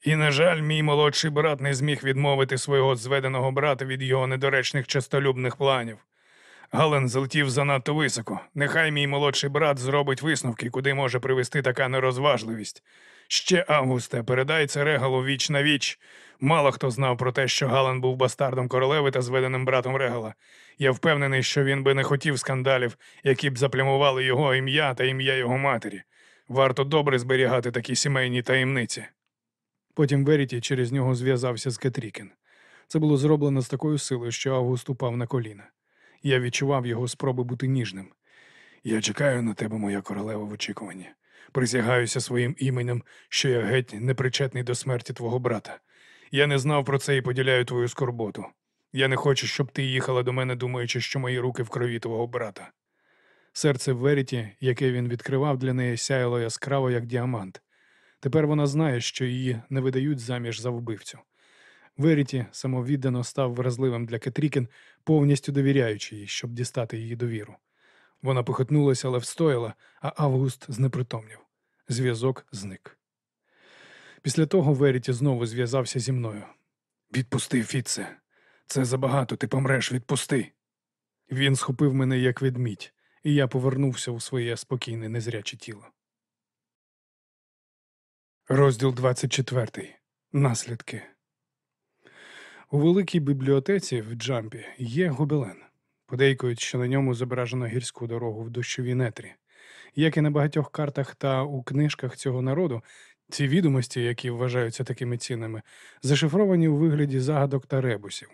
Speaker 2: І, на жаль, мій молодший брат не зміг відмовити свого зведеного брата від його недоречних частолюбних планів. Гален злетів занадто високо. Нехай мій молодший брат зробить висновки, куди може привести така нерозважливість. Ще Августе, передай це регалу віч на віч. Мало хто знав про те, що Гален був бастардом королеви та зведеним братом Регала. Я впевнений, що він би не хотів скандалів, які б заплямували його ім'я та ім'я його матері. Варто добре зберігати такі сімейні таємниці. Потім Веріті через нього зв'язався з Кетрікін. Це було зроблено з такою силою, що Август упав на коліна. Я відчував його спроби бути ніжним. Я чекаю на тебе, моя королева, в очікуванні. Присягаюся своїм іменем, що я геть непричетний до смерті твого брата. Я не знав про це і поділяю твою скорботу. Я не хочу, щоб ти їхала до мене, думаючи, що мої руки в крові твого брата. Серце Веріті, яке він відкривав для неї, сяяло яскраво, як діамант. Тепер вона знає, що її не видають заміж за вбивцю. Веріті самовіддано став вразливим для Кетрікін, повністю довіряючи їй, щоб дістати її довіру.
Speaker 4: Вона похитнулася, але встояла, а Август знепритомнів. Зв'язок зник. Після того Веріті знову зв'язався зі мною. Відпусти, Фіце. Це забагато, ти помреш, відпусти. Він схопив мене як ведмідь, і я повернувся у своє спокійне незряче тіло. Розділ 24. Наслідки. У великій бібліотеці в Джампі є гобелен. Подейкують, що на ньому зображено гірську дорогу в дощовій нетрі. Як і на багатьох картах та у книжках цього народу, ці відомості, які вважаються такими цінними, зашифровані у вигляді загадок та ребусів.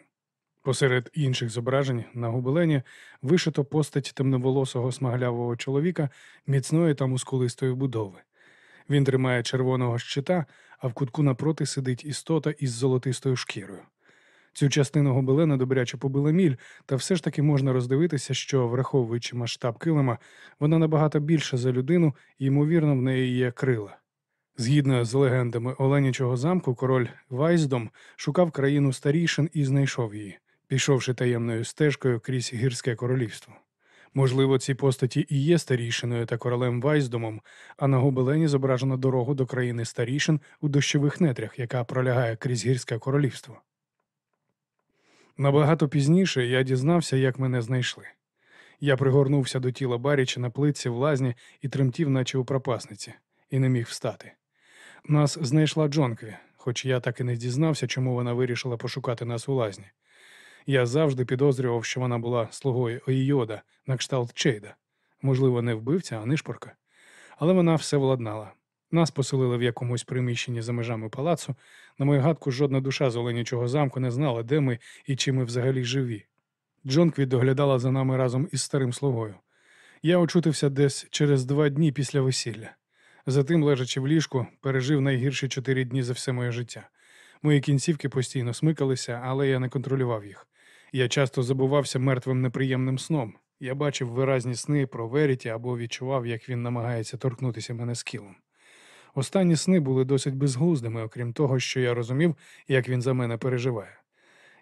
Speaker 4: Посеред інших зображень на гобелені вишито постать темноволосого смаглявого чоловіка міцної та мускулистої будови. Він тримає червоного щита, а в кутку напроти сидить істота із золотистою шкірою. Цю частину гобелена добряче побила міль, та все ж таки можна роздивитися, що, враховуючи масштаб килима, вона набагато більша за людину, і, ймовірно, в неї є крила. Згідно з легендами Оленячого замку, король Вайздом шукав країну старішин і знайшов її, пішовши таємною стежкою крізь гірське королівство. Можливо, ці постаті і є старішиною та королем Вайздомом, а на гобелені зображено дорогу до країни старішин у дощових нетрях, яка пролягає крізь гірське королівство. Набагато пізніше я дізнався, як мене знайшли. Я пригорнувся до тіла Баріча на плитці в лазні і тремтів, наче у пропасниці, і не міг встати. Нас знайшла Джонкві, хоч я так і не дізнався, чому вона вирішила пошукати нас у лазні. Я завжди підозрював, що вона була слугою Оїода на кшталт Чейда. Можливо, не вбивця, а нишпорка. Але вона все владнала. Нас поселили в якомусь приміщенні за межами палацу. На мою гадку, жодна душа з Оленячого замку не знала, де ми і чи ми взагалі живі. Джонквіт доглядала за нами разом із старим слугою. Я очутився десь через два дні після весілля. Затим, лежачи в ліжку, пережив найгірші чотири дні за все моє життя. Мої кінцівки постійно смикалися, але я не контролював їх. Я часто забувався мертвим неприємним сном. Я бачив виразні сни про Веріті або відчував, як він намагається торкнутися мене скілом. Останні сни були досить безглуздими, окрім того, що я розумів, як він за мене переживає.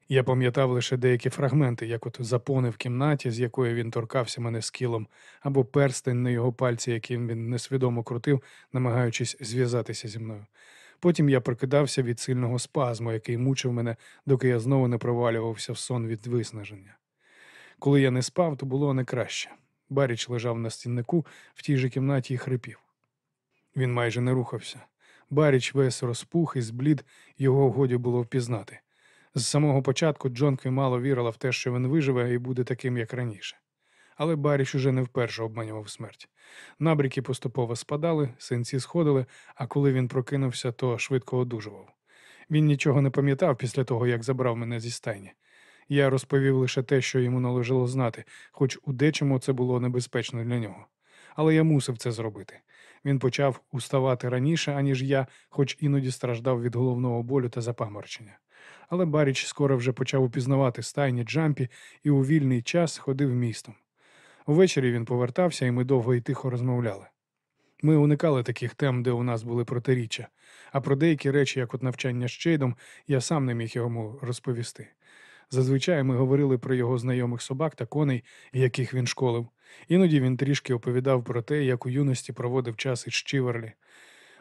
Speaker 4: Я пам'ятав лише деякі фрагменти, як от запони в кімнаті, з якої він торкався мене скілом, або перстень на його пальці, яким він несвідомо крутив, намагаючись зв'язатися зі мною. Потім я прокидався від сильного спазму, який мучив мене, доки я знову не провалювався в сон від виснаження. Коли я не спав, то було не краще. Баріч лежав на стіннику в тій же кімнаті і хрипів. Він майже не рухався. Баріч весь розпух і зблід, його годі було впізнати. З самого початку Джонкві мало вірила в те, що він виживе і буде таким, як раніше. Але Баріч уже не вперше обманював смерть. Набріки поступово спадали, синці сходили, а коли він прокинувся, то швидко одужував. Він нічого не пам'ятав після того, як забрав мене зі стайні. Я розповів лише те, що йому належало знати, хоч у дечому це було небезпечно для нього. Але я мусив це зробити. Він почав уставати раніше, аніж я, хоч іноді страждав від головного болю та запаморчення. Але Баріч скоро вже почав упізнавати стайні Джампі і у вільний час ходив містом. Увечері він повертався, і ми довго і тихо розмовляли. Ми уникали таких тем, де у нас були протиріччя, а про деякі речі, як от навчання з Чейдом, я сам не міг йому розповісти. Зазвичай ми говорили про його знайомих собак та коней, яких він школив. Іноді він трішки оповідав про те, як у юності проводив час із Чіверлі.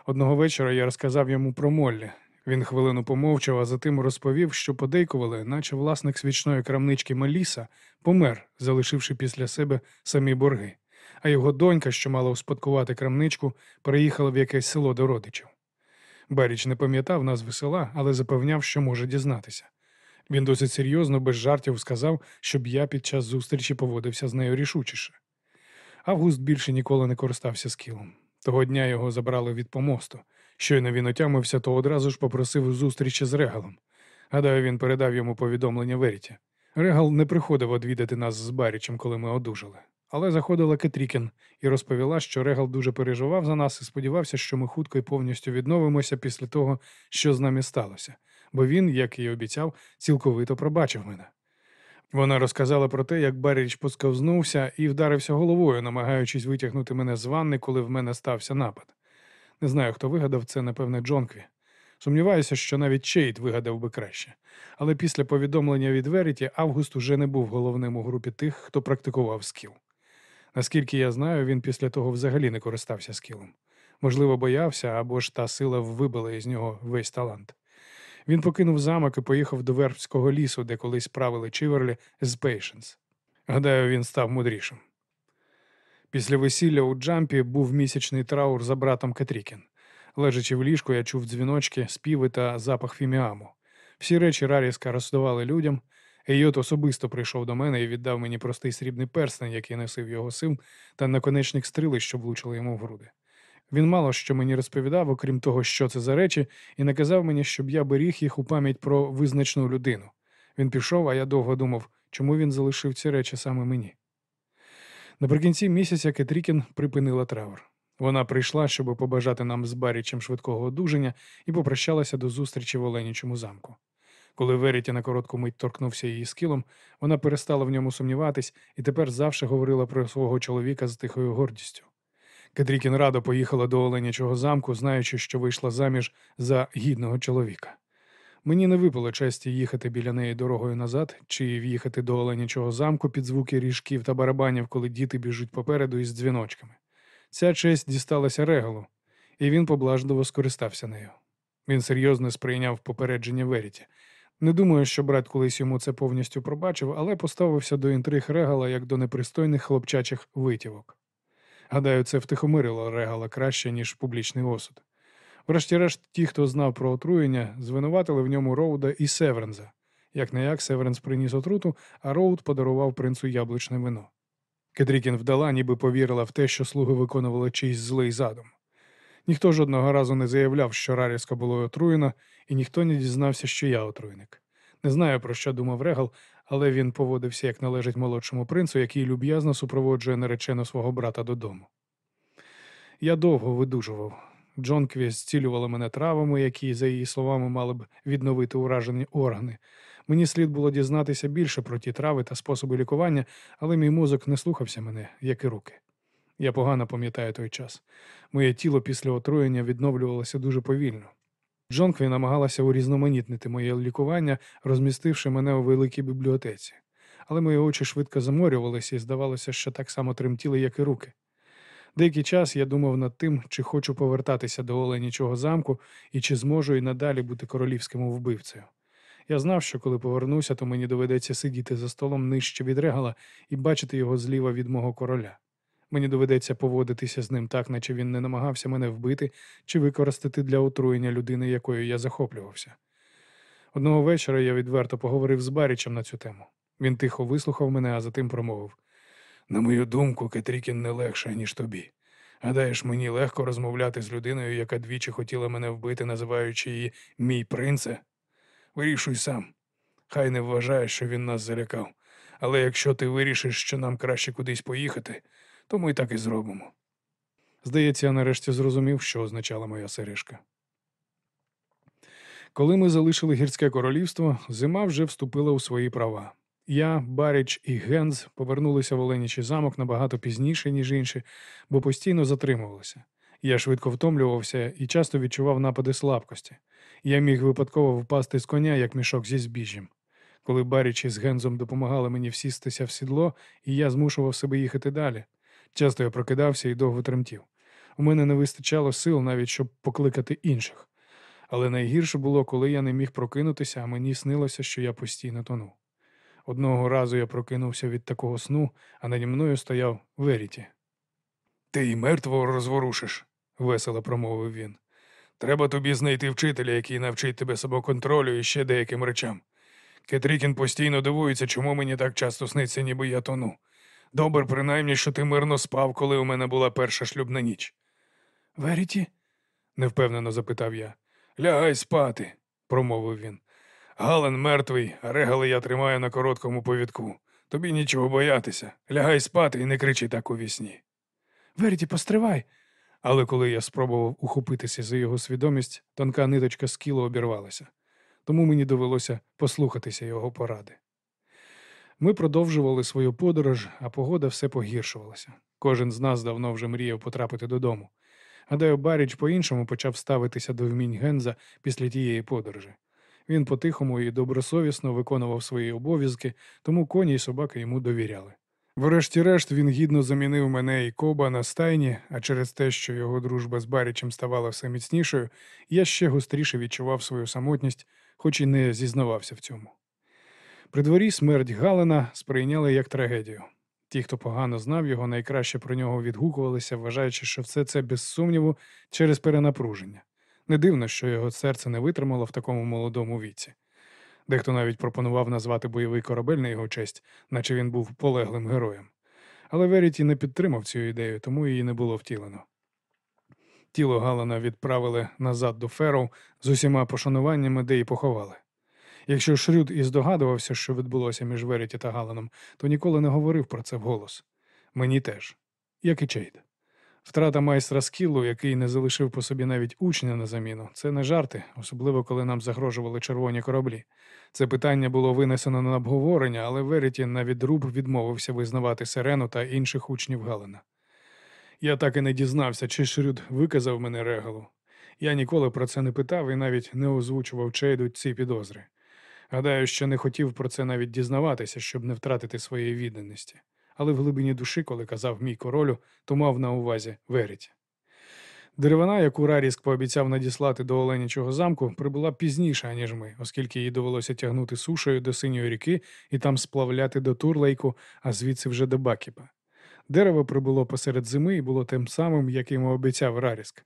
Speaker 4: Одного вечора я розказав йому про Моллі. Він хвилину помовчав, а затим розповів, що подейкували, наче власник свічної крамнички Меліса помер, залишивши після себе самі борги, а його донька, що мала успадкувати крамничку, переїхала в якесь село до родичів. Баріч не пам'ятав назви села, але запевняв, що може дізнатися. Він досить серйозно, без жартів сказав, щоб я під час зустрічі поводився з нею рішучіше. Август більше ніколи не користався скілом. Того дня його забрали від помосту. Щойно він отямився, то одразу ж попросив зустрічі з Регалом. Гадаю, він передав йому повідомлення Веріті. Регал не приходив одвідати нас з Барічем, коли ми одужали. Але заходила Кетрікін і розповіла, що Регал дуже переживав за нас і сподівався, що ми хутко і повністю відновимося після того, що з нами сталося, бо він, як і обіцяв, цілковито пробачив мене. Вона розказала про те, як Баріч посковзнувся і вдарився головою, намагаючись витягнути мене з ванни, коли в мене стався напад. Не знаю, хто вигадав це, напевне, Джонкві. Сумніваюся, що навіть Чейд вигадав би краще. Але після повідомлення від Веріті Август уже не був головним у групі тих, хто практикував скіл.
Speaker 2: Наскільки я знаю, він після того взагалі не користався скілом. Можливо, боявся або ж та сила вибила із нього весь талант. Він покинув замок і поїхав до Вербського лісу, де колись правили Чіверлі з Пейшенс. Гадаю, він став мудрішим. Після весілля у Джампі був місячний траур за братом Кетрікін. Лежачи в ліжку, я чув дзвіночки, співи та запах фіміаму. Всі речі Раріска роздавали людям. Ейот особисто прийшов до мене і віддав мені простий срібний перстень, який носив його син, та наконечник стріли, що влучили йому в груди. Він мало що мені розповідав, окрім того, що це за речі, і наказав мені, щоб я беріг їх у пам'ять про визначну людину. Він пішов, а я довго думав, чому він залишив ці речі саме мені. Наприкінці місяця Кетрікін припинила траур. Вона прийшла, щоб побажати нам з Барічем швидкого одужання і попрощалася до зустрічі в Оленічому замку. Коли Веріті на коротку мить торкнувся її скілом, вона перестала в ньому сумніватись і тепер завше говорила про свого чоловіка з тихою гордістю. Катрікін радо поїхала до Оленячого замку, знаючи, що вийшла заміж за гідного чоловіка. Мені не випало честі їхати біля неї дорогою назад чи в'їхати до Оленячого замку під звуки ріжків та барабанів, коли діти біжуть попереду із дзвіночками. Ця честь дісталася регалу, і він поблажливо скористався нею. Він серйозно сприйняв попередження Веріті. Не думаю, що брат колись йому це повністю пробачив, але поставився до інтриг Регала як до непристойних хлопчачих витівок. Гадаю, це втихомирило Регала краще, ніж публічний осуд. Врешті-решт, ті, хто знав про отруєння, звинуватили в ньому Роуда і Северенса. Як не як Северенс приніс отруту, а Роуд подарував принцу яблучне вино. Кетрікін вдала, ніби повірила в те, що слуги виконували чийсь злий задум. Ніхто жодного разу не заявляв, що Раріска було отруєно, і ніхто не дізнався, що я отруйник. Не знаю, про що думав Регал, але він поводився як належить молодшому принцу, який люб'язно супроводжує наречену свого брата додому. Я довго видужував. Джонкві зцілювала мене травами, які, за її словами, мали б відновити уражені органи. Мені слід було дізнатися більше про ті трави та способи лікування, але мій мозок не слухався мене, як і руки. Я погано пам'ятаю той час. Моє тіло після отруєння відновлювалося дуже повільно. Джонкві намагалася урізноманітнити моє лікування, розмістивши мене у великій бібліотеці. Але мої очі швидко заморювалися і здавалося, що так само тремтіли, як і руки. Деякий час я думав над тим, чи хочу повертатися до Оленічого замку і чи зможу і надалі бути королівським вбивцею. Я знав, що коли повернуся, то мені доведеться сидіти за столом нижче від регала і бачити його зліва від мого короля. Мені доведеться поводитися з ним так, наче він не намагався мене вбити чи використати для отруєння людини, якою я захоплювався. Одного вечора я відверто поговорив з Барічем на цю тему. Він тихо вислухав мене, а затим промовив: На мою думку, Кетрікін не легше, ніж тобі. Гадаєш, мені легко розмовляти з людиною, яка двічі хотіла мене вбити, називаючи її мій принце. Вирішуй сам. Хай не вважає, що він нас залякав. Але якщо ти вирішиш, що нам краще кудись поїхати, то ми так і зробимо. Здається, я нарешті зрозумів, що означала моя сережка. Коли ми залишили гірське королівство, зима вже вступила у свої права. Я, Баріч і Генз повернулися в Оленічий замок набагато пізніше, ніж інші, бо постійно затримувалися. Я швидко втомлювався і часто відчував напади слабкості. Я міг випадково впасти з коня, як мішок зі збіжжям. Коли Баріч із Гензом допомагали мені всістися в сідло, і я змушував себе їхати далі. Часто я прокидався і довго тремтів. У мене не вистачало сил навіть, щоб покликати інших. Але найгірше було, коли я не міг прокинутися, а мені снилося, що я постійно тону. Одного разу я прокинувся від такого сну, а наді мною стояв Веріті. Ти й мертвого розворушиш, весело промовив він. Треба тобі знайти вчителя, який навчить тебе самоконтролю і ще деяким речам. Кетрікін постійно дивується, чому мені так часто сниться, ніби я тону. Добре, принаймні, що ти мирно спав, коли у мене була перша шлюбна ніч. Веріті? невпевнено запитав я. Лягай спати, промовив він. Гален мертвий, а регали я тримаю на короткому повідку. Тобі нічого боятися. Лягай спати і не кричи так у вісні. Веріті, постривай. Але коли я спробував ухопитися за його свідомість, тонка ниточка скілу обірвалася. Тому мені довелося послухатися його поради. Ми продовжували свою подорож, а погода все погіршувалася. Кожен з нас давно вже мріяв потрапити додому. Гадаю, Баріч по-іншому почав ставитися до вмінь Генза після тієї подорожі. Він по-тихому і добросовісно виконував свої обов'язки, тому коні й собаки йому довіряли.
Speaker 4: Врешті-решт він гідно замінив мене і Коба на стайні, а через те, що його дружба з Барічем ставала все міцнішою, я ще гостріше відчував свою самотність, хоч і не зізнавався в цьому. При дворі смерть Галина сприйняли як трагедію. Ті, хто погано знав його, найкраще про нього відгукувалися, вважаючи, що все це без сумніву через перенапруження. Не дивно, що його серце не витримало в такому молодому віці. Дехто навіть пропонував назвати бойовий корабель на його честь, наче він був полеглим героєм. Але Веріті не підтримав цю ідею, тому її не було втілено. Тіло Галана відправили назад до Ферроу з усіма пошануваннями, де й поховали. Якщо Шрюд і здогадувався, що відбулося між Веріті та Галаном, то ніколи не говорив про це вголос. Мені теж, як і Чейд. Втрата майстра скілу, який не залишив по собі навіть учня на заміну, це не жарти, особливо коли нам загрожували червоні кораблі. Це питання було винесено на обговорення, але Веріті на відруб відмовився визнавати Сирену та інших учнів Галина. Я так і не дізнався, чи Шрюд виказав мене регалу. Я ніколи про це не питав і навіть не озвучував Чейду ці підозри. Гадаю, що не хотів про це навіть дізнаватися, щоб не втратити своєї відданості. Але в глибині душі, коли казав мій королю, то мав на увазі Веріті. Деревина, яку Раріск пообіцяв надіслати до Оленячого замку, прибула пізніше, аніж ми, оскільки їй довелося тягнути сушею до синьої ріки і там сплавляти до Турлейку, а звідси вже до Бакіпа. Дерево прибуло посеред зими і було тим самим, як йому обіцяв Раріск.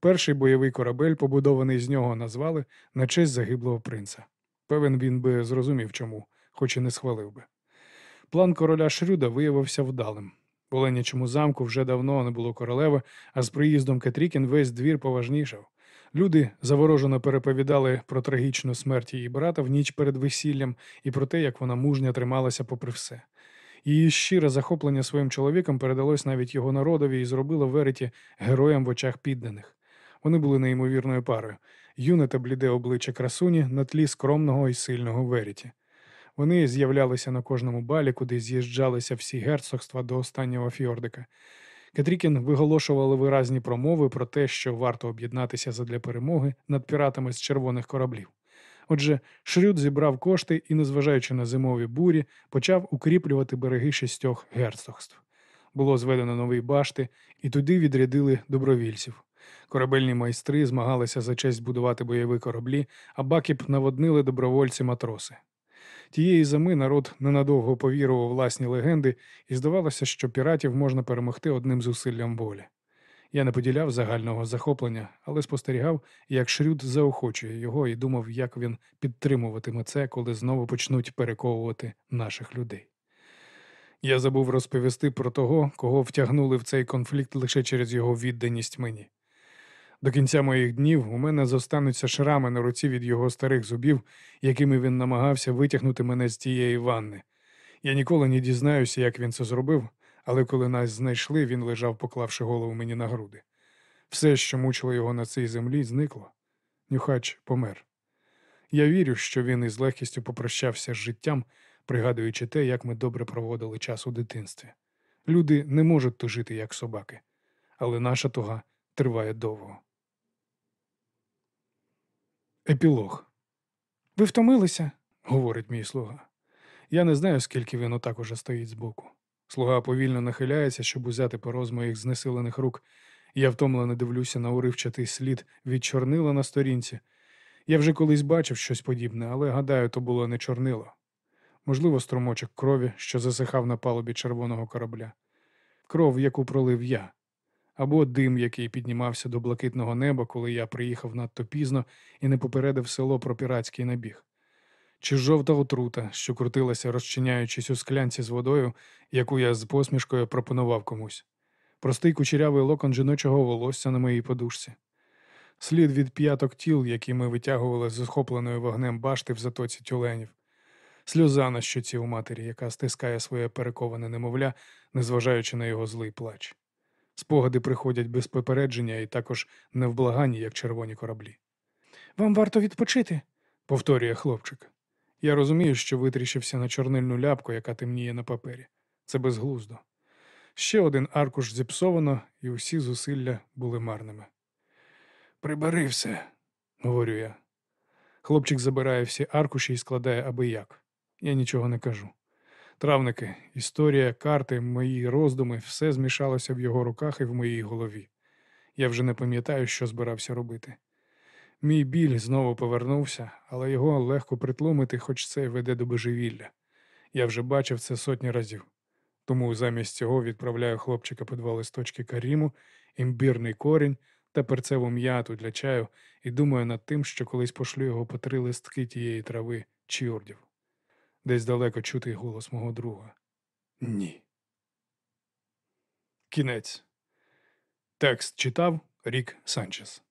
Speaker 4: Перший бойовий корабель, побудований з нього, назвали на честь загиблого принца. Певен він би зрозумів чому, хоч і не схвалив би. План короля Шрюда виявився вдалим. В Оленячому замку вже давно не було королеви, а з приїздом Кетрікін весь двір поважнішав. Люди заворожено переповідали про трагічну смерть її брата в ніч перед весіллям і про те, як вона мужньо трималася попри все. Її щире захоплення своїм чоловіком передалось навіть його народові і зробило Вереті героєм в очах підданих. Вони були неймовірною парою юне та бліде обличчя красуні на тлі скромного і сильного Веріті. Вони з'являлися на кожному балі, куди з'їжджалися всі герцогства до останнього фьордика. Кетрікін виголошували виразні промови про те, що варто об'єднатися задля перемоги над піратами з червоних кораблів. Отже, Шрюд зібрав кошти і, незважаючи на зимові бурі, почав укріплювати береги шістьох герцогств. Було зведено нові башти, і туди відрядили добровільців. Корабельні майстри змагалися за честь будувати бойові кораблі, а Бакіп наводнили добровольці матроси. Тієї зими народ ненадовго повірив у власні легенди, і здавалося, що піратів можна перемогти одним зусиллям волі. Я не поділяв загального захоплення, але спостерігав, як Шрюд заохочує його і думав, як він підтримуватиме це, коли знову почнуть перековувати наших людей. Я забув розповісти про того, кого втягнули в цей конфлікт лише через його відданість мені. До кінця моїх днів у мене зостануться шрами на руці від його старих зубів, якими він намагався витягнути мене з тієї ванни. Я ніколи не дізнаюся, як він це зробив, але коли нас знайшли, він лежав, поклавши голову мені на груди. Все, що мучило його на цій землі, зникло. Нюхач помер. Я вірю, що він із легкістю попрощався з життям, пригадуючи те, як ми добре проводили час у дитинстві. Люди не можуть тужити, як собаки, але наша туга триває довго. Епілог.
Speaker 2: Ви втомилися?
Speaker 4: говорить мій слуга. Я не знаю, скільки він отак уже стоїть збоку. Слуга повільно нахиляється, щоб узяти перо з моїх знесилених рук. Я втомлено дивлюся на уривчатий слід від чорнила на сторінці. Я вже колись бачив щось подібне, але гадаю, то було не чорнило. Можливо, струмочок крові, що засихав на палубі червоного корабля. Кров, яку пролив я, або дим, який піднімався до блакитного неба, коли я приїхав надто пізно і не попередив село про піратський набіг. Чи жовта отрута, що крутилася, розчиняючись у склянці з водою, яку я з посмішкою пропонував комусь. Простий кучерявий локон жіночого волосся на моїй подушці. Слід від п'яток тіл, які ми витягували з охопленої вогнем башти в затоці тюленів. Сльоза на щоці у матері, яка стискає своє перековане немовля, незважаючи на його злий плач. Спогади приходять без попередження і також невблаганні, як червоні кораблі.
Speaker 2: Вам варто відпочити.
Speaker 4: Повторює хлопчик. Я розумію, що витріщився на чорнильну ляпку, яка темніє на папері. Це безглуздо. Ще один аркуш зіпсовано, і усі зусилля були марними. Прибери все, говорю я. Хлопчик забирає всі аркуші і складає аби як. Я нічого не кажу. Травники, історія, карти, мої роздуми все змішалося в його руках і в моїй голові. Я вже не пам'ятаю, що збирався робити. Мій біль знову повернувся, але його легко притлумити, хоч це й веде до божевілля. Я вже бачив це сотні разів. Тому замість цього відправляю хлопчика по два листочки каріму, імбірний корінь та перцеву м'яту для чаю і думаю над тим, що колись пошлю його по три листки тієї трави чіордів. Десь далеко чутий голос мого друга. Ні. Кінець. Текст читав Рік Санчес.